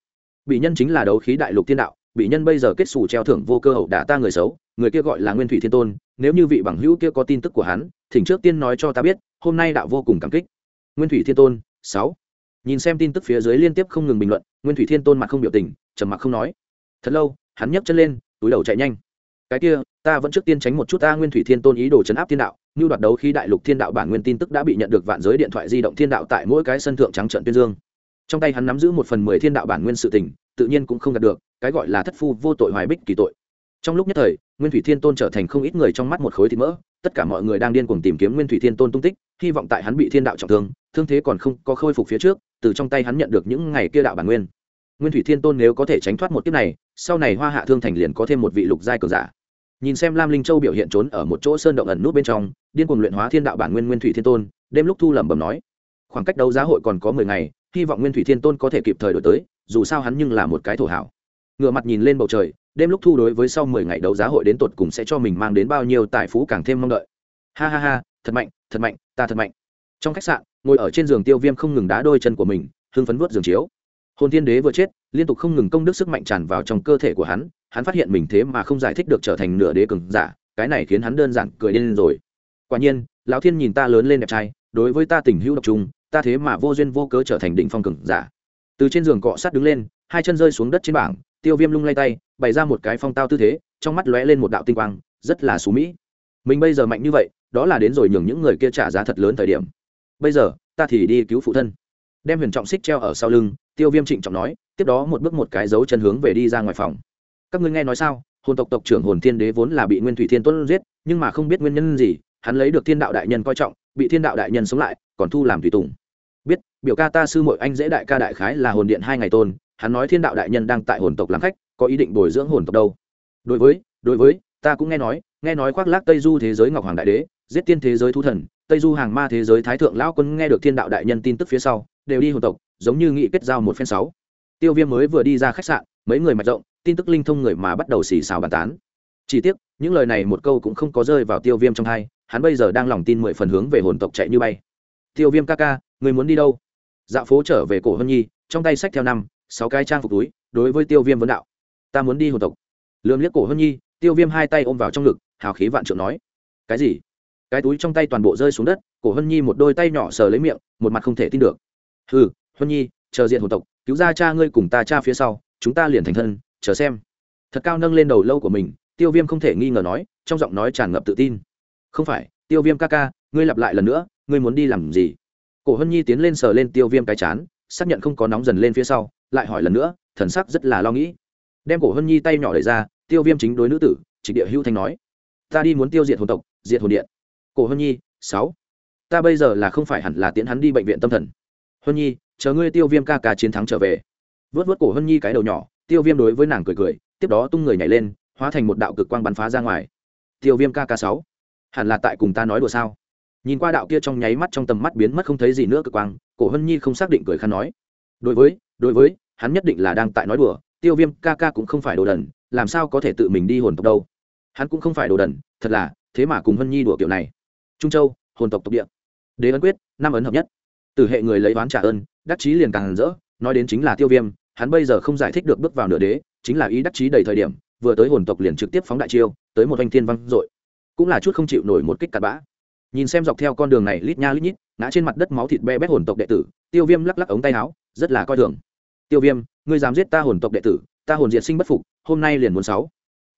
Speaker 1: Bị nhân chính là đấu khí đại lục thiên đạo, bị nhân bây giờ kết xù treo thưởng vô cơ hậu đả ta người xấu, người kia gọi là nguyên thủy thiên tôn, nếu như vị bằng hữu kia có tin tức của hắn, thỉnh trước tiên nói cho ta biết, hôm nay đạo vô cùng cảm kích nguyên thủy thiên tôn, sáu. Nhìn xem tin tức phía dưới liên tiếp không ngừng bình luận, nguyên thủy thiên tôn mặt không biểu tình, trầm mặc không nói. Thật lâu, hắn nhấc chân lên, túi đầu chạy nhanh. Cái kia, ta vẫn trước tiên tránh một chút ta nguyên thủy thiên tôn ý đồ chấn áp thiên đạo, như đoạt đấu khi đại lục thiên đạo bản nguyên tin tức đã bị nhận được vạn giới điện thoại di động thiên đạo tại mỗi cái sân thượng trắng trận tuyên dương. Trong tay hắn nắm giữ một phần mười thiên đạo bản nguyên sự tình, tự nhiên cũng không đạt được, cái gọi là thất phu vô tội hoài bích kỳ tội. Trong lúc nhất thời, nguyên thủy thiên tôn trở thành không ít người trong mắt một khối thịt mỡ, tất cả mọi người đang điên cuồng tìm kiếm nguyên thủy thiên tôn tung tích hy vọng tại hắn bị thiên đạo trọng thương thương thế còn không có khôi phục phía trước, từ trong tay hắn nhận được những ngày kia đạo bản nguyên. Nguyên thủy thiên tôn nếu có thể tránh thoát một kiếp này, sau này hoa hạ thương thành liền có thêm một vị lục giai cường giả. Nhìn xem lam linh châu biểu hiện trốn ở một chỗ sơn động ẩn nút bên trong, điên cuồng luyện hóa thiên đạo bản nguyên nguyên thủy thiên tôn, đêm lúc thu lẩm bẩm nói, khoảng cách đấu giá hội còn có mười ngày, hy vọng nguyên thủy thiên tôn có thể kịp thời đổi tới, dù sao hắn nhưng là một cái thổ hảo. Ngựa mặt nhìn lên bầu trời, đêm lúc thu đối với sau mười ngày đấu giá hội đến tột cùng sẽ cho mình mang đến bao nhiêu tài phú càng thêm mong đợi. Ha ha ha, thật mạnh thật mạnh, ta thật mạnh. Trong khách sạn, ngồi ở trên giường tiêu viêm không ngừng đá đôi chân của mình, hưng phấn vuốt giường chiếu. Hồn thiên đế vừa chết, liên tục không ngừng công đức sức mạnh tràn vào trong cơ thể của hắn hắn phát hiện mình thế mà không giải thích được trở thành nửa đế cường giả, cái này khiến hắn đơn giản cười lên rồi. Quả nhiên, lão thiên nhìn ta lớn lên đẹp trai, đối với ta tình hữu độc trung, ta thế mà vô duyên vô cớ trở thành định phong cường giả. Từ trên giường cọ sát đứng lên, hai chân rơi xuống đất trên bảng, tiêu viêm lung lay tay, bày ra một cái phong tao tư thế, trong mắt lóe lên một đạo tinh quang, rất là xú mỹ. Mình bây giờ mạnh như vậy đó là đến rồi nhường những người kia trả giá thật lớn thời điểm. Bây giờ, ta thì đi cứu phụ thân. Đem huyền trọng xích treo ở sau lưng, tiêu viêm trịnh trọng nói, tiếp đó một bước một cái dấu chân hướng về đi ra ngoài phòng. Các ngươi nghe nói sao, hồn tộc tộc trưởng hồn thiên đế vốn là bị nguyên thủy thiên tuấn giết, nhưng mà không biết nguyên nhân gì, hắn lấy được thiên đạo đại nhân coi trọng, bị thiên đạo đại nhân sống lại, còn thu làm thủy tùng. Biết, biểu ca ta sư mội anh dễ đại ca đại khái là hồn điện hai ngày tôn, hắn nói thiên đạo đại nhân đang tại hồn tộc làm khách, có ý định bồi dưỡng hồn tộc đâu. Đối với đối với, ta cũng nghe nói nghe nói khoác lác tây du thế giới ngọc hoàng đại đế giết tiên thế giới thu thần, tây du hàng ma thế giới thái thượng lão quân nghe được thiên đạo đại nhân tin tức phía sau, đều đi hồn tộc, giống như nghị kết giao một phen sáu. Tiêu viêm mới vừa đi ra khách sạn, mấy người mạch rộng, tin tức linh thông người mà bắt đầu xì xào bàn tán. Chỉ tiếc, những lời này một câu cũng không có rơi vào tiêu viêm trong hai, hắn bây giờ đang lòng tin mười phần hướng về hồn tộc chạy như bay. Tiêu viêm ca ca, người muốn đi đâu? Dạo phố trở về cổ hân nhi, trong tay sách theo năm, sáu cái trang phục túi, đối với tiêu viêm vấn đạo. Ta muốn đi hồn tộc. Lương liếc cổ hân nhi, tiêu viêm hai tay ôm vào trong ngực, hào khí vạn trượng nói. Cái gì? Cái túi trong tay toàn bộ rơi xuống đất, cổ hân nhi một đôi tay nhỏ sờ lấy miệng, một mặt không thể tin được. Ừ hân nhi, chờ diện hồn tộc, cứu ra cha ngươi cùng ta cha phía sau, chúng ta liền thành thân, chờ xem. Thật cao nâng lên đầu lâu của mình, tiêu viêm không thể nghi ngờ nói, trong giọng nói tràn ngập tự tin. Không phải, tiêu viêm ca ca, ngươi lặp lại lần nữa, ngươi muốn đi làm gì? Cổ hân nhi tiến lên sờ lên tiêu viêm cái chán, xác nhận không có nóng dần lên phía sau, lại hỏi lần nữa, thần sắc rất là lo nghĩ. Đem cổ hân nhi tay nhỏ đẩy ra, tiêu viêm chính đối nữ tử trịnh địa hữu thanh nói, ta đi muốn tiêu diệt hồn tộc, diệt hồn điện cổ hân nhi, sáu. Ta bây giờ là không phải hẳn là tiễn hắn đi bệnh viện tâm thần. Hân nhi, chờ ngươi tiêu viêm ca ca chiến thắng trở về. Vớt vớt cổ hân nhi cái đầu nhỏ, tiêu viêm đối với nàng cười cười, tiếp đó tung người nhảy lên, hóa thành một đạo cực quang bắn phá ra ngoài. Tiêu viêm ca ca sáu. Hẳn là tại cùng ta nói đùa sao? Nhìn qua đạo kia trong nháy mắt trong tầm mắt biến mất không thấy gì nữa cực quang, cổ hân nhi không xác định cười khăn nói. Đối với đối với, hắn nhất định là đang tại nói đùa, tiêu viêm ca ca cũng không phải đồ đần, làm sao có thể tự mình đi hồn tộc đâu? Hắn cũng không phải đồ đần, thật là, thế mà cùng hân nhi đùa kiểu này trung châu, hồn tộc tộc địa. Đế ấn quyết, năm ấn hợp nhất. Từ hệ người lấy oán trả ơn, đắc chí liền càng rỡ, nói đến chính là tiêu viêm, hắn bây giờ không giải thích được bước vào nửa đế, chính là ý đắc chí đầy thời điểm, vừa tới hồn tộc liền trực tiếp phóng đại chiêu, tới một anh thiên văn dội. Cũng là chút không chịu nổi một kích cặn bã. Nhìn xem dọc theo con đường này lít nha lít nhít, ngã trên mặt đất máu thịt be bét hồn tộc đệ tử, tiêu viêm lắc lắc ống tay áo, rất là coi thường. Tiêu viêm, ngươi dám giết ta hồn tộc đệ tử, ta hồn diệt sinh bất phục, hôm nay liền muốn sáu.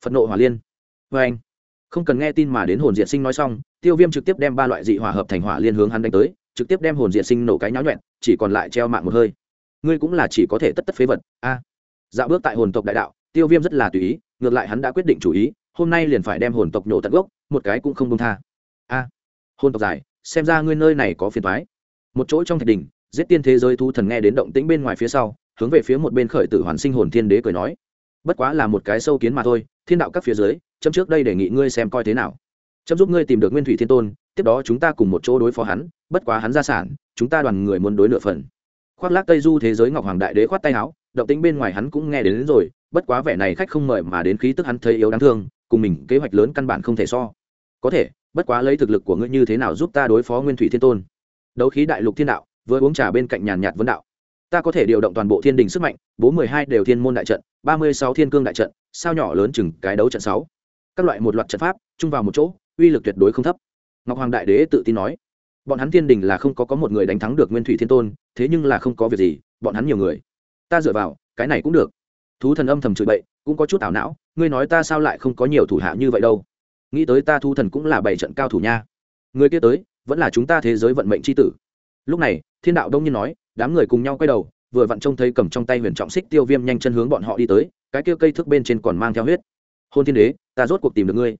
Speaker 1: Phật nộ hỏa liên. Vê anh không cần nghe tin mà đến hồn diệt sinh nói xong tiêu viêm trực tiếp đem ba loại dị hỏa hợp thành hỏa liên hướng hắn đánh tới, trực tiếp đem hồn diệt sinh nổ cái nháo nhuẹn, chỉ còn lại treo mạng một hơi. Ngươi cũng là chỉ có thể tất tất phế vật, a. Dạo bước tại hồn tộc đại đạo, tiêu viêm rất là tùy ý, ngược lại hắn đã quyết định chủ ý, hôm nay liền phải đem hồn tộc nhổ tận gốc, một cái cũng không công tha. A. Hồn tộc dài xem ra ngươi nơi này có phiền thoái một chỗ trong thạch đình giết tiên thế giới thu thần nghe đến động tĩnh bên ngoài phía sau, hướng về phía một bên khởi tử hoàn sinh hồn thiên đế cười nói. Bất quá là một cái sâu kiến mà thôi, thiên đạo các phía dưới, chấm trước đây đề nghị ngươi xem coi thế nào chấm giúp ngươi tìm được nguyên thủy thiên tôn tiếp đó chúng ta cùng một chỗ đối phó hắn bất quá hắn ra sản chúng ta đoàn người muốn đối nửa phần. Khoác lác tây du thế giới ngọc hoàng đại đế khoát tay áo động tính bên ngoài hắn cũng nghe đến, đến rồi bất quá vẻ này khách không mời mà đến khí tức hắn thấy yếu đáng thương cùng mình kế hoạch lớn căn bản không thể so. Có thể bất quá lấy thực lực của ngươi như thế nào giúp ta đối phó nguyên thủy thiên tôn? Đấu khí đại lục thiên đạo vừa uống trà bên cạnh nhàn nhạt vấn đạo. Ta có thể điều động toàn bộ thiên đình sức mạnh bốn mười hai đều thiên môn đại trận ba mươi sáu thiên cương đại trận sao nhỏ lớn chừng cái đấu trận sáu. Các loại một loạt trận pháp chung vào một chỗ uy lực tuyệt đối không thấp. Ngọc hoàng đại đế tự tin nói, bọn hắn thiên đình là không có có một người đánh thắng được nguyên thủy thiên tôn, thế nhưng là không có việc gì, bọn hắn nhiều người. Ta dựa vào, cái này cũng được. Thú thần âm thầm chửi bậy, cũng có chút ảo não, ngươi nói ta sao lại không có nhiều thủ hạ như vậy đâu? Nghĩ tới ta thu thần cũng là bảy trận cao thủ nha. Người kia tới, vẫn là chúng ta thế giới vận mệnh c h i tử. Lúc này, thiên đạo đông nhiên nói, đám người cùng nhau quay đầu, vừa vặn trông thấy cầm trong tay huyền trọng xích tiêu viêm nhanh chân hướng bọn họ đi tới, cái kia cây thước bên trên còn mang theo huyết. Hôn thiên đế, ta rốt cuộc tìm được ngươi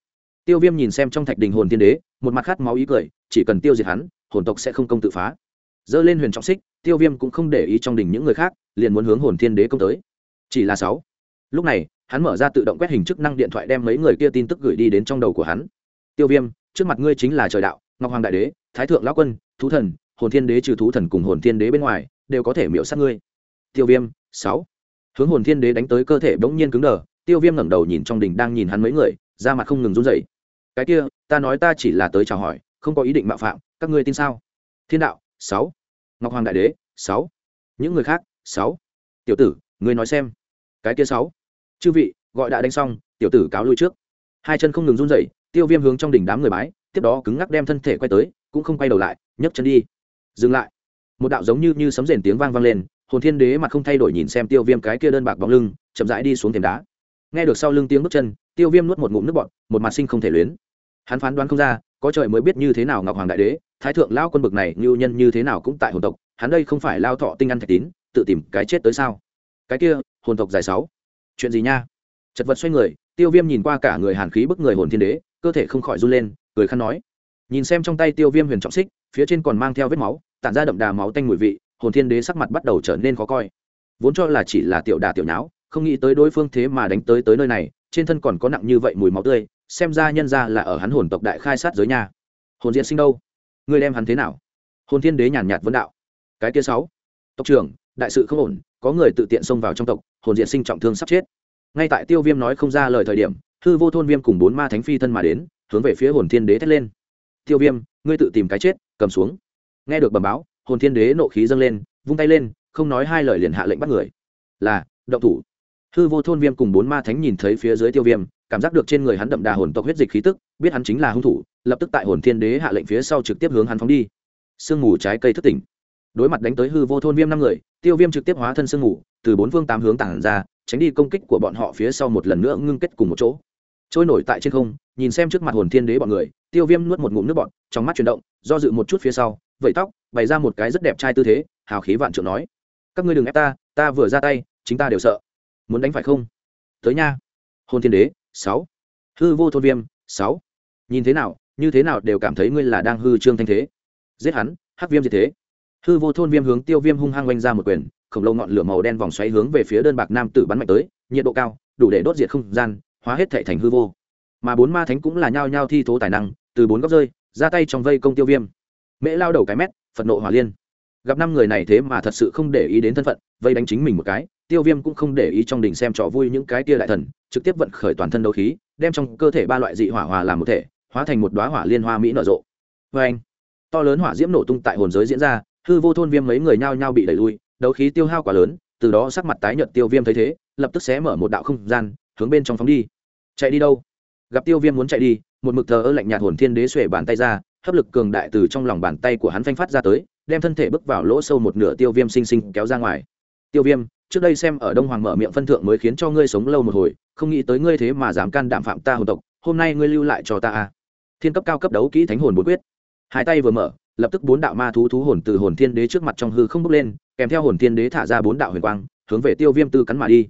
Speaker 1: tiêu viêm nhìn xem trong thạch đình hồn thiên đế, một mặt khát máu ý cười, chỉ cần tiêu diệt hắn, hồn tộc sẽ không công tự phá. Dơ lên huyền trọng xích, tiêu viêm cũng không để ý trong đình những người khác, liền muốn hướng hồn thiên đế công tới. Chỉ là sáu. Lúc này, hắn mở ra tự động quét hình chức năng điện thoại đem mấy người kia tin tức gửi đi đến trong đầu của hắn. Tiêu viêm, trước mặt ngươi chính là trời đạo, ngọc hoàng đại đế, thái thượng lão quân, thú thần, hồn thiên đế trừ thú thần cùng hồn thiên đế bên ngoài, đều có thể miễu sát ngươi. Tiêu viêm, sáu. Hướng hồn thiên đế đánh tới cơ thể bỗng nhiên cứng đờ, tiêu viêm ngẩng đầu nhìn trong đình đang nhìn hắn mấy người, da mặt không ngừng run rẩy cái kia, ta nói ta chỉ là tới chào hỏi, không có ý định mạo phạm, các ngươi tin sao? Thiên đạo, sáu. Ngọc hoàng đại đế, sáu. Những người khác, sáu. Tiểu tử, ngươi nói xem. Cái kia sáu. Chư vị, gọi đã đánh xong, tiểu tử cáo lui trước. Hai chân không ngừng run rẩy, tiêu viêm hướng trong đỉnh đám người bái, tiếp đó cứng ngắc đem thân thể quay tới, cũng không quay đầu lại, nhấc chân đi. Dừng lại. Một đạo giống như như sấm rền tiếng vang vang lên, hồn thiên đế mặt không thay đổi nhìn xem tiêu viêm cái kia đơn bạc bóng lưng, chậm rãi đi xuống thềm đá. Nghe được sau lưng tiếng bước chân, tiêu viêm nuốt một ngụm nước bọt, một mặt sinh không thể luyến hắn phán đoán không ra, có trời mới biết như thế nào ngọc hoàng đại đế, thái thượng lao quân bực này như nhân như thế nào cũng tại hồn tộc, hắn đây không phải lao thọ tinh ăn thạch tín, tự tìm cái chết tới sao? Cái kia, hồn tộc dài sáu. Chuyện gì nha? Chật vật xoay người, tiêu viêm nhìn qua cả người hàn khí bức người hồn thiên đế, cơ thể không khỏi run lên, cười khăn nói. Nhìn xem trong tay tiêu viêm huyền trọng xích, phía trên còn mang theo vết máu, tản ra đậm đà máu tanh mùi vị, hồn thiên đế sắc mặt bắt đầu trở nên khó coi. Vốn cho là chỉ là tiểu đà tiểu nháo, không nghĩ tới đối phương thế mà đánh tới tới nơi này, trên thân còn có nặng như vậy mùi máu tươi xem ra nhân ra là ở hắn hồn tộc đại khai sát giới nhà hồn diễn sinh đâu? Ngươi đem hắn thế nào? Hồn thiên đế nhàn nhạt vấn đạo. Cái kia sáu. Tộc trưởng, đại sự không ổn, có người tự tiện xông vào trong tộc, hồn diện sinh trọng thương sắp chết. Ngay tại tiêu viêm nói không ra lời thời điểm, hư vô thôn viêm cùng bốn ma thánh phi thân mà đến, hướng về phía hồn thiên đế thét lên. Tiêu viêm, ngươi tự tìm cái chết, cầm xuống. Nghe được bẩm báo, hồn thiên đế nộ khí dâng lên, vung tay lên, không nói hai lời liền hạ lệnh bắt người. Là, động thủ. Hư vô thôn viêm cùng bốn ma thánh nhìn thấy phía dưới tiêu viêm cảm giác được trên người hắn đậm đà hồn tộc huyết dịch khí tức, biết hắn chính là hung thủ, lập tức tại hồn thiên đế hạ lệnh phía sau trực tiếp hướng hắn phóng đi. Sương mù trái cây thất tỉnh. Đối mặt đánh tới hư vô thôn viêm năm người, tiêu viêm trực tiếp hóa thân sương mù, từ bốn phương tám hướng tản ra, tránh đi công kích của bọn họ phía sau một lần nữa ngưng kết cùng một chỗ. Trôi nổi tại trên không, nhìn xem trước mặt hồn thiên đế bọn người, tiêu viêm nuốt một ngụm nước bọn trong mắt chuyển động, do dự một chút phía sau vẩy tóc, bày ra một cái rất đẹp trai tư thế, hào khí vạn trượng nói, các ngươi đừng ép ta ta vừa ra tay, chính ta đều sợ. Muốn đánh phải không? Tới nha. Hồn thiên đế sáu. Hư vô thôn viêm, sáu. Nhìn thế nào, như thế nào đều cảm thấy ngươi là đang hư trương thanh thế. Giết hắn, hắc viêm gì thế. Hư vô thôn viêm hướng tiêu viêm hung hăng oanh ra một quyền, khổng lồ ngọn lửa màu đen vòng xoáy hướng về phía đơn bạc nam tử bắn mạnh tới, nhiệt độ cao, đủ để đốt diệt không gian, hóa hết thệ thành hư vô. Mà bốn ma thánh cũng là nhao nhao thi thố tài năng, từ bốn góc rơi, ra tay trong vây công tiêu viêm. Mễ lao đầu cái mét, phật nộ hỏa liên gặp năm người này thế mà thật sự không để ý đến thân phận, vây đánh chính mình một cái, tiêu viêm cũng không để ý trong đình xem trò vui những cái tia đại thần, trực tiếp vận khởi toàn thân đấu khí, đem trong cơ thể ba loại dị hỏa hòa làm một thể, hóa thành một đoá hỏa liên hoa mỹ nở rộ. Vê anh, to lớn hỏa diễm nổ tung tại hồn giới diễn ra, hư vô thôn viêm mấy người nhao nhao bị đẩy lui, đấu khí tiêu hao quá lớn, từ đó sắc mặt tái nhợt tiêu viêm thấy thế, lập tức xé mở một đạo không gian, hướng bên trong phóng đi. Chạy đi đâu? Gặp tiêu viêm muốn chạy đi, một mực thờ ơ lạnh nhạt hồn thiên đế xuể bàn tay ra, hấp lực cường đại từ trong lòng bàn tay của hắn phanh phát ra tới đem thân thể bước vào lỗ sâu một nửa tiêu viêm sinh sinh kéo ra ngoài. Tiêu viêm, trước đây xem ở đông hoàng mở miệng phân thượng mới khiến cho ngươi sống lâu một hồi, không nghĩ tới ngươi thế mà dám can đảm phạm ta hồn tộc, hôm nay ngươi lưu lại cho ta a thiên cấp cao cấp đấu kỹ thánh hồn bốn quyết. Hai tay vừa mở, lập tức bốn đạo ma thú thú hồn từ hồn thiên đế trước mặt trong hư không bốc lên, kèm theo hồn thiên đế thả ra bốn đạo huyền quang, hướng về tiêu viêm tư cắn mà đi.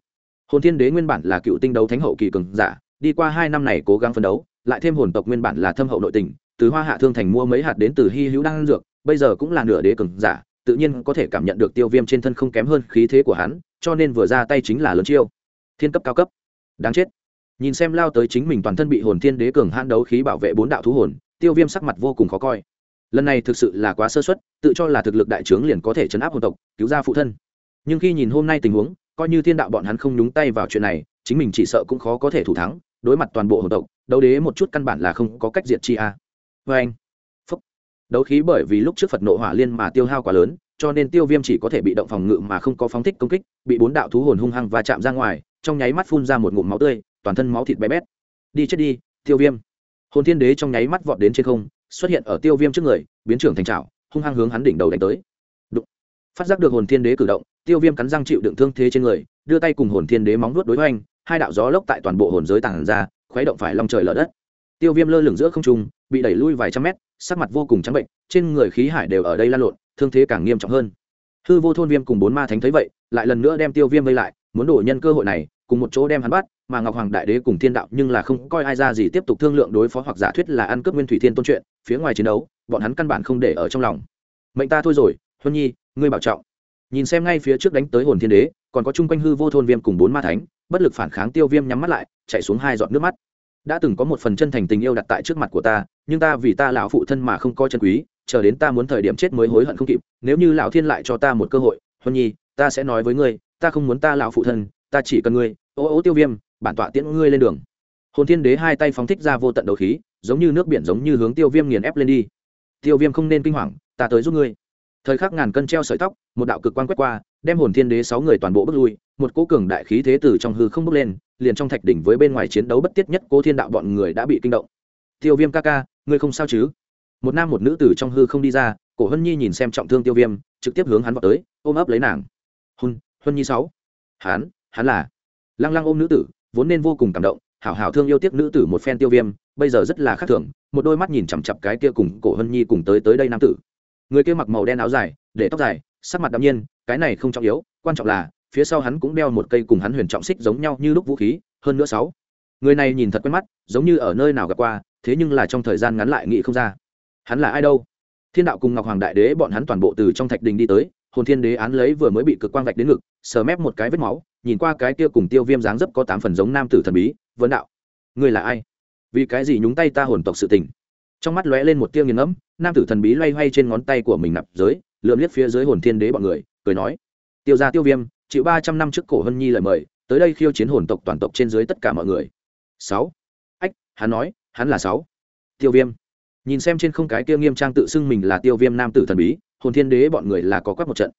Speaker 1: Hồn thiên đế nguyên bản là cựu tinh đấu thánh hậu kỳ cường giả, đi qua hai năm này cố gắng phấn đấu, lại thêm hồn tộc nguyên bản là thâm hậu nội tình, từ hoa hạ thương thành mua mấy hạt đến từ hy hữu đan dược bây giờ cũng là nửa đế cường giả, tự nhiên có thể cảm nhận được tiêu viêm trên thân không kém hơn khí thế của hắn, cho nên vừa ra tay chính là lớn chiêu. Thiên cấp cao cấp. Đáng chết. Nhìn xem lao tới chính mình toàn thân bị hồn thiên đế cường hãn đấu khí bảo vệ bốn đạo thú hồn, tiêu viêm sắc mặt vô cùng khó coi. Lần này thực sự là quá sơ xuất tự cho là thực lực đại trướng liền có thể chấn áp hồn tộc, cứu ra phụ thân. Nhưng khi nhìn hôm nay tình huống, coi như thiên đạo bọn hắn không nhúng tay vào chuyện này, chính mình chỉ sợ cũng khó có thể thủ thắng, đối mặt toàn bộ hồn tộc, đấu đế một chút căn bản là không có cách diệt chi a. À. vê anh đấu khí bởi vì lúc trước phật nộ hỏa liên mà tiêu hao quá lớn, cho nên tiêu viêm chỉ có thể bị động phòng ngự mà không có phóng thích công kích, bị bốn đạo thú hồn hung hăng và chạm ra ngoài, trong nháy mắt phun ra một ngụm máu tươi, toàn thân máu thịt bé bét. Đi chết đi, tiêu viêm. Hồn thiên đế trong nháy mắt vọt đến trên không, xuất hiện ở tiêu viêm trước người, biến trưởng thành trào hung hăng hướng hắn đỉnh đầu đánh tới. Đụng. phát giác được hồn thiên đế cử động, tiêu viêm cắn răng chịu đựng thương thế trên người, đưa tay cùng hồn thiên đế móng nuốt đối hoành, hai đạo gió lốc tại toàn bộ hồn giới tàn ra, khuấy động phải long trời lở đất. Tiêu viêm lơ lửng giữa không trung, bị đẩy lui vài trăm mét sắc mặt vô cùng trắng bệnh, trên người khí hải đều ở đây lan lộn, thương thế càng nghiêm trọng hơn. Hư vô thôn viêm cùng bốn ma thánh thấy vậy, lại lần nữa đem tiêu viêm vây lại, muốn đổ nhân cơ hội này, cùng một chỗ đem hắn bắt, mà ngọc hoàng đại đế cùng thiên đạo nhưng là không coi ai ra gì tiếp tục thương lượng đối phó hoặc giả thuyết là ăn cướp nguyên thủy thiên tôn chuyện, phía ngoài chiến đấu, bọn hắn căn bản không để ở trong lòng. Mệnh ta thôi rồi, huân nhi, ngươi bảo trọng. Nhìn xem ngay phía trước đánh tới hồn thiên đế, còn có chung quanh hư vô thôn viêm cùng bốn ma thánh, bất lực phản kháng tiêu viêm nhắm mắt lại, chạy xuống hai giọt nước mắt đã từng có một phần chân thành tình yêu đặt tại trước mặt của ta, nhưng ta vì ta lão phụ thân mà không coi chân quý, chờ đến ta muốn thời điểm chết mới hối hận không kịp, nếu như lão thiên lại cho ta một cơ hội, huân nhi, ta sẽ nói với ngươi, ta không muốn ta lão phụ thân, ta chỉ cần ngươi, ô ô tiêu viêm, bản tọa tiễn ngươi lên đường. Hồn thiên đế hai tay phóng thích ra vô tận đấu khí, giống như nước biển giống như hướng tiêu viêm nghiền ép lên đi. Tiêu viêm không nên kinh hoàng, ta tới giúp ngươi. Thời khắc ngàn cân treo sợi tóc, một đạo cực quan quét qua đem hồn thiên đế sáu người toàn bộ bước lui, một cố cường đại khí thế từ trong hư không bước lên, liền trong thạch đỉnh với bên ngoài chiến đấu bất tiết nhất cố thiên đạo bọn người đã bị kinh động. Tiêu viêm ca ca, ngươi không sao chứ? Một nam một nữ tử trong hư không đi ra, cổ hân nhi nhìn xem trọng thương tiêu viêm, trực tiếp hướng hắn vào tới, ôm ấp lấy nàng. Hân hân nhi sáu. Hắn hắn là. Lăng lăng ôm nữ tử, vốn nên vô cùng cảm động, hảo hảo thương yêu tiếc nữ tử một phen tiêu viêm, bây giờ rất là khác thường, một đôi mắt nhìn chằm chặp cái kia cùng cổ hân nhi cùng tới tới đây nam tử. Người kia mặc màu đen áo dài, để tóc dài, sắc mặt đ nhiên cái này không trọng yếu, quan trọng là, phía sau hắn cũng đeo một cây cùng hắn huyền trọng xích giống nhau như lúc vũ khí, hơn nữa sáu. Người này nhìn thật quen mắt, giống như ở nơi nào gặp qua, thế nhưng là trong thời gian ngắn lại nghĩ không ra. Hắn là ai đâu? Thiên đạo cùng ngọc hoàng đại đế bọn hắn toàn bộ từ trong thạch đình đi tới, hồn thiên đế án lấy vừa mới bị cực quang vạch đến ngực, sờ mép một cái vết máu, nhìn qua cái kia cùng tiêu viêm dáng dấp có tám phần giống nam tử thần bí, vấn đạo. Ngươi là ai? Vì cái gì nhúng tay ta hồn tộc sự tình? Trong mắt lóe lên một tia nghiền ngẫm, nam tử thần bí loay hoay trên ngón tay của mình nạp giới lượm liếc phía dưới hồn thiên đế bọn người, cười nói, tiêu gia tiêu viêm, chịu ba trăm năm trước cổ hân nhi lời mời, tới đây khiêu chiến hồn tộc toàn tộc trên dưới tất cả mọi người. Sáu. Ách, hắn nói, hắn là sáu. Tiêu viêm. Nhìn xem trên không cái kia nghiêm trang tự xưng mình là tiêu viêm nam tử thần bí, hồn thiên đế bọn người là có quắc một trận.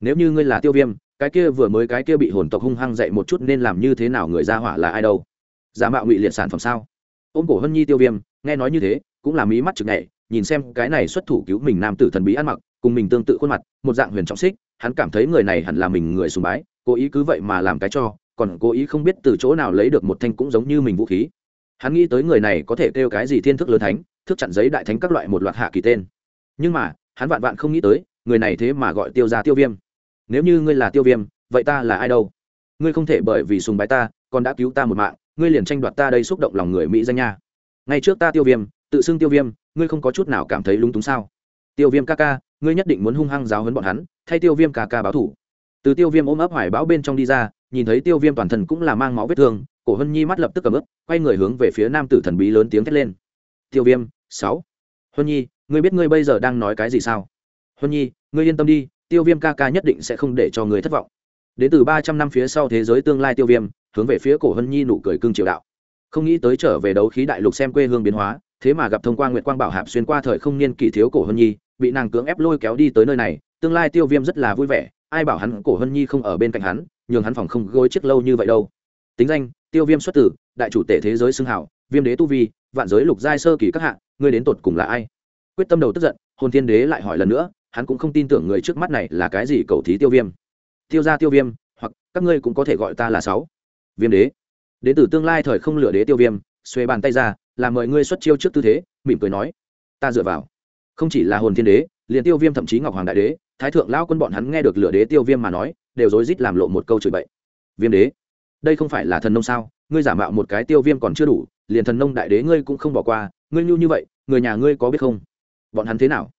Speaker 1: Nếu như ngươi là tiêu viêm, cái kia vừa mới cái kia bị hồn tộc hung hăng dậy một chút nên làm như thế nào người ra hỏa là ai đâu? Giả mạo ngụy liệt sản phẩm sao? Ôm cổ hân nhi tiêu viêm, nghe nói như thế, cũng là mí mắt chực nhảy nhìn xem cái này xuất thủ cứu mình nam tử thần bí ăn mặc, cùng mình tương tự khuôn mặt, một dạng huyền trọng xích, hắn cảm thấy người này hẳn là mình người sùng bái, cố ý cứ vậy mà làm cái cho, còn cố ý không biết từ chỗ nào lấy được một thanh cũng giống như mình vũ khí. Hắn nghĩ tới người này có thể kêu cái gì thiên thức lớn thánh, thức chặn giấy đại thánh các loại một loạt hạ kỳ tên. Nhưng mà, hắn vạn vạn không nghĩ tới, người này thế mà gọi tiêu ra tiêu viêm. Nếu như ngươi là tiêu viêm, vậy ta là ai đâu? Ngươi không thể bởi vì sùng bái ta, còn đã cứu ta một mạng, ngươi liền tranh đoạt ta đây xúc động lòng người mỹ danh nha. Ngay trước ta tiêu viêm, tự xưng tiêu viêm ngươi không có chút nào cảm thấy lúng túng sao? Tiêu viêm ca ca, ngươi nhất định muốn hung hăng giáo hấn bọn hắn, thay tiêu viêm ca ca báo thủ. Từ tiêu viêm ôm ấp hoài bão bên trong đi ra, nhìn thấy tiêu viêm toàn thân cũng là mang máu vết thương, cổ hân nhi mắt lập tức cầm ướp quay người hướng về phía nam tử thần bí lớn tiếng thét lên. Tiêu viêm, sáu. Hân nhi, ngươi biết ngươi bây giờ đang nói cái gì sao? Hân nhi, ngươi yên tâm đi, tiêu viêm ca ca nhất định sẽ không để cho người thất vọng. Đến từ ba trăm năm phía sau thế giới tương lai tiêu viêm, hướng về phía cổ hân nhi nụ cười cưng triều đạo. Không nghĩ tới trở về đấu khí đại lục xem quê hương biến hóa thế mà gặp thông qua nguyệt quang bảo hạp xuyên qua thời không niên kỷ thiếu cổ hân nhi, bị nàng cưỡng ép lôi kéo đi tới nơi này, tương lai tiêu viêm rất là vui vẻ, ai bảo hắn cổ hân nhi không ở bên cạnh hắn, nhường hắn phòng không gối chiếc lâu như vậy đâu. Tính danh, tiêu viêm xuất tử, đại chủ tể thế giới xưng hảo, viêm đế tu vi, vạn giới lục giai sơ kỳ các hạ, ngươi đến tột cùng là ai? Quyết tâm đầu tức giận, hồn thiên đế lại hỏi lần nữa, hắn cũng không tin tưởng người trước mắt này là cái gì cầu thí tiêu viêm. Tiêu ra tiêu viêm, hoặc các ngươi cũng có thể gọi ta là sáu. Viêm đế. Đến từ tương lai thời không lửa đế tiêu viêm xuề bàn tay ra làm mời ngươi xuất chiêu trước tư thế, mỉm cười nói. Ta dựa vào. Không chỉ là hồn thiên đế, liền tiêu viêm thậm chí ngọc hoàng đại đế, thái thượng lão quân bọn hắn nghe được lửa đế tiêu viêm mà nói, đều rối rít làm lộ một câu chửi bậy. Viêm đế, đây không phải là thần nông sao? Ngươi giả mạo một cái tiêu viêm còn chưa đủ, liền thần nông đại đế ngươi cũng không bỏ qua, ngươi nhu như vậy, người nhà ngươi có biết không? Bọn hắn thế nào?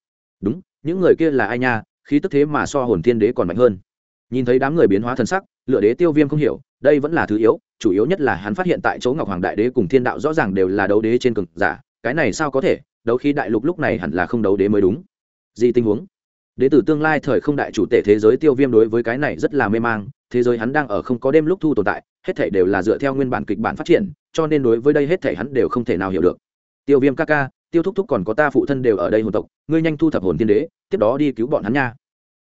Speaker 1: Đúng, những người kia là ai nha? Khí tức thế mà so hồn thiên đế còn mạnh hơn. Nhìn thấy đám người biến hóa thần sắc lựa đế tiêu viêm không hiểu đây vẫn là thứ yếu, chủ yếu nhất là hắn phát hiện tại chỗ ngọc hoàng đại đế cùng thiên đạo rõ ràng đều là đấu đế trên cực giả, cái này sao có thể, đấu khí đại lục lúc này hẳn là không đấu đế mới đúng. Gì tình huống? Đế tử tương lai thời không đại chủ tể thế giới tiêu viêm đối với cái này rất là mê mang, thế giới hắn đang ở không có đêm lúc thu tồn tại, hết thể đều là dựa theo nguyên bản kịch bản phát triển, cho nên đối với đây hết thể hắn đều không thể nào hiểu được. Tiêu viêm ca ca, tiêu thúc thúc còn có ta phụ thân đều ở đây hồn tộc, ngươi nhanh thu thập hồn tiên đế, tiếp đó đi cứu bọn hắn nha.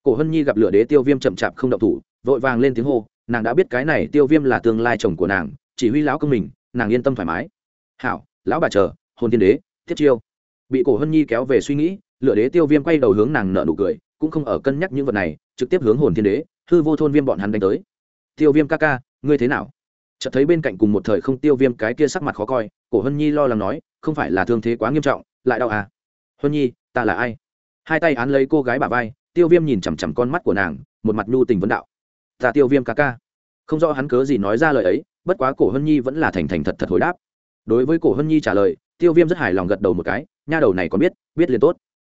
Speaker 1: Cổ hân nhi gặp lửa đế tiêu viêm chậm chạp không động thủ, vội vàng lên tiếng hô nàng đã biết cái này tiêu viêm là tương lai chồng của nàng, chỉ huy lão công mình, nàng yên tâm thoải mái. Hảo, lão bà chờ, hồn thiên đế, thiết chiêu. Bị cổ hân nhi kéo về suy nghĩ, lựa đế tiêu viêm quay đầu hướng nàng nợ nụ cười, cũng không ở cân nhắc những vật này, trực tiếp hướng hồn thiên đế, hư vô thôn viêm bọn hắn đánh tới. Tiêu viêm ca ca, ngươi thế nào? Chợt thấy bên cạnh cùng một thời không tiêu viêm cái kia sắc mặt khó coi, cổ hân nhi lo lắng nói, không phải là thương thế quá nghiêm trọng, lại đau à? Hân nhi, ta là ai? Hai tay án lấy cô gái bà vai, tiêu viêm nhìn chằm chằm con mắt của nàng, một mặt nhu tình vấn đạo ta tiêu viêm ca ca. Không rõ hắn cớ gì nói ra lời ấy, bất quá cổ hân nhi vẫn là thành thành thật thật hồi đáp. Đối với cổ hân nhi trả lời, tiêu viêm rất hài lòng gật đầu một cái, nha đầu này còn biết biết liền tốt.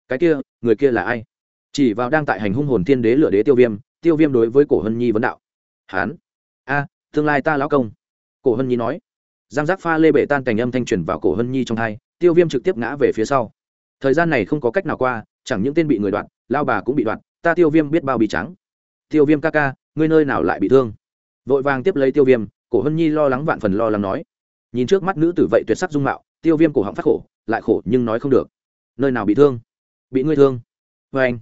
Speaker 1: Cái kia, người kia là ai? Chỉ vào đang tại hành hung hồn thiên đế lựa đế tiêu viêm tiêu viêm đối với cổ hân nhi vấn đạo. Hán a, tương lai ta lão công. Cổ hân nhi nói. Giang giác pha lê bệ tan cành âm thanh truyền vào cổ hân nhi trong hai, tiêu viêm trực tiếp ngã về phía sau. Thời gian này không có cách nào qua, chẳng những tên bị người đoạn lao bà cũng bị đoạn ta tiêu viêm biết bao bị trắng. Tiêu viêm ca ca ngươi nơi nào lại bị thương? Vội vàng tiếp lấy tiêu viêm, cổ hân nhi lo lắng vạn phần lo lắng nói. Nhìn trước mắt nữ tử vậy tuyệt sắc dung mạo, tiêu viêm cổ họng phát khổ, lại khổ nhưng nói không được. Nơi nào bị thương? Bị ngươi thương. Vê anh,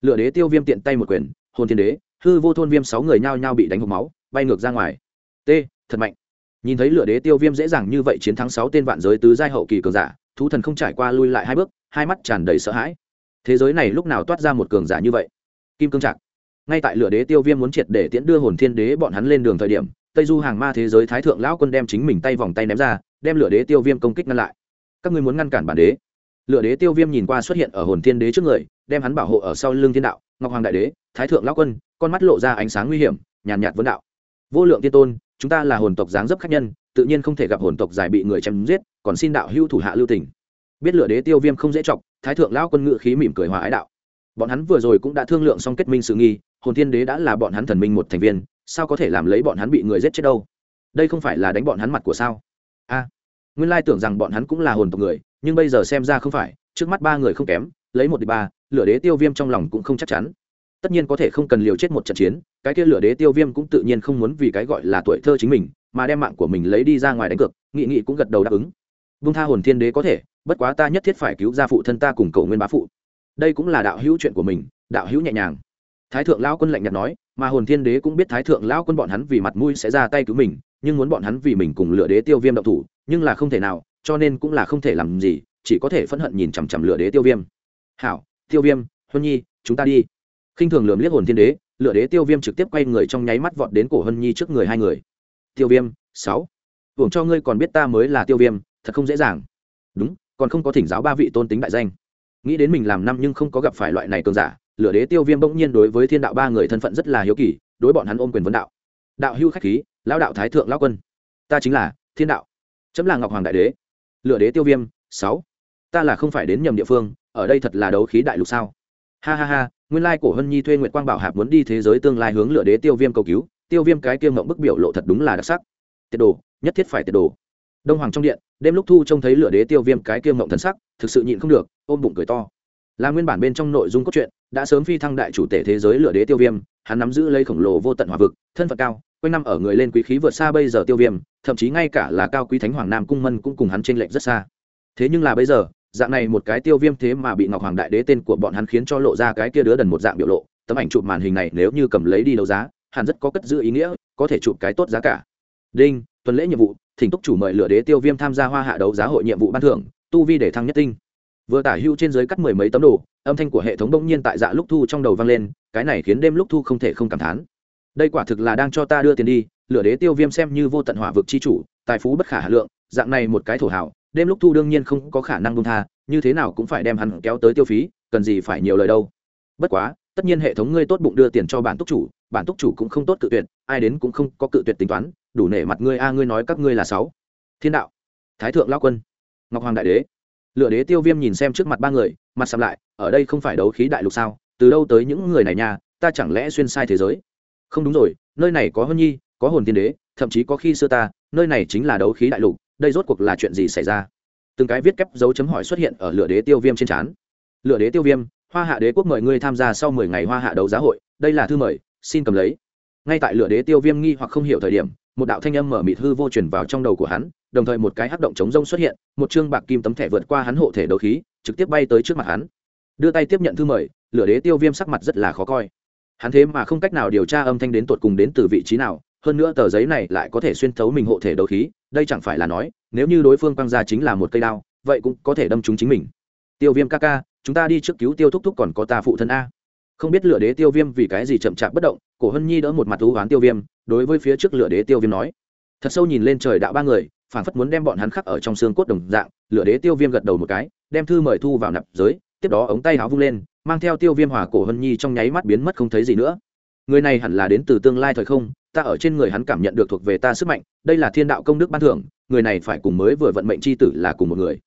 Speaker 1: lựa đế tiêu viêm tiện tay một quyền, hồn thiên đế, hư vô thôn viêm sáu người nhao nhao bị đánh hộp máu, bay ngược ra ngoài. T, thật mạnh. Nhìn thấy lửa đế tiêu viêm dễ dàng như vậy chiến thắng sáu tên vạn giới tứ giai hậu kỳ cường giả, thú thần không trải qua lui lại hai bước, hai mắt tràn đầy sợ hãi. Thế giới này lúc nào toát ra một cường giả như vậy? Kim cương trạc ngay tại lửa đế tiêu viêm muốn triệt để tiễn đưa hồn thiên đế bọn hắn lên đường thời điểm, tây du hàng ma thế giới thái thượng lão quân đem chính mình tay vòng tay ném ra, đem lửa đế tiêu viêm công kích ngăn lại. Các ngươi muốn ngăn cản bản đế. Lửa đế tiêu viêm nhìn qua xuất hiện ở hồn thiên đế trước người, đem hắn bảo hộ ở sau lưng thiên đạo, ngọc hoàng đại đế, thái thượng lão quân, con mắt lộ ra ánh sáng nguy hiểm, nhàn nhạt vấn đạo. Vô lượng tiên tôn, chúng ta là hồn tộc dáng dấp khách nhân, tự nhiên không thể gặp hồn tộc giải bị người chém giết, còn xin đạo hưu thủ hạ lưu tình. Biết lửa đế tiêu viêm không dễ chọc, thái thượng lão quân ngự khí mỉm cười hòa ái đạo. Bọn hắn vừa rồi cũng đã thương lượng xong kết minh sự nghi hồn thiên đế đã là bọn hắn thần minh một thành viên, sao có thể làm lấy bọn hắn bị người giết chết đâu? Đây không phải là đánh bọn hắn mặt của sao? A, nguyên lai tưởng rằng bọn hắn cũng là hồn tộc người, nhưng bây giờ xem ra không phải, trước mắt ba người không kém, lấy một đi ba, lửa đế tiêu viêm trong lòng cũng không chắc chắn. Tất nhiên có thể không cần liều chết một trận chiến, cái kia lửa đế tiêu viêm cũng tự nhiên không muốn vì cái gọi là tuổi thơ chính mình, mà đem mạng của mình lấy đi ra ngoài đánh cược, nghị nghị cũng gật đầu đáp ứng. Vung tha hồn thiên đế có thể, bất quá ta nhất thiết phải cứu ra phụ thân ta cùng cầu nguyên bá phụ. Đây cũng là đạo hữu chuyện của mình, đạo hữu nhẹ nhàng thái thượng lão quân lạnh nhạt nói, mà hồn thiên đế cũng biết thái thượng lão quân bọn hắn vì mặt mũi sẽ ra tay cứu mình, nhưng muốn bọn hắn vì mình cùng lựa đế tiêu viêm động thủ, nhưng là không thể nào, cho nên cũng là không thể làm gì, chỉ có thể phẫn hận nhìn chằm chằm lựa đế tiêu viêm. Hảo, tiêu viêm, huân nhi, chúng ta đi. Khinh thường lườm liếc hồn thiên đế lựa đế tiêu viêm trực tiếp quay người trong nháy mắt vọt đến cổ hân nhi trước người hai người. Tiêu viêm, sáu, hưởng cho ngươi còn biết ta mới là tiêu viêm, thật không dễ dàng. Đúng, còn không có thỉnh giáo ba vị tôn tính đại danh. Nghĩ đến mình làm năm nhưng không có gặp phải loại này cường giả lửa đế tiêu viêm bỗng nhiên đối với thiên đạo ba người thân phận rất là hiếu kỳ, đối bọn hắn ôm quyền vấn đạo. Đạo hưu khách khí, lão đạo thái thượng lão quân. Ta chính là thiên đạo, chấm là ngọc hoàng đại đế. Lửa đế tiêu viêm, sáu. Ta là không phải đến nhầm địa phương, ở đây thật là đấu khí đại lục sao? Ha ha ha, nguyên lai cổ hân nhi thuê nguyệt quang bảo hạp muốn đi thế giới tương lai hướng lửa đế tiêu viêm cầu cứu, tiêu viêm cái kiêm mộng bức biểu lộ thật đúng là đặc sắc. Tiệt đồ, nhất thiết phải tiệt đồ. Đông hoàng trong điện, đêm lúc thu trông thấy lửa đế tiêu viêm cái kiêm mộng thần sắc, thực sự nhịn không được, ôm bụng cười to. Là nguyên bản bên trong nội dung cốt truyện đã sớm phi thăng đại chủ tể thế giới lửa đế tiêu viêm, hắn nắm giữ lấy khổng lồ vô tận hòa vực, thân phận cao, quanh năm ở người lên quý khí vượt xa bây giờ tiêu viêm, thậm chí ngay cả là cao quý thánh hoàng nam cung mân cũng cùng hắn t r ê n lệch rất xa. Thế nhưng là bây giờ, dạng này một cái tiêu viêm thế mà bị ngọc hoàng đại đế tên của bọn hắn khiến cho lộ ra cái kia đứa đần một dạng biểu lộ, tấm ảnh chụp màn hình này nếu như cầm lấy đi đấu giá, hẳn rất có cất giữ ý nghĩa, có thể chụp cái tốt giá cả. Đinh, tuần lễ nhiệm vụ, thỉnh túc chủ mời lửa đế tiêu viêm tham gia hoa hạ đấu giá hội nhiệm vụ ban thưởng, tu vi để thăng nhất tinh vừa tả hưu trên dưới cắt mười mấy tấm đồ, âm thanh của hệ thống bỗng nhiên tại dạ lúc thu trong đầu vang lên, cái này khiến đêm lúc thu không thể không cảm thán. Đây quả thực là đang cho ta đưa tiền đi, lửa đế tiêu viêm xem như vô tận hỏa vực chi chủ, tài phú bất khả hà lượng, dạng này một cái thổ hảo đêm lúc thu đương nhiên không có khả năng bông tha, như thế nào cũng phải đem hắn kéo tới tiêu phí, cần gì phải nhiều lời đâu. Bất quá, tất nhiên hệ thống ngươi tốt bụng đưa tiền cho bản túc chủ, bản túc chủ cũng không tốt cự tuyệt, ai đến cũng không có cự tuyệt tính toán, đủ nể mặt ngươi a, ngươi nói các ngươi là sáu. Thiên đạo, thái thượng lao quân, ngọc hoàng đại đế lựa đế tiêu viêm nhìn xem trước mặt ba người, mặt sầm lại, ở đây không phải đấu khí đại lục sao? Từ đâu tới những người này nha? Ta chẳng lẽ xuyên sai thế giới? Không đúng rồi, nơi này có hôn nhi, có hồn tiên đế, thậm chí có khi xưa ta, nơi này chính là đấu khí đại lục, đây rốt cuộc là chuyện gì xảy ra? Từng cái viết kép dấu chấm hỏi xuất hiện ở lửa đế tiêu viêm trên trán. Lửa đế tiêu viêm, hoa hạ đế quốc mời ngươi tham gia sau mười ngày hoa hạ đấu giá hội, đây là thư mời, xin cầm lấy. Ngay tại lửa đế tiêu viêm nghi hoặc không hiểu thời điểm, một đạo thanh âm mở mịt hư vô truyền vào trong đầu của hắn đồng thời một cái hắc động chống rông xuất hiện, một chương bạc kim tấm thẻ vượt qua hắn hộ thể đấu khí, trực tiếp bay tới trước mặt hắn. Đưa tay tiếp nhận thư mời, lửa đế tiêu viêm sắc mặt rất là khó coi. Hắn thế mà không cách nào điều tra âm thanh đến tột cùng đến từ vị trí nào, hơn nữa tờ giấy này lại có thể xuyên thấu mình hộ thể đấu khí, đây chẳng phải là nói, nếu như đối phương quăng ra chính là một cây đao, vậy cũng có thể đâm trúng chính mình. Tiêu viêm ca ca, chúng ta đi trước cứu tiêu thúc thúc còn có ta phụ thân a. Không biết lửa đế tiêu viêm vì cái gì chậm chạp bất động, cổ hân nhi đỡ một mặt thú oán tiêu viêm, đối với phía trước lửa đế tiêu viêm nói. Thật sâu nhìn lên trời đạo ba người phản phất muốn đem bọn hắn khắc ở trong xương cốt đồng dạng lựa đế tiêu viêm gật đầu một cái, đem thư mời thu vào nạp giới, tiếp đó ống tay áo vung lên, mang theo tiêu viêm hòa cổ hân nhi trong nháy mắt biến mất không thấy gì nữa. Người này hẳn là đến từ tương lai thời không, ta ở trên người hắn cảm nhận được thuộc về ta sức mạnh, đây là thiên đạo công đức ban thưởng, người này phải cùng mới vừa vận mệnh c h i tử là cùng một người.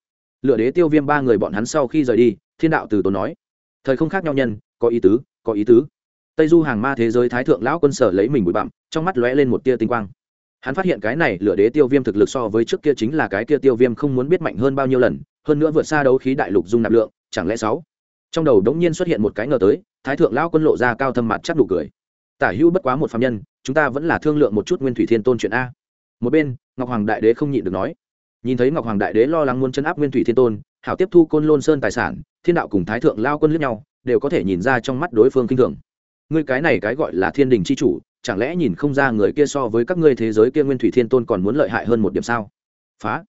Speaker 1: Lựa đế tiêu viêm ba người bọn hắn sau khi rời đi, thiên đạo từ tốn nói, thời không khác nhau nhân, có ý tứ, có ý tứ. Tây du hàng ma thế giới thái thượng lão quân sở lấy mình bụi bặm, trong mắt lóe lên một tia tinh quang hắn phát hiện cái này lửa đế tiêu viêm thực lực so với trước kia chính là cái kia tiêu viêm không muốn biết mạnh hơn bao nhiêu lần, hơn nữa vượt xa đấu khí đại lục dung nạp lượng, chẳng lẽ sáu? Trong đầu đống nhiên xuất hiện một cái ngờ tới, thái thượng lão quân lộ ra cao thâm mặt chắc đủ cười. Tả hữu bất quá một phạm nhân, chúng ta vẫn là thương lượng một chút nguyên thủy thiên tôn chuyện a. Một bên, ngọc hoàng đại đế không nhịn được nói. Nhìn thấy ngọc hoàng đại đế lo lắng muốn chấn áp nguyên thủy thiên tôn, hảo tiếp thu côn lôn sơn tài sản, thiên đạo cùng thái thượng lao quân lướt nhau, đều có thể nhìn ra trong mắt đối phương kinh thường. Ngươi cái này cái gọi là thiên đình c h i chủ chẳng lẽ nhìn không ra người kia so với các ngươi thế giới kia nguyên thủy thiên tôn còn muốn lợi hại hơn một điểm sao? Phá.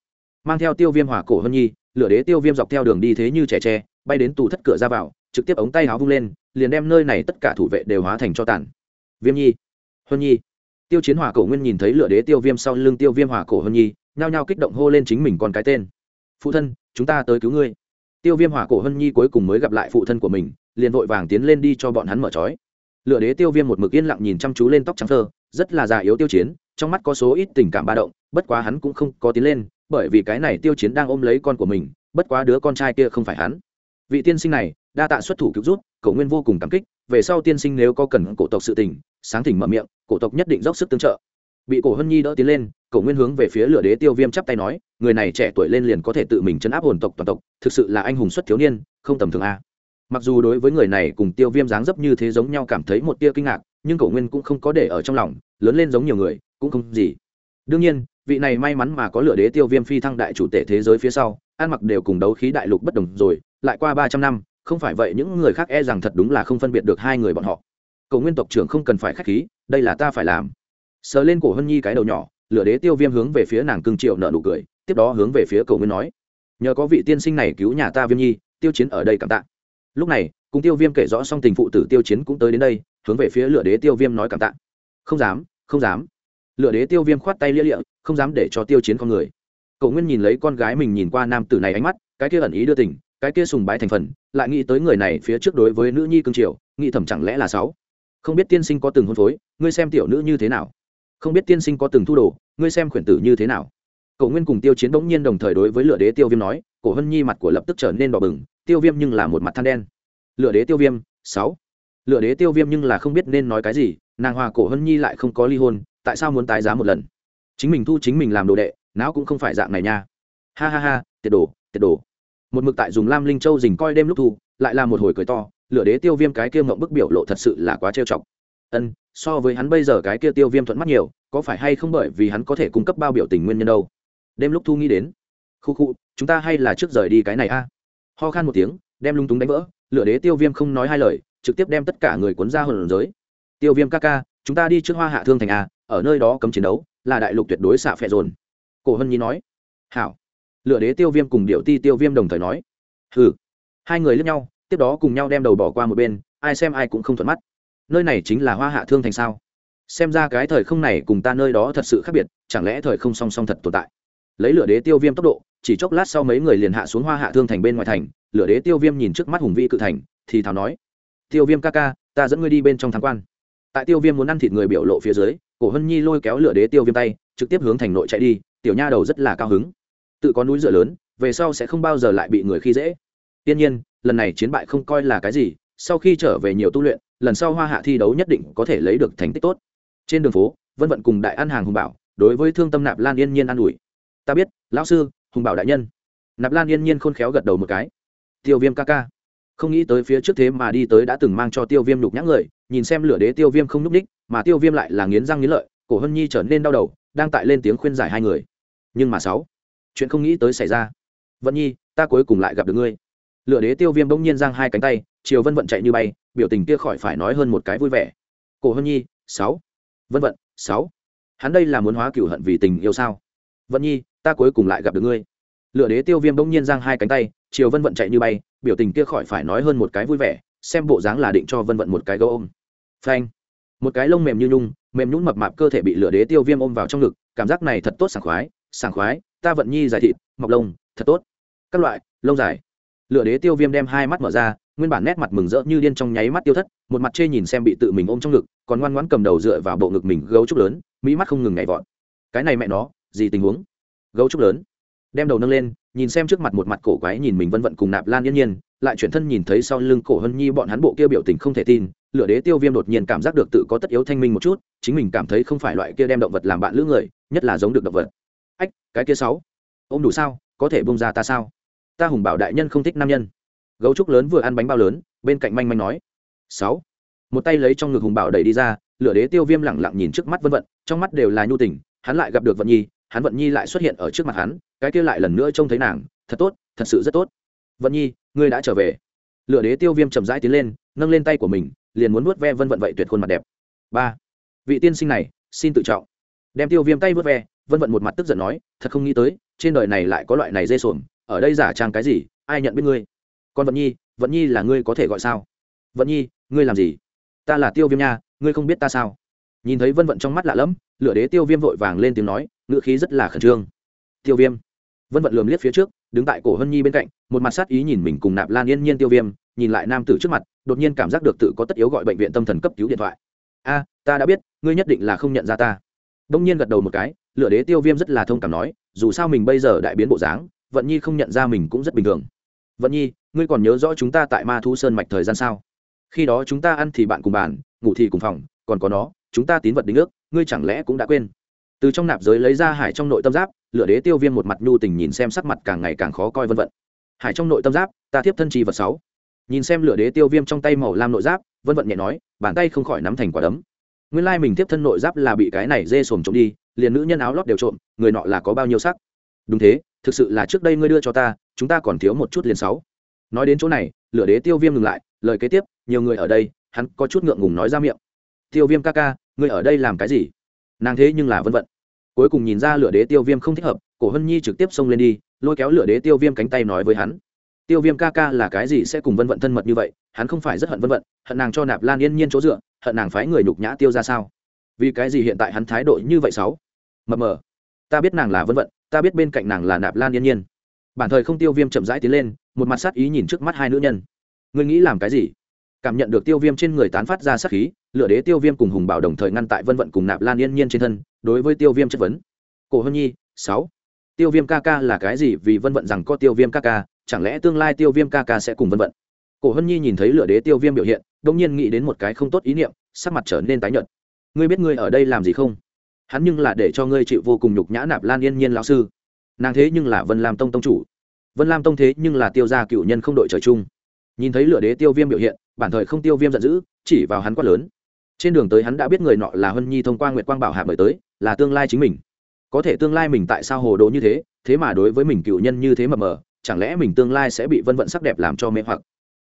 Speaker 1: Mang theo tiêu viêm hỏa cổ hân nhi, lửa đế tiêu viêm dọc theo đường đi thế như trẻ tre, bay đến tù thất cửa ra vào, trực tiếp ống tay háo vung lên, liền đem nơi này tất cả thủ vệ đều hóa thành cho tàn. Viêm nhi. Hân nhi. Tiêu chiến hỏa cổ nguyên nhìn thấy lửa đế tiêu viêm sau lưng tiêu viêm hỏa cổ hân nhi, nhao nhao kích động hô lên chính mình còn cái tên. Phụ thân, chúng ta tới cứu ngươi. Tiêu viêm hỏa cổ hân nhi cuối cùng mới gặp lại phụ thân của mình, liền vội vàng tiến lên đi cho bọn hắn mở trói lựa đế tiêu viêm một mực yên lặng nhìn chăm chú lên tóc trắng thơ, rất là già yếu tiêu chiến, trong mắt có số ít tình cảm ba động, bất quá hắn cũng không có tiến lên, bởi vì cái này tiêu chiến đang ôm lấy con của mình, bất quá đứa con trai kia không phải hắn. Vị tiên sinh này, đa tạ xuất thủ cứu rút cậu nguyên vô cùng cảm kích, về sau tiên sinh nếu có cần cổ tộc sự tình, sáng thỉnh mở miệng, cổ tộc nhất định dốc sức tương trợ. Bị cổ hân nhi đỡ tiến lên cổ nguyên hướng về phía lửa đế tiêu viêm chắp tay nói, người này trẻ tuổi lên liền có thể tự mình chấn áp hồn tộc toàn tộc, thực sự là anh hùng xuất thiếu niên, không tầm thường a mặc dù đối với người này cùng tiêu viêm dáng dấp như thế giống nhau cảm thấy một tia kinh ngạc, nhưng cổ nguyên cũng không có để ở trong lòng, lớn lên giống nhiều người, cũng không gì. Đương nhiên, vị này may mắn mà có lựa đế tiêu viêm phi thăng đại chủ tể thế giới phía sau, ăn mặc đều cùng đấu khí đại lục bất đồng rồi, lại qua ba trăm năm, không phải vậy những người khác e rằng thật đúng là không phân biệt được hai người bọn họ. Cầu nguyên tộc trưởng không cần phải k h á c h khí, đây là ta phải làm. Sờ lên cổ hân nhi cái đầu nhỏ lựa đế tiêu viêm hướng về phía nàng cưng triệu nợ nụ cười, tiếp đó hướng về phía cầu nguyên nói, nhờ có vị tiên sinh này cứu nhà ta viêm nhi, tiêu chiến ở đây cảm tạ lúc này, cùng tiêu viêm kể rõ xong tình phụ tử tiêu chiến cũng tới đến đây, hướng về phía lựa đế tiêu viêm nói cảm tạ. Không dám không dám. Lựa đế tiêu viêm khoát tay lia lịa, không dám để cho tiêu chiến con người. Cậu nguyên nhìn lấy con gái mình nhìn qua nam tử này ánh mắt, cái kia ẩn ý đưa tình, cái kia sùng bái thành phần, lại nghĩ tới người này phía trước đối với nữ nhi cương triều, nghĩ thầm chẳng lẽ là sáu? Không biết tiên sinh có từng hôn phối, ngươi xem tiểu nữ như thế nào? Không biết tiên sinh có từng thu đồ, ngươi xem khuyển tử như thế nào? Cậu nguyên cùng tiêu chiến bỗng nhiên đồng thời đối với lựa đế tiêu viêm nói, cổ hân nhi mặt của lập tức trở nên đỏ bừng tiêu viêm nhưng là một mặt than đen. Lựa đế tiêu viêm, sáu. Lựa đế tiêu viêm nhưng là không biết nên nói cái gì, nàng hòa cổ hân nhi lại không có ly hôn, tại sao muốn tái giá một lần? Chính mình thu chính mình làm đồ đệ não cũng không phải dạng này nha. Ha ha ha, tiệt đồ tiệt đồ. Một mực tại dùng lam linh châu dình coi đêm lúc thu, lại là một hồi cười to, lửa đế tiêu viêm cái kia mộng bức biểu lộ thật sự là quá trêu chọc. Ân, so với hắn bây giờ cái kia tiêu viêm thuận mắt nhiều, có phải hay không bởi vì hắn có thể cung cấp bao biểu tình nguyên nhân đâu? Đêm lúc thu nghĩ đến. Khu khu, chúng ta hay là trước rời đi cái này a? Ho khan một tiếng, đem lung túng đánh vỡ lựa đế tiêu viêm không nói hai lời, trực tiếp đem tất cả người cuốn ra hồn giới. Tiêu viêm ca ca, chúng ta đi trước hoa hạ thương thành a, ở nơi đó cấm chiến đấu, là đại lục tuyệt đối xạ phẹ dồn. Cổ hân nhi nói. Hảo. Lựa đế tiêu viêm cùng điệu ti tiêu viêm đồng thời nói. Hừ. Hai người lướt nhau, tiếp đó cùng nhau đem đầu bỏ qua một bên, ai xem ai cũng không thuận mắt. Nơi này chính là hoa hạ thương thành sao? Xem ra cái thời không này cùng ta nơi đó thật sự khác biệt, chẳng lẽ thời không song song thật tồn tại? Lấy lửa đế tiêu viêm tốc độ chỉ chốc lát sau mấy người liền hạ xuống hoa hạ thương thành bên ngoài thành, lửa đế tiêu viêm nhìn trước mắt hùng vĩ cự thành, thì thào nói, tiêu viêm ca ca, ta dẫn ngươi đi bên trong tham quan. Tại tiêu viêm muốn ăn thịt người biểu lộ phía dưới, cổ hân nhi lôi kéo lửa đế tiêu viêm tay, trực tiếp hướng thành nội chạy đi, tiểu nha đầu rất là cao hứng. Tự có núi dựa lớn, về sau sẽ không bao giờ lại bị người khi dễ. Tiên nhiên, lần này chiến bại không coi là cái gì, sau khi trở về nhiều tu luyện, lần sau hoa hạ thi đấu nhất định có thể lấy được thành tích tốt. Trên đường phố, vân vận cùng đại ăn hàng hùng bảo, đối với thương tâm nạp lan yên nhiên an ủi. Ta biết, lão sư hùng bảo đại nhân. Nạp lan yên nhiên khôn khéo gật đầu một cái. Tiêu viêm ca ca. Không nghĩ tới phía trước thế mà đi tới đã từng mang cho tiêu viêm nhục nhã người, nhìn xem lửa đế tiêu viêm không núp ních mà tiêu viêm lại là nghiến răng nghiến lợi, cổ hân nhi trở nên đau đầu, đang tại lên tiếng khuyên giải hai người. Nhưng mà sáu, chuyện không nghĩ tới xảy ra. Vận nhi, ta cuối cùng lại gặp được ngươi. Lửa đế tiêu viêm bỗng nhiên giang hai cánh tay chiều vân vận chạy như bay, biểu tình kia khỏi phải nói hơn một cái vui vẻ. Cổ hân nhi, sáu. Vân vận, sáu. Hắn đây là muốn hóa cửu hận vì tình yêu sao? Vận nhi ta cuối cùng lại gặp được ngươi. Lựa đế tiêu viêm bỗng nhiên giang hai cánh tay chiều vân vận chạy như bay, biểu tình kia khỏi phải nói hơn một cái vui vẻ, xem bộ dáng là định cho vân vận một cái gấu ôm. Phanh. Một cái lông mềm như nhung, mềm nhún mập mạp cơ thể bị lửa đế tiêu viêm ôm vào trong ngực, cảm giác này thật tốt sảng khoái sảng khoái, ta vận nhi dài thịt, mọc lông, thật tốt. Các loại, lông dài. Lửa đế tiêu viêm đem hai mắt mở ra, nguyên bản nét mặt mừng rỡ như điên trong nháy mắt tiêu thất, một mặt chê nhìn xem bị tự mình ôm trong ngực, còn ngoan ngoãn cầm đầu dựa vào bộ ngực mình gấu trúc lớn mỹ mắt không ngừng nhảy vọt. Cái này mẹ nó, gì tình huống? Gấu trúc lớn. Đem đầu nâng lên, nhìn xem trước mặt một mặt cổ quái nhìn mình vân vận cùng nạp lan yên nhiên, lại chuyển thân nhìn thấy sau lưng cổ hân nhi bọn hắn bộ kia biểu tình không thể tin, lửa đế tiêu viêm đột nhiên cảm giác được tự có tất yếu thanh minh một chút, chính mình cảm thấy không phải loại kia đem động vật làm bạn lữ người, nhất là giống được động vật. Ách, cái kia sáu. Ô m đủ sao, có thể bông ra ta sao? Ta hùng bảo đại nhân không thích nam nhân. Gấu trúc lớn vừa ăn bánh bao lớn, bên cạnh manh manh nói. Sáu. Một tay lấy trong ngực hùng bảo đẩy đi ra, lửa đế tiêu viêm lẳng lặng nhìn trước mắt vân vận, trong mắt đều là nhu tình, hắn lại gặp được vận nhi hắn vận nhi lại xuất hiện ở trước mặt hắn, cái kia lại lần nữa trông thấy nàng, thật tốt, thật sự rất tốt. Vận nhi, ngươi đã trở về. Lựa đế tiêu viêm chậm rãi tiến lên, nâng lên tay của mình, liền muốn vuốt ve vân vận vậy tuyệt khuôn mặt đẹp. Ba. Vị tiên sinh này, xin tự trọng. Đem tiêu viêm tay vuốt ve, vân vận một mặt tức giận nói, thật không nghĩ tới, trên đời này lại có loại này dê xuồng, ở đây giả trang cái gì, ai nhận biết ngươi? Còn vận nhi vận nhi là ngươi có thể gọi sao? Vận nhi, ngươi làm gì? Ta là tiêu viêm nha, ngươi không biết ta sao? Nhìn thấy vân vận trong mắt lạ lẫm Lựa đế tiêu viêm vội vàng lên tiếng nói, ngữ khí rất là khẩn trương. Tiêu viêm. Vân vận lườm liếc phía trước, đứng tại cổ hân nhi bên cạnh, một mặt sát ý nhìn mình cùng nạp lan yên nhiên tiêu viêm, nhìn lại nam tử trước mặt, đột nhiên cảm giác được tự có tất yếu gọi bệnh viện tâm thần cấp cứu điện thoại. A, ta đã biết, ngươi nhất định là không nhận ra ta. Đông nhiên gật đầu một cái Lựa đế tiêu viêm rất là thông cảm nói, dù sao mình bây giờ đại biến bộ dáng, vận nhi không nhận ra mình cũng rất bình thường. Vận nhi, ngươi còn nhớ rõ chúng ta tại ma thu sơn mạch thời gian sao? Khi đó chúng ta ăn thì bạn cùng bàn, ngủ thì cùng phòng, còn có nó, chúng ta tín vật đính ước ngươi chẳng lẽ cũng đã quên? Từ trong nạp giới lấy ra hải trong nội tâm giáp lựa đế tiêu viêm một mặt nhu tình nhìn xem sắc mặt càng ngày càng khó coi vân vận hải trong nội tâm giáp, ta tiếp thân trì vật sáu. Nhìn xem lựa đế tiêu viêm trong tay màu lam nội giáp, vân vận nhẹ nói, bàn tay không khỏi nắm thành quả đấm. Nguyên lai mình tiếp thân nội giáp là bị cái này dê sồm trộm đi, liền nữ nhân áo lót đều trộm, người nọ là có bao nhiêu sắc? Đúng thế, thực sự là trước đây ngươi đưa cho ta, chúng ta còn thiếu một chút liền sáu. Nói đến chỗ này lựa đế tiêu viêm ngừng lại, lời kế tiếp, nhiều người ở đây, hắn có chút ngượng ngùng nói ra miệng. Tiêu viêm ca ca ngươi ở đây làm cái gì? Nàng thế nhưng là vân vận cuối cùng nhìn ra lửa đế tiêu viêm không thích hợp, cổ hân nhi trực tiếp xông lên đi, lôi kéo lửa đế tiêu viêm cánh tay nói với hắn. Tiêu viêm ca ca là cái gì sẽ cùng vân vận thân mật như vậy, hắn không phải rất hận vân vận hận nàng cho nạp lan yên nhiên chỗ dựa, hận nàng phái người nhục nhã tiêu ra sao? Vì cái gì hiện tại hắn thái độ như vậy sáu mập mờ. Ta biết nàng là vân vận ta biết bên cạnh nàng là nạp lan yên nhiên. Bản thời không tiêu viêm chậm rãi tiến lên, một mặt sát ý nhìn trước mắt hai nữ nhân. Ngươi nghĩ làm cái gì? Cảm nhận được tiêu viêm trên người tán phát ra sát khí lựa đế tiêu viêm cùng hùng bảo đồng thời ngăn tại vân vận cùng nạp lan yên nhiên trên thân, đối với tiêu viêm chất vấn. Cổ hân nhi, sáu. Tiêu viêm ca ca là cái gì? Vì vân vận rằng có tiêu viêm ca ca, chẳng lẽ tương lai tiêu viêm ca ca sẽ cùng vân vận? Cổ hân nhi nhìn thấy lựa đế tiêu viêm biểu hiện đông nhiên nghĩ đến một cái không tốt ý niệm, sắc mặt trở nên tái nhợt. Ngươi biết ngươi ở đây làm gì không? Hắn nhưng là để cho ngươi chịu vô cùng nhục nhã nạp lan yên nhiên lão sư. Nàng thế nhưng là vân lam tông tông chủ. Vân lam tông thế nhưng là tiêu gia cựu nhân không đội trời chung nhìn thấy lửa đế tiêu viêm biểu hiện, bản thời không tiêu viêm giận dữ, chỉ vào hắn quát lớn. Trên đường tới hắn đã biết người nọ là hân nhi thông qua nguyệt quang bảo hạ mời tới, là tương lai chính mình. Có thể tương lai mình tại sao hồ đồ như thế thế mà đối với mình cựu nhân như thế mờ mờ, chẳng lẽ mình tương lai sẽ bị vân vận sắc đẹp làm cho mê hoặc?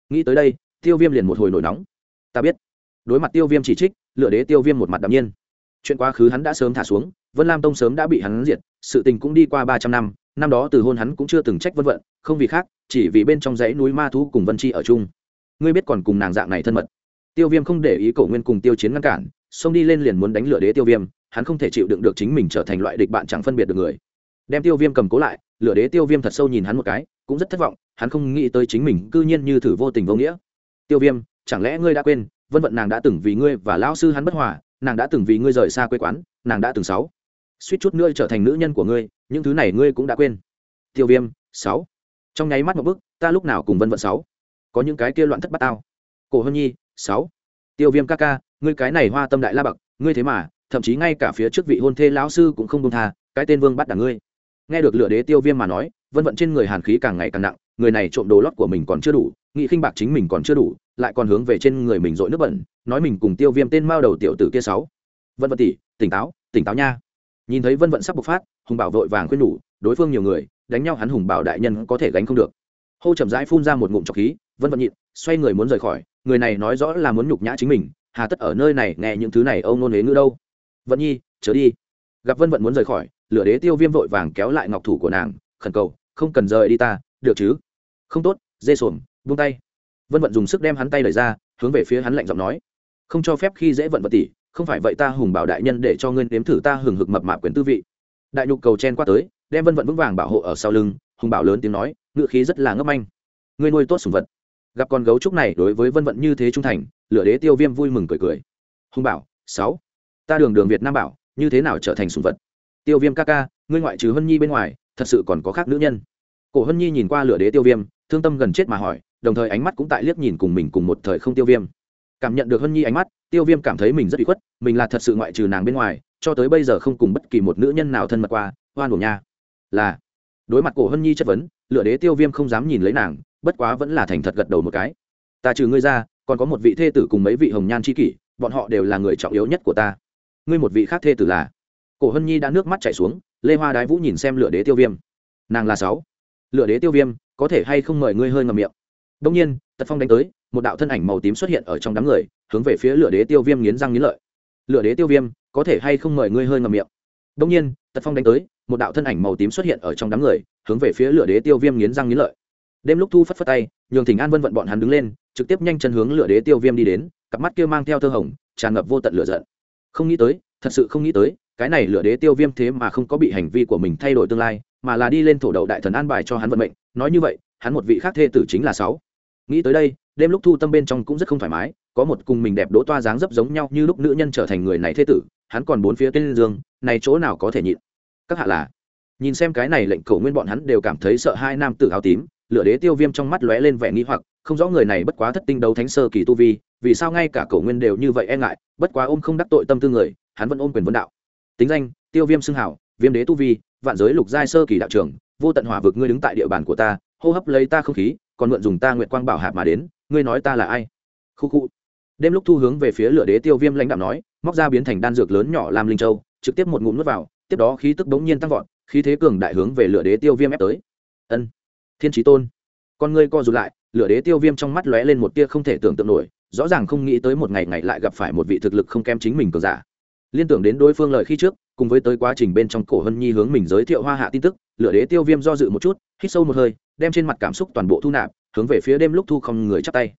Speaker 1: Nghĩ tới đây, tiêu viêm liền một hồi nổi nóng. Ta biết. Đối mặt tiêu viêm chỉ trích lựa đế tiêu viêm một mặt đạm nhiên. Chuyện quá khứ hắn đã sớm thả xuống, vân lam tông sớm đã bị hắn diệt, sự tình cũng đi qua ba trăm năm năm đó từ hôn hắn cũng chưa từng trách vân vận, không vì khác, chỉ vì bên trong dãy núi ma thú cùng vân chi ở chung. Ngươi biết còn cùng nàng dạng này thân mật. Tiêu viêm không để ý cổ nguyên cùng tiêu chiến ngăn cản, xông đi lên liền muốn đánh lửa đế tiêu viêm, hắn không thể chịu đựng được chính mình trở thành loại địch bạn chẳng phân biệt được người. Đem tiêu viêm cầm cố lại, lửa đế tiêu viêm thật sâu nhìn hắn một cái, cũng rất thất vọng, hắn không nghĩ tới chính mình cư nhiên như thử vô tình vô nghĩa. Tiêu viêm, chẳng lẽ ngươi đã quên, vân vận nàng đã từng vì ngươi và lão sư hắn bất hòa, nàng đã từng vì ngươi rời xa quê quán, nàng đã từng sáu suýt chút nữa trở thành nữ nhân của ngươi, những thứ này ngươi cũng đã quên. Tiêu viêm, sáu. Trong nháy mắt một bức ta lúc nào cùng vân vận sáu? Có những cái kia loạn thất bát tao. Cổ hân nhi, sáu. Tiêu viêm ca ca, ngươi cái này hoa tâm đại la bậc, ngươi thế mà, thậm chí ngay cả phía trước vị hôn thê lão sư cũng không công tha, cái tên vương bắt đảng ngươi. Nghe được lựa đế tiêu viêm mà nói, vân vận trên người hàn khí càng ngày càng nặng, người này trộm đồ lót của mình còn chưa đủ, nghị khinh bạc chính mình còn chưa đủ, lại còn hướng về trên người mình dội nước bẩn, nói mình cùng tiêu viêm tên mao đầu tiểu tử kia sáu. Vân vận tỷ, tỉnh táo tỉnh táo nha nhìn thấy vân vận sắp bộc phát, hùng bảo vội vàng khuyên nhủ, đối phương nhiều người, đánh nhau hắn hùng bảo đại nhân có thể gánh không được. Hô chậm rãi phun ra một ngụm trọc khí, vân vận nhịn, xoay người muốn rời khỏi, người này nói rõ là muốn nhục nhã chính mình, hà tất ở nơi này nghe những thứ này âu nôn huế ngữ đâu. Vận nhi chớ đi. Gặp vân vận muốn rời khỏi, lửa đế tiêu viêm vội vàng kéo lại ngọc thủ của nàng, khẩn cầu, không cần rời đi ta, được chứ? Không tốt, dê xuồng, buông tay. Vân vận dùng sức đem hắn tay lời ra, hướng về phía hắn lạnh giọng nói, không cho phép khi dễ vận vận tỷ không phải vậy ta hùng bảo đại nhân để cho ngươi nếm thử ta hừng hực mập mạp quyền tư vị. Đại nhục cầu chen qua tới, đem vân vận vững vàng bảo hộ ở sau lưng, hùng bảo lớn tiếng nói, ngựa khí rất là ngấp anh. Ngươi nuôi tốt sùng vật. Gặp con gấu trúc này đối với vân vận như thế trung thành, lửa đế tiêu viêm vui mừng cười cười. Hùng bảo, sáu. Ta đường đường việt nam bảo, như thế nào trở thành sùng vật? Tiêu viêm ca ca, ngươi ngoại trừ hân nhi bên ngoài, thật sự còn có khác nữ nhân. Cổ hân nhi nhìn qua lửa đế tiêu viêm, thương tâm gần chết mà hỏi, đồng thời ánh mắt cũng tại liếc nhìn cùng mình cùng một thời không tiêu viêm cảm nhận được hân nhi ánh mắt, tiêu viêm cảm thấy mình rất bị khuất, mình là thật sự ngoại trừ nàng bên ngoài, cho tới bây giờ không cùng bất kỳ một nữ nhân nào thân mật qua, hoan hổ nha. Là, đối mặt cổ hân nhi chất vấn, lựa đế tiêu viêm không dám nhìn lấy nàng, bất quá vẫn là thành thật gật đầu một cái. Ta trừ ngươi ra, còn có một vị thê tử cùng mấy vị hồng nhan c kỷ, bọn họ đều là người trọng yếu nhất của ta. Ngươi một vị khác thê tử là? Cổ hân nhi đã nước mắt chảy xuống, lê hoa đái vũ nhìn xem lựa đế tiêu viêm. Nàng là sáu. Lựa đế tiêu viêm, có thể hay không mời ngươi hơi ngầm miệng? Đông nhiên, tật phong đánh tới một đạo thân ảnh màu tím xuất hiện ở trong đám người, hướng về phía lửa đế tiêu viêm nghiến răng nghiến lợi. Lửa đế tiêu viêm, có thể hay không mời ngươi hơi ngầm miệng? Đông nhiên, tật phong đánh tới, một đạo thân ảnh màu tím xuất hiện ở trong đám người, hướng về phía lửa đế tiêu viêm nghiến răng nghiến lợi. Đêm lúc thu phất phất tay, nhường thỉnh an vân vận bọn hắn đứng lên, trực tiếp nhanh chân hướng lửa đế tiêu viêm đi đến, cặp mắt kia mang theo thơ hồng, tràn ngập vô tận lửa giận. Không nghĩ tới, thật sự không nghĩ tới, cái này lửa đế tiêu viêm thế mà không có bị hành vi của mình thay đổi tương lai, mà là đi lên thổ đậu đại thần an bài cho hắn vận mệnh, nói như vậy, hắn một vị khác thê tử chính là sáu. Nghĩ tới đây đêm lúc thu tâm bên trong cũng rất không thoải mái, có một cùng mình đẹp đỗ toa dáng dấp giống nhau như lúc nữ nhân trở thành người này thế tử, hắn còn bốn phía tên dương, này chỗ nào có thể nhịn. Các hạ là, nhìn xem cái này lệnh cầu nguyên bọn hắn đều cảm thấy sợ hai nam tử áo tím, lửa đế tiêu viêm trong mắt lóe lên vẻ nghi hoặc, không rõ người này bất quá thất tinh đấu thánh sơ kỳ tu vi, vì sao ngay cả cầu nguyên đều như vậy e ngại, bất quá ôm không đắc tội tâm tư người, hắn vẫn ôm quyền vấn đạo. Tính danh, tiêu viêm xưng hảo, viêm đế tu vi, vạn giới lục giai sơ kỳ đạo trưởng, vô tận hỏa vực ngươi đứng tại địa bàn của ta, hô hấp lấy ta không khí, còn mượn dùng ta nguyện quang bảo hạp mà đến ngươi nói ta là ai? Khu khu. Đêm lúc thu hướng về phía lửa đế tiêu viêm lãnh đạo nói, móc ra biến thành đan dược lớn nhỏ làm linh châu, trực tiếp một ngụm nuốt vào, tiếp đó khí tức bỗng nhiên tăng vọt, khí thế cường đại hướng về lửa đế tiêu viêm ép tới. Ân, thiên trí tôn. Con ngươi co rụt lại, lửa đế tiêu viêm trong mắt lóe lên một tia không thể tưởng tượng nổi, rõ ràng không nghĩ tới một ngày ngày lại gặp phải một vị thực lực không kém chính mình cường giả. Liên tưởng đến đối phương lời khi trước, cùng với tới quá trình bên trong cổ hân nhi hướng mình giới thiệu hoa hạ tin tức, lửa đế tiêu viêm do dự một chút, hít sâu một hơi, đem trên mặt cảm xúc toàn bộ thu nạp hướng về phía đêm lúc thu không người chắp tay.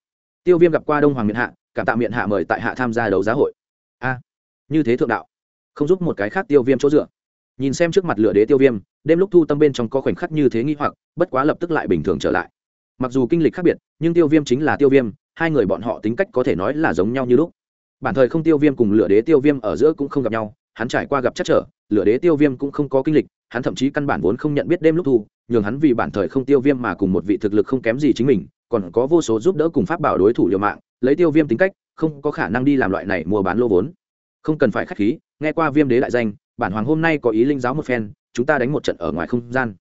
Speaker 1: Tiêu viêm gặp qua đông hoàng miện hạ, cảm tạ miện hạ mời tại hạ tham gia đấu giá hội. A, như thế thượng đạo. Không giúp một cái khác tiêu viêm chỗ dựa. Nhìn xem trước mặt lửa đế tiêu viêm, đêm lúc thu tâm bên trong có khoảnh khắc như thế nghi hoặc, bất quá lập tức lại bình thường trở lại. Mặc dù kinh lịch khác biệt, nhưng tiêu viêm chính là tiêu viêm, hai người bọn họ tính cách có thể nói là giống nhau như lúc. Bản thời không tiêu viêm cùng lửa đế tiêu viêm ở giữa cũng không gặp nhau, hắn trải qua gặp chắc trở, lửa đế tiêu viêm cũng không có kinh lịch, hắn thậm chí căn bản vốn không nhận biết đêm lúc thu nhường hắn vì bản thời không tiêu viêm mà cùng một vị thực lực không kém gì chính mình, còn có vô số giúp đỡ cùng pháp bảo đối thủ liều mạng, lấy tiêu viêm tính cách, không có khả năng đi làm loại này mua bán lô vốn. Không cần phải k h á c h khí, nghe qua viêm đế đại danh, bản hoàng hôm nay có ý linh giáo một phen, chúng ta đánh một trận ở ngoài không gian.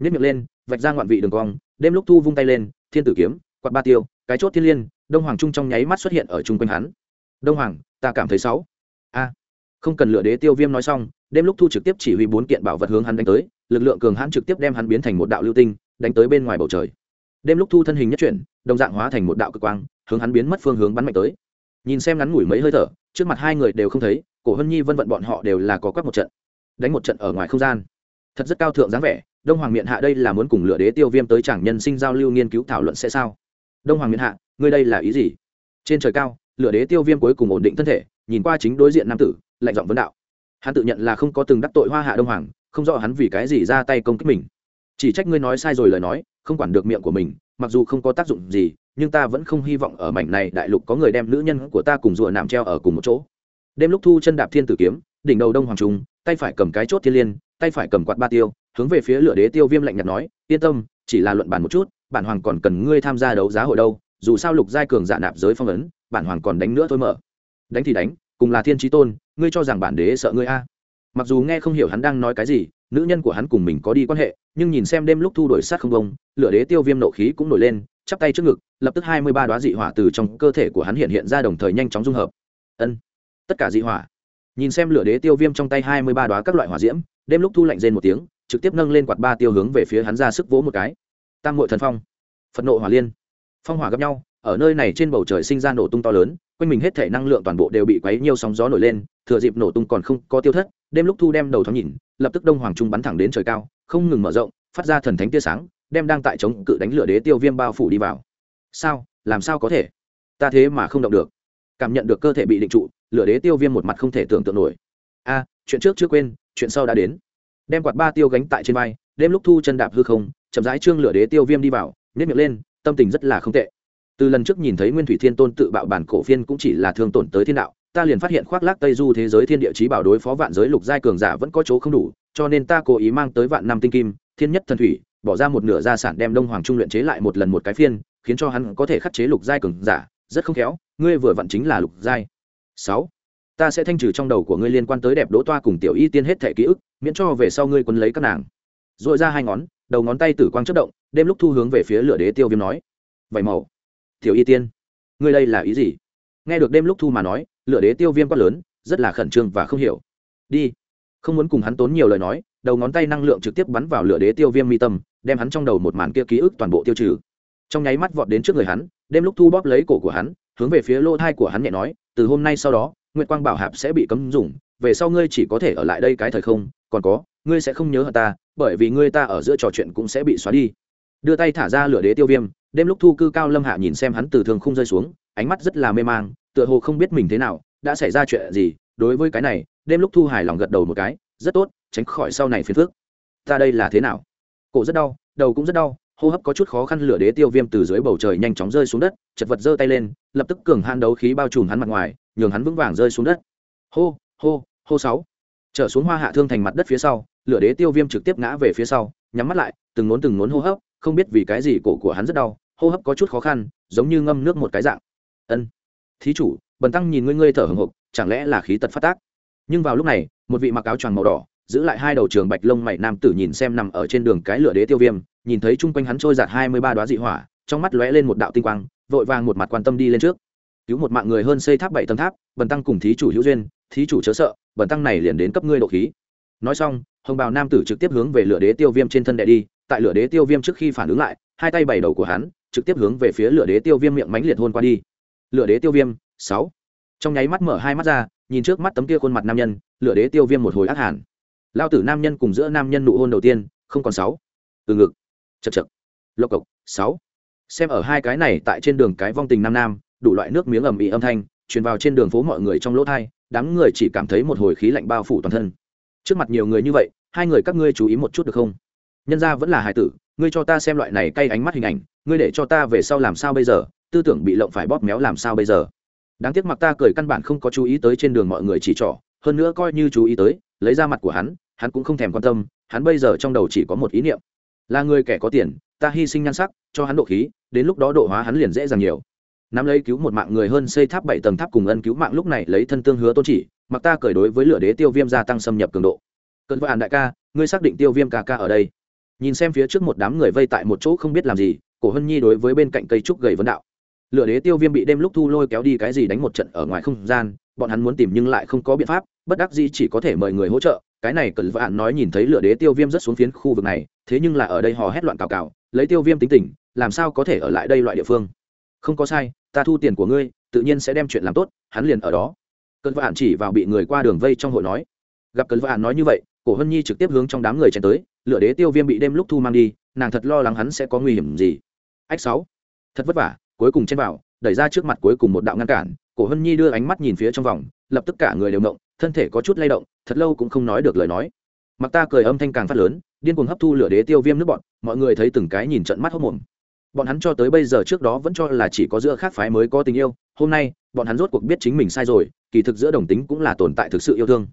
Speaker 1: Nhất miệng lên, vạch ra ngoạn vị đường cong, đêm lúc thu vung tay lên, thiên tử kiếm, quạt ba tiêu, cái chốt thiên liên, đông hoàng trung trong nháy mắt xuất hiện ở chung quanh hắn. Đông hoàng, ta cảm thấy sáu. A. Không cần lựa đế tiêu viêm nói xong, đêm lúc thu trực tiếp chỉ huy bốn kiện bảo vật hướng hắn đánh tới lực lượng cường hãn trực tiếp đem hắn biến thành một đạo lưu tinh, đánh tới bên ngoài bầu trời. Đêm lúc thu thân hình nhất chuyển, đồng dạng hóa thành một đạo cực quang, hướng hắn biến mất phương hướng bắn mạnh tới. Nhìn xem ngắn ngủi mấy hơi thở, trước mặt hai người đều không thấy, cổ hân nhi, vân vận bọn họ đều là có quắc một trận. Đánh một trận ở ngoài không gian. Thật rất cao thượng dáng vẻ, đông hoàng miện hạ đây là muốn cùng lửa đế tiêu viêm tới chẳng nhân sinh giao lưu nghiên cứu thảo luận sẽ sao? Đông hoàng miện hạ, ngươi đây là ý gì? Trên trời cao, lửa đế tiêu viêm cuối cùng ổn định thân thể, nhìn qua chính đối diện nam tử, lạnh giọng vấn đạo. Hắn tự nhận là không có từng đắc tội hoa hạ đông hoàng không rõ hắn vì cái gì ra tay công kích mình. Chỉ trách ngươi nói sai rồi lời nói, không quản được miệng của mình, mặc dù không có tác dụng gì, nhưng ta vẫn không hy vọng ở mảnh này đại lục có người đem nữ nhân của ta cùng rùa nạm treo ở cùng một chỗ. Đêm lúc thu chân đạp thiên tử kiếm, đỉnh đầu đông hoàng trung, tay phải cầm cái chốt thiên liên, tay phải cầm quạt ba tiêu, hướng về phía lửa đế tiêu viêm lạnh nhạt nói, yên tâm, chỉ là luận bản một chút, bản hoàng còn cần ngươi tham gia đấu giá hội đâu, dù sao lục giai cường dạ nạp giới phong ấn, bản hoàng còn đánh nữa thôi mở. Đánh thì đánh, cùng là thiên trí tôn, ngươi cho rằng bản đế sợ ngươi a? Mặc dù nghe không hiểu hắn đang nói cái gì, nữ nhân của hắn cùng mình có đi quan hệ, nhưng nhìn xem đêm lúc thu đổi sát không bông, lửa đế tiêu viêm nộ khí cũng nổi lên, chắp tay trước ngực, lập tức hai mươi ba đoá dị hỏa từ trong cơ thể của hắn hiện hiện ra đồng thời nhanh chóng dung hợp. Ân, tất cả dị hỏa. Nhìn xem lửa đế tiêu viêm trong tay hai mươi ba đoá các loại hỏa diễm, đêm lúc thu lạnh rên một tiếng, trực tiếp nâng lên quạt ba tiêu hướng về phía hắn ra sức vỗ một cái. Tam hội thần phong. Phật nộ hỏa liên. Phong hỏa gặp nhau, ở nơi này trên bầu trời sinh ra nổ tung to lớn, quanh mình hết thể năng lượng toàn bộ đều bị quấy nhiều sóng gió nổi lên, thừa dịp nổ tung còn không có tiêu thất đêm lúc thu đem đầu thoáng nhìn, lập tức đông hoàng trung bắn thẳng đến trời cao, không ngừng mở rộng, phát ra thần thánh tia sáng, đem đang tại chống cự đánh lửa đế tiêu viêm bao phủ đi vào. Sao? Làm sao có thể? Ta thế mà không động được. Cảm nhận được cơ thể bị định trụ, lửa đế tiêu viêm một mặt không thể tưởng tượng nổi. A, chuyện trước chưa quên, chuyện sau đã đến. Đem quạt ba tiêu gánh tại trên vai, đêm lúc thu chân đạp hư không, chậm rãi trương lửa đế tiêu viêm đi vào nhét miệng lên, tâm tình rất là không tệ. Từ lần trước nhìn thấy nguyên thủy thiên tôn tự bạo bản cổ phiên cũng chỉ là thương tổn tới thiên đạo ta liền phát hiện khoác lác tây du thế giới thiên địa chí bảo đối phó vạn giới lục giai cường giả vẫn có chỗ không đủ, cho nên ta cố ý mang tới vạn năm tinh kim, thiên nhất thần thủy, bỏ ra một nửa gia sản đem đông hoàng trung luyện chế lại một lần một cái phiên, khiến cho hắn có thể khắc chế lục giai cường giả, rất không khéo, ngươi vừa vặn chính là lục giai. Sáu, ta sẽ thanh trừ trong đầu của ngươi liên quan tới đẹp đỗ toa cùng tiểu y tiên hết thể ký ức, miễn cho về sau ngươi quấn lấy các nàng. Dội ra hai ngón, đầu ngón tay tử quang chất động, đêm lúc thu hướng về phía lửa đế tiêu viêm nói. Vậy màu. Tiểu y tiên, ngươi đây là ý gì? Nghe được đêm lúc thu mà nói Lựa đế tiêu viêm quá lớn, rất là khẩn trương và không hiểu. Đi. Không muốn cùng hắn tốn nhiều lời nói, đầu ngón tay năng lượng trực tiếp bắn vào lửa đế tiêu viêm mi tâm, đem hắn trong đầu một màn kia ký ức toàn bộ tiêu trừ. Trong nháy mắt vọt đến trước người hắn, đêm lúc thu bóp lấy cổ của hắn, hướng về phía lô thai của hắn nhẹ nói, từ hôm nay sau đó, nguyệt quang bảo hạp sẽ bị cấm dùng, về sau ngươi chỉ có thể ở lại đây cái thời không, còn có, ngươi sẽ không nhớ hận ta, bởi vì ngươi ta ở giữa trò chuyện cũng sẽ bị xóa đi. Đưa tay thả ra lửa đế tiêu viêm, đêm lúc thu cư cao lâm hạ nhìn xem hắn từ thường không rơi xuống, ánh mắt rất là mê mang tựa hồ không biết mình thế nào, đã xảy ra chuyện gì, đối với cái này, đêm lúc thu hài lòng gật đầu một cái, rất tốt, tránh khỏi sau này phiền phước ta đây là thế nào? Cổ rất đau, đầu cũng rất đau, hô hấp có chút khó khăn lửa đế tiêu viêm từ dưới bầu trời nhanh chóng rơi xuống đất, chật vật giơ tay lên, lập tức cường han đấu khí bao trùm hắn mặt ngoài, nhường hắn vững vàng rơi xuống đất. Hô hô hô sáu. Trở xuống hoa hạ thương thành mặt đất phía sau, lửa đế tiêu viêm trực tiếp ngã về phía sau, nhắm mắt lại, từng nốn từng nốn hô hấp, không biết vì cái gì cổ của hắn rất đau, hô hấp có chút khó khăn, giống như ngâm nước một cái dạng. Ân thí chủ, bần tăng nhìn ngươi ngươi thở hồng hộc chẳng lẽ là khí tật phát tác? Nhưng vào lúc này, một vị mặc áo choàng màu đỏ, giữ lại hai đầu trường bạch lông mày nam tử nhìn xem nằm ở trên đường cái lửa đế tiêu viêm, nhìn thấy chung quanh hắn trôi giạt hai mươi ba đoá dị hỏa, trong mắt lóe lên một đạo tinh quang, vội vàng một mặt quan tâm đi lên trước. Cứu một mạng người hơn xây tháp bảy tầng tháp, bần tăng cùng thí chủ hữu duyên, thí chủ chớ sợ, bần tăng này liền đến cấp ngươi độ khí. Nói xong, hồng bào nam tử trực tiếp hướng về lửa đế tiêu viêm trên thân đệ đi, tại lửa đế tiêu viêm trước khi phản ứng lại, hai tay bảy đầu của hắn, trực tiếp hướng về phía lửa đế tiêu viêm miệng mánh liệt hôn qua đi. Lựa đế tiêu viêm, sáu. Trong nháy mắt mở hai mắt ra, nhìn trước mắt tấm kia khuôn mặt nam nhân lựa đế tiêu viêm một hồi ác hàn. Lao tử nam nhân cùng giữa nam nhân nụ hôn đầu tiên, không còn sáu. Từ ngực. Chật chật lộc cộc, sáu. Xem ở hai cái này tại trên đường cái vong tình nam nam, đủ loại nước miếng ầm ĩ âm thanh, truyền vào trên đường phố mọi người trong lỗ thai, đám người chỉ cảm thấy một hồi khí lạnh bao phủ toàn thân. Trước mặt nhiều người như vậy, hai người các ngươi chú ý một chút được không? Nhân ra vẫn là hải tử, ngươi cho ta xem loại này cay ánh mắt hình ảnh, ngươi để cho ta về sau làm sao bây giờ? Tư tưởng bị lộng phải bóp méo làm sao bây giờ? Đáng tiếc mặc ta cười căn bản không có chú ý tới trên đường mọi người chỉ trỏ, hơn nữa coi như chú ý tới, lấy ra mặt của hắn hắn cũng không thèm quan tâm, hắn bây giờ trong đầu chỉ có một ý niệm. Là người kẻ có tiền, ta hy sinh nhan sắc, cho hắn độ khí, đến lúc đó độ hóa hắn liền dễ dàng nhiều. Nắm lấy cứu một mạng người hơn xây tháp bảy tầng tháp cùng ân cứu mạng lúc này lấy thân tương hứa tôn chỉ, mặc ta cởi đối với lửa đế tiêu viêm gia tăng xâm nhập cường độ. Cơn vạn đại ca, ngươi xác định tiêu viêm ca ca ở đây. Nhìn xem phía trước một đám người vây tại một chỗ không biết làm gì, cổ hân nhi đối với bên cạnh cây trúc gầy vấn đạo lựa đế tiêu viêm bị đêm lúc thu lôi kéo đi cái gì đánh một trận ở ngoài không gian, bọn hắn muốn tìm nhưng lại không có biện pháp, bất đắc dĩ chỉ có thể mời người hỗ trợ. Cái này cẩn vạn nói nhìn thấy lựa đế tiêu viêm rất xuống phiến khu vực này, thế nhưng là ở đây họ hét loạn cào cào, lấy tiêu viêm tính tình, làm sao có thể ở lại đây loại địa phương? Không có sai, ta thu tiền của ngươi, tự nhiên sẽ đem chuyện làm tốt, hắn liền ở đó. Cẩn vạn chỉ vào bị người qua đường vây trong hội nói. Gặp cẩn vạn nói như vậy, cổ hân nhi trực tiếp hướng trong đám người chen tới lựa đế tiêu viêm bị đêm lúc thu mang đi, nàng thật lo lắng hắn sẽ có nguy hiểm gì. Ách sáu, thật vất vả cuối cùng chen vào, đẩy ra trước mặt cuối cùng một đạo ngăn cản, cổ hân nhi đưa ánh mắt nhìn phía trong vòng, lập tức cả người đều động, thân thể có chút lay động, thật lâu cũng không nói được lời nói. Mặc ta cười âm thanh càng phát lớn, điên cuồng hấp thu lửa đế tiêu viêm nước bọn, mọi người thấy từng cái nhìn trận mắt hốc mồm. Bọn hắn cho tới bây giờ trước đó vẫn cho là chỉ có giữa khác phái mới có tình yêu, hôm nay, bọn hắn rốt cuộc biết chính mình sai rồi, kỳ thực giữa đồng tính cũng là tồn tại thực sự yêu thương.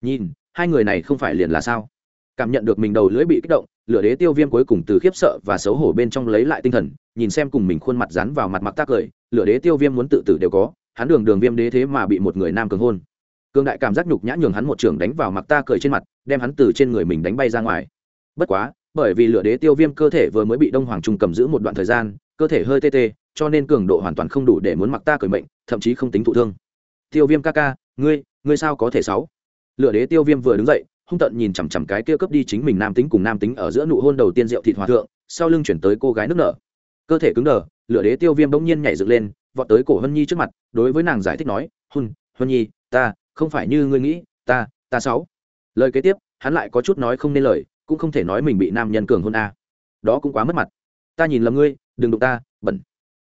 Speaker 1: Nhìn, hai người này không phải liền là sao? Cảm nhận được mình đầu lưỡi bị kích động, lửa đế tiêu viêm cuối cùng từ khiếp sợ và xấu hổ bên trong lấy lại tinh thần, nhìn xem cùng mình khuôn mặt rắn vào mặt mặc tác cười, lửa đế tiêu viêm muốn tự tử đều có, hắn đường đường viêm đế thế mà bị một người nam cường hôn. Cường đại cảm giác nhục nhã nhường hắn một trường đánh vào mặc ta cười trên mặt, đem hắn từ trên người mình đánh bay ra ngoài. Bất quá, bởi vì lửa đế tiêu viêm cơ thể vừa mới bị đông hoàng trung cầm giữ một đoạn thời gian, cơ thể hơi tê tê, cho nên cường độ hoàn toàn không đủ để muốn mặc ta cười mệnh, thậm chí không tính thụ thương. Tiêu viêm ca ca, ngươi ngươi sao có thể sáu? Lửa đế tiêu viêm vừa đứng dậy hung tận nhìn chằm chằm cái kia cướp đi chính mình nam tính cùng nam tính ở giữa nụ hôn đầu tiên rượu thịt hòa thượng, sau lưng chuyển tới cô gái nước nở. Cơ thể cứng đờ, lửa đế tiêu viêm bỗng nhiên nhảy dựng lên, vọt tới cổ hân nhi trước mặt, đối với nàng giải thích nói hun hân nhi, ta, không phải như ngươi nghĩ, ta ta sáu. Lời kế tiếp, hắn lại có chút nói không nên lời, cũng không thể nói mình bị nam nhân cường hôn a. Đó cũng quá mất mặt. Ta nhìn lầm ngươi, đừng đụng ta, bẩn.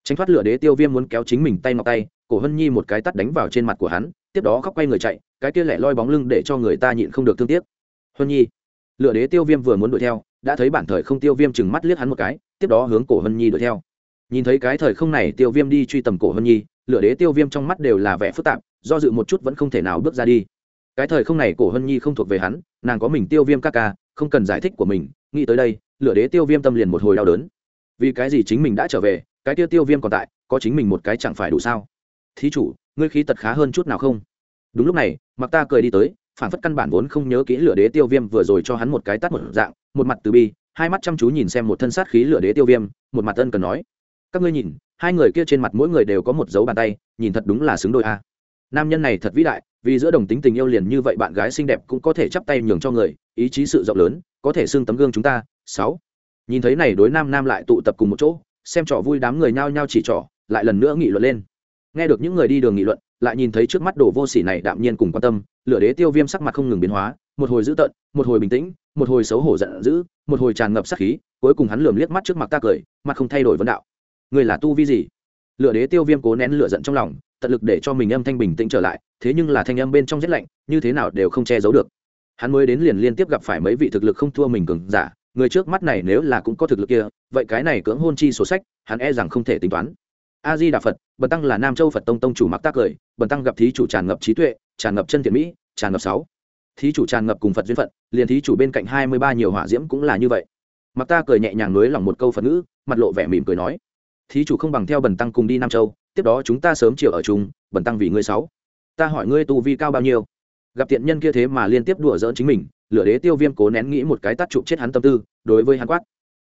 Speaker 1: Tránh thoát lửa đế tiêu viêm muốn kéo chính mình tay ngọc tay, cổ hân nhi một cái tắt đánh vào trên mặt của hắn tiếp đó khóc quay người chạy, cái kia lẻ loi bóng lưng để cho người ta nhịn không được thương tiếc. Huân nhi, lựa đế tiêu viêm vừa muốn đuổi theo, đã thấy bản thời không tiêu viêm chừng mắt liếc hắn một cái, tiếp đó hướng cổ hân nhi đuổi theo. Nhìn thấy cái thời không này tiêu viêm đi truy tầm cổ hân nhi, lựa đế tiêu viêm trong mắt đều là vẻ phức tạp, do dự một chút vẫn không thể nào bước ra đi. Cái thời không này cổ hân nhi không thuộc về hắn, nàng có mình tiêu viêm ca ca, không cần giải thích của mình, nghĩ tới đây, lựa đế tiêu viêm tâm liền một hồi đau đớn. Vì cái gì chính mình đã trở về, cái tiêu tiêu viêm còn tại, có chính mình một cái chẳng phải đủ sao? Thí chủ ngươi khí tật khá hơn chút nào không? Đúng lúc này, mặc ta cười đi tới, phản phất căn bản vốn không nhớ kỹ lửa đế tiêu viêm vừa rồi cho hắn một cái tắt một dạng, một mặt từ bi, hai mắt chăm chú nhìn xem một thân sát khí lửa đế tiêu viêm, một mặt ân cần nói, các ngươi nhìn, hai người kia trên mặt mỗi người đều có một dấu bàn tay, nhìn thật đúng là xứng đôi a. Nam nhân này thật vĩ đại, vì giữa đồng tính tình yêu liền như vậy bạn gái xinh đẹp cũng có thể chắp tay nhường cho người, ý chí sự rộng lớn, có thể xưng tấm gương chúng ta. Sáu. Nhìn thấy này đối nam nam lại tụ tập cùng một chỗ, xem trò vui đám người nhao nhao chỉ trỏ, lại lần nữa nghị luận lên nghe được những người đi đường nghị luận, lại nhìn thấy trước mắt đồ vô sỉ này đạm nhiên cùng quan tâm, lửa đế tiêu viêm sắc mặt không ngừng biến hóa, một hồi dữ tợn, một hồi bình tĩnh, một hồi xấu hổ giận dữ, một hồi tràn ngập sắc khí, cuối cùng hắn lườm liếc mắt trước mặt ta cười, mặt không thay đổi vấn đạo. Người là tu vi gì? Lửa đế tiêu viêm cố nén lửa giận trong lòng, tận lực để cho mình âm thanh bình tĩnh trở lại, thế nhưng là thanh âm bên trong rét lạnh, như thế nào đều không che giấu được. Hắn mới đến liền liên tiếp gặp phải mấy vị thực lực không thua mình cường giả, người trước mắt này nếu là cũng có thực lực kia, vậy cái này cưỡng hôn chi sổ sách, hắn e rằng không thể tính toán a di đà phật, bần tăng là nam châu phật tông tông chủ mặc tác cười bần tăng gặp thí chủ tràn ngập trí tuệ, tràn ngập chân thiện mỹ, tràn ngập sáu. Thí chủ tràn ngập cùng phật duyên phận, liền thí chủ bên cạnh hai mươi ba nhiều hỏa diễm cũng là như vậy. Mặc ta cười nhẹ nhàng nới lòng một câu phật ngữ, mặt lộ vẻ mỉm cười nói, thí chủ không bằng theo bần tăng cùng đi nam châu, tiếp đó chúng ta sớm chiều ở chung, bần tăng vì ngươi sáu. Ta hỏi ngươi tu vi cao bao nhiêu? Gặp tiện nhân kia thế mà liên tiếp đùa giỡn chính mình, lửa đế tiêu viêm cố nén nghĩ một cái tắt trụ chết hắn tâm tư, đối với hắn quát,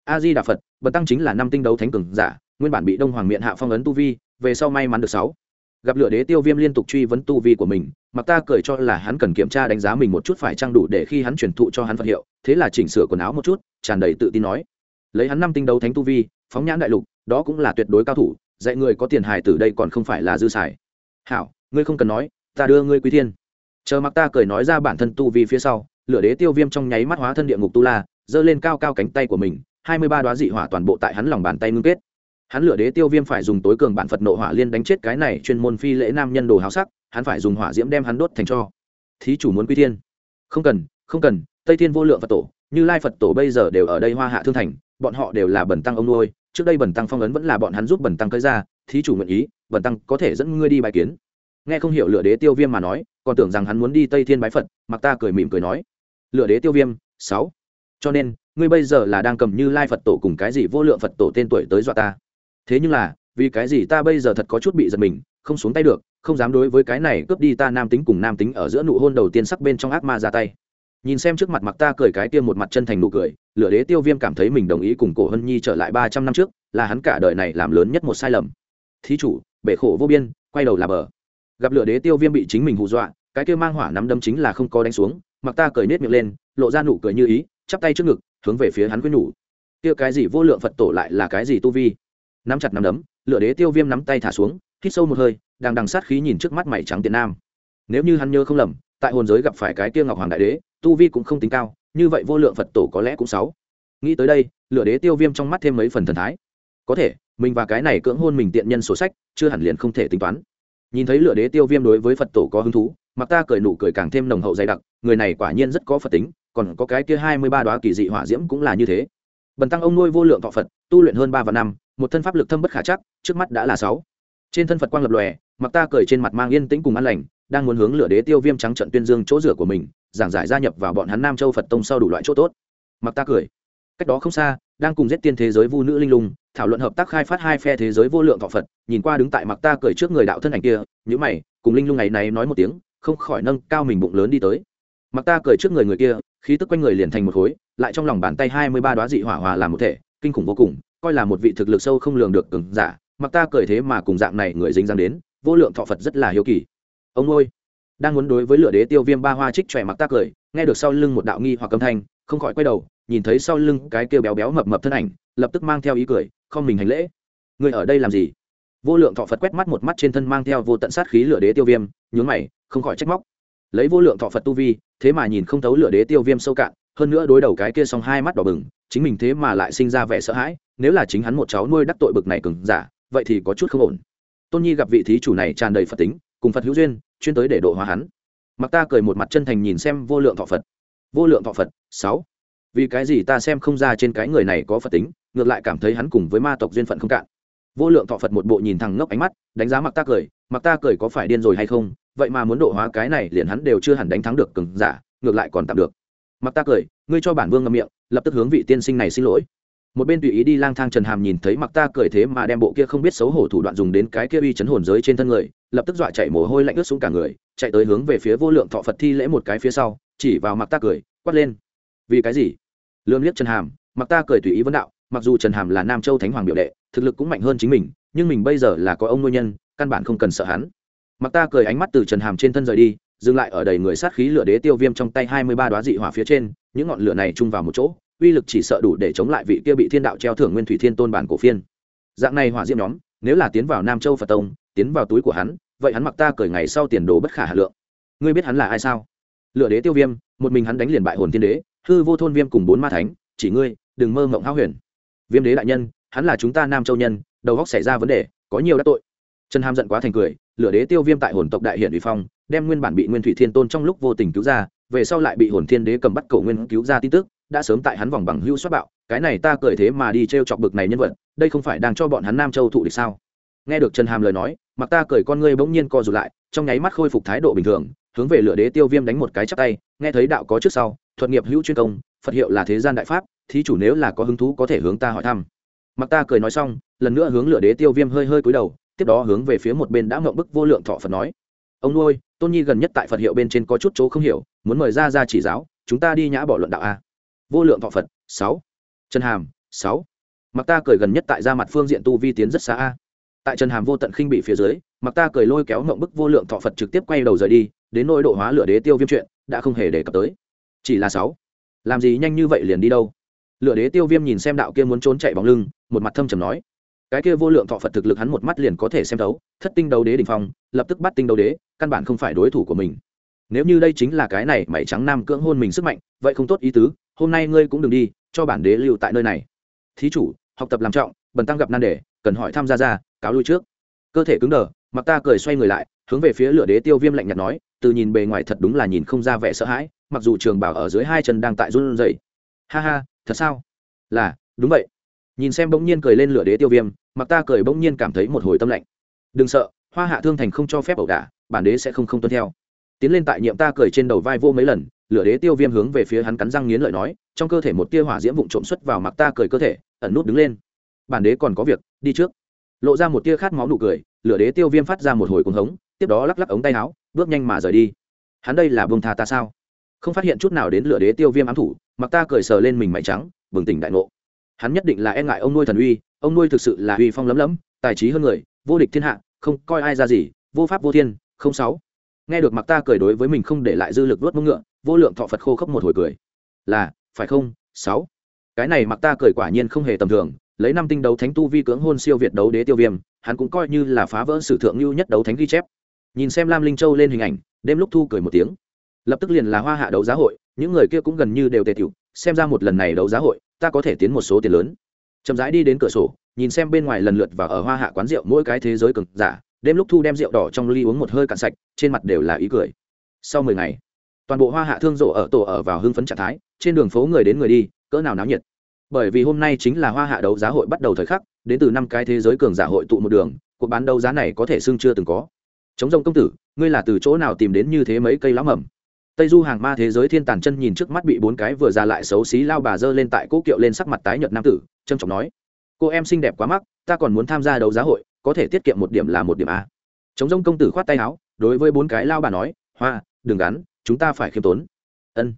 Speaker 1: a di đà phật, bần tăng chính là năm tinh đấu thánh cường giả nguyên bản bị đông hoàng miệng hạ phong ấn tu vi, về sau may mắn được sáu. Gặp lửa đế tiêu viêm liên tục truy vấn tu vi của mình, mặc ta cười cho là hắn cần kiểm tra đánh giá mình một chút phải trang đủ để khi hắn truyền thụ cho hắn phật hiệu, thế là chỉnh sửa quần áo một chút, tràn đầy tự tin nói. Lấy hắn năm tinh đấu thánh tu vi, phóng nhãn đại lục, đó cũng là tuyệt đối cao thủ, dạy người có tiền hài từ đây còn không phải là dư xài. Hảo, ngươi không cần nói, ta đưa ngươi quý thiên. Chờ mặc ta cười nói ra bản thân tu vi phía sau, lửa đế tiêu viêm trong nháy mắt hóa thân địa ngục tu la, giơ lên cao cao cánh tay của mình, hai mươi ba đoá dị hỏa toàn bộ tại hắn lòng bàn tay ngưng kết hắn lửa đế tiêu viêm phải dùng tối cường bản phật nộ hỏa liên đánh chết cái này chuyên môn phi lễ nam nhân đồ háo sắc, hắn phải dùng hỏa diễm đem hắn đốt thành cho. Thí chủ muốn quy thiên. Không cần không cần, tây thiên vô lượng phật tổ, như lai phật tổ bây giờ đều ở đây hoa hạ thương thành, bọn họ đều là bẩn tăng ông nuôi, trước đây bẩn tăng phong ấn vẫn là bọn hắn giúp bẩn tăng cưới ra, thí chủ nguyện ý, bẩn tăng có thể dẫn ngươi đi bài kiến. Nghe không hiểu lửa đế tiêu viêm mà nói, còn tưởng rằng hắn muốn đi tây thiên bái phật, mặc ta cười mỉm cười nói. Lửa đế tiêu viêm, sáu. Cho nên, ngươi bây giờ là đang cầm như lai phật tổ cùng cái gì vô lượng phật tổ tên tuổi tới dọa ta thế nhưng là, vì cái gì ta bây giờ thật có chút bị giật mình, không xuống tay được, không dám đối với cái này cướp đi ta nam tính cùng nam tính ở giữa nụ hôn đầu tiên sắc bên trong ác ma ra tay. Nhìn xem trước mặt mặc ta cười cái tiêm một mặt chân thành nụ cười, lửa đế tiêu viêm cảm thấy mình đồng ý cùng cổ hân nhi trở lại ba trăm năm trước, là hắn cả đời này làm lớn nhất một sai lầm. Thí chủ, bể khổ vô biên, quay đầu là bờ. Gặp lửa đế tiêu viêm bị chính mình hù dọa, cái kia mang hỏa nắm đâm chính là không có đánh xuống, mặc ta cười nết miệng lên, lộ ra nụ cười như ý, chắp tay trước ngực, hướng về phía hắn quyết nhủ. Kia cái gì vô lượng phật tổ lại là cái gì tu vi? Nắm chặt nắm đấm lựa đế tiêu viêm nắm tay thả xuống, hít sâu một hơi, đang đằng sát khí nhìn trước mắt mày trắng tiện nam. Nếu như hắn nhớ không lầm, tại hồn giới gặp phải cái kia ngọc hoàng đại đế, tu vi cũng không tính cao, như vậy vô lượng phật tổ có lẽ cũng sáu. Nghĩ tới đây lựa đế tiêu viêm trong mắt thêm mấy phần thần thái. Có thể, mình và cái này cưỡng hôn mình tiện nhân sổ sách, chưa hẳn liền không thể tính toán. Nhìn thấy lựa đế tiêu viêm đối với phật tổ có hứng thú mặc ta cười nụ cười càng thêm nồng hậu dày đặc, người này quả nhiên rất có phật tính, còn có cái kia hai mươi ba đoá kỳ dị hỏa diễm cũng là như thế. Bần tăng ông nuôi vô lượng thọ phật, tu luyện hơn ba và năm một thân pháp lực thâm bất khả chắc, trước mắt đã là sáu. Trên thân phật quang lập lòe, mặc ta cười trên mặt mang yên tĩnh cùng an lành, đang muốn hướng lửa đế tiêu viêm trắng trận tuyên dương chỗ rửa của mình, giảng giải gia nhập vào bọn hắn nam châu phật tông sau đủ loại chỗ tốt. Mặc ta cười. Cách đó không xa, đang cùng giết tiên thế giới vu nữ linh lung, thảo luận hợp tác khai phát hai phe thế giới vô lượng thọ phật, nhìn qua đứng tại mặc ta cười trước người đạo thân ảnh kia nhữ mày, cùng linh lung ngày này nói một tiếng, không khỏi nâng cao mình bụng lớn đi tới. Mặc ta cười trước người người kia, khí tức quanh người liền thành một khối, lại trong lòng bàn tay hai mươi ba đoá dị hỏa hòa làm một thể, kinh khủng vô cùng coi là một vị thực lực sâu không lường được cường giả, mặc ta cười thế mà cùng dạng này người dính dáng đến, vô lượng thọ phật rất là hiếu kỳ. Ông ôi đang muốn đối với lửa đế tiêu viêm ba hoa trích trẻ mặc ta cười, nghe được sau lưng một đạo nghi hoặc âm thanh, không khỏi quay đầu, nhìn thấy sau lưng cái kêu béo béo mập mập thân ảnh, lập tức mang theo ý cười, không mình hành lễ. Người ở đây làm gì? Vô lượng thọ phật quét mắt một mắt trên thân mang theo vô tận sát khí lửa đế tiêu viêm, nhướng mày, không khỏi trách móc. Lấy vô lượng thọ phật tu vi, thế mà nhìn không thấu lửa đế tiêu viêm sâu cạn, hơn nữa đối đầu cái kia xong hai mắt đỏ bừng chính mình thế mà lại sinh ra vẻ sợ hãi, nếu là chính hắn một cháu nuôi đắc tội bực này cứng giả, vậy thì có chút không ổn. Tôn nhi gặp vị thí chủ này tràn đầy phật tính, cùng phật hữu duyên, chuyên tới để độ hóa hắn. Mặc ta cười một mặt chân thành nhìn xem vô lượng thọ phật. Vô lượng thọ phật, sáu. Vì cái gì ta xem không ra trên cái người này có phật tính, ngược lại cảm thấy hắn cùng với ma tộc duyên phận không cạn. Vô lượng thọ phật một bộ nhìn thằng ngốc ánh mắt, đánh giá mặc ta cười, mặc ta cười có phải điên rồi hay không, vậy mà muốn độ hóa cái này liền hắn đều chưa hẳn đánh thắng được cứng giả, ngược lại còn tạm được. Mặc ta cười, ngươi cho bản vương ngậm miệng lập tức hướng vị tiên sinh này xin lỗi. Một bên tùy ý đi lang thang trần hàm nhìn thấy mặc ta cười thế mà đem bộ kia không biết xấu hổ thủ đoạn dùng đến cái kia uy chấn hồn giới trên thân người, lập tức dọa chạy mồ hôi lạnh ướt xuống cả người, chạy tới hướng về phía vô lượng thọ phật thi lễ một cái phía sau, chỉ vào mặc ta cười, quát lên. Vì cái gì? Lương liếc trần hàm, mặc ta cười tùy ý vấn đạo, mặc dù trần hàm là nam châu thánh hoàng biểu đệ, thực lực cũng mạnh hơn chính mình, nhưng mình bây giờ là có ông nuôi nhân, căn bản không cần sợ hắn. Mặc ta cười ánh mắt từ trần hàm trên thân rời đi, dừng lại ở đầy người sát khí lửa đế tiêu viêm trong tay hai mươi ba đoá dị hỏa phía trên, những ngọn lửa này chung vào một chỗ uy lực chỉ sợ đủ để chống lại vị kia bị thiên đạo treo thưởng nguyên thủy thiên tôn bản cổ phiên. Dạng này hỏa diễm nhóm, nếu là tiến vào nam châu phật tông, tiến vào túi của hắn, vậy hắn mặc ta cởi ngày sau tiền đồ bất khả hà lượng. Ngươi biết hắn là ai sao? Lựa đế tiêu viêm, một mình hắn đánh liền bại hồn thiên đế, hư vô thôn viêm cùng bốn ma thánh, chỉ ngươi, đừng mơ mộng háo huyền. Viêm đế đại nhân, hắn là chúng ta nam châu nhân, đầu góc xảy ra vấn đề, có nhiều đã tội. Trần hàm giận quá thành cười lửa đế tiêu viêm tại hồn tộc đại hiển uy phong, đem nguyên bản bị nguyên thủy thiên tôn trong lúc vô tình cứu ra, về sau lại bị hồn thiên đế cầm bắt cầu nguyên cứu ra tin tức đã sớm tại hắn vòng bằng hưu xoát bạo, cái này ta cười thế mà đi t r e o chọc bực này nhân vật, đây không phải đang cho bọn hắn nam châu thụ địch sao? Nghe được trần hàm lời nói, mặc ta cười con ngươi bỗng nhiên co rụt lại, trong nháy mắt khôi phục thái độ bình thường, hướng về lửa đế tiêu viêm đánh một cái chắp tay, nghe thấy đạo có trước sau, thuật nghiệp hữu chuyên công, phật hiệu là thế gian đại pháp, thí chủ nếu là có hứng thú có thể hướng ta hỏi thăm. Mặc ta cười nói xong, lần nữa hướng lửa đế tiêu viêm hơi hơi cúi đầu, tiếp đó hướng về phía một bên đã ngậm bức vô lượng thọ phật nói. Ông nuôi, tôn nhi gần nhất tại phật hiệu bên trên có chút chỗ không hiểu, muốn mời ra ra chỉ giáo, chúng ta đi nhã bỏ luận đạo a vô lượng thọ phật, sáu. Trần hàm, sáu. Mặc ta cười gần nhất tại ra mặt phương diện tu vi tiến rất xa a. Tại trần hàm vô tận khinh bị phía dưới, mặc ta cười lôi kéo mộng bức vô lượng thọ phật trực tiếp quay đầu rời đi, đến nỗi độ hóa lửa đế tiêu viêm chuyện, đã không hề đề cập tới. Chỉ là sáu. Làm gì nhanh như vậy liền đi đâu? Lửa đế tiêu viêm nhìn xem đạo kia muốn trốn chạy bóng lưng, một mặt thâm trầm nói. Cái kia vô lượng thọ phật thực lực hắn một mắt liền có thể xem thấu, thất tinh đấu đế đình phong, lập tức bắt tinh đấu đế, căn bản không phải đối thủ của mình. Nếu như đây chính là cái này mày trắng nam cưỡng hôn mình sức mạnh, vậy không tốt ý tứ hôm nay ngươi cũng đừng đi, cho bản đế lưu tại nơi này. Thí chủ, học tập làm trọng, bần tăng gặp nan đề, cần hỏi tham gia ra, cáo lui trước. Cơ thể cứng đờ, mặc ta cười xoay người lại, hướng về phía lửa đế tiêu viêm lạnh nhạt nói, từ nhìn bề ngoài thật đúng là nhìn không ra vẻ sợ hãi, mặc dù trường bảo ở dưới hai chân đang tại run rẩy. Ha ha, thật sao? Là, đúng vậy. Nhìn xem bỗng nhiên cười lên lửa đế tiêu viêm, mặc ta cười bỗng nhiên cảm thấy một hồi tâm lạnh. Đừng sợ, hoa hạ thương thành không cho phép ẩu đả, bản đế sẽ không không tuân theo. Tiến lên tại nhiệm ta cười trên đầu vai vô mấy lần lửa đế tiêu viêm hướng về phía hắn cắn răng nghiến lợi nói, trong cơ thể một tia hỏa diễm vụn trộm xuất vào mặc ta cười cơ thể, ẩn nút đứng lên. Bản đế còn có việc, đi trước. Lộ ra một tia khát máu nụ cười, lửa đế tiêu viêm phát ra một hồi cuồng hống, tiếp đó lắc lắc ống tay áo, bước nhanh mà rời đi. Hắn đây là bông tha ta sao? Không phát hiện chút nào đến lửa đế tiêu viêm ám thủ, mặc ta cười sờ lên mình mày trắng, bừng tỉnh đại ngộ. Hắn nhất định là e ngại ông nuôi thần uy, ông nuôi thực sự là uy phong lấm lấm, tài trí hơn người, vô địch thiên hạ, không coi ai ra gì, vô pháp vô thiên, không sáu. Nghe được mặc ta cười đối với mình không để lại dư lực vớt mông ngựa vô lượng thọ phật khô khốc một hồi cười. Là, phải không? Sáu. Cái này mặc ta cười quả nhiên không hề tầm thường, lấy năm tinh đấu thánh tu vi cưỡng hôn siêu việt đấu đế tiêu viêm, hắn cũng coi như là phá vỡ sử thượng lưu nhất đấu thánh ghi chép. Nhìn xem lam linh châu lên hình ảnh, đêm lúc thu cười một tiếng. Lập tức liền là hoa hạ đấu giá hội, những người kia cũng gần như đều tề tiểu, xem ra một lần này đấu giá hội, ta có thể tiến một số tiền lớn. Chậm rãi đi đến cửa sổ, nhìn xem bên ngoài lần lượt và ở hoa hạ quán rượu mỗi cái thế giới cực giả, đêm lúc thu đem rượu đỏ trong ly uống một hơi cạn sạch, trên mặt đều là ý cười. Sau mười ngày toàn bộ hoa hạ thương rộ ở tổ ở vào hưng phấn trạng thái, trên đường phố người đến người đi, cỡ nào náo nhiệt. Bởi vì hôm nay chính là hoa hạ đấu giá hội bắt đầu thời khắc, đến từ năm cái thế giới cường giả hội tụ một đường, cuộc bán đấu giá này có thể xưng chưa từng có. Chống rông công tử, ngươi là từ chỗ nào tìm đến như thế mấy cây lá mầm? Tây du hàng ma thế giới thiên tàn chân nhìn trước mắt bị bốn cái vừa ra lại xấu xí lao bà dơ lên tại cỗ kiệu lên sắc mặt tái nhợt nam tử trâm trọng nói, cô em xinh đẹp quá mắc, ta còn muốn tham gia đấu giá hội, có thể tiết kiệm một điểm là một điểm a. Chống rông công tử khoát tay áo, đối với bốn cái lao bà nói, hoa, đừng gắn chúng ta phải khiêm tốn. Ân,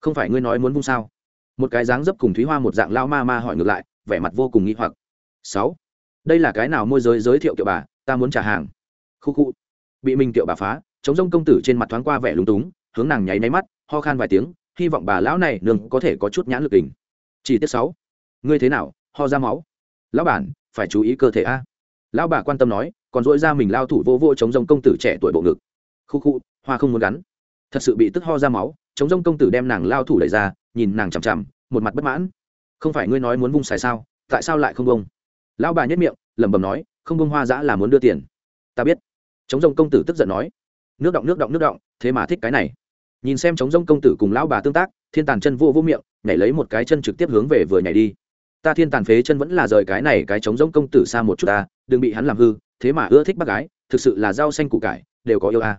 Speaker 1: không phải ngươi nói muốn vung sao? Một cái dáng dấp cùng thúy hoa một dạng lao ma ma hỏi ngược lại, vẻ mặt vô cùng nghĩ hoặc. Sáu, đây là cái nào môi giới giới thiệu kiểu bà, ta muốn trả hàng. Khu khu, bị mình kiểu bà phá, chống rông công tử trên mặt thoáng qua vẻ lúng túng, hướng nàng nháy máy mắt, ho khan vài tiếng, hy vọng bà lão này nương có thể có chút nhãn lực tình. Chỉ tiết sáu, ngươi thế nào, ho ra máu. Lão bản, phải chú ý cơ thể a. Lão bà quan tâm nói, còn dỗi ra mình lao thủ vô vô chống rông công tử trẻ tuổi bộ ngực. Khu khu, hoa không muốn gắn thật sự bị tức ho ra máu, chống rông công tử đem nàng lao thủ đẩy ra, nhìn nàng chằm chằm, một mặt bất mãn. Không phải ngươi nói muốn vung xài sao, tại sao lại không bông lão bà nhất miệng, lẩm bẩm nói, không bông hoa giã là muốn đưa tiền. Ta biết. Chống rông công tử tức giận nói. Nước động nước động nước động, thế mà thích cái này. Nhìn xem chống rông công tử cùng lão bà tương tác, thiên tàn chân vô vô miệng, nhảy lấy một cái chân trực tiếp hướng về vừa nhảy đi. Ta thiên tàn phế chân vẫn là rời cái này cái chống rông công tử xa một chút ta, đừng bị hắn làm hư, thế mà ưa thích bác gái, thực sự là rau xanh củ cải, đều có yêu a.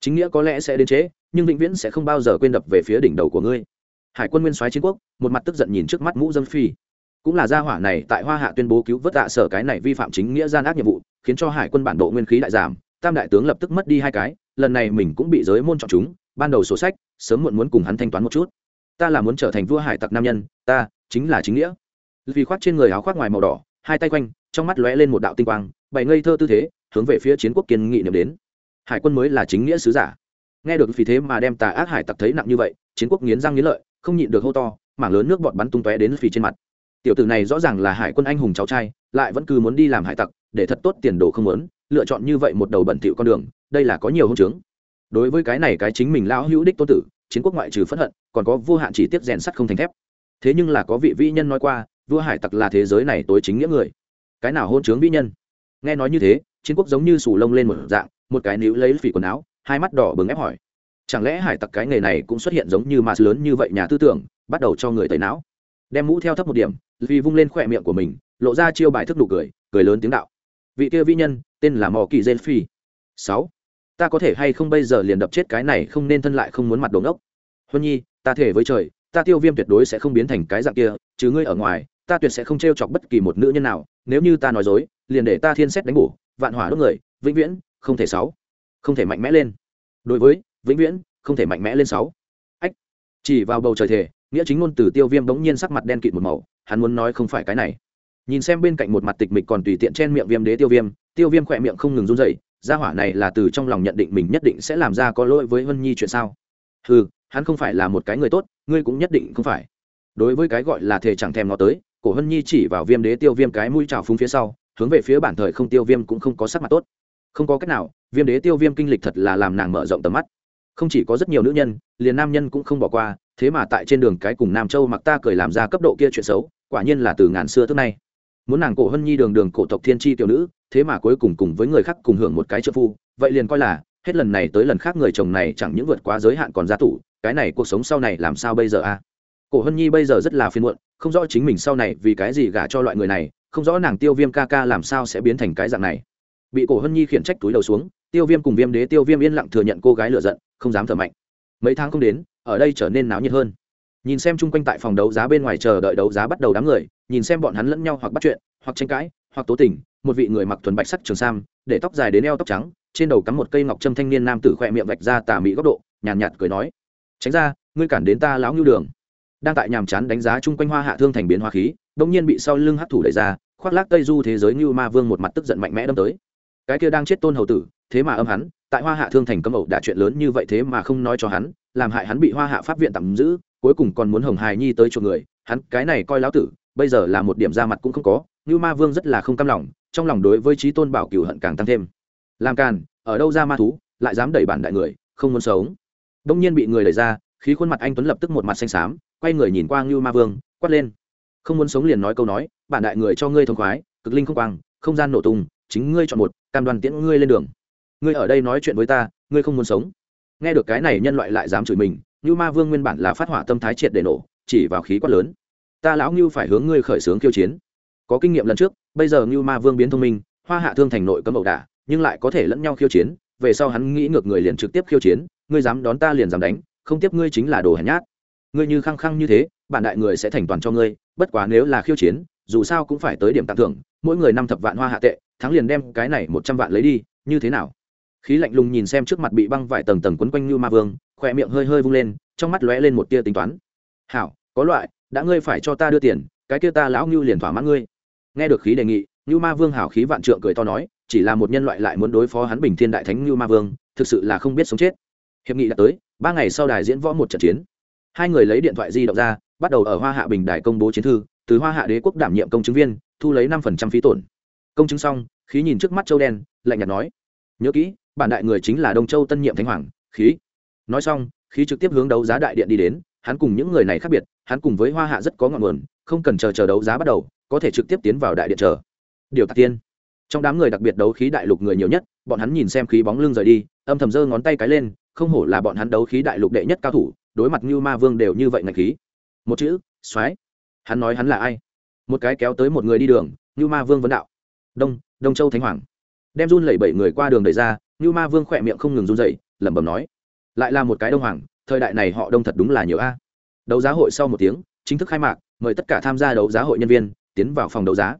Speaker 1: Chính nghĩa có lẽ sẽ đến chế nhưng vĩnh viễn sẽ không bao giờ quên đập về phía đỉnh đầu của ngươi. Hải quân nguyên soái chiến quốc, một mặt tức giận nhìn trước mắt mũ dâm phi. Cũng là gia hỏa này tại hoa hạ tuyên bố cứu vớt tạ sở cái này vi phạm chính nghĩa gian ác nhiệm vụ, khiến cho hải quân bản độ nguyên khí đại giảm, tam đại tướng lập tức mất đi hai cái, lần này mình cũng bị giới môn chọn chúng, ban đầu sổ sách, sớm muộn muốn cùng hắn thanh toán một chút. Ta là muốn trở thành vua hải tặc nam nhân, ta chính là chính nghĩa. Vì khoác trên người áo khoác ngoài màu đỏ, hai tay quanh, trong mắt lóe lên một đạo tinh quang bày ngây thơ tư thế, hướng về phía chiến quốc kiên nghị niệm đến. Hải quân mới là chính nghĩa sứ giả nghe được vì thế mà đem tà ác hải tặc thấy nặng như vậy, chiến quốc nghiến răng nghiến lợi, không nhịn được hô to, mảng lớn nước bọt bắn tung tóe đến phì trên mặt. Tiểu tử này rõ ràng là hải quân anh hùng cháu trai, lại vẫn cứ muốn đi làm hải tặc, để thật tốt tiền đồ không muốn, lựa chọn như vậy một đầu bẩn thỉu con đường, đây là có nhiều hôn chứng đối với cái này cái chính mình lão hữu đích tôn tử, chiến quốc ngoại trừ phẫn hận, còn có vô hạn chỉ tiết rèn sắt không thành thép. Thế nhưng là có vị vĩ nhân nói qua, vua hải tặc là thế giới này tối chính nghĩa người. Cái nào hôn chướng vĩ nhân? Nghe nói như thế, chiến quốc giống như sù lông lên một dạng, một cái níu lấy phỉ quần áo hai mắt đỏ bừng ép hỏi. Chẳng lẽ hải tặc cái nghề này cũng xuất hiện giống như mars lớn như vậy nhà tư tưởng, bắt đầu cho người tẩy não? Đem mũ theo thấp một điểm vì vung lên khỏe miệng của mình, lộ ra chiêu bài thức nụ cười cười lớn tiếng đạo. Vị kia vi nhân, tên là mò kỳ dê phi. Sáu. Ta có thể hay không bây giờ liền đập chết cái này không nên thân lại không muốn mặt đống ốc huân nhi, ta thể với trời, ta tiêu viêm tuyệt đối sẽ không biến thành cái dạng kia, chứ ngươi ở ngoài, ta tuyệt sẽ không t r e o chọc bất kỳ một nữ nhân nào, nếu như ta nói dối, liền để ta thiên xét đánh bổ, vạn hỏa đốt người, vĩnh viễn, không thể sáu. Không thể mạnh mẽ lên đối với, vĩnh viễn, không thể mạnh mẽ lên sáu. Ách, chỉ vào bầu trời thể nghĩa chính ngôn từ tiêu viêm bỗng nhiên sắc mặt đen kịt một màu, hắn muốn nói không phải cái này. Nhìn xem bên cạnh một mặt tịch mịch còn tùy tiện chen miệng viêm đế tiêu viêm tiêu viêm khỏe miệng không ngừng run dậy gia hỏa này là từ trong lòng nhận định mình nhất định sẽ làm ra có lỗi với hân nhi chuyện sao? Ừ hắn không phải là một cái người tốt, ngươi cũng nhất định không phải. Đối với cái gọi là thể chẳng thèm nó tới, cổ hân nhi chỉ vào viêm đế tiêu viêm cái mũi trào phúng phía sau, hướng về phía bản thời không tiêu viêm cũng không có sắc mặt tốt không có cách nào, viêm đế tiêu viêm kinh lịch thật là làm nàng mở rộng tầm mắt. Không chỉ có rất nhiều nữ nhân, liền nam nhân cũng không bỏ qua, thế mà tại trên đường cái cùng nam châu mặc ta cười làm ra cấp độ kia chuyện xấu, quả nhiên là từ ngàn xưa tới nay. Muốn nàng cổ hân nhi đường đường cổ tộc thiên tri tiểu nữ, thế mà cuối cùng cùng với người khác cùng hưởng một cái trợ phu, vậy liền coi là, hết lần này tới lần khác người chồng này chẳng những vượt quá giới hạn còn ra tủ cái này cuộc sống sau này làm sao bây giờ a? Cổ hân nhi bây giờ rất là phiền muộn, không rõ chính mình sau này vì cái gì gả cho loại người này, không rõ nàng tiêu viêm ca ca làm sao sẽ biến thành cái dạng này bị cổ hân nhi khiển trách túi đầu xuống tiêu viêm cùng viêm đế tiêu viêm yên lặng thừa nhận cô gái lựa giận không dám thở mạnh. Mấy tháng không đến ở đây trở nên náo nhiệt hơn. Nhìn xem chung quanh tại phòng đấu giá bên ngoài chờ đợi đấu giá bắt đầu đám người nhìn xem bọn hắn lẫn nhau hoặc bắt chuyện hoặc tranh cãi hoặc tố tình một vị người mặc thuần bạch sắc trường sam để tóc dài đến eo tóc trắng trên đầu cắm một cây ngọc trâm thanh niên nam tử khỏe miệng vạch ra tà mỹ góc độ nhàn nhạt, nhạt cười nói tránh ra ngươi cản đến ta lão ngưu đường. Đang tại nhàm chán đánh giá chung quanh hoa hạ thương thành biến hoa khí đông nhiên bị sau lưng hắc thủ đẩy ra khoác lác tây du thế giới như ma vương một mặt tức giận mạnh mẽ đâm tới cái kia đang chết tôn hầu tử, thế mà âm hắn, tại hoa hạ thương thành cấm ẩu đã chuyện lớn như vậy thế mà không nói cho hắn, làm hại hắn bị hoa hạ pháp viện tạm giữ, cuối cùng còn muốn hồng hài nhi tới chuộc người, hắn cái này coi lão tử, bây giờ là một điểm ra mặt cũng không có như ma vương rất là không cam lòng, trong lòng đối với trí tôn bảo cửu hận càng tăng thêm. Làm càn, ở đâu ra ma thú, lại dám đẩy bản đại người, không muốn sống. Đông nhiên bị người đẩy ra, khí khuôn mặt anh tuấn lập tức một mặt xanh xám, quay người nhìn qua ngưu ma vương, quát lên. Không muốn sống liền nói câu nói, bản đại người cho ngươi thông khoái, cực linh không quang, không gian nổ tung chính ngươi chọn một, cam đoan tiễn ngươi lên đường. Ngươi ở đây nói chuyện với ta, ngươi không muốn sống. Nghe được cái này nhân loại lại dám chửi mình như ma vương nguyên bản là phát hỏa tâm thái triệt để nổ, chỉ vào khí quát lớn. Ta lão ngưu phải hướng ngươi khởi xướng khiêu chiến. Có kinh nghiệm lần trước, bây giờ ngưu ma vương biến thông minh, hoa hạ thương thành nội cấm ẩu đả, nhưng lại có thể lẫn nhau khiêu chiến, về sau hắn nghĩ ngược người liền trực tiếp khiêu chiến, ngươi dám đón ta liền dám đánh, không tiếp ngươi chính là đồ hèn nhát. Ngươi như khăng khăng như thế, bản đại người sẽ thành toàn cho ngươi, bất quá nếu là khiêu chiến dù sao cũng phải tới điểm tặng thưởng, mỗi người năm thập vạn hoa hạ tệ, thắng liền đem cái này một trăm vạn lấy đi, như thế nào? Khí lạnh lùng nhìn xem trước mặt bị băng vải tầng tầng quấn quanh như ma vương, khỏe miệng hơi hơi vung lên, trong mắt lóe lên một tia tính toán. Hảo, có loại, đã ngươi phải cho ta đưa tiền, cái kia ta lão ngưu liền thỏa mãn ngươi. Nghe được khí đề nghị như ma vương hảo khí vạn trượng cười to nói, chỉ là một nhân loại lại muốn đối phó hắn bình thiên đại thánh như ma vương, thực sự là không biết sống chết. Hiệp nghị đã tới, ba ngày sau đài diễn võ một trận chiến. Hai người lấy điện thoại di động ra, bắt đầu ở hoa hạ bình đài công bố chiến thư từ hoa hạ đế quốc đảm nhiệm công chứng viên, thu lấy năm phần trăm phí tổn. Công chứng xong, khí nhìn trước mắt châu đen, lạnh nhạt nói. Nhớ kỹ, bản đại người chính là đông châu tân nhiệm thánh hoàng, khí. Nói xong, khí trực tiếp hướng đấu giá đại điện đi đến, hắn cùng những người này khác biệt, hắn cùng với hoa hạ rất có ngọn nguồn, không cần chờ chờ đấu giá bắt đầu, có thể trực tiếp tiến vào đại điện chờ. Điều tạc tiên. Trong đám người đặc biệt đấu khí đại lục người nhiều nhất, bọn hắn nhìn xem khí bóng lưng rời đi, âm thầm giơ ngón tay cái lên, không hổ là bọn hắn đấu khí đại lục đệ nhất cao thủ, đối mặt như ma vương đều như vậy ngạch khí. Một chữ, soái hắn nói hắn là ai? Một cái kéo tới một người đi đường như ma vương vấn đạo. Đông đông châu thánh hoàng. Đem run lẩy bẩy người qua đường đẩy ra như ma vương khỏe miệng không ngừng run dậy lẩm bẩm nói. Lại là một cái đông hoàng, thời đại này họ đông thật đúng là nhiều a. Đấu giá hội sau một tiếng, chính thức khai mạc, mời tất cả tham gia đấu giá hội nhân viên, tiến vào phòng đấu giá.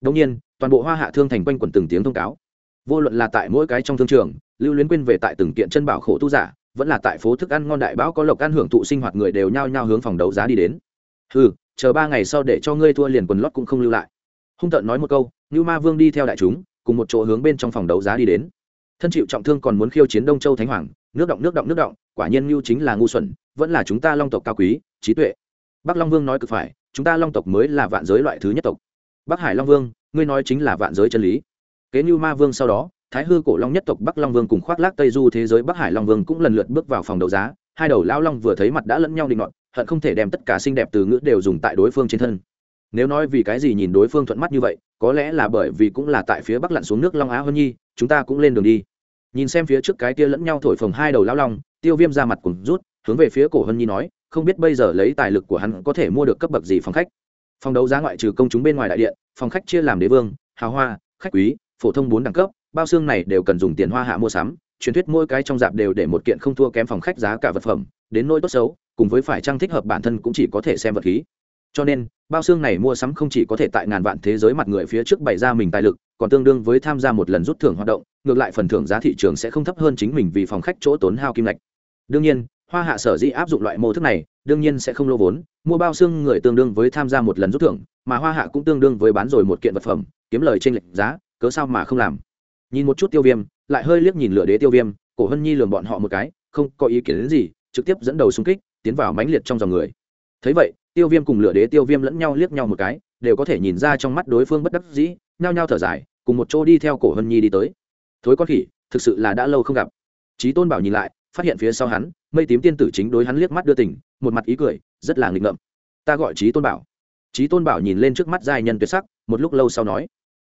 Speaker 1: Đông nhiên, toàn bộ hoa hạ thương thành quanh quẩn từng tiếng thông cáo. Vô luận là tại mỗi cái trong thương trường, lưu luyến quên về tại từng kiện chân bảo khổ tu giả, vẫn là tại phố thức ăn ngon đại bão có lộc ăn hưởng thụ sinh hoạt người đều nhao nhao hướng phòng đấu giá đi đến. Ừ chờ ba ngày sau để cho ngươi thua liền quần lót cũng không lưu lại. Hung tợn nói một câu như ma vương đi theo đại chúng, cùng một chỗ hướng bên trong phòng đấu giá đi đến. Thân chịu trọng thương còn muốn khiêu chiến đông châu thánh hoàng, nước động nước động nước động, quả nhiên ngưu chính là ngu xuẩn, vẫn là chúng ta long tộc cao quý, trí tuệ. Bắc long vương nói cực phải, chúng ta long tộc mới là vạn giới loại thứ nhất tộc. Bắc hải long vương, ngươi nói chính là vạn giới chân lý. Kế như ma vương sau đó, thái hư cổ long nhất tộc bắc long vương cùng khoác lác tây du thế giới bắc hải long vương cũng lần lượt bước vào phòng đấu giá, hai đầu lao long vừa thấy mặt đã lẫn nhau định ngọn hận không thể đem tất cả xinh đẹp từ ngữ đều dùng tại đối phương trên thân. Nếu nói vì cái gì nhìn đối phương thuận mắt như vậy, có lẽ là bởi vì cũng là tại phía bắc lặn xuống nước long á hơn nhi, chúng ta cũng lên đường đi. Nhìn xem phía trước cái kia lẫn nhau thổi phồng hai đầu lao long, tiêu viêm ra mặt cùng rút, hướng về phía cổ hân nhi nói, không biết bây giờ lấy tài lực của hắn có thể mua được cấp bậc gì phòng khách? Phòng đấu giá ngoại trừ công chúng bên ngoài đại điện, phòng khách chia làm đế vương, hào hoa, khách quý, phổ thông bốn đẳng cấp, bao xương này đều cần dùng tiền hoa hạ mua sắm, truyền thuyết mỗi cái trong dạp đều để một kiện không thua kém phòng khách giá cả vật phẩm, đến nỗi tốt xấu cùng với phải trang thích hợp bản thân cũng chỉ có thể xem vật khí. Cho nên, bao xương này mua sắm không chỉ có thể tại ngàn vạn thế giới mặt người phía trước bày ra mình tài lực, còn tương đương với tham gia một lần rút thưởng hoạt động, ngược lại phần thưởng giá thị trường sẽ không thấp hơn chính mình vì phòng khách chỗ tốn hao kim lệch đương nhiên, hoa hạ sở dĩ áp dụng loại mô thức này, đương nhiên sẽ không lô vốn, mua bao xương người tương đương với tham gia một lần rút thưởng, mà hoa hạ cũng tương đương với bán rồi một kiện vật phẩm, kiếm lời trên lệch giá, cớ sao mà không làm. Nhìn một chút tiêu viêm, lại hơi liếc nhìn lửa đế tiêu viêm, cổ hân nhi lường bọn họ một cái, không có ý kiến đến gì, trực tiếp dẫn đầu xung kích tiến vào mãnh liệt trong dòng người. Thấy vậy, tiêu viêm cùng lửa đế tiêu viêm lẫn nhau liếc nhau một cái, đều có thể nhìn ra trong mắt đối phương bất đắc dĩ, nhao nhao thở dài, cùng một chỗ đi theo cổ hân nhi đi tới. Thối con khỉ, thực sự là đã lâu không gặp. Trí tôn bảo nhìn lại, phát hiện phía sau hắn, mây tím tiên tử chính đối hắn liếc mắt đưa tỉnh một mặt ý cười, rất là nghịch ngợm. Ta gọi trí tôn bảo. Trí tôn bảo nhìn lên trước mắt giai nhân tuyệt sắc, một lúc lâu sau nói,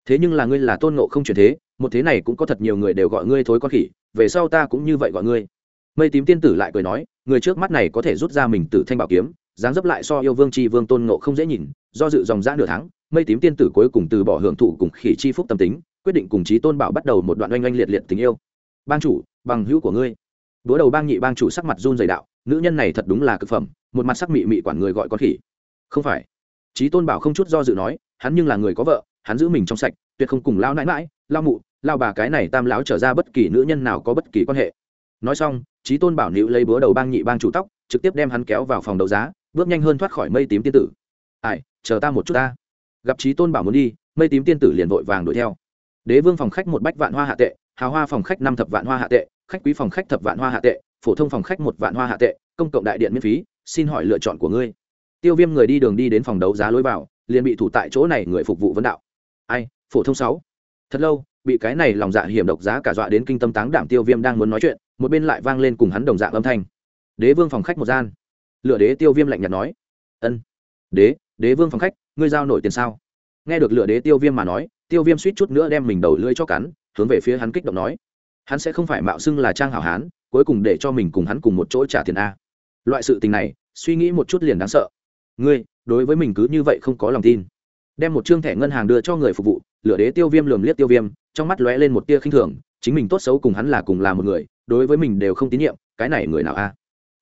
Speaker 1: thế nhưng là ngươi là tôn nộ không chuyển thế, một thế này cũng có thật nhiều người đều gọi ngươi thối con khỉ, về sau ta cũng như vậy gọi ngươi. Mây tím tiên tử lại cười nói người trước mắt này có thể rút ra mình từ thanh bảo kiếm, dáng dấp lại so yêu vương tri vương tôn ngộ không dễ nhìn, do dự dòng giã nửa tháng, mây tím tiên tử cuối cùng từ bỏ hưởng thụ cùng khỉ chi phúc tâm tính, quyết định cùng chí tôn bảo bắt đầu một đoạn oanh oanh liệt liệt tình yêu. Bang chủ, bằng hữu của ngươi. Búa đầu bang nhị bang chủ sắc mặt run dày đạo, nữ nhân này thật đúng là cực phẩm, một mặt sắc mị mị quản người gọi con khỉ. Không phải. Chí tôn bảo không chút do dự nói, hắn nhưng là người có vợ, hắn giữ mình trong sạch, tuyệt không cùng lao nãi mãi lao mụ, lao bà cái này tam lão trở ra bất kỳ nữ nhân nào có bất kỳ quan hệ. Nói xong trí tôn bảo nữ lấy búa đầu bang nhị bang chủ tóc, trực tiếp đem hắn kéo vào phòng đấu giá, bước nhanh hơn thoát khỏi mây tím tiên tử. Ai, chờ ta một chút ta. Gặp trí tôn bảo muốn đi, mây tím tiên tử liền vội vàng đuổi theo. Đế vương phòng khách một bách vạn hoa hạ tệ hào hoa phòng khách năm thập vạn hoa hạ tệ, khách quý phòng khách thập vạn hoa hạ tệ, phổ thông phòng khách một vạn hoa hạ tệ, công cộng đại điện miễn phí, xin hỏi lựa chọn của ngươi. Tiêu viêm người đi đường đi đến phòng đấu giá lối vào, liền bị thủ tại chỗ này người phục vụ vấn đạo. Ai, phổ thông sáu. Thật lâu bị cái này lòng dạ hiểm độc giá cả dọa đến kinh tâm táng đảm tiêu viêm đang muốn nói chuyện, một bên lại vang lên cùng hắn đồng dạng âm thanh. Đế vương phòng khách một gian. Lựa đế tiêu viêm lạnh nhạt nói. Ân. Đế đế vương phòng khách, ngươi giao nổi tiền sao? Nghe được lựa đế tiêu viêm mà nói, tiêu viêm suýt chút nữa đem mình đầu lưỡi cho cắn, hướng về phía hắn kích động nói. Hắn sẽ không phải mạo xưng là trang hảo hán, cuối cùng để cho mình cùng hắn cùng một chỗ trả tiền a. Loại sự tình này, suy nghĩ một chút liền đáng sợ. Ngươi, đối với mình cứ như vậy không có lòng tin. Đem một chương thẻ ngân hàng đưa cho người phục vụ lửa đế tiêu viêm lườm liếc tiêu viêm, trong mắt lóe lên một tia khinh thường, chính mình tốt xấu cùng hắn là cùng là một người, đối với mình đều không tín nhiệm, cái này người nào a?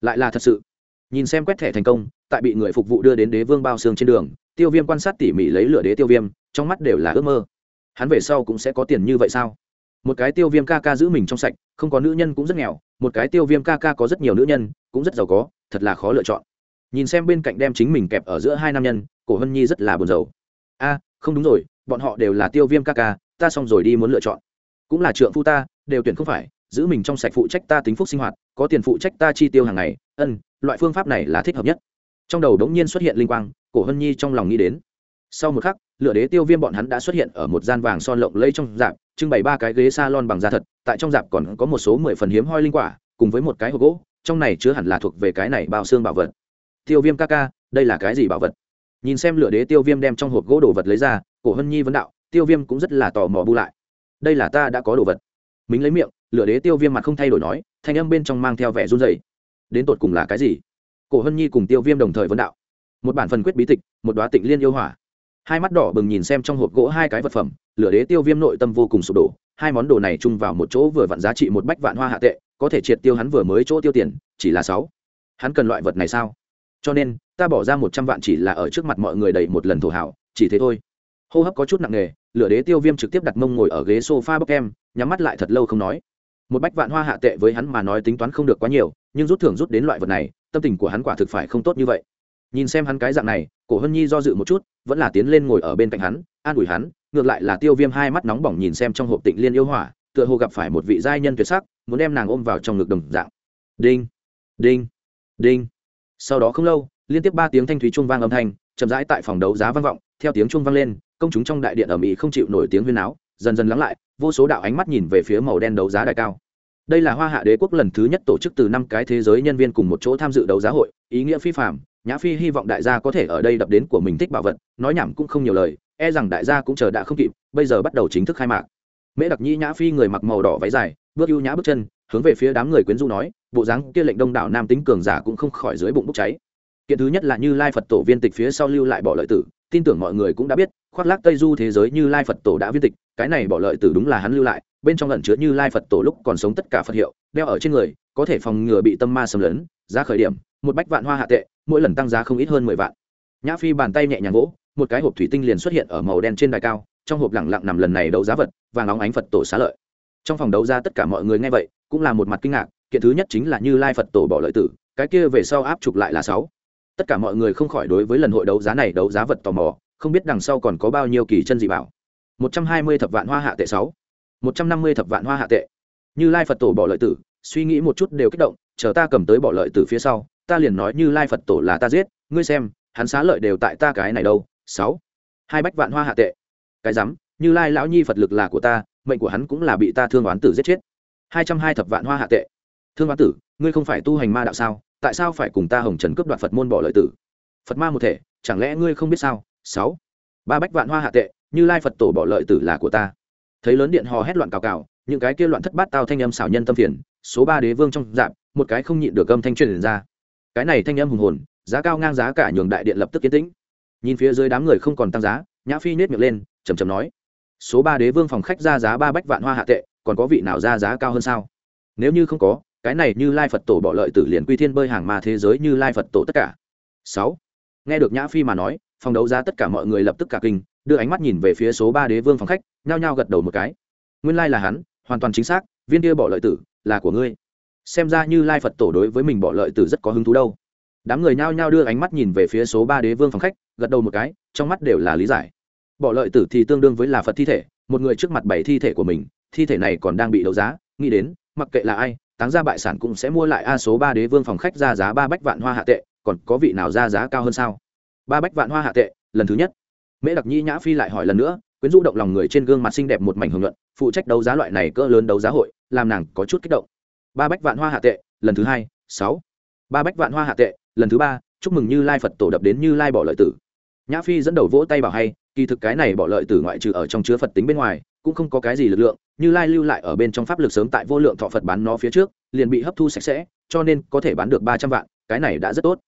Speaker 1: Lại là thật sự. Nhìn xem quét thẻ thành công, tại bị người phục vụ đưa đến đế vương bao xương trên đường, tiêu viêm quan sát tỉ mỉ lấy lửa đế tiêu viêm, trong mắt đều là ước mơ. Hắn về sau cũng sẽ có tiền như vậy sao? Một cái tiêu viêm ca ca giữ mình trong sạch, không có nữ nhân cũng rất nghèo, một cái tiêu viêm ca ca có rất nhiều nữ nhân, cũng rất giàu có, thật là khó lựa chọn. Nhìn xem bên cạnh đem chính mình kẹp ở giữa hai nam nhân, cổ hân nhi rất là buồn rầu. A, không đúng rồi bọn họ đều là tiêu viêm ca ca, ta xong rồi đi muốn lựa chọn. Cũng là trượng phu ta, đều tuyển không phải, giữ mình trong sạch phụ trách ta tính phúc sinh hoạt, có tiền phụ trách ta chi tiêu hàng ngày, ân, loại phương pháp này là thích hợp nhất. Trong đầu đống nhiên xuất hiện linh quang, cổ hân nhi trong lòng nghĩ đến. Sau một khắc lựa đế tiêu viêm bọn hắn đã xuất hiện ở một gian vàng son lộng lây trong dạp, trưng bày ba cái ghế s a lon bằng da thật, tại trong dạp còn có một số mười phần hiếm hoi linh quả, cùng với một cái hộp gỗ, trong này chứa hẳn là thuộc về cái này bao xương bảo vật. Tiêu viêm ca ca, đây là cái gì bảo vật? Nhìn xem lựa đế tiêu viêm đem trong hộp gỗ đồ vật lấy ra cổ hân nhi vấn đạo, tiêu viêm cũng rất là tò mò bu lại. Đây là ta đã có đồ vật. Mình lấy miệng lựa đế tiêu viêm mặt không thay đổi nói, thanh âm bên trong mang theo vẻ run dày đến tột cùng là cái gì? Cổ hân nhi cùng tiêu viêm đồng thời vấn đạo. Một bản phần quyết bí tịch, một đoá tịnh liên yêu hỏa. Hai mắt đỏ bừng nhìn xem trong hộp gỗ hai cái vật phẩm, lửa đế tiêu viêm nội tâm vô cùng sụp đổ. Hai món đồ này chung vào một chỗ vừa vặn giá trị một bách vạn hoa hạ tệ, có thể triệt tiêu hắn vừa mới chỗ tiêu tiền, chỉ là sáu. Hắn cần loại vật này sao? Cho nên, ta bỏ ra một trăm vạn chỉ là ở trước mặt mọi người đầy một lần thổ hảo chỉ thế thôi hô hấp có chút nặng nề, lửa đế tiêu viêm trực tiếp đặt mông ngồi ở ghế s o f a bốc em, nhắm mắt lại thật lâu không nói. Một bách vạn hoa hạ tệ với hắn mà nói tính toán không được quá nhiều, nhưng rút thưởng rút đến loại vật này, tâm tình của hắn quả thực phải không tốt như vậy. Nhìn xem hắn cái dạng này, cổ hân nhi do dự một chút, vẫn là tiến lên ngồi ở bên cạnh hắn, an ủi hắn, ngược lại là tiêu viêm hai mắt nóng bỏng nhìn xem trong hộp tịnh liên yêu hỏa, tựa hồ gặp phải một vị giai nhân tuyệt sắc, muốn đem nàng ôm vào trong ngực đồng dạng. Đinh đinh đinh. Sau đó không lâu, liên tiếp ba tiếng thanh thúy trung vang âm thanh, chậm rãi tại phòng đấu giá vang vọng, theo tiếng trung vang lên công chúng trong đại điện ở mỹ không chịu nổi tiếng huyên áo dần dần lắng lại, vô số đạo ánh mắt nhìn về phía màu đen đấu giá đại cao. Đây là hoa hạ đế quốc lần thứ nhất tổ chức từ năm cái thế giới nhân viên cùng một chỗ tham dự đấu giá hội, ý nghĩa phi phạm nhã phi hy vọng đại gia có thể ở đây đập đến của mình thích bảo vật, nói nhảm cũng không nhiều lời e rằng đại gia cũng chờ đã không kịp, bây giờ bắt đầu chính thức khai mạc. Mễ đặc nhi nhã phi người mặc màu đỏ váy dài, bước ưu nhã bước chân, hướng về phía đám người quyến du nói, bộ dáng kia lệnh đông đảo nam tính cường giả cũng không khỏi dưới bụng bốc cháy. Kiện thứ nhất là như lai phật tổ viên tịch phía sau lưu lại bỏ lợi tử, tin tưởng mọi người cũng đã biết khoác lác tây du thế giới như lai phật tổ đã viết tịch cái này bỏ lợi tử đúng là hắn lưu lại bên trong lẩn chứa như lai phật tổ lúc còn sống tất cả phật hiệu đeo ở trên người có thể phòng ngừa bị tâm ma xâm lấn giá khởi điểm một bách vạn hoa hạ tệ mỗi lần tăng giá không ít hơn mười vạn. Nhã phi bàn tay nhẹ nhàng gỗ, một cái hộp thủy tinh liền xuất hiện ở màu đen trên đài cao trong hộp lẳng lặng nằm lần này đấu giá vật vàng óng ánh phật tổ xá lợi. Trong phòng đấu giá tất cả mọi người nghe vậy cũng là một mặt kinh ngạc kiện thứ nhất chính là như lai phật tổ bỏ lợi tử cái kia về sau áp chụp lại là sáu. Tất cả mọi người không khỏi đối với lần hội đấu giá này đấu giá vật tò mò không biết đằng sau còn có bao nhiêu kỳ chân dị bảo. Một trăm hai mươi thập vạn hoa hạ tệ sáu. Một trăm năm mươi thập vạn hoa hạ tệ. Như lai phật tổ bỏ lợi tử, suy nghĩ một chút đều kích động, chờ ta cầm tới bỏ lợi tử phía sau, ta liền nói như lai phật tổ là ta giết, ngươi xem, hắn xá lợi đều tại ta cái này đâu, sáu. Hai bách vạn hoa hạ tệ. Cái rắm, như lai lão nhi phật lực là của ta, mệnh của hắn cũng là bị ta thương oán tử giết chết. Hai trăm hai thập vạn hoa hạ tệ. Thương oán tử, ngươi không phải tu hành ma đạo sao, tại sao phải cùng ta hồng trần cướp đoạt phật môn bỏ lợi tử? Phật ma một thể, chẳng lẽ ngươi không biết sao? Sáu. Ba bách vạn hoa hạ tệ, như lai phật tổ bỏ lợi tử là của ta. Thấy lớn điện hò hét loạn cào cào, những cái kia loạn thất bát tao thanh âm xảo nhân tâm phiền, số ba đế vương trong dạp, một cái không nhịn được âm thanh truyền ra. Cái này thanh âm hùng hồn, giá cao ngang giá cả nhường đại điện lập tức kiến tĩnh. Nhìn phía dưới đám người không còn tăng giá, nhã phi nết miệng lên chầm chầm nói, số ba đế vương phòng khách ra giá ba bách vạn hoa hạ tệ, còn có vị nào ra giá cao hơn sao? Nếu như không có, cái này như lai phật tổ bỏ lợi tử liền quy thiên bơi hàng mà thế giới như lai phật tổ tất cả. Sáu. Nghe được nhã phi mà nói phòng đấu giá tất cả mọi người lập tức cả kinh, đưa ánh mắt nhìn về phía số ba đế vương phòng khách, nhao nhao gật đầu một cái. Nguyên lai là hắn, hoàn toàn chính xác, viên kia bỏ lợi tử, là của ngươi. Xem ra như lai phật tổ đối với mình bỏ lợi tử rất có hứng thú đâu. Đám người nhao nhao đưa ánh mắt nhìn về phía số ba đế vương phòng khách, gật đầu một cái, trong mắt đều là lý giải. Bỏ lợi tử thì tương đương với là phật thi thể, một người trước mặt bảy thi thể của mình, thi thể này còn đang bị đấu giá, nghĩ đến, mặc kệ là ai, táng ra bại sản cũng sẽ mua lại a số ba đế vương phòng khách ra giá ba bách vạn hoa hạ tệ, còn có vị nào ra giá cao hơn sao? Ba bách vạn hoa hạ tệ, lần thứ nhất. Mễ đặc nhi nhã phi lại hỏi lần nữa, quyến rũ động lòng người trên gương mặt xinh đẹp một mảnh hưởng luận, phụ trách đấu giá loại này cỡ lớn đấu giá hội, làm nàng có chút kích động. Ba bách vạn hoa hạ tệ, lần thứ hai, sáu. Ba bách vạn hoa hạ tệ, lần thứ ba, chúc mừng như lai phật tổ đập đến như lai bỏ lợi tử. Nhã phi dẫn đầu vỗ tay bảo hay, kỳ thực cái này bỏ lợi tử ngoại trừ ở trong chứa phật tính bên ngoài, cũng không có cái gì lực lượng, như lai lưu lại ở bên trong pháp lực sớm tại vô lượng thọ phật bán nó phía trước, liền bị hấp thu sạch sẽ, cho nên có thể bán được ba trăm vạn, cái này đã rất tốt.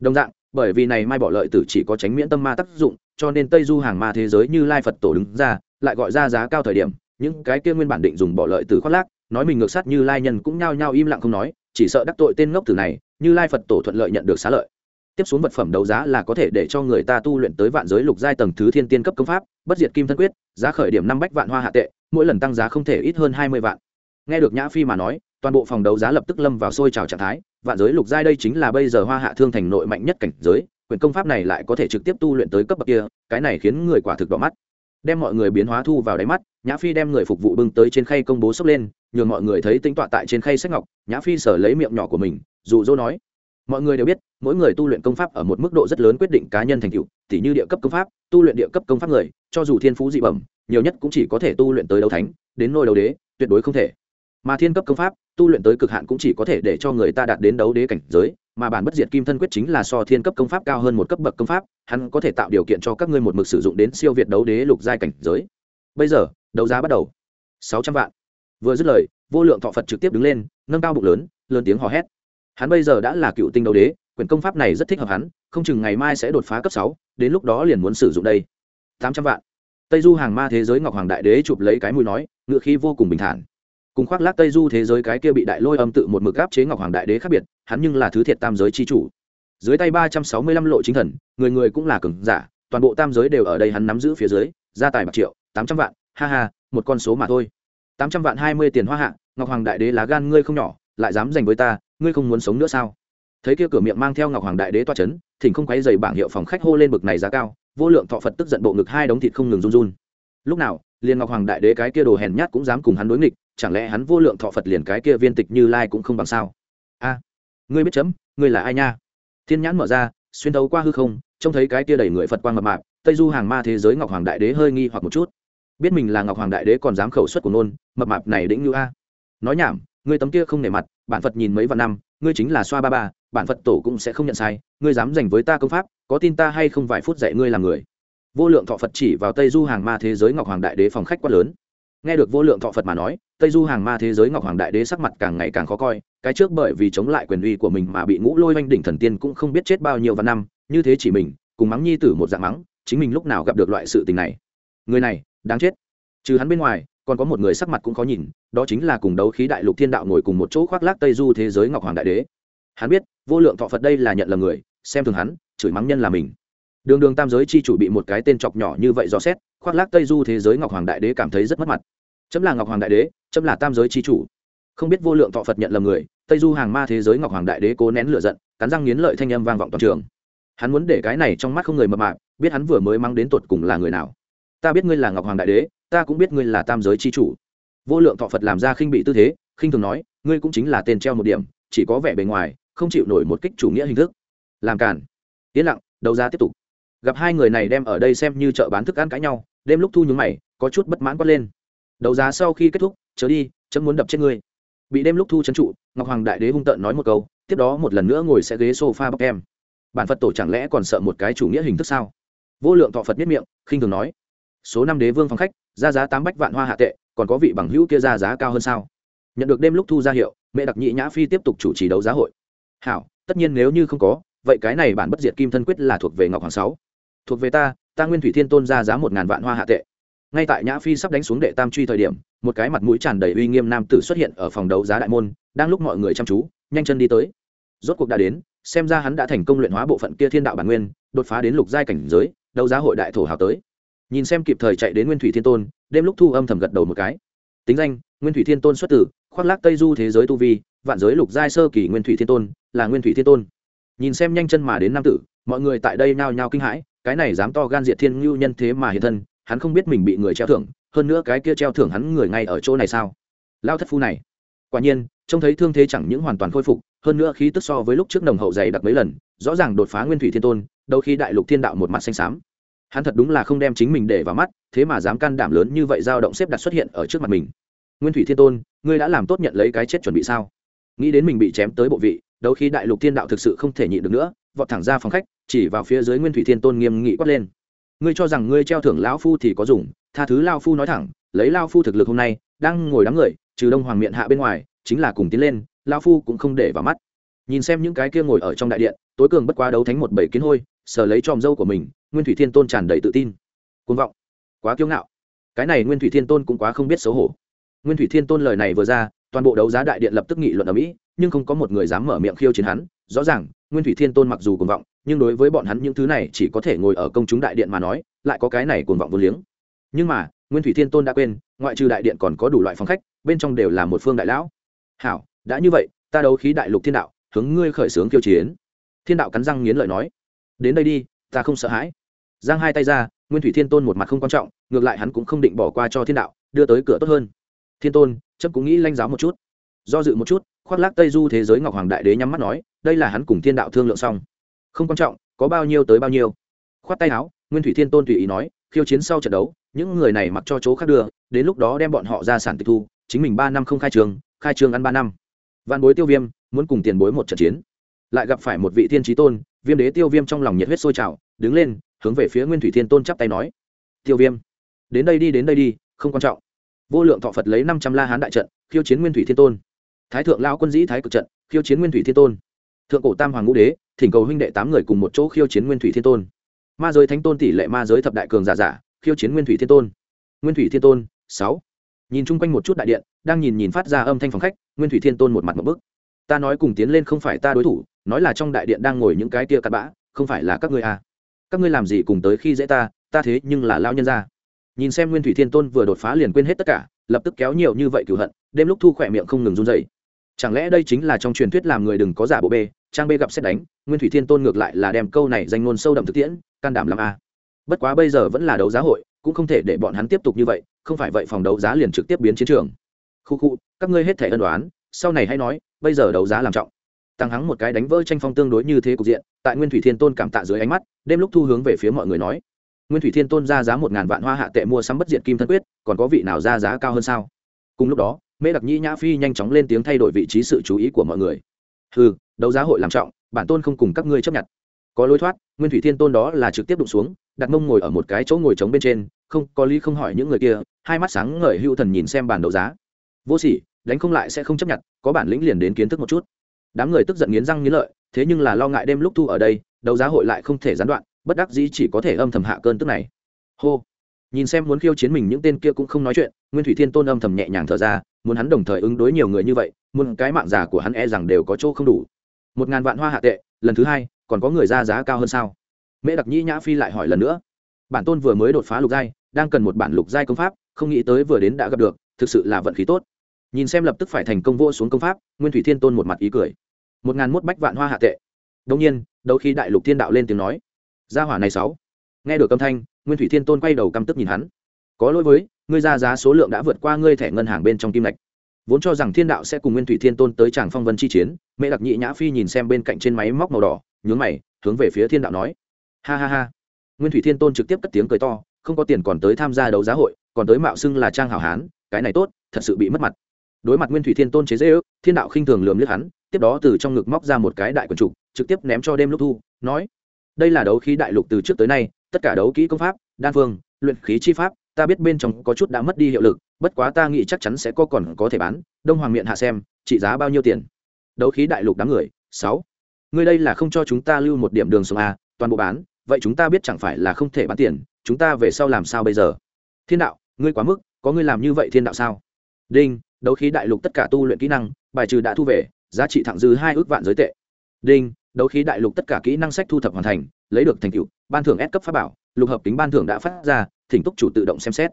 Speaker 1: Đồng dạng bởi vì này mai bỏ lợi tử chỉ có tránh miễn tâm ma tác dụng, cho nên tây du hàng ma thế giới như lai phật tổ đứng ra, lại gọi ra giá cao thời điểm, những cái kia nguyên bản định dùng bỏ lợi tử khoác lác, nói mình ngược sát như lai nhân cũng nhao nhao im lặng không nói, chỉ sợ đắc tội tên ngốc tử này, như lai phật tổ thuận lợi nhận được xá lợi. Tiếp xuống vật phẩm đấu giá là có thể để cho người ta tu luyện tới vạn giới lục giai tầng thứ thiên tiên cấp công pháp, bất diệt kim thân quyết, giá khởi điểm năm bách vạn hoa hạ tệ, mỗi lần tăng giá không thể ít hơn hai mươi vạn. Nghe được nhã phi mà nói, toàn bộ phòng đấu giá lập tức lâm vào sôi trào trạng thái vạn giới lục giai đây chính là bây giờ hoa hạ thương thành nội mạnh nhất cảnh giới, quyền công pháp này lại có thể trực tiếp tu luyện tới cấp bậc kia, cái này khiến người quả thực đỏ mắt. Đem mọi người biến hóa thu vào đáy mắt, nhã phi đem người phục vụ bưng tới trên khay công bố sốc lên, nhường mọi người thấy tính tọa tại trên khay sách ngọc, nhã phi sở lấy miệng nhỏ của mình, dụ dỗ nói. Mọi người đều biết, mỗi người tu luyện công pháp ở một mức độ rất lớn quyết định cá nhân thành tựu, tỉ như địa cấp công pháp, tu luyện địa cấp công pháp người, cho dù thiên phú dị bẩm, nhiều nhất cũng chỉ có thể tu luyện tới đấu thánh, đến nôi đấu đế, tuyệt đối không thể mà thiên cấp công pháp, tu luyện tới cực hạn cũng chỉ có thể để cho người ta đạt đến đấu đế cảnh giới, mà bản bất diệt kim thân quyết chính là so thiên cấp công pháp cao hơn một cấp bậc công pháp, hắn có thể tạo điều kiện cho các ngươi một mực sử dụng đến siêu việt đấu đế lục giai cảnh giới. Bây giờ, đấu giá bắt đầu. Sáu trăm vạn. Vừa dứt lời, vô lượng thọ phật trực tiếp đứng lên, nâng cao bụng lớn lớn tiếng hò hét. Hắn bây giờ đã là cựu tinh đấu đế, quyển công pháp này rất thích hợp hắn, không chừng ngày mai sẽ đột phá cấp sáu, đến lúc đó liền muốn sử dụng đây. Tám trăm vạn. Tây du hàng ma thế giới ngọc hoàng đại đế chụp lấy cái mùi nói, ngựa khí vô cùng bình thản cùng khoác lác tây du thế giới cái kia bị đại lôi âm tự một mực áp chế ngọc hoàng đại đế khác biệt, hắn nhưng là thứ thiệt tam giới c h i chủ. Dưới tay ba trăm sáu mươi lăm lộ chính thần, người người cũng là cường giả, toàn bộ tam giới đều ở đây hắn nắm giữ phía dưới gia tài bạc triệu, tám trăm vạn, ha ha, một con số mà thôi. Tám trăm vạn hai mươi tiền hoa hạ, ngọc hoàng đại đế lá gan ngươi không nhỏ, lại dám giành với ta, ngươi không muốn sống nữa sao? Thấy kia cửa miệng mang theo ngọc hoàng đại đế toa c h ấ n thỉnh không quấy dày bảng hiệu phòng khách hô lên bực này giá cao, vô lượng thọ phật tức giận bộ ngực hai đống thịt không ngừng run run. Lúc nào, liền ngọc hoàng đại đế cái kia đồ hèn nhát cũng dám cùng hắn đối nghịch chẳng lẽ hắn vô lượng thọ phật liền cái kia viên tịch như lai cũng không bằng sao? A, ngươi biết chấm, ngươi là ai nha? Thiên nhãn mở ra, xuyên thấu qua hư không, trông thấy cái kia đẩy người phật quang mập mạp, tây du hàng ma thế giới ngọc hoàng đại đế hơi nghi hoặc một chút. Biết mình là ngọc hoàng đại đế còn dám khẩu xuất của nôn, mập mạp này đĩnh như a. Nói nhảm, ngươi tấm kia không nể mặt, bản phật nhìn mấy vạn năm, ngươi chính là xoa ba ba, bản phật tổ cũng sẽ không nhận sai, ngươi dám dành với ta công pháp, có tin ta hay không vài phút dạy ngươi làm người. Vô lượng thọ phật chỉ vào tây du hàng ma thế giới ngọc hoàng đại đế phòng khách quá lớn nghe được vô lượng thọ phật mà nói, tây du hàng ma thế giới ngọc hoàng đại đế sắc mặt càng ngày càng khó coi, cái trước bởi vì chống lại quyền uy của mình mà bị ngũ lôi oanh đỉnh thần tiên cũng không biết chết bao nhiêu vạn năm, như thế chỉ mình, cùng mắng nhi tử một dạng mắng, chính mình lúc nào gặp được loại sự tình này. Người này, đáng chết. Trừ hắn bên ngoài, còn có một người sắc mặt cũng khó nhìn, đó chính là cùng đấu khí đại lục thiên đạo ngồi cùng một chỗ khoác lác tây du thế giới ngọc hoàng đại đế. Hắn biết, vô lượng thọ phật đây là nhận là người, xem thường hắn, chửi mắng nhân là mình đường đường tam giới chi chủ bị một cái tên chọc nhỏ như vậy dò xét, khoác lác tây du thế giới ngọc hoàng đại đế cảm thấy rất mất mặt. Chấm là ngọc hoàng đại đế, chấm là tam giới chi chủ. Không biết vô lượng thọ phật nhận lầm người, tây du hàng ma thế giới ngọc hoàng đại đế cố nén lửa giận, cắn răng nghiến lợi thanh âm vang vọng toàn trường. Hắn muốn để cái này trong mắt không người mập mạp, biết hắn vừa mới mang đến tột cùng là người nào. Ta biết ngươi là ngọc hoàng đại đế, ta cũng biết ngươi là tam giới chi chủ. Vô lượng thọ phật làm ra khinh bị tư thế, khinh thường nói, ngươi cũng chính là tên treo một điểm, chỉ có vẻ bề ngoài, không chịu nổi một kích chủ nghĩa hình thức. Làm cản yên lặng, đấu giá tiếp tục gặp hai người này đem ở đây xem như chợ bán thức ăn cãi nhau, đêm lúc thu nhúng mày, có chút bất mãn quát lên. Đấu giá sau khi kết thúc, chớ đi chấm muốn đập chết ngươi. Bị đêm lúc thu chấn trụ, ngọc hoàng đại đế hung tợn nói một câu, tiếp đó một lần nữa ngồi sẽ ghế sofa bọc em. Bản phật tổ chẳng lẽ còn sợ một cái chủ nghĩa hình thức sao? Vô lượng thọ phật biết miệng, khinh thường nói. Số năm đế vương phòng khách, ra giá tám bách vạn hoa hạ tệ, còn có vị bằng hữu kia ra giá cao hơn sao? Nhận được đêm lúc thu ra hiệu, mẹ đặc nhị nhã phi tiếp tục chủ trì đấu giá hội. Hảo, tất nhiên nếu như không có, vậy cái này bản bất diệt kim thân quyết là thuộc về ngọc hoàng sáu thuộc về ta ta nguyên thủy thiên tôn ra giá một ngàn vạn hoa hạ tệ. Ngay tại nhã phi sắp đánh xuống đệ tam truy thời điểm, một cái mặt mũi tràn đầy uy nghiêm nam tử xuất hiện ở phòng đấu giá đại môn, đang lúc mọi người chăm chú, nhanh chân đi tới. Rốt cuộc đã đến, xem ra hắn đã thành công luyện hóa bộ phận kia thiên đạo bản nguyên, đột phá đến lục giai cảnh giới, đấu giá hội đại thổ hào tới. Nhìn xem kịp thời chạy đến nguyên thủy thiên tôn, đêm lúc thu âm thầm gật đầu một cái. Tính danh, nguyên thủy thiên tôn xuất tử khoác lác tây du thế giới tu vi, vạn giới lục giai sơ kỳ nguyên thủy thiên tôn, là nguyên thủy thiên tôn. Nhìn xem nhanh chân mà đến nam tử, mọi người tại đây nhao nhao kinh hãi cái này dám to gan diệt thiên ngưu nhân thế mà hiện thân, hắn không biết mình bị người treo thưởng, hơn nữa cái kia treo thưởng hắn người ngay ở chỗ này sao? Lao thất phu này, quả nhiên, trông thấy thương thế chẳng những hoàn toàn khôi phục, hơn nữa khí tức so với lúc trước nồng hậu dày đặc mấy lần, rõ ràng đột phá nguyên thủy thiên tôn đâu khi đại lục thiên đạo một mặt xanh xám. Hắn thật đúng là không đem chính mình để vào mắt, thế mà dám can đảm lớn như vậy dao động xếp đặt xuất hiện ở trước mặt mình. Nguyên thủy thiên tôn, ngươi đã làm tốt nhận lấy cái chết chuẩn bị sao? Nghĩ đến mình bị chém tới bộ vị đâu khi đại lục thiên đạo thực sự không thể nhịn được nữa vọt thẳng ra phòng khách, chỉ vào phía dưới nguyên thủy thiên tôn nghiêm nghị quát lên. Ngươi cho rằng ngươi treo thưởng lão phu thì có dùng, tha thứ lao phu nói thẳng, lấy lao phu thực lực hôm nay, đang ngồi đám người, trừ đông hoàng miệng hạ bên ngoài, chính là cùng tiến lên lao phu cũng không để vào mắt. Nhìn xem những cái kia ngồi ở trong đại điện, tối cường bất quá đấu thánh một bảy kiến hôi, sờ lấy tròm dâu của mình, nguyên thủy thiên tôn tràn đầy tự tin. Côn vọng, quá kiêu ngạo. Cái này nguyên thủy thiên tôn cũng quá không biết xấu hổ. Nguyên thủy thiên tôn lời này vừa ra, toàn bộ đấu giá đại điện lập tức nghị luận ở mỹ, nhưng không có một người dám mở miệng khiêu chiến hắn, rõ ràng nguyên thủy thiên tôn mặc dù cuồng vọng, nhưng đối với bọn hắn những thứ này chỉ có thể ngồi ở công chúng đại điện mà nói, lại có cái này cuồng vọng vô liếng. Nhưng mà, nguyên thủy thiên tôn đã quên, ngoại trừ đại điện còn có đủ loại phòng khách, bên trong đều là một phương đại lão. Hảo, đã như vậy, ta đấu khí đại lục thiên đạo, hướng ngươi khởi xướng kiêu chiến. Thiên đạo cắn răng nghiến lợi nói. Đến đây đi, ta không sợ hãi. Giang hai tay ra, nguyên thủy thiên tôn một mặt không quan trọng, ngược lại hắn cũng không định bỏ qua cho thiên đạo, đưa tới cửa tốt hơn. Thiên tôn chấp cũng nghĩ lanh giáo một chút do dự một chút, khoác lác tây du thế giới ngọc hoàng đại đế nhắm mắt nói, đây là hắn cùng thiên đạo thương lượng xong. Không quan trọng, có bao nhiêu tới bao nhiêu. Khoát tay áo, nguyên thủy thiên tôn tùy ý nói, khiêu chiến sau trận đấu, những người này mặc cho chỗ khác đưa, đến lúc đó đem bọn họ ra sản tịch thu, chính mình ba năm không khai trường khai trường ăn ba năm. Văn bối tiêu viêm, muốn cùng tiền bối một trận chiến. Lại gặp phải một vị thiên trí tôn, viêm đế tiêu viêm trong lòng nhiệt huyết sôi trào, đứng lên, hướng về phía nguyên thủy thiên tôn chắp tay nói, tiêu viêm, đến đây đi, đến đây đi, không quan trọng. Vô lượng thọ phật lấy năm trăm la hán đại trận, khiêu chiến nguyên thủy thiên tôn thái thượng lao quân dĩ thái cực trận, khiêu chiến nguyên thủy thiên tôn. Thượng cổ tam hoàng ngũ đế, thỉnh cầu huynh đệ tám người cùng một chỗ khiêu chiến nguyên thủy thiên tôn. Ma giới thánh tôn tỷ lệ ma giới thập đại cường giả giả, khiêu chiến nguyên thủy thiên tôn. Nguyên thủy thiên tôn, sáu. Nhìn chung quanh một chút đại điện, đang nhìn nhìn phát ra âm thanh phòng khách, nguyên thủy thiên tôn một mặt một bức. Ta nói cùng tiến lên không phải ta đối thủ, nói là trong đại điện đang ngồi những cái tia cặn bã, không phải là các ngươi à. các ngươi làm gì cùng tới khi dễ ta ta thế nhưng là lao nhân ra nhìn xem nguyên thủy thiên tôn vừa đột phá liền quên hết tất cả, lập tức kéo nhiều như vậy cửu hận, đêm lúc thu khỏe miệng không ngừng run dậy chẳng lẽ đây chính là trong truyền thuyết làm người đừng có giả bộ bê, trang bê gặp xét đánh, nguyên thủy thiên tôn ngược lại là đem câu này danh ngôn sâu đậm thực tiễn, can đảm làm a à. bất quá bây giờ vẫn là đấu giá hội, cũng không thể để bọn hắn tiếp tục như vậy, không phải vậy phòng đấu giá liền trực tiếp biến chiến trường. Khu khu, các ngươi hết thể ân đoán sau này hãy nói, bây giờ đấu giá làm trọng. Tăng hắng một cái đánh vỡ tranh phong tương đối như thế cục diện, tại nguyên thủy thiên tôn cảm tạ dưới ánh mắt, đêm lúc thu hướng về phía mọi người nói. Nguyên thủy thiên tôn ra giá một ngàn vạn hoa hạ tệ mua sắm bất diện kim thân quyết, còn có vị nào ra giá cao hơn sao? Cùng lúc đó mễ đặc nhĩ nhã phi nhanh chóng lên tiếng thay đổi vị trí sự chú ý của mọi người. Ừ đấu giá hội làm trọng, bản tôn không cùng các ngươi chấp nhận. Có lối thoát, nguyên thủy thiên tôn đó là trực tiếp đụng xuống, đặt mông ngồi ở một cái chỗ ngồi trống bên trên, không, có lý không hỏi những người kia, hai mắt sáng ngời hữu thần nhìn xem bản đấu giá. Vô sỉ, đánh không lại sẽ không chấp nhận, có bản lĩnh liền đến kiến thức một chút. Đám người tức giận nghiến răng nghiến lợi, thế nhưng là lo ngại đêm lúc thu ở đây, đấu giá hội lại không thể gián đoạn, bất đắc dĩ chỉ có thể âm thầm hạ cơn tức này. Hô. Nhìn xem muốn khiêu chiến mình những tên kia cũng không nói chuyện, nguyên thủy thiên tôn âm thầm nhẹ nhàng thở ra muốn hắn đồng thời ứng đối nhiều người như vậy, muốn cái mạng giả của hắn e rằng đều có chỗ không đủ. Một ngàn vạn hoa hạ tệ, lần thứ hai, còn có người ra giá cao hơn sao? Mễ đặc nhĩ nhã phi lại hỏi lần nữa. Bản tôn vừa mới đột phá lục giai, đang cần một bản lục giai công pháp, không nghĩ tới vừa đến đã gặp được, thực sự là vận khí tốt. Nhìn xem lập tức phải thành công vô xuống công pháp, nguyên thủy thiên tôn một mặt ý cười. Một ngàn mốt bách vạn hoa hạ tệ. Đông nhiên đôi khi đại lục thiên đạo lên tiếng nói. Gia hỏa này sáu. Nghe được âm thanh, nguyên thủy thiên tôn quay đầu căm tức nhìn hắn có lỗi với, ngươi ra giá số lượng đã vượt qua ngươi thẻ ngân hàng bên trong kim lạch vốn cho rằng thiên đạo sẽ cùng nguyên thủy thiên tôn tới tràng phong vân chi chiến, mẹ đặc nhị nhã phi nhìn xem bên cạnh trên máy móc màu đỏ, nhướng mày, hướng về phía thiên đạo nói. Ha ha ha. Nguyên thủy thiên tôn trực tiếp cất tiếng cười to, không có tiền còn tới tham gia đấu giá hội, còn tới mạo xưng là trang hảo hán, cái này tốt, thật sự bị mất mặt. Đối mặt nguyên thủy thiên tôn chế dễ ước thiên đạo khinh thường lườm liếc hắn, tiếp đó từ trong ngực móc ra một cái đại quần trục, trực tiếp ném cho đêm lúc thu, nói đây là đấu khí đại lục từ trước tới nay, tất cả đấu kỹ công pháp, đan phương, luyện khí chi pháp ta biết bên trong có chút đã mất đi hiệu lực, bất quá ta nghĩ chắc chắn sẽ có còn có thể bán, đông hoàng miệng hạ xem, trị giá bao nhiêu tiền? Đấu khí đại lục đám người, sáu. Người đây là không cho chúng ta lưu một điểm đường sông a à, toàn bộ bán, vậy chúng ta biết chẳng phải là không thể bán tiền, chúng ta về sau làm sao bây giờ? Thiên đạo, ngươi quá mức, có ngươi làm như vậy thiên đạo sao? Đinh, đấu khí đại lục tất cả tu luyện kỹ năng, bài trừ đã thu về, giá trị thẳng dư hai ước vạn giới tệ. Đinh, đấu khí đại lục tất cả kỹ năng sách thu thập hoàn thành, lấy được thành tựu, ban thưởng S cấp pháp bảo lục hợp tính ban thưởng đã phát ra, thỉnh túc chủ tự động xem xét.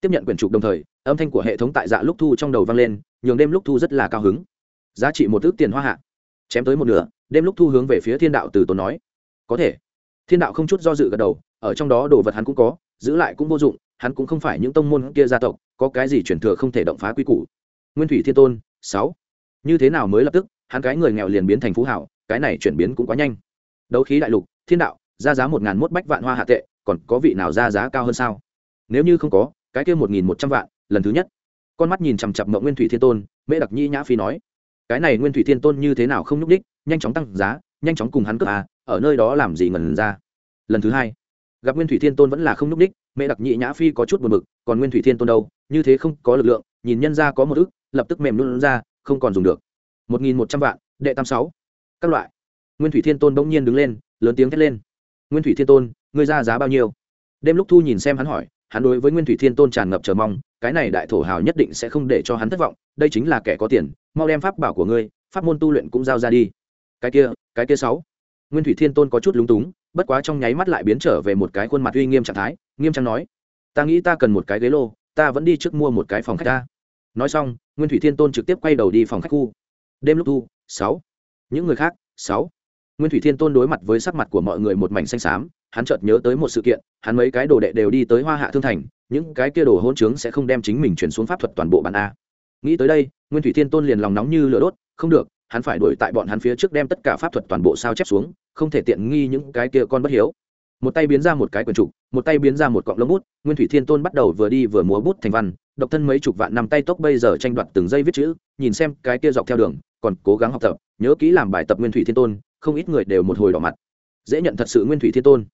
Speaker 1: Tiếp nhận quyển trục đồng thời, âm thanh của hệ thống tại dạ lúc thu trong đầu vang lên, nhường đêm lúc thu rất là cao hứng. Giá trị một ước tiền hoa hạ. Chém tới một nửa, đêm lúc thu hướng về phía thiên đạo từ tốn nói. Có thể. Thiên đạo không chút do dự gật đầu, ở trong đó đồ vật hắn cũng có, giữ lại cũng vô dụng, hắn cũng không phải những tông môn kia gia tộc, có cái gì chuyển thừa không thể động phá quy củ. Nguyên thủy thiên tôn, sáu. Như thế nào mới lập tức, hắn cái người nghèo liền biến thành phú hảo, cái này chuyển biến cũng quá nhanh. Đấu khí đại lục, thiên đạo, ra giá một ngàn mốt bách vạn hoa hạ tệ còn có vị nào ra giá cao hơn sao? Nếu như không có, cái kia một nghìn một trăm vạn, lần thứ nhất. Con mắt nhìn chằm chặp mộng nguyên thủy thiên tôn, mễ đặc nhi nhã phi nói, cái này nguyên thủy thiên tôn như thế nào không nhúc đích nhanh chóng tăng giá, nhanh chóng cùng hắn cướp à ở nơi đó làm gì ngần ra. Lần thứ hai, gặp nguyên thủy thiên tôn vẫn là không nhúc đích mẹ đặc nhị nhã phi có chút buồn bực, còn nguyên thủy thiên tôn đâu? Như thế không có lực lượng, nhìn nhân ra có một ức, lập tức mềm luôn ra, không còn dùng được. một nghìn một trăm vạn, đệ tam sáu. Các loại. Nguyên thủy thiên tôn bỗng nhiên đứng lên, lớn tiếng thét lên. Nguyên thủy thiên tôn ngươi ra giá bao nhiêu? Đêm lúc thu nhìn xem hắn hỏi, hắn đối với nguyên thủy thiên tôn tràn ngập chờ mong, cái này đại thổ hào nhất định sẽ không để cho hắn thất vọng, đây chính là kẻ có tiền, mau đem pháp bảo của ngươi, pháp môn tu luyện cũng giao ra đi. Cái kia cái kia sáu. Nguyên thủy thiên tôn có chút lúng túng, bất quá trong nháy mắt lại biến trở về một cái khuôn mặt uy nghiêm trạng thái, nghiêm trang nói, ta nghĩ ta cần một cái ghế lô, ta vẫn đi trước mua một cái phòng khách ta. Nói xong, nguyên thủy thiên tôn trực tiếp quay đầu đi phòng khách khu. Đêm lúc thu, sáu. Những người khác, sáu. Nguyên thủy thiên tôn đối mặt với sắc mặt của mọi người một mảnh xanh xám hắn chợt nhớ tới một sự kiện, hắn mấy cái đồ đệ đều đi tới hoa hạ thương thành, những cái kia đồ hôn trướng sẽ không đem chính mình chuyển xuống pháp thuật toàn bộ bản a. Nghĩ tới đây, nguyên thủy thiên tôn liền lòng nóng như lửa đốt, không được, hắn phải đuổi tại bọn hắn phía trước đem tất cả pháp thuật toàn bộ sao chép xuống, không thể tiện nghi những cái kia con bất hiếu. Một tay biến ra một cái quyển trục, một tay biến ra một cọng lông bút, nguyên thủy thiên tôn bắt đầu vừa đi vừa múa bút thành văn, độc thân mấy chục vạn năm tay tốc bây giờ tranh đoạt từng giây viết chữ, nhìn xem cái kia dọc theo đường, còn cố gắng học tập, nhớ kỹ làm bài tập nguyên thủy thiên tôn, không ít người đều một hồi đỏ mặt. Dễ nhận thật sự nguyên thủy thiên tôn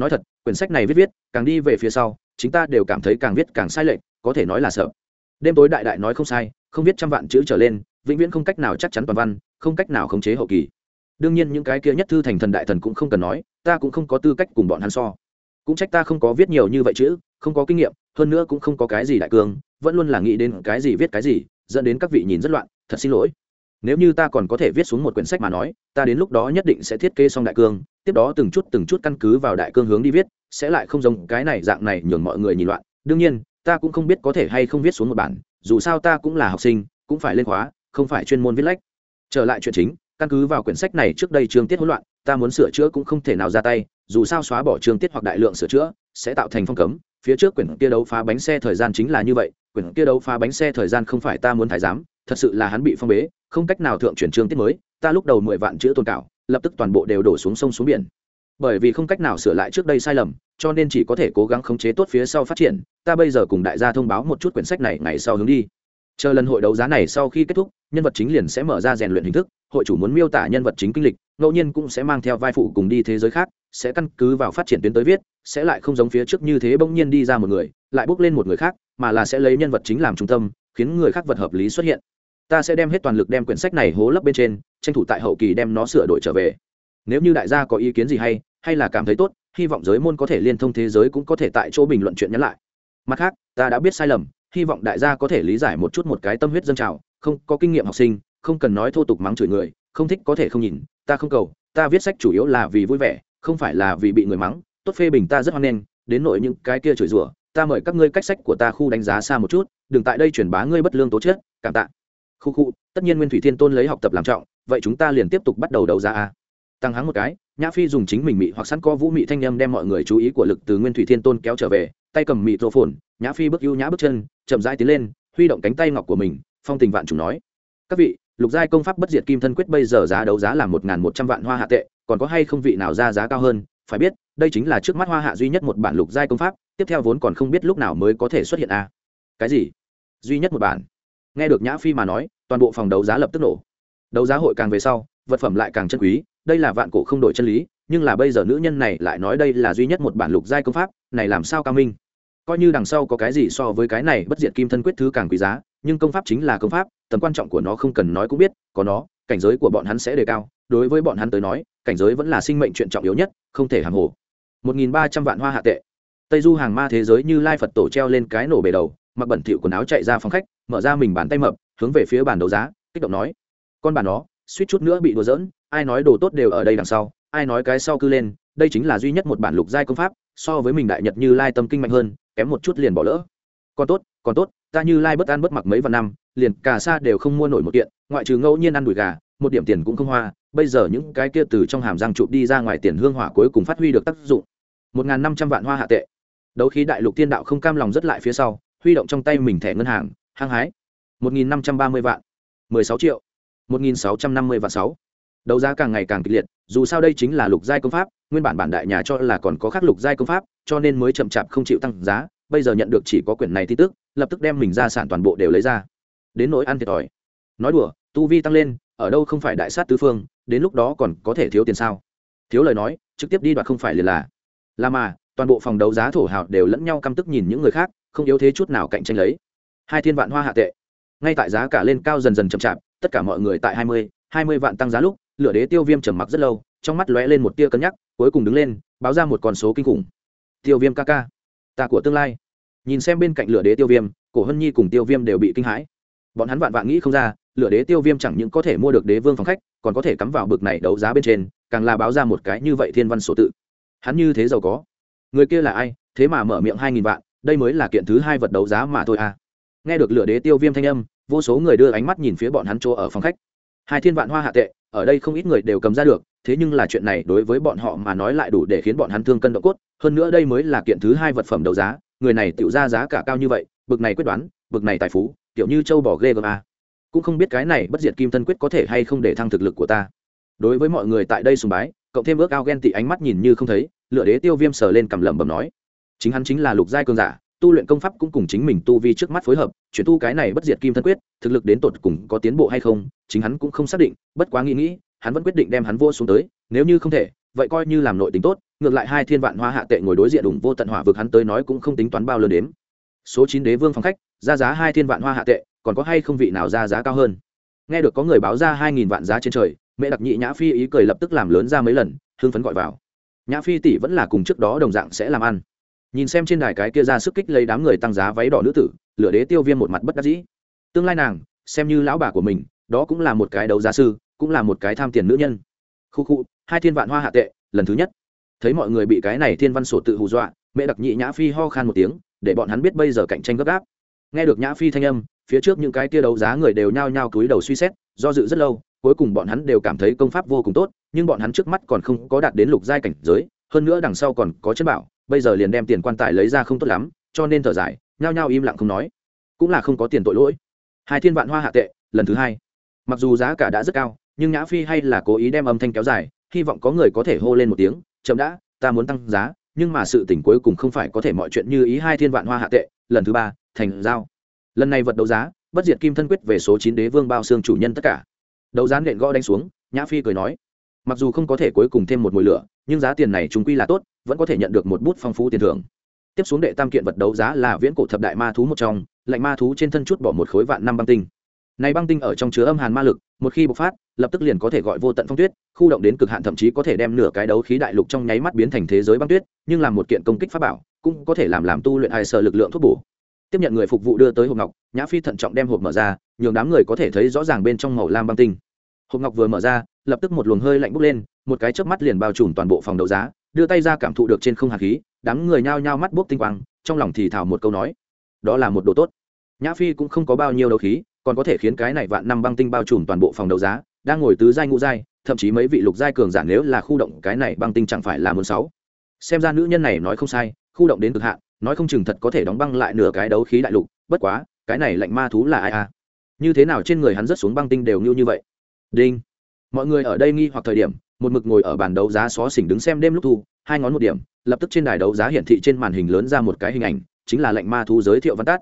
Speaker 1: nói thật, quyển sách này viết viết, càng đi về phía sau chúng ta đều cảm thấy càng viết càng sai lệch, có thể nói là sợ. Đêm tối đại đại nói không sai, không viết trăm vạn chữ trở lên, vĩnh viễn không cách nào chắc chắn toàn văn, không cách nào khống chế hậu kỳ. Đương nhiên những cái kia nhất thư thành thần đại thần cũng không cần nói, ta cũng không có tư cách cùng bọn hắn so. Cũng trách ta không có viết nhiều như vậy chữ, không có kinh nghiệm, hơn nữa cũng không có cái gì đại cương vẫn luôn là nghĩ đến cái gì viết cái gì, dẫn đến các vị nhìn rất loạn, thật xin lỗi. Nếu như ta còn có thể viết xuống một quyển sách mà nói, ta đến lúc đó nhất định sẽ thiết kế xong đại cương tiếp đó từng chút từng chút căn cứ vào đại cương hướng đi viết, sẽ lại không giống cái này dạng này nhường mọi người nhìn loạn. Đương nhiên, ta cũng không biết có thể hay không viết xuống một bản, dù sao ta cũng là học sinh, cũng phải lên khóa, không phải chuyên môn viết lách. Trở lại chuyện chính, căn cứ vào quyển sách này trước đây chương tiết hỗn loạn, ta muốn sửa chữa cũng không thể nào ra tay, dù sao xóa bỏ chương tiết hoặc đại lượng sửa chữa, sẽ tạo thành phong cấm. Phía trước quyển kia đấu phá bánh xe thời gian chính là như vậy, quyển kia đấu phá bánh xe thời gian không phải ta muốn thái giám, thật sự là hắn bị phong bế, không cách nào thượng chuyển chương tiết mới, ta lúc đầu mười vạn chữ tồn cảo lập tức toàn bộ đều đổ xuống sông xuống biển. Bởi vì không cách nào sửa lại trước đây sai lầm, cho nên chỉ có thể cố gắng khống chế tốt phía sau phát triển. Ta bây giờ cùng đại gia thông báo một chút quyển sách này ngày sau hướng đi. Chờ lần hội đấu giá này sau khi kết thúc, nhân vật chính liền sẽ mở ra rèn luyện hình thức, hội chủ muốn miêu tả nhân vật chính kinh lịch, ngẫu nhiên cũng sẽ mang theo vai phụ cùng đi thế giới khác, sẽ căn cứ vào phát triển tuyến tới viết, sẽ lại không giống phía trước như thế bỗng nhiên đi ra một người, lại bước lên một người khác, mà là sẽ lấy nhân vật chính làm trung tâm, khiến người khác vật hợp lý xuất hiện ta sẽ đem hết toàn lực đem quyển sách này hố lấp bên trên, tranh thủ tại hậu kỳ đem nó sửa đổi trở về nếu như đại gia có ý kiến gì hay hay là cảm thấy tốt, hy vọng giới môn có thể liên thông thế giới cũng có thể tại chỗ bình luận chuyện nhắn lại mặt khác, ta đã biết sai lầm, hy vọng đại gia có thể lý giải một chút một cái tâm huyết dân trào, không, có kinh nghiệm học sinh, không cần nói thô tục mắng chửi người, không thích có thể không nhìn, ta không cầu, ta viết sách chủ yếu là vì vui vẻ, không phải là vì bị người mắng, tốt phê bình ta rất hoan nghênh, đến nội những cái kia chửi rủa, ta mời các ngươi cách sách của ta khu đánh giá xa một chút, đừng tại đây truyền bá ngươi bất lương tố chết. cảm tạ khu khu, tất nhiên nguyên thủy thiên tôn lấy học tập làm trọng, vậy chúng ta liền tiếp tục bắt đầu đấu giá a. Tăng hắng một cái, nhã phi dùng chính mình mị hoặc sẵn co vũ mị thanh â m đem mọi người chú ý của lực từ nguyên thủy thiên tôn kéo trở về, tay cầm mị rô phồn, nhã phi bước ưu nhã bước chân, chậm rãi tiến lên, huy động cánh tay ngọc của mình, phong tình vạn chủ nói. Các vị, lục giai công pháp bất diệt kim thân quyết bây giờ giá đấu giá là một một trăm vạn hoa hạ tệ, còn có hay không vị nào ra giá cao hơn, phải biết, đây chính là trước mắt hoa hạ duy nhất một bản lục giai công pháp, tiếp theo vốn còn không biết lúc nào mới có thể xuất hiện a. Cái gì? Duy nhất một bản? Nghe được nhã phi mà nói, toàn bộ phòng đấu giá lập tức nổ. Đấu giá hội càng về sau, vật phẩm lại càng chân quý, đây là vạn cổ không đổi chân lý, nhưng là bây giờ nữ nhân này lại nói đây là duy nhất một bản lục giai công pháp, này làm sao cao minh? Coi như đằng sau có cái gì so với cái này bất diệt kim thân quyết thứ càng quý giá, nhưng công pháp chính là công pháp, tầm quan trọng của nó không cần nói cũng biết, có nó, cảnh giới của bọn hắn sẽ đề cao, đối với bọn hắn tới nói, cảnh giới vẫn là sinh mệnh chuyện trọng yếu nhất, không thể hàng hồ. Một nghìn ba trăm vạn hoa hạ tệ. Tây du hàng ma thế giới như lai phật tổ treo lên cái nổ bề đầu, mặc bẩn thỉu quần áo chạy ra phòng khách mở ra mình bàn tay mập, hướng về phía bàn đấu giá, kích động nói, con bàn đó suýt chút nữa bị đùa dỡn ai nói đồ tốt đều ở đây đằng sau, ai nói cái sau cứ lên, đây chính là duy nhất một bản lục giai công pháp, so với mình đại nhật như lai tâm kinh mạnh hơn, kém một chút liền bỏ lỡ. Còn tốt còn tốt, ta như lai bất an bất mặc mấy vạn năm, liền cả xa đều không mua nổi một kiện, ngoại trừ ngẫu nhiên ăn đùi gà, một điểm tiền cũng không hoa, bây giờ những cái kia từ trong hàm răng chụp đi ra ngoài tiền hương hỏa cuối cùng phát huy được tác dụng. Một n g h n năm trăm vạn hoa hạ tệ. Đấu khí đại lục thiên đạo không cam lòng rất lại phía sau, huy động trong tay mình thẻ ngân hàng hăng hái. Một nghìn năm trăm ba mươi vạn. mười sáu triệu. Một nghìn sáu trăm năm mươi vạn sáu. Đấu giá càng ngày càng kịch liệt, dù sao đây chính là lục giai công pháp, nguyên bản bản đại nhà cho là còn có khác lục giai công pháp, cho nên mới chậm chạp không chịu tăng giá, bây giờ nhận được chỉ có quyển này tin tức, lập tức đem mình ra sản toàn bộ đều lấy ra. Đến nỗi ăn thiệt thòi. Nói đùa, tu vi tăng lên, ở đâu không phải đại sát tứ phương, đến lúc đó còn có thể thiếu tiền sao? Thiếu lời nói, trực tiếp đi đoạt không phải liền là. Là mà, toàn bộ phòng đấu giá thổ hào đều lẫn nhau căm tức nhìn những người khác, không yếu thế chút nào cạnh tranh lấy hai thiên vạn hoa hạ tệ. Ngay tại giá cả lên cao dần dần chậm chạp, tất cả mọi người tại hai mươi hai mươi vạn tăng giá lúc, lửa đế tiêu viêm trầm mặc rất lâu, trong mắt lóe lên một tia cân nhắc, cuối cùng đứng lên, báo ra một con số kinh khủng. Tiêu viêm ca ca, ta của tương lai. Nhìn xem bên cạnh lửa đế tiêu viêm, cổ hân nhi cùng tiêu viêm đều bị kinh hãi. Bọn hắn vạn vạn nghĩ không ra, lửa đế tiêu viêm chẳng những có thể mua được đế vương phòng khách, còn có thể cắm vào bực này đấu giá bên trên, càng là báo ra một cái như vậy thiên văn sổ tự. Hắn như thế giàu có. Người kia là ai? Thế mà mở miệng hai nghìn vạn, đây mới là kiện thứ hai vật đấu giá mà thôi à nghe được lửa đế tiêu viêm thanh âm, vô số người đưa ánh mắt nhìn phía bọn hắn chỗ ở phòng khách. Hai thiên vạn hoa hạ tệ, ở đây không ít người đều cầm ra được, thế nhưng là chuyện này đối với bọn họ mà nói lại đủ để khiến bọn hắn thương cân độ cốt. Hơn nữa đây mới là kiện thứ hai vật phẩm đấu giá, người này tự ra giá cả cao như vậy, bực này quyết đoán, bực này tài phú, kiểu như châu bỏ ghê gớm a cũng không biết cái này bất diệt kim thân quyết có thể hay không để thăng thực lực của ta. Đối với mọi người tại đây sùng bái, cộng thêm ước ao ghen tị ánh mắt nhìn như không thấy lựa đế tiêu viêm sờ lên cầm lẩm bẩm nói, chính hắn chính là lục giai cường giả tu luyện công pháp cũng cùng chính mình tu vi trước mắt phối hợp, chuyển tu cái này bất diệt kim thân quyết, thực lực đến tột cùng có tiến bộ hay không, chính hắn cũng không xác định, bất quá nghĩ nghĩ, hắn vẫn quyết định đem hắn vô xuống tới, nếu như không thể, vậy coi như làm nội tính tốt, ngược lại hai thiên vạn hoa hạ tệ ngồi đối diện đủng vô tận hỏa vực hắn tới nói cũng không tính toán bao lớn đếm. Số chín đế vương phòng khách, ra giá hai thiên vạn hoa hạ tệ, còn có hay không vị nào ra giá cao hơn? Nghe được có người báo ra hai nghìn vạn giá trên trời, mẹ đặc nhị nhã phi ý cười lập tức làm lớn ra mấy lần, hưng phấn gọi vào. Nhã phi tỷ vẫn là cùng trước đó đồng dạng sẽ làm ăn nhìn xem trên đài cái kia ra sức kích lấy đám người tăng giá váy đỏ nữ tử, lửa đế tiêu viêm một mặt bất đắc dĩ. Tương lai nàng, xem như lão bà của mình, đó cũng là một cái đấu giá sư, cũng là một cái tham tiền nữ nhân. Khu khu, hai thiên vạn hoa hạ tệ, lần thứ nhất. Thấy mọi người bị cái này thiên văn sổ tự hù dọa, mẹ đặc nhị nhã phi ho khan một tiếng, để bọn hắn biết bây giờ cạnh tranh gấp gáp. Nghe được nhã phi thanh âm, phía trước những cái kia đấu giá người đều nhao nhao cúi đầu suy xét, do dự rất lâu, cuối cùng bọn hắn đều cảm thấy công pháp vô cùng tốt, nhưng bọn hắn trước mắt còn không có đạt đến lục giai cảnh giới, hơn nữa đằng sau còn có chất bảo bây giờ liền đem tiền quan tài lấy ra không tốt lắm, cho nên thở dài, nhao nhao im lặng không nói. Cũng là không có tiền tội lỗi. Hai thiên vạn hoa hạ tệ, lần thứ hai. Mặc dù giá cả đã rất cao, nhưng nhã phi hay là cố ý đem âm thanh kéo dài, hy vọng có người có thể hô lên một tiếng, chậm đã, ta muốn tăng giá, nhưng mà sự tỉnh cuối cùng không phải có thể mọi chuyện như ý hai thiên vạn hoa hạ tệ, lần thứ ba, thành giao. Lần này vật đấu giá, bất diệt kim thân quyết về số chín đế vương bao xương chủ nhân tất cả. Đấu giá nện gõ đánh xuống, nhã phi cười nói mặc dù không có thể cuối cùng thêm một mùi lửa, nhưng giá tiền này chúng quy là tốt, vẫn có thể nhận được một bút phong phú tiền thưởng. Tiếp xuống đệ tam kiện vật đấu giá là viễn cổ thập đại ma thú một trong, lạnh ma thú trên thân chút bỏ một khối vạn năm băng tinh. Này băng tinh ở trong chứa âm hàn ma lực, một khi bộc phát, lập tức liền có thể gọi vô tận phong tuyết, khu động đến cực hạn thậm chí có thể đem nửa cái đấu khí đại lục trong nháy mắt biến thành thế giới băng tuyết, nhưng làm một kiện công kích pháp bảo, cũng có thể làm làm tu luyện hài sở lực lượng thuốc bổ. Tiếp nhận người phục vụ đưa tới hộp ngọc, nhã phi thận trọng đem hộp mở ra, nhường đám người có thể thấy rõ ràng bên trong màu lam băng tinh. Hộp ngọc vừa mở ra lập tức một luồng hơi lạnh bốc lên, một cái chớp mắt liền bao trùm toàn bộ phòng đấu giá, đưa tay ra cảm thụ được trên không hạt khí, đám người nhao nhao mắt bốc tinh quang, trong lòng thì thào một câu nói, đó là một đồ tốt. Nhã phi cũng không có bao nhiêu đấu khí, còn có thể khiến cái này vạn năm băng tinh bao trùm toàn bộ phòng đấu giá, đang ngồi tứ giai ngũ giai, thậm chí mấy vị lục giai cường giả nếu là khu động, cái này băng tinh chẳng phải là muốn sáu. Xem ra nữ nhân này nói không sai, khu động đến cực hạn, nói không chừng thật có thể đóng băng lại nửa cái đấu khí đại lục, bất quá, cái này lạnh ma thú là ai à? Như thế nào trên người hắn rất xuống băng tinh đều như như vậy? Đinh! Mọi người ở đây nghi hoặc thời điểm, một mực ngồi ở bàn đấu giá xó xỉnh đứng xem đêm lúc thu, hai ngón một điểm, lập tức trên đài đấu giá hiển thị trên màn hình lớn ra một cái hình ảnh, chính là lệnh ma thú giới thiệu văn tát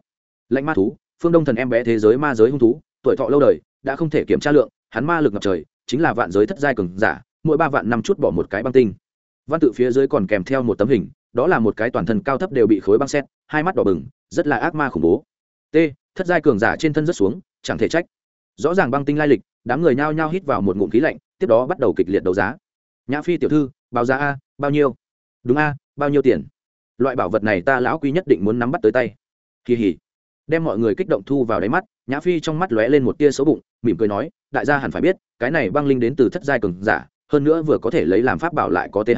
Speaker 1: lệnh ma thú, phương đông thần em bé thế giới ma giới hung thú, tuổi thọ lâu đời, đã không thể kiểm tra lượng, hắn ma lực ngập trời, chính là vạn giới thất giai cường giả, mỗi ba vạn năm chút bỏ một cái băng tinh. Văn tự phía dưới còn kèm theo một tấm hình, đó là một cái toàn thân cao thấp đều bị khối băng xét hai mắt đỏ bừng, rất là ác ma khủng bố. T, thất giai cường giả trên thân rất xuống, chẳng thể trách. Rõ ràng băng tinh lai lịch đám người nhao nhao hít vào một ngụm khí lạnh, tiếp đó bắt đầu kịch liệt đấu giá. Nhã phi tiểu thư, báo giá a, bao nhiêu? Đúng a, bao nhiêu tiền? Loại bảo vật này ta lão quy nhất định muốn nắm bắt tới tay. Kỳ hỉ. Đem mọi người kích động thu vào đáy mắt, nhã phi trong mắt lóe lên một tia xấu bụng, mỉm cười nói, đại gia hẳn phải biết, cái này băng linh đến từ thất giai cường giả, hơn nữa vừa có thể lấy làm pháp bảo lại có th.